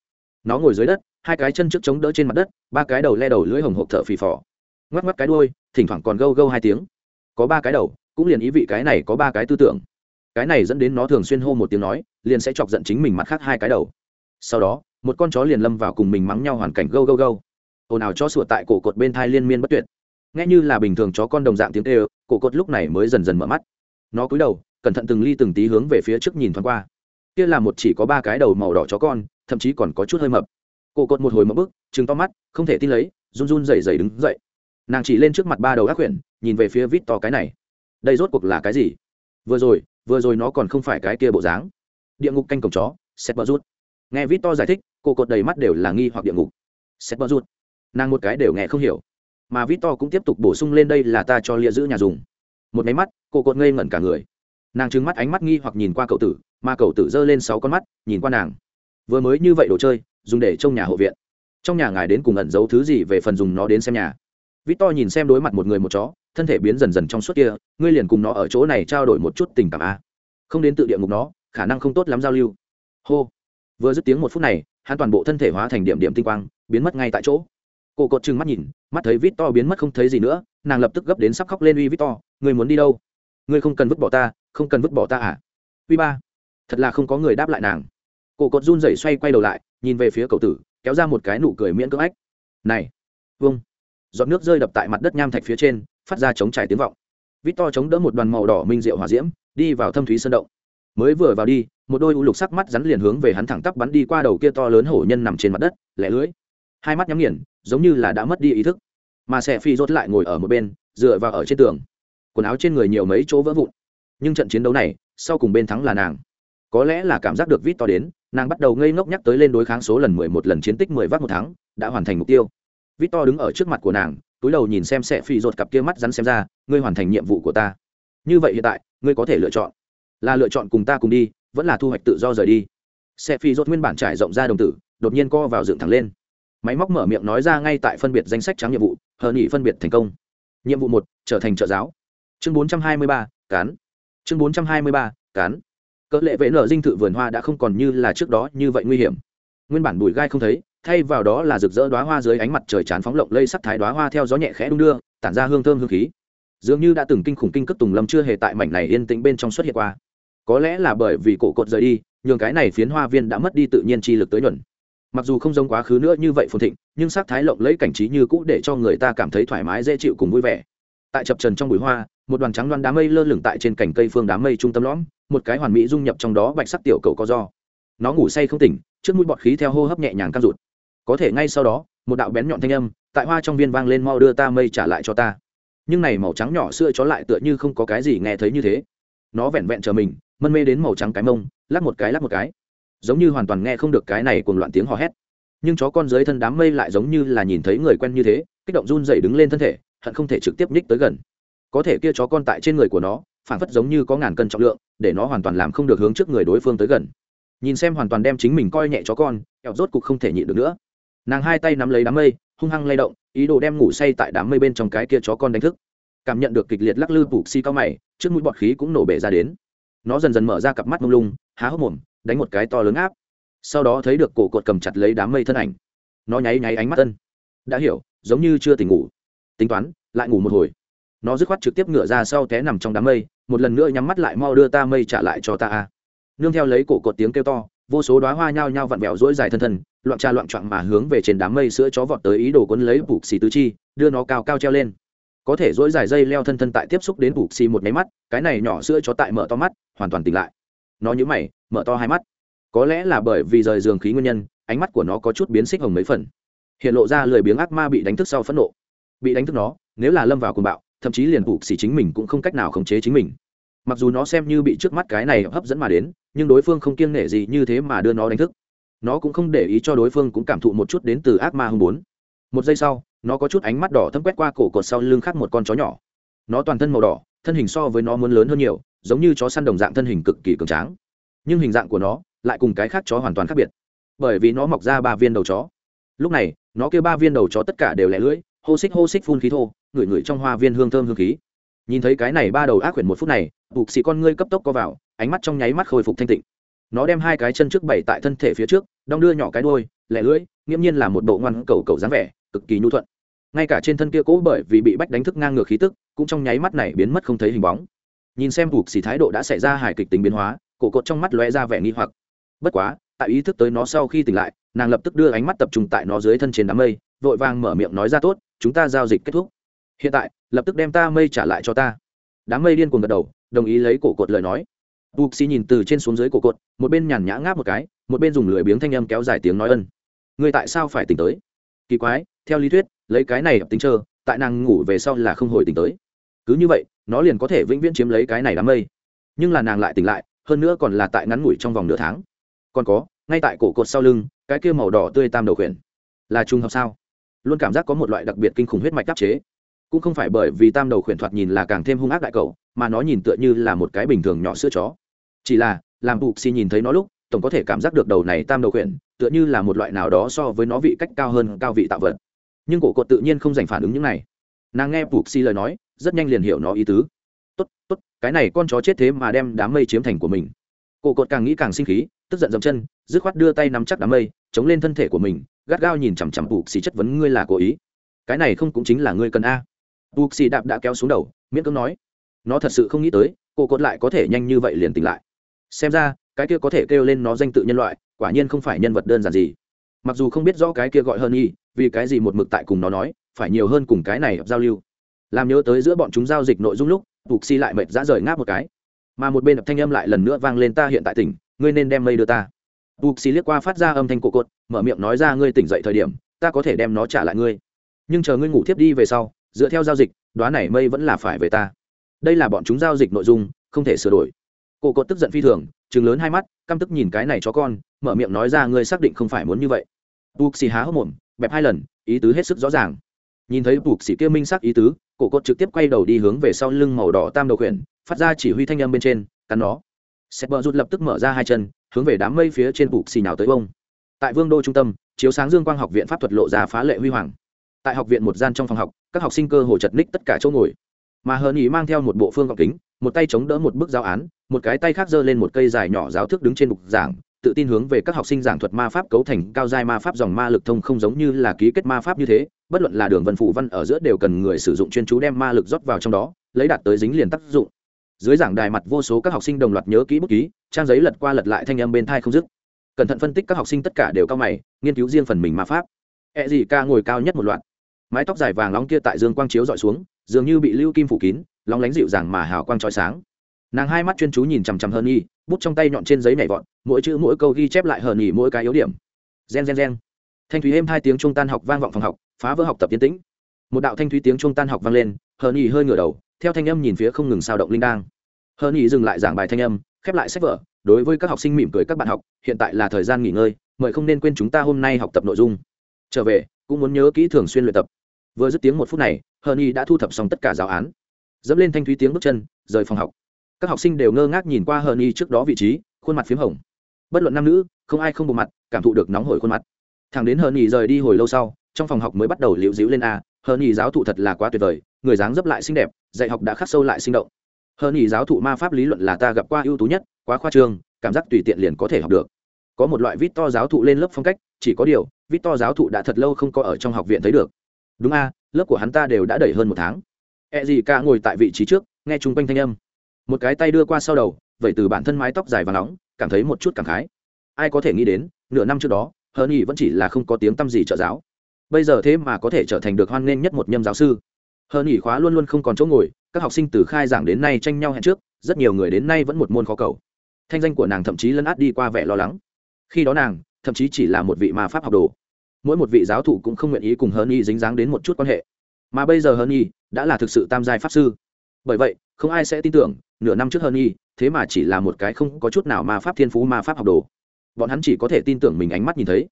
Nó ngồi dưới đất, hai cái chân trước chống đỡ trên mặt đất, ba cái đầu le đầu lưỡi hồng hộp thở phì phò. Ngoắc ngoắc cái đuôi, thỉnh thoảng còn gâu gâu hai tiếng. Có ba cái đầu, cũng liền ý vị cái này có ba cái tư tưởng. Cái này dẫn đến nó thường xuyên hô một tiếng nói, liền sẽ chọc giận chính mình mặt khác hai cái đầu. Sau đó, một con chó liền lâm vào cùng mình mắng nhau hoàn cảnh gâu gâu gâu. Ồn ào cho sủa tại cổ cột bên thai liên miên bất tuyệt nghe như là bình thường chó con đồng dạng tiếng tê cổ cột lúc này mới dần dần mở mắt. Nó cúi đầu, cẩn thận từng ly từng tí hướng về phía trước nhìn thoáng qua. Kia là một chỉ có ba cái đầu màu đỏ chó con, thậm chí còn có chút hơi mập. Cổ cột một hồi mập bức chừng to mắt, không thể tin lấy, run run rẩy rẩy đứng dậy. Nàng chỉ lên trước mặt ba đầu ác quyển nhìn về phía vít to cái này. Đây rốt cuộc là cái gì? Vừa rồi vừa rồi nó còn không phải cái kia bộ dáng. Địa ngục canh cổng chó xét bờ rút nghe vít to giải thích cô cột đầy mắt đều là nghi hoặc địa ngục. Xét bờ rút nàng một cái đều nghe không hiểu mà vít to cũng tiếp tục bổ sung lên đây là ta cho lia giữ nhà dùng. Một máy mắt, cô cột ngây ngẩn cả người. Nàng trứng mắt ánh mắt nghi hoặc nhìn qua cậu tử, mà cậu tử giơ lên sáu con mắt, nhìn qua nàng. Vừa mới như vậy đồ chơi, dùng để trông nhà hộ viện. Trong nhà ngài đến cùng ẩn giấu thứ gì về phần dùng nó đến xem nhà? Vít to nhìn xem đối mặt một người một chó, thân thể biến dần dần trong suốt kia, ngươi liền cùng nó ở chỗ này trao đổi một chút tình cảm a không đến tự địa ngục nó, khả năng không tốt lắm giao lưu. Hô. Vừa dứt tiếng một phút này, hắn toàn bộ thân thể hóa thành điểm điểm tinh quang, biến mất ngay tại chỗ cô cột trừng mắt nhìn, mắt thấy vít to biến mất không thấy gì nữa, nàng lập tức gấp đến sắp khóc lên uy vít to ngươi muốn đi đâu? Ngươi không cần vứt bỏ ta, không cần vứt bỏ ta à? Uy ba, thật là không có người đáp lại nàng. Cô cột run rẩy xoay quay đầu lại, nhìn về phía cậu tử, kéo ra một cái nụ cười miễn cưỡng ách. Này, Vung. giọt nước rơi đập tại mặt đất nham thạch phía trên, phát ra chống trải tiếng vọng. Vít to chống đỡ một đoàn màu đỏ minh rượu hỏa diễm, đi vào thâm thúy sơn động. Mới vừa vào đi, một đôi u lục sắc mắt rắn liền hướng về hắn thẳng tắp bắn đi qua đầu kia to lớn hổ nhân nằm trên mặt đất, lẻ lưới hai mắt nhắm nghiền, giống như là đã mất đi ý thức. Mà xe phi rốt lại ngồi ở một bên, dựa vào ở trên tường. Quần áo trên người nhiều mấy chỗ vỡ vụn. Nhưng trận chiến đấu này, sau cùng bên thắng là nàng. Có lẽ là cảm giác được vít to đến, nàng bắt đầu ngây ngốc nhắc tới lên đối kháng số lần mười một lần chiến tích mười vác một tháng, đã hoàn thành mục tiêu. Vít to đứng ở trước mặt của nàng, túi đầu nhìn xem xe phi rột cặp kia mắt rắn xem ra, ngươi hoàn thành nhiệm vụ của ta. Như vậy hiện tại, ngươi có thể lựa chọn. Là lựa chọn cùng ta cùng đi, vẫn là thu hoạch tự do rời đi. Xe phi rột nguyên bản trải rộng ra đồng tử, đột nhiên co vào dựng thẳng lên máy móc mở miệng nói ra ngay tại phân biệt danh sách trắng nhiệm vụ, hờ nghỉ phân biệt thành công. Nhiệm vụ một, trở thành trợ giáo. Chương bốn trăm hai mươi ba, cán. Chương bốn trăm hai mươi ba, cán. Cỡ lệ vệ nở dinh thự vườn hoa đã không còn như là trước đó như vậy nguy hiểm. Nguyên bản bụi gai không thấy, thay vào đó là rực rỡ đoá hoa dưới ánh mặt trời chán phóng lộng lây sắc thái đoá hoa theo gió nhẹ khẽ đung đưa, tản ra hương thơm hương khí. Dường như đã từng kinh khủng kinh cất tùng lâm chưa hề tại mảnh này yên tĩnh bên trong xuất hiện qua. Có lẽ là bởi vì cổ cột rời đi, nhường cái này phiến hoa viên đã mất đi tự nhiên chi lực tới nhuận mặc dù không giống quá khứ nữa như vậy phồn thịnh, nhưng sắc thái lộng lấy cảnh trí như cũ để cho người ta cảm thấy thoải mái, dễ chịu cùng vui vẻ. Tại chập trần trong bụi hoa, một đoàn trắng loan đám mây lơ lửng tại trên cành cây phương đám mây trung tâm lõm, một cái hoàn mỹ dung nhập trong đó bạch sắc tiểu cầu có do. Nó ngủ say không tỉnh, trước mũi bọt khí theo hô hấp nhẹ nhàng căng rụt. Có thể ngay sau đó, một đạo bén nhọn thanh âm tại hoa trong viên vang lên mau đưa ta mây trả lại cho ta. Nhưng này màu trắng nhỏ xưa chó lại tựa như không có cái gì nghe thấy như thế. Nó vẹn vẹn chờ mình, mân mê đến màu trắng cái mông, lắc một cái, lắc một cái giống như hoàn toàn nghe không được cái này cùng loạn tiếng hò hét. Nhưng chó con dưới thân đám mây lại giống như là nhìn thấy người quen như thế, kích động run dậy đứng lên thân thể, hận không thể trực tiếp nhích tới gần. Có thể kia chó con tại trên người của nó phản phất giống như có ngàn cân trọng lượng, để nó hoàn toàn làm không được hướng trước người đối phương tới gần. Nhìn xem hoàn toàn đem chính mình coi nhẹ chó con, kẹo rốt cục không thể nhịn được nữa. Nàng hai tay nắm lấy đám mây, hung hăng lay động, ý đồ đem ngủ say tại đám mây bên trong cái kia chó con đánh thức. Cảm nhận được kịch liệt lắc lư bục xi cao mày, trước mũi bọt khí cũng nổ bể ra đến. Nó dần dần mở ra cặp mắt mông lung, há hốc mồm đánh một cái to lớn áp. Sau đó thấy được cổ cột cầm chặt lấy đám mây thân ảnh. Nó nháy nháy ánh mắt tân đã hiểu, giống như chưa tỉnh ngủ. Tính toán, lại ngủ một hồi. Nó dứt khoát trực tiếp ngựa ra sau té nằm trong đám mây, một lần nữa nhắm mắt lại mau đưa ta mây trả lại cho ta a. Nương theo lấy cổ cột tiếng kêu to, vô số đoá hoa nhao nhao vặn vẹo rỗi dài thân thân, loạn trà loạn trọn mà hướng về trên đám mây sữa chó vọt tới ý đồ quấn lấy bục xì tứ chi, đưa nó cao cao treo lên. Có thể rỗi dài dây leo thân thân tại tiếp xúc đến bục xì một máy mắt, cái này nhỏ sữa chó tại mở to mắt, hoàn toàn tỉnh lại nó nhíu mày, mở to hai mắt. Có lẽ là bởi vì rời giường khí nguyên nhân, ánh mắt của nó có chút biến xích hồng mấy phần. Hiện lộ ra lười biếng ác ma bị đánh thức sau phẫn nộ. Bị đánh thức nó, nếu là lâm vào cuồng bạo, thậm chí liền bục xì chính mình cũng không cách nào khống chế chính mình. Mặc dù nó xem như bị trước mắt cái này hấp dẫn mà đến, nhưng đối phương không kiêng nể gì như thế mà đưa nó đánh thức. Nó cũng không để ý cho đối phương cũng cảm thụ một chút đến từ ác ma hung bốn. Một giây sau, nó có chút ánh mắt đỏ thâm quét qua cổ cột sau lưng khác một con chó nhỏ. Nó toàn thân màu đỏ, thân hình so với nó muốn lớn hơn nhiều giống như chó săn đồng dạng thân hình cực kỳ cường tráng. Nhưng hình dạng của nó lại cùng cái khác chó hoàn toàn khác biệt, bởi vì nó mọc ra ba viên đầu chó. Lúc này, nó kêu ba viên đầu chó tất cả đều lẻ lưỡi, hô xích hô xích phun khí thô, ngửi ngửi trong hoa viên hương thơm hương khí. Nhìn thấy cái này ba đầu ác quyển một phút này bục xị con ngươi cấp tốc co vào, ánh mắt trong nháy mắt khôi phục thanh tịnh. Nó đem hai cái chân trước bảy tại thân thể phía trước, đong đưa nhỏ cái đôi lẻ lưỡi, nghiễm nhiên là một bộ ngoan cầu cầu dáng vẻ, cực kỳ nhu thuận. Ngay cả trên thân kia cũ bởi vì bị bách đánh thức ngang ngược khí tức, cũng trong nháy mắt này biến mất không thấy hình bóng nhìn xem buộc xì thái độ đã xảy ra hài kịch tính biến hóa, cổ cột trong mắt lóe ra vẻ nghi hoặc. Bất quá, tại ý thức tới nó sau khi tỉnh lại, nàng lập tức đưa ánh mắt tập trung tại nó dưới thân trên đám mây, vội vàng mở miệng nói ra tốt, chúng ta giao dịch kết thúc. Hiện tại, lập tức đem ta mây trả lại cho ta. Đám mây điên cuồng gật đầu, đồng ý lấy cổ cột lời nói. Buộc xì nhìn từ trên xuống dưới cổ cột, một bên nhàn nhã ngáp một cái, một bên dùng lưỡi biếng thanh âm kéo dài tiếng nói ân. Người tại sao phải tỉnh tới? Kỳ quái, theo lý thuyết, lấy cái này tính chờ, tại nàng ngủ về sau là không hồi tỉnh tới. Cứ như vậy nó liền có thể vĩnh viễn chiếm lấy cái này đám mây. Nhưng là nàng lại tỉnh lại, hơn nữa còn là tại ngắn ngủi trong vòng nửa tháng. Còn có, ngay tại cổ cột sau lưng, cái kia màu đỏ tươi tam đầu khuyển. Là trùng hợp sao? Luôn cảm giác có một loại đặc biệt kinh khủng huyết mạch đắc chế. Cũng không phải bởi vì tam đầu khuyển thoạt nhìn là càng thêm hung ác đại cầu, mà nó nhìn tựa như là một cái bình thường nhỏ sữa chó. Chỉ là, làm bục xì nhìn thấy nó lúc, tổng có thể cảm giác được đầu này tam đầu khuyển, tựa như là một loại nào đó so với nó vị cách cao hơn cao vị tạo vật. Nhưng cổ cột tự nhiên không dành phản ứng những này. Nàng nghe bục xì lời nói rất nhanh liền hiểu nó ý tứ. Tốt tốt, cái này con chó chết thế mà đem đám mây chiếm thành của mình. Cổ cột càng nghĩ càng sinh khí, tức giận dậm chân, dứt khoát đưa tay nắm chắc đám mây, chống lên thân thể của mình, gắt gao nhìn chằm chằm bục xì chất vấn ngươi là cố ý. Cái này không cũng chính là ngươi cần a. Bục xì đạp đã kéo xuống đầu, miễn cưỡng nói. Nó thật sự không nghĩ tới, cổ cột lại có thể nhanh như vậy liền tỉnh lại. Xem ra, cái kia có thể kêu lên nó danh tự nhân loại, quả nhiên không phải nhân vật đơn giản gì. Mặc dù không biết rõ cái kia gọi hơn y vì cái gì một mực tại cùng nó nói, phải nhiều hơn cùng cái này giao lưu làm nhớ tới giữa bọn chúng giao dịch nội dung lúc, phục si lại mệt dã rời ngáp một cái. Mà một bên thanh âm lại lần nữa vang lên, ta hiện tại tỉnh, ngươi nên đem mây đưa ta. Phục si liếc qua phát ra âm thanh cổ cột, mở miệng nói ra, ngươi tỉnh dậy thời điểm, ta có thể đem nó trả lại ngươi. Nhưng chờ ngươi ngủ tiếp đi về sau, dựa theo giao dịch đoán này mây vẫn là phải về ta. Đây là bọn chúng giao dịch nội dung, không thể sửa đổi. Cổ cột tức giận phi thường chừng lớn hai mắt, căm tức nhìn cái này cho con, mở miệng nói ra, ngươi xác định không phải muốn như vậy. Bục xì há hốc mồm, bẹp hai lần, ý tứ hết sức rõ ràng. Nhìn thấy bục xì kia minh sắc ý tứ cổ cột trực tiếp quay đầu đi hướng về sau lưng màu đỏ tam đầu khuyển, phát ra chỉ huy thanh âm bên trên, cắn nó. Sẹp bờ rút lập tức mở ra hai chân, hướng về đám mây phía trên bục xì nào tới bông. Tại vương đô trung tâm, chiếu sáng dương quang học viện pháp thuật lộ ra phá lệ huy hoàng. Tại học viện một gian trong phòng học, các học sinh cơ hồ chật ních tất cả chỗ ngồi. Mà hờn ý mang theo một bộ phương gọc kính, một tay chống đỡ một bức giáo án, một cái tay khác giơ lên một cây dài nhỏ giáo thước đứng trên bục giảng tự tin hướng về các học sinh giảng thuật ma pháp cấu thành cao giai ma pháp dòng ma lực thông không giống như là ký kết ma pháp như thế, bất luận là đường vân phủ văn ở giữa đều cần người sử dụng chuyên chú đem ma lực rót vào trong đó, lấy đạt tới dính liền tác dụng. Dưới giảng đài mặt vô số các học sinh đồng loạt nhớ kỹ bút ký, trang giấy lật qua lật lại thanh âm bên thai không dứt. Cẩn thận phân tích các học sinh tất cả đều cao mày, nghiên cứu riêng phần mình ma pháp. E gì ca ngồi cao nhất một loạt. Mái tóc dài vàng nóng kia tại dương quang chiếu dọi xuống, dường như bị lưu kim phủ kín, lóng lánh dịu dàng mà hào quang trói sáng. Nàng hai mắt chuyên chú nhìn chằm chằm hơn y bút trong tay nhọn trên giấy nhảy vọt, mỗi chữ mỗi câu ghi chép lại hờn nhỉ mỗi cái yếu điểm. Gen gen gen. Thanh thúy êm hai tiếng trung tan học vang vọng phòng học, phá vỡ học tập tiến tĩnh. Một đạo thanh thúy tiếng trung tan học vang lên hờn nhỉ hơi ngửa đầu, theo thanh âm nhìn phía không ngừng sao động linh đang. Hờn nhỉ dừng lại giảng bài thanh âm, khép lại sách vở, đối với các học sinh mỉm cười các bạn học, hiện tại là thời gian nghỉ ngơi, mời không nên quên chúng ta hôm nay học tập nội dung. Trở về, cũng muốn nhớ kỹ thường xuyên luyện tập. Vừa dứt tiếng một phút này hờn nhỉ đã thu thập xong tất cả giáo án. Dẫm lên thanh thúy tiếng bước chân, rời phòng học các học sinh đều ngơ ngác nhìn qua hờn y trước đó vị trí, khuôn mặt p h í m hồng. Bất luận nam nữ, không ai không bộ mặt, cảm thụ được nóng hổi khuôn mặt. Thằng đến hờn y rời đi hồi lâu sau, trong phòng học mới bắt đầu liễu dĩu lên a hờn y giáo thụ thật là quá tuyệt vời, người dáng dấp lại xinh đẹp, dạy học đã khắc sâu lại sinh động. Hờn y giáo thụ ma pháp lý luận là ta gặp qua ưu tú nhất, quá khoa trương, cảm giác tùy tiện liền có thể học được. Có một loại vít to giáo thụ lên lớp phong cách, chỉ có điều vít to giáo thụ đã thật lâu không có ở trong học viện thấy được. Đúng a, lớp của hắn ta đều đã đẩy hơn một tháng. E gì ca ngồi tại vị trí trước, nghe chung quanh thanh âm một cái tay đưa qua sau đầu, vậy từ bản thân mái tóc dài và nóng, cảm thấy một chút cảm khái. Ai có thể nghĩ đến, nửa năm trước đó, hờ nhi vẫn chỉ là không có tiếng t â m gì trợ giáo. Bây giờ thế mà có thể trở thành được hoan nghênh nhất một nhâm giáo sư. Hờ nhi khóa luôn luôn không còn chỗ ngồi, các học sinh từ khai giảng đến nay tranh nhau hẹn trước, rất nhiều người đến nay vẫn một môn khó cầu. Thanh danh của nàng thậm chí lấn át đi qua vẻ lo lắng. Khi đó nàng, thậm chí chỉ là một vị mà pháp học đồ. Mỗi một vị giáo thụ cũng không nguyện ý cùng hờ nhi dính dáng đến một chút quan hệ. Mà bây giờ hờ nhi đã là thực sự tam giai pháp sư. Bởi vậy không ai sẽ tin tưởng, nửa năm trước hơn y thế mà chỉ là một cái không có chút nào ma pháp thiên phú, ma pháp học đồ. Bọn hắn chỉ có thể tin tưởng mình ánh mắt nhìn thấy.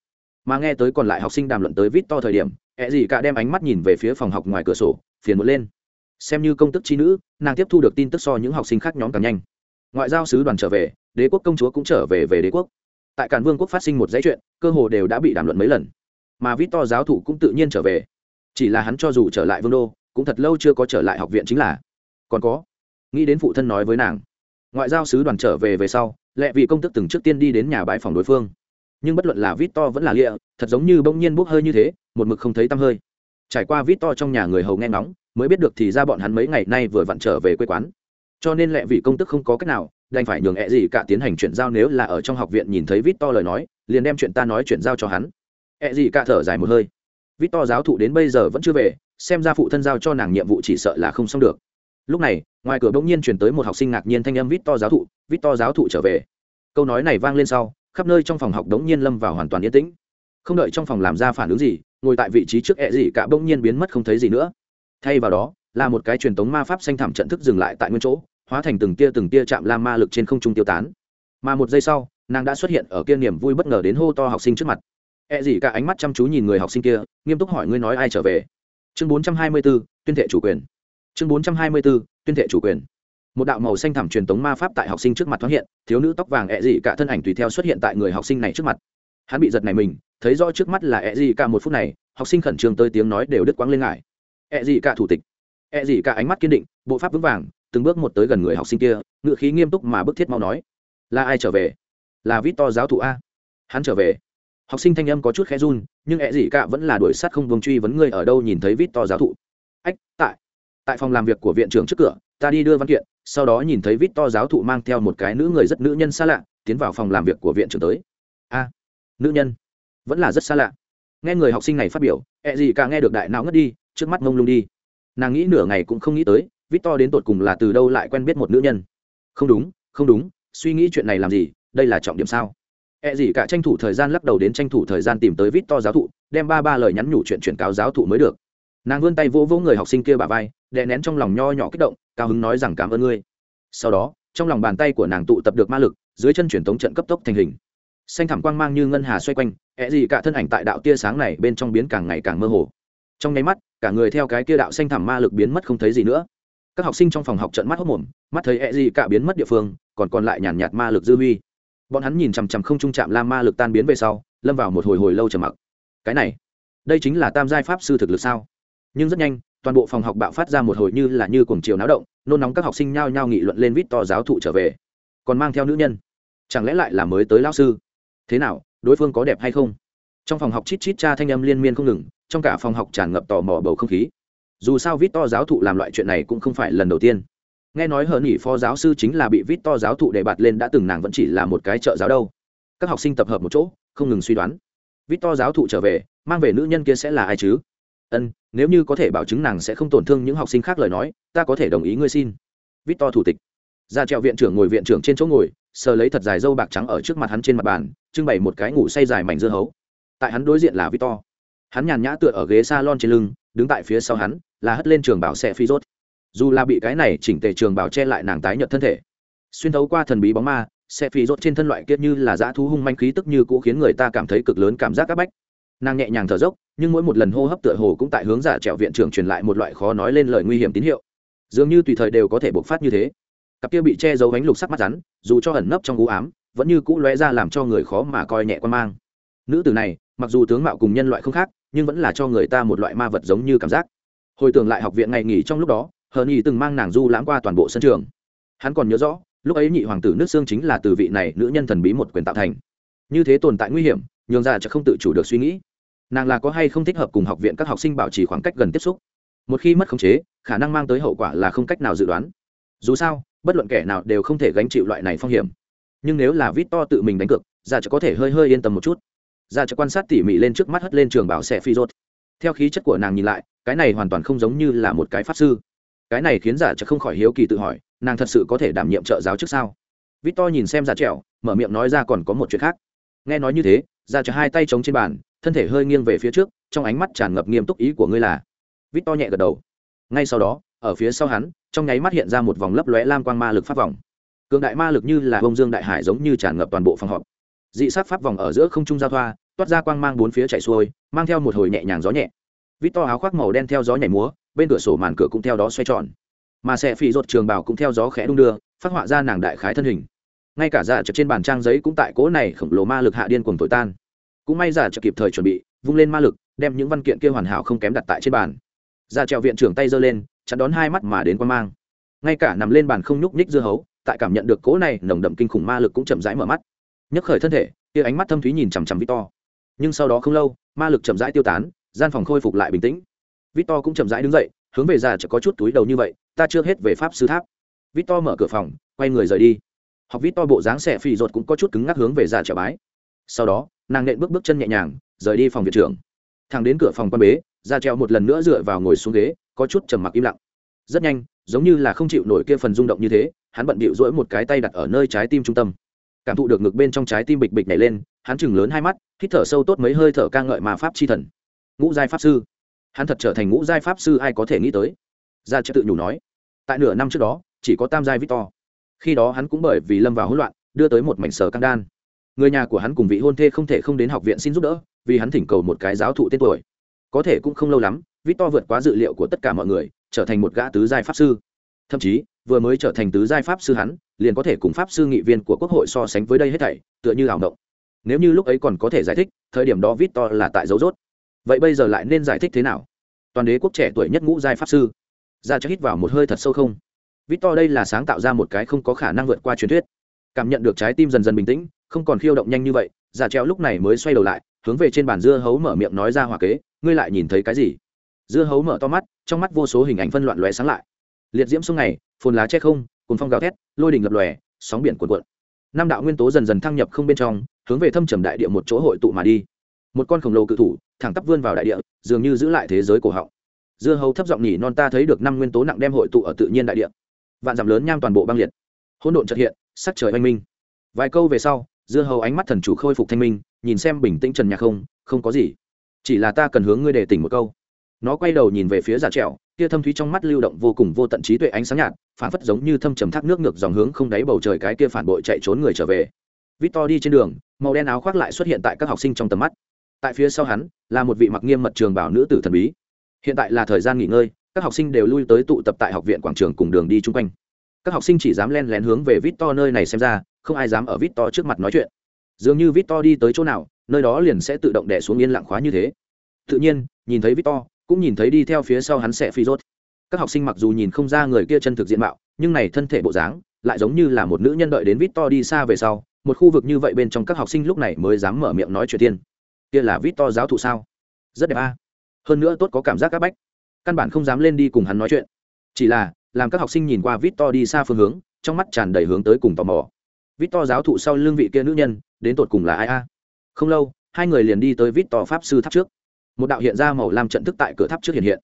Mà nghe tới còn lại học sinh đàm luận tới vít to thời điểm ẹ gì cả đem ánh mắt nhìn về phía phòng học ngoài cửa sổ, phiền muộn lên. Xem như công tức trí nữ, nàng tiếp thu được tin tức so những học sinh khác nhóm càng nhanh. Ngoại giao sứ đoàn trở về, đế quốc công chúa cũng trở về về đế quốc. Tại cản vương quốc phát sinh một dãy chuyện, cơ hồ đều đã bị đàm luận mấy lần. Mà vít to giáo thủ cũng tự nhiên trở về. Chỉ là hắn cho dù trở lại vương đô, cũng thật lâu chưa có trở lại học viện chính là. Còn có nghĩ đến phụ thân nói với nàng. Ngoại giao sứ đoàn trở về về sau lẹ vị công tức từng trước tiên đi đến nhà bãi phòng đối phương. Nhưng bất luận là vít to vẫn là lịa, thật giống như bỗng nhiên bốc hơi như thế, một mực không thấy tăm hơi. Trải qua vít to trong nhà người hầu nghe ngóng, mới biết được thì ra bọn hắn mấy ngày nay vừa vặn trở về quê quán. Cho nên lẹ vị công tức không có cách nào, đành phải nhường ẹ gì cả tiến hành chuyển giao nếu là ở trong học viện nhìn thấy vít to lời nói, liền đem chuyện ta nói chuyển giao cho hắn. Ẹ gì cả thở dài một hơi. Vít to giáo thụ đến bây giờ vẫn chưa về, xem ra phụ thân giao cho nàng nhiệm vụ chỉ sợ là không xong được lúc này ngoài cửa bỗng nhiên chuyển tới một học sinh ngạc nhiên thanh âm vít to giáo thụ vít to giáo thụ trở về. Câu nói này vang lên sau khắp nơi trong phòng học đống nhiên lâm vào hoàn toàn yên tĩnh. Không đợi trong phòng làm ra phản ứng gì ngồi tại vị trí trước ẹ gì cả bỗng nhiên biến mất không thấy gì nữa. Thay vào đó là một cái truyền tống ma pháp xanh thảm trận thức dừng lại tại nguyên chỗ hóa thành từng tia từng tia chạm la ma lực trên không trung tiêu tán. Mà một giây sau nàng đã xuất hiện ở kia niềm vui bất ngờ đến hô to học sinh trước mặt. Ẹ、e、gì cả ánh mắt chăm chú nhìn người học sinh kia nghiêm túc hỏi ngươi nói ai trở về? Chương 424, tuyên thệ chủ quyền chương 424, tuyên thệ chủ quyền. Một đạo màu xanh thẳm truyền tống ma pháp tại học sinh trước mặt thoáng hiện thiếu nữ tóc vàng ẹ gì cả thân ảnh tùy theo xuất hiện tại người học sinh này trước mặt. Hắn bị giật này mình thấy rõ trước mắt là ẹ gì cả một phút này học sinh khẩn trương tới tiếng nói đều đứt quãng lên ngại ẹ gì cả thủ tịch. Ẹ gì cả ánh mắt kiên định bộ pháp vững vàng từng bước một tới gần người học sinh kia ngự khí nghiêm túc mà bức thiết mau nói. Là ai trở về? Là vít to giáo thụ a. Hắn trở về. Học sinh thanh âm có chút khẽ run nhưng ẹ gì cả vẫn là đuổi sát không vùng truy vấn ngươi ở đâu nhìn thấy vít to giáo thụ. Ách tại tại phòng làm việc của viện trưởng trước cửa, ta đi đưa văn kiện, sau đó nhìn thấy vít to giáo thụ mang theo một cái nữ người rất nữ nhân xa lạ, tiến vào phòng làm việc của viện trưởng tới. A, nữ nhân. Vẫn là rất xa lạ. Nghe người học sinh này phát biểu, ẹ gì cả nghe được đại não ngất đi, trước mắt mông lung đi. Nàng nghĩ nửa ngày cũng không nghĩ tới, vít to đến tột cùng là từ đâu lại quen biết một nữ nhân. Không đúng không đúng, suy nghĩ chuyện này làm gì, đây là trọng điểm sao? E gì cả tranh thủ thời gian lắc đầu đến tranh thủ thời gian tìm tới vít to giáo thụ, đem ba ba lời nhắn nhủ chuyện chuyển cáo giáo thụ mới được nàng vươn tay vỗ vỗ người học sinh kia bà vai, đè nén trong lòng nho nhỏ kích động, cao hứng nói rằng cảm ơn ngươi. Sau đó, trong lòng bàn tay của nàng tụ tập được ma lực, dưới chân truyền tống trận cấp tốc thành hình. Xanh thảm quang mang như ngân hà xoay quanh ẹ gì cả thân ảnh tại đạo tia sáng này bên trong biến càng ngày càng mơ hồ. Trong nháy mắt, cả người theo cái kia đạo xanh thảm ma lực biến mất không thấy gì nữa. Các học sinh trong phòng học trận mắt hốc mồm, mắt thấy ẹ gì cả biến mất địa phương, còn còn lại nhàn nhạt ma lực dư huy. Bọn hắn nhìn chằm chằm không trung chạm la ma lực tan biến về sau, lâm vào một hồi hồi lâu trầm mặc. Cái này, đây chính là tam giai pháp sư thực lực sao? Nhưng rất nhanh, toàn bộ phòng học bạo phát ra một hồi như là như cuồng chiều náo động, nôn nóng các học sinh nhao nhao nghị luận lên vít to giáo thụ trở về. Còn mang theo nữ nhân. Chẳng lẽ lại là mới tới lao sư? Thế nào, đối phương có đẹp hay không? Trong phòng học chít chít cha thanh âm liên miên không ngừng, trong cả phòng học tràn ngập tò mò bầu không khí. Dù sao vít to giáo thụ làm loại chuyện này cũng không phải lần đầu tiên. Nghe nói hờ nghỉ phó giáo sư chính là bị vít to giáo thụ đề bạt lên đã từng nàng vẫn chỉ là một cái trợ giáo đâu. Các học sinh tập hợp một chỗ, không ngừng suy đoán. Vít to giáo thụ trở về, mang về nữ nhân kia sẽ là ai chứ? Ân nếu như có thể bảo chứng nàng sẽ không tổn thương những học sinh khác lời nói, ta có thể đồng ý ngươi xin. Vít to thủ tịch. Ra treo viện trưởng ngồi viện trưởng trên chỗ ngồi, sờ lấy thật dài dâu bạc trắng ở trước mặt hắn trên mặt bàn, trưng bày một cái ngủ say dài mảnh dưa hấu. Tại hắn đối diện là vít to hắn nhàn nhã tựa ở ghế s a lon trên lưng, đứng tại phía sau hắn, là hất lên trường bảo xe phi rốt. Dù là bị cái này chỉnh tề trường bảo che lại nàng tái nhợt thân thể, xuyên thấu qua thần bí bóng ma, xe phi rốt trên thân loại kiết như là dã thú hung manh khí tức như cũ khiến người ta cảm thấy cực lớn cảm giác áp bách nàng nhẹ nhàng thở dốc, nhưng mỗi một lần hô hấp tựa hồ cũng tại hướng giả trẹo viện trưởng truyền lại một loại khó nói lên lời nguy hiểm tín hiệu. Dường như tùy thời đều có thể bộc phát như thế. Cặp kia bị che giấu bánh lục sắc mắt rắn, dù cho ẩn nấp trong u ám, vẫn như cũ lóe ra làm cho người khó mà coi nhẹ quan mang. Nữ tử này, mặc dù tướng mạo cùng nhân loại không khác, nhưng vẫn là cho người ta một loại ma vật giống như cảm giác. Hồi tưởng lại học viện ngày nghỉ trong lúc đó, hờ nhi từng mang nàng du lãng qua toàn bộ sân trường. Hắn còn nhớ rõ, lúc ấy nhị hoàng tử nước xương chính là từ vị này nữ nhân thần bí một quyền tạo thành. Như thế tồn tại nguy hiểm, nhường ra chắc không tự chủ được suy nghĩ nàng là có hay không thích hợp cùng học viện các học sinh bảo trì khoảng cách gần tiếp xúc? Một khi mất khống chế, khả năng mang tới hậu quả là không cách nào dự đoán. Dù sao, bất luận kẻ nào đều không thể gánh chịu loại này phong hiểm. Nhưng nếu là vít to tự mình đánh cược dạ ra chợ có thể hơi hơi yên tâm một chút. Dạ ra chợ quan sát tỉ mỉ lên trước mắt hất lên trường bảo xe phi rốt. Theo khí chất của nàng nhìn lại, cái này hoàn toàn không giống như là một cái pháp sư. Cái này khiến dạ giả chợ không khỏi hiếu kỳ tự hỏi, nàng thật sự có thể đảm nhiệm trợ giáo trước sao? Vít to nhìn xem giả trẻo mở miệng nói ra còn có một chuyện khác. Nghe nói như thế ra cho hai tay chống trên bàn thân thể hơi nghiêng về phía trước, trong ánh mắt tràn ngập nghiêm túc ý của ngươi là. Vít to nhẹ gật đầu. Ngay sau đó, ở phía sau hắn, trong nháy mắt hiện ra một vòng lấp lóe lam quang ma lực pháp vòng. Cường đại ma lực như là bông dương đại hải giống như tràn ngập toàn bộ phòng họp. Dị sát pháp vòng ở giữa không trung giao thoa, toát ra quang mang bốn phía chạy xuôi, mang theo một hồi nhẹ nhàng gió nhẹ. Vít to áo khoác màu đen theo gió nhảy múa, bên cửa sổ màn cửa cũng theo đó xoay tròn. Mà xe phi rột trường bảo cũng theo gió khẽ đung đưa, phát họa ra nàng đại khái thân hình. Ngay cả dạ chợt trên bàn trang giấy cũng tại cố này khổng lồ ma lực hạ điên cuồng thổi tan cũng may giả chợt kịp thời chuẩn bị, vung lên ma lực, đem những văn kiện kia hoàn hảo không kém đặt tại trên bàn. Ra trèo viện trưởng tay giơ lên chắn đón hai mắt mà đến quan mang. Ngay cả nằm lên bàn không nhúc nhích dưa hấu, tại cảm nhận được cố này nồng đậm kinh khủng ma lực cũng chậm rãi mở mắt. Nhấc khởi thân thể, kia ánh mắt thâm thúy nhìn chằm chằm victor. Nhưng sau đó không lâu, ma lực chậm rãi tiêu tán, gian phòng khôi phục lại bình tĩnh. Victor cũng chậm rãi đứng dậy, hướng về già chợ có chút túi đầu như vậy, ta chưa hết về pháp sư tháp. Victor mở cửa phòng, quay người rời đi. Học victor bộ dáng xẻ phì ruột cũng có chút cứng ngắc hướng về già chợ bái. Sau đó nàng nện bước bước chân nhẹ nhàng, rời đi phòng viện trưởng. Thằng đến cửa phòng quan bế, ra treo một lần nữa dựa vào ngồi xuống ghế, có chút trầm mặc im lặng. Rất nhanh, giống như là không chịu nổi kia phần rung động như thế, hắn bận bịu rỗi một cái tay đặt ở nơi trái tim trung tâm. Cảm thụ được ngực bên trong trái tim bịch bịch nhảy lên, hắn chừng lớn hai mắt, hít thở sâu tốt mấy hơi thở ca ngợi mà pháp chi thần. Ngũ giai pháp sư. Hắn thật trở thành ngũ giai pháp sư ai có thể nghĩ tới? Ra treo tự nhủ nói. Tại nửa năm trước đó, chỉ có tam giai victor. Khi đó hắn cũng bởi vì lâm vào hỗn loạn, đưa tới một mảnh sở căng đan người nhà của hắn cùng vị hôn thê không thể không đến học viện xin giúp đỡ, vì hắn thỉnh cầu một cái giáo thụ tên tuổi. Có thể cũng không lâu lắm, victor vượt quá dự liệu của tất cả mọi người, trở thành một gã tứ giai pháp sư. Thậm chí, vừa mới trở thành tứ giai pháp sư hắn, liền có thể cùng pháp sư nghị viên của quốc hội so sánh với đây hết thảy, tựa như ảo động nếu như lúc ấy còn có thể giải thích, thời điểm đó victor là tại dấu rốt. Vậy bây giờ lại nên giải thích thế nào? Toàn đế quốc trẻ tuổi nhất ngũ giai pháp sư. Ra cho hít vào một hơi thật sâu không? Victor đây là sáng tạo ra một cái không có khả năng vượt qua truyền thuyết cảm nhận được trái tim dần dần bình tĩnh, không còn khiêu động nhanh như vậy, giả treo lúc này mới xoay đầu lại, hướng về trên bàn dưa hấu mở miệng nói ra hòa kế, ngươi lại nhìn thấy cái gì? Dưa hấu mở to mắt, trong mắt vô số hình ảnh phân loạn lóe sáng lại. Liệt diễm sông này, phồn lá che không cồn phong gào thét, lôi đình lập lòe, sóng biển cuộn cuộn. Năm đạo nguyên tố dần dần thăng nhập không bên trong, hướng về thâm trầm đại địa một chỗ hội tụ mà đi. Một con khổng lồ cự thủ, thẳng tắp vươn vào đại địa, dường như giữ lại thế giới cổ họng. Dưa hấu thấp giọng nhỉ non ta thấy được năm nguyên tố nặng đem hội tụ ở tự nhiên đại địa. Vạn dặm lớn nham toàn bộ băng liệt. Hỗn độn trật hiện sắc trời oanh minh. Vài câu về sau, dưa hầu ánh mắt thần chủ khôi phục thanh minh, nhìn xem bình tĩnh trần nhạc không không có gì. Chỉ là ta cần hướng ngươi để tỉnh một câu. Nó quay đầu nhìn về phía giả trẹo, kia thâm thúy trong mắt lưu động vô cùng vô tận trí tuệ ánh sáng nhạt, phản phất giống như thâm trầm thác nước ngược dòng hướng không đáy bầu trời cái kia phản bội chạy trốn người trở về. Victor đi trên đường, màu đen áo khoác lại xuất hiện tại các học sinh trong tầm mắt. Tại phía sau hắn, là một vị mặc nghiêm mật trường bảo nữ tử thần bí. Hiện tại là thời gian nghỉ ngơi, các học sinh đều lui tới tụ tập tại học viện quảng trường cùng đường đi chung quanh các học sinh chỉ dám len lén hướng về victor nơi này xem ra, không ai dám ở victor trước mặt nói chuyện. Dường như victor đi tới chỗ nào, nơi đó liền sẽ tự động đẻ xuống yên lặng khóa như thế. Tự nhiên, nhìn thấy victor, cũng nhìn thấy đi theo phía sau hắn sẽ phi rốt. Các học sinh mặc dù nhìn không ra người kia chân thực diện mạo, nhưng này thân thể bộ dáng lại giống như là một nữ nhân đợi đến victor đi xa về sau, một khu vực như vậy bên trong các học sinh lúc này mới dám mở miệng nói chuyện tiên kia là victor giáo thụ sao? Rất đẹp a. Hơn nữa tốt có cảm giác các bách. Căn bản không dám lên đi cùng hắn nói chuyện. Chỉ là làm các học sinh nhìn qua victor đi xa phương hướng, trong mắt tràn đầy hướng tới cùng tò mò. Victor giáo thụ sau lưng vị kia nữ nhân, đến tột cùng là ai a? Không lâu, hai người liền đi tới victor pháp sư tháp trước. Một đạo hiện ra màu làm trận thức tại cửa tháp trước hiện hiện.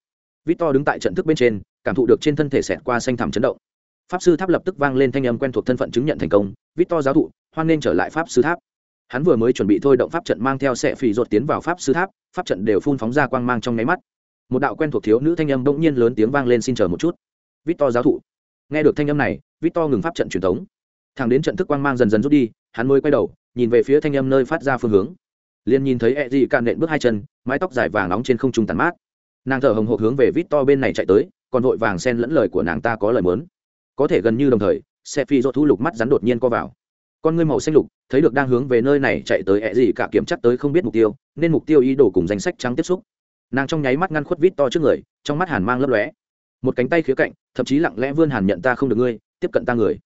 Victor đứng tại trận thức bên trên, cảm thụ được trên thân thể xẹt qua xanh thẳm chấn động. Pháp sư tháp lập tức vang lên thanh âm quen thuộc thân phận chứng nhận thành công, victor giáo thụ, hoan nên trở lại pháp sư tháp. Hắn vừa mới chuẩn bị thôi động pháp trận mang theo sẻ phì ruột tiến vào pháp sư tháp, pháp trận đều phun phóng ra quang mang trong nháy mắt. Một đạo quen thuộc thiếu nữ thanh âm bỗng nhiên lớn tiếng vang lên, xin chờ một chút victor giáo thụ. Nghe được thanh âm này, victor ngừng pháp trận truyền thống. Thẳng đến trận thức quang mang dần dần rút đi, hắn mới quay đầu, nhìn về phía thanh âm nơi phát ra phương hướng. Liền nhìn thấy Eji d cạn nện bước hai chân, mái tóc dài vàng nóng trên không trung tàn mát. Nàng thở hồng hộc hướng về vít to bên này chạy tới, còn vội vàng xen lẫn lời của nàng ta có lời mớn có thể gần như đồng thời xe phi dỗ thu lục mắt rắn đột nhiên co vào. Con ngươi màu xanh lục, thấy được đang hướng về nơi này chạy tới ẹ cả kiểm chắc tới không biết mục tiêu, nên mục tiêu ý đồ cùng danh sách trắng tiếp xúc. Nàng trong nháy mắt ngăn khuất vít to trước người, trong mắt hàn mang lấp lóe. Một cánh tay khía cạnh thậm chí lặng lẽ vươn hàn nhận ta không được ngươi, tiếp cận ta người.